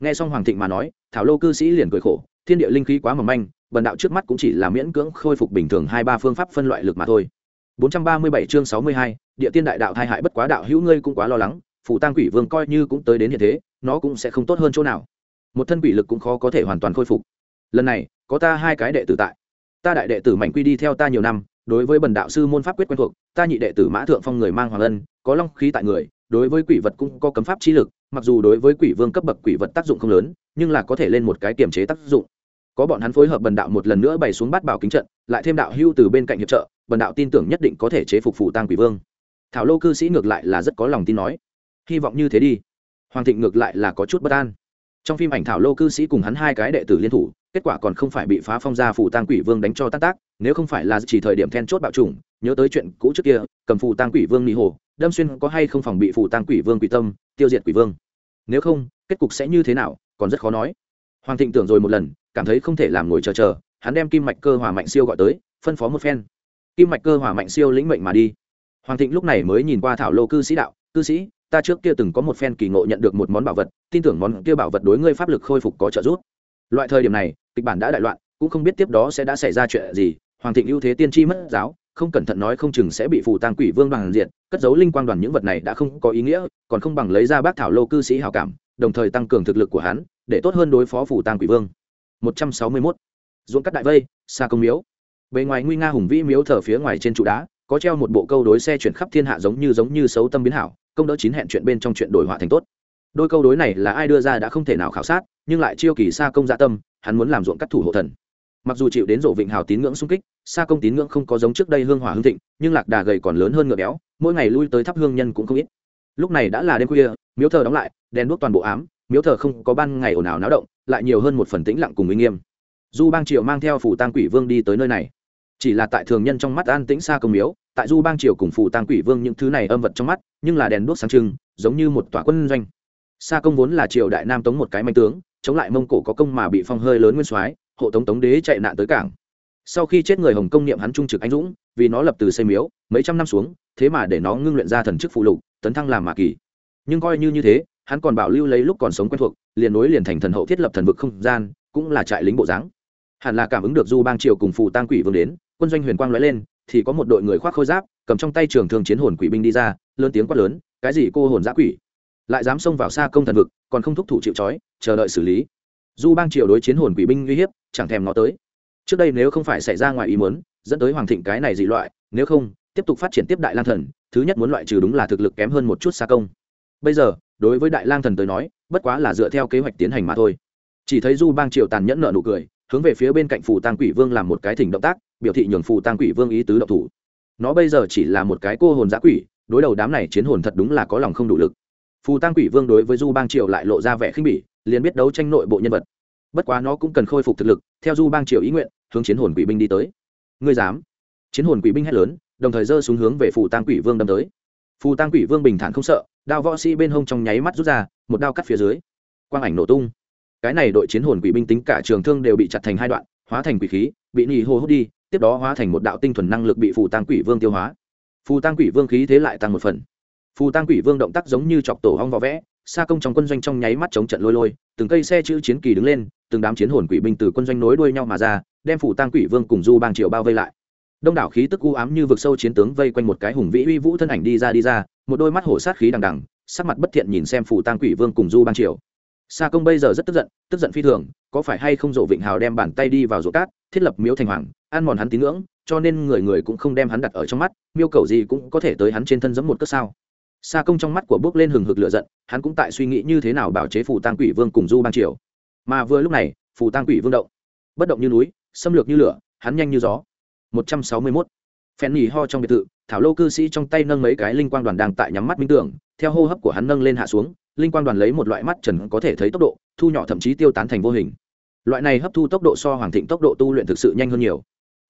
Nghe xong hoàng thịnh mà nói thảo lô cư sĩ liền cười khổ thiên địa linh khí quá mầm manh bần đạo trước mắt cũng chỉ là miễn cưỡng khôi phục bình thường hai ba phương pháp phân loại lực mà thôi. 437 chương 62, địa tiên đại đạo thai hại bất quá đạo hữu ngươi cũng quá lo lắng phù tăng quỷ vương coi như cũng tới đến hiện thế nó cũng sẽ không tốt hơn chỗ nào một thân quỷ lực cũng khó có thể hoàn toàn khôi phục. Lần này, có ta hai cái đệ tử tại. Ta đại đệ tử mạnh quy đi theo ta nhiều năm, đối với bần đạo sư môn pháp quyết quen thuộc, ta nhị đệ tử mã thượng phong người mang hoàng ân, có long khí tại người, đối với quỷ vật cũng có cấm pháp trí lực, mặc dù đối với quỷ vương cấp bậc quỷ vật tác dụng không lớn, nhưng là có thể lên một cái kiềm chế tác dụng. Có bọn hắn phối hợp bần đạo một lần nữa bày xuống bát bảo kính trận, lại thêm đạo hưu từ bên cạnh hiệp trợ, bần đạo tin tưởng nhất định có thể chế phục phủ tăng quỷ vương. Thảo lô cư sĩ ngược lại là rất có lòng tin nói. Hy vọng như thế đi. Hoàng thịnh ngược lại là có chút bất an trong phim ảnh thảo lô cư sĩ cùng hắn hai cái đệ tử liên thủ, kết quả còn không phải bị phá phong gia phủ tăng quỷ vương đánh cho tác tác, nếu không phải là chỉ thời điểm then chốt bạo trùng nhớ tới chuyện cũ trước kia, cầm phủ tăng quỷ vương mỹ hồ, đâm xuyên có hay không phòng bị phủ tăng quỷ vương quỷ tâm, tiêu diệt quỷ vương? Nếu không, kết cục sẽ như thế nào, còn rất khó nói. Hoàng thịnh tưởng rồi một lần, cảm thấy không thể làm ngồi chờ chờ, hắn đem kim mạch cơ hòa mạnh siêu gọi tới, phân phó một phen. Kim mạch cơ hòa mạnh siêu lĩnh mệnh mà đi. Hoàng thịnh lúc này mới nhìn qua thảo lô cư sĩ đạo, cư sĩ ta trước kia từng có một phen kỳ ngộ nhận được một món bảo vật, tin tưởng món kia bảo vật đối ngươi pháp lực khôi phục có trợ giúp. Loại thời điểm này, kịch bản đã đại loạn, cũng không biết tiếp đó sẽ đã xảy ra chuyện gì, hoàng thịnh ưu thế tiên tri mất giáo, không cẩn thận nói không chừng sẽ bị phù tang quỷ vương đoàn diện cất giấu linh quang đoàn những vật này đã không có ý nghĩa, còn không bằng lấy ra bác thảo lô cư sĩ hào cảm, đồng thời tăng cường thực lực của hắn, để tốt hơn đối phó phù tang quỷ vương. 161. ruộng cắt đại vây xa công miếu. Bề ngoài nguy nga hùng vĩ miếu thờ phía ngoài trên trụ đá, có treo một bộ câu đối xe chuyển khắp thiên hạ giống như giống như xấu tâm biến hảo công đỡ chín hẹn chuyện bên trong chuyện đổi họa thành tốt. Đôi câu đối này là ai đưa ra đã không thể nào khảo sát, nhưng lại chiêu kỳ xa công dạ tâm, hắn muốn làm ruộng cắt thủ hộ thần. Mặc dù chịu đến rộ vịnh hào tín ngưỡng xung kích xa công tín ngưỡng không có giống trước đây hương hỏa hương thịnh, nhưng lạc đà gầy còn lớn hơn ngựa béo, mỗi ngày lui tới thắp hương nhân cũng không ít. Lúc này đã là đêm khuya, miếu thờ đóng lại, đèn đuốc toàn bộ ám, miếu thờ không có ban ngày ồn ào náo động, lại nhiều hơn một phần tĩnh lặng cùng uy nghiêm. Du bang triều mang theo phủ tang quỷ vương đi tới nơi này chỉ là tại thường nhân trong mắt an tĩnh xa công miếu, tại du bang triều cùng phụ tang quỷ vương những thứ này âm vật trong mắt, nhưng là đèn đuốc sáng trưng, giống như một tòa quân doanh. Xa công vốn là triều đại nam tống một cái manh tướng, chống lại mông cổ có công mà bị phong hơi lớn nguyên soái, hộ tống tống đế chạy nạn tới cảng. Sau khi chết người hồng công niệm hắn trung trực anh dũng, vì nó lập từ xây miếu, mấy trăm năm xuống, thế mà để nó ngưng luyện ra thần chức phụ lục, tấn thăng làm mạ kỳ. Nhưng coi như như thế, hắn còn bảo lưu lấy lúc còn sống quen thuộc, liền nối liền thành thần hậu thiết lập thần vực không gian, cũng là trại lính bộ dáng. Hẳn là cảm ứng được du bang triều cùng phù tang quỷ vương đến quân doanh huyền quang lóe lên, thì có một đội người khoác khôi giáp, cầm trong tay trường thương chiến hồn quỷ binh đi ra, lớn tiếng quát lớn, cái gì cô hồn giã quỷ? Lại dám xông vào xa công thần vực, còn không thúc thủ chịu trói, chờ đợi xử lý. Du bang triều đối chiến hồn quỷ binh uy hiếp, chẳng thèm ngó tới. Trước đây nếu không phải xảy ra ngoài ý muốn, dẫn tới hoàng thịnh cái này dị loại, nếu không, tiếp tục phát triển tiếp đại lang thần, thứ nhất muốn loại trừ đúng là thực lực kém hơn một chút xa công. Bây giờ, đối với đại lang thần tới nói, bất quá là dựa theo kế hoạch tiến hành mà thôi. Chỉ thấy du bang triều tàn nhẫn nợ nụ cười, hướng về phía bên cạnh phủ tang quỷ vương làm một cái thỉnh động tác biểu thị nhường phù tang quỷ vương ý tứ độc thủ. Nó bây giờ chỉ là một cái cô hồn giã quỷ, đối đầu đám này chiến hồn thật đúng là có lòng không đủ lực. Phù tang quỷ vương đối với du bang triều lại lộ ra vẻ khinh bỉ, liền biết đấu tranh nội bộ nhân vật. Bất quá nó cũng cần khôi phục thực lực, theo du bang triều ý nguyện, hướng chiến hồn quỷ binh đi tới. Ngươi dám? Chiến hồn quỷ binh hét lớn, đồng thời giơ xuống hướng về phù tang quỷ vương đâm tới. Phù tang quỷ vương bình thản không sợ, đao võ sĩ bên hông trong nháy mắt rút ra, một đao cắt phía dưới. Quang ảnh nổ tung. Cái này đội chiến hồn quỷ binh tính cả trường thương đều bị chặt thành hai đoạn, hóa thành quỷ khí, bị nhì hô hút đi tiếp đó hóa thành một đạo tinh thuần năng lực bị phù tăng quỷ vương tiêu hóa. Phù tăng quỷ vương khí thế lại tăng một phần. Phù tăng quỷ vương động tác giống như chọc tổ hong võ vẽ xa công trong quân doanh trong nháy mắt chống trận lôi lôi từng cây xe chữ chiến kỳ đứng lên từng đám chiến hồn quỷ binh từ quân doanh nối đuôi nhau mà ra đem phù tăng quỷ vương cùng du bang triều bao vây lại. Đông đảo khí tức u ám như vực sâu chiến tướng vây quanh một cái hùng vĩ uy vũ thân ảnh đi ra đi ra một đôi mắt hổ sát khí đằng đằng sắc mặt bất thiện nhìn xem phù tăng quỷ vương cùng du bang triều. Xa công bây giờ rất tức giận, tức giận phi thường, có phải hay không Dụ Vịnh Hào đem bàn tay đi vào ruộng cát, thiết lập miếu thành hoàng, ăn mòn hắn tín ngưỡng, cho nên người người cũng không đem hắn đặt ở trong mắt, miêu cầu gì cũng có thể tới hắn trên thân giẫm một cất sao? Sa công trong mắt của bước lên hừng hực lửa giận, hắn cũng tại suy nghĩ như thế nào bảo chế phù tang quỷ vương cùng Du Bang Triều. Mà vừa lúc này, phù tang quỷ vương động, bất động như núi, xâm lược như lửa, hắn nhanh như gió. 161. Phèn nhì ho trong biệt thự, thảo lô cư sĩ trong tay nâng mấy cái linh quang đoàn đang tại nhắm mắt minh tưởng, theo hô hấp của hắn nâng lên hạ xuống, linh quang đoàn lấy một loại mắt trần có thể thấy tốc độ thu nhỏ thậm chí tiêu tán thành vô hình loại này hấp thu tốc độ so hoàng thịnh tốc độ tu luyện thực sự nhanh hơn nhiều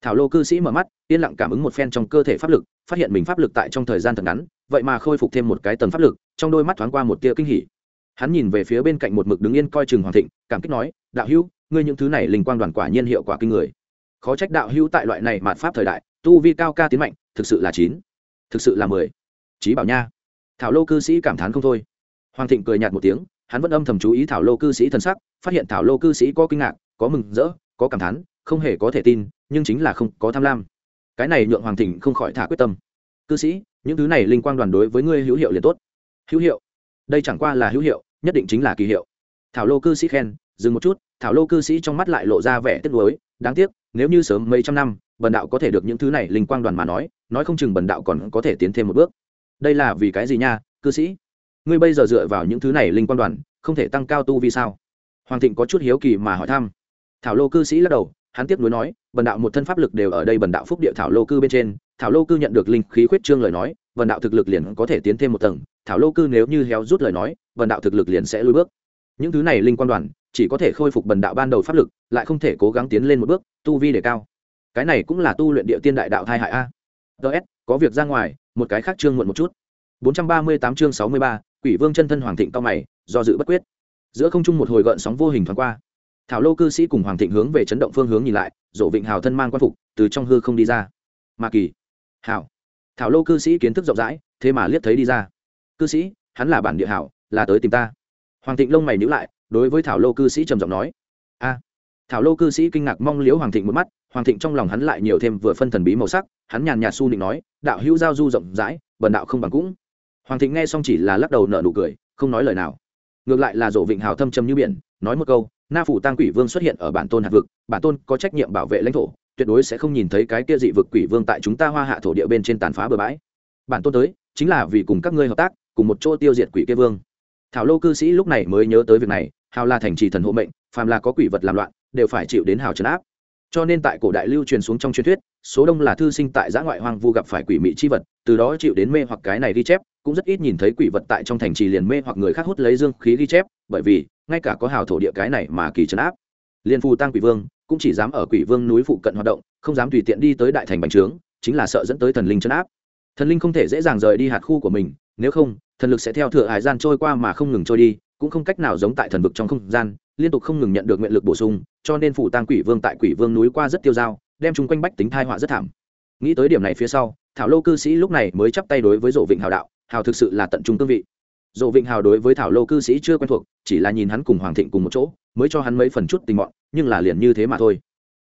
thảo lô cư sĩ mở mắt, yên lặng cảm ứng một phen trong cơ thể pháp lực, phát hiện mình pháp lực tại trong thời gian thật ngắn, vậy mà khôi phục thêm một cái tầng pháp lực, trong đôi mắt thoáng qua một tia kinh hỉ. Hắn nhìn về phía bên cạnh một mực đứng yên coi chừng hoàng thịnh, cảm kích nói, đạo hữu, ngươi những thứ này linh quang đoàn quả nhiên hiệu quả kinh người. Khó trách đạo hữu tại loại này mạt pháp thời đại, tu vi cao ca tiến mạnh, thực sự là chín, thực sự là mười. Trí bảo nha. Thảo lô cư sĩ cảm thán không thôi. Hoàng thịnh cười nhạt một tiếng, hắn vẫn âm thầm chú ý thảo lô cư sĩ thân sắc, phát hiện thảo lô cư sĩ có kinh ngạc, có mừng rỡ, có cảm thán, không hề có thể tin nhưng chính là không có tham lam. Cái này nhượng hoàng thịnh không khỏi thả quyết tâm. Cư sĩ, những thứ này linh quang đoàn đối với ngươi hữu hiệu liền tốt. Hữu hiệu? Đây chẳng qua là hữu hiệu, nhất định chính là kỳ hiệu. Thảo lô cư sĩ khen, dừng một chút, thảo lô cư sĩ trong mắt lại lộ ra vẻ tiếc nuối, đáng tiếc, nếu như sớm mấy trăm năm, bần đạo có thể được những thứ này linh quang đoàn mà nói nói không chừng bần đạo còn có thể tiến thêm một bước. Đây là vì cái gì nha, cư sĩ? Ngươi bây giờ dựa vào những thứ này linh quang đoàn, không thể tăng cao tu vì sao? Hoàng thịnh có chút hiếu kỳ mà hỏi thăm. Thảo lô cư sĩ lắc đầu hắn tiếp nối nói vần đạo một thân pháp lực đều ở đây bần đạo phúc địa thảo lô cư bên trên. Thảo lô cư nhận được linh khí khuyết trương lời nói vần đạo thực lực liền có thể tiến thêm một tầng. Thảo lô cư nếu như héo rút lời nói vần đạo thực lực liền sẽ lùi bước. Những thứ này linh quan đoàn chỉ có thể khôi phục bần đạo ban đầu pháp lực lại không thể cố gắng tiến lên một bước tu vi để cao. Cái này cũng là tu luyện địa tiên đại đạo thai hại a. Ts có việc ra ngoài một cái khác trương muộn một chút. 438 chương 63, quỷ vương chân thân hoàng thịnh cao mày do dự bất quyết. Giữa không trung một hồi gợn sóng vô hình thoáng qua thảo lô cư sĩ cùng hoàng thịnh hướng về chấn động phương hướng nhìn lại dỗ vịnh hào thân mang quan phục, từ trong hư không đi ra. Ma kỳ. Hảo thảo lô cư sĩ kiến thức rộng rãi, thế mà liếc thấy đi ra. Cư sĩ, hắn là bản địa hảo, là tới tìm ta. Hoàng thịnh lông mày nhíu lại, đối với thảo lô cư sĩ trầm giọng nói. A. Thảo lô cư sĩ kinh ngạc mong liếu hoàng thịnh một mắt, hoàng thịnh trong lòng hắn lại nhiều thêm vừa phân thần bí màu sắc, hắn nhàn nhạt su định nói, đạo hữu giao du rộng rãi, bần đạo không bằng cũng. Hoàng thịnh nghe xong chỉ là lắc đầu nở nụ cười, không nói lời nào. Ngược lại là dỗ vịnh hào thâm trầm như biển, nói một câu na phủ tăng quỷ vương xuất hiện ở bản tôn hạt vực, bản tôn có trách nhiệm bảo vệ lãnh thổ, tuyệt đối sẽ không nhìn thấy cái kia dị vực quỷ vương tại chúng ta hoa hạ thổ địa bên trên tàn phá bờ bãi. Bản tôn tới, chính là vì cùng các ngươi hợp tác, cùng một chỗ tiêu diệt quỷ kia vương. Thảo lô cư sĩ lúc này mới nhớ tới việc này, hào là thành trì thần hộ mệnh, phàm là có quỷ vật làm loạn, đều phải chịu đến hào trấn áp. Cho nên tại cổ đại lưu truyền xuống trong truyền thuyết, số đông là thư sinh tại giã ngoại hoang vu gặp phải quỷ mị chi vật, từ đó chịu đến mê hoặc cái này ghi chép, cũng rất ít nhìn thấy quỷ vật tại trong thành trì liền mê hoặc người khác hút lấy dương khí ghi chép, bởi vì ngay cả có hào thổ địa cái này mà kỳ trấn áp. Liên phù tăng quỷ vương, cũng chỉ dám ở quỷ vương núi phụ cận hoạt động, không dám tùy tiện đi tới đại thành bành trướng, chính là sợ dẫn tới thần linh trấn áp. Thần linh không thể dễ dàng rời đi hạt khu của mình, nếu không, thần lực sẽ theo thừa hải gian trôi qua mà không ngừng trôi đi, cũng không cách nào giống tại thần vực trong không gian, liên tục không ngừng nhận được nguyện lực bổ sung, cho nên phủ tăng quỷ vương tại quỷ vương núi qua rất tiêu dao, đem chung quanh bách tính thai họa rất thảm. Nghĩ tới điểm này phía sau, thảo lô cư sĩ lúc này mới chắp tay đối với rộ vịnh hào đạo, hào thực sự là tận trung cương vị dỗ vịnh hào đối với thảo lô cư sĩ chưa quen thuộc, chỉ là nhìn hắn cùng hoàng thịnh cùng một chỗ, mới cho hắn mấy phần chút tình mọn, nhưng là liền như thế mà thôi.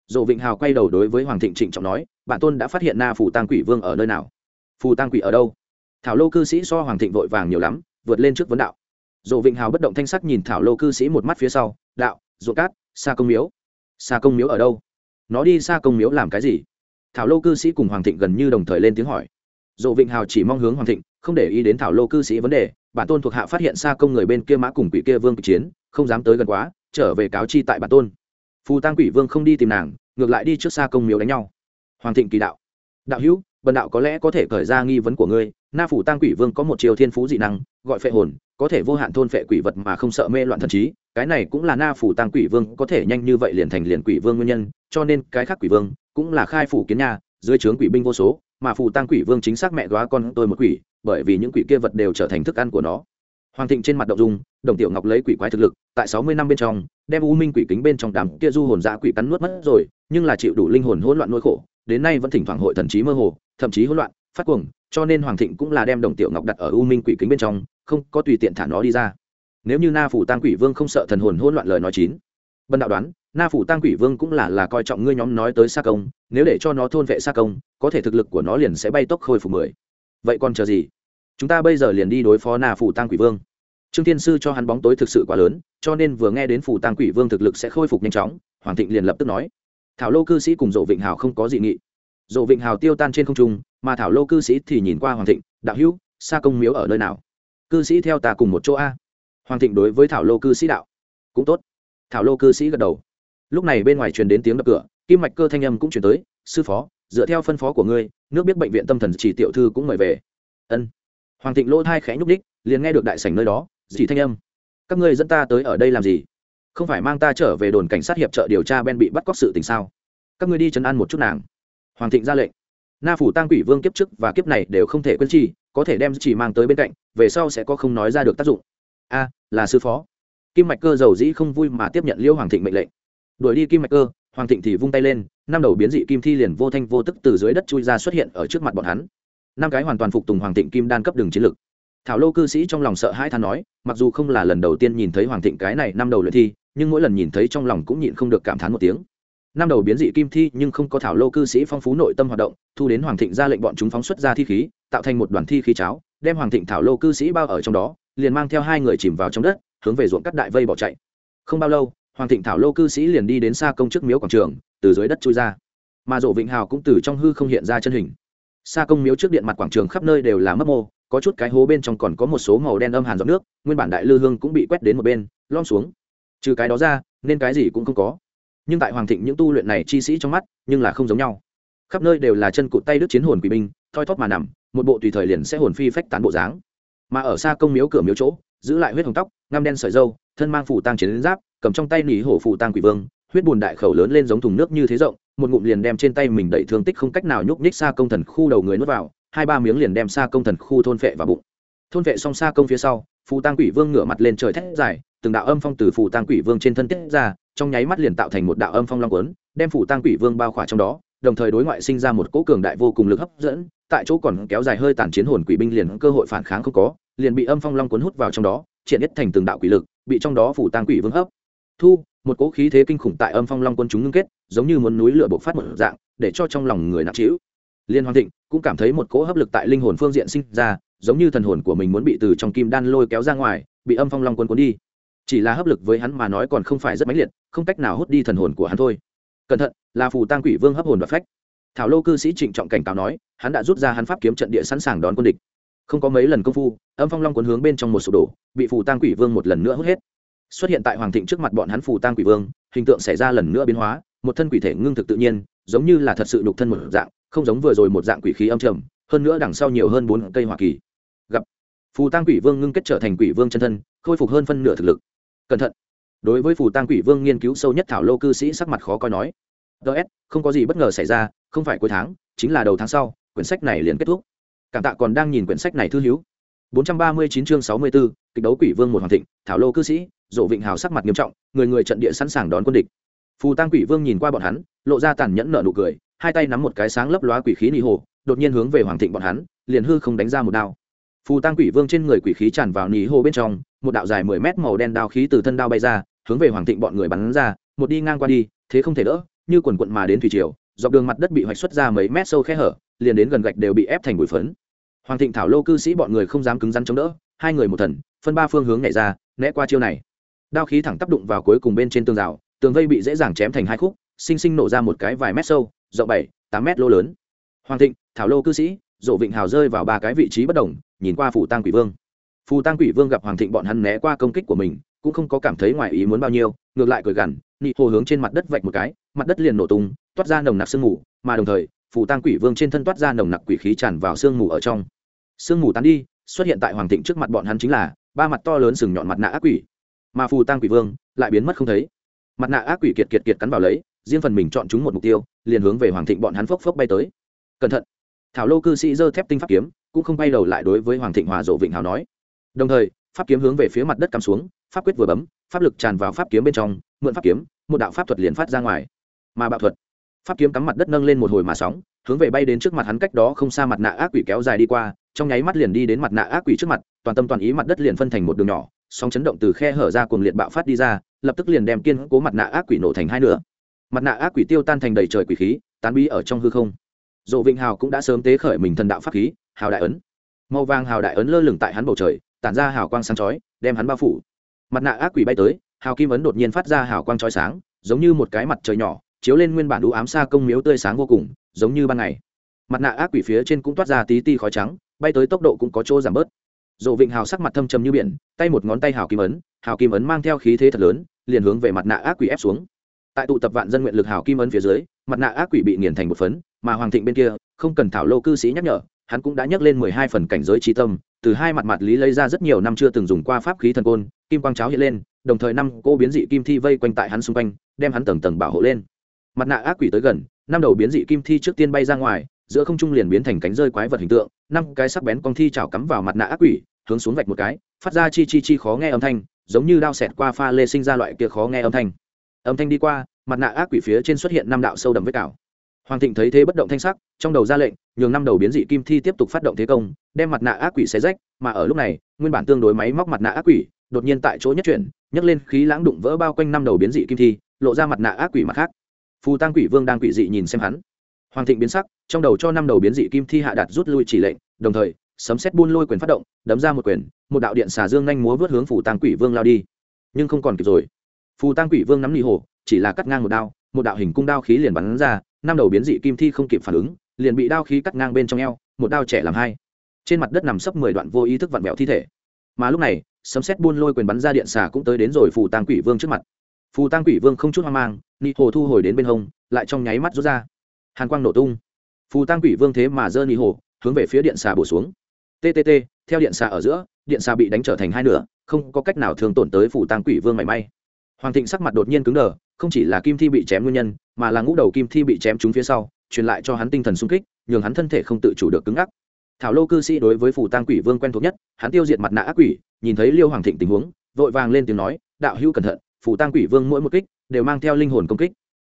Dỗ vịnh hào quay đầu đối với hoàng thịnh trịnh trọng nói, bản tôn đã phát hiện na phù tăng quỷ vương ở nơi nào? Phù tăng quỷ ở đâu? Thảo lô cư sĩ so hoàng thịnh vội vàng nhiều lắm, vượt lên trước vấn đạo. Dỗ vịnh hào bất động thanh sắc nhìn thảo lô cư sĩ một mắt phía sau, đạo ruộng cát xa công miếu. Xa công miếu ở đâu? Nó đi xa công miếu làm cái gì? Thảo lô cư sĩ cùng hoàng thịnh gần như đồng thời lên tiếng hỏi. Dỗ vịnh hào chỉ mong hướng hoàng thịnh không để ý đến thảo lô cư sĩ vấn đề, bản tôn thuộc hạ phát hiện xa công người bên kia mã cùng quỷ kia vương quỷ chiến, không dám tới gần quá, trở về cáo chi tại bản tôn. Phù tăng quỷ vương không đi tìm nàng, ngược lại đi trước xa công miếu đánh nhau. Hoàng thịnh kỳ đạo. Đạo hữu, bần đạo có lẽ có thể khởi ra nghi vấn của ngươi, na phủ tăng quỷ vương có một chiều thiên phú dị năng, gọi phệ hồn, có thể vô hạn thôn phệ quỷ vật mà không sợ mê loạn thần trí, cái này cũng là na phủ tăng quỷ vương có thể nhanh như vậy liền thành liền quỷ vương nguyên nhân, cho nên cái khác quỷ vương cũng là khai phủ kiến nhà dưới trướng quỷ binh vô số, mà phù tăng quỷ vương chính xác mẹ góa con tôi một quỷ, bởi vì những quỷ kia vật đều trở thành thức ăn của nó. Hoàng thịnh trên mặt động dung, đồng tiểu ngọc lấy quỷ quái thực lực, tại sáu mươi năm bên trong, đem u minh quỷ kính bên trong đám kia du hồn dã quỷ cắn nuốt mất rồi, nhưng là chịu đủ linh hồn hỗn loạn nỗi khổ, đến nay vẫn thỉnh thoảng hội thần trí mơ hồ, thậm chí hỗn loạn, phát cuồng, cho nên hoàng thịnh cũng là đem đồng tiểu ngọc đặt ở u minh quỷ kính bên trong, không có tùy tiện thả nó đi ra. Nếu như na phủ tăng quỷ vương không sợ thần hồn hỗn loạn lời nói chín bần đạo đoán, na phủ tăng quỷ vương cũng là là coi trọng ngươi nhóm nói tới sa công, nếu để cho nó thôn vệ sa công, có thể thực lực của nó liền sẽ bay tốc khôi phục mười. Vậy còn chờ gì? Chúng ta bây giờ liền đi đối phó na phủ tăng quỷ vương. Trương thiên sư cho hắn bóng tối thực sự quá lớn, cho nên vừa nghe đến phủ tăng quỷ vương thực lực sẽ khôi phục nhanh chóng, hoàng thịnh liền lập tức nói, thảo lô cư sĩ cùng dỗ vịnh hào không có dị nghị. Dỗ vịnh hào tiêu tan trên không trung, mà thảo lô cư sĩ thì nhìn qua hoàng thịnh, đạo hữu, sa công miếu ở nơi nào? Cư sĩ theo ta cùng một chỗ a. Hoàng thịnh đối với thảo lô cư sĩ đạo, cũng tốt thảo lô cư sĩ gật đầu. Lúc này bên ngoài truyền đến tiếng đập cửa, kim mạch cơ thanh âm cũng chuyển tới, sư phó, dựa theo phân phó của ngươi, nước biết bệnh viện tâm thần chỉ tiểu thư cũng mời về. Ân. Hoàng thịnh lỗ thai khẽ nhúc đích liền nghe được đại sảnh nơi đó chỉ thanh âm. Các ngươi dẫn ta tới ở đây làm gì? Không phải mang ta trở về đồn cảnh sát hiệp trợ điều tra ben bị bắt cóc sự tình sao? Các ngươi đi chấn an một chút nàng. Hoàng thịnh ra lệnh. Na phủ tăng quỷ vương kiếp trước và kiếp này đều không thể quên chi, có thể đem chỉ mang tới bên cạnh, về sau sẽ có không nói ra được tác dụng. A, là sư phó kim mạch cơ dầu dĩ không vui mà tiếp nhận liêu hoàng thịnh mệnh lệnh. Đuổi đi kim mạch cơ, hoàng thịnh thì vung tay lên, năm đầu biến dị kim thi liền vô thanh vô tức từ dưới đất chui ra xuất hiện ở trước mặt bọn hắn. Năm cái hoàn toàn phục tùng hoàng thịnh kim đan cấp đường chiến lực. Thảo lô cư sĩ trong lòng sợ hãi than nói, mặc dù không là lần đầu tiên nhìn thấy hoàng thịnh cái này năm đầu luyện thi, nhưng mỗi lần nhìn thấy trong lòng cũng nhịn không được cảm thán một tiếng. Năm đầu biến dị kim thi nhưng không có thảo lô cư sĩ phong phú nội tâm hoạt động, thu đến hoàng thịnh ra lệnh bọn chúng phóng xuất ra thi khí, tạo thành một đoàn thi khí cháo, đem hoàng thịnh thảo lô cư sĩ bao ở trong đó, liền mang theo hai người chìm vào trong đất hướng về ruộng cắt đại vây bỏ chạy. Không bao lâu, hoàng thịnh thảo lô cư sĩ liền đi đến xa công chức miếu quảng trường, từ dưới đất chui ra. Mà rộ vịnh hào cũng từ trong hư không hiện ra chân hình. Xa công miếu trước điện mặt quảng trường khắp nơi đều là mấp mô, có chút cái hố bên trong còn có một số màu đen âm hàn giọt nước, nguyên bản đại lư hương cũng bị quét đến một bên lom xuống. Trừ cái đó ra, nên cái gì cũng không có. Nhưng tại hoàng thịnh những tu luyện này chi sĩ trong mắt, nhưng là không giống nhau. Khắp nơi đều là chân cụt tay đứt chiến hồn quỷ binh, thoi thóp mà nằm, một bộ tùy thời liền sẽ hồn phi phách tán bộ dáng. Mà ở xa công miếu cửa miếu chỗ giữ lại huyết hồng tóc, ngăm đen sợi dâu thân mang phủ tang chiến giáp, cầm trong tay nỉ hổ phủ tang quỷ vương, huyết bùn đại khẩu lớn lên giống thùng nước như thế rộng, một ngụm liền đem trên tay mình đẩy thương tích không cách nào nhúc nhích xa công thần khu đầu người nuốt vào, hai ba miếng liền đem xa công thần khu thôn phệ vào bụng. Thôn vệ xong xa công phía sau phù tang quỷ vương ngửa mặt lên trời thét dài, từng đạo âm phong từ phù tang quỷ vương trên thân tiết ra, trong nháy mắt liền tạo thành một đạo âm phong long quấn, đem phù tang quỷ vương bao khỏa trong đó, đồng thời đối ngoại sinh ra một cỗ cường đại vô cùng lực hấp dẫn, tại chỗ còn kéo dài hơi tàn chiến hồn quỷ binh liền cơ hội phản kháng không có liền bị âm phong long cuốn hút vào trong đó triển nhất thành từng đạo quỷ lực, bị trong đó phủ tang quỷ vương hấp. Thu, một cỗ khí thế kinh khủng tại âm phong long quân chúng ngưng kết, giống như muốn núi lửa bộc phát một dạng, để cho trong lòng người nặng trĩu. Liên hoàng thịnh cũng cảm thấy một cỗ hấp lực tại linh hồn phương diện sinh ra, giống như thần hồn của mình muốn bị từ trong kim đan lôi kéo ra ngoài, bị âm phong long quân cuốn đi. Chỉ là hấp lực với hắn mà nói còn không phải rất mãnh liệt, không cách nào hút đi thần hồn của hắn thôi. Cẩn thận, là phù tang quỷ vương hấp hồn và phách. Thảo lô cư sĩ trịnh trọng cảnh cáo nói, hắn đã rút ra hắn pháp kiếm trận địa sẵn sàng đón quân địch không có mấy lần công phu, âm phong long cuốn hướng bên trong một sụp đổ, bị phù tang quỷ vương một lần nữa hút hết. Xuất hiện tại hoàng thịnh trước mặt bọn hắn phù tang quỷ vương, hình tượng xảy ra lần nữa biến hóa, một thân quỷ thể ngưng thực tự nhiên, giống như là thật sự đục thân một dạng, không giống vừa rồi một dạng quỷ khí âm trầm, hơn nữa đằng sau nhiều hơn bốn cây hoa kỳ. Gặp, phù tăng quỷ vương ngưng kết trở thành quỷ vương chân thân, khôi phục hơn phân nửa thực lực. Cẩn thận. Đối với phù tăng quỷ vương nghiên cứu sâu nhất thảo lô cư sĩ sắc mặt khó coi nói ts không có gì bất ngờ xảy ra, không phải cuối tháng, chính là đầu tháng sau, quyển sách này liền kết thúc cảm tạ còn đang nhìn quyển sách này thư hiếu 439 chương 64, kịch đấu quỷ vương một hoàng thịnh thảo lô cư sĩ dỗ vịnh hào sắc mặt nghiêm trọng người người trận địa sẵn sàng đón quân địch. Phù tăng quỷ vương nhìn qua bọn hắn lộ ra tàn nhẫn nợ nụ cười hai tay nắm một cái sáng lấp lóa quỷ khí nị hồ đột nhiên hướng về hoàng thịnh bọn hắn liền hư không đánh ra một đao. Phù tăng quỷ vương trên người quỷ khí tràn vào nị hồ bên trong một đạo dài mười mét màu đen đao khí từ thân đao bay ra hướng về hoàng thịnh bọn người bắn ra một đi ngang qua đi thế không thể đỡ như quần quận mà đến thủy triều dọc đường mặt đất bị hoạch xuất ra mấy mét sâu khe hở liền đến gần gạch đều bị ép thành bụi phấn hoàng thịnh thảo lô cư sĩ bọn người không dám cứng rắn chống đỡ, hai người một thần, phân ba phương hướng nhảy ra, né qua chiêu này. Đao khí thẳng tác đụng vào cuối cùng bên trên tường rào, tường vây bị dễ dàng chém thành hai khúc, sinh sinh nổ ra một cái vài mét sâu, rộng bảy, tám mét lô lớn. Hoàng thịnh thảo lô cư sĩ, dỗ vịnh hào rơi vào ba cái vị trí bất đồng, nhìn qua phủ tăng quỷ vương. Phù tăng quỷ vương gặp hoàng thịnh bọn hắn né qua công kích của mình, cũng không có cảm thấy ngoài ý muốn bao nhiêu, ngược lại cười gằn, nị hồ hướng trên mặt đất vạch một cái, mặt đất liền nổ tung, toát ra nồng nặc sương mù, mà đồng thời, phù tăng quỷ vương trên thân toát ra nồng nặc quỷ khí tràn vào sương mù ở trong sương mù tán đi, xuất hiện tại hoàng thịnh trước mặt bọn hắn chính là, ba mặt to lớn sừng nhọn mặt nạ ác quỷ. Mà phù tăng quỷ vương lại biến mất không thấy. Mặt nạ ác quỷ kiệt kiệt kiệt cắn vào lấy, riêng phần mình chọn chúng một mục tiêu, liền hướng về hoàng thịnh bọn hắn phốc phốc bay tới. Cẩn thận. Thảo lô cư sĩ dơ thép tinh pháp kiếm, cũng không bay đầu lại đối với hoàng thịnh hòa dỗ vịnh hào nói. Đồng thời, pháp kiếm hướng về phía mặt đất cắm xuống, pháp quyết vừa bấm, pháp lực tràn vào pháp kiếm bên trong, mượn pháp kiếm, một đạo pháp thuật liền phát ra ngoài. Mà bạo thuật. Pháp kiếm cắm mặt đất nâng lên một hồi mà sóng hướng về bay đến trước mặt hắn cách đó không xa mặt nạ ác quỷ kéo dài đi qua, trong nháy mắt liền đi đến mặt nạ ác quỷ trước mặt, toàn tâm toàn ý mặt đất liền phân thành một đường nhỏ, sóng chấn động từ khe hở ra cuồng liệt bạo phát đi ra, lập tức liền đem kiên cố mặt nạ ác quỷ nổ thành hai nửa. Mặt nạ ác quỷ tiêu tan thành đầy trời quỷ khí, tán bí ở trong hư không. Dộ vịnh hào cũng đã sớm tế khởi mình thần đạo pháp khí, hào đại ấn. Màu vàng hào đại ấn lơ lửng tại hắn bầu trời, tản ra hào quang sáng chói, đem hắn bao phủ. Mặt nạ ác quỷ bay tới, hào kim ấn đột nhiên phát ra hào quang chói sáng, giống như một cái mặt trời nhỏ chiếu lên nguyên bản đủ ám xa công miếu tươi sáng vô cùng, giống như ban ngày. Mặt nạ ác quỷ phía trên cũng toát ra tí ti khói trắng, bay tới tốc độ cũng có chỗ giảm bớt. Dộ vịnh hào sắc mặt thâm trầm như biển, tay một ngón tay hào kim ấn, hào kim ấn mang theo khí thế thật lớn, liền hướng về mặt nạ ác quỷ ép xuống. Tại tụ tập vạn dân nguyện lực hào kim ấn phía dưới, mặt nạ ác quỷ bị nghiền thành một phấn, mà hoàng thịnh bên kia, không cần thảo lô cư sĩ nhắc nhở, hắn cũng đã nhắc lên mười hai phần cảnh giới trí tâm, từ hai mặt mặt lý lấy ra rất nhiều năm chưa từng dùng qua pháp khí thần côn, kim quang cháo hiện lên, đồng thời năm cô biến dị kim thi vây quanh tại hắn xung quanh, đem hắn tầng tầng bảo hộ lên mặt nạ ác quỷ tới gần, năm đầu biến dị kim thi trước tiên bay ra ngoài, giữa không trung liền biến thành cánh rơi quái vật hình tượng, năm cái sắc bén con thi chảo cắm vào mặt nạ ác quỷ, hướng xuống vạch một cái, phát ra chi chi chi khó nghe âm thanh, giống như đao xẹt qua pha lê sinh ra loại kia khó nghe âm thanh. Âm thanh đi qua, mặt nạ ác quỷ phía trên xuất hiện năm đạo sâu đậm vết cào. Hoàng thịnh thấy thế bất động thanh sắc, trong đầu ra lệnh, nhường năm đầu biến dị kim thi tiếp tục phát động thế công, đem mặt nạ ác quỷ xé rách, mà ở lúc này, nguyên bản tương đối máy móc mặt nạ ác quỷ, đột nhiên tại chỗ nhất chuyển, nhấc lên khí lãng đụng vỡ bao quanh năm đầu biến dị kim thi, lộ ra mặt nạ ác quỷ mặt khác phù tăng quỷ vương đang quỷ dị nhìn xem hắn. Hoàng thịnh biến sắc, trong đầu cho năm đầu biến dị kim thi hạ đạt rút lui chỉ lệnh, đồng thời, sấm xét buôn lôi quyền phát động, đấm ra một quyền, một đạo điện xà dương nhanh múa vớt hướng phù tăng quỷ vương lao đi. Nhưng không còn kịp rồi. Phù tăng quỷ vương nắm nỉ hổ, chỉ là cắt ngang một đao, một đạo hình cung đao khí liền bắn ra, năm đầu biến dị kim thi không kịp phản ứng, liền bị đao khí cắt ngang bên trong eo, một đao trẻ làm hai. Trên mặt đất nằm sấp mười đoạn vô ý thức vặn vẹo thi thể. Mà lúc này, sấm xét buôn lôi quyền bắn ra điện xà cũng tới đến rồi phù tăng quỷ vương trước mặt phù tăng quỷ vương không chút hoang mang, nị hồ thu hồi đến bên hông, lại trong nháy mắt rút ra. Hàn quang nổ tung. Phù tăng quỷ vương thế mà dơ nị hồ, hướng về phía điện xà bổ xuống. Ttt theo điện xà ở giữa, điện xà bị đánh trở thành hai nửa, không có cách nào thường tổn tới phù tăng quỷ vương mảy may. Hoàng thịnh sắc mặt đột nhiên cứng đờ, không chỉ là kim thi bị chém nguyên nhân, mà là ngũ đầu kim thi bị chém trúng phía sau, truyền lại cho hắn tinh thần sung kích, nhường hắn thân thể không tự chủ được cứng ngắc. Thảo lô cư sĩ đối với phù tăng quỷ vương quen thuộc nhất, hắn tiêu diệt mặt nạ ác quỷ, nhìn thấy liêu hoàng thịnh tình huống, vội vàng lên tiếng nói, đạo hữu cẩn thận phù tăng quỷ vương mỗi một kích đều mang theo linh hồn công kích,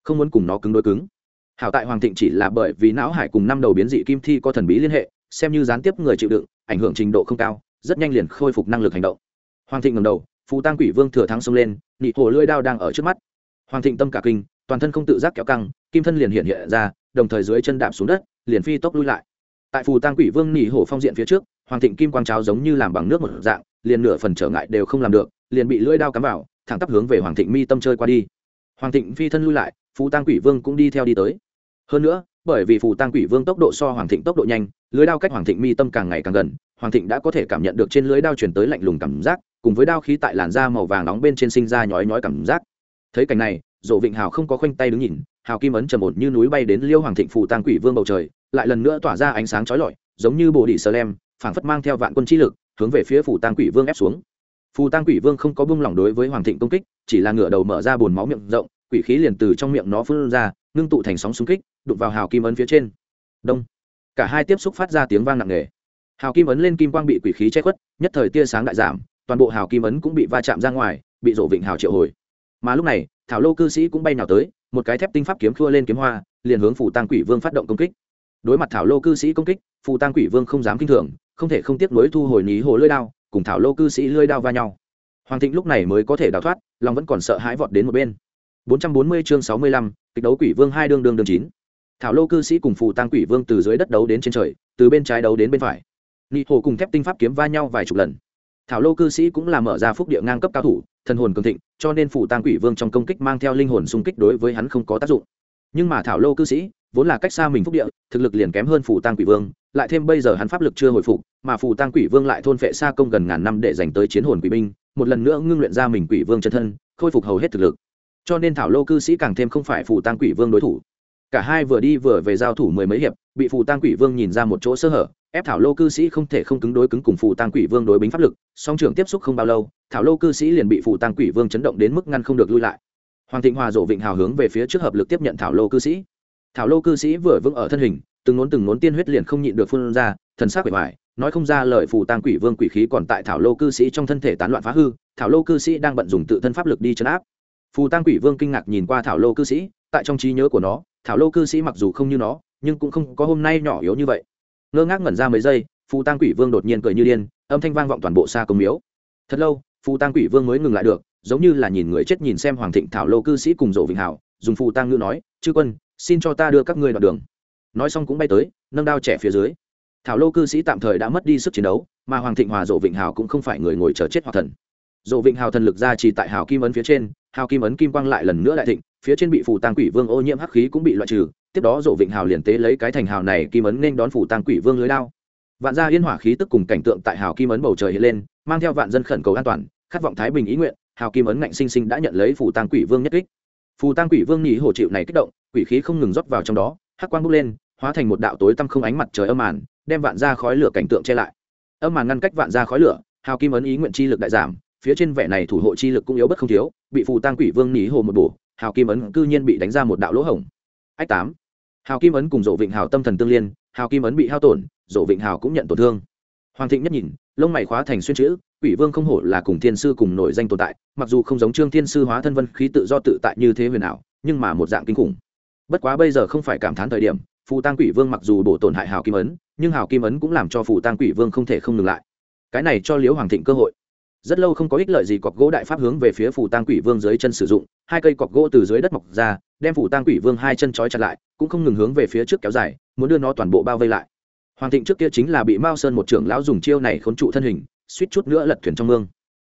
không muốn cùng nó cứng đối cứng. Hảo tại hoàng thịnh chỉ là bởi vì não hải cùng năm đầu biến dị kim thi có thần bí liên hệ, xem như gián tiếp người chịu đựng, ảnh hưởng trình độ không cao, rất nhanh liền khôi phục năng lực hành động. Hoàng thịnh ngầm đầu, phù tăng quỷ vương thừa thắng xông lên, nị hồ lưỡi đao đang ở trước mắt. Hoàng thịnh tâm cả kinh, toàn thân không tự giác kéo căng, kim thân liền hiện hiện ra, đồng thời dưới chân đạp xuống đất, liền phi tốc lui lại. Tại phù tăng quỷ vương nị hồ phong diện phía trước, hoàng thịnh kim quang cháo giống như làm bằng nước một dạng, liền nửa phần trở ngại đều không làm được, liền bị lưỡi đao cắm vào thẳng tắp hướng về hoàng thịnh mi tâm chơi qua đi. Hoàng thịnh phi thân lui lại phù tăng quỷ vương cũng đi theo đi tới. Hơn nữa, bởi vì phù tăng quỷ vương tốc độ so hoàng thịnh tốc độ nhanh, lưới đao cách hoàng thịnh mi tâm càng ngày càng gần, hoàng thịnh đã có thể cảm nhận được trên lưới đao chuyển tới lạnh lùng cảm giác, cùng với đao khí tại làn da màu vàng nóng bên trên sinh ra nhói nhói cảm giác. Thấy cảnh này, dỗ vịnh hào không có khoanh tay đứng nhìn, hào kim ấn trầm ổn như núi bay đến liêu hoàng thịnh phù tăng quỷ vương bầu trời, lại lần nữa tỏa ra ánh sáng chói lọi, giống như bồ đỉ sơ lem, phảng phất mang theo vạn quân chi lực, hướng về phía phù tăng quỷ vương ép xuống phù tăng quỷ vương không có bung lỏng đối với hoàng thịnh công kích, chỉ là ngửa đầu mở ra bồn máu miệng rộng, quỷ khí liền từ trong miệng nó phun ra, ngưng tụ thành sóng xung kích, đụng vào hào kim ấn phía trên. Đông. Cả hai tiếp xúc phát ra tiếng vang nặng nề. Hào kim ấn lên kim quang bị quỷ khí che khuất, nhất thời tia sáng đại giảm, toàn bộ hào kim ấn cũng bị va chạm ra ngoài, bị rổ vịnh hào triệu hồi. Mà lúc này, thảo lô cư sĩ cũng bay nào tới, một cái thép tinh pháp kiếm khua lên kiếm hoa, liền hướng phù tăng quỷ vương phát động công kích. Đối mặt thảo lô cư sĩ công kích, phù tăng quỷ vương không dám kinh thường, không thể không tiếc nối thu hồi ní hồ lơi đao cùng thảo lô cư sĩ lưỡi đao va nhau. Hoàng thịnh lúc này mới có thể đào thoát long vẫn còn sợ hãi vọt đến một bên. 440 chương 65, kịch đấu quỷ vương hai đương đương đương chín. Thảo lô cư sĩ cùng phù tăng quỷ vương từ dưới đất đấu đến trên trời từ bên trái đấu đến bên phải. Nị hồ cùng thép tinh pháp kiếm va nhau vài chục lần. Thảo lô cư sĩ cũng là mở ra phúc địa ngang cấp cao thủ thần hồn cường thịnh cho nên phù tăng quỷ vương trong công kích mang theo linh hồn xung kích đối với hắn không có tác dụng. Nhưng mà thảo lô cư sĩ vốn là cách xa mình phúc địa, thực lực liền kém hơn phù tăng quỷ vương, lại thêm bây giờ hắn pháp lực chưa hồi phục, mà phù tăng quỷ vương lại thôn phệ xa công gần ngàn năm để dành tới chiến hồn quỷ binh, một lần nữa ngưng luyện ra mình quỷ vương chân thân, khôi phục hầu hết thực lực. Cho nên thảo lô cư sĩ càng thêm không phải phù tăng quỷ vương đối thủ. Cả hai vừa đi vừa về giao thủ mười mấy hiệp, bị phù tăng quỷ vương nhìn ra một chỗ sơ hở, ép thảo lô cư sĩ không thể không cứng đối cứng cùng phù tăng quỷ vương đối bính pháp lực, song trường tiếp xúc không bao lâu, thảo lô cư sĩ liền bị phù tăng quỷ vương chấn động đến mức ngăn không được lui lại. Hoàng thịnh hòa rộ vịnh hào hướng về phía trước hợp lực tiếp nhận thảo lô cư sĩ thảo lô cư sĩ vừa vững ở thân hình, từng nốn từng nốn tiên huyết liền không nhịn được phun ra, thần sắc quỷ hoài nói không ra lời phù tăng quỷ vương quỷ khí còn tại thảo lô cư sĩ trong thân thể tán loạn phá hư, thảo lô cư sĩ đang bận dùng tự thân pháp lực đi chấn áp. Phù tăng quỷ vương kinh ngạc nhìn qua thảo lô cư sĩ, tại trong trí nhớ của nó, thảo lô cư sĩ mặc dù không như nó, nhưng cũng không có hôm nay nhỏ yếu như vậy. Ngơ ngác ngẩn ra mấy giây, phù tăng quỷ vương đột nhiên cười như điên, âm thanh vang vọng toàn bộ xa công miếu. Thật lâu, phù tăng quỷ vương mới ngừng lại được, giống như là nhìn người chết nhìn xem hoàng thịnh thảo lô cư sĩ cùng rộ vịnh hảo, dùng phù tăng ngữ nói, chư quân xin cho ta đưa các ngươi đoạn đường. Nói xong cũng bay tới, nâng đao trẻ phía dưới. Thảo lô cư sĩ tạm thời đã mất đi sức chiến đấu, mà hoàng thịnh hòa, dỗ vịnh hào cũng không phải người ngồi chờ chết hoặc thần. Dỗ vịnh hào thần lực ra chỉ tại hào kim ấn phía trên, hào kim ấn kim quang lại lần nữa đại thịnh, phía trên bị phù tang quỷ vương ô nhiễm hắc khí cũng bị loại trừ, tiếp đó dỗ vịnh hào liền tế lấy cái thành hào này kim ấn nên đón phù tang quỷ vương lưới đao. Vạn gia yên hỏa khí tức cùng cảnh tượng tại hào kim ấn bầu trời hiện lên, mang theo vạn dân khẩn cầu an toàn, khát vọng thái bình ý nguyện, hào kim ấn ngạnh sinh sinh đã nhận lấy phù tang quỷ vương nhất kích phù tăng quỷ vương nhị hổ chịu này kích động, quỷ khí không ngừng rót vào trong đó, hắc quang bốc lên, hóa thành một đạo tối tăm không ánh mặt trời âm màn, đem vạn ra khói lửa cảnh tượng che lại. Âm màn ngăn cách vạn ra khói lửa, hào kim ấn ý nguyện chi lực đại giảm, phía trên vẻ này thủ hộ chi lực cũng yếu bất không thiếu, bị phù tăng quỷ vương nhị hồ một bổ, hào kim ấn cư nhiên bị đánh ra một đạo lỗ hổng. Ách tám. Hào kim ấn cùng rộ vịnh hào tâm thần tương liên, hào kim ấn bị hao tổn rộ vịnh hào cũng nhận tổn thương. Hoàng thịnh nhất nhìn, lông mày khóa thành xuyên chữ quỷ vương không hổ là cùng thiên sư cùng nổi danh tồn tại, mặc dù không giống trương thiên sư hóa thân vân khí tự do tự tại như thế huyền ảo, nhưng mà một dạng kinh khủng. Bất quá bây giờ không phải cảm thán thời điểm, phù tăng quỷ vương mặc dù bổ tổn hại hào kim ấn, nhưng hào kim ấn cũng làm cho phù tăng quỷ vương không thể không ngừng lại. Cái này cho liễu hoàng thịnh cơ hội. Rất lâu không có ích lợi gì cọc gỗ đại pháp hướng về phía phù tăng quỷ vương dưới chân sử dụng, hai cây cọc gỗ từ dưới đất mọc ra, đem phù tăng quỷ vương hai chân trói chặt lại, cũng không ngừng hướng về phía trước kéo dài, muốn đưa nó toàn bộ bao vây lại. Hoàng thịnh trước kia chính là bị mao sơn một trưởng lão dùng chiêu này khốn trụ thân hình suýt chút nữa lật thuyền trong mương.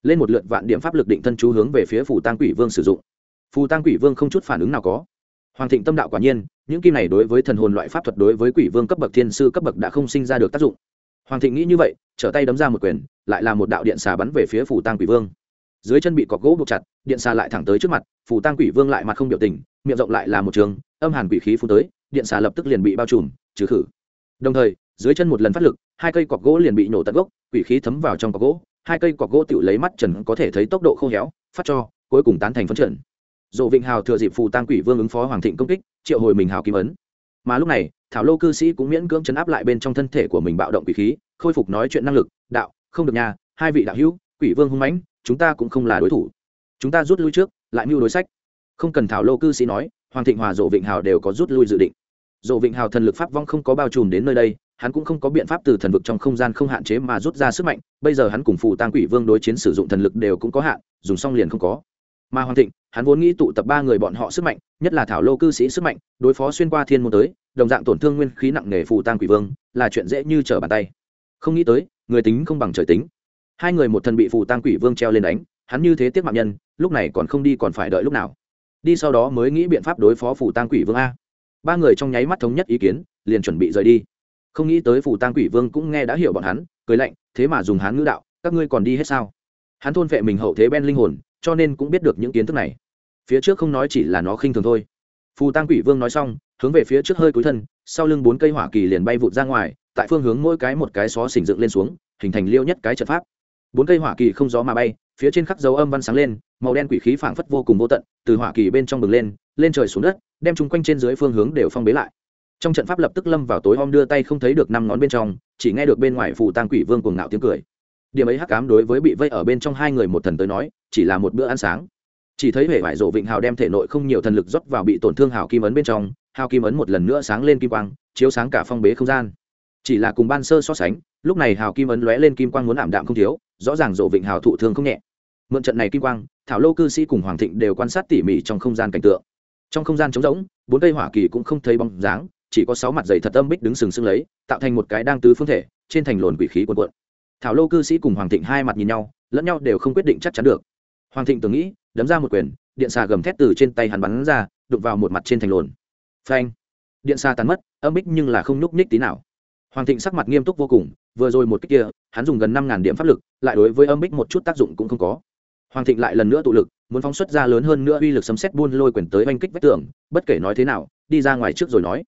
Lên một lượt vạn điểm pháp lực định thân chú hướng về phía phù tăng quỷ vương sử dụng. Phù tăng quỷ vương không chút phản ứng nào có. Hoàng thịnh tâm đạo quả nhiên, những kim này đối với thần hồn loại pháp thuật đối với quỷ vương cấp bậc thiên sư cấp bậc đã không sinh ra được tác dụng. Hoàng thịnh nghĩ như vậy, trở tay đấm ra một quyền, lại là một đạo điện xà bắn về phía phù tăng quỷ vương. Dưới chân bị cọc gỗ buộc chặt, điện xà lại thẳng tới trước mặt, phù tăng quỷ vương lại mặt không biểu tình, miệng rộng lại là một trường, âm hàn quỷ khí phun tới, điện xà lập tức liền bị bao trùm, trừ khử. Đồng thời dưới chân một lần phát lực, hai cây cọc gỗ liền bị nổ tận gốc, quỷ khí thấm vào trong cọc gỗ, hai cây cọc gỗ tự lấy mắt trần có thể thấy tốc độ khô héo, phát cho, cuối cùng tán thành phấn trần dộ vịnh hào thừa dịp phù tăng quỷ vương ứng phó hoàng thịnh công kích, triệu hồi mình hào kim ấn. Mà lúc này, thảo lô cư sĩ cũng miễn cưỡng chấn áp lại bên trong thân thể của mình bạo động quỷ khí, khôi phục nói chuyện năng lực, đạo, không được nhà hai vị đạo hữu, quỷ vương hung mãnh, chúng ta cũng không là đối thủ. Chúng ta rút lui trước, lại mưu đối sách. Không cần thảo lô cư sĩ nói, hoàng thịnh hòa dộ vịnh hào đều có rút lui dự định. Dộ vịnh hào thần lực pháp vong không có bao trùm đến nơi đây hắn cũng không có biện pháp từ thần vực trong không gian không hạn chế mà rút ra sức mạnh, bây giờ hắn cùng phù tăng quỷ vương đối chiến sử dụng thần lực đều cũng có hạn, dùng xong liền không có. Mà hoàng thịnh, hắn vốn nghĩ tụ tập ba người bọn họ sức mạnh, nhất là thảo lô cư sĩ sức mạnh, đối phó xuyên qua thiên môn tới, đồng dạng tổn thương nguyên khí nặng nề phù tăng quỷ vương, là chuyện dễ như trở bàn tay. Không nghĩ tới, người tính không bằng trời tính. Hai người một thần bị phù tăng quỷ vương treo lên đánh, hắn như thế tiết mạng nhân, lúc này còn không đi còn phải đợi lúc nào. Đi sau đó mới nghĩ biện pháp đối phó phù tăng quỷ vương a. Ba người trong nháy mắt thống nhất ý kiến, liền chuẩn bị rời đi không nghĩ tới phù tăng quỷ vương cũng nghe đã hiểu bọn hắn, cười lạnh, thế mà dùng hán ngữ đạo, các ngươi còn đi hết sao? Hắn thôn vệ mình hậu thế ben linh hồn, cho nên cũng biết được những kiến thức này. Phía trước không nói chỉ là nó khinh thường thôi. Phù tăng quỷ vương nói xong, hướng về phía trước hơi cúi thân, sau lưng bốn cây hỏa kỳ liền bay vụt ra ngoài, tại phương hướng mỗi cái một cái xó xỉnh dựng lên xuống, hình thành liêu nhất cái trận pháp. Bốn cây hỏa kỳ không gió mà bay, phía trên khắc dấu âm văn sáng lên, màu đen quỷ khí phảng phất vô cùng vô tận, từ hỏa kỳ bên trong bừng lên lên trời xuống đất, đem chung quanh trên dưới phương hướng đều phong bế lại trong trận pháp lập tức lâm vào tối om đưa tay không thấy được năm ngón bên trong, chỉ nghe được bên ngoài phù tang quỷ vương cuồng ngạo tiếng cười. Điểm ấy hắc cám đối với bị vây ở bên trong hai người một thần tới nói, chỉ là một bữa ăn sáng. Chỉ thấy hệ vải rộ vịnh hào đem thể nội không nhiều thần lực rót vào bị tổn thương hào kim ấn bên trong, hào kim ấn một lần nữa sáng lên kim quang, chiếu sáng cả phong bế không gian. Chỉ là cùng ban sơ so sánh, lúc này hào kim ấn lóe lên kim quang muốn ảm đạm không thiếu, rõ ràng rộ vịnh hào thụ thương không nhẹ. Mượn trận này kim quang, thảo lô cư sĩ cùng hoàng thịnh đều quan sát tỉ mỉ trong không gian cảnh tượng. Trong không gian trống rỗng, bốn cây hỏa kỳ cũng không thấy bóng dáng chỉ có sáu mặt dày thật âm bích đứng sừng sững lấy, tạo thành một cái đang tứ phương thể, trên thành lồn quỷ khí quần quận thảo lô cư sĩ cùng hoàng thịnh hai mặt nhìn nhau, lẫn nhau đều không quyết định chắc chắn được. Hoàng thịnh tưởng nghĩ, đấm ra một quyền, điện xà gầm thét từ trên tay hắn bắn ra đục vào một mặt trên thành lồn. Phanh! Điện xà tàn mất, âm bích nhưng là không nhúc nhích tí nào. Hoàng thịnh sắc mặt nghiêm túc vô cùng, vừa rồi một cách kia, hắn dùng gần năm ngàn điểm pháp lực, lại đối với âm bích một chút tác dụng cũng không có. Hoàng thịnh lại lần nữa tụ lực, muốn phóng xuất ra lớn hơn nữa uy lực sấm xét buôn lôi quyền tới oanh kích vách tường, bất kể nói thế nào, đi ra ngoài trước rồi nói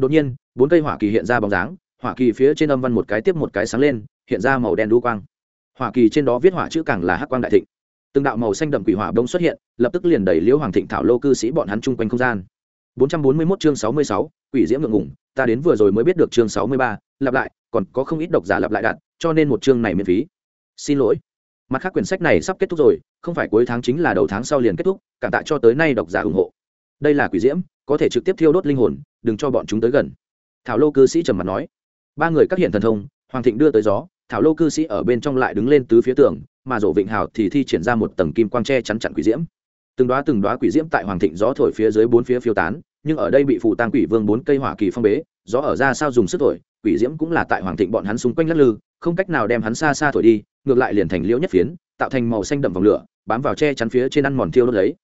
đột nhiên bốn cây hỏa kỳ hiện ra bóng dáng hỏa kỳ phía trên âm văn một cái tiếp một cái sáng lên hiện ra màu đen đu quang. Hỏa kỳ trên đó viết hỏa chữ càng là hắc quang đại thịnh. Từng đạo màu xanh đậm quỷ hỏa đông xuất hiện lập tức liền đẩy liễu hoàng thịnh thảo lô cư sĩ bọn hắn chung quanh không gian. 441 chương 66, quỷ diễm ngượng ngủng ta đến vừa rồi mới biết được chương 63, lặp lại còn có không ít độc giả lặp lại đặt cho nên một chương này miễn phí. Xin lỗi. Mặt khác quyển sách này sắp kết thúc rồi không phải cuối tháng chính là đầu tháng sau liền kết thúc cảm tạ cho tới nay độc giả ủng hộ. Đây là quỷ diễm có thể trực tiếp thiêu đốt linh hồn, đừng cho bọn chúng tới gần. Thảo lô cư sĩ trầm mặt nói. Ba người các hiện thần thông, hoàng thịnh đưa tới gió, thảo lô cư sĩ ở bên trong lại đứng lên tứ phía tường, mà rổ vịnh hào thì thi triển ra một tầng kim quang tre chắn chặn quỷ diễm. Từng đoá từng đoá quỷ diễm tại hoàng thịnh gió thổi phía dưới bốn phía phiêu tán, nhưng ở đây bị phù tang quỷ vương bốn cây hỏa kỳ phong bế, gió ở ra sao dùng sức thổi, quỷ diễm cũng là tại hoàng thịnh bọn hắn xung quanh lắc lư, không cách nào đem hắn xa xa thổi đi, ngược lại liền thành liễu nhất phiến, tạo thành màu xanh đậm vòng lửa, bám vào che chắn phía trên ăn mòn thiêu đốt lấy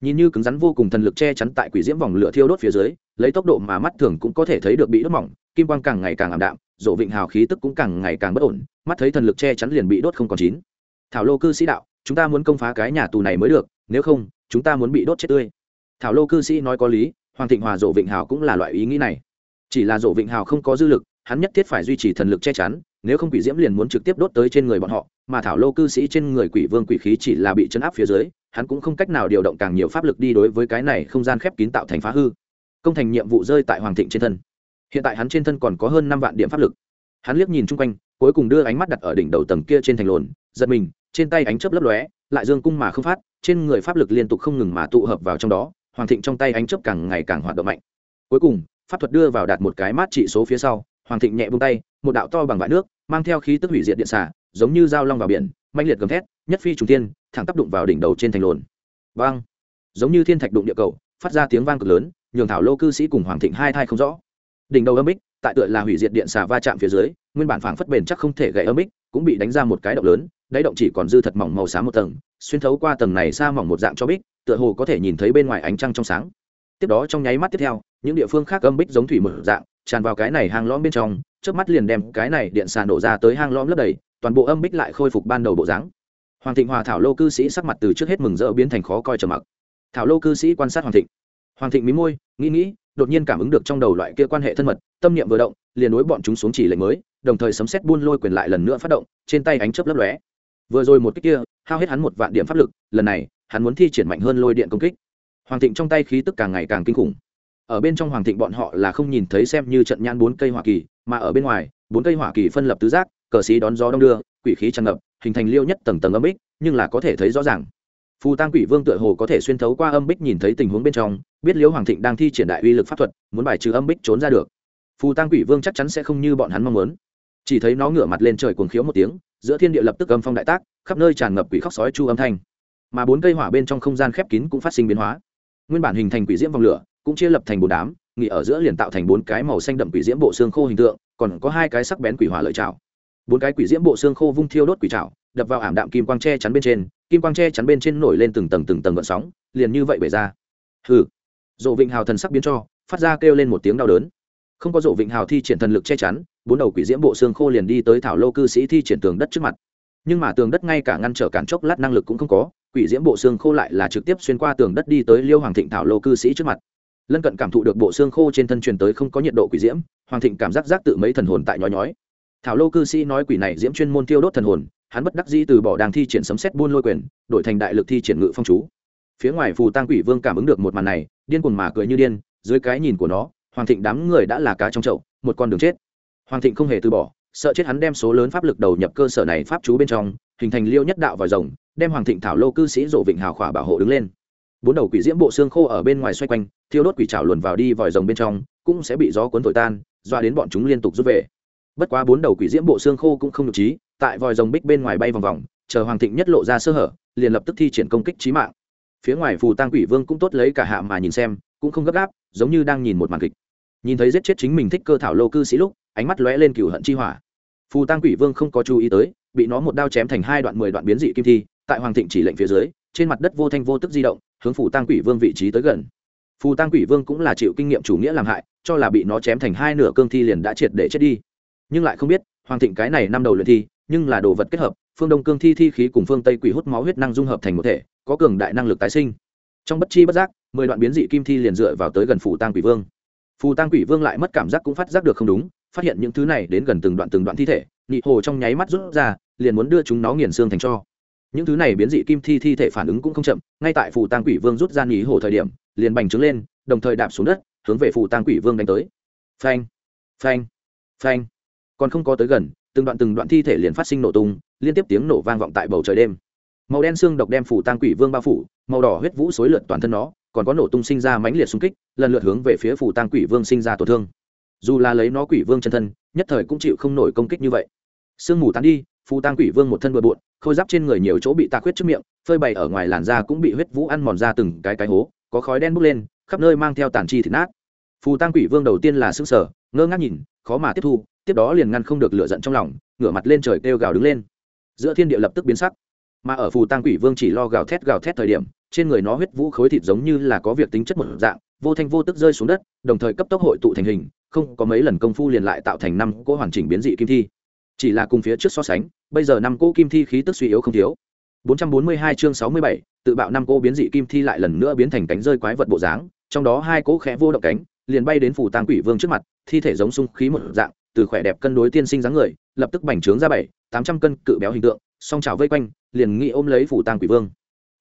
nhìn như cứng rắn vô cùng thần lực che chắn tại quỷ diễm vòng lửa thiêu đốt phía dưới, lấy tốc độ mà mắt thường cũng có thể thấy được bị đốt mỏng, kim quang càng ngày càng ảm đạm rộ vịnh hào khí tức cũng càng ngày càng bất ổn, mắt thấy thần lực che chắn liền bị đốt không còn chín. Thảo lô cư sĩ đạo, chúng ta muốn công phá cái nhà tù này mới được, nếu không, chúng ta muốn bị đốt chết tươi. Thảo lô cư sĩ nói có lý, hoàng thịnh hòa rộ vịnh hào cũng là loại ý nghĩ này. Chỉ là rộ vịnh hào không có dư lực, hắn nhất thiết phải duy trì thần lực che chắn, nếu không quỷ diễm liền muốn trực tiếp đốt tới trên người bọn họ, mà thảo lô cư sĩ trên người quỷ vương quỷ khí chỉ là bị chấn áp phía dưới hắn cũng không cách nào điều động càng nhiều pháp lực đi đối với cái này không gian khép kín tạo thành phá hư. Công thành nhiệm vụ rơi tại hoàng thịnh trên thân. Hiện tại hắn trên thân còn có hơn năm vạn điểm pháp lực. Hắn liếc nhìn chung quanh, cuối cùng đưa ánh mắt đặt ở đỉnh đầu tầng kia trên thành lồn, giật mình, trên tay ánh chớp lấp lóe, lại dương cung mà không phát, trên người pháp lực liên tục không ngừng mà tụ hợp vào trong đó, hoàng thịnh trong tay ánh chớp càng ngày càng hoạt động mạnh. Cuối cùng, pháp thuật đưa vào đạt một cái mát trị số phía sau, hoàng thịnh nhẹ buông tay, một đạo to bằng vải nước, mang theo khí tức hủy diệt điện xả giống như dao long vào biển mạnh liệt gầm thét, nhất phi trùng tiên thẳng tác đụng vào đỉnh đầu trên thành lồn. Vang. Giống như thiên thạch đụng địa cầu, phát ra tiếng vang cực lớn, nhường thảo lô cư sĩ cùng hoàng thịnh hai thai không rõ. Đỉnh đầu âm ích tại tựa là hủy diệt điện xà va chạm phía dưới, nguyên bản phảng phất bền chắc không thể gãy âm ích cũng bị đánh ra một cái động lớn, đáy động chỉ còn dư thật mỏng màu xám một tầng, xuyên thấu qua tầng này xa mỏng một dạng cho bích, tựa hồ có thể nhìn thấy bên ngoài ánh trăng trong sáng. Tiếp đó trong nháy mắt tiếp theo, những địa phương khác âm bích giống thủy mở dạng, tràn vào cái này hang lõm bên trong trước mắt liền đem cái này điện xà nổ ra tới hang lõm lấp đầy, toàn bộ âm bích lại khôi phục ban đầu bộ dáng hoàng thịnh hòa thảo lô cư sĩ sắc mặt từ trước hết mừng rỡ biến thành khó coi trầm mặc. Thảo lô cư sĩ quan sát hoàng thịnh. Hoàng thịnh mí môi, nghĩ nghĩ, đột nhiên cảm ứng được trong đầu loại kia quan hệ thân mật, tâm niệm vừa động, liền đối bọn chúng xuống chỉ lệnh mới, đồng thời sấm xét buôn lôi quyền lại lần nữa phát động, trên tay ánh chớp lấp lóe. Vừa rồi một cách kia, hao hết hắn một vạn điểm pháp lực, lần này, hắn muốn thi triển mạnh hơn lôi điện công kích. Hoàng thịnh trong tay khí tức càng ngày càng kinh khủng. Ở bên trong hoàng thịnh bọn họ là không nhìn thấy xem như trận nhan bốn cây hỏa kỳ, mà ở bên ngoài, bốn cây hỏa kỳ phân lập tứ giác, cờ xí đón gió đông đưa quỷ khí tràn ngập, hình thành liêu nhất tầng tầng âm bích, nhưng là có thể thấy rõ ràng. Phù tăng quỷ vương tựa hồ có thể xuyên thấu qua âm bích nhìn thấy tình huống bên trong, biết liễu hoàng thịnh đang thi triển đại uy lực pháp thuật, muốn bài trừ âm bích trốn ra được. Phù tăng quỷ vương chắc chắn sẽ không như bọn hắn mong muốn. Chỉ thấy nó ngửa mặt lên trời cuồng khiếu một tiếng, giữa thiên địa lập tức âm phong đại tác, khắp nơi tràn ngập quỷ khóc sói chu âm thanh. Mà bốn cây hỏa bên trong không gian khép kín cũng phát sinh biến hóa. Nguyên bản hình thành quỷ diễm vòng lửa, cũng chia lập thành bốn đám, nghỉ ở giữa liền tạo thành bốn cái màu xanh đậm quỷ diễm bộ xương khô hình tượng, còn có hai cái sắc bén quỷ hỏa lợi trào bốn cái quỷ diễm bộ xương khô vung thiêu đốt quỷ trảo, đập vào ảm đạm kim quang tre chắn bên trên, kim quang tre chắn bên trên nổi lên từng tầng từng tầng gợn sóng, liền như vậy bể ra. Hừ. Dộ vịnh hào thần sắc biến cho, phát ra kêu lên một tiếng đau đớn. Không có dộ vịnh hào thi triển thần lực che chắn, bốn đầu quỷ diễm bộ xương khô liền đi tới thảo lô cư sĩ thi triển tường đất trước mặt. Nhưng mà tường đất ngay cả ngăn trở cản chốc lát năng lực cũng không có, quỷ diễm bộ xương khô lại là trực tiếp xuyên qua tường đất đi tới liêu hoàng thịnh thảo lô cư sĩ trước mặt. Lân cận cảm thụ được bộ xương khô trên thân truyền tới không có nhiệt độ quỷ diễm, hoàng thịnh cảm giác giác tự mấy thần hồn tại nhói nhói thảo lô cư sĩ nói quỷ này diễm chuyên môn tiêu đốt thần hồn, hắn bất đắc dĩ từ bỏ đàng thi triển sấm xét buôn lôi quyền, đổi thành đại lực thi triển ngự phong chú. Phía ngoài phù tăng quỷ vương cảm ứng được một màn này, điên cuồng mà cười như điên, dưới cái nhìn của nó, hoàng thịnh đám người đã là cá trong chậu, một con đường chết. Hoàng thịnh không hề từ bỏ, sợ chết hắn đem số lớn pháp lực đầu nhập cơ sở này pháp chú bên trong, hình thành liêu nhất đạo vòi rồng, đem hoàng thịnh thảo lô cư sĩ rộ vịnh hào khỏa bảo hộ đứng lên. Bốn đầu quỷ diễm bộ xương khô ở bên ngoài xoay quanh, thiêu đốt quỷ trào luồn vào đi vòi rồng bên trong, cũng sẽ bị gió cuốn thổi tan doa đến bọn chúng liên tục rút về bất quá bốn đầu quỷ diễm bộ xương khô cũng không được trí, tại vòi rồng bích bên ngoài bay vòng vòng, chờ hoàng thịnh nhất lộ ra sơ hở, liền lập tức thi triển công kích trí mạng. Phía ngoài phù tăng quỷ vương cũng tốt lấy cả hạ mà nhìn xem, cũng không gấp gáp, giống như đang nhìn một màn kịch. Nhìn thấy giết chết chính mình thích cơ thảo lô cư sĩ lúc, ánh mắt lóe lên cửu hận chi hỏa. Phù tăng quỷ vương không có chú ý tới, bị nó một đao chém thành hai đoạn mười đoạn biến dị kim thi, tại hoàng thịnh chỉ lệnh phía dưới, trên mặt đất vô thanh vô tức di động, hướng phù tăng quỷ vương vị trí tới gần. Phù tăng quỷ vương cũng là chịu kinh nghiệm chủ nghĩa làm hại, cho là bị nó chém thành hai nửa cương thi liền đã triệt để chết đi nhưng lại không biết, hoàng thịnh cái này năm đầu luyện thi, nhưng là đồ vật kết hợp, phương đông cương thi thi khí cùng phương tây quỷ hút máu huyết năng dung hợp thành một thể, có cường đại năng lực tái sinh. Trong bất chi bất giác, mười đoạn biến dị kim thi liền dựa vào tới gần phù tăng quỷ vương. Phù tăng quỷ vương lại mất cảm giác cũng phát giác được không đúng, phát hiện những thứ này đến gần từng đoạn từng đoạn thi thể, nhị hồ trong nháy mắt rút ra, liền muốn đưa chúng nó nghiền xương thành cho. Những thứ này biến dị kim thi thi thể phản ứng cũng không chậm, ngay tại phù tăng quỷ vương rút ra nhị hồ thời điểm, liền bành trướng lên, đồng thời đạp xuống đất, hướng về phù tăng quỷ vương đánh tới. Phanh phanh phanh còn không có tới gần, từng đoạn từng đoạn thi thể liền phát sinh nổ tung, liên tiếp tiếng nổ vang vọng tại bầu trời đêm. Màu đen xương độc đem phủ tang quỷ vương bao phủ, màu đỏ huyết vũ xối lượn toàn thân nó, còn có nổ tung sinh ra mãnh liệt xung kích, lần lượt hướng về phía phủ tang quỷ vương sinh ra tổn thương. Dù là lấy nó quỷ vương chân thân, nhất thời cũng chịu không nổi công kích như vậy. Sương mù tán đi phù tang quỷ vương một thân bừa bộn, khôi giáp trên người nhiều chỗ bị tạc huyết trước miệng, phơi bày ở ngoài làn da cũng bị huyết vũ ăn mòn ra từng cái cái hố, có khói đen bốc lên, khắp nơi mang theo tàn chi thịt nát. Phù tang quỷ vương đầu tiên là xương sở ngơ ngác nhìn, khó mà tiếp thu tiếp đó liền ngăn không được lửa giận trong lòng ngửa mặt lên trời kêu gào đứng lên. Giữa thiên địa lập tức biến sắc. Mà ở phù tăng quỷ vương chỉ lo gào thét gào thét thời điểm trên người nó huyết vũ khối thịt giống như là có việc tính chất một dạng vô thanh vô tức rơi xuống đất đồng thời cấp tốc hội tụ thành hình không có mấy lần công phu liền lại tạo thành năm cỗ hoàn chỉnh biến dị kim thi. Chỉ là cùng phía trước so sánh bây giờ năm cỗ kim thi khí tức suy yếu không thiếu. 442 chương 67, tự bạo năm cỗ biến dị kim thi lại lần nữa biến thành cánh rơi quái vật bộ dáng trong đó hai cỗ khẽ vô động cánh liền bay đến phù tang quỷ vương trước mặt thi thể giống sung khí một dạng từ khỏe đẹp cân đối tiên sinh dáng người, lập tức bành trướng ra bảy, tám trăm cân cự béo hình tượng, song trào vây quanh, liền nghĩ ôm lấy phủ tang quỷ vương.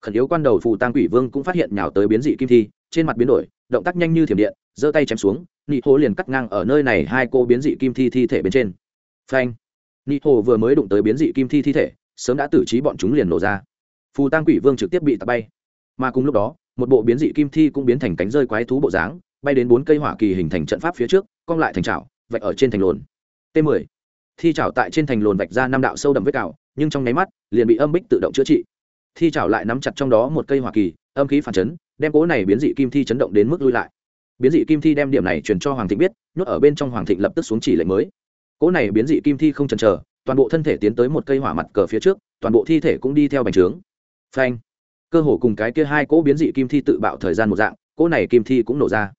Khẩn yếu quan đầu phủ tang quỷ vương cũng phát hiện nhào tới biến dị kim thi, trên mặt biến đổi, động tác nhanh như thiểm điện, giơ tay chém xuống, nị hồ liền cắt ngang ở nơi này hai cô biến dị kim thi thi thể bên trên. Phanh! Nị hồ vừa mới đụng tới biến dị kim thi thi thể, sớm đã tử trí bọn chúng liền nổ ra. Phù tang quỷ vương trực tiếp bị tạt bay. Mà cùng lúc đó, một bộ biến dị kim thi cũng biến thành cánh rơi quái thú bộ dáng, bay đến bốn cây hỏa kỳ hình thành trận pháp phía trước, cong lại thành trào vạch ở trên thành lồn. T 10 thi chảo tại trên thành lồn vạch ra năm đạo sâu đậm vết cào, nhưng trong nháy mắt, liền bị âm bích tự động chữa trị. Thi chảo lại nắm chặt trong đó một cây hỏa kỳ, âm khí phản chấn, đem cố này biến dị kim thi chấn động đến mức lui lại. Biến dị kim thi đem điểm này truyền cho hoàng thịnh biết, nhốt ở bên trong hoàng thịnh lập tức xuống chỉ lệnh mới. Cỗ này biến dị kim thi không chần chờ, toàn bộ thân thể tiến tới một cây hỏa mặt cờ phía trước, toàn bộ thi thể cũng đi theo bành trướng. Phanh. Cơ hồ cùng cái kia hai cỗ biến dị kim thi tự bạo thời gian một dạng, cỗ này kim thi cũng nổ ra.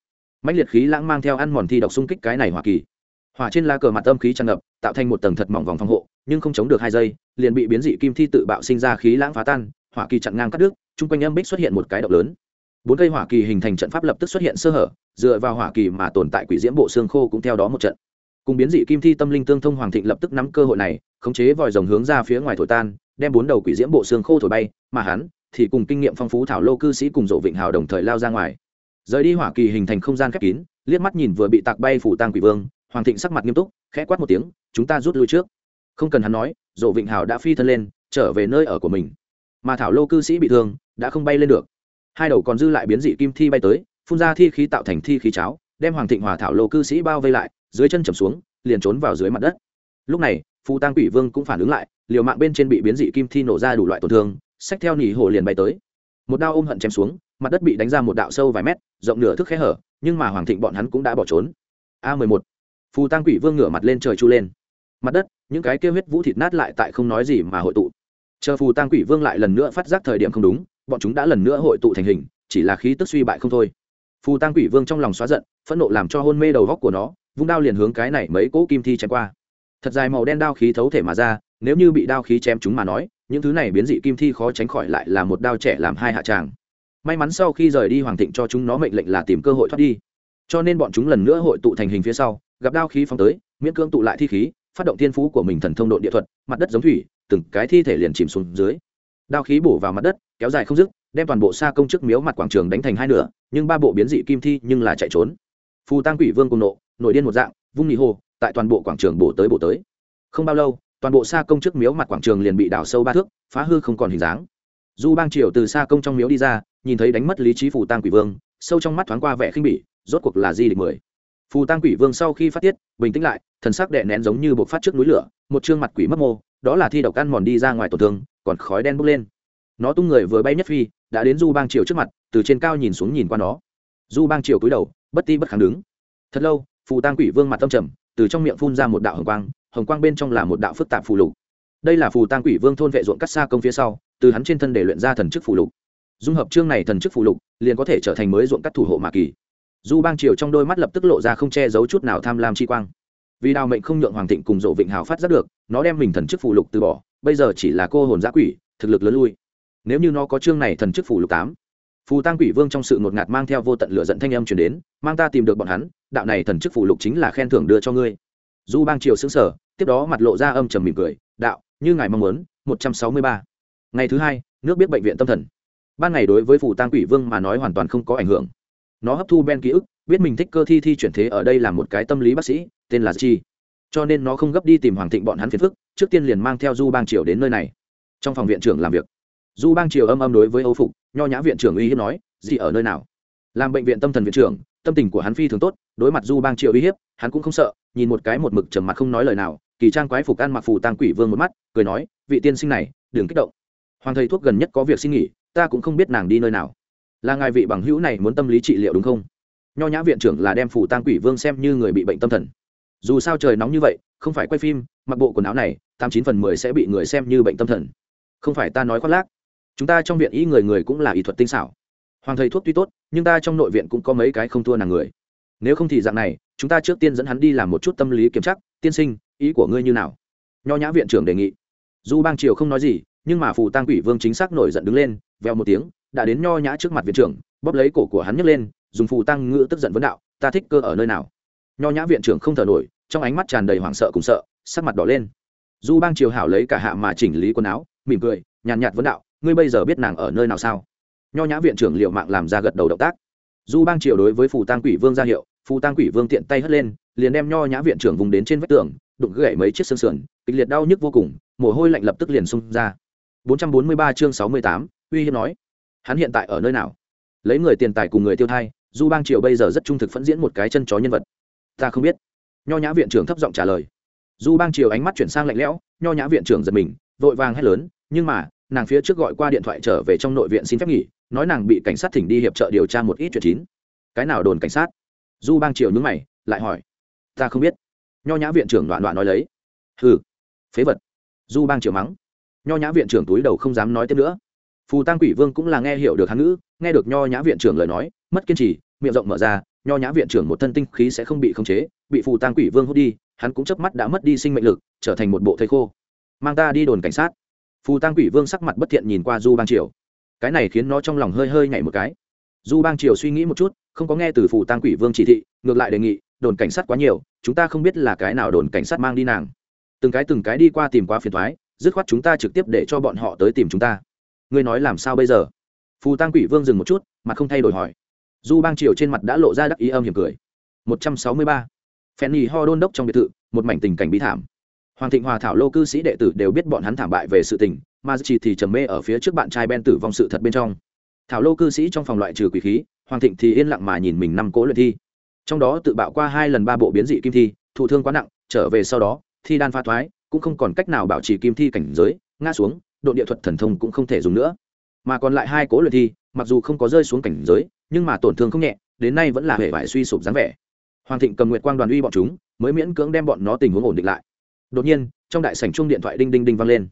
Mãnh liệt khí lãng mang theo ăn mòn thi độc xung kích cái này hỏa kỳ hỏa trên lá cờ mặt âm khí tràn ngập, tạo thành một tầng thật mỏng vòng phòng hộ, nhưng không chống được hai giây, liền bị biến dị kim thi tự bạo sinh ra khí lãng phá tan, hỏa kỳ chặn ngang cắt đứt, chung quanh âm bích xuất hiện một cái động lớn. Bốn cây hỏa kỳ hình thành trận pháp lập tức xuất hiện sơ hở, dựa vào hỏa kỳ mà tồn tại quỷ diễm bộ xương khô cũng theo đó một trận. Cùng biến dị kim thi tâm linh tương thông hoàng thịnh lập tức nắm cơ hội này, khống chế vòi rồng hướng ra phía ngoài thổi tan, đem bốn đầu quỷ diễm bộ xương khô thổi bay, mà hắn thì cùng kinh nghiệm phong phú thảo lô cư sĩ cùng rộ vịnh hào đồng thời lao ra ngoài. Rời đi hỏa kỳ hình thành không gian khép kín, liếc mắt nhìn vừa bị tạc bay phủ tang quỷ vương hoàng thịnh sắc mặt nghiêm túc, khẽ quát một tiếng, chúng ta rút lui trước. Không cần hắn nói, dỗ vịnh hào đã phi thân lên, trở về nơi ở của mình. Mà thảo lô cư sĩ bị thương, đã không bay lên được. Hai đầu còn dư lại biến dị kim thi bay tới, phun ra thi khí tạo thành thi khí cháo, đem hoàng thịnh hòa thảo lô cư sĩ bao vây lại, dưới chân chầm xuống, liền trốn vào dưới mặt đất. Lúc này, phù tăng quỷ vương cũng phản ứng lại, liều mạng bên trên bị biến dị kim thi nổ ra đủ loại tổn thương sách theo nỉ hồ liền bay tới. Một đao ôm hận chém xuống, mặt đất bị đánh ra một đạo sâu vài mét, rộng nửa thước khe hở, nhưng mà hoàng thịnh bọn hắn cũng đã bỏ trốn. A mười một phù tăng quỷ vương ngửa mặt lên trời chu lên. Mặt đất, những cái kêu huyết vũ thịt nát lại tại không nói gì mà hội tụ. Chờ phù tăng quỷ vương lại lần nữa phát giác thời điểm không đúng, bọn chúng đã lần nữa hội tụ thành hình, chỉ là khí tức suy bại không thôi. Phù tăng quỷ vương trong lòng xóa giận, phẫn nộ làm cho hôn mê đầu góc của nó, vung đao liền hướng cái này mấy cỗ kim thi chém qua. Thật dài màu đen đao khí thấu thể mà ra, nếu như bị đao khí chém chúng mà nói, những thứ này biến dị kim thi khó tránh khỏi lại là một đao trẻ làm hai hạ tràng. May mắn sau khi rời đi hoàng thịnh cho chúng nó mệnh lệnh là tìm cơ hội thoát đi cho nên bọn chúng lần nữa hội tụ thành hình phía sau, gặp đao khí phóng tới, miễn cưỡng tụ lại thi khí, phát động thiên phú của mình thần thông độ địa thuật, mặt đất giống thủy, từng cái thi thể liền chìm xuống dưới. Đao khí bổ vào mặt đất, kéo dài không dứt, đem toàn bộ xa công chức miếu mặt quảng trường đánh thành hai nửa, nhưng ba bộ biến dị kim thi nhưng là chạy trốn. Phù tăng quỷ vương cùng nộ, nổi điên một dạng, vung nhị hồ, tại toàn bộ quảng trường bổ tới bổ tới. Không bao lâu, toàn bộ xa công chức miếu mặt quảng trường liền bị đào sâu ba thước, phá hư không còn hình dáng. Du bang triều từ xa công trong miếu đi ra, nhìn thấy đánh mất lý trí phù tăng quỷ vương, sâu trong mắt thoáng qua vẻ khinh bỉ rốt cuộc là di địch mười. Phù tăng quỷ vương sau khi phát tiết, bình tĩnh lại, thần sắc đệ nén giống như buộc phát trước núi lửa, một chương mặt quỷ mất mô, đó là thi độc ăn mòn đi ra ngoài tổn thương, còn khói đen bốc lên. Nó tung người vừa bay nhất phi, đã đến du bang triều trước mặt, từ trên cao nhìn xuống nhìn qua nó. Du bang triều cúi đầu, bất ti bất kháng đứng. Thật lâu, phù tăng quỷ vương mặt tâm trầm, từ trong miệng phun ra một đạo hồng quang hồng quang bên trong là một đạo phức tạp phù lục. Đây là phù tăng quỷ vương thôn vệ ruộng cắt xa công phía sau, từ hắn trên thân để luyện ra thần chức phù lục. Dung hợp chương này thần chức phù lục, liền có thể trở thành mới ruộng cắt thủ hộ mạ kỳ du bang triều trong đôi mắt lập tức lộ ra không che giấu chút nào tham lam chi quang. Vì đào mệnh không nhượng hoàng thịnh cùng dỗ vịnh hào phát giác được, nó đem mình thần chức phù lục từ bỏ, bây giờ chỉ là cô hồn giã quỷ, thực lực lớn lui. Nếu như nó có chương này thần chức phù lục tám, phù tăng quỷ vương trong sự ngột ngạt mang theo vô tận lửa giận thanh âm chuyển đến, mang ta tìm được bọn hắn, đạo này thần chức phù lục chính là khen thưởng đưa cho ngươi. Du bang triều xứng sở tiếp đó mặt lộ ra âm trầm mỉm cười, đạo, như ngài mong muốn, một trăm sáu mươi ba. Ngày thứ hai, nước biết bệnh viện tâm thần. Ban ngày đối với phù tăng quỷ vương mà nói hoàn toàn không có ảnh hưởng nó hấp thu ben ký ức, biết mình thích cơ thi thi chuyển thế ở đây là một cái tâm lý bác sĩ, tên là chi. Cho nên nó không gấp đi tìm hoàng thịnh bọn hắn phiền phức, trước tiên liền mang theo du bang triều đến nơi này. Trong phòng viện trưởng làm việc, du bang triều âm âm đối với âu phục, nho nhã viện trưởng uy hiếp nói, gì ở nơi nào? Làm bệnh viện tâm thần viện trưởng, tâm tình của hắn phi thường tốt, đối mặt du bang triều uy hiếp, hắn cũng không sợ, nhìn một cái một mực trầm mặt không nói lời nào, kỳ trang quái phục ăn mặc phù tăng quỷ vương một mắt, cười nói, vị tiên sinh này, đừng kích động. Hoàng thầy thuốc gần nhất có việc xin nghỉ, ta cũng không biết nàng đi nơi nào là ngài vị bằng hữu này muốn tâm lý trị liệu đúng không? Nho nhã viện trưởng là đem phù tăng quỷ vương xem như người bị bệnh tâm thần. Dù sao trời nóng như vậy, không phải quay phim, mặc bộ quần áo này, tám chín phần mười sẽ bị người xem như bệnh tâm thần. Không phải ta nói khoác lác. Chúng ta trong viện y người người cũng là y thuật tinh xảo. Hoàng thầy thuốc tuy tốt, nhưng ta trong nội viện cũng có mấy cái không thua nàng người. Nếu không thì dạng này, chúng ta trước tiên dẫn hắn đi làm một chút tâm lý kiểm tra, tiên sinh, ý của ngươi như nào? Nho nhã viện trưởng đề nghị. Du bang triều không nói gì, nhưng mà phù tăng quỷ vương chính xác nổi giận đứng lên veo một tiếng đã đến nho nhã trước mặt viện trưởng bóp lấy cổ của hắn nhấc lên dùng phù tăng ngữ tức giận vấn đạo ta thích cơ ở nơi nào? Nho nhã viện trưởng không thở nổi trong ánh mắt tràn đầy hoảng sợ cùng sợ sắc mặt đỏ lên. Du bang triều hảo lấy cả hạ mà chỉnh lý quần áo mỉm cười nhàn nhạt vấn đạo ngươi bây giờ biết nàng ở nơi nào sao? Nho nhã viện trưởng liệu mạng làm ra gật đầu động tác. Du bang triều đối với phù tăng quỷ vương ra hiệu phù tăng quỷ vương tiện tay hất lên liền đem nho nhã viện trưởng vùng đến trên vách tường đụng gãy mấy chiếc xương sườn kịch liệt đau nhức vô cùng mồ hôi lạnh lập tức liền xung ra. 443 chương 68, uy hiếp nói hắn hiện tại ở nơi nào? Lấy người tiền tài cùng người tiêu thai, du bang triều bây giờ rất trung thực phẫn diễn một cái chân chó nhân vật. Ta không biết. Nho nhã viện trưởng thấp giọng trả lời. Du bang triều ánh mắt chuyển sang lạnh lẽo, nho nhã viện trưởng giật mình, vội vàng hét lớn, nhưng mà, nàng phía trước gọi qua điện thoại trở về trong nội viện xin phép nghỉ, nói nàng bị cảnh sát thỉnh đi hiệp trợ điều tra một ít chuyện chín. Cái nào đồn cảnh sát? Du bang triều nhúng mày, lại hỏi. Ta không biết. Nho nhã viện trưởng đoạn đoạn nói lấy. Hừ. Phế vật. Du bang triều mắng. Nho nhã viện trưởng túi đầu không dám nói tiếp nữa phù tăng quỷ vương cũng là nghe hiểu được hắn ngữ, nghe được nho nhã viện trưởng lời nói, mất kiên trì, miệng rộng mở ra, nho nhã viện trưởng một thân tinh khí sẽ không bị khống chế, bị phù tăng quỷ vương hút đi, hắn cũng chớp mắt đã mất đi sinh mệnh lực, trở thành một bộ thây khô. Mang ta đi đồn cảnh sát. Phù tăng quỷ vương sắc mặt bất thiện nhìn qua du bang triều. Cái này khiến nó trong lòng hơi hơi nhảy một cái. Du bang triều suy nghĩ một chút, không có nghe từ phù tăng quỷ vương chỉ thị, ngược lại đề nghị, đồn cảnh sát quá nhiều, chúng ta không biết là cái nào đồn cảnh sát mang đi nàng. Từng cái từng cái đi qua tìm qua phiền thoái dứt khoát chúng ta trực tiếp để cho bọn họ tới tìm chúng ta ngươi nói làm sao bây giờ? Phù tăng quỷ vương dừng một chút, mà không thay đổi hỏi. Du bang triều trên mặt đã lộ ra đắc ý âm hiểm cười. Một trăm sáu mươi ba. Phen nhì ho đôn đốc trong biệt thự, một mảnh tình cảnh bí thảm. Hoàng thịnh hòa thảo lô cư sĩ đệ tử đều biết bọn hắn thảm bại về sự tình, mà chỉ thì trầm mê ở phía trước bạn trai ben tử vong sự thật bên trong. Thảo lô cư sĩ trong phòng loại trừ quỷ khí, hoàng thịnh thì yên lặng mà nhìn mình năm cố luyện thi. Trong đó tự bạo qua hai lần ba bộ biến dị kim thi, thụ thương quá nặng, trở về sau đó, thi đan pha thoái, cũng không còn cách nào bảo trì kim thi cảnh giới, ngã xuống độ địa thuật thần thông cũng không thể dùng nữa. Mà còn lại hai cố luyện thi, mặc dù không có rơi xuống cảnh giới, nhưng mà tổn thương không nhẹ, đến nay vẫn là hệ vải suy sụp dáng vẻ. Hoàng thịnh cầm nguyệt quang đoàn uy bọn chúng, mới miễn cưỡng đem bọn nó tình huống ổn định lại. Đột nhiên, trong đại sảnh chung điện thoại đinh đinh đinh vang lên.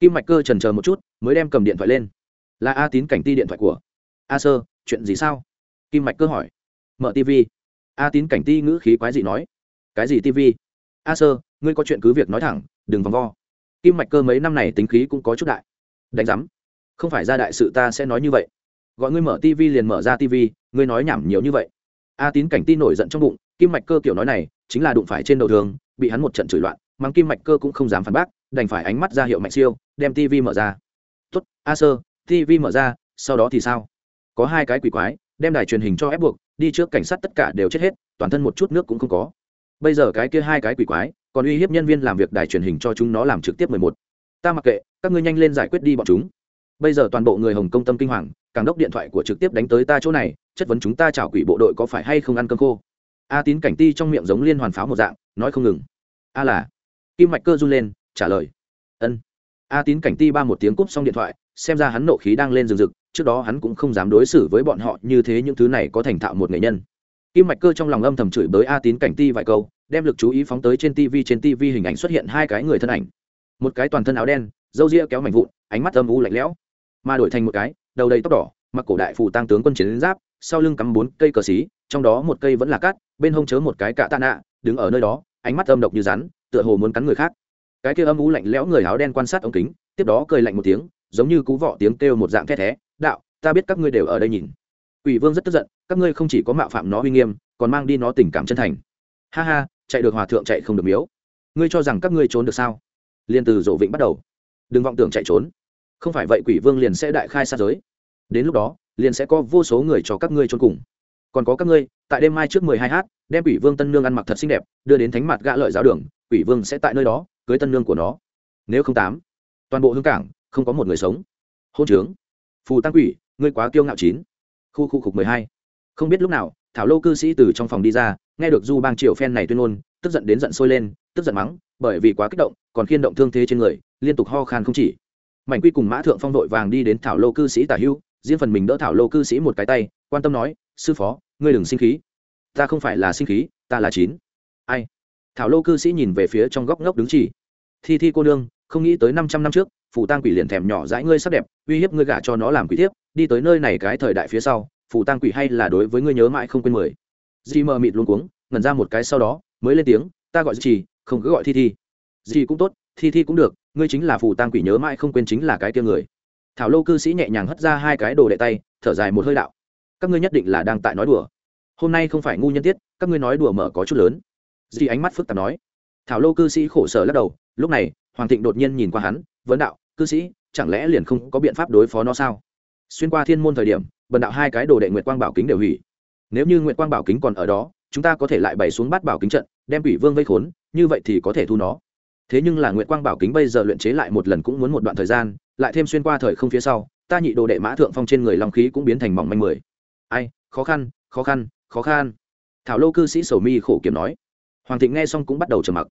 Kim mạch cơ trần chờ một chút, mới đem cầm điện thoại lên. Là a tín cảnh ti điện thoại của. A sơ, chuyện gì sao? Kim mạch cơ hỏi. Mở tv a tín cảnh ti ngữ khí quái dị nói. Cái gì tv a sơ, ngươi có chuyện cứ việc nói thẳng, đừng vòng vo kim mạch cơ mấy năm này tính khí cũng có chút đại. Đánh giám. Không phải ra đại sự ta sẽ nói như vậy. Gọi ngươi mở tv liền mở ra tv ngươi nói nhảm nhiều như vậy. A tín cảnh ti nổi giận trong bụng, kim mạch cơ kiểu nói này, chính là đụng phải trên đầu thường, bị hắn một trận chửi loạn mang kim mạch cơ cũng không dám phản bác, đành phải ánh mắt ra hiệu mạnh siêu, đem tv mở ra. Tuất a sơ tv mở ra, sau đó thì sao? Có hai cái quỷ quái, đem đài truyền hình cho ép buộc, đi trước cảnh sát tất cả đều chết hết, toàn thân một chút nước cũng không có. Bây giờ cái kia hai cái quỷ quái còn uy hiếp nhân viên làm việc đài truyền hình cho chúng nó làm trực tiếp mười một. Ta mặc kệ, các ngươi nhanh lên giải quyết đi bọn chúng. Bây giờ toàn bộ người hồng công tâm kinh hoàng, càng đốc điện thoại của trực tiếp đánh tới ta chỗ này, chất vấn chúng ta chảo quỷ bộ đội có phải hay không ăn cơm khô. A tín cảnh ti trong miệng giống liên hoàn pháo một dạng, nói không ngừng. A là. Kim mạch cơ run lên, trả lời. Ân. A tín cảnh ti ba một tiếng cúp xong điện thoại, xem ra hắn nộ khí đang lên rừng rực, trước đó hắn cũng không dám đối xử với bọn họ như thế những thứ này có thành thạo một nghệ nhân. Kim mạch cơ trong lòng âm thầm chửi bới a tín cảnh ti vài câu đem lực chú ý phóng tới trên tv trên tv hình ảnh xuất hiện hai cái người thân ảnh. Một cái toàn thân áo đen râu ria kéo mảnh vụn ánh mắt âm u lạnh lẽo mà đổi thành một cái đầu đầy tóc đỏ mặc cổ đại phù tăng tướng quân chiến giáp sau lưng cắm bốn cây cờ xí trong đó một cây vẫn là cát bên hông chớ một cái cạ tạ nạ đứng ở nơi đó ánh mắt âm độc như rắn tựa hồ muốn cắn người khác. Cái kia âm u lạnh lẽo người áo đen quan sát ống kính tiếp đó cười lạnh một tiếng giống như cú vọ tiếng kêu một dạng thét thé đạo ta biết các ngươi đều ở đây nhìn. Quỷ Vương rất tức giận, các ngươi không chỉ có mạo phạm nó uy nghiêm, còn mang đi nó tình cảm chân thành. Ha ha, chạy được hòa thượng chạy không được miếu. Ngươi cho rằng các ngươi trốn được sao? Liên từ rộ vịnh bắt đầu. Đừng vọng tưởng chạy trốn. Không phải vậy Quỷ Vương liền sẽ đại khai sát giới. Đến lúc đó, liền sẽ có vô số người cho các ngươi trốn cùng. Còn có các ngươi, tại đêm mai trước mười hai h, đem Quỷ Vương Tân Nương ăn mặc thật xinh đẹp, đưa đến thánh mặt gã lợi giáo đường, Quỷ Vương sẽ tại nơi đó cưới Tân Nương của nó. Nếu không tám, toàn bộ hương cảng không có một người sống. Hôn trướng. Phù Tăng Quỷ, ngươi quá kiêu ngạo chín khu khu khục mười hai không biết lúc nào thảo lô cư sĩ từ trong phòng đi ra nghe được du bang triều phen này tuyên ngôn, tức giận đến giận sôi lên, tức giận mắng, bởi vì quá kích động, còn khiên động thương thế trên người, liên tục ho khan không chỉ. Mảnh quy cùng mã thượng phong đội vàng đi đến thảo lô cư sĩ tả hưu, riêng phần mình đỡ thảo lô cư sĩ một cái tay, quan tâm nói, sư phó, ngươi đừng sinh khí. Ta không phải là sinh khí, ta là chín. Ai? Thảo lô cư sĩ nhìn về phía trong góc ngốc đứng chỉ. Thi thi cô nương, không nghĩ tới năm trăm năm trước, phù tang quỷ liền thèm nhỏ dãi ngươi sắc đẹp, uy hiếp ngươi gả cho nó làm quỷ thiếp, đi tới nơi này cái thời đại phía sau, phù tang quỷ hay là đối với ngươi nhớ mãi không quên mười di mờ mịt luôn cuống, ngẩn ra một cái sau đó, mới lên tiếng, ta gọi gì không cứ gọi thi thi. Gì cũng tốt, thi thi cũng được, ngươi chính là phù tang quỷ nhớ mãi không quên chính là cái kia người. Thảo lô cư sĩ nhẹ nhàng hất ra hai cái đồ đệ tay, thở dài một hơi đạo, các ngươi nhất định là đang tại nói đùa. Hôm nay không phải ngu nhân tiết, các ngươi nói đùa mở có chút lớn. Di ánh mắt phức tạp nói. Thảo lô cư sĩ khổ sở lắc đầu, lúc này, hoàng thịnh đột nhiên nhìn qua hắn, vấn đạo, cư sĩ, chẳng lẽ liền không có biện pháp đối phó nó sao? Xuyên qua thiên môn thời điểm, bần đạo hai cái đồ đệ nguyệt quang bảo kính đều hủy nếu như nguyệt quang bảo kính còn ở đó, chúng ta có thể lại bày xuống bắt bảo kính trận, đem quỷ vương vây khốn, như vậy thì có thể thu nó. Thế nhưng là nguyệt quang bảo kính bây giờ luyện chế lại một lần cũng muốn một đoạn thời gian, lại thêm xuyên qua thời không phía sau, ta nhị đồ đệ mã thượng phong trên người long khí cũng biến thành mỏng manh mười. Ai, khó khăn khó khăn khó khăn. Thảo lô cư sĩ sầu mi khổ kiếm nói. Hoàng thịnh nghe xong cũng bắt đầu trầm mặc.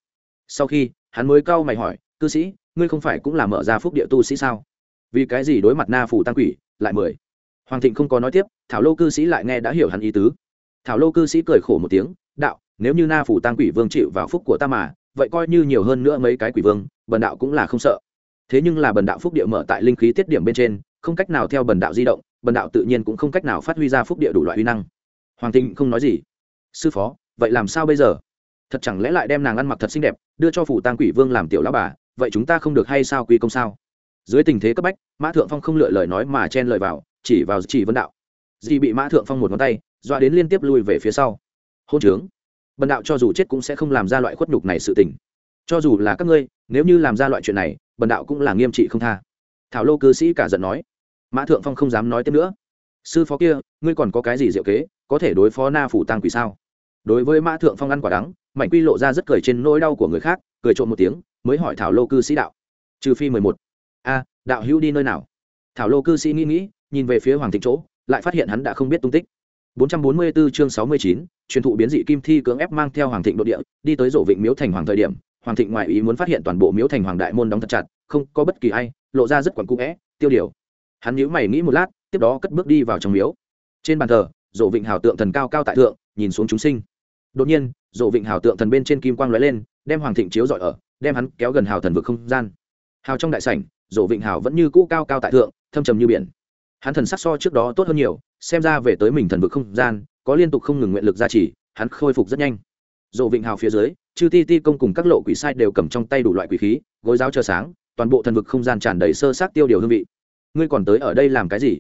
Sau khi, hắn mới cau mày hỏi, cư sĩ, ngươi không phải cũng là mở ra phúc địa tu sĩ sao? Vì cái gì đối mặt na phủ tăng quỷ, lại mười? Hoàng thịnh không có nói tiếp, thảo lô cư sĩ lại nghe đã hiểu hắn ý tứ. Thảo lô cư sĩ cười khổ một tiếng, đạo, nếu như na phủ tăng quỷ vương chịu vào phúc của ta mà, vậy coi như nhiều hơn nữa mấy cái quỷ vương, bần đạo cũng là không sợ. Thế nhưng là bần đạo phúc địa mở tại linh khí tiết điểm bên trên, không cách nào theo bần đạo di động, bần đạo tự nhiên cũng không cách nào phát huy ra phúc địa đủ loại uy năng. Hoàng thịnh không nói gì. Sư phó, vậy làm sao bây giờ? Thật chẳng lẽ lại đem nàng ăn mặc thật xinh đẹp, đưa cho phủ tăng quỷ vương làm tiểu lão bà, vậy chúng ta không được hay sao quy công sao? Dưới tình thế cấp bách, mã thượng phong không lựa lời nói mà chen lời vào chỉ vào chỉ vân đạo. Dì bị mã thượng phong một ngón tay, dọa đến liên tiếp lui về phía sau. Hôn trướng. Bần đạo cho dù chết cũng sẽ không làm ra loại khuất nhục này sự tình. Cho dù là các ngươi, nếu như làm ra loại chuyện này bần đạo cũng là nghiêm trị không tha. Thảo lô cư sĩ cả giận nói. Mã thượng phong không dám nói tiếp nữa. Sư phó kia, ngươi còn có cái gì diệu kế, có thể đối phó na phủ tăng quỷ sao? Đối với mã thượng phong ăn quả đắng mảnh quy lộ ra rất cười trên nỗi đau của người khác, cười trộm một tiếng, mới hỏi thảo lô cư sĩ đạo. Trừ phi mười một. A, đạo hữu đi nơi nào? Thảo lô cư sĩ nghĩ nghĩ nhìn về phía hoàng thịnh chỗ lại phát hiện hắn đã không biết tung tích. 444 chương 69, truyền thụ biến dị kim thi cưỡng ép mang theo hoàng thịnh nội địa đi tới rổ vịnh miếu thành hoàng thời điểm hoàng thịnh ngoại ý muốn phát hiện toàn bộ miếu thành hoàng đại môn đóng thật chặt không có bất kỳ ai lộ ra rất quẩn cung é tiêu điều. Hắn nhíu mày nghĩ một lát tiếp đó cất bước đi vào trong miếu. Trên bàn thờ rổ vịnh hào tượng thần cao cao tại thượng nhìn xuống chúng sinh. Đột nhiên rổ vịnh hào tượng thần bên trên kim quang lóe lên đem hoàng thịnh chiếu dọi ở đem hắn kéo gần hào thần vực không gian. Hào trong đại sảnh rổ vịnh hào vẫn như cũ cao cao tại thượng thâm trầm như biển hắn thần sắc so trước đó tốt hơn nhiều, xem ra về tới mình thần vực không gian, có liên tục không ngừng nguyện lực gia trì, hắn khôi phục rất nhanh. Rổ vịnh hào phía dưới, chư ti ti công cùng các lộ quỷ sai đều cầm trong tay đủ loại quỷ khí, gối giáo chờ sáng, toàn bộ thần vực không gian tràn đầy sơ sát tiêu điều hương vị. Ngươi còn tới ở đây làm cái gì?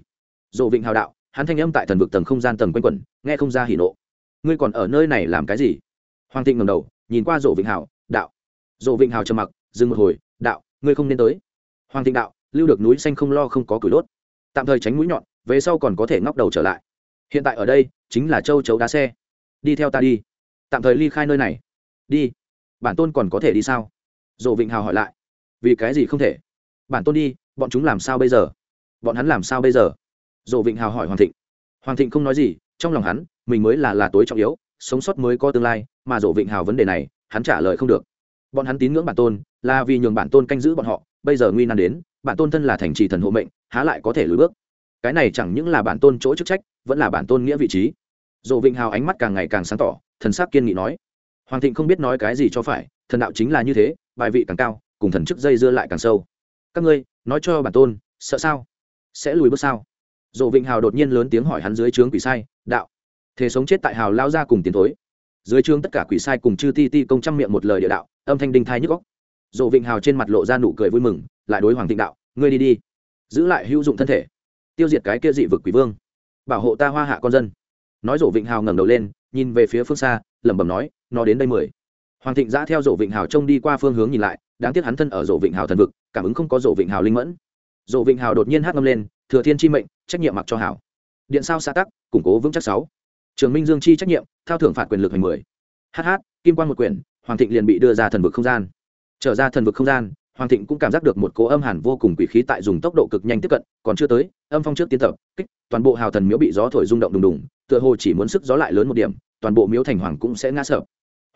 Rổ vịnh hào đạo, hắn thanh âm tại thần vực tầng không gian tầng quanh quẩn, nghe không ra hỉ nộ. Ngươi còn ở nơi này làm cái gì? Hoàng thịnh ngầm đầu, nhìn qua rộ vịnh hào, đạo. Rộ vịnh hào trầm mặc, dừng một hồi, đạo, ngươi không nên tới. Hoàng thịnh đạo, lưu được núi xanh không lo không có cửi đốt tạm thời tránh mũi nhọn, về sau còn có thể ngóc đầu trở lại. Hiện tại ở đây chính là châu chấu đá xe. Đi theo ta đi. Tạm thời ly khai nơi này. Đi. Bản tôn còn có thể đi sao? Dồ vịnh hào hỏi lại. Vì cái gì không thể? Bản tôn đi, bọn chúng làm sao bây giờ? Bọn hắn làm sao bây giờ? Dồ vịnh hào hỏi hoàng thịnh. Hoàng thịnh không nói gì, trong lòng hắn, mình mới là là tối trọng yếu, sống sót mới có tương lai, mà dồ vịnh hào vấn đề này, hắn trả lời không được. Bọn hắn tín ngưỡng bản tôn, là vì nhường bản tôn canh giữ bọn họ, bây giờ nguy nan đến, bản tôn thân là thành trì thần hộ mệnh há lại có thể lùi bước. Cái này chẳng những là bản tôn chỗ chức trách, vẫn là bản tôn nghĩa vị trí. Dồ vịnh hào ánh mắt càng ngày càng sáng tỏ, thần sắc kiên nghị nói, hoàng thịnh không biết nói cái gì cho phải, thần đạo chính là như thế, bài vị càng cao, cùng thần chức dây dưa lại càng sâu. Các ngươi, nói cho bản tôn, sợ sao? Sẽ lùi bước sao? Dồ vịnh hào đột nhiên lớn tiếng hỏi hắn dưới trướng quỷ sai, đạo, thế sống chết tại hào lao ra cùng tiến thối. Dưới trướng tất cả quỷ sai cùng chư ti ti công trăm miệng một lời địa đạo, âm thanh đinh thai nhức góc dồ vịnh hào trên mặt lộ ra nụ cười vui mừng, lại đối hoàng thịnh đạo, ngươi đi đi giữ lại hữu dụng thân thể tiêu diệt cái kia dị vực quỷ vương bảo hộ ta hoa hạ con dân. Nói rổ vịnh hào ngẩng đầu lên nhìn về phía phương xa lẩm bẩm nói nó đến đây mười. Hoàng thịnh giã theo rổ vịnh hào trông đi qua phương hướng nhìn lại đáng tiếc hắn thân ở rổ vịnh hào thần vực cảm ứng không có rổ vịnh hào linh mẫn. Rổ vịnh hào đột nhiên hát ngâm lên thừa thiên chi mệnh trách nhiệm mặc cho hảo. Điện sao xã tắc củng cố vững chắc sáu. Trường minh dương chi trách nhiệm thao thưởng phạt quyền lực hành mười. Hh kim quan một quyền, hoàng thịnh liền bị đưa ra thần vực không gian. Trở ra thần vực không gian hoàng thịnh cũng cảm giác được một cỗ âm hàn vô cùng quỷ khí tại dùng tốc độ cực nhanh tiếp cận, còn chưa tới, âm phong trước tiến tập, kích, toàn bộ hào thần miếu bị gió thổi rung động đùng đùng, tựa hồ chỉ muốn sức gió lại lớn một điểm, toàn bộ miếu thành hoàng cũng sẽ ngã sợ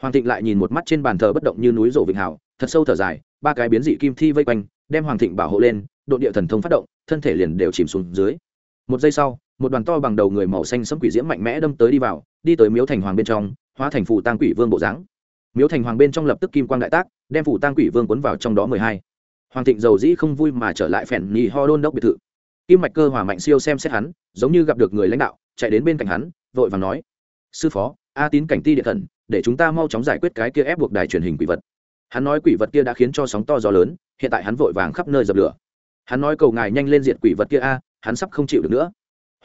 hoàng thịnh lại nhìn một mắt trên bàn thờ bất động như núi rổ vịnh hào, thật sâu thở dài, ba cái biến dị kim thi vây quanh, đem hoàng thịnh bảo hộ lên, độ địa thần thông phát động, thân thể liền đều chìm xuống dưới. Một giây sau, một đoàn to bằng đầu người màu xanh sẫm quỷ diễm mạnh mẽ đâm tới đi vào, đi tới miếu thành hoàng bên trong, hóa thành phù tang quỷ vương bộ dáng miếu thành hoàng bên trong lập tức kim quang đại tác, đem phủ tang quỷ vương cuốn vào trong đó mười hai. Hoàng thịnh dầu dĩ không vui mà trở lại phèn nhì ho đôn đốc biệt thự. Kim mạch cơ hòa mạnh siêu xem xét hắn, giống như gặp được người lãnh đạo, chạy đến bên cạnh hắn, vội và nói, sư phó, a tín cảnh ti địa thần, để chúng ta mau chóng giải quyết cái kia ép buộc đài truyền hình quỷ vật. Hắn nói quỷ vật kia đã khiến cho sóng to gió lớn, hiện tại hắn vội vàng khắp nơi dập lửa. Hắn nói cầu ngài nhanh lên diện quỷ vật kia a, hắn sắp không chịu được nữa.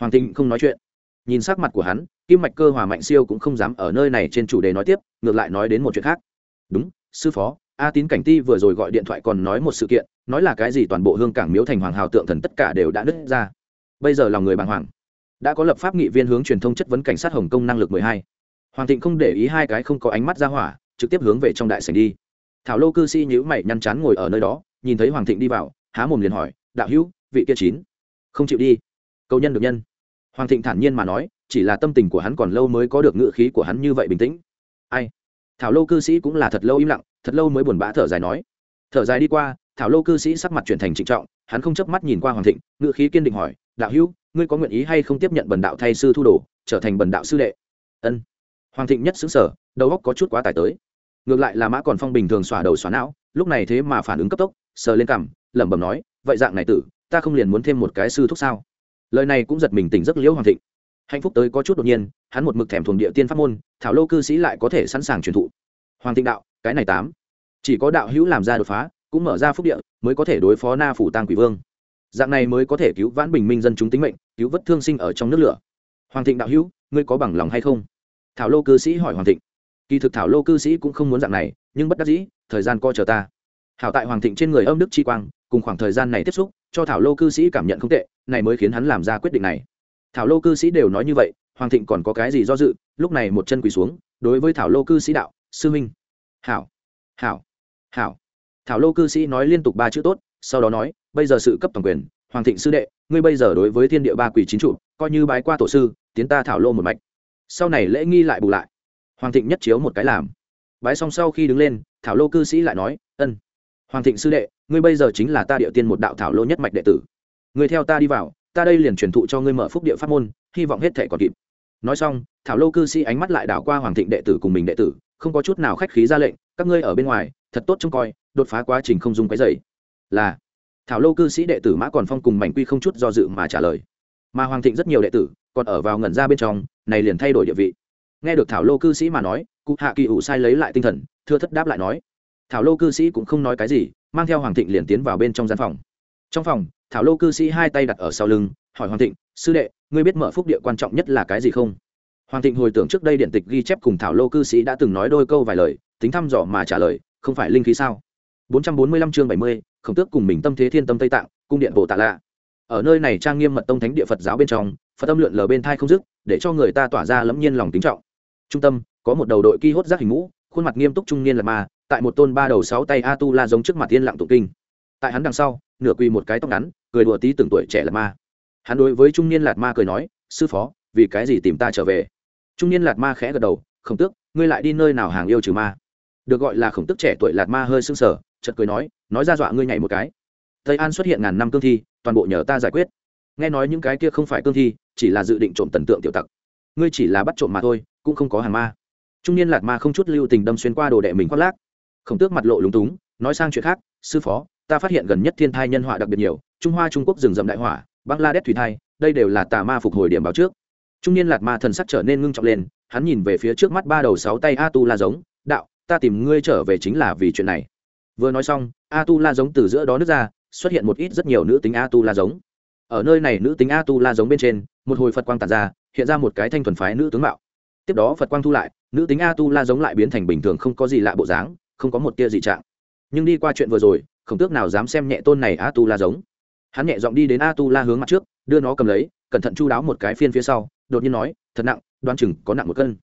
Hoàng thịnh không nói chuyện nhìn sắc mặt của hắn, kim mạch cơ hòa mạnh siêu cũng không dám ở nơi này trên chủ đề nói tiếp, ngược lại nói đến một chuyện khác. Đúng, sư phó, a tín cảnh ti vừa rồi gọi điện thoại còn nói một sự kiện, nói là cái gì toàn bộ hương cảng miếu thành hoàng hào tượng thần tất cả đều đã nứt ra. Bây giờ lòng người bàng hoàng. Đã có lập pháp nghị viên hướng truyền thông chất vấn cảnh sát hồng kông năng lực mười hai. Hoàng thịnh không để ý hai cái không có ánh mắt ra hỏa, trực tiếp hướng về trong đại sảnh đi. Thảo lô cư sĩ nhữ mày nhăn chán ngồi ở nơi đó, nhìn thấy hoàng thịnh đi vào, há mồm liền hỏi, đạo hữu, vị kia chín, không chịu đi. Câu nhân được nhân hoàng thịnh thản nhiên mà nói, chỉ là tâm tình của hắn còn lâu mới có được ngựa khí của hắn như vậy bình tĩnh. Ai? Thảo lô cư sĩ cũng là thật lâu im lặng, thật lâu mới buồn bã thở dài nói. Thở dài đi qua, thảo lô cư sĩ sắc mặt chuyển thành trịnh trọng, hắn không chớp mắt nhìn qua hoàng thịnh ngựa khí kiên định hỏi, đạo hữu, ngươi có nguyện ý hay không tiếp nhận bần đạo thay sư thu đồ, trở thành bần đạo sư đệ? Ân. Hoàng thịnh nhất xứng sở đầu óc có chút quá tải tới. Ngược lại là mã còn phong bình thường xòa đầu xóa não, lúc này thế mà phản ứng cấp tốc, sờ lên cằm, lẩm bẩm nói, vậy dạng này tử, ta không liền muốn thêm một cái sư thúc sao? Lời này cũng giật mình tỉnh giấc liễu hoàng thịnh. Hạnh phúc tới có chút đột nhiên, hắn một mực thèm thuồng địa tiên pháp môn, thảo lô cư sĩ lại có thể sẵn sàng truyền thụ. Hoàng thịnh đạo, cái này tám. Chỉ có đạo hữu làm ra đột phá, cũng mở ra phúc địa, mới có thể đối phó na phủ tăng quỷ vương. Dạng này mới có thể cứu vãn bình minh dân chúng tính mệnh, cứu vất thương sinh ở trong nước lửa. Hoàng thịnh đạo hữu, ngươi có bằng lòng hay không? Thảo lô cư sĩ hỏi hoàng thịnh. Kỳ thực thảo lô cư sĩ cũng không muốn dạng này, nhưng bất đắc dĩ, thời gian co chờ ta. Hảo tại hoàng thịnh trên người âm đức chi quang, cùng khoảng thời gian này tiếp xúc cho thảo lô cư sĩ cảm nhận không tệ, này mới khiến hắn làm ra quyết định này. Thảo lô cư sĩ đều nói như vậy, hoàng thịnh còn có cái gì do dự, lúc này một chân quỳ xuống, đối với thảo lô cư sĩ đạo, sư minh. Hảo hảo hảo. Thảo lô cư sĩ nói liên tục ba chữ tốt, sau đó nói, bây giờ sự cấp toàn quyền, hoàng thịnh sư đệ, ngươi bây giờ đối với thiên địa ba quỷ chín trụ, coi như bái qua tổ sư, tiến ta thảo lô một mạch. Sau này lễ nghi lại bù lại. Hoàng thịnh nhất chiếu một cái làm. Bái xong sau khi đứng lên, thảo lô cư sĩ lại nói, ân hoàng thịnh sư đệ, ngươi bây giờ chính là ta địa tiên một đạo thảo lô nhất mạch đệ tử. Ngươi theo ta đi vào, ta đây liền truyền thụ cho ngươi mở phúc địa pháp môn, hy vọng hết thể còn kịp. Nói xong, thảo lô cư sĩ ánh mắt lại đảo qua hoàng thịnh đệ tử cùng mình đệ tử, không có chút nào khách khí ra lệnh, các ngươi ở bên ngoài, thật tốt trông coi, đột phá quá trình không dùng cái dày là, thảo lô cư sĩ đệ tử mã còn phong cùng mảnh quy không chút do dự mà trả lời. Mà hoàng thịnh rất nhiều đệ tử, còn ở vào ngẩn ra bên trong, này liền thay đổi địa vị. Nghe được thảo lô cư sĩ mà nói, cụ hạ kỳ ủ sai lấy lại tinh thần, thưa thất đáp lại nói thảo lô cư sĩ cũng không nói cái gì mang theo hoàng thịnh liền tiến vào bên trong gian phòng. Trong phòng thảo lô cư sĩ hai tay đặt ở sau lưng hỏi hoàng thịnh sư đệ ngươi biết mở phúc địa quan trọng nhất là cái gì không? Hoàng thịnh hồi tưởng trước đây điện tịch ghi chép cùng thảo lô cư sĩ đã từng nói đôi câu vài lời tính thăm dò mà trả lời không phải linh khí sao? 445 chương 70, khổng tước cùng mình tâm thế thiên tâm tây tạng cung điện bồ tạ lạ. Ở nơi này trang nghiêm mật tông thánh địa phật giáo bên trong phật âm lượn lờ bên thai không dứt để cho người ta tỏa ra lẫm nhiên lòng kính trọng. Trung tâm có một đầu đội ki hốt giác hình ngũ khuôn mặt nghiêm túc trung niên là ma tại một tôn ba đầu sáu tay a tu la giống trước mặt yên lặng tụng kinh. Tại hắn đằng sau, nửa quỳ một cái tóc ngắn, cười đùa tí từng tuổi trẻ là ma. Hắn đối với trung niên lạt ma cười nói, sư phó, vì cái gì tìm ta trở về? Trung niên lạt ma khẽ gật đầu, khổng tước, ngươi lại đi nơi nào hàng yêu trừ ma? Được gọi là khổng tước trẻ tuổi lạt ma hơi sưng sở chật cười nói nói ra dọa ngươi nhảy một cái. Tây an xuất hiện ngàn năm cương thi, toàn bộ nhờ ta giải quyết. Nghe nói những cái kia không phải cương thi, chỉ là dự định trộm tần tượng tiểu tặc. Ngươi chỉ là bắt trộm mà thôi, cũng không có hàng ma. Trung niên lạt ma không chút lưu tình đâm xuyên qua đồ đệ mình khoác lác khổng tước mặt lộ lúng túng, nói sang chuyện khác, sư phó, ta phát hiện gần nhất thiên thai nhân họa đặc biệt nhiều, trung hoa trung quốc rừng rậm đại hỏa, bangladesh thủy thai, đây đều là tà ma phục hồi điểm báo trước. Trung niên lạt ma thần sắc trở nên ngưng trọng lên, hắn nhìn về phía trước mắt ba đầu sáu tay a tu la giống, đạo, ta tìm ngươi trở về chính là vì chuyện này. Vừa nói xong a tu la giống từ giữa đó nước ra, xuất hiện một ít rất nhiều nữ tính a tu la giống. Ở nơi này nữ tính a tu la giống bên trên, một hồi phật quang tàn ra, hiện ra một cái thanh thuần phái nữ tướng mạo. Tiếp đó phật quang thu lại, nữ tính a tu la giống lại biến thành bình thường không có gì lạ bộ dáng không có một tia gì trạng. Nhưng đi qua chuyện vừa rồi, khổng tước nào dám xem nhẹ tôn này a tu la giống? Hắn nhẹ giọng đi đến a tu la hướng mặt trước, đưa nó cầm lấy, cẩn thận chu đáo một cái phiên phía sau, đột nhiên nói, thật nặng, đoan chừng có nặng một cân.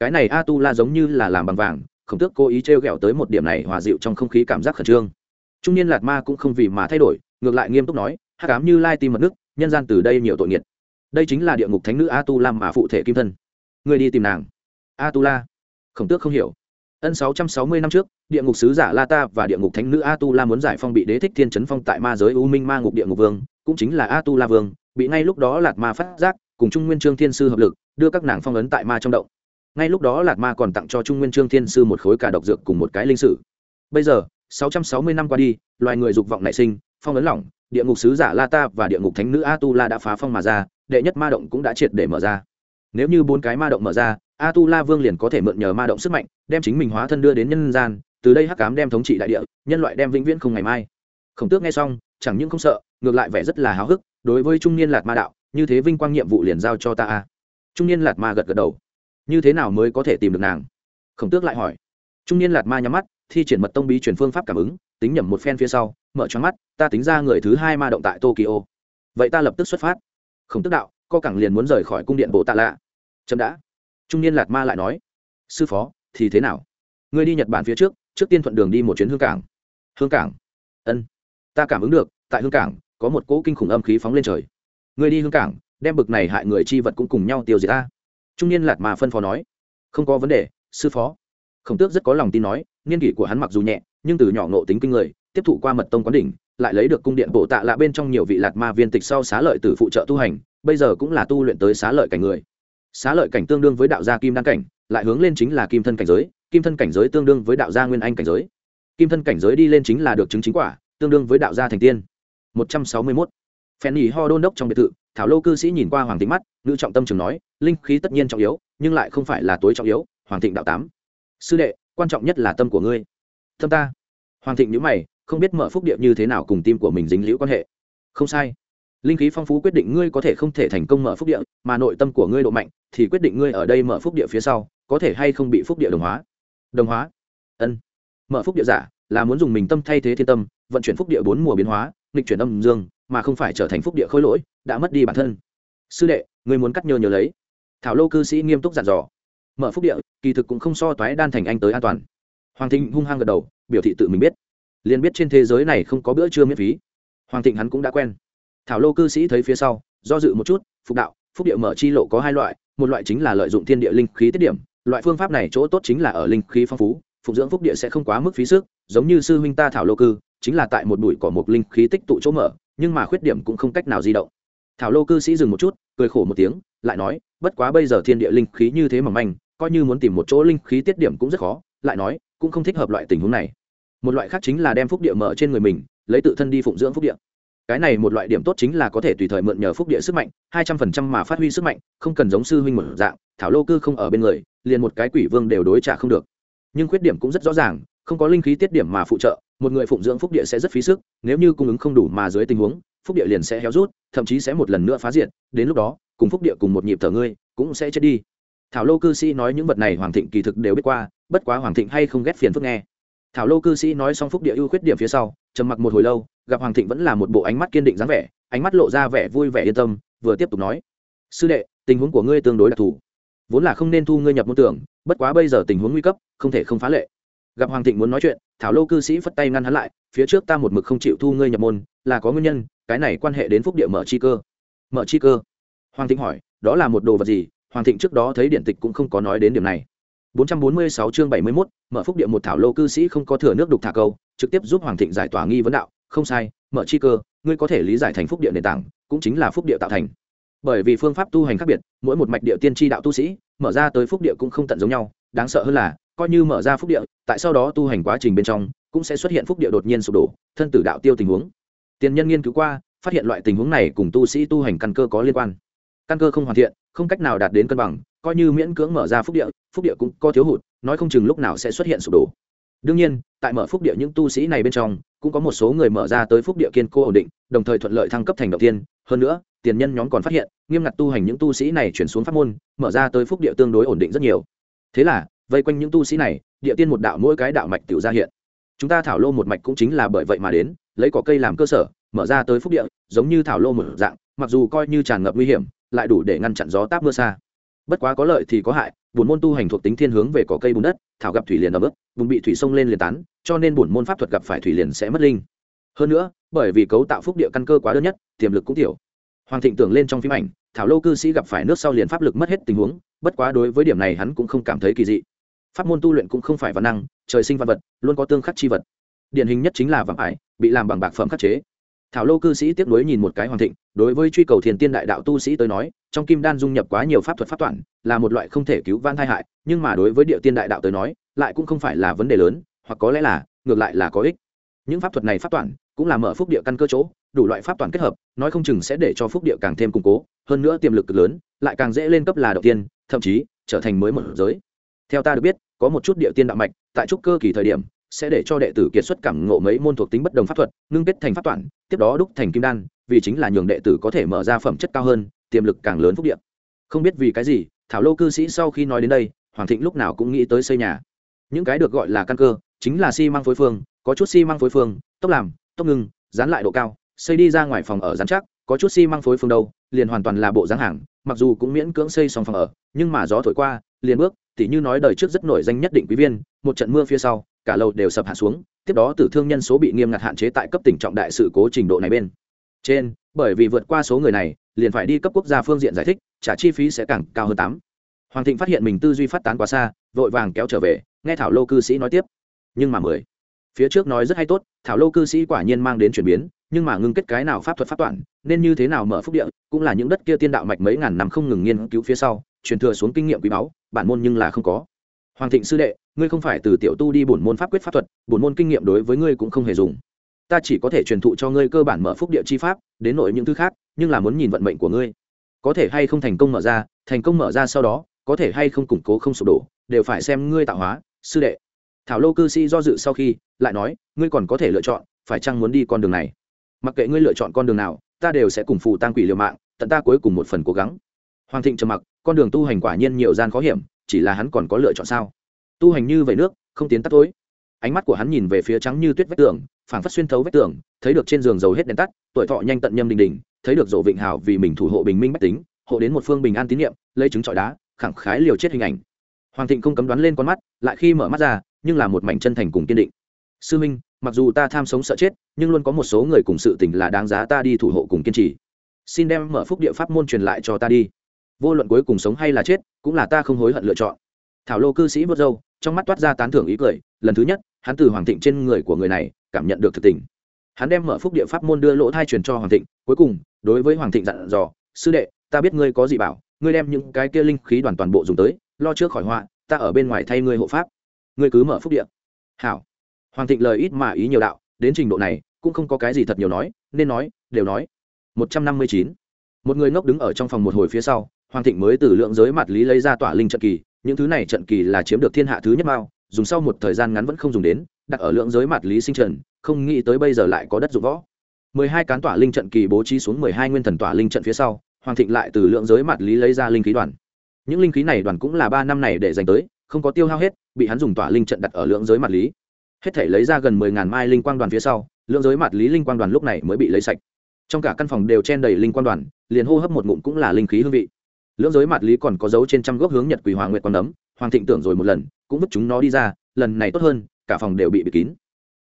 Cái này a tu la giống như là làm bằng vàng, khổng tước cố ý t r e o g ẹ o tới một điểm này hòa dịu trong không khí cảm giác khẩn trương. Trung niên lạt ma cũng không vì mà thay đổi, ngược lại nghiêm túc nói hát cám như lai tim mật nước, nhân gian từ đây nhiều tội nghiệt. Đây chính là địa ngục thánh nữ a tu la mà phụ thể kim thân. Người đi tìm nàng. A tu la khổng tước không hiểu ân sáu trăm sáu mươi năm trước, địa ngục sứ giả la ta và địa ngục thánh nữ a tu la muốn giải phong bị đế thích thiên chấn phong tại ma giới u minh ma ngục địa ngục vương, cũng chính là a tu la vương, bị ngay lúc đó lạt ma phát giác, cùng trung nguyên trương thiên sư hợp lực, đưa các nàng phong ấn tại ma trong động. Ngay lúc đó lạt ma còn tặng cho trung nguyên trương thiên sư một khối cả độc dược cùng một cái linh sử. Bây giờ, sáu trăm sáu mươi năm qua đi, loài người dục vọng nảy sinh, phong ấn lỏng, địa ngục sứ giả la ta và địa ngục thánh nữ a tu la đã phá phong mà ra, đệ nhất ma động cũng đã triệt để mở ra. Nếu như bốn cái ma động mở ra a tu la vương liền có thể mượn nhờ ma động sức mạnh, đem chính mình hóa thân đưa đến nhân gian, từ đây hắc cám đem thống trị đại địa, nhân loại đem vĩnh viễn không ngày mai. Khổng tước nghe xong, chẳng những không sợ, ngược lại vẻ rất là háo hức, đối với trung niên lạt ma đạo, như thế vinh quang nhiệm vụ liền giao cho ta a. Trung niên lạt ma gật gật đầu. Như thế nào mới có thể tìm được nàng? Khổng tước lại hỏi. Trung niên lạt ma nhắm mắt, thi triển mật tông bí truyền phương pháp cảm ứng, tính nhầm một phen phía sau, mở choáng mắt, ta tính ra người thứ hai ma động tại tokyo. Vậy ta lập tức xuất phát. Khổng tước đạo, co cẳng liền muốn rời khỏi cung điện bộ tạ lạ. Chậm đã trung niên lạt ma lại nói, sư phó, thì thế nào? Ngươi đi nhật bản phía trước trước tiên thuận đường đi một chuyến hương cảng. Hương cảng? Ân, ta cảm ứng được, tại hương cảng, có một cỗ kinh khủng âm khí phóng lên trời. Ngươi đi hương cảng, đem bực này hại người chi vật cũng cùng nhau tiêu diệt ta. Trung niên lạt ma phân phó nói, không có vấn đề, sư phó. Khổng tước rất có lòng tin nói, niên kỷ của hắn mặc dù nhẹ, nhưng từ nhỏ nộ tính kinh người, tiếp thụ qua mật tông quán đỉnh, lại lấy được cung điện bộ tạ lạ bên trong nhiều vị lạt ma viên tịch sau xá lợi từ phụ trợ tu hành, bây giờ cũng là tu luyện tới xá lợi cảnh người xá lợi cảnh tương đương với đạo gia kim đan cảnh, lại hướng lên chính là kim thân cảnh giới, kim thân cảnh giới tương đương với đạo gia nguyên anh cảnh giới. Kim thân cảnh giới đi lên chính là được chứng chính quả, tương đương với đạo gia thành tiên. Một trăm sáu mươi mốt. Phen nhì ho đôn đốc trong biệt thự, thảo lô cư sĩ nhìn qua hoàng thịnh mắt, nữ trọng tâm trường nói, linh khí tất nhiên trọng yếu, nhưng lại không phải là tối trọng yếu, hoàng thịnh đạo tám. Sư đệ, quan trọng nhất là tâm của ngươi. Tâm ta. Hoàng thịnh nhữ mày, không biết mở phúc điệp như thế nào cùng tim của mình dính liễu quan hệ. Không sai linh khí phong phú quyết định ngươi có thể không thể thành công mở phúc địa, mà nội tâm của ngươi độ mạnh, thì quyết định ngươi ở đây mở phúc địa phía sau, có thể hay không bị phúc địa đồng hóa. Đồng hóa? Ân. Mở phúc địa giả là muốn dùng mình tâm thay thế thiên tâm, vận chuyển phúc địa bốn mùa biến hóa, nghịch chuyển âm dương, mà không phải trở thành phúc địa khôi lỗi, đã mất đi bản thân. Sư đệ, ngươi muốn cắt nhờ nhờ lấy. Thảo lô cư sĩ nghiêm túc dặn dò. Mở phúc địa, kỳ thực cũng không so toái đan thành anh tới an toàn. Hoàng thịnh hung hăng gật đầu, biểu thị tự mình biết. Liền biết trên thế giới này không có bữa trưa miễn phí. Hoàng thịnh hắn cũng đã quen thảo lô cư sĩ thấy phía sau, do dự một chút, phục đạo, phúc địa mở chi lộ có hai loại, một loại chính là lợi dụng thiên địa linh khí tiết điểm, loại phương pháp này chỗ tốt chính là ở linh khí phong phú, phục dưỡng phúc địa sẽ không quá mức phí sức, giống như sư huynh ta thảo lô cư, chính là tại một bụi cỏ một linh khí tích tụ chỗ mở, nhưng mà khuyết điểm cũng không cách nào di động. Thảo lô cư sĩ dừng một chút, cười khổ một tiếng, lại nói, bất quá bây giờ thiên địa linh khí như thế mà manh, coi như muốn tìm một chỗ linh khí tiết điểm cũng rất khó, lại nói, cũng không thích hợp loại tình huống này. Một loại khác chính là đem phúc địa mở trên người mình, lấy tự thân đi phụng dưỡng phúc địa cái này một loại điểm tốt chính là có thể tùy thời mượn nhờ phúc địa sức mạnh, hai trăm phần trăm mà phát huy sức mạnh, không cần giống sư huynh một dạng, thảo lô cư không ở bên người, liền một cái quỷ vương đều đối trả không được. Nhưng khuyết điểm cũng rất rõ ràng, không có linh khí tiết điểm mà phụ trợ, một người phụng dưỡng phúc địa sẽ rất phí sức, nếu như cung ứng không đủ mà dưới tình huống, phúc địa liền sẽ héo rút, thậm chí sẽ một lần nữa phá diệt, đến lúc đó, cùng phúc địa cùng một nhịp thở ngươi, cũng sẽ chết đi. Thảo lô cư sĩ nói những vật này hoàng thịnh kỳ thực đều biết qua, bất quá hoàng thịnh hay không ghét phiền phức nghe. Thảo lô cư sĩ nói xong phúc địa ưu khuyết điểm phía sau, trầm mặc một hồi lâu gặp hoàng thịnh vẫn là một bộ ánh mắt kiên định dáng vẻ ánh mắt lộ ra vẻ vui vẻ yên tâm vừa tiếp tục nói sư đệ tình huống của ngươi tương đối đặc thù. Vốn là không nên thu ngươi nhập môn tưởng bất quá bây giờ tình huống nguy cấp không thể không phá lệ. Gặp hoàng thịnh muốn nói chuyện thảo lô cư sĩ phất tay ngăn hắn lại phía trước ta một mực không chịu thu ngươi nhập môn là có nguyên nhân cái này quan hệ đến phúc địa mở chi cơ. Mở chi cơ? Hoàng thịnh hỏi đó là một đồ vật gì? Hoàng thịnh trước đó thấy điện tịch cũng không có nói đến điểm này. 446 chương 71, mở phúc địa một thảo lô cư sĩ không có thừa nước đục thả câu trực tiếp giúp hoàng thịnh giải tỏa nghi vấn đạo không sai, mở chi cơ, ngươi có thể lý giải thành phúc địa nền tảng, cũng chính là phúc địa tạo thành. Bởi vì phương pháp tu hành khác biệt, mỗi một mạch địa tiên tri đạo tu sĩ, mở ra tới phúc địa cũng không tận giống nhau, đáng sợ hơn là, coi như mở ra phúc địa, tại sau đó tu hành quá trình bên trong, cũng sẽ xuất hiện phúc địa đột nhiên sụp đổ, thân tử đạo tiêu tình huống. Tiền nhân nghiên cứu qua, phát hiện loại tình huống này cùng tu sĩ tu hành căn cơ có liên quan. Căn cơ không hoàn thiện, không cách nào đạt đến cân bằng, coi như miễn cưỡng mở ra phúc địa phúc địa cũng có thiếu hụt, nói không chừng lúc nào sẽ xuất hiện sụp đổ đương nhiên, tại mở phúc địa những tu sĩ này bên trong, cũng có một số người mở ra tới phúc địa kiên cố ổn định, đồng thời thuận lợi thăng cấp thành động tiên hơn nữa, tiền nhân nhóm còn phát hiện, nghiêm ngặt tu hành những tu sĩ này chuyển xuống pháp môn, mở ra tới phúc địa tương đối ổn định rất nhiều. Thế là, vây quanh những tu sĩ này, địa tiên một đạo mỗi cái đạo mạch tự ra hiện. Chúng ta thảo lô một mạch cũng chính là bởi vậy mà đến, lấy cỏ cây làm cơ sở, mở ra tới phúc địa, giống như thảo lô một dạng, mặc dù coi như tràn ngập nguy hiểm, lại đủ để ngăn chặn gió táp mưa xa bất quá có lợi thì có hại bùn môn tu hành thuộc tính thiên hướng về cỏ cây bùn đất, thảo gặp thủy liền ở bước vùng bị thủy sông lên liền tán, cho nên bùn môn pháp thuật gặp phải thủy liền sẽ mất linh. Hơn nữa, bởi vì cấu tạo phúc địa căn cơ quá đơn nhất, tiềm lực cũng tiểu. Hoàng thịnh tưởng lên trong phim ảnh, thảo lô cư sĩ gặp phải nước sau liền pháp lực mất hết tình huống, bất quá đối với điểm này hắn cũng không cảm thấy kỳ dị. Pháp môn tu luyện cũng không phải văn năng, trời sinh văn vật, luôn có tương khắc chi vật. Điển hình nhất chính là vàng ải, bị làm bằng bạc phẩm khắc chế thảo lô cư sĩ tiếp nối nhìn một cái hoàng thịnh, đối với truy cầu thiền tiên đại đạo tu sĩ tới nói, trong kim đan dung nhập quá nhiều pháp thuật pháp toàn, là một loại không thể cứu van thai hại, nhưng mà đối với địa tiên đại đạo tới nói, lại cũng không phải là vấn đề lớn, hoặc có lẽ là, ngược lại là có ích. Những pháp thuật này pháp toàn, cũng là mở phúc địa căn cơ chỗ, đủ loại pháp toàn kết hợp, nói không chừng sẽ để cho phúc địa càng thêm củng cố, hơn nữa tiềm lực cực lớn, lại càng dễ lên cấp là đầu tiên, thậm chí trở thành mới một giới. Theo ta được biết, có một chút địa tiên đạo mạch, tại trúc cơ kỳ thời điểm sẽ để cho đệ tử kiệt xuất cảm ngộ mấy môn thuộc tính bất đồng pháp thuật, ngưng kết thành pháp toàn tiếp đó đúc thành kim đan, vì chính là nhường đệ tử có thể mở ra phẩm chất cao hơn, tiềm lực càng lớn phúc điện không biết vì cái gì, thảo lô cư sĩ sau khi nói đến đây, hoàng thịnh lúc nào cũng nghĩ tới xây nhà. Những cái được gọi là căn cơ, chính là xi phối phương, có chút xi phối phương, tốc làm, tốc ngưng, dán lại độ cao, xây đi ra ngoài phòng ở dán chắc, có chút xi phối phương đâu, liền hoàn toàn là bộ dáng hàng, mặc dù cũng miễn cưỡng xây xong phòng ở, nhưng mà gió thổi qua, liền bước, tỉ như nói đời trước rất nổi danh nhất định quý viên, một trận mưa phía sau cả lầu đều sập hạ xuống, tiếp đó tử thương nhân số bị nghiêm ngặt hạn chế tại cấp tỉnh trọng đại sự cố trình độ này bên. Trên, bởi vì vượt qua số người này, liền phải đi cấp quốc gia phương diện giải thích, trả chi phí sẽ càng cao hơn tám. Hoàng thịnh phát hiện mình tư duy phát tán quá xa, vội vàng kéo trở về, nghe thảo lô cư sĩ nói tiếp. Nhưng mà mười, phía trước nói rất hay tốt, thảo lô cư sĩ quả nhiên mang đến chuyển biến, nhưng mà ngưng kết cái nào pháp thuật pháp toản, nên như thế nào mở phúc địa, cũng là những đất kia tiên đạo mạch mấy ngàn năm không ngừng nghiên cứu phía sau, truyền thừa xuống kinh nghiệm quý báu, bản môn nhưng là không có. Hoàng thịnh sư đệ ngươi không phải từ tiểu tu đi bổn môn pháp quyết pháp thuật, bổn môn kinh nghiệm đối với ngươi cũng không hề dùng. Ta chỉ có thể truyền thụ cho ngươi cơ bản mở phúc địa chi pháp, đến nội những thứ khác, nhưng là muốn nhìn vận mệnh của ngươi. Có thể hay không thành công mở ra, thành công mở ra sau đó, có thể hay không củng cố không sụp đổ, đều phải xem ngươi tạo hóa, sư đệ. Thảo lô cư sĩ do dự sau khi, lại nói, ngươi còn có thể lựa chọn, phải chăng muốn đi con đường này? Mặc kệ ngươi lựa chọn con đường nào, ta đều sẽ cùng phù tăng quỷ liều mạng, tận ta cuối cùng một phần cố gắng. Hoàng thịnh trầm mặc, con đường tu hành quả nhiên nhiều gian khó hiểm, chỉ là hắn còn có lựa chọn sao? Tu hành như vậy nước, không tiến tắt tối ánh mắt của hắn nhìn về phía trắng như tuyết vách tường, phảng phất xuyên thấu vách tường, thấy được trên giường dầu hết đèn tắt, tuổi thọ nhanh tận nhâm đình đình thấy được dỗ vịnh hào vì mình thủ hộ bình minh bách tính, hộ đến một phương bình an tín nhiệm lấy trứng trọi đá, khẳng khái liều chết hình ảnh. Hoàng thịnh không cấm đoán lên con mắt, lại khi mở mắt ra, nhưng là một mảnh chân thành cùng kiên định. Sư minh, mặc dù ta tham sống sợ chết, nhưng luôn có một số người cùng sự tình là đáng giá ta đi thủ hộ cùng kiên trì. Xin đem mở phúc địa pháp môn truyền lại cho ta đi. Vô luận cuối cùng sống hay là chết, cũng là ta không hối hận lựa chọn thảo lô cư sĩ vớt râu, trong mắt toát ra tán thưởng ý cười, lần thứ nhất, hắn từ hoàng thịnh trên người của người này cảm nhận được thực tình. Hắn đem mở phúc địa pháp môn đưa lỗ thai truyền cho hoàng thịnh, cuối cùng, đối với hoàng thịnh dặn dò, sư đệ, ta biết ngươi có gì bảo, ngươi đem những cái kia linh khí đoàn toàn bộ dùng tới, lo trước khỏi họa, ta ở bên ngoài thay ngươi hộ pháp. Ngươi cứ mở phúc địa. Hảo. Hoàng thịnh lời ít mà ý nhiều đạo, đến trình độ này, cũng không có cái gì thật nhiều nói, nên nói, đều nói. Một trăm năm mươi chín. Một người ngốc đứng ở trong phòng một hồi phía sau, hoàng thịnh mới từ lượng giới mặt lý lấy ra tỏa linh trận kỳ những thứ này trận kỳ là chiếm được thiên hạ thứ nhất mao, dùng sau một thời gian ngắn vẫn không dùng đến, đặt ở lượng giới mặt lý sinh trần, không nghĩ tới bây giờ lại có đất dụng võ. Mười hai cán tỏa linh trận kỳ bố trí xuống mười hai nguyên thần tỏa linh trận phía sau, hoàng thịnh lại từ lượng giới mặt lý lấy ra linh khí đoàn. Những linh khí này đoàn cũng là ba năm này để dành tới, không có tiêu hao hết, bị hắn dùng tỏa linh trận đặt ở lượng giới mặt lý. Hết thể lấy ra gần mười ngàn mai linh quang đoàn phía sau, lượng giới mặt lý linh quang đoàn lúc này mới bị lấy sạch. Trong cả căn phòng đều chen đầy linh quang đoàn, liền hô hấp một ngụm cũng là linh khí hương vị lưỡng giới mặt lý còn có dấu trên trăm gốc hướng nhật quỳ hoàng nguyệt quang nấm, hoàng thịnh tưởng rồi một lần, cũng vứt chúng nó đi ra, lần này tốt hơn, cả phòng đều bị bịt kín.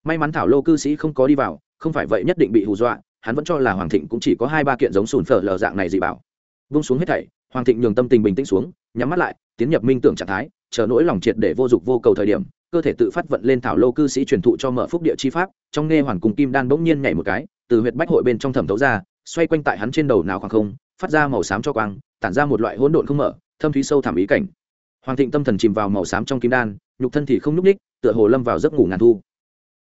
May mắn thảo lô cư sĩ không có đi vào, không phải vậy nhất định bị hù dọa, hắn vẫn cho là hoàng thịnh cũng chỉ có hai ba kiện giống sùn phở lờ dạng này dị bảo. Vung xuống hết thảy, hoàng thịnh nhường tâm tình bình tĩnh xuống, nhắm mắt lại, tiến nhập minh tưởng trạng thái, chờ nỗi lòng triệt để vô dụng vô cầu thời điểm, cơ thể tự phát vận lên thảo lô cư sĩ truyền thụ cho mở phúc địa chi pháp, trong nghe hoàn cùng kim đan bỗng nhiên nhảy một cái, từ huyệt bách hội bên trong thẩm thấu ra, xoay quanh tại hắn trên đầu nào khoảng không, phát ra màu xám cho quang tản ra một loại hỗn độn không mở, thâm thúy sâu thẳm ý cảnh. Hoàng thịnh tâm thần chìm vào màu xám trong kim đan, nhục thân thì không nhúc ních tựa hồ lâm vào giấc ngủ ngàn thu.